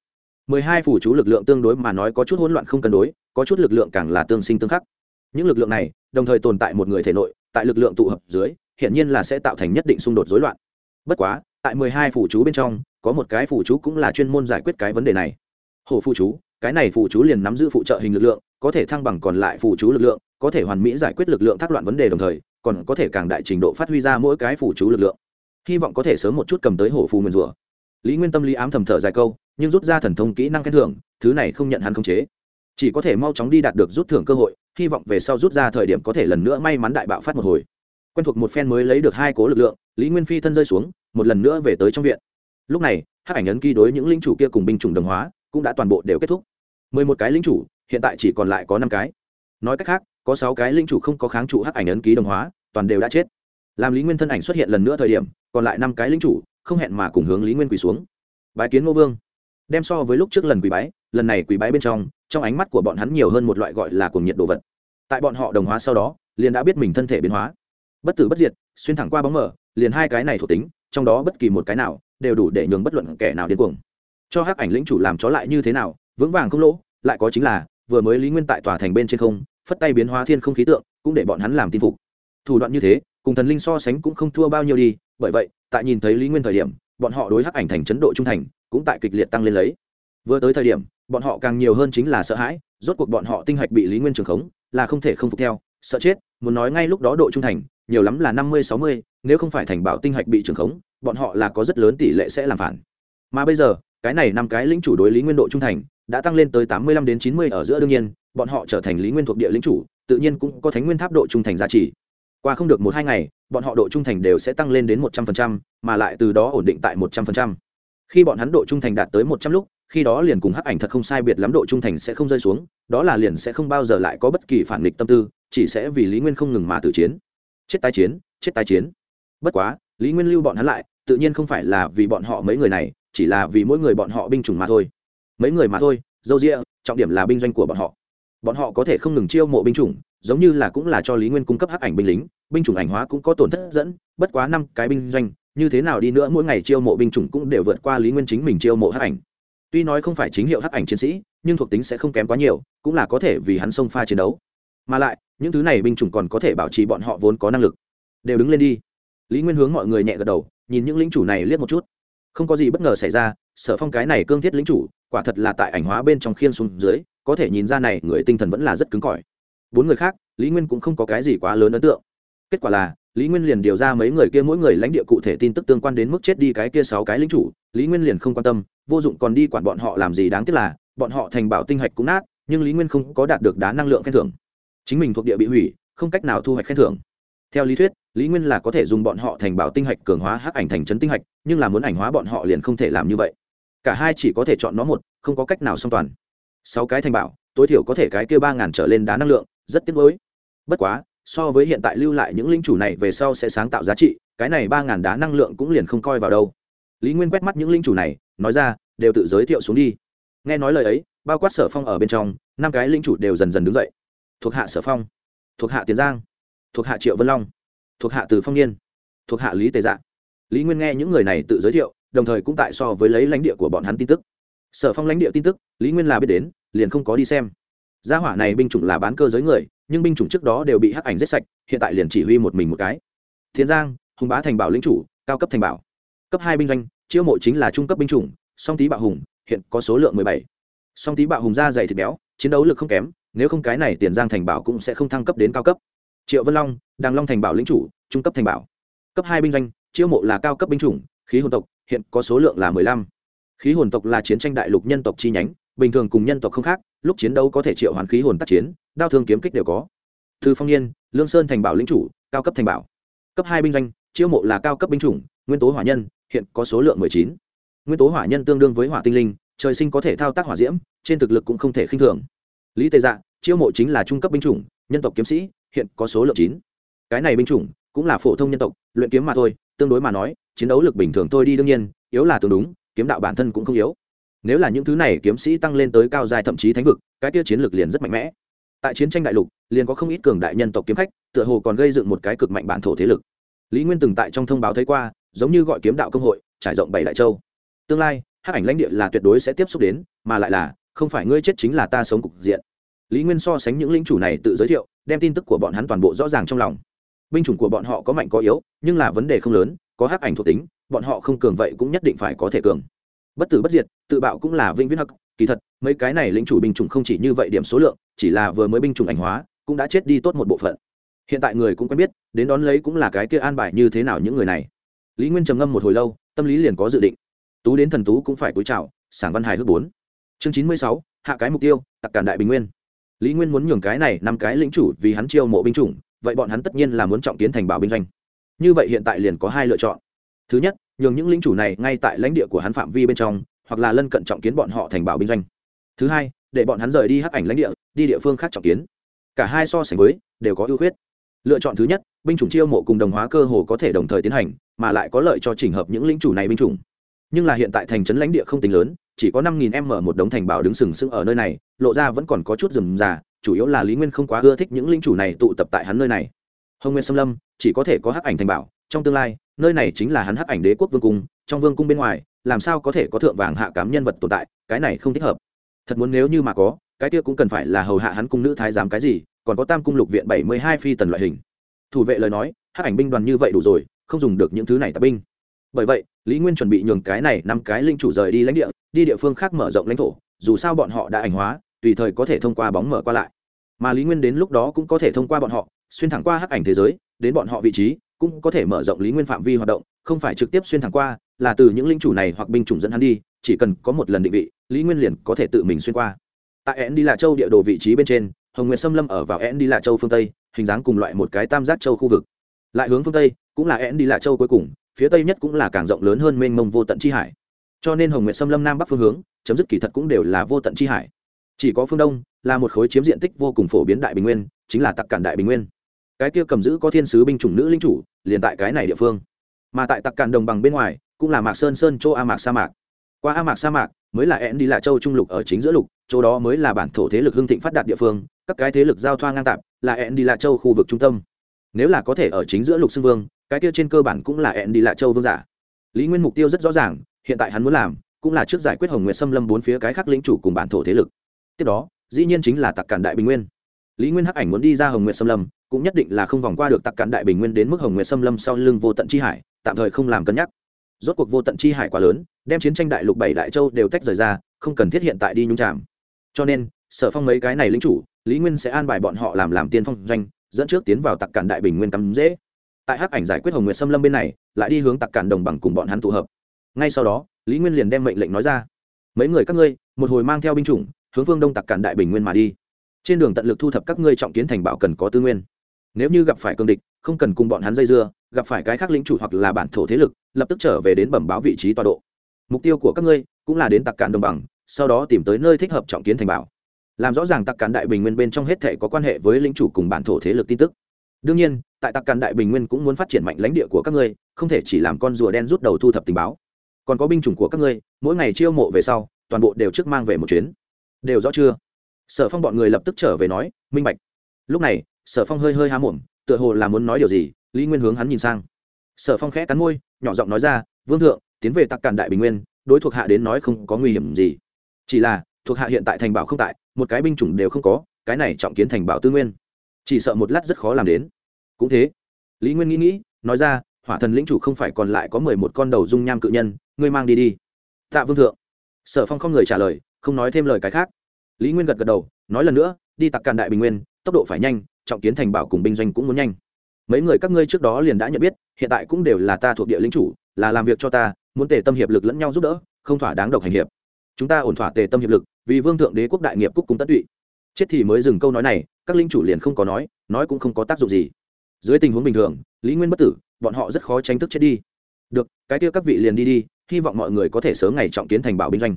Mười hai phủ chú lực lượng tương đối mà nói có chút hỗn loạn không cân đối, có chút lực lượng càng là tương sinh tương khắc. Những lực lượng này đồng thời tồn tại một người thể nội, tại lực lượng tụ hợp dưới hiện nhiên là sẽ tạo thành nhất định xung đột rối loạn. Bất quá, tại mười hai phủ chú bên trong, có một cái phủ chú cũng là chuyên môn giải quyết cái vấn đề này. Hổ phụ chú, cái này phụ chú liền nắm giữ phụ trợ hình lực lượng, có thể thăng bằng còn lại phụ chú lực lượng, có thể hoàn mỹ giải quyết lực lượng thác loạn vấn đề đồng thời, còn có thể càng đại trình độ phát huy ra mỗi cái phụ chú lực lượng. Hy vọng có thể sớm một chút cầm tới hổ phù nguyên rủa. Lý nguyên tâm lý ám thầm thở dài câu, nhưng rút ra thần thông kỹ năng khen thưởng, thứ này không nhận hắn khống chế chỉ có thể mau chóng đi đạt được rút thưởng cơ hội, hy vọng về sau rút ra thời điểm có thể lần nữa may mắn đại bạo phát một hồi. Quen thuộc một phen mới lấy được hai cố lực lượng, lý nguyên phi thân rơi xuống, một lần nữa về tới trong viện. Lúc này, hắc ảnh ấn ký đối những linh chủ kia cùng binh chủng đồng hóa cũng đã toàn bộ đều kết thúc. Mười một cái linh chủ, hiện tại chỉ còn lại có năm cái. Nói cách khác, có sáu cái linh chủ không có kháng trụ hắc ảnh ấn ký đồng hóa, toàn đều đã chết. Làm lý nguyên thân ảnh xuất hiện lần nữa thời điểm, còn lại năm cái linh chủ, không hẹn mà cùng hướng lý nguyên quỳ xuống. Bái kiến ngô vương đem so với lúc trước lần quỷ bái, lần này quỷ bái bên trong trong ánh mắt của bọn hắn nhiều hơn một loại gọi là cuồng nhiệt đồ vật. Tại bọn họ đồng hóa sau đó, liền đã biết mình thân thể biến hóa. Bất tử bất diệt, xuyên thẳng qua bóng mở liền hai cái này thuộc tính, trong đó bất kỳ một cái nào, đều đủ để nhường bất luận kẻ nào điên cuồng. Cho hắc ảnh lĩnh chủ làm chó lại như thế nào, vững vàng không lỗ, lại có chính là, vừa mới lý nguyên tại tòa thành bên trên không, phất tay biến hóa thiên không khí tượng, cũng để bọn hắn làm tin phục. Thủ đoạn như thế, cùng thần linh so sánh cũng không thua bao nhiêu đi, bởi vậy, tại nhìn thấy lý nguyên thời điểm, bọn họ đối hắc ảnh thành chấn độ trung thành cũng tại kịch liệt tăng lên lấy. Vừa tới thời điểm, bọn họ càng nhiều hơn chính là sợ hãi, rốt cuộc bọn họ tinh hạch bị lý nguyên trường khống, là không thể không phục theo, sợ chết, muốn nói ngay lúc đó độ trung thành, nhiều lắm là năm mươi, sáu mươi, nếu không phải thành bảo tinh hạch bị trường khống, bọn họ là có rất lớn tỷ lệ sẽ làm phản. Mà bây giờ, cái này năm cái lĩnh chủ đối lý nguyên độ trung thành, đã tăng lên tới tám mươi lăm đến chín mươi ở giữa đương nhiên, bọn họ trở thành lý nguyên thuộc địa lĩnh chủ, tự nhiên cũng có thánh nguyên tháp độ trung thành giá trị. Qua không được một hai ngày, bọn họ độ trung thành đều sẽ tăng lên đến một trăm phần trăm, mà lại từ đó ổn định tại một trăm phần trăm khi bọn hắn độ trung thành đạt tới một trăm lúc, khi đó liền cùng hắc ảnh thật không sai biệt lắm độ trung thành sẽ không rơi xuống, đó là liền sẽ không bao giờ lại có bất kỳ phản nghịch tâm tư, chỉ sẽ vì lý nguyên không ngừng mà tử chiến. Chết tái chiến, chết tái chiến. Bất quá, lý nguyên lưu bọn hắn lại, tự nhiên không phải là vì bọn họ mấy người này, chỉ là vì mỗi người bọn họ binh chủng mà thôi. Mấy người mà thôi, dâu rĩa trọng điểm là binh doanh của bọn họ. Bọn họ có thể không ngừng chiêu mộ binh chủng, giống như là cũng là cho lý nguyên cung cấp hắc ảnh binh lính, binh chủng ảnh hóa cũng có tổn thất dẫn, bất quá năm cái binh doanh như thế nào đi nữa mỗi ngày chiêu mộ binh chủng cũng đều vượt qua lý nguyên chính mình chiêu mộ hắc ảnh. Tuy nói không phải chính hiệu hắc ảnh chiến sĩ, nhưng thuộc tính sẽ không kém quá nhiều, cũng là có thể vì hắn xông pha chiến đấu. Mà lại, những thứ này binh chủng còn có thể bảo trì bọn họ vốn có năng lực. Đều đứng lên đi. Lý nguyên hướng mọi người nhẹ gật đầu, nhìn những lính chủ này liếc một chút. Không có gì bất ngờ xảy ra, sở phong cái này cương thiết lính chủ, quả thật là tại ảnh hóa bên trong khiên xuống dưới, có thể nhìn ra này người tinh thần vẫn là rất cứng cỏi. Bốn người khác, lý nguyên cũng không có cái gì quá lớn ấn tượng. Kết quả là lý nguyên liền điều ra mấy người kia mỗi người lãnh địa cụ thể tin tức tương quan đến mức chết đi cái kia sáu cái lính chủ. Lý nguyên liền không quan tâm, vô dụng còn đi quản bọn họ làm gì đáng tiếc là, bọn họ thành bảo tinh hạch cũng nát, nhưng lý nguyên không có đạt được đá năng lượng khen thưởng. Chính mình thuộc địa bị hủy, không cách nào thu hoạch khen thưởng. Theo lý thuyết, lý nguyên là có thể dùng bọn họ thành bảo tinh hạch cường hóa hắc ảnh thành trấn tinh hạch, nhưng là muốn ảnh hóa bọn họ liền không thể làm như vậy. Cả hai chỉ có thể chọn nó một, không có cách nào song toàn. Sáu cái thành bảo, tối thiểu có thể cái kia ba ngàn trở lên đá năng lượng, rất tiếc nuối. Bất quá so với hiện tại lưu lại những linh chủ này về sau sẽ sáng tạo giá trị, cái này ba ngàn đá năng lượng cũng liền không coi vào đâu. Lý nguyên quét mắt những linh chủ này, nói ra, đều tự giới thiệu xuống đi. Nghe nói lời ấy, bao quát sở phong ở bên trong, năm cái linh chủ đều dần dần đứng dậy. Thuộc hạ sở phong, thuộc hạ tiền giang, thuộc hạ triệu vân long, thuộc hạ từ phong niên, thuộc hạ lý tề dạ. Lý nguyên nghe những người này tự giới thiệu, đồng thời cũng tại so với lấy lãnh địa của bọn hắn tin tức. Sở phong lãnh địa tin tức, lý nguyên là biết đến, liền không có đi xem gia hỏa này binh chủng là bán cơ giới người, nhưng binh chủng trước đó đều bị hắc ảnh giết sạch, hiện tại liền chỉ huy một mình một cái. Thiên giang, hùng bá thành bảo lĩnh chủ, cao cấp thành bảo. Cấp hai binh doanh, chiêu mộ chính là trung cấp binh chủng, song tý bạo hùng, hiện có số lượng mười bảy. Song tý bạo hùng da dày thịt béo, chiến đấu lực không kém, nếu không cái này tiền giang thành bảo cũng sẽ không thăng cấp đến cao cấp. Triệu vân long, đàng long thành bảo lĩnh chủ, trung cấp thành bảo. Cấp hai binh doanh, chiêu mộ là cao cấp binh chủng, khí hồn tộc, hiện có số lượng là mười lăm. Khí hồn tộc là chiến tranh đại lục nhân tộc chi nhánh bình thường cùng nhân tộc không khác, lúc chiến đấu có thể triệu hoàn khí hồn tác chiến, đao thương kiếm kích đều có. Thư phong niên lương sơn thành bảo lĩnh chủ, cao cấp thành bảo. Cấp hai binh doanh, chiêu mộ là cao cấp binh chủng, nguyên tố hỏa nhân, hiện có số lượng mười chín. Nguyên tố hỏa nhân tương đương với hỏa tinh linh, trời sinh có thể thao tác hỏa diễm, trên thực lực cũng không thể khinh thường. Lý tề dạ chiêu mộ chính là trung cấp binh chủng, nhân tộc kiếm sĩ, hiện có số lượng chín. Cái này binh chủng cũng là phổ thông nhân tộc, luyện kiếm mà thôi, tương đối mà nói, chiến đấu lực bình thường tôi đi đương nhiên, yếu là tương đúng, kiếm đạo bản thân cũng không yếu nếu là những thứ này kiếm sĩ tăng lên tới cao dài thậm chí thánh vực, cái tiêu chiến lược liền rất mạnh mẽ. Tại chiến tranh đại lục, liền có không ít cường đại nhân tộc kiếm khách, tựa hồ còn gây dựng một cái cực mạnh bản thổ thế lực. Lý nguyên từng tại trong thông báo thấy qua, giống như gọi kiếm đạo công hội, trải rộng bảy đại châu. Tương lai, hắc ảnh lãnh địa là tuyệt đối sẽ tiếp xúc đến, mà lại là, không phải ngươi chết chính là ta sống cục diện. Lý nguyên so sánh những linh chủ này tự giới thiệu, đem tin tức của bọn hắn toàn bộ rõ ràng trong lòng. Binh chủng của bọn họ có mạnh có yếu, nhưng là vấn đề không lớn, có hắc ảnh thuộc tính, bọn họ không cường vậy cũng nhất định phải có thể cường bất tử bất diệt, tự bạo cũng là vĩnh viễn hắc. Kỳ thật, mấy cái này lính chủ binh chủng không chỉ như vậy điểm số lượng, chỉ là vừa mới binh chủng ảnh hóa, cũng đã chết đi tốt một bộ phận. Hiện tại người cũng quen biết, đến đón lấy cũng là cái kia an bài như thế nào những người này. Lý nguyên trầm ngâm một hồi lâu, tâm lý liền có dự định. Tú đến thần tú cũng phải cúi chào, sảng văn hài hước bốn. Chương chín mươi sáu, hạ cái mục tiêu, tặc cản đại bình nguyên. Lý nguyên muốn nhường cái này năm cái lĩnh chủ vì hắn chiêu mộ binh chủng, vậy bọn hắn tất nhiên là muốn trọng kiến thành bảo binh doanh. Như vậy hiện tại liền có hai lựa chọn. Thứ nhất nhường những lĩnh chủ này ngay tại lãnh địa của hắn phạm vi bên trong, hoặc là lân cận trọng kiến bọn họ thành bảo binh doanh. Thứ hai, để bọn hắn rời đi hắc ảnh lãnh địa, đi địa phương khác trọng kiến. Cả hai so sánh với, đều có ưu khuyết. Lựa chọn thứ nhất, binh chủng chiêu mộ cùng đồng hóa cơ hồ có thể đồng thời tiến hành, mà lại có lợi cho trình hợp những lĩnh chủ này binh chủng. Nhưng là hiện tại thành trấn lãnh địa không tính lớn, chỉ có năm nghìn m một đống thành bảo đứng sừng sững ở nơi này, lộ ra vẫn còn có chút rừng già chủ yếu là lý nguyên không quá ưa thích những lĩnh chủ này tụ tập tại hắn nơi này. Hồng nguyên xâm lâm chỉ có thể có hắc ảnh thành bảo, trong tương lai nơi này chính là hắn hắc ảnh đế quốc vương cung, trong vương cung bên ngoài, làm sao có thể có thượng vàng hạ cám nhân vật tồn tại, cái này không thích hợp. Thật muốn nếu như mà có, cái kia cũng cần phải là hầu hạ hắn cung nữ thái giám cái gì, còn có tam cung lục viện bảy mươi hai phi tần loại hình. Thủ vệ lời nói, hắc ảnh binh đoàn như vậy đủ rồi, không dùng được những thứ này tập binh. Bởi vậy, lý nguyên chuẩn bị nhường cái này năm cái linh chủ rời đi lãnh địa, đi địa phương khác mở rộng lãnh thổ, dù sao bọn họ đã ảnh hóa, tùy thời có thể thông qua bóng mở qua lại. Mà lý nguyên đến lúc đó cũng có thể thông qua bọn họ, xuyên thẳng qua hắc ảnh thế giới, đến bọn họ vị trí cũng có thể mở rộng lý nguyên phạm vi hoạt động, không phải trực tiếp xuyên thẳng qua, là từ những linh chủ này hoặc binh chủng dẫn hắn đi, chỉ cần có một lần định vị, lý nguyên liền có thể tự mình xuyên qua. Tại én đi lạ châu địa đồ vị trí bên trên, hồng nguyệt xâm lâm ở vào én đi lạ châu phương tây, hình dáng cùng loại một cái tam giác châu khu vực. Lại hướng phương tây, cũng là én đi lạ châu cuối cùng, phía tây nhất cũng là càng rộng lớn hơn mênh mông vô tận chi hải. Cho nên hồng nguyệt xâm lâm nam bắc phương hướng, chấm dứt kỳ thật cũng đều là vô tận chi hải. Chỉ có phương đông, là một khối chiếm diện tích vô cùng phổ biến đại bình nguyên, chính là tặc cản đại bình nguyên cái kia cầm giữ có thiên sứ binh chủng nữ linh chủ, liền tại cái này địa phương. Mà tại tặc cản đồng bằng bên ngoài, cũng là mạc sơn sơn châu a mạc sa mạc. Qua a mạc sa mạc, mới là én đi lạ châu trung lục ở chính giữa lục, chỗ đó mới là bản thổ thế lực hưng thịnh phát đạt địa phương, các cái thế lực giao thoa ngang tạp là én đi lạ châu khu vực trung tâm. Nếu là có thể ở chính giữa lục xưng vương, cái kia trên cơ bản cũng là én đi lạ châu vương giả. Lý nguyên mục tiêu rất rõ ràng, hiện tại hắn muốn làm, cũng là trước giải quyết hồng nguyệt xâm lâm bốn phía cái khác lĩnh chủ cùng bản thổ thế lực. Tiếp đó, dĩ nhiên chính là tặc cản đại bình nguyên. Lý nguyên hắc ảnh muốn đi ra hồng nguyệt xâm lâm cũng nhất định là không vòng qua được tặc cản đại bình nguyên đến mức hồng nguyệt xâm lâm sau lưng vô tận chi hải, tạm thời không làm cân nhắc. Rốt cuộc vô tận chi hải quá lớn, đem chiến tranh đại lục bảy đại châu đều tách rời ra, không cần thiết hiện tại đi nhung tràm cho nên, sở phong mấy cái này lính chủ, lý nguyên sẽ an bài bọn họ làm làm tiên phong doanh, dẫn trước tiến vào tặc cản đại bình nguyên cắm dễ. Tại hắc ảnh giải quyết hồng nguyệt xâm lâm bên này, lại đi hướng tặc cản đồng bằng cùng bọn hắn tụ hợp. Ngay sau đó, lý nguyên liền đem mệnh lệnh nói ra. Mấy người các ngươi, một hồi mang theo binh chủng, hướng phương đông tặc cản đại bình nguyên mà đi. Trên đường tận lực thu thập các ngươi trọng kiến thành bảo cần có tư nguyên nếu như gặp phải cương địch, không cần cùng bọn hắn dây dưa, gặp phải cái khác lĩnh chủ hoặc là bản thổ thế lực, lập tức trở về đến bẩm báo vị trí tọa độ. Mục tiêu của các ngươi cũng là đến tặc cạn đồng bằng, sau đó tìm tới nơi thích hợp trọng kiến thành bảo. Làm rõ ràng tặc cạn đại bình nguyên bên trong hết thể có quan hệ với lĩnh chủ cùng bản thổ thế lực tin tức. Đương nhiên, tại tặc cạn đại bình nguyên cũng muốn phát triển mạnh lãnh địa của các ngươi, không thể chỉ làm con rùa đen rút đầu thu thập tình báo. Còn có binh chủng của các ngươi, mỗi ngày chiêu mộ về sau, toàn bộ đều trước mang về một chuyến. Đều rõ chưa? Sở phong bọn người lập tức trở về nói, minh bạch. Lúc này sở phong hơi hơi há mồm, tựa hồ là muốn nói điều gì, lý nguyên hướng hắn nhìn sang. Sở phong khẽ cắn môi, nhỏ giọng nói ra, vương thượng, tiến về tặc cản đại bình nguyên, đối thuộc hạ đến nói không có nguy hiểm gì. Chỉ là, thuộc hạ hiện tại thành bảo không tại, một cái binh chủng đều không có, cái này trọng kiến thành bảo tư nguyên. Chỉ sợ một lát rất khó làm đến. Cũng thế. Lý nguyên nghĩ nghĩ, nói ra, hỏa thần lĩnh chủ không phải còn lại có mười một con đầu dung nham cự nhân, ngươi mang đi đi. Tạ vương thượng. Sở phong không người trả lời, không nói thêm lời cái khác. Lý nguyên gật gật đầu, nói lần nữa, đi tặc càn đại bình nguyên, tốc độ phải nhanh trọng kiến thành bảo cùng binh doanh cũng muốn nhanh. Mấy người các ngươi trước đó liền đã nhận biết, hiện tại cũng đều là ta thuộc địa lính chủ, là làm việc cho ta, muốn tề tâm hiệp lực lẫn nhau giúp đỡ, không thỏa đáng độc hành hiệp. Chúng ta ổn thỏa tề tâm hiệp lực, vì vương thượng đế quốc đại nghiệp cúc cung tất tụy. Chết thì mới dừng câu nói này, các lính chủ liền không có nói nói cũng không có tác dụng gì. Dưới tình huống bình thường, lý nguyên bất tử, bọn họ rất khó tránh thức chết đi. Được, cái kia các vị liền đi đi, hy vọng mọi người có thể sớm ngày trọng kiến thành bảo binh doanh.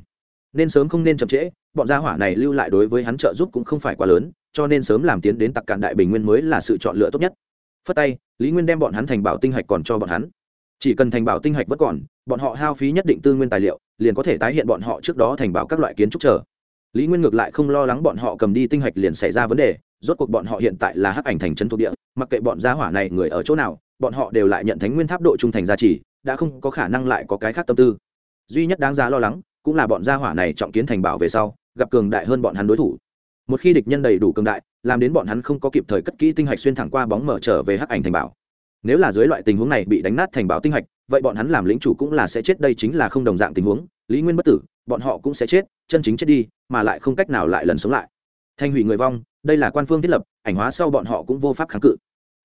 Nên sớm không nên chậm trễ bọn gia hỏa này lưu lại đối với hắn trợ giúp cũng không phải quá lớn, cho nên sớm làm tiến đến tặc cạn đại bình nguyên mới là sự chọn lựa tốt nhất. Phất tay, lý nguyên đem bọn hắn thành bảo tinh hạch còn cho bọn hắn. Chỉ cần thành bảo tinh hạch vẫn còn, bọn họ hao phí nhất định tư nguyên tài liệu, liền có thể tái hiện bọn họ trước đó thành bảo các loại kiến trúc trở lý nguyên ngược lại không lo lắng bọn họ cầm đi tinh hạch liền xảy ra vấn đề, rốt cuộc bọn họ hiện tại là hắc ảnh thành trấn thuộc địa, mặc kệ bọn gia hỏa này người ở chỗ nào, bọn họ đều lại nhận thánh nguyên tháp độ trung thành gia trì, đã không có khả năng lại có cái khác tâm tư. Duy nhất đáng giá lo lắng, cũng là bọn gia hỏa này trọng kiến thành bảo về sau gặp cường đại hơn bọn hắn đối thủ. Một khi địch nhân đầy đủ cường đại, làm đến bọn hắn không có kịp thời cất kỹ tinh hạch xuyên thẳng qua bóng mở trở về hắc ảnh thành bảo. Nếu là dưới loại tình huống này bị đánh nát thành bảo tinh hạch, vậy bọn hắn làm lĩnh chủ cũng là sẽ chết, đây chính là không đồng dạng tình huống, lý nguyên bất tử, bọn họ cũng sẽ chết, chân chính chết đi, mà lại không cách nào lại lần sống lại. Thanh hủy người vong, đây là quan phương thiết lập, ảnh hóa sau bọn họ cũng vô pháp kháng cự.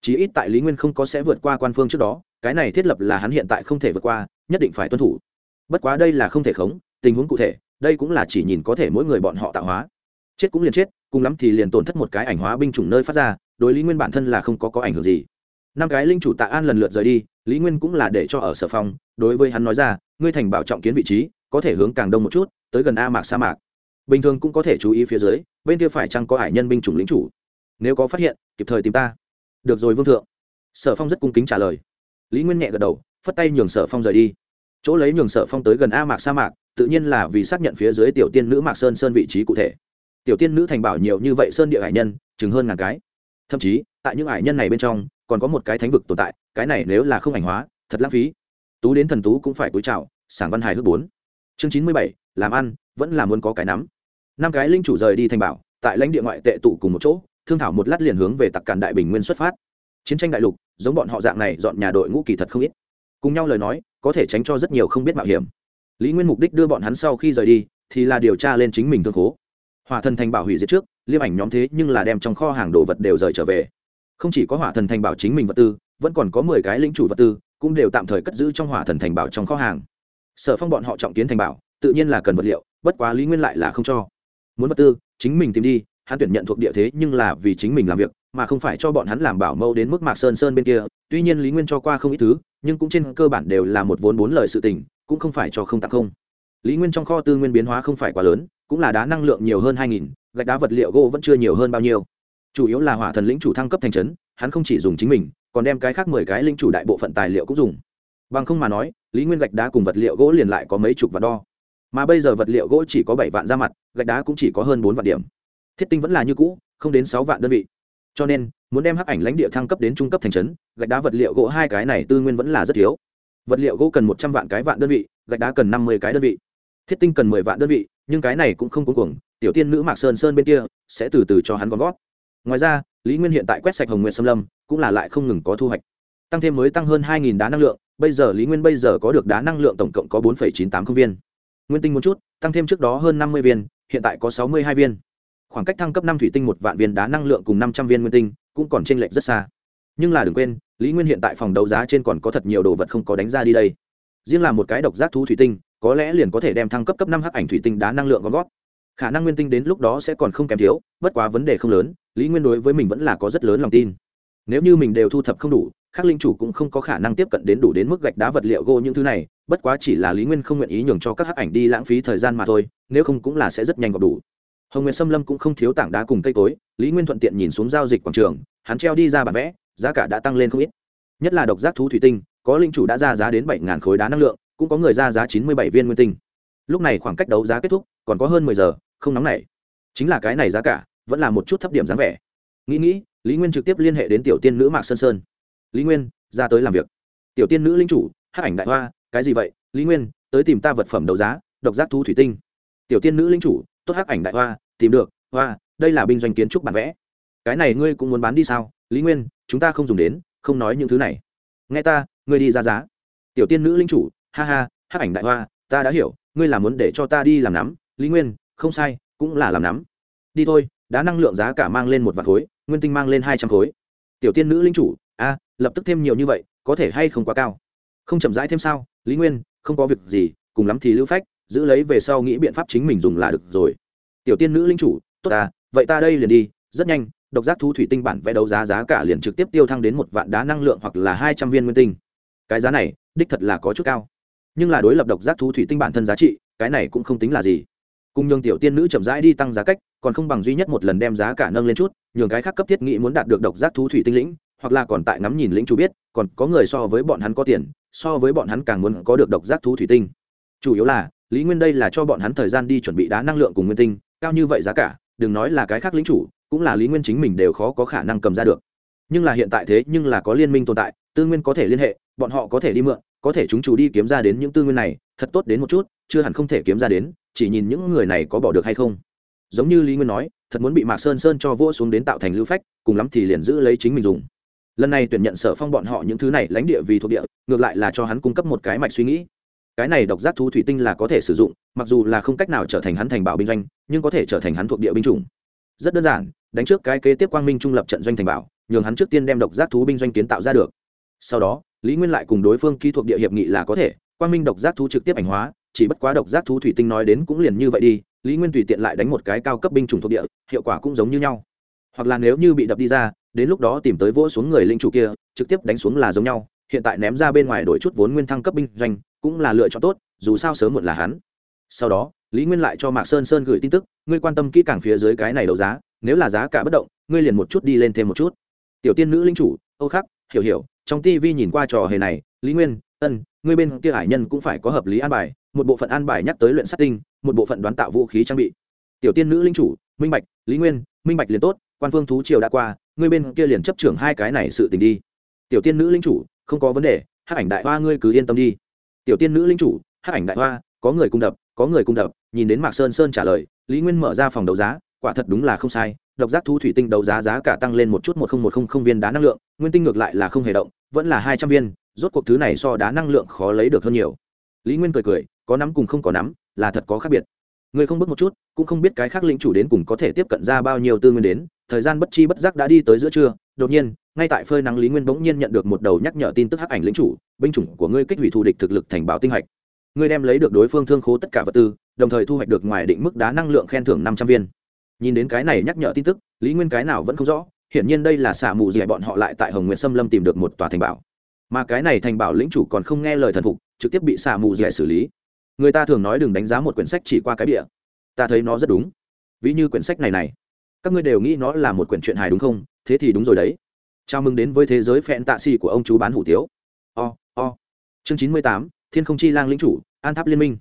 Chí ít tại lý nguyên không có sẽ vượt qua quan phương trước đó, cái này thiết lập là hắn hiện tại không thể vượt qua, nhất định phải tuân thủ. Bất quá đây là không thể khống, tình huống cụ thể đây cũng là chỉ nhìn có thể mỗi người bọn họ tạo hóa. Chết cũng liền chết, cùng lắm thì liền tổn thất một cái ảnh hóa binh chủng nơi phát ra, đối lý nguyên bản thân là không có có ảnh hưởng gì. Năm cái linh chủ tạ an lần lượt rời đi, lý nguyên cũng là để cho ở sở phong, đối với hắn nói ra, ngươi thành bảo trọng kiến vị trí, có thể hướng càng đông một chút, tới gần a mạc sa mạc. Bình thường cũng có thể chú ý phía dưới, bên kia phải chăng có hải nhân binh chủng lính chủ? Nếu có phát hiện, kịp thời tìm ta. Được rồi vương thượng. Sở phong rất cung kính trả lời. Lý nguyên nhẹ gật đầu, phất tay nhường sở phong rời đi. Chỗ lấy nhường sở phong tới gần a mạc sa mạc tự nhiên là vì xác nhận phía dưới tiểu tiên nữ mạc sơn sơn vị trí cụ thể. Tiểu tiên nữ thành bảo nhiều như vậy sơn địa hải nhân, chừng hơn ngàn cái. Thậm chí, tại những hải nhân này bên trong, còn có một cái thánh vực tồn tại, cái này nếu là không ảnh hóa, thật lãng phí. Tú đến thần tú cũng phải cúi chào, sảng văn hài hước bốn. Chương chín mươi bảy, làm ăn, vẫn là muốn có cái nắm. Năm cái linh chủ rời đi thành bảo, tại lãnh địa ngoại tệ tụ cùng một chỗ, thương thảo một lát liền hướng về tặc cản đại bình nguyên xuất phát. Chiến tranh đại lục, giống bọn họ dạng này dọn nhà đội ngũ kỳ thật không ít. Cùng nhau lời nói, có thể tránh cho rất nhiều không biết mạo hiểm lý nguyên mục đích đưa bọn hắn sau khi rời đi, thì là điều tra lên chính mình thương khố. Hỏa thần thành bảo hủy diệt trước, liêm ảnh nhóm thế nhưng là đem trong kho hàng đồ vật đều rời trở về. Không chỉ có hỏa thần thành bảo chính mình vật tư, vẫn còn có mười cái lĩnh chủ vật tư, cũng đều tạm thời cất giữ trong hỏa thần thành bảo trong kho hàng. Sở phong bọn họ trọng kiến thành bảo, tự nhiên là cần vật liệu, bất quá lý nguyên lại là không cho. Muốn vật tư, chính mình tìm đi, hắn tuyển nhận thuộc địa thế nhưng là vì chính mình làm việc, mà không phải cho bọn hắn làm bảo mẫu đến mức mạc sơn sơn bên kia. Tuy nhiên lý nguyên cho qua không ít thứ, nhưng cũng trên cơ bản đều là một vốn bốn lời sự tình cũng không phải cho không tặng không. Lý nguyên trong kho tư nguyên biến hóa không phải quá lớn, cũng là đá năng lượng nhiều hơn hai nghìn, gạch đá vật liệu gỗ vẫn chưa nhiều hơn bao nhiêu. Chủ yếu là hỏa thần lĩnh chủ thăng cấp thành trấn, hắn không chỉ dùng chính mình, còn đem cái khác mười cái lĩnh chủ đại bộ phận tài liệu cũng dùng. Bằng không mà nói, lý nguyên gạch đá cùng vật liệu gỗ liền lại có mấy chục vạn đo mà bây giờ vật liệu gỗ chỉ có bảy vạn ra mặt, gạch đá cũng chỉ có hơn bốn vạn điểm. Thiết tinh vẫn là như cũ, không đến sáu vạn đơn vị. Cho nên, muốn đem hắc ảnh lãnh địa thăng cấp đến trung cấp thành trấn, gạch đá vật liệu gỗ hai cái này tư nguyên vẫn là rất thiếu vật liệu gỗ cần một trăm vạn cái vạn đơn vị, gạch đá cần năm mươi cái đơn vị. Thiết tinh cần mười vạn đơn vị, nhưng cái này cũng không cuống cuồng. tiểu tiên nữ mạc sơn sơn bên kia sẽ từ từ cho hắn gom gót ngoài ra, lý nguyên hiện tại quét sạch hồng nguyện xâm lâm, cũng là lại không ngừng có thu hoạch. Tăng thêm mới tăng hơn hai nghìn đá năng lượng, bây giờ lý nguyên bây giờ có được đá năng lượng tổng cộng có bốn chín tám công viên. Nguyên tinh một chút, tăng thêm trước đó hơn năm mươi viên, hiện tại có sáu mươi hai viên. Khoảng cách thăng cấp năm thủy tinh một vạn viên đá năng lượng cùng năm trăm viên nguyên tinh cũng còn t r ê n lệch rất xa. Nhưng là đừng quên lý nguyên hiện tại phòng đấu giá trên còn có thật nhiều đồ vật không có đánh ra đi đây. Riêng là một cái độc giác thú thủy tinh, có lẽ liền có thể đem thăng cấp cấp năm hắc ảnh thủy tinh đá năng lượng gom gót khả năng nguyên tinh đến lúc đó sẽ còn không kém thiếu, bất quá vấn đề không lớn, lý nguyên đối với mình vẫn là có rất lớn lòng tin. Nếu như mình đều thu thập không đủ khác linh chủ cũng không có khả năng tiếp cận đến đủ đến mức gạch đá vật liệu gô những thứ này, bất quá chỉ là lý nguyên không nguyện ý nhường cho các hắc ảnh đi lãng phí thời gian mà thôi, nếu không cũng là sẽ rất nhanh gọp đủ. Hồng nguyện xâm lâm cũng không thiếu tảng đá cùng cây cối, lý nguyên thuận tiện nhìn xuống giao dịch quảng trường, hắn treo đi ra bản vẽ giá cả đã tăng lên không ít. Nhất là độc giác thú thủy tinh, có linh chủ đã ra giá đến bảy khối đá năng lượng, cũng có người ra giá chín mươi bảy viên nguyên tinh. Lúc này khoảng cách đấu giá kết thúc, còn có hơn mười giờ, không nóng nảy. Chính là cái này giá cả, vẫn là một chút thấp điểm dáng vẻ. Nghĩ nghĩ, lý nguyên trực tiếp liên hệ đến tiểu tiên nữ mạc sơn sơn. Lý nguyên, ra tới làm việc. Tiểu tiên nữ linh chủ, hát ảnh đại hoa, cái gì vậy? Lý nguyên, tới tìm ta vật phẩm đấu giá, độc giác thú thủy tinh. Tiểu tiên nữ linh chủ, tốt hát ảnh đại hoa, tìm được, hoa, đây là binh doanh kiến trúc bản vẽ. Cái này ngươi cũng muốn bán đi sao? Lý nguyên chúng ta không dùng đến, không nói những thứ này. Nghe ta, ngươi đi ra giá. Tiểu tiên nữ linh chủ, ha ha hát ảnh đại hoa, ta đã hiểu, ngươi là muốn để cho ta đi làm nắm. Lý nguyên, không sai, cũng là làm nắm. Đi thôi đã năng lượng giá cả mang lên một vạt khối, nguyên tinh mang lên hai trăm khối. Tiểu tiên nữ linh chủ, a, lập tức thêm nhiều như vậy, có thể hay không quá cao? Không chậm rãi thêm sao? Lý nguyên, không có việc gì, cùng lắm thì lưu phách, giữ lấy về sau nghĩ biện pháp chính mình dùng là được rồi. Tiểu tiên nữ linh chủ, tốt à vậy ta đây liền đi, rất nhanh độc giác thú thủy tinh bản vẽ đấu giá giá cả liền trực tiếp tiêu thăng đến một vạn đá năng lượng hoặc là hai trăm viên nguyên tinh. Cái giá này, đích thật là có chút cao. Nhưng là đối lập độc giác thú thủy tinh bản thân giá trị, cái này cũng không tính là gì. Cùng nhường tiểu tiên nữ chậm rãi đi tăng giá cách, còn không bằng duy nhất một lần đem giá cả nâng lên chút, nhường cái khác cấp thiết nghĩ muốn đạt được độc giác thú thủy tinh lĩnh, hoặc là còn tại ngắm nhìn lĩnh chủ biết, còn có người so với bọn hắn có tiền, so với bọn hắn càng muốn có được độc giác thú thủy tinh. Chủ yếu là, lý nguyên đây là cho bọn hắn thời gian đi chuẩn bị đá năng lượng cùng nguyên tinh, cao như vậy giá cả, đừng nói là cái khác lĩnh chủ cũng là lý nguyên chính mình đều khó có khả năng cầm ra được. Nhưng là hiện tại thế nhưng là có liên minh tồn tại, tư nguyên có thể liên hệ, bọn họ có thể đi mượn, có thể chúng chủ đi kiếm ra đến những tư nguyên này, thật tốt đến một chút, chưa hẳn không thể kiếm ra đến, chỉ nhìn những người này có bỏ được hay không. Giống như lý nguyên nói, thật muốn bị mạc sơn sơn cho vỗ xuống đến tạo thành lưu phách, cùng lắm thì liền giữ lấy chính mình dùng. Lần này tuyển nhận sở phong bọn họ những thứ này lãnh địa vì thuộc địa, ngược lại là cho hắn cung cấp một cái mạch suy nghĩ. Cái này độc giác thú thủy tinh là có thể sử dụng, mặc dù là không cách nào trở thành hắn thành bảo binh doanh, nhưng có thể trở thành hắn thuộc địa binh chủng rất đơn giản, đánh trước cái kế tiếp quang minh trung lập trận doanh thành bảo, nhường hắn trước tiên đem độc giác thú binh doanh kiến tạo ra được. Sau đó, lý nguyên lại cùng đối phương ký thuộc địa hiệp nghị là có thể, quang minh độc giác thú trực tiếp ảnh hóa, chỉ bất quá độc giác thú thủy tinh nói đến cũng liền như vậy đi, lý nguyên tùy tiện lại đánh một cái cao cấp binh chủng thuộc địa, hiệu quả cũng giống như nhau. Hoặc là nếu như bị đập đi ra, đến lúc đó tìm tới vỗ xuống người linh chủ kia, trực tiếp đánh xuống là giống nhau, hiện tại ném ra bên ngoài đổi chút vốn nguyên thăng cấp binh doanh, cũng là lựa chọn tốt, dù sao sớm muộn là hắn. Sau đó lý nguyên lại cho mạc sơn sơn gửi tin tức, ngươi quan tâm kỹ càng phía dưới cái này đấu giá, nếu là giá cả bất động, ngươi liền một chút đi lên thêm một chút. Tiểu tiên nữ linh chủ, âu khắc, hiểu hiểu, trong tv nhìn qua trò hề này, lý nguyên, ân, ngươi bên kia hải nhân cũng phải có hợp lý an bài, một bộ phận an bài nhắc tới luyện sát tinh, một bộ phận đoán tạo vũ khí trang bị. Tiểu tiên nữ linh chủ, minh bạch, lý nguyên, minh bạch liền tốt, quan phương thú triều đã qua, ngươi bên kia liền chấp trưởng hai cái này sự tình đi. Tiểu tiên nữ linh chủ, không có vấn đề hát ảnh đại hoa ngươi cứ yên tâm đi. Tiểu tiên nữ linh chủ hát ảnh đại hoa, có người cung đập có người cung đập, nhìn đến mạc sơn sơn trả lời, lý nguyên mở ra phòng đấu giá, quả thật đúng là không sai, độc giác thu thủy tinh đấu giá giá cả tăng lên một chút một không một không không viên đá năng lượng, nguyên tinh ngược lại là không hề động, vẫn là hai trăm viên, rốt cuộc thứ này so đá năng lượng khó lấy được hơn nhiều. Lý nguyên cười cười, có nắm cùng không có nắm, là thật có khác biệt. Người không bước một chút, cũng không biết cái khác lĩnh chủ đến cùng có thể tiếp cận ra bao nhiêu tư nguyên đến, thời gian bất chi bất giác đã đi tới giữa trưa, đột nhiên, ngay tại phơi nắng lý nguyên bỗng nhiên nhận được một đầu nhắc nhở tin tức hắc ảnh lĩnh chủ, binh chủng của ngươi kích hủy thù địch thực lực thành báo tinh hạch ngươi đem lấy được đối phương thương khố tất cả vật tư đồng thời thu hoạch được ngoài định mức đá năng lượng khen thưởng năm trăm viên. Nhìn đến cái này nhắc nhở tin tức lý nguyên cái nào vẫn không rõ hiển nhiên đây là xả mù gì bọn họ lại tại hồng nguyện xâm lâm tìm được một tòa thành bảo. Mà cái này thành bảo lĩnh chủ còn không nghe lời thần phục trực tiếp bị xả mù gì xử lý. Người ta thường nói đừng đánh giá một quyển sách chỉ qua cái địa ta thấy nó rất đúng. Ví như quyển sách này này. Các ngươi đều nghĩ nó là một quyển truyện hài đúng không? Thế thì đúng rồi đấy. Chào mừng đến với thế giới phẹn tạ xì của ông chú bán hủ tiếu. O、oh, o、oh. chương chín mươi tám thiên không chi lang lĩnh chủ, an tháp liên minh.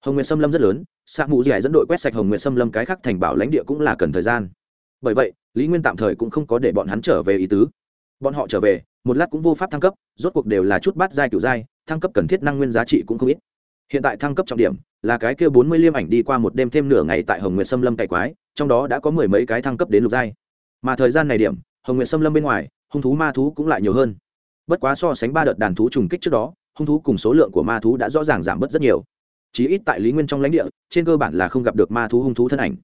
Hồng nguyệt xâm lâm rất lớn xạ mù dẻ dẫn đội quét sạch hồng nguyệt xâm lâm cái khác thành bảo lãnh địa cũng là cần thời gian. Bởi vậy, lý nguyên tạm thời cũng không có để bọn hắn trở về ý tứ. Bọn họ trở về, một lát cũng vô pháp thăng cấp, rốt cuộc đều là chút bát giai kiểu giai, thăng cấp cần thiết năng nguyên giá trị cũng không ít. Hiện tại thăng cấp trọng điểm là cái kia bốn mươi liêm ảnh đi qua một đêm thêm nửa ngày tại hồng nguyệt xâm lâm cày quái, trong đó đã có mười mấy cái thăng cấp đến lục giai. Mà thời gian này điểm, hồng nguyệt xâm lâm bên ngoài, hung thú ma thú cũng lại nhiều hơn. Bất quá so sánh ba đợt đàn thú trùng kích trước đó hung thú cùng số lượng của ma thú đã rõ ràng giảm bớt rất nhiều. Chí ít tại lý nguyên trong lãnh địa, trên cơ bản là không gặp được ma thú hung thú thân ảnh.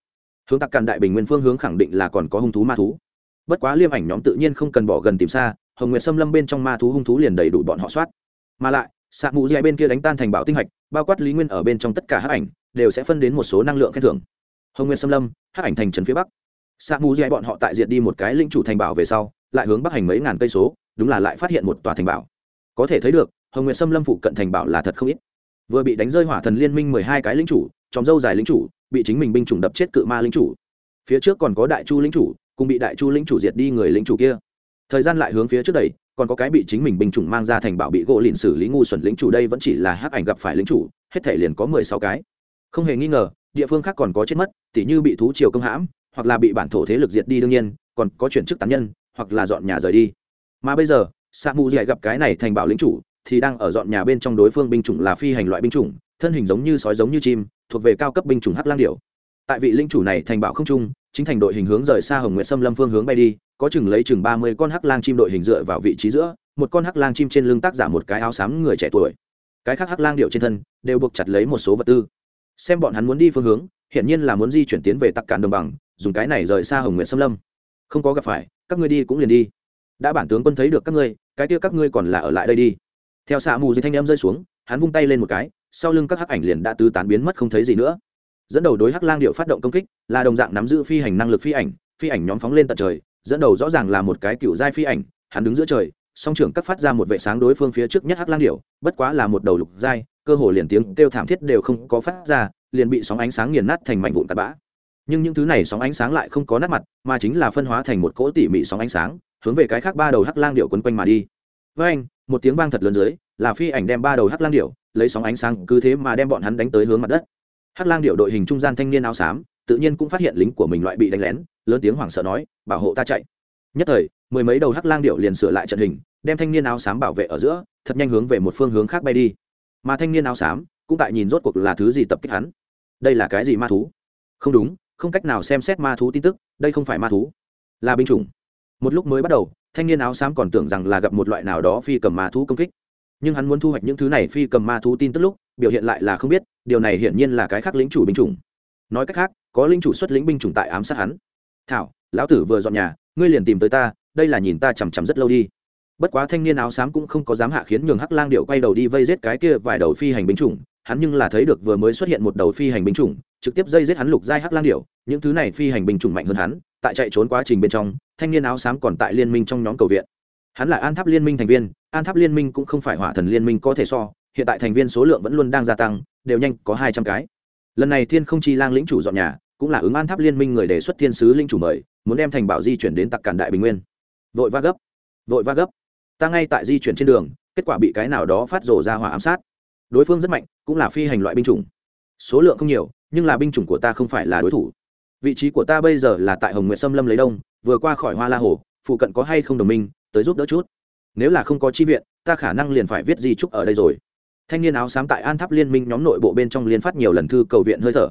Hướng tặc càn đại bình nguyên phương hướng khẳng định là còn có hung thú ma thú. Bất quá liêm ảnh nhóm tự nhiên không cần bỏ gần tìm xa, hồng nguyệt xâm lâm bên trong ma thú hung thú liền đầy đủ bọn họ soát. Mà lại xạ mù dạy bên kia đánh tan thành bảo tinh hạch, bao quát lý nguyên ở bên trong tất cả hát ảnh, đều sẽ phân đến một số năng lượng khen thưởng. Hồng nguyệt xâm lâm hát ảnh thành trấn phía bắc. Xạ mù dạy bọn họ tại diện đi một cái linh chủ thành bảo về sau, lại hướng bắc hành mấy ngàn cây số, đúng là lại phát hiện một tòa thành bảo. Có thể thấy được hồng nguyệt xâm lâm phụ cận thành bảo là thật không ít. Vừa bị đánh rơi hỏa thần liên minh mười hai cái lính chủ chòm dâu dài lính chủ, bị chính mình binh chủng đập chết cự ma lính chủ. Phía trước còn có đại chu lính chủ, cùng bị đại chu lính chủ diệt đi người lính chủ kia. Thời gian lại hướng phía trước đây, còn có cái bị chính mình binh chủng mang ra thành bảo bị gỗ lìn xử lý ngu xuẩn lính chủ đây vẫn chỉ là hắc ảnh gặp phải lính chủ, hết thể liền có mười sáu cái. Không hề nghi ngờ, địa phương khác còn có chết mất, tỉ như bị thú triều công hãm, hoặc là bị bản thổ thế lực diệt đi đương nhiên, còn có chuyển chức tán nhân, hoặc là dọn nhà rời đi. Mà bây giờ, sa mù dạy gặp cái này thành bảo lính chủ thì đang ở dọn nhà bên trong đối phương binh chủng là phi hành loại binh chủng, thân hình giống như sói giống như chim, thuộc về cao cấp binh chủng hắc lang điểu. Tại vị linh chủ này thành bảo không trung, chính thành đội hình hướng rời xa hồng nguyện xâm lâm phương hướng bay đi, có chừng lấy chừng ba mươi con hắc lang chim đội hình dựa vào vị trí giữa, một con hắc lang chim trên lưng tác giả một cái áo xám người trẻ tuổi. Cái khác hắc lang điệu trên thân đều buộc chặt lấy một số vật tư. Xem bọn hắn muốn đi phương hướng hiện nhiên là muốn di chuyển tiến về tặc cạn đồng bằng, dùng cái này rời xa hồng nguyện xâm lâm. Không có gặp phải, các ngươi đi cũng liền đi. Đã bản tướng quân thấy được các ngươi, cái kia các ngươi còn là ở lại đây đi theo xạ mù dưới thanh em rơi xuống, hắn vung tay lên một cái, sau lưng các hắc ảnh liền đã tứ tán biến mất không thấy gì nữa. Dẫn đầu đối hắc lang điệu phát động công kích, là đồng dạng nắm giữ phi hành năng lực phi ảnh phi ảnh nhóm phóng lên tận trời, dẫn đầu rõ ràng là một cái cựu giai phi ảnh, hắn đứng giữa trời, song trưởng cắt phát ra một vệ sáng đối phương phía trước nhất hắc lang điệu, bất quá là một đầu lục giai, cơ hồ liền tiếng kêu thảm thiết đều không có phát ra, liền bị sóng ánh sáng nghiền nát thành mảnh vụn tạt bã. Nhưng những thứ này sóng ánh sáng lại không có nát mặt, mà chính là phân hóa thành một cỗ tỉ mỉ sóng ánh sáng, hướng về cái khác ba đầu hắc lang điệu quấn quanh mà đi. Với anh một tiếng vang thật lớn dưới, là phi ảnh đem ba đầu hắc lang điệu lấy sóng ánh sáng cứ thế mà đem bọn hắn đánh tới hướng mặt đất. Hắc lang điệu đội hình trung gian thanh niên áo xám, tự nhiên cũng phát hiện lính của mình loại bị đánh lén, lớn tiếng hoảng sợ nói, bảo hộ ta chạy. Nhất thời, mười mấy đầu hắc lang điệu liền sửa lại trận hình, đem thanh niên áo xám bảo vệ ở giữa, thật nhanh hướng về một phương hướng khác bay đi. Mà thanh niên áo xám cũng tại nhìn rốt cuộc là thứ gì tập kích hắn. Đây là cái gì ma thú? Không đúng, không cách nào xem xét ma thú tin tức, đây không phải ma thú, là binh chủng. Một lúc mới bắt đầu thanh niên áo xám còn tưởng rằng là gặp một loại nào đó phi cầm ma thú công kích. Nhưng hắn muốn thu hoạch những thứ này phi cầm ma thú tin tức lúc, biểu hiện lại là không biết, điều này hiển nhiên là cái khác lính chủ binh chủng. Nói cách khác, có lính chủ xuất lính binh chủng tại ám sát hắn. Thảo, lão tử vừa dọn nhà, ngươi liền tìm tới ta, đây là nhìn ta chằm chằm rất lâu đi. Bất quá thanh niên áo xám cũng không có dám hạ khiến nhường hắc lang điệu quay đầu đi vây giết cái kia vài đầu phi hành binh chủng. Hắn nhưng là thấy được vừa mới xuất hiện một đầu phi hành binh chủng, trực tiếp dây giết hắn lục giai hắc lang điệu những thứ này phi hành binh chủng mạnh hơn hắn, tại chạy trốn quá trình bên trong thanh niên áo xám còn tại liên minh trong nhóm cầu viện. Hắn là an tháp liên minh thành viên, an tháp liên minh cũng không phải hỏa thần liên minh có thể so, hiện tại thành viên số lượng vẫn luôn đang gia tăng, đều nhanh có hai trăm cái. Lần này thiên không chi lang lĩnh chủ dọn nhà, cũng là ứng an tháp liên minh người đề xuất thiên sứ linh chủ mời, muốn đem thành bảo di chuyển đến tặc cản đại bình nguyên. Vội va gấp, vội va gấp. Ta ngay tại di chuyển trên đường, kết quả bị cái nào đó phát rổ ra hỏa ám sát. Đối phương rất mạnh, cũng là phi hành loại binh chủng. Số lượng không nhiều, nhưng là binh chủng của ta không phải là đối thủ. Vị trí của ta bây giờ là tại hồng nguyện xâm lâm lấy đông vừa qua khỏi hoa la hồ, phụ cận có hay không đồng minh, tới giúp đỡ chút. Nếu là không có chi viện, ta khả năng liền phải viết di trúc ở đây rồi. Thanh niên áo xám tại an tháp liên minh nhóm nội bộ bên trong liên phát nhiều lần thư cầu viện hơi thở.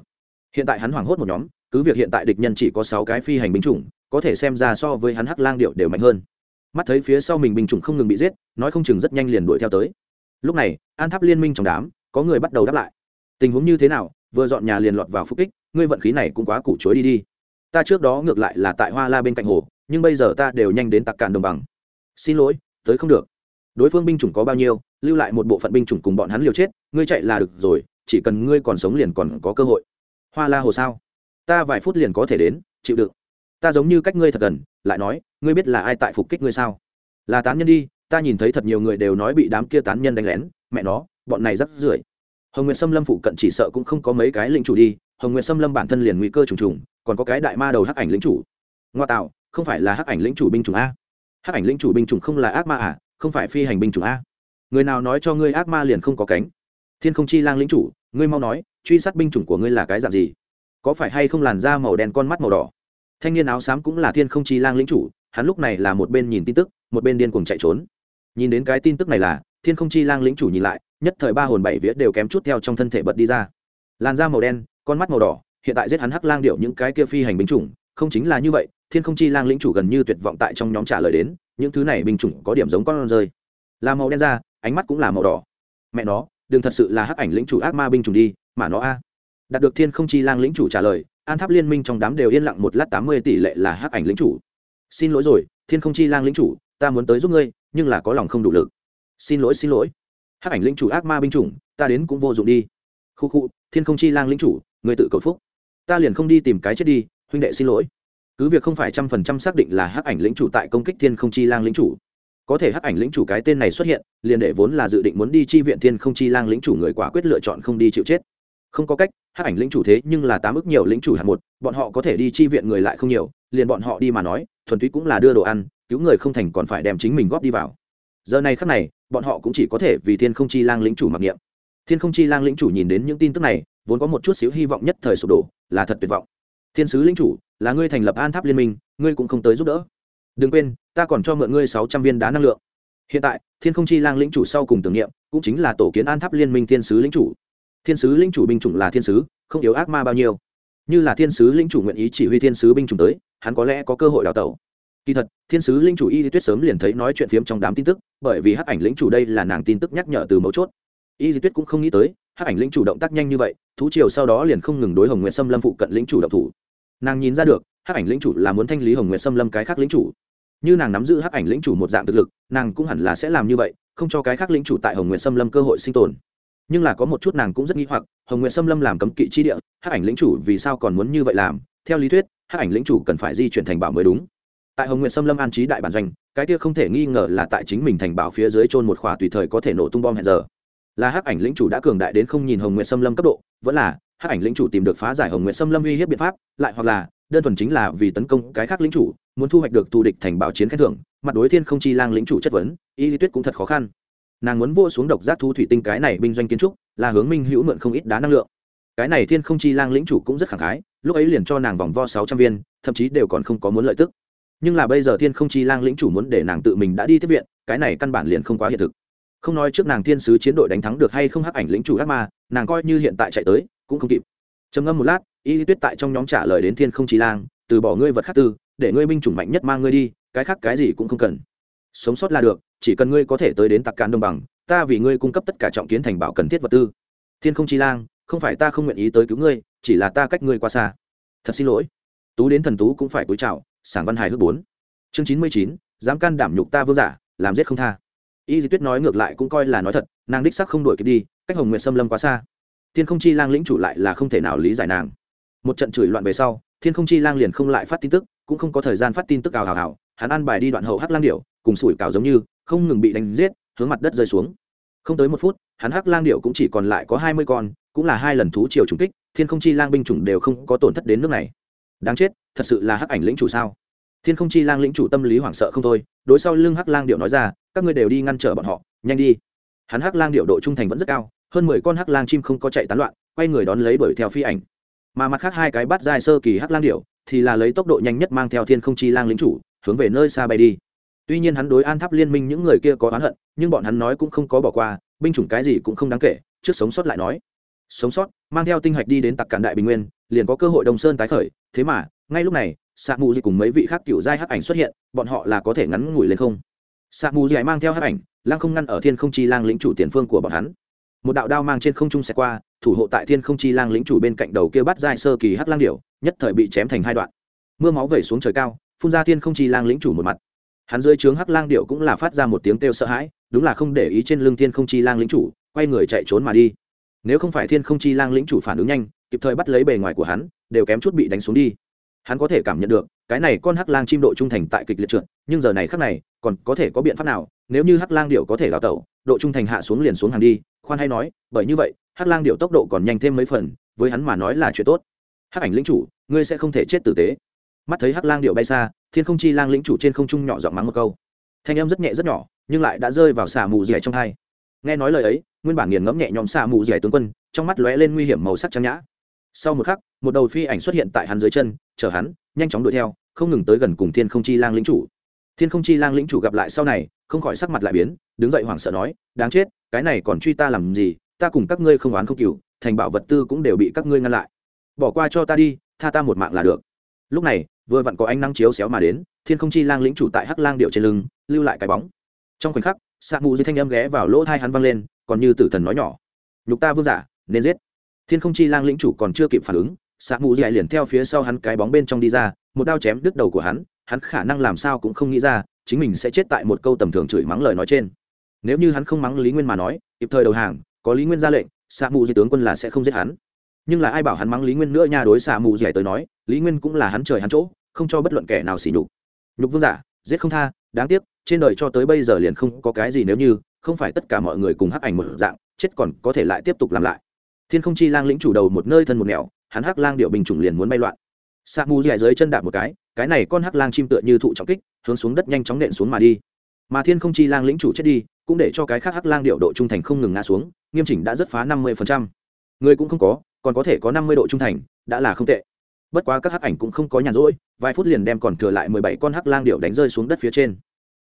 Hiện tại hắn hoảng hốt một nhóm, cứ việc hiện tại địch nhân chỉ có sáu cái phi hành binh chủng, có thể xem ra so với hắn hắc lang điệu đều mạnh hơn. Mắt thấy phía sau mình binh chủng không ngừng bị giết, nói không chừng rất nhanh liền đuổi theo tới. Lúc này, an tháp liên minh trong đám, có người bắt đầu đáp lại. Tình huống như thế nào? Vừa dọn nhà liền lọt vào phúc kích, ngươi vận khí này cũng quá củ chối đi đi ta trước đó ngược lại là tại hoa la bên cạnh hồ, nhưng bây giờ ta đều nhanh đến tặc cạn đồng bằng. Xin lỗi, tới không được. Đối phương binh chủng có bao nhiêu, lưu lại một bộ phận binh chủng cùng bọn hắn liều chết, ngươi chạy là được rồi, chỉ cần ngươi còn sống liền còn có cơ hội. Hoa la hồ sao? Ta vài phút liền có thể đến, chịu đựng. Ta giống như cách ngươi thật gần, lại nói, ngươi biết là ai tại phục kích ngươi sao? Là tán nhân đi, ta nhìn thấy thật nhiều người đều nói bị đám kia tán nhân đánh lén, mẹ nó, bọn này rắc rưởi. Hồng nguyệt xâm lâm phụ cận chỉ sợ cũng không có mấy cái lĩnh chủ đi, hồng nguyệt xâm lâm bản thân liền nguy cơ trùng trùng còn có cái đại ma đầu hắc ảnh lĩnh chủ. Ngoa tạo, không phải là hắc ảnh lĩnh chủ binh chủng a. Hắc ảnh lĩnh chủ binh chủng không là ác ma à không phải phi hành binh chủng a. Người nào nói cho ngươi ác ma liền không có cánh. Thiên không chi lang lĩnh chủ, ngươi mau nói, truy sát binh chủng của ngươi là cái dạng gì? Có phải hay không làn da màu đen con mắt màu đỏ? Thanh niên áo xám cũng là thiên không chi lang lĩnh chủ, hắn lúc này là một bên nhìn tin tức, một bên điên cuồng chạy trốn. Nhìn đến cái tin tức này là, thiên không chi lang lĩnh chủ nhìn lại, nhất thời ba hồn bảy vía đều kém chút theo trong thân thể bật đi ra. Làn da màu đen, con mắt màu đỏ hiện tại giết hắn hắc lang điệu những cái kia phi hành binh chủng, không chính là như vậy, thiên không chi lang lĩnh chủ gần như tuyệt vọng tại trong nhóm trả lời đến, những thứ này binh chủng có điểm giống con rơi. Là màu đen da, ánh mắt cũng là màu đỏ. Mẹ nó, đừng thật sự là hắc ảnh lĩnh chủ ác ma binh chủng đi, mà nó a. Đạt được thiên không chi lang lĩnh chủ trả lời, an tháp liên minh trong đám đều yên lặng một lát tám mươi tỷ lệ là hắc ảnh lĩnh chủ. Xin lỗi rồi, thiên không chi lang lĩnh chủ, ta muốn tới giúp ngươi, nhưng là có lòng không đủ lực. Xin lỗi xin lỗi. Hắc ảnh lĩnh chủ ác ma binh chủng, ta đến cũng vô dụng đi. Khu khu, thiên không chi lang lĩnh chủ, người tự cầu phúc ta liền không đi tìm cái chết đi, huynh đệ xin lỗi. Cứ việc không phải trăm phần trăm xác định là hắc ảnh lĩnh chủ tại công kích thiên không chi lang lĩnh chủ. Có thể hắc ảnh lĩnh chủ cái tên này xuất hiện, liền để vốn là dự định muốn đi chi viện thiên không chi lang lĩnh chủ người quả quyết lựa chọn không đi chịu chết. Không có cách, hắc ảnh lĩnh chủ thế nhưng là tám ức nhiều lĩnh chủ hạng một, bọn họ có thể đi chi viện người lại không nhiều, liền bọn họ đi mà nói, thuần túy cũng là đưa đồ ăn, cứu người không thành còn phải đem chính mình góp đi vào. Giờ này khắc này, bọn họ cũng chỉ có thể vì thiên không chi lang lĩnh chủ mặc niệm. Thiên không chi lang lĩnh chủ nhìn đến những tin tức này vốn có một chút xíu hy vọng nhất thời sụp đổ, là thật tuyệt vọng. Thiên sứ lĩnh chủ, là ngươi thành lập an tháp liên minh, ngươi cũng không tới giúp đỡ. Đừng quên, ta còn cho mượn ngươi sáu trăm viên đá năng lượng. Hiện tại, thiên không chi lang lĩnh chủ sau cùng tưởng niệm, cũng chính là tổ kiến an tháp liên minh thiên sứ lĩnh chủ. Thiên sứ lĩnh chủ binh chủng là thiên sứ, không yếu ác ma bao nhiêu. Như là thiên sứ lĩnh chủ nguyện ý chỉ huy thiên sứ binh chủng tới, hắn có lẽ có cơ hội đào tẩu. Kỳ thật, thiên sứ lĩnh chủ y tuyết sớm liền thấy nói chuyện phiếm trong đám tin tức, bởi vì hắc ảnh lĩnh chủ đây là nàng tin tức nhắc nhở từ mấu chốt y tuyết cũng không nghĩ tới, hắc ảnh lĩnh chủ động tác nhanh như vậy, thú triều sau đó liền không ngừng đối hồng nguyện xâm lâm phụ cận lĩnh chủ động thủ. Nàng nhìn ra được, hắc ảnh lĩnh chủ là muốn thanh lý hồng nguyện xâm lâm cái khác lĩnh chủ. Như nàng nắm giữ hắc ảnh lĩnh chủ một dạng thực lực, nàng cũng hẳn là sẽ làm như vậy, không cho cái khác lĩnh chủ tại hồng nguyện xâm lâm cơ hội sinh tồn. Nhưng là có một chút nàng cũng rất nghi hoặc, hồng nguyện xâm lâm làm cấm kỵ chi địa, hắc ảnh lĩnh chủ vì sao còn muốn như vậy làm? Theo lý thuyết, hắc ảnh lĩnh chủ cần phải di chuyển thành bảo mới đúng. Tại hồng nguyện xâm lâm an trí đại bản doanh, cái kia không thể nghi ngờ là tại chính mình thành bảo phía dưới trôn một khỏa tùy thời có thể nổ tung bom hẹn giờ là hắc ảnh lĩnh chủ đã cường đại đến không nhìn hồng nguyện xâm lâm cấp độ, vẫn là hắc ảnh lĩnh chủ tìm được phá giải hồng nguyện xâm lâm uy hiếp biện pháp, lại hoặc là, đơn thuần chính là vì tấn công cái khác lĩnh chủ, muốn thu hoạch được thù địch thành bảo chiến khen thưởng, mặt đối thiên không chi lang lĩnh chủ chất vấn, y lý tuyết cũng thật khó khăn. Nàng muốn vô xuống độc giác thu thủy tinh cái này binh doanh kiến trúc, là hướng minh hữu mượn không ít đá năng lượng. Cái này thiên không chi lang lĩnh chủ cũng rất khẳng khái, lúc ấy liền cho nàng vòng vo sáu trăm viên, thậm chí đều còn không có muốn lợi tức. Nhưng là bây giờ thiên không chi lang lĩnh chủ muốn để nàng tự mình đã đi tiếp viện, cái này căn bản liền không quá hiện thực không nói trước nàng thiên sứ chiến đội đánh thắng được hay không hắc ảnh lĩnh chủ ác ma, nàng coi như hiện tại chạy tới, cũng không kịp. Trầm ngâm một lát, y tuyết tại trong nhóm trả lời đến thiên không chi lang, từ bỏ ngươi vật khắc tư, để ngươi binh chủng mạnh nhất mang ngươi đi, cái khác cái gì cũng không cần. Sống sót là được, chỉ cần ngươi có thể tới đến tặc cán đồng bằng, ta vì ngươi cung cấp tất cả trọng kiến thành bảo cần thiết vật tư. Thiên không chi lang, không phải ta không nguyện ý tới cứu ngươi, chỉ là ta cách ngươi qua xa. Thật xin lỗi. Tú đến thần tú cũng phải cúi chào, sảng văn hài hước bốn. Chương chín mươi chín, dám can đảm nhục ta vương giả, làm giết không tha y di tuyết nói ngược lại cũng coi là nói thật, nàng đích sắc không đuổi kịp đi, cách hồng nguyệt xâm lâm quá xa. Thiên không chi lang lĩnh chủ lại là không thể nào lý giải nàng. Một trận chửi loạn về sau, thiên không chi lang liền không lại phát tin tức, cũng không có thời gian phát tin tức ào ào ào, hắn ăn bài đi đoạn hậu hắc lang điệu cùng sủi cảo giống như, không ngừng bị đánh giết, hướng mặt đất rơi xuống. Không tới một phút, hắn hắc lang điệu cũng chỉ còn lại có hai mươi con, cũng là hai lần thú chiều trùng kích, thiên không chi lang binh chủng đều không có tổn thất đến nước này. Đáng chết, thật sự là hắc ảnh lĩnh chủ sao? Thiên không chi lang lĩnh chủ tâm lý hoảng sợ không thôi, đối sau lưng hắc lang điệu nói ra các ngươi đều đi ngăn trở bọn họ, nhanh đi. Hắn hắc lang điệu độ trung thành vẫn rất cao, hơn mười con hắc lang chim không có chạy tán loạn, quay người đón lấy bởi theo phi ảnh. Mà mặt khác hai cái bắt dài sơ kỳ hắc lang điệu thì là lấy tốc độ nhanh nhất mang theo thiên không chi lang lính chủ, hướng về nơi xa bay đi. Tuy nhiên hắn đối an tháp liên minh những người kia có oán hận, nhưng bọn hắn nói cũng không có bỏ qua, binh chủng cái gì cũng không đáng kể, trước sống sót lại nói. Sống sót, mang theo tinh hạch đi đến tặc cản đại bình nguyên, liền có cơ hội đồng sơn tái khởi. Thế mà, ngay lúc này sạc mù dịch cùng mấy vị khác cựu giai hắc ảnh xuất hiện, bọn họ là có thể ngắn ngủi lên không? Xạ mù dị mang theo hắc ảnh lang không ngăn ở thiên không chi lang lĩnh chủ tiền phương của bọn hắn. Một đạo đao mang trên không trung xẹt qua, thủ hộ tại thiên không chi lang lĩnh chủ bên cạnh đầu kia bắt giai sơ kỳ hắc lang điểu, nhất thời bị chém thành hai đoạn. Mưa máu vẩy xuống trời cao, phun ra thiên không chi lang lĩnh chủ một mặt. Hắn dưới trướng hắc lang điệu cũng là phát ra một tiếng kêu sợ hãi, đúng là không để ý trên lưng thiên không chi lang lĩnh chủ, quay người chạy trốn mà đi. Nếu không phải thiên không chi lang lĩnh chủ phản ứng nhanh, kịp thời bắt lấy bề ngoài của hắn, đều kém chút bị đánh xuống đi hắn có thể cảm nhận được, cái này con hắc lang chim độ trung thành tại kịch liệt trượt, nhưng giờ này khắc này, còn có thể có biện pháp nào? Nếu như hắc lang điệu có thể đào tẩu, độ trung thành hạ xuống liền xuống hàng đi, khoan hay nói, bởi như vậy, hắc lang điệu tốc độ còn nhanh thêm mấy phần, với hắn mà nói là chuyện tốt. Hắc ảnh lĩnh chủ, ngươi sẽ không thể chết tử tế. Mắt thấy hắc lang điệu bay xa, thiên không chi lang lĩnh chủ trên không trung nhỏ giọng mắng một câu. Thanh âm rất nhẹ rất nhỏ, nhưng lại đã rơi vào xà mù dẻ trong hai. Nghe nói lời ấy, nguyên bản nghiền ngẫm nhẹ nhõm xà mù dẻ tướng quân, trong mắt lóe lên nguy hiểm màu sắc trắng nhã. Sau một khắc, một đầu phi ảnh xuất hiện tại hắn dưới chân chở hắn, nhanh chóng đuổi theo, không ngừng tới gần cùng thiên không chi lang lĩnh chủ. Thiên không chi lang lĩnh chủ gặp lại sau này, không khỏi sắc mặt lại biến, đứng dậy hoảng sợ nói, đáng chết, cái này còn truy ta làm gì? Ta cùng các ngươi không oán không cừu, thành bảo vật tư cũng đều bị các ngươi ngăn lại. Bỏ qua cho ta đi, tha ta một mạng là được. Lúc này, vừa vặn có ánh nắng chiếu xéo mà đến, thiên không chi lang lĩnh chủ tại hắc lang điệu trên lưng, lưu lại cái bóng. Trong khoảnh khắc sa mù di thanh âm ghé vào lỗ thai hắn văng lên, còn như tử thần nói nhỏ, nhục ta vương giả, nên giết. Thiên không chi lang lĩnh chủ còn chưa kịp phản ứng Sạ mù di liền theo phía sau hắn cái bóng bên trong đi ra, một đao chém đứt đầu của hắn hắn khả năng làm sao cũng không nghĩ ra, chính mình sẽ chết tại một câu tầm thường chửi mắng lời nói trên. Nếu như hắn không mắng lý nguyên mà nói, kịp thời đầu hàng, có lý nguyên ra lệnh, Sạ mù di tướng quân là sẽ không giết hắn. Nhưng là ai bảo hắn mắng lý nguyên nữa nha đối xạ mù dẻ tới nói, lý nguyên cũng là hắn trời hắn chỗ, không cho bất luận kẻ nào xỉ nhục. Nhục vương giả, giết không tha, đáng tiếc, trên đời cho tới bây giờ liền không có cái gì nếu như, không phải tất cả mọi người cùng hắc ảnh một dạng, chết còn có thể lại tiếp tục làm lại. Thiên không chi lang lĩnh chủ đầu một nơi thân một nẻo hắn hắc lang điệu bình chủng liền muốn bay loạn. Sa mù dẻ dưới chân đạp một cái cái này con hắc lang chim tựa như thụ trọng kích, hướng xuống đất nhanh chóng nện xuống mà đi. Mà thiên không chi lang lĩnh chủ chết đi, cũng để cho cái khác hắc lang điệu độ trung thành không ngừng ngã xuống, nghiêm chỉnh đã rất phá năm mươi người cũng không có, còn có thể có năm mươi độ trung thành, đã là không tệ. Bất quá các hắc ảnh cũng không có nhàn rỗi, vài phút liền đem còn thừa lại mười bảy con hắc lang điệu đánh rơi xuống đất phía trên.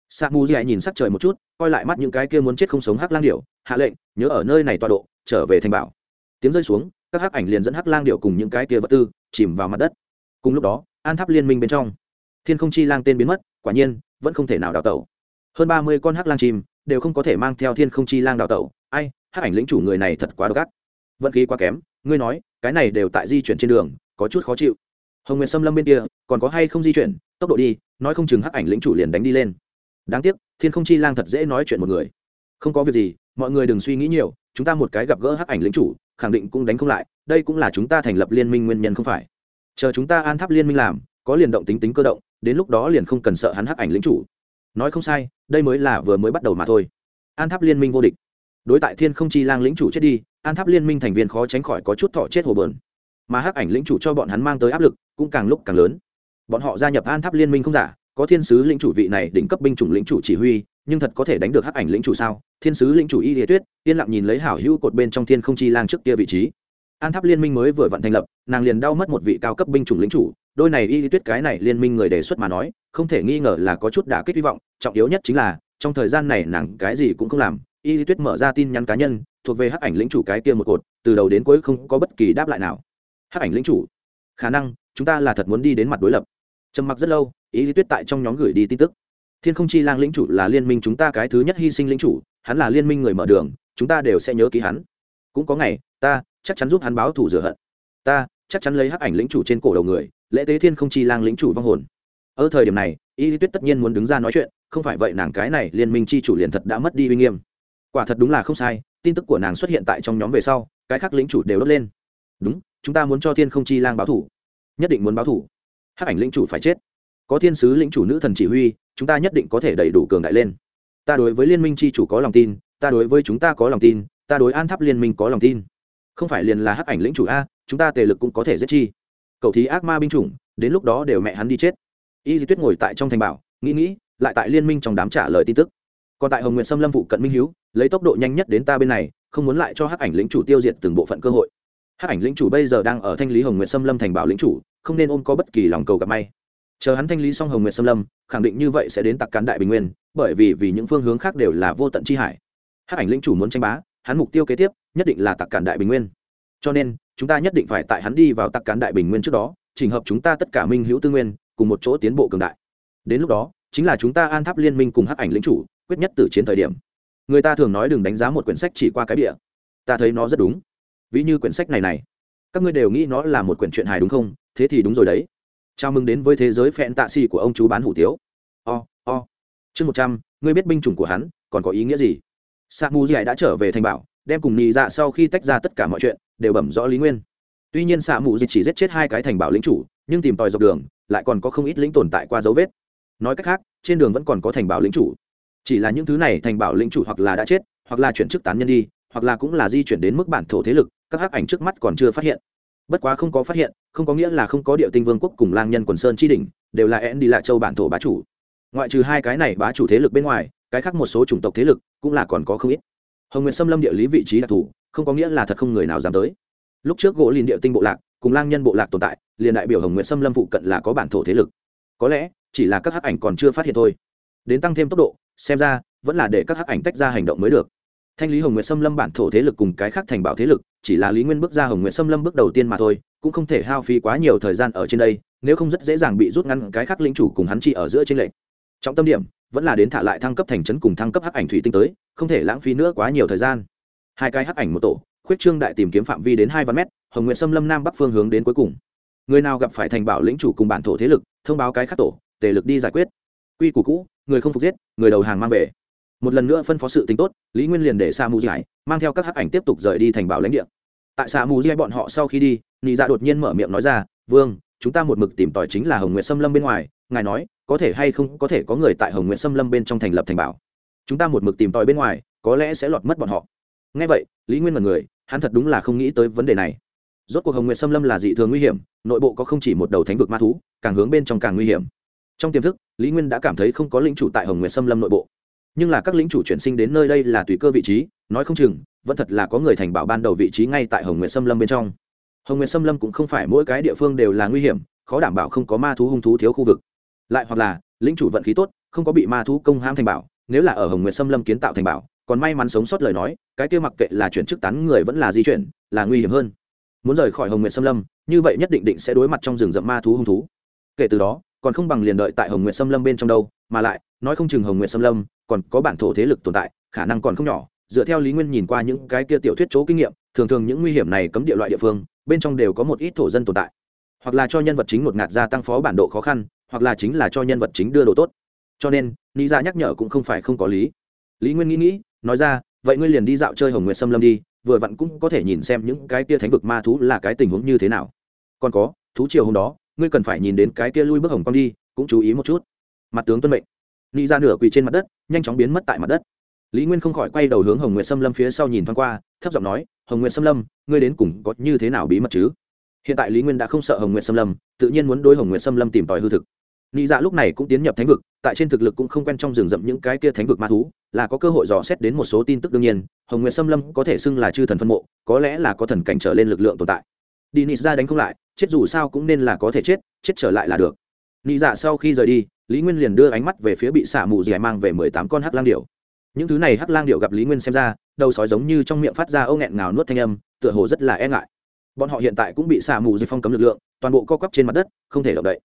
Sa mù dẻ nhìn sắc trời một chút, coi lại mắt những cái kia muốn chết không sống hắc lang điệu, hạ lệnh, nhớ ở nơi này tọa độ, trở về thành bảo. Tiếng rơi xuống các hắc ảnh liền dẫn hắc lang điệu cùng những cái kia vật tư chìm vào mặt đất. Cùng lúc đó, an tháp liên minh bên trong, thiên không chi lang tên biến mất, quả nhiên, vẫn không thể nào đào tẩu. Hơn ba mươi con hắc lang chìm đều không có thể mang theo thiên không chi lang đào tẩu. Ai, hắc ảnh lĩnh chủ người này thật quá độc ác. Vận khí quá kém, ngươi nói, cái này đều tại di chuyển trên đường, có chút khó chịu. Hồng nguyệt xâm lâm bên kia, còn có hay không di chuyển? Tốc độ đi, nói không chừng hắc ảnh lĩnh chủ liền đánh đi lên. Đáng tiếc, thiên không chi lang thật dễ nói chuyện một người không có việc gì, mọi người đừng suy nghĩ nhiều, chúng ta một cái gặp gỡ hắc ảnh lĩnh chủ, khẳng định cũng đánh không lại, đây cũng là chúng ta thành lập liên minh nguyên nhân không phải. Chờ chúng ta an tháp liên minh làm, có liền động tính tính cơ động, đến lúc đó liền không cần sợ hắn hắc ảnh lĩnh chủ. Nói không sai, đây mới là vừa mới bắt đầu mà thôi. An tháp liên minh vô địch. Đối tại thiên không chi lang lĩnh chủ chết đi, an tháp liên minh thành viên khó tránh khỏi có chút thọ chết hồ bờn. Mà hắc ảnh lĩnh chủ cho bọn hắn mang tới áp lực, cũng càng lúc càng lớn. Bọn họ gia nhập an tháp liên minh không giả, có thiên sứ lĩnh chủ vị này đỉnh cấp binh chủng lĩnh chủ chỉ huy nhưng thật có thể đánh được hắc ảnh lĩnh chủ sao? Thiên sứ lĩnh chủ y địa tuyết, yên lặng nhìn lấy hảo hữu cột bên trong thiên không chi lang trước kia vị trí. An tháp liên minh mới vừa vặn thành lập, nàng liền đau mất một vị cao cấp binh chủng lĩnh chủ. Đôi này y tuyết cái này liên minh người đề xuất mà nói, không thể nghi ngờ là có chút đả kích hy vọng. Trọng yếu nhất chính là, trong thời gian này nàng cái gì cũng không làm. Y tuyết mở ra tin nhắn cá nhân, thuộc về hắc ảnh lĩnh chủ cái kia một cột, từ đầu đến cuối không có bất kỳ đáp lại nào. Hắc ảnh lĩnh chủ, khả năng, chúng ta là thật muốn đi đến mặt đối lập. Trầm mặc rất lâu, y tuyết tại trong nhóm gửi đi tin tức thiên không chi lang lĩnh chủ là liên minh chúng ta cái thứ nhất hy sinh lĩnh chủ, hắn là liên minh người mở đường, chúng ta đều sẽ nhớ ký hắn. Cũng có ngày, ta chắc chắn giúp hắn báo thù rửa hận. Ta chắc chắn lấy hắc ảnh lĩnh chủ trên cổ đầu người, lễ tế thiên không chi lang lĩnh chủ vong hồn. Ở thời điểm này, y lý tuyết tất nhiên muốn đứng ra nói chuyện, không phải vậy nàng cái này liên minh chi chủ liền thật đã mất đi uy nghiêm. Quả thật đúng là không sai, tin tức của nàng xuất hiện tại trong nhóm về sau, cái khác lĩnh chủ đều đốt lên. Đúng, chúng ta muốn cho thiên không chi lang báo thủ nhất định muốn báo thủ hắc ảnh lĩnh chủ phải chết có thiên sứ lĩnh chủ nữ thần chỉ huy, chúng ta nhất định có thể đầy đủ cường đại lên. Ta đối với liên minh chi chủ có lòng tin, ta đối với chúng ta có lòng tin, ta đối an tháp liên minh có lòng tin. Không phải liền là hắc ảnh lĩnh chủ a, chúng ta tề lực cũng có thể giết chi. Cậu thí ác ma binh chủng, đến lúc đó đều mẹ hắn đi chết. Y di tuyết ngồi tại trong thành bảo, nghĩ nghĩ, lại tại liên minh trong đám trả lời tin tức. Còn tại hồng nguyện xâm lâm vụ cận minh hiếu, lấy tốc độ nhanh nhất đến ta bên này, không muốn lại cho hắc ảnh lĩnh chủ tiêu diệt từng bộ phận cơ hội. Hắc ảnh lĩnh chủ bây giờ đang ở thanh lý hồng nguyện xâm lâm thành bảo lĩnh chủ, không nên ôm có bất kỳ lòng cầu gặp may chờ hắn thanh lý xong hồng nguyệt xâm lâm, khẳng định như vậy sẽ đến tặc cán đại bình nguyên, bởi vì vì những phương hướng khác đều là vô tận chi hải. Hắc ảnh lĩnh chủ muốn tranh bá, hắn mục tiêu kế tiếp nhất định là tặc cản đại bình nguyên. Cho nên, chúng ta nhất định phải tại hắn đi vào tặc cán đại bình nguyên trước đó trình hợp chúng ta tất cả minh hữu tư nguyên, cùng một chỗ tiến bộ cường đại. Đến lúc đó, chính là chúng ta an tháp liên minh cùng hắc ảnh lĩnh chủ, quyết nhất từ chiến thời điểm. Người ta thường nói đừng đánh giá một quyển sách chỉ qua cái địa ta thấy nó rất đúng. Ví như quyển sách này này, các ngươi đều nghĩ nó là một quyển truyện hài đúng không? Thế thì đúng rồi đấy chào mừng đến với thế giới phẹn tạ xì của ông chú bán hủ tiếu. O、oh, o、oh. chương một trăm ngươi biết binh chủng của hắn còn có ý nghĩa gì? Sa mu dạy đã trở về thành bảo đem cùng nhị dạ sau khi tách ra tất cả mọi chuyện đều bẩm rõ lý nguyên. Tuy nhiên sa mù dịch chỉ giết chết hai cái thành bảo lính chủ nhưng tìm tòi dọc đường lại còn có không ít lính tồn tại qua dấu vết. Nói cách khác trên đường vẫn còn có thành bảo lính chủ. Chỉ là những thứ này thành bảo lính chủ hoặc là đã chết hoặc là chuyển chức tán nhân đi hoặc là cũng là di chuyển đến mức bản thổ thế lực các hắc ảnh trước mắt còn chưa phát hiện bất quá không có phát hiện, không có nghĩa là không có địa tinh vương quốc cùng lang nhân quần sơn chi đỉnh, đều là én đi lạ châu bản thổ bá chủ. Ngoại trừ hai cái này bá chủ thế lực bên ngoài, cái khác một số chủng tộc thế lực cũng là còn có không ít. Hồng nguyện xâm lâm địa lý vị trí đặc thù, không có nghĩa là thật không người nào dám tới. Lúc trước gỗ liền địa tinh bộ lạc, cùng lang nhân bộ lạc tồn tại, liền đại biểu hồng nguyện xâm lâm phụ cận là có bản thổ thế lực. Có lẽ, chỉ là các hắc ảnh còn chưa phát hiện thôi. Đến tăng thêm tốc độ, xem ra, vẫn là để các hắc ảnh tách ra hành động mới được thanh lý hồng nguyện xâm lâm bản thổ thế lực cùng cái khác thành bảo thế lực, chỉ là lý nguyên bước ra hồng nguyện xâm lâm bước đầu tiên mà thôi, cũng không thể hao phí quá nhiều thời gian ở trên đây, nếu không rất dễ dàng bị rút ngắn cái khác lính chủ cùng hắn chỉ ở giữa trên lệnh trọng tâm điểm, vẫn là đến thả lại thăng cấp thành trấn cùng thăng cấp hắc ảnh thủy tinh tới, không thể lãng phí nữa quá nhiều thời gian. Hai cái hắc ảnh một tổ, khuyết trương đại tìm kiếm phạm vi đến hai vạn mét, hồng nguyện xâm lâm nam bắc phương hướng đến cuối cùng. Người nào gặp phải thành bảo lĩnh chủ cùng bản thổ thế lực, thông báo cái khắc tổ, tề lực đi giải quyết. Quy củ cũ, người không phục giết, người đầu hàng mang về một lần nữa phân phó sự tính tốt, lý nguyên liền để sa mù giải mang theo các hắc ảnh tiếp tục rời đi thành bảo lãnh địa. Tại sa mù giải bọn họ sau khi đi, nị dạ đột nhiên mở miệng nói ra, vương, chúng ta một mực tìm tòi chính là hồng nguyện xâm lâm bên ngoài, ngài nói, có thể hay không, có thể có người tại hồng nguyện xâm lâm bên trong thành lập thành bảo. Chúng ta một mực tìm tòi bên ngoài, có lẽ sẽ lọt mất bọn họ. Ngay vậy, lý nguyên mật người, hắn thật đúng là không nghĩ tới vấn đề này. Rốt cuộc hồng nguyệt xâm lâm là dị thường nguy hiểm, nội bộ có không chỉ một đầu thánh vực ma thú, càng hướng bên trong càng nguy hiểm. Trong tiềm thức, lý nguyên đã cảm thấy không có lĩnh chủ tại hồng nguyệt xâm lâm nội bộ nhưng là các lĩnh chủ chuyển sinh đến nơi đây là tùy cơ vị trí, nói không chừng, vẫn thật là có người thành bảo ban đầu vị trí ngay tại hồng nguyệt sâm lâm bên trong. Hồng nguyệt sâm lâm cũng không phải mỗi cái địa phương đều là nguy hiểm, khó đảm bảo không có ma thú hung thú thiếu khu vực. Lại hoặc là, lĩnh chủ vận khí tốt, không có bị ma thú công hãm thành bảo, nếu là ở hồng nguyệt sâm lâm kiến tạo thành bảo, còn may mắn sống sót lời nói, cái kia mặc kệ là chuyển chức tán người vẫn là di chuyển, là nguy hiểm hơn. Muốn rời khỏi hồng nguyệt sâm lâm, như vậy nhất định định sẽ đối mặt trong rừng rậm ma thú hung thú. Kể từ đó, còn không bằng liền đợi tại hồng nguyệt sâm lâm bên trong đâu, mà lại, nói không chừng hồng nguyệt sâm lâm còn có bản thổ thế lực tồn tại, khả năng còn không nhỏ. Dựa theo lý nguyên nhìn qua những cái kia tiểu thuyết chỗ kinh nghiệm, thường thường những nguy hiểm này cấm địa loại địa phương, bên trong đều có một ít thổ dân tồn tại. Hoặc là cho nhân vật chính một ngạt gia tăng phó bản độ khó khăn, hoặc là chính là cho nhân vật chính đưa đồ tốt. Cho nên, lý ra nhắc nhở cũng không phải không có lý. Lý nguyên nghĩ nghĩ, nói ra, vậy ngươi liền đi dạo chơi hồng nguyệt xâm lâm đi, vừa vặn cũng có thể nhìn xem những cái kia thánh vực ma thú là cái tình huống như thế nào. Còn có, thú chiều hôm đó, ngươi cần phải nhìn đến cái kia lui bước hồng quang đi, cũng chú ý một chút. Mặt tướng tuân mệnh. Nghĩ ra nửa quỳ trên mặt đất nhanh chóng biến mất tại mặt đất. Lý nguyên không khỏi quay đầu hướng hồng nguyệt xâm lâm phía sau nhìn thoáng qua, thấp giọng nói, hồng nguyệt xâm lâm, ngươi đến cùng có như thế nào bí mật chứ? Hiện tại lý nguyên đã không sợ hồng nguyệt xâm lâm, tự nhiên muốn đối hồng nguyệt xâm lâm tìm tòi hư thực. Nghĩ dạ lúc này cũng tiến nhập thánh vực, tại trên thực lực cũng không quen trong rừng rậm những cái kia thánh vực ma thú, là có cơ hội dò xét đến một số tin tức đương nhiên, hồng nguyệt xâm lâm có thể xưng là chư thần phân mộ, có lẽ là có thần cảnh trở lên lực lượng tồn tại. Đi nị ra đánh không lại, chết dù sao cũng nên là có thể chết chết trở lại là được nị dạ sau khi rời đi, lý nguyên liền đưa ánh mắt về phía bị xả mù dẻ mang về mười tám con hắc lang điệu những thứ này hắc lang điệu gặp lý nguyên xem ra, đầu sói giống như trong miệng phát ra âu nghẹn ngào nuốt thanh âm, tựa hồ rất là e ngại. Bọn họ hiện tại cũng bị xả mù dây phong cấm lực lượng, toàn bộ co quắp trên mặt đất, không thể động đậy.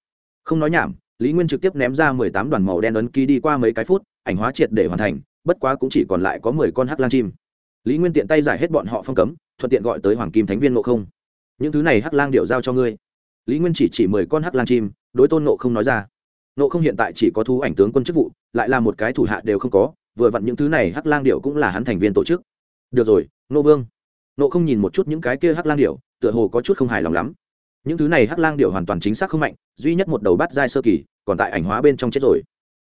Không nói nhảm, lý nguyên trực tiếp ném ra mười tám đoàn màu đen ấn ký đi qua mấy cái phút, ảnh hóa triệt để hoàn thành, bất quá cũng chỉ còn lại có mười con hắc lang chim. Lý nguyên tiện tay giải hết bọn họ phong cấm, thuận tiện gọi tới hoàng kim thánh viên nộ không. Những thứ này hắc lang điệu giao cho ngươi lý nguyên chỉ chỉ mười con hắc lang chim, đối tôn nộ không nói ra. Nộ không hiện tại chỉ có thu ảnh tướng quân chức vụ, lại là một cái thủ hạ đều không có, vừa vặn những thứ này hắc lang điệu cũng là hắn thành viên tổ chức. Được rồi nô vương. Nộ không nhìn một chút những cái kia hắc lang điệu tựa hồ có chút không hài lòng lắm. Những thứ này hắc lang điệu hoàn toàn chính xác không mạnh, duy nhất một đầu bát giai sơ kỳ, còn tại ảnh hóa bên trong chết rồi.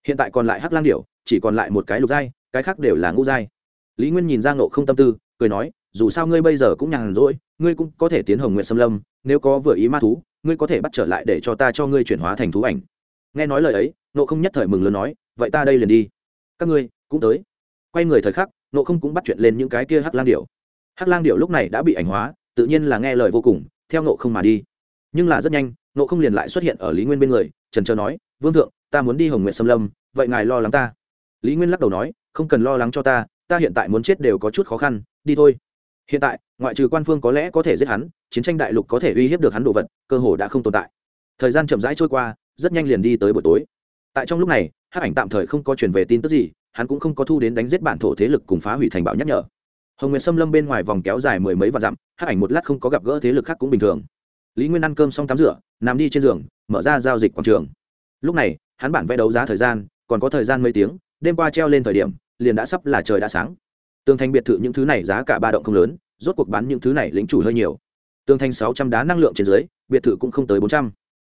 Hiện tại còn lại hắc lang điệu chỉ còn lại một cái lục giai, cái khác đều là ngũ giai. Lý nguyên nhìn ra nộ không tâm tư, cười nói, dù sao ngươi bây giờ cũng nhàn rỗi ngươi cũng có thể tiến hồng nguyện xâm lâm, nếu có vừa ý ma thú, ngươi có thể bắt trở lại để cho ta cho ngươi chuyển hóa thành thú ảnh. Nghe nói lời ấy nộ không nhất thời mừng lớn nói, vậy ta đây liền đi. Các ngươi cũng tới. Quay người thời khắc nộ không cũng bắt chuyện lên những cái kia hắc lang điệu hắc lang điệu lúc này đã bị ảnh hóa, tự nhiên là nghe lời vô cùng, theo nộ không mà đi. Nhưng là rất nhanh nộ không liền lại xuất hiện ở lý nguyên bên người, trần trờ nói, vương thượng, ta muốn đi hồng nguyện xâm lâm, vậy ngài lo lắng ta. Lý nguyên lắc đầu nói, không cần lo lắng cho ta ta hiện tại muốn chết đều có chút khó khăn, đi thôi hiện tại, ngoại trừ quan phương có lẽ có thể giết hắn, chiến tranh đại lục có thể uy hiếp được hắn đồ vật, cơ hồ đã không tồn tại. Thời gian chậm rãi trôi qua, rất nhanh liền đi tới buổi tối. Tại trong lúc này hát ảnh tạm thời không có truyền về tin tức gì, hắn cũng không có thu đến đánh giết bản thổ thế lực cùng phá hủy thành bảo nhắc nhở. Hồng nguyệt xâm lâm bên ngoài vòng kéo dài mười mấy vạn dặm hát ảnh một lát không có gặp gỡ thế lực khác cũng bình thường. Lý nguyên ăn cơm xong tắm rửa, nằm đi trên giường, mở ra giao dịch quảng trường. Lúc này, hắn bản vẽ đấu giá thời gian, còn có thời gian mấy tiếng, đêm qua treo lên thời điểm, liền đã sắp là trời đã sáng tường thành biệt thự những thứ này giá cả ba động không lớn, rốt cuộc bán những thứ này lính chủ hơi nhiều. Tường thành sáu trăm đá năng lượng trên dưới, biệt thự cũng không tới bốn trăm.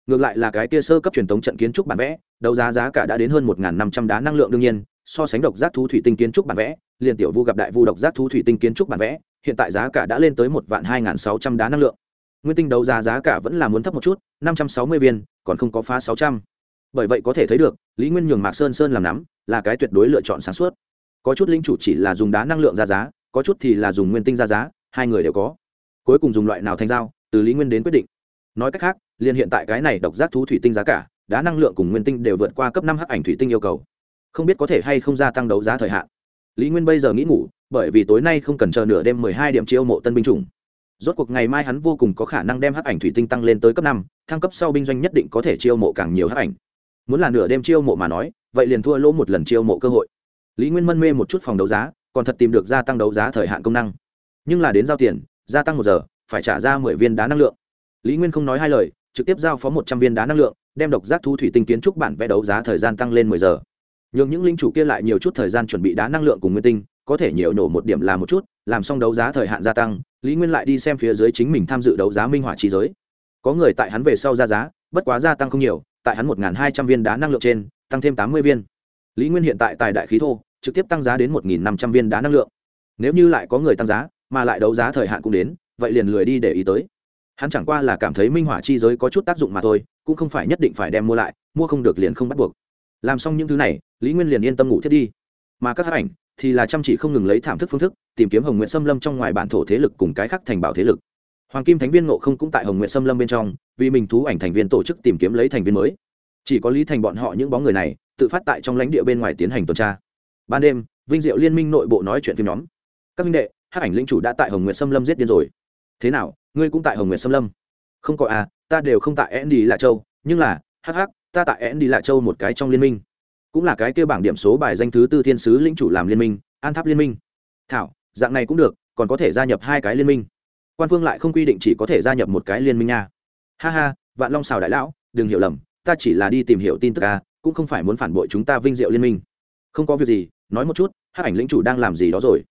Ngược lại là cái tia sơ cấp truyền thống trận kiến trúc bản vẽ, đấu giá giá cả đã đến hơn một năm trăm đá năng lượng đương nhiên, so sánh độc giác thú thủy tinh kiến trúc bản vẽ, liền tiểu vu gặp đại vu độc giác thú thủy tinh kiến trúc bản vẽ, hiện tại giá cả đã lên tới một vạn hai sáu trăm đá năng lượng. Nguyên tinh đấu giá giá cả vẫn là muốn thấp một chút, năm trăm sáu mươi viên, còn không có phá sáu trăm. Bởi vậy có thể thấy được, lý nguyên nhường mạc sơn sơn làm nắm, là cái tuyệt đối lựa chọn sáng suốt có chút linh chủ chỉ là dùng đá năng lượng ra giá, có chút thì là dùng nguyên tinh ra giá, hai người đều có. Cuối cùng dùng loại nào thành dao từ lý nguyên đến quyết định. Nói cách khác, liền hiện tại cái này độc giác thú thủy tinh giá cả, đá năng lượng cùng nguyên tinh đều vượt qua cấp năm hắc ảnh thủy tinh yêu cầu. Không biết có thể hay không gia tăng đấu giá thời hạn. Lý nguyên bây giờ nghĩ ngủ, bởi vì tối nay không cần chờ nửa đêm mười hai điểm chiêu mộ tân binh chủng. Rốt cuộc ngày mai hắn vô cùng có khả năng đem hắc ảnh thủy tinh tăng lên tới cấp năm, thăng cấp sau binh doanh nhất định có thể chiêu mộ càng nhiều hắc ảnh. Muốn là nửa đêm chiêu mộ mà nói, vậy liền thua lỗ một lần chiêu mộ cơ hội lý nguyên mân mê một chút phòng đấu giá, còn thật tìm được gia tăng đấu giá thời hạn công năng. Nhưng là đến giao tiền, gia tăng một giờ, phải trả ra mười viên đá năng lượng. Lý nguyên không nói hai lời, trực tiếp giao phó một trăm viên đá năng lượng, đem độc giác thu thủy tinh kiến trúc bản vẽ đấu giá thời gian tăng lên mười giờ. Nhường những linh chủ kia lại nhiều chút thời gian chuẩn bị đá năng lượng cùng nguyên tinh, có thể nhiều nổ một điểm là một chút, làm xong đấu giá thời hạn gia tăng, lý nguyên lại đi xem phía dưới chính mình tham dự đấu giá minh họa trí giới. Có người tại hắn về sau ra giá, bất quá gia tăng không nhiều, tại hắn một hai trăm viên đá năng lượng trên, tăng thêm tám mươi viên lý nguyên hiện tại tài đại khí thô, trực tiếp tăng giá đến một năm trăm viên đá năng lượng. Nếu như lại có người tăng giá, mà lại đấu giá thời hạn cũng đến, vậy liền lười đi để ý tới. Hắn chẳng qua là cảm thấy minh hỏa chi giới có chút tác dụng mà thôi, cũng không phải nhất định phải đem mua lại, mua không được liền không bắt buộc. Làm xong những thứ này, lý nguyên liền yên tâm ngủ thiết đi. Mà các hát ảnh thì là chăm chỉ không ngừng lấy thảm thức phương thức, tìm kiếm hồng nguyện xâm lâm trong ngoài bản thổ thế lực cùng cái khác thành bảo thế lực. Hoàng kim thánh viên ngộ không cũng tại hồng nguyện xâm lâm bên trong, vì mình thú ảnh thành viên tổ chức tìm kiếm lấy thành viên mới. Chỉ có lý thành bọn họ những bóng người này tự phát tại trong lãnh địa bên ngoài tiến hành tuần tra. Ban đêm, vinh diệu liên minh nội bộ nói chuyện phim nhóm. Các minh đệ hát ảnh lĩnh chủ đã tại hồng Nguyệt xâm lâm giết điên rồi. Thế nào, ngươi cũng tại hồng Nguyệt xâm lâm? Không có à ta đều không tại e đi lạ châu, nhưng là hh ta tại e đi lạ châu một cái trong liên minh. Cũng là cái kêu bảng điểm số bài danh thứ tư thiên sứ lĩnh chủ làm liên minh, an tháp liên minh. Thảo, dạng này cũng được, còn có thể gia nhập hai cái liên minh. Quan phương lại không quy định chỉ có thể gia nhập một cái liên minh nha. Ha ha, vạn long xào đại lão, đừng hiểu lầm, ta chỉ là đi tìm hiểu tin tức à cũng không phải muốn phản bội chúng ta vinh diệu liên minh. Không có việc gì, nói một chút, hắc ảnh lĩnh chủ đang làm gì đó rồi?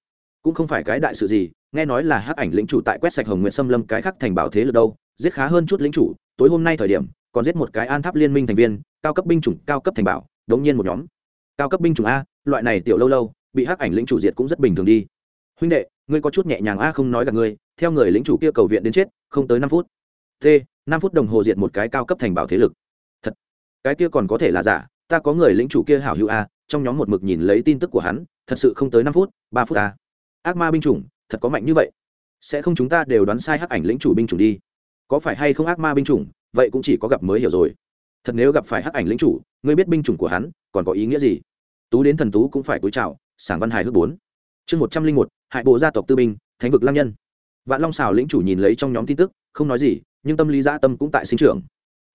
Cũng không phải cái đại sự gì, nghe nói là hắc ảnh lĩnh chủ tại quét sạch hồng nguyện xâm lâm cái khắc thành bảo thế lực đâu, giết khá hơn chút lĩnh chủ, tối hôm nay thời điểm, còn giết một cái an tháp liên minh thành viên, cao cấp binh chủng, cao cấp thành bảo, đống nhiên một nhóm. Cao cấp binh chủng a, loại này tiểu lâu lâu, bị hắc ảnh lĩnh chủ diệt cũng rất bình thường đi. Huynh đệ, ngươi có chút nhẹ nhàng a không nói gặp ngươi, theo người lĩnh chủ kia cầu viện đến chết, không tới năm phút. T năm phút đồng hồ diệt một cái cao cấp thành bảo thế lực cái kia còn có thể là giả, ta có người lính chủ kia hảo hữu a, trong nhóm một mực nhìn lấy tin tức của hắn, thật sự không tới năm phút, ba phút a. Ác ma binh chủng, thật có mạnh như vậy. Sẽ không chúng ta đều đoán sai hắc ảnh lĩnh chủ binh chủng đi. Có phải hay không ác ma binh chủng, vậy cũng chỉ có gặp mới hiểu rồi. Thật nếu gặp phải hắc ảnh lĩnh chủ, ngươi biết binh chủng của hắn, còn có ý nghĩa gì? Tú đến thần tú cũng phải cúi chào, sảng văn hài hước bốn. Chương một trăm linh một, hại bộ gia tộc tư binh, thánh vực lam nhân. Vạn long xào lĩnh chủ nhìn lấy trong nhóm tin tức, không nói gì, nhưng tâm lý dã tâm cũng tại sinh trưởng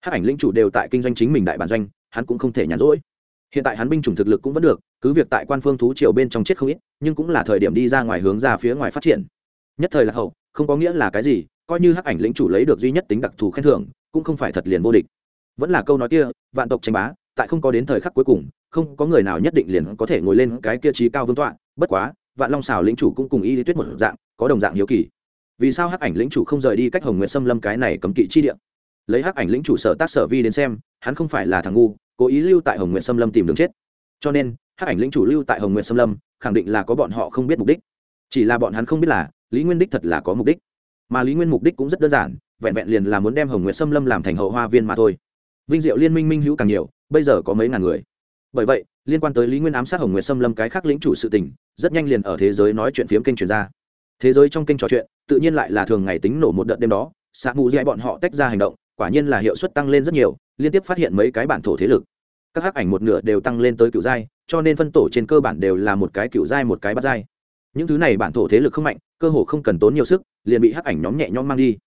hắc ảnh lĩnh chủ đều tại kinh doanh chính mình đại bản doanh, hắn cũng không thể nhàn rỗi. Hiện tại hắn binh chủng thực lực cũng vẫn được, cứ việc tại quan phương thú triều bên trong chết không ít, nhưng cũng là thời điểm đi ra ngoài hướng ra phía ngoài phát triển. Nhất thời là hậu, không có nghĩa là cái gì, coi như hắc ảnh lĩnh chủ lấy được duy nhất tính đặc thù khen thưởng, cũng không phải thật liền vô địch. Vẫn là câu nói kia, vạn tộc tranh bá, tại không có đến thời khắc cuối cùng, không có người nào nhất định liền có thể ngồi lên cái kia trí cao vương tọa, bất quá, vạn long xào lĩnh chủ cũng cùng y lý tuyết một dạng, có đồng dạng hiếu kỳ. Vì sao hắc ảnh lĩnh chủ không rời đi cách hồng nguyện xâm lâm cái này cấm kỵ chi địa? Lấy hắc ảnh lĩnh chủ sở tác sở vi đến xem, hắn không phải là thằng ngu, cố ý lưu tại hồng nguyện xâm lâm tìm đường chết. Cho nên, hắc ảnh lĩnh chủ lưu tại hồng nguyện xâm lâm, khẳng định là có bọn họ không biết mục đích. Chỉ là bọn hắn không biết là, lý nguyên đích thật là có mục đích. Mà lý nguyên mục đích cũng rất đơn giản, vẹn vẹn liền là muốn đem hồng nguyện xâm lâm làm thành hậu hoa viên mà thôi. Vinh diệu liên minh minh hữu càng nhiều, bây giờ có mấy ngàn người. Bởi vậy, liên quan tới lý nguyên ám sát hồng nguyệt xâm lâm cái khác lĩnh chủ sự tình, rất nhanh liền ở thế giới nói chuyện phiếm kênh truyền ra. Thế giới trong kênh trò chuyện, tự nhiên lại là thường ngày tính nổ một đợt đêm đó xạ mù dạy bọn họ tách ra hành động quả nhiên là hiệu suất tăng lên rất nhiều, liên tiếp phát hiện mấy cái bản thổ thế lực. Các hắc ảnh một nửa đều tăng lên tới cựu giai, cho nên phân tổ trên cơ bản đều là một cái cựu giai, một cái bắt giai. Những thứ này bản thổ thế lực không mạnh, cơ hồ không cần tốn nhiều sức, liền bị hắc ảnh nhóm nhẹ nhõm mang đi.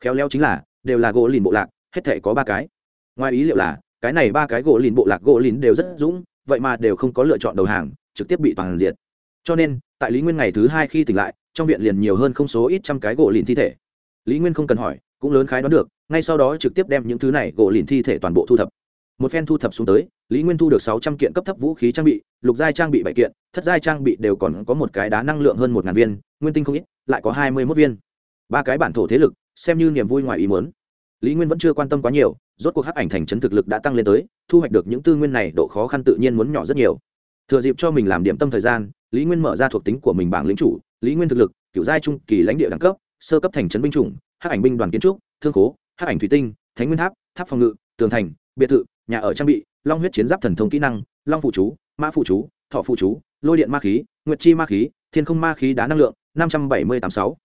Khéo léo chính là, đều là gỗ lìn bộ lạc, hết thể có ba cái. Ngoài ý liệu là, cái này ba cái gỗ lìn bộ lạc gỗ lìn đều rất dũng, vậy mà đều không có lựa chọn đầu hàng, trực tiếp bị toàn diệt. Cho nên, tại lý nguyên ngày thứ hai khi tỉnh lại, trong viện liền nhiều hơn không số ít trăm cái gỗ lìn thi thể. Lý nguyên không cần hỏi cũng lớn khái đoán được, ngay sau đó trực tiếp đem những thứ này gỗ lìn thi thể toàn bộ thu thập. Một phen thu thập xuống tới, lý nguyên thu được sáu trăm kiện cấp thấp vũ khí trang bị, lục giai trang bị bảy kiện, thất giai trang bị đều còn có một cái đá năng lượng hơn một ngàn viên, nguyên tinh không ít, lại có hai mươi mốt viên. Ba cái bản thổ thế lực, xem như niềm vui ngoài ý muốn. Lý nguyên vẫn chưa quan tâm quá nhiều, rốt cuộc hắc ảnh thành trấn thực lực đã tăng lên tới, thu hoạch được những tư nguyên này độ khó khăn tự nhiên muốn nhỏ rất nhiều. Thừa dịp cho mình làm điểm tâm thời gian, lý nguyên mở ra thuộc tính của mình bảng lính chủ, lý nguyên thực lực, kiểu giai trung kỳ lãnh địa đẳng cấp, sơ cấp thành trấn binh chủng hắc ảnh binh đoàn kiến trúc, thương khố, hắc ảnh thủy tinh, thánh nguyên tháp tháp phòng ngự, tường thành, biệt thự, nhà ở trang bị, long huyết chiến giáp thần thông kỹ năng, long phụ chú, mã phụ chú, thọ phụ chú, lôi điện ma khí, nguyệt chi ma khí, thiên không ma khí đá năng lượng, năm trăm bảy mươi tám sáu.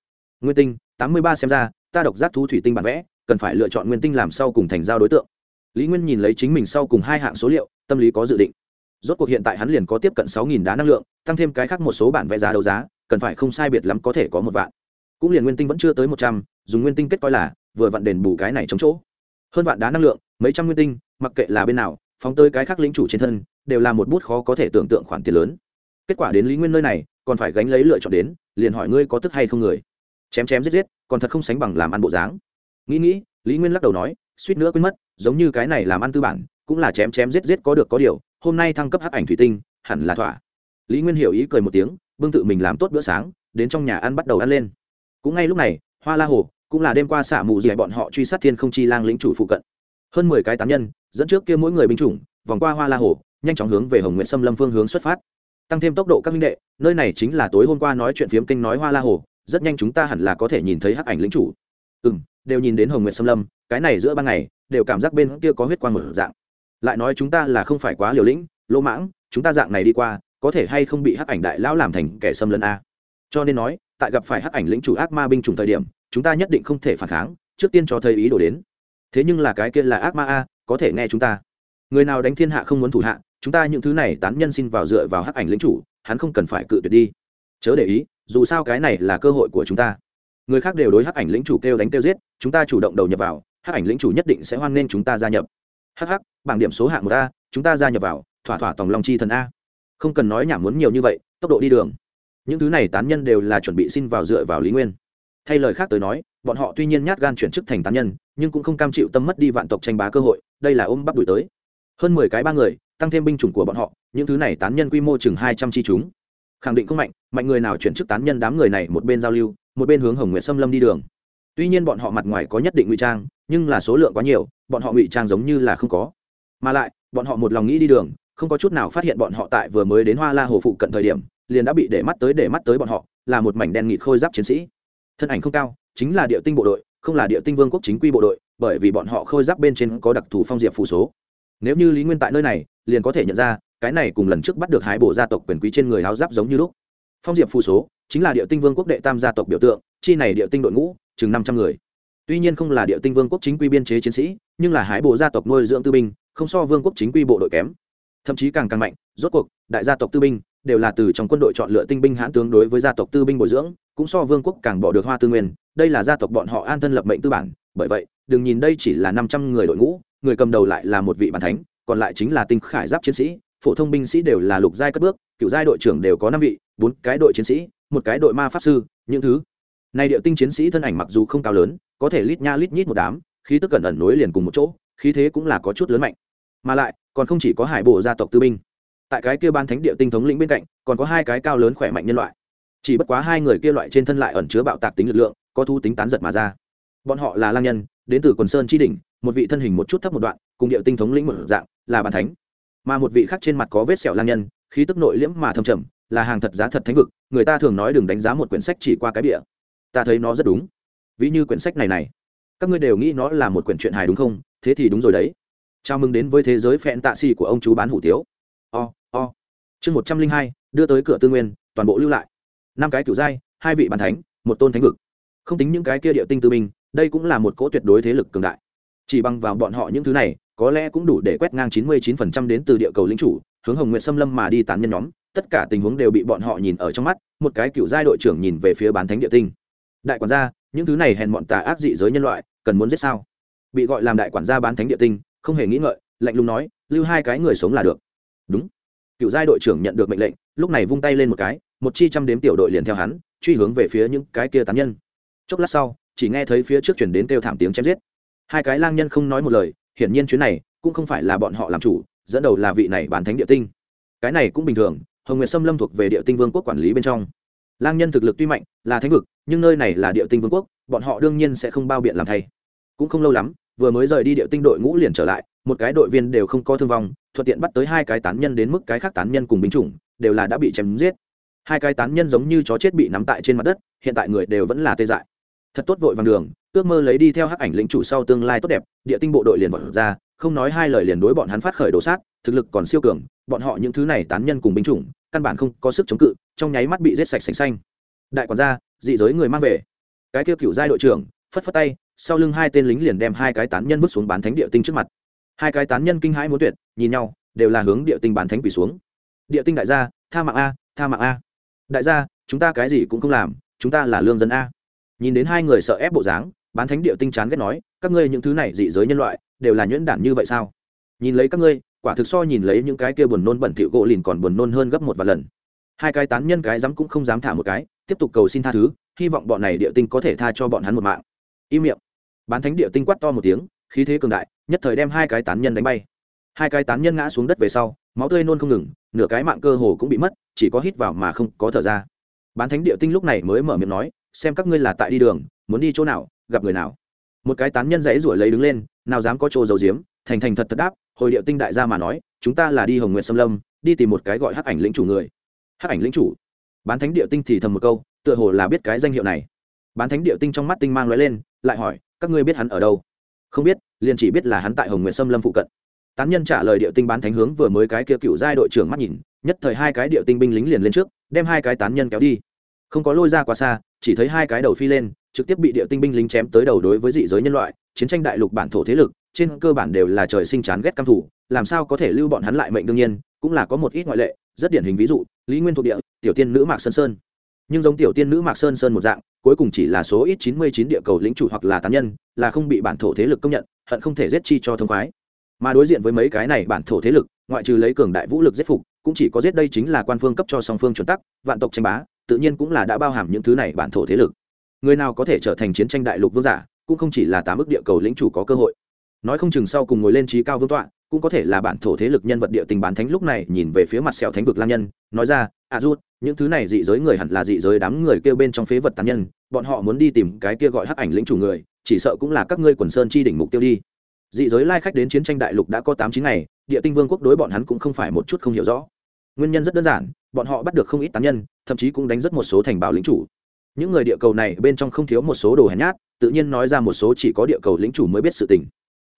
Nguyên tinh, tám mươi ba xem ra, ta độc giác thú thủy tinh bản vẽ, cần phải lựa chọn nguyên tinh làm sau cùng thành giao đối tượng. Lý nguyên nhìn lấy chính mình sau cùng hai hạng số liệu, tâm lý có dự định. Rốt cuộc hiện tại hắn liền có tiếp cận sáu nghìn đá năng lượng, tăng thêm cái khác một số bản vẽ giá đấu giá, cần phải không sai biệt lắm có thể có một vạn cũng liền nguyên tinh vẫn chưa tới một trăm, dùng nguyên tinh kết coi là vừa vặn đền bù cái này chống chỗ. Hơn vạn đá năng lượng, mấy trăm nguyên tinh, mặc kệ là bên nào, phóng tới cái khác lính chủ trên thân, đều là một bút khó có thể tưởng tượng khoản tiền lớn. Kết quả đến lý nguyên nơi này, còn phải gánh lấy lựa chọn đến, liền hỏi ngươi có tức hay không người. Chém chém giết giết, còn thật không sánh bằng làm ăn bộ dáng. Nghĩ nghĩ, lý nguyên lắc đầu nói, suýt nữa quên mất, giống như cái này làm ăn tư bản, cũng là chém chém giết giết có được có điều, hôm nay thăng cấp hắc ảnh thủy tinh, hẳn là thỏa. Lý nguyên hiểu ý cười một tiếng, bưng tự mình làm tốt bữa sáng, đến trong nhà ăn bắt đầu ăn lên cũng ngay lúc này, hoa la hồ cũng là đêm qua xả mù dì bọn họ truy sát thiên không chi lang lĩnh chủ phụ cận. Hơn mười cái tán nhân dẫn trước kia mỗi người binh chủng, vòng qua hoa la hồ, nhanh chóng hướng về hồng nguyện xâm lâm phương hướng xuất phát. Tăng thêm tốc độ các minh đệ, nơi này chính là tối hôm qua nói chuyện phiếm kinh nói hoa la hồ, rất nhanh chúng ta hẳn là có thể nhìn thấy hắc ảnh lĩnh chủ. Ừ m đều nhìn đến hồng nguyện xâm lâm, cái này giữa ban ngày, đều cảm giác bên kia có huyết quang mở dạng. Lại nói chúng ta là không phải quá liều lĩnh, lỗ mãng, chúng ta dạng này đi qua, có thể hay không bị hắc ảnh đại lão làm thành kẻ xâm lấn a? Cho nên nói tại gặp phải hắc ảnh lĩnh chủ ác ma binh chủng thời điểm, chúng ta nhất định không thể phản kháng, trước tiên cho thấy ý đồ đến. Thế nhưng là cái kia là ác ma a, có thể nghe chúng ta. Người nào đánh thiên hạ không muốn thủ hạ, chúng ta những thứ này tán nhân xin vào dựa vào hắc ảnh lĩnh chủ, hắn không cần phải cự tuyệt đi. Chớ để ý, dù sao cái này là cơ hội của chúng ta. Người khác đều đối hắc ảnh lĩnh chủ kêu đánh kêu giết, chúng ta chủ động đầu nhập vào, hắc ảnh lĩnh chủ nhất định sẽ hoan nghênh chúng ta gia nhập. Hắc hắc, bảng điểm số hạng một a, chúng ta gia nhập vào, thỏa thỏa tòng long chi thần a. Không cần nói nhảm muốn nhiều như vậy, tốc độ đi đường những thứ này tán nhân đều là chuẩn bị xin vào dựa vào lý nguyên thay lời khác tới nói bọn họ tuy nhiên nhát gan chuyển chức thành tán nhân nhưng cũng không cam chịu tâm mất đi vạn tộc tranh bá cơ hội đây là ôm bắp đuổi tới hơn mười cái ba người tăng thêm binh chủng của bọn họ những thứ này tán nhân quy mô chừng hai trăm chi chúng khẳng định không mạnh mạnh người nào chuyển chức tán nhân đám người này một bên giao lưu một bên hướng hồng nguyện xâm lâm đi đường tuy nhiên bọn họ mặt ngoài có nhất định ngụy trang nhưng là số lượng quá nhiều bọn họ ngụy trang giống như là không có mà lại bọn họ một lòng nghĩ đi đường không có chút nào phát hiện bọn họ tại vừa mới đến hoa la hồ phụ cận thời điểm liền đã bị để mắt tới để mắt tới bọn họ, là một mảnh đen nghịt khôi giáp chiến sĩ. Thân ảnh không cao, chính là địa tinh bộ đội, không là địa tinh vương quốc chính quy bộ đội, bởi vì bọn họ khôi giáp bên trên có đặc thù phong diệp phù số. Nếu như lý nguyên tại nơi này, liền có thể nhận ra, cái này cùng lần trước bắt được hái bộ gia tộc quyền quý trên người áo giáp giống như lúc. Phong diệp phù số, chính là địa tinh vương quốc đệ tam gia tộc biểu tượng, chi này địa tinh đội ngũ, chừng năm trăm người. Tuy nhiên không là địa tinh vương quốc chính quy biên chế chiến sĩ, nhưng là hải bộ gia tộc nuôi dưỡng tư binh, không so vương quốc chính quy bộ đội kém. Thậm chí càng càng mạnh, rốt cuộc, đại gia tộc tư binh đều là từ trong quân đội chọn lựa tinh binh hãn tướng đối với gia tộc tư binh bồi dưỡng, cũng so vương quốc càng bỏ được hoa tư nguyên. Đây là gia tộc bọn họ an thân lập mệnh tư bản, bởi vậy, đừng nhìn đây chỉ là năm trăm người đội ngũ, người cầm đầu lại là một vị bản thánh, còn lại chính là tinh khải giáp chiến sĩ, phổ thông binh sĩ đều là lục giai cất bước, cựu giai đội trưởng đều có năm vị, bốn cái đội chiến sĩ, một cái đội ma pháp sư, những thứ. Này điệu tinh chiến sĩ thân ảnh mặc dù không cao lớn, có thể lít nha lít nhít một đám, khí tức cẩn ẩn nối liền cùng một chỗ, khí thế cũng là có chút lớn mạnh. Mà lại, còn không chỉ có hải bộ gia tộc tư binh tại cái kia ban thánh địa tinh thống lĩnh bên cạnh, còn có hai cái cao lớn khỏe mạnh nhân loại. Chỉ bất quá hai người kia loại trên thân lại ẩn chứa bạo tạc tính lực lượng, có thu tính tán giật mà ra. Bọn họ là lang nhân, đến từ quần sơn tri đỉnh, một vị thân hình một chút thấp một đoạn, cùng địa tinh thống lĩnh một dạng, là bàn thánh. Mà một vị khác trên mặt có vết sẹo lang nhân, khí tức nội liễm mà thâm trầm, là hàng thật giá thật thánh vực, người ta thường nói đừng đánh giá một quyển sách chỉ qua cái địa ta thấy nó rất đúng. Ví như quyển sách này này. Các ngươi đều nghĩ nó là một quyển truyện hài đúng không? Thế thì đúng rồi đấy. Chào mừng đến với thế giới phẹn tạ xì của ông chú bán hủ tiếu o o. Chương một trăm linh hai, đưa tới cửa tư nguyên, toàn bộ lưu lại. Năm cái cựu giai, hai vị bàn thánh, một tôn thánh vực. Không tính những cái kia địa tinh tư binh, đây cũng là một cỗ tuyệt đối thế lực cường đại. Chỉ bằng vào bọn họ những thứ này, có lẽ cũng đủ để quét ngang chín mươi chín phần trăm đến từ địa cầu lính chủ, hướng hồng nguyện xâm lâm mà đi tán nhân nhóm, tất cả tình huống đều bị bọn họ nhìn ở trong mắt, một cái cựu giai đội trưởng nhìn về phía bán thánh địa tinh. Đại quản gia, những thứ này hèn bọn tà ác dị giới nhân loại, cần muốn giết sao? Bị gọi làm đại quản gia bán thánh địa tinh, không hề nghĩ ngợi, lạnh lùng nói, lưu hai cái người sống là được đúng. Cựu giai đội trưởng nhận được mệnh lệnh, lúc này vung tay lên một cái, một chi trăm đếm tiểu đội liền theo hắn, truy hướng về phía những cái kia tán nhân. Chốc lát sau, chỉ nghe thấy phía trước chuyển đến kêu thảm tiếng chém giết. Hai cái lang nhân không nói một lời, hiển nhiên chuyến này cũng không phải là bọn họ làm chủ, dẫn đầu là vị này bán thánh địa tinh. Cái này cũng bình thường, hồng nguyệt sâm lâm thuộc về địa tinh vương quốc quản lý bên trong. Lang nhân thực lực tuy mạnh, là thánh vực, nhưng nơi này là địa tinh vương quốc, bọn họ đương nhiên sẽ không bao biện làm thay. Cũng không lâu lắm, vừa mới rời đi địa tinh đội ngũ liền trở lại một cái đội viên đều không có thương vong, thuận tiện bắt tới hai cái tán nhân đến mức cái khác tán nhân cùng binh chủng, đều là đã bị chém giết. Hai cái tán nhân giống như chó chết bị nắm tại trên mặt đất, hiện tại người đều vẫn là tê dại. Thật tốt vội vàng đường, ước mơ lấy đi theo hắc ảnh lĩnh chủ sau tương lai tốt đẹp, địa tinh bộ đội liền vọt ra, không nói hai lời liền đối bọn hắn phát khởi đồ sát, thực lực còn siêu cường, bọn họ những thứ này tán nhân cùng binh chủng, căn bản không có sức chống cự, trong nháy mắt bị giết sạch sành xanh. Đại quản gia, dị giới người mang về. Cái tiêu cựu giai đội trưởng, phất phất tay, sau lưng hai tên lính liền đem hai cái tán nhân vứt xuống bán thánh địa tinh trước mặt hai cái tán nhân kinh hãi muốn tuyệt, nhìn nhau, đều là hướng địa tinh bán thánh quỷ xuống. Địa tinh đại gia, tha mạng a, tha mạng a. Đại gia, chúng ta cái gì cũng không làm, chúng ta là lương dân a. Nhìn đến hai người sợ ép bộ dáng, bán thánh địa tinh chán ghét nói, các ngươi những thứ này dị giới nhân loại, đều là nhuyễn đản như vậy sao? Nhìn lấy các ngươi, quả thực so nhìn lấy những cái kia buồn nôn bẩn thỉu gỗ lìn còn buồn nôn hơn gấp một vài lần. Hai cái tán nhân cái dám cũng không dám thả một cái, tiếp tục cầu xin tha thứ, hy vọng bọn này địa tinh có thể tha cho bọn hắn một mạng. Im miệng. Bán thánh địa tinh quát to một tiếng khí thế cường đại, nhất thời đem hai cái tán nhân đánh bay. Hai cái tán nhân ngã xuống đất về sau, máu tươi nôn không ngừng, nửa cái mạng cơ hồ cũng bị mất, chỉ có hít vào mà không có thở ra. Bán thánh địa tinh lúc này mới mở miệng nói, xem các ngươi là tại đi đường, muốn đi chỗ nào, gặp người nào. Một cái tán nhân dãy ruổi lấy đứng lên, nào dám có chỗ dầu diếm thành thành thật thật đáp, hồi địa tinh đại gia mà nói, chúng ta là đi hồng nguyện xâm lâm, đi tìm một cái gọi hắc ảnh lĩnh chủ người. Hắc ảnh lĩnh chủ. Bán thánh địa tinh thì thầm một câu, tựa hồ là biết cái danh hiệu này. Bán thánh địa tinh trong mắt tinh mang lóe lên, lại hỏi, các ngươi biết hắn ở đâu? Không biết, liền chỉ biết là hắn tại hồng nguyện xâm lâm phụ cận. Tán nhân trả lời điệu tinh bán thánh hướng vừa mới cái kia cựu giai đội trưởng mắt nhìn, nhất thời hai cái điệu tinh binh lính liền lên trước, đem hai cái tán nhân kéo đi. Không có lôi ra quá xa, chỉ thấy hai cái đầu phi lên, trực tiếp bị điệu tinh binh lính chém tới đầu đối với dị giới nhân loại, chiến tranh đại lục bản thổ thế lực, trên cơ bản đều là trời sinh chán ghét căm thủ làm sao có thể lưu bọn hắn lại mệnh đương nhiên, cũng là có một ít ngoại lệ, rất điển hình ví dụ, lý nguyên thuộc địa, tiểu tiên nữ mạc sơn sơn. Nhưng giống tiểu tiên nữ mạc sơn sơn một dạng cuối cùng chỉ là số ít chín mươi chín địa cầu lĩnh chủ hoặc là tán nhân, là không bị bản thổ thế lực công nhận, hận không thể giết chi cho thông khoái. Mà đối diện với mấy cái này bản thổ thế lực, ngoại trừ lấy cường đại vũ lực giết phục, cũng chỉ có giết đây chính là quan phương cấp cho song phương chuẩn tắc, vạn tộc tranh bá, tự nhiên cũng là đã bao hàm những thứ này bản thổ thế lực. Người nào có thể trở thành chiến tranh đại lục vương giả, cũng không chỉ là tám ức địa cầu lĩnh chủ có cơ hội. Nói không chừng sau cùng ngồi lên trí cao vương tọa, cũng có thể là bản thổ thế lực nhân vật địa tình bán thánh lúc này nhìn về phía mặt sẹo thánh vực lang nhân, nói ra à rút những thứ này dị giới người hẳn là dị giới đám người kêu bên trong phế vật tán nhân, bọn họ muốn đi tìm cái kia gọi hắc ảnh lĩnh chủ người, chỉ sợ cũng là các ngươi quần sơn chi đỉnh mục tiêu đi. Dị giới lai khách đến chiến tranh đại lục đã có tám chín ngày, địa tinh vương quốc đối bọn hắn cũng không phải một chút không hiểu rõ. Nguyên nhân rất đơn giản, bọn họ bắt được không ít tán nhân, thậm chí cũng đánh rất một số thành bảo lĩnh chủ. Những người địa cầu này bên trong không thiếu một số đồ hèn nhát, tự nhiên nói ra một số chỉ có địa cầu lĩnh chủ mới biết sự tình.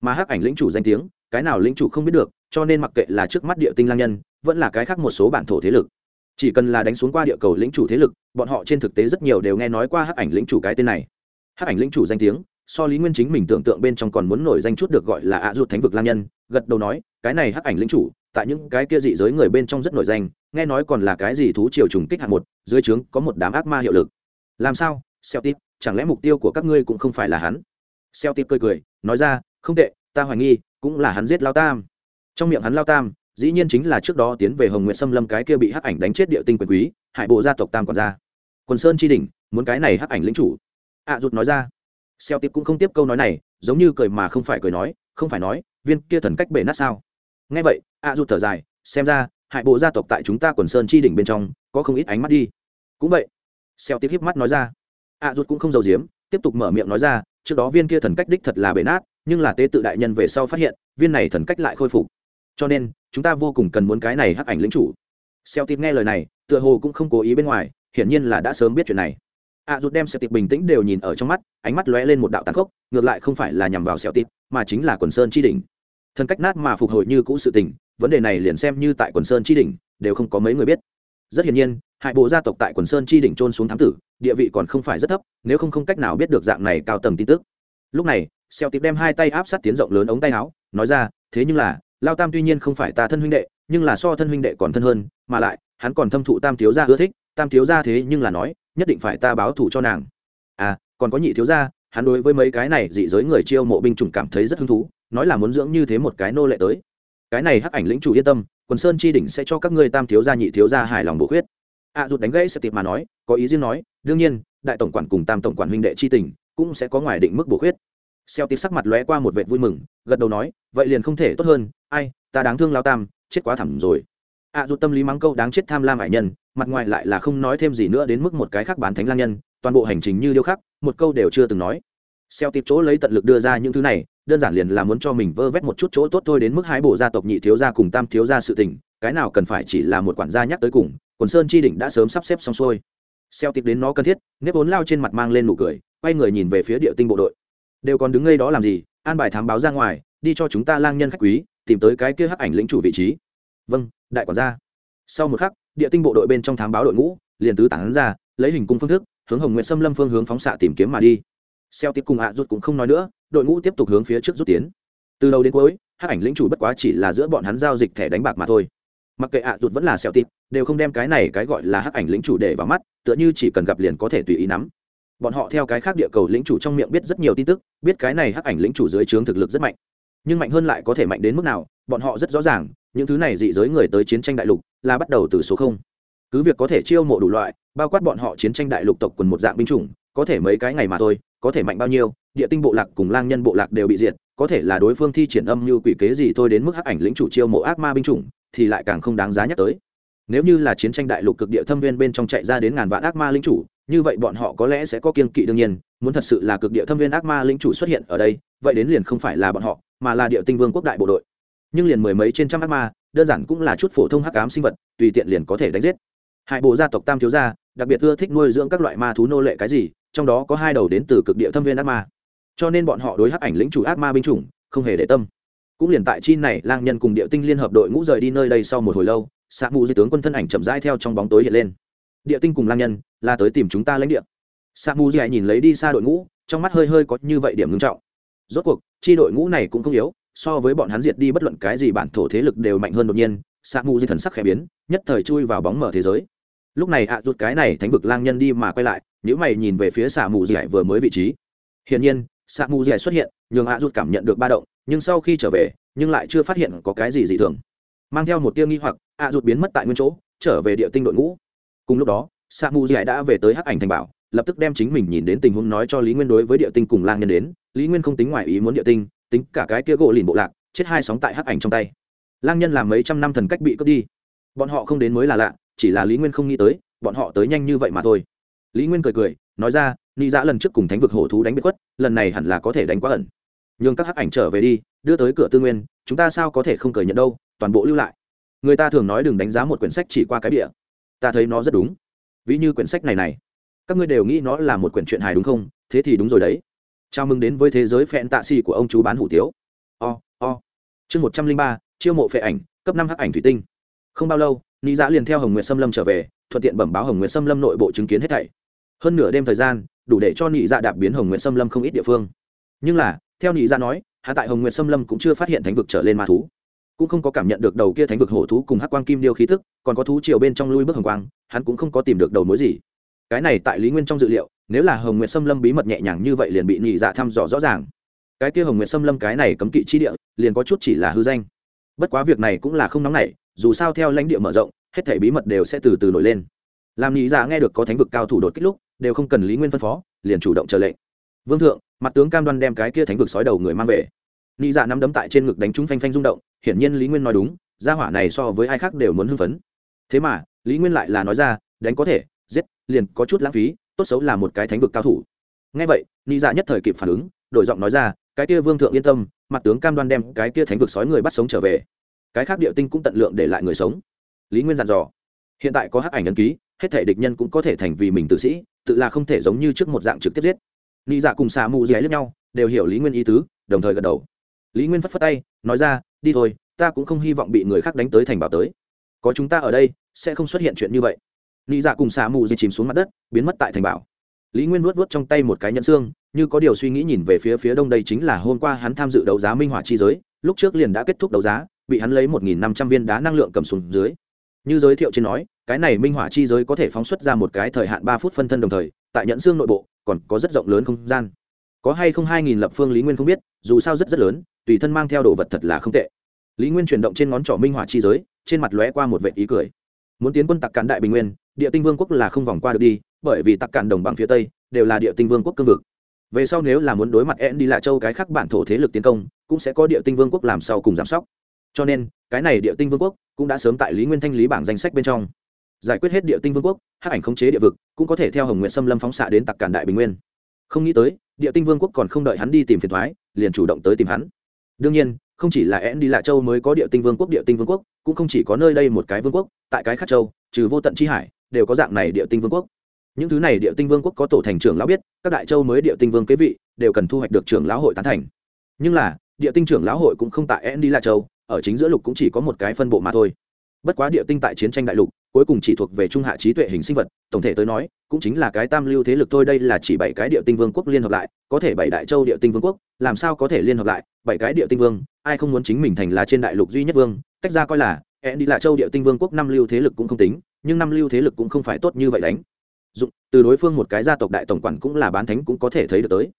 Mà hắc ảnh lĩnh chủ danh tiếng, cái nào lĩnh chủ không biết được, cho nên mặc kệ là trước mắt địa tinh lang nhân, vẫn là cái khác một số bản thổ thế lực chỉ cần là đánh xuống qua địa cầu lĩnh chủ thế lực, bọn họ trên thực tế rất nhiều đều nghe nói qua hắc ảnh lĩnh chủ cái tên này. Hắc ảnh lĩnh chủ danh tiếng, so lý nguyên chính mình tưởng tượng bên trong còn muốn nổi danh chút được gọi là ạ ruột thánh vực lang nhân, gật đầu nói, cái này hắc ảnh lĩnh chủ, tại những cái kia dị giới người bên trong rất nổi danh, nghe nói còn là cái gì thú triều trùng kích hạng một, dưới trướng có một đám ác ma hiệu lực. Làm sao? Xeo tít, chẳng lẽ mục tiêu của các ngươi cũng không phải là hắn? Xeo tít cười cười, nói ra, không tệ, ta hoài nghi, cũng là hắn giết lao tam. Trong miệng hắn lao tam dĩ nhiên chính là trước đó tiến về hồng nguyện xâm lâm cái kia bị hắc ảnh đánh chết địa tinh quyền quý hải bộ gia tộc tam còn ra quần sơn tri đình muốn cái này hắc ảnh lính chủ. Ạ à, rụt nói ra. Xeo tiếp cũng không tiếp câu nói này giống như cười mà không phải cười nói không phải nói viên kia thần cách bể nát sao? Nghe vậy ạ à, rụt thở dài xem ra hải bộ gia tộc tại chúng ta quần sơn tri đỉnh bên trong có không ít ánh mắt đi. Cũng vậy xeo tiếp híp mắt nói ra. Ạ à, rụt cũng không giàu giếm tiếp tục mở miệng nói ra trước đó viên kia thần cách đích thật là bể nát nhưng là tế tự đại nhân về sau phát hiện viên này thần cách lại khôi phục. Cho nên chúng ta vô cùng cần muốn cái này hắc ảnh lính chủ. Xeo Tít nghe lời này tựa hồ cũng không cố ý bên ngoài hiển nhiên là đã sớm biết chuyện này. A à, rút đem xeo Tít bình tĩnh đều nhìn ở trong mắt ánh mắt lóe lên một đạo tàn khốc ngược lại không phải là nhằm vào xeo Tít, mà chính là quần sơn chi đỉnh. Thân cách nát mà phục hồi như cũ sự tình vấn đề này liền xem như tại quần sơn chi đỉnh đều không có mấy người biết. Rất hiển nhiên hại bộ gia tộc tại quần sơn chi đỉnh trôn xuống thám tử địa vị còn không phải rất thấp nếu không không cách nào biết được dạng này cao tầng tin tức. Lúc này xeo tịp đem hai tay áp sát tiến rộng lớn ống tay áo nói ra thế nhưng là lao tam tuy nhiên không phải ta thân huynh đệ nhưng là so thân huynh đệ còn thân hơn mà lại hắn còn thâm thụ tam thiếu gia ưa thích tam thiếu gia thế nhưng là nói nhất định phải ta báo thù cho nàng. À còn có nhị thiếu gia hắn đối với mấy cái này dị giới người chiêu mộ binh chủng cảm thấy rất hứng thú nói là muốn dưỡng như thế một cái nô lệ tới. Cái này hắc ảnh lĩnh chủ yên tâm quần sơn chi đỉnh sẽ cho các ngươi tam thiếu gia nhị thiếu gia hài lòng bổ khuyết. À, rụt đánh gãy sẽ tiệp mà nói có ý riêng nói đương nhiên đại tổng quản cùng tam tổng quản huynh đệ chi tình cũng sẽ có ngoài định mức bổ khuyết. Xeo tiệp sắc mặt lóe qua một vệt vui mừng gật đầu nói vậy liền không thể tốt hơn ai ta đáng thương lao tam chết quá thẳm rồi. Ạ à, dù tâm lý mắng câu đáng chết tham lam hải nhân mặt ngoài lại là không nói thêm gì nữa đến mức một cái khác bán thánh lang nhân toàn bộ hành trình như điêu khắc một câu đều chưa từng nói. Xeo tịp chỗ lấy tận lực đưa ra những thứ này đơn giản liền là muốn cho mình vơ vét một chút chỗ tốt thôi đến mức hái bổ gia tộc nhị thiếu gia cùng tam thiếu gia sự tình cái nào cần phải chỉ là một quản gia nhắc tới cùng quần sơn chi đỉnh đã sớm sắp xếp xong xuôi. Xeo tịp đến nó cần thiết nếp vốn lao trên mặt mang lên nụ cười quay người nhìn về phía địa tinh bộ đội. Đều còn đứng ngay đó làm gì an bài thám báo ra ngoài đi cho chúng ta lang nhân khách quý tìm tới cái kia hắc ảnh lĩnh chủ vị trí. Vâng đại quản gia. Sau một khắc, địa tinh bộ đội bên trong thám báo đội ngũ liền tứ tản ra, lấy hình cung phương thức, hướng hồng nguyện xâm lâm phương hướng phóng xạ tìm kiếm mà đi. Xeo tiếp cùng ạ rút cũng không nói nữa, đội ngũ tiếp tục hướng phía trước rút tiến. Từ đầu đến cuối, hắc ảnh lĩnh chủ bất quá chỉ là giữa bọn hắn giao dịch thẻ đánh bạc mà thôi. Mặc kệ ạ rút vẫn là xeo tiếp đều không đem cái này cái gọi là hắc ảnh lĩnh chủ để vào mắt, tựa như chỉ cần gặp liền có thể tùy ý nắm. Bọn họ theo cái khác địa cầu lĩnh chủ trong miệng biết rất nhiều tin tức, biết cái này hắc ảnh lĩnh chủ dưới trướng thực lực rất mạnh nhưng mạnh hơn lại có thể mạnh đến mức nào, bọn họ rất rõ ràng, những thứ này dị giới người tới chiến tranh đại lục là bắt đầu từ số không. Cứ việc có thể chiêu mộ đủ loại, bao quát bọn họ chiến tranh đại lục tộc quần một dạng binh chủng, có thể mấy cái ngày mà thôi, có thể mạnh bao nhiêu, địa tinh bộ lạc cùng lang nhân bộ lạc đều bị diệt, có thể là đối phương thi triển âm như quỷ kế gì thôi đến mức hắc ảnh lĩnh chủ chiêu mộ ác ma binh chủng, thì lại càng không đáng giá nhắc tới. Nếu như là chiến tranh đại lục cực địa thâm viên bên trong chạy ra đến ngàn vạn ác ma lĩnh chủ, như vậy bọn họ có lẽ sẽ có kiên kỵ đương nhiên, muốn thật sự là cực địa thâm viên ác ma lĩnh chủ xuất hiện ở đây, vậy đến liền không phải là bọn họ mà là địa tinh vương quốc đại bộ đội. Nhưng liền mười mấy trên trăm ác ma, đơn giản cũng là chút phổ thông hắc ám sinh vật, tùy tiện liền có thể đánh giết. Hai bộ gia tộc tam thiếu gia, đặc biệt ưa thích nuôi dưỡng các loại ma thú nô lệ cái gì, trong đó có hai đầu đến từ cực địa thâm viên ác ma. Cho nên bọn họ đối hắc ảnh lĩnh chủ ác ma binh chủng, không hề để tâm. Cũng liền tại chi này, lang nhân cùng địa tinh liên hợp đội ngũ rời đi nơi đây sau một hồi lâu sạc mù di tướng quân thân ảnh chậm rãi theo trong bóng tối hiện lên. Địa tinh cùng lang nhân, là tới tìm chúng ta lãnh địa. Sạc mù di nhìn lấy đi xa đội ngũ, trong mắt hơi hơi có như vậy điểm ngưng trọng rốt cuộc, chi đội ngũ này cũng không yếu, so với bọn hắn diệt đi bất luận cái gì bản thổ thế lực đều mạnh hơn đột nhiên xạ mù di thần sắc khẽ biến, nhất thời chui vào bóng mở thế giới. Lúc này ạ à rút cái này thánh vực lang nhân đi mà quay lại những mày nhìn về phía xạ mù di vừa mới vị trí. Hiển nhiên xạ mù di xuất hiện, nhường ạ à rút cảm nhận được ba động, nhưng sau khi trở về, nhưng lại chưa phát hiện có cái gì dị thường. Mang theo một tia nghi hoặc, ạ à rút biến mất tại nguyên chỗ, trở về địa tinh đội ngũ. Cùng lúc đó xạ mù di đã về tới hắc ảnh thành bảo, lập tức đem chính mình nhìn đến tình huống nói cho lý nguyên đối với địa tinh cùng lang nhân đến lý nguyên không tính ngoài ý muốn địa tinh, tính cả cái kia gỗ lìn bộ lạc, chết hai sóng tại hắc ảnh trong tay. Lang nhân làm mấy trăm năm thần cách bị cướp đi. Bọn họ không đến mới là lạ, chỉ là lý nguyên không nghĩ tới, bọn họ tới nhanh như vậy mà thôi. Lý nguyên cười cười, nói ra ni Dã dạ lần trước cùng thánh vực hổ thú đánh bị quất lần này hẳn là có thể đánh quá ẩn. Nhường các hắc ảnh trở về đi, đưa tới cửa tư nguyên, chúng ta sao có thể không cười nhận đâu, toàn bộ lưu lại. Người ta thường nói đừng đánh giá một quyển sách chỉ qua cái địa ta thấy nó rất đúng. Ví như quyển sách này này, các ngươi đều nghĩ nó là một quyển truyện hài đúng không? Thế thì đúng rồi đấy chào mừng đến với thế giới phẹn tạ xì của ông chú bán hủ tiếu. O o. Chương một trăm linh ba, chiêu mộ phệ ảnh, cấp năm hắc ảnh thủy tinh. Không bao lâu ni giã dạ liền theo hồng nguyệt xâm lâm trở về, thuận tiện bẩm báo hồng nguyệt xâm lâm nội bộ chứng kiến hết thảy. Hơn nửa đêm thời gian, đủ để cho nị dạ đạp biến hồng nguyệt xâm lâm không ít địa phương. Nhưng là, theo nị dạ nói, hạ tại hồng nguyệt xâm lâm cũng chưa phát hiện thánh vực trở lên ma thú. Cũng không có cảm nhận được đầu kia thánh vực hổ thú cùng hắc quang kim điêu khí thức còn có thú chiều bên trong lui bước hồng quang, hắn cũng không có tìm được đầu mối gì cái này tại lý nguyên trong dự liệu, nếu là hồng nguyệt xâm lâm bí mật nhẹ nhàng như vậy liền bị nhị dạ thăm dò rõ ràng. Cái kia hồng nguyệt xâm lâm cái này cấm kỵ chi địa, liền có chút chỉ là hư danh. Bất quá việc này cũng là không nóng nảy, dù sao theo lãnh địa mở rộng, hết thể bí mật đều sẽ từ từ nổi lên. Làm nhị dạ nghe được có thánh vực cao thủ đột kích lúc, đều không cần lý nguyên phân phó, liền chủ động chờ lệnh. Vương thượng, mặt tướng cam đoan đem cái kia thánh vực sói đầu người mang về. Nhị dạ nắm đấm tại trên ngực đánh trúng phanh phanh rung động, hiển nhiên lý nguyên nói đúng, gia hỏa này so với ai khác đều muốn hưng phấn. Thế mà, lý nguyên lại là nói ra, đánh có thể giết, liền có chút lãng phí, tốt xấu là một cái thánh vực cao thủ. Ngay vậy, ni dạ nhất thời kịp phản ứng, đổi giọng nói ra, cái kia vương thượng yên tâm, mặt tướng cam đoan đem cái kia thánh vực sói người bắt sống trở về. Cái khác địa tinh cũng tận lượng để lại người sống. Lý nguyên dặn dò. Hiện tại có hắc ảnh ấn ký, hết thể địch nhân cũng có thể thành vì mình tự sĩ, tự là không thể giống như trước một dạng trực tiếp giết. Ni dạ cùng xà mù dẻ lẫn nhau, đều hiểu lý nguyên ý tứ, đồng thời gật đầu. Lý nguyên phất phất tay, nói ra, đi thôi, ta cũng không hy vọng bị người khác đánh tới thành bảo tới. Có chúng ta ở đây, sẽ không xuất hiện chuyện như vậy. Lý dạ cùng xà mù di chìm xuống mặt đất, biến mất tại thành bảo. Lý nguyên vuốt vuốt trong tay một cái nhẫn xương, như có điều suy nghĩ nhìn về phía phía đông đây chính là hôm qua hắn tham dự đấu giá minh họa chi giới, lúc trước liền đã kết thúc đấu giá, bị hắn lấy một nghìn năm trăm viên đá năng lượng cầm xuống dưới. Như giới thiệu trên nói, cái này minh họa chi giới có thể phóng xuất ra một cái thời hạn ba phút phân thân đồng thời, tại nhẫn xương nội bộ, còn có rất rộng lớn không gian. Có hay không hai nghìn lập phương lý nguyên không biết, dù sao rất rất lớn, tùy thân mang theo đồ vật thật là không tệ. Lý nguyên chuyển động trên ngón trỏ minh họa chi giới, trên mặt lóe qua một vệ ý cười muốn tiến quân tặc cản đại bình nguyên, địa tinh vương quốc là không vòng qua được đi, bởi vì tặc cản đồng bằng phía tây, đều là địa tinh vương quốc cương vực. Về sau nếu là muốn đối mặt én đi lạ châu cái khác bản thổ thế lực tiến công, cũng sẽ có địa tinh vương quốc làm sau cùng giám sóc. Cho nên, cái này địa tinh vương quốc cũng đã sớm tại lý nguyên thanh lý bảng danh sách bên trong. Giải quyết hết địa tinh vương quốc, hắc ảnh khống chế địa vực, cũng có thể theo hồng nguyện xâm lâm phóng xạ đến tặc cản đại bình nguyên. Không nghĩ tới, địa tinh vương quốc còn không đợi hắn đi tìm phiền thoái, liền chủ động tới tìm hắn. Đương nhiên không chỉ là én đi lạ châu mới có địa tinh vương quốc, địa tinh vương quốc cũng không chỉ có nơi đây một cái vương quốc, tại cái khác châu, trừ vô tận chi hải, đều có dạng này địa tinh vương quốc. Những thứ này địa tinh vương quốc có tổ thành trưởng lão biết, các đại châu mới địa tinh vương kế vị, đều cần thu hoạch được trưởng lão hội tán thành. Nhưng là, địa tinh trưởng lão hội cũng không tại én đi lạ châu, ở chính giữa lục cũng chỉ có một cái phân bộ mà thôi. Bất quá địa tinh tại chiến tranh đại lục, cuối cùng chỉ thuộc về trung hạ trí tuệ hình sinh vật, tổng thể tới nói, cũng chính là cái tam lưu thế lực thôi, đây là chỉ bảy cái địa tinh vương quốc liên hợp lại, có thể bảy đại châu địa tinh vương quốc làm sao có thể liên hợp lại, bảy cái địa tinh vương, ai không muốn chính mình thành là trên đại lục duy nhất vương, tách ra coi là en đi là châu địa tinh vương quốc năm lưu thế lực cũng không tính, nhưng năm lưu thế lực cũng không phải tốt như vậy đánh. Dụng, từ đối phương một cái gia tộc đại tổng quản cũng là bán thánh cũng có thể thấy được tới.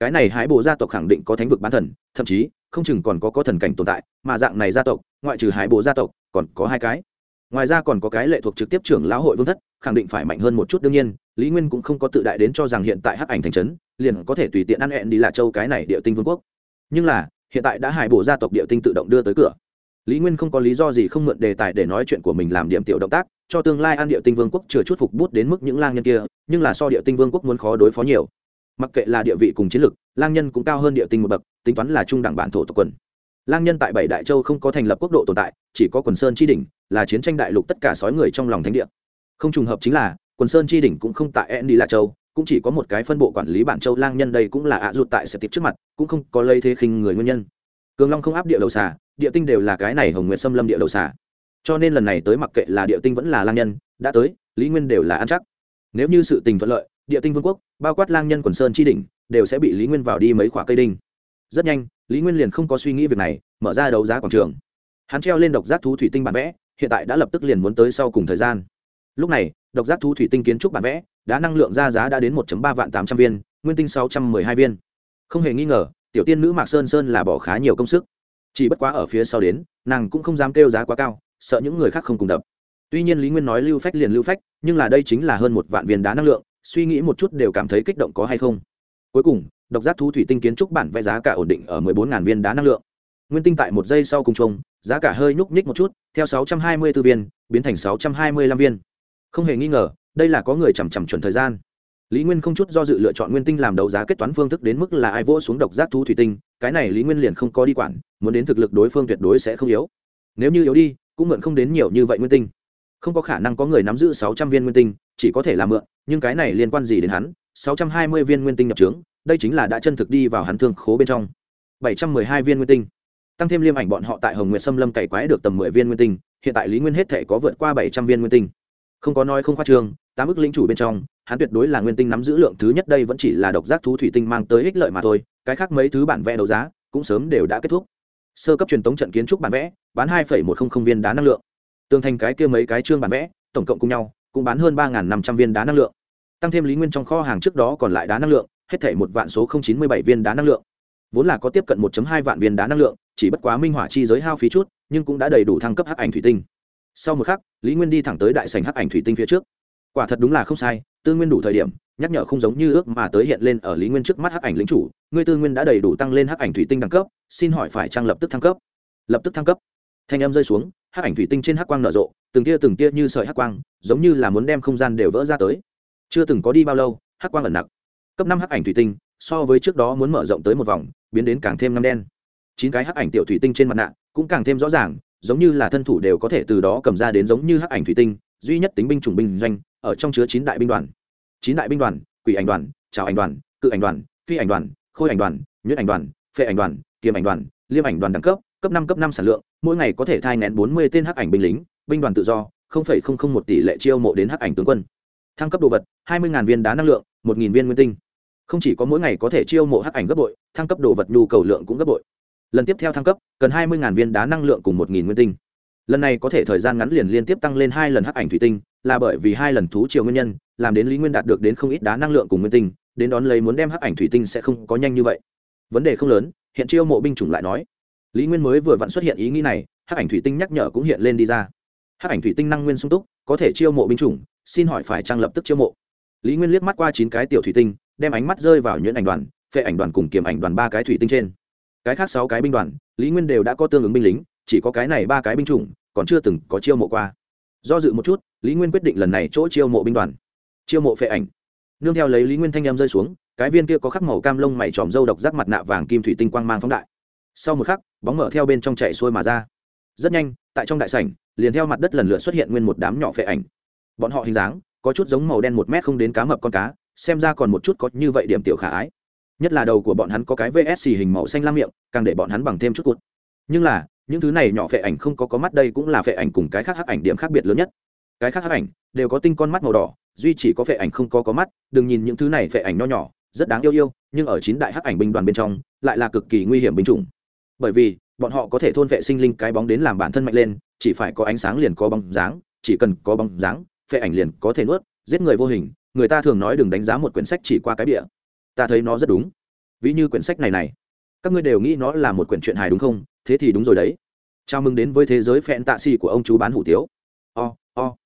Cái này hái bộ gia tộc khẳng định có thánh vực bán thần, thậm chí, không chừng còn có có thần cảnh tồn tại, mà dạng này gia tộc, ngoại trừ hái bộ gia tộc, còn có hai cái. Ngoài ra còn có cái lệ thuộc trực tiếp trưởng lão hội vương thất, khẳng định phải mạnh hơn một chút đương nhiên lý nguyên cũng không có tự đại đến cho rằng hiện tại hắc ảnh thành trấn liền có thể tùy tiện ăn hẹn đi lạ châu cái này địa tinh vương quốc. Nhưng là, hiện tại đã hải bộ gia tộc địa tinh tự động đưa tới cửa. Lý nguyên không có lý do gì không mượn đề tài để nói chuyện của mình làm điểm tiểu động tác, cho tương lai ăn địa tinh vương quốc chừa chút phục bút đến mức những lang nhân kia, nhưng là so địa tinh vương quốc muốn khó đối phó nhiều. Mặc kệ là địa vị cùng chiến lược lang nhân cũng cao hơn địa tinh một bậc, tính toán là trung đẳng bản thổ tộc quần. Lang nhân tại bảy đại châu không có thành lập quốc độ tồn tại, chỉ có quần sơn chi đỉnh, là chiến tranh đại lục tất cả sói người trong lòng thánh địa. Không trùng hợp chính là quần sơn chi đỉnh cũng không tại en đi là châu, cũng chỉ có một cái phân bộ quản lý bản châu lang nhân đây cũng là ạ ruột tại sẽ tiếp trước mặt, cũng không có lây thế khinh người nguyên nhân. Cường long không áp địa đầu xà, địa tinh đều là cái này hồng nguyệt xâm lâm địa đầu xà. Cho nên lần này tới mặc kệ là địa tinh vẫn là lang nhân, đã tới, lý nguyên đều là ăn chắc. Nếu như sự tình thuận lợi, địa tinh vương quốc, bao quát lang nhân quần sơn chi đỉnh, đều sẽ bị lý nguyên vào đi mấy khoả cây đinh. Rất nhanh, lý nguyên liền không có suy nghĩ việc này, mở ra đấu giá quảng trường. Hắn treo lên độc giác thú thủy tinh bản vẽ, hiện tại đã lập tức liền muốn tới sau cùng thời gian lúc này, độc giác thu thủy tinh kiến trúc bản vẽ đã năng lượng ra giá đã đến một ba vạn tám trăm viên, nguyên tinh sáu trăm mười hai viên. Không hề nghi ngờ, tiểu tiên nữ mạc sơn sơn là bỏ khá nhiều công sức. Chỉ bất quá ở phía sau đến, nàng cũng không dám kêu giá quá cao, sợ những người khác không cùng đập. Tuy nhiên lý nguyên nói lưu phách liền lưu phách, nhưng là đây chính là hơn một vạn viên đá năng lượng, suy nghĩ một chút đều cảm thấy kích động có hay không. Cuối cùng, độc giác thú thủy tinh kiến trúc bản vẽ giá cả ổn định ở mười bốn viên đá năng lượng. Nguyên tinh tại một giây sau cùng chung, giá cả hơi nhúc nhích một chút, theo sáu trăm hai mươi 624 viên, biến thành sáu trăm hai mươi 625 viên không hề nghi ngờ, đây là có người chằm chằm chuẩn thời gian. Lý nguyên không chút do dự lựa chọn nguyên tinh làm đấu giá kết toán phương thức đến mức là ai vỗ xuống độc giác thú thủy tinh, cái này lý nguyên liền không có đi quản, muốn đến thực lực đối phương tuyệt đối sẽ không yếu. Nếu như yếu đi, cũng mượn không đến nhiều như vậy nguyên tinh. Không có khả năng có người nắm giữ sáu trăm viên nguyên tinh, chỉ có thể là mượn, nhưng cái này liên quan gì đến hắn? Sáu trăm hai mươi viên nguyên tinh nhập trướng, đây chính là đã chân thực đi vào hắn thương khố bên trong. Bảy trăm mười hai viên nguyên tinh. Tăng thêm liêm ảnh bọn họ tại hồng nguyệt xâm lâm cày quái được tầm mười viên nguyên tinh, hiện tại lý nguyên hết thể có vượt qua bảy trăm viên nguyên tinh không có nói không khoa trương, tám ức linh chủ bên trong, hắn tuyệt đối là nguyên tinh nắm giữ lượng thứ nhất đây vẫn chỉ là độc giác thú thủy tinh mang tới ích lợi mà thôi, cái khác mấy thứ bản vẽ đấu giá cũng sớm đều đã kết thúc. Sơ cấp truyền thống trận kiến trúc bản vẽ, bán hai một trăm linh viên đá năng lượng. Tương thành cái kia mấy cái chương bản vẽ, tổng cộng cùng nhau, cũng bán hơn ba năm trăm viên đá năng lượng. Tăng thêm lý nguyên trong kho hàng trước đó còn lại đá năng lượng, hết thể một vạn số chín mươi bảy viên đá năng lượng. Vốn là có tiếp cận 1 hai vạn viên đá năng lượng, chỉ bất quá minh hỏa chi giới hao phí chút, nhưng cũng đã đầy đủ thăng cấp hắc ảnh thủy tinh sau một khắc, lý nguyên đi thẳng tới đại sành hắc ảnh thủy tinh phía trước. Quả thật đúng là không sai, tư nguyên đủ thời điểm, nhắc nhở không giống như ước mà tới hiện lên ở lý nguyên trước mắt hắc ảnh lính chủ, ngươi tư nguyên đã đầy đủ tăng lên hắc ảnh thủy tinh đẳng cấp, xin hỏi phải trang lập tức thăng cấp? Lập tức thăng cấp. Thanh âm rơi xuống, hắc ảnh thủy tinh trên hắc quang nở rộ, từng tia từng tia như sợi hắc quang, giống như là muốn đem không gian đều vỡ ra tới. Chưa từng có đi bao lâu, hắc quang ẩn nặc. Cấp năm hắc ảnh thủy tinh, so với trước đó muốn mở rộng tới một vòng, biến đến càng thêm năm đen. Chín cái hắc ảnh tiểu thủy tinh trên mặt nạ, cũng càng thêm rõ ràng giống như là thân thủ đều có thể từ đó cầm ra đến giống như hắc ảnh thủy tinh, duy nhất tính binh chủng binh doanh, ở trong chứa chín đại binh đoàn. Chín đại binh đoàn, quỷ ảnh đoàn trào ảnh đoàn, cự ảnh đoàn, phi ảnh đoàn, khôi ảnh đoàn, nhuyễn ảnh đoàn, phệ ảnh đoàn kiềm ảnh đoàn, liêm ảnh đoàn đẳng cấp cấp năm cấp năm sản lượng, mỗi ngày có thể thai nén bốn mươi tên hắc ảnh binh lính, binh đoàn tự do một tỷ lệ chiêu mộ đến hắc ảnh tướng quân. Thăng cấp đồ vật, hai mươi viên đá năng lượng, một viên nguyên tinh. Không chỉ có mỗi ngày có thể chiêu mộ hắc ảnh gấp bội, thăng cấp đồ vật nhu cầu lượng cũng gấp bội lần tiếp theo thăng cấp, cần hai mươi viên đá năng lượng cùng một nguyên tinh. Lần này có thể thời gian ngắn liền liên tiếp tăng lên hai lần hắc ảnh thủy tinh, là bởi vì hai lần thú chiều nguyên nhân, làm đến lý nguyên đạt được đến không ít đá năng lượng cùng nguyên tinh, đến đón lấy muốn đem hắc ảnh thủy tinh sẽ không có nhanh như vậy. Vấn đề không lớn, hiện chiêu mộ binh chủng lại nói. Lý nguyên mới vừa vặn xuất hiện ý nghĩ này, hắc ảnh thủy tinh nhắc nhở cũng hiện lên đi ra. Hắc ảnh thủy tinh năng nguyên sung túc, có thể chiêu mộ binh chủng, xin hỏi phải trang lập tức chiêu mộ? Lý nguyên liếc mắt qua chín cái tiểu thủy tinh, đem ánh mắt rơi vào nhuyễn ảnh đoàn, phệ ảnh đoàn cùng kiềm ảnh đoàn ba cái thủy tinh trên cái khác sáu cái binh đoàn, lý nguyên đều đã có tương ứng binh lính, chỉ có cái này ba cái binh chủng, còn chưa từng có chiêu mộ qua. Do dự một chút, lý nguyên quyết định lần này chỗ chiêu mộ binh đoàn. Chiêu mộ phệ ảnh. Nương theo lấy lý nguyên thanh em rơi xuống, cái viên kia có khắc màu cam lông mày tròm râu độc giác mặt nạ vàng kim thủy tinh quang mang phóng đại. Sau một khắc, bóng mở theo bên trong chạy xuôi mà ra. Rất nhanh, tại trong đại sảnh, liền theo mặt đất lần lượt xuất hiện nguyên một đám nhỏ phệ ảnh. Bọn họ hình dáng, có chút giống màu đen một mét không đến cá mập con cá, xem ra còn một chút có như vậy điểm tiểu khả ái nhất là đầu của bọn hắn có cái vsc hình màu xanh lam miệng, càng để bọn hắn bằng thêm chút cụt nhưng là, những thứ này nhỏ phệ ảnh không có có mắt đây cũng là phệ ảnh cùng cái khác hắc ảnh điểm khác biệt lớn nhất. Cái khác hắc ảnh đều có tinh con mắt màu đỏ, duy chỉ có phệ ảnh không có có mắt, đừng nhìn những thứ này phệ ảnh nho nhỏ, rất đáng yêu yêu, nhưng ở chín đại hắc ảnh binh đoàn bên trong, lại là cực kỳ nguy hiểm binh chủng. Bởi vì, bọn họ có thể thôn vệ sinh linh cái bóng đến làm bản thân mạnh lên, chỉ phải có ánh sáng liền có bóng dáng, chỉ cần có bóng dáng, phệ ảnh liền có thể nuốt, giết người vô hình, người ta thường nói đừng đánh giá một quyển sách chỉ qua cái bìa ta thấy nó rất đúng. Ví như quyển sách này này. Các ngươi đều nghĩ nó là một quyển truyện hài đúng không? Thế thì đúng rồi đấy. Chào mừng đến với thế giới phẹn tạ xì của ông chú bán hủ tiếu. O、oh, o、oh.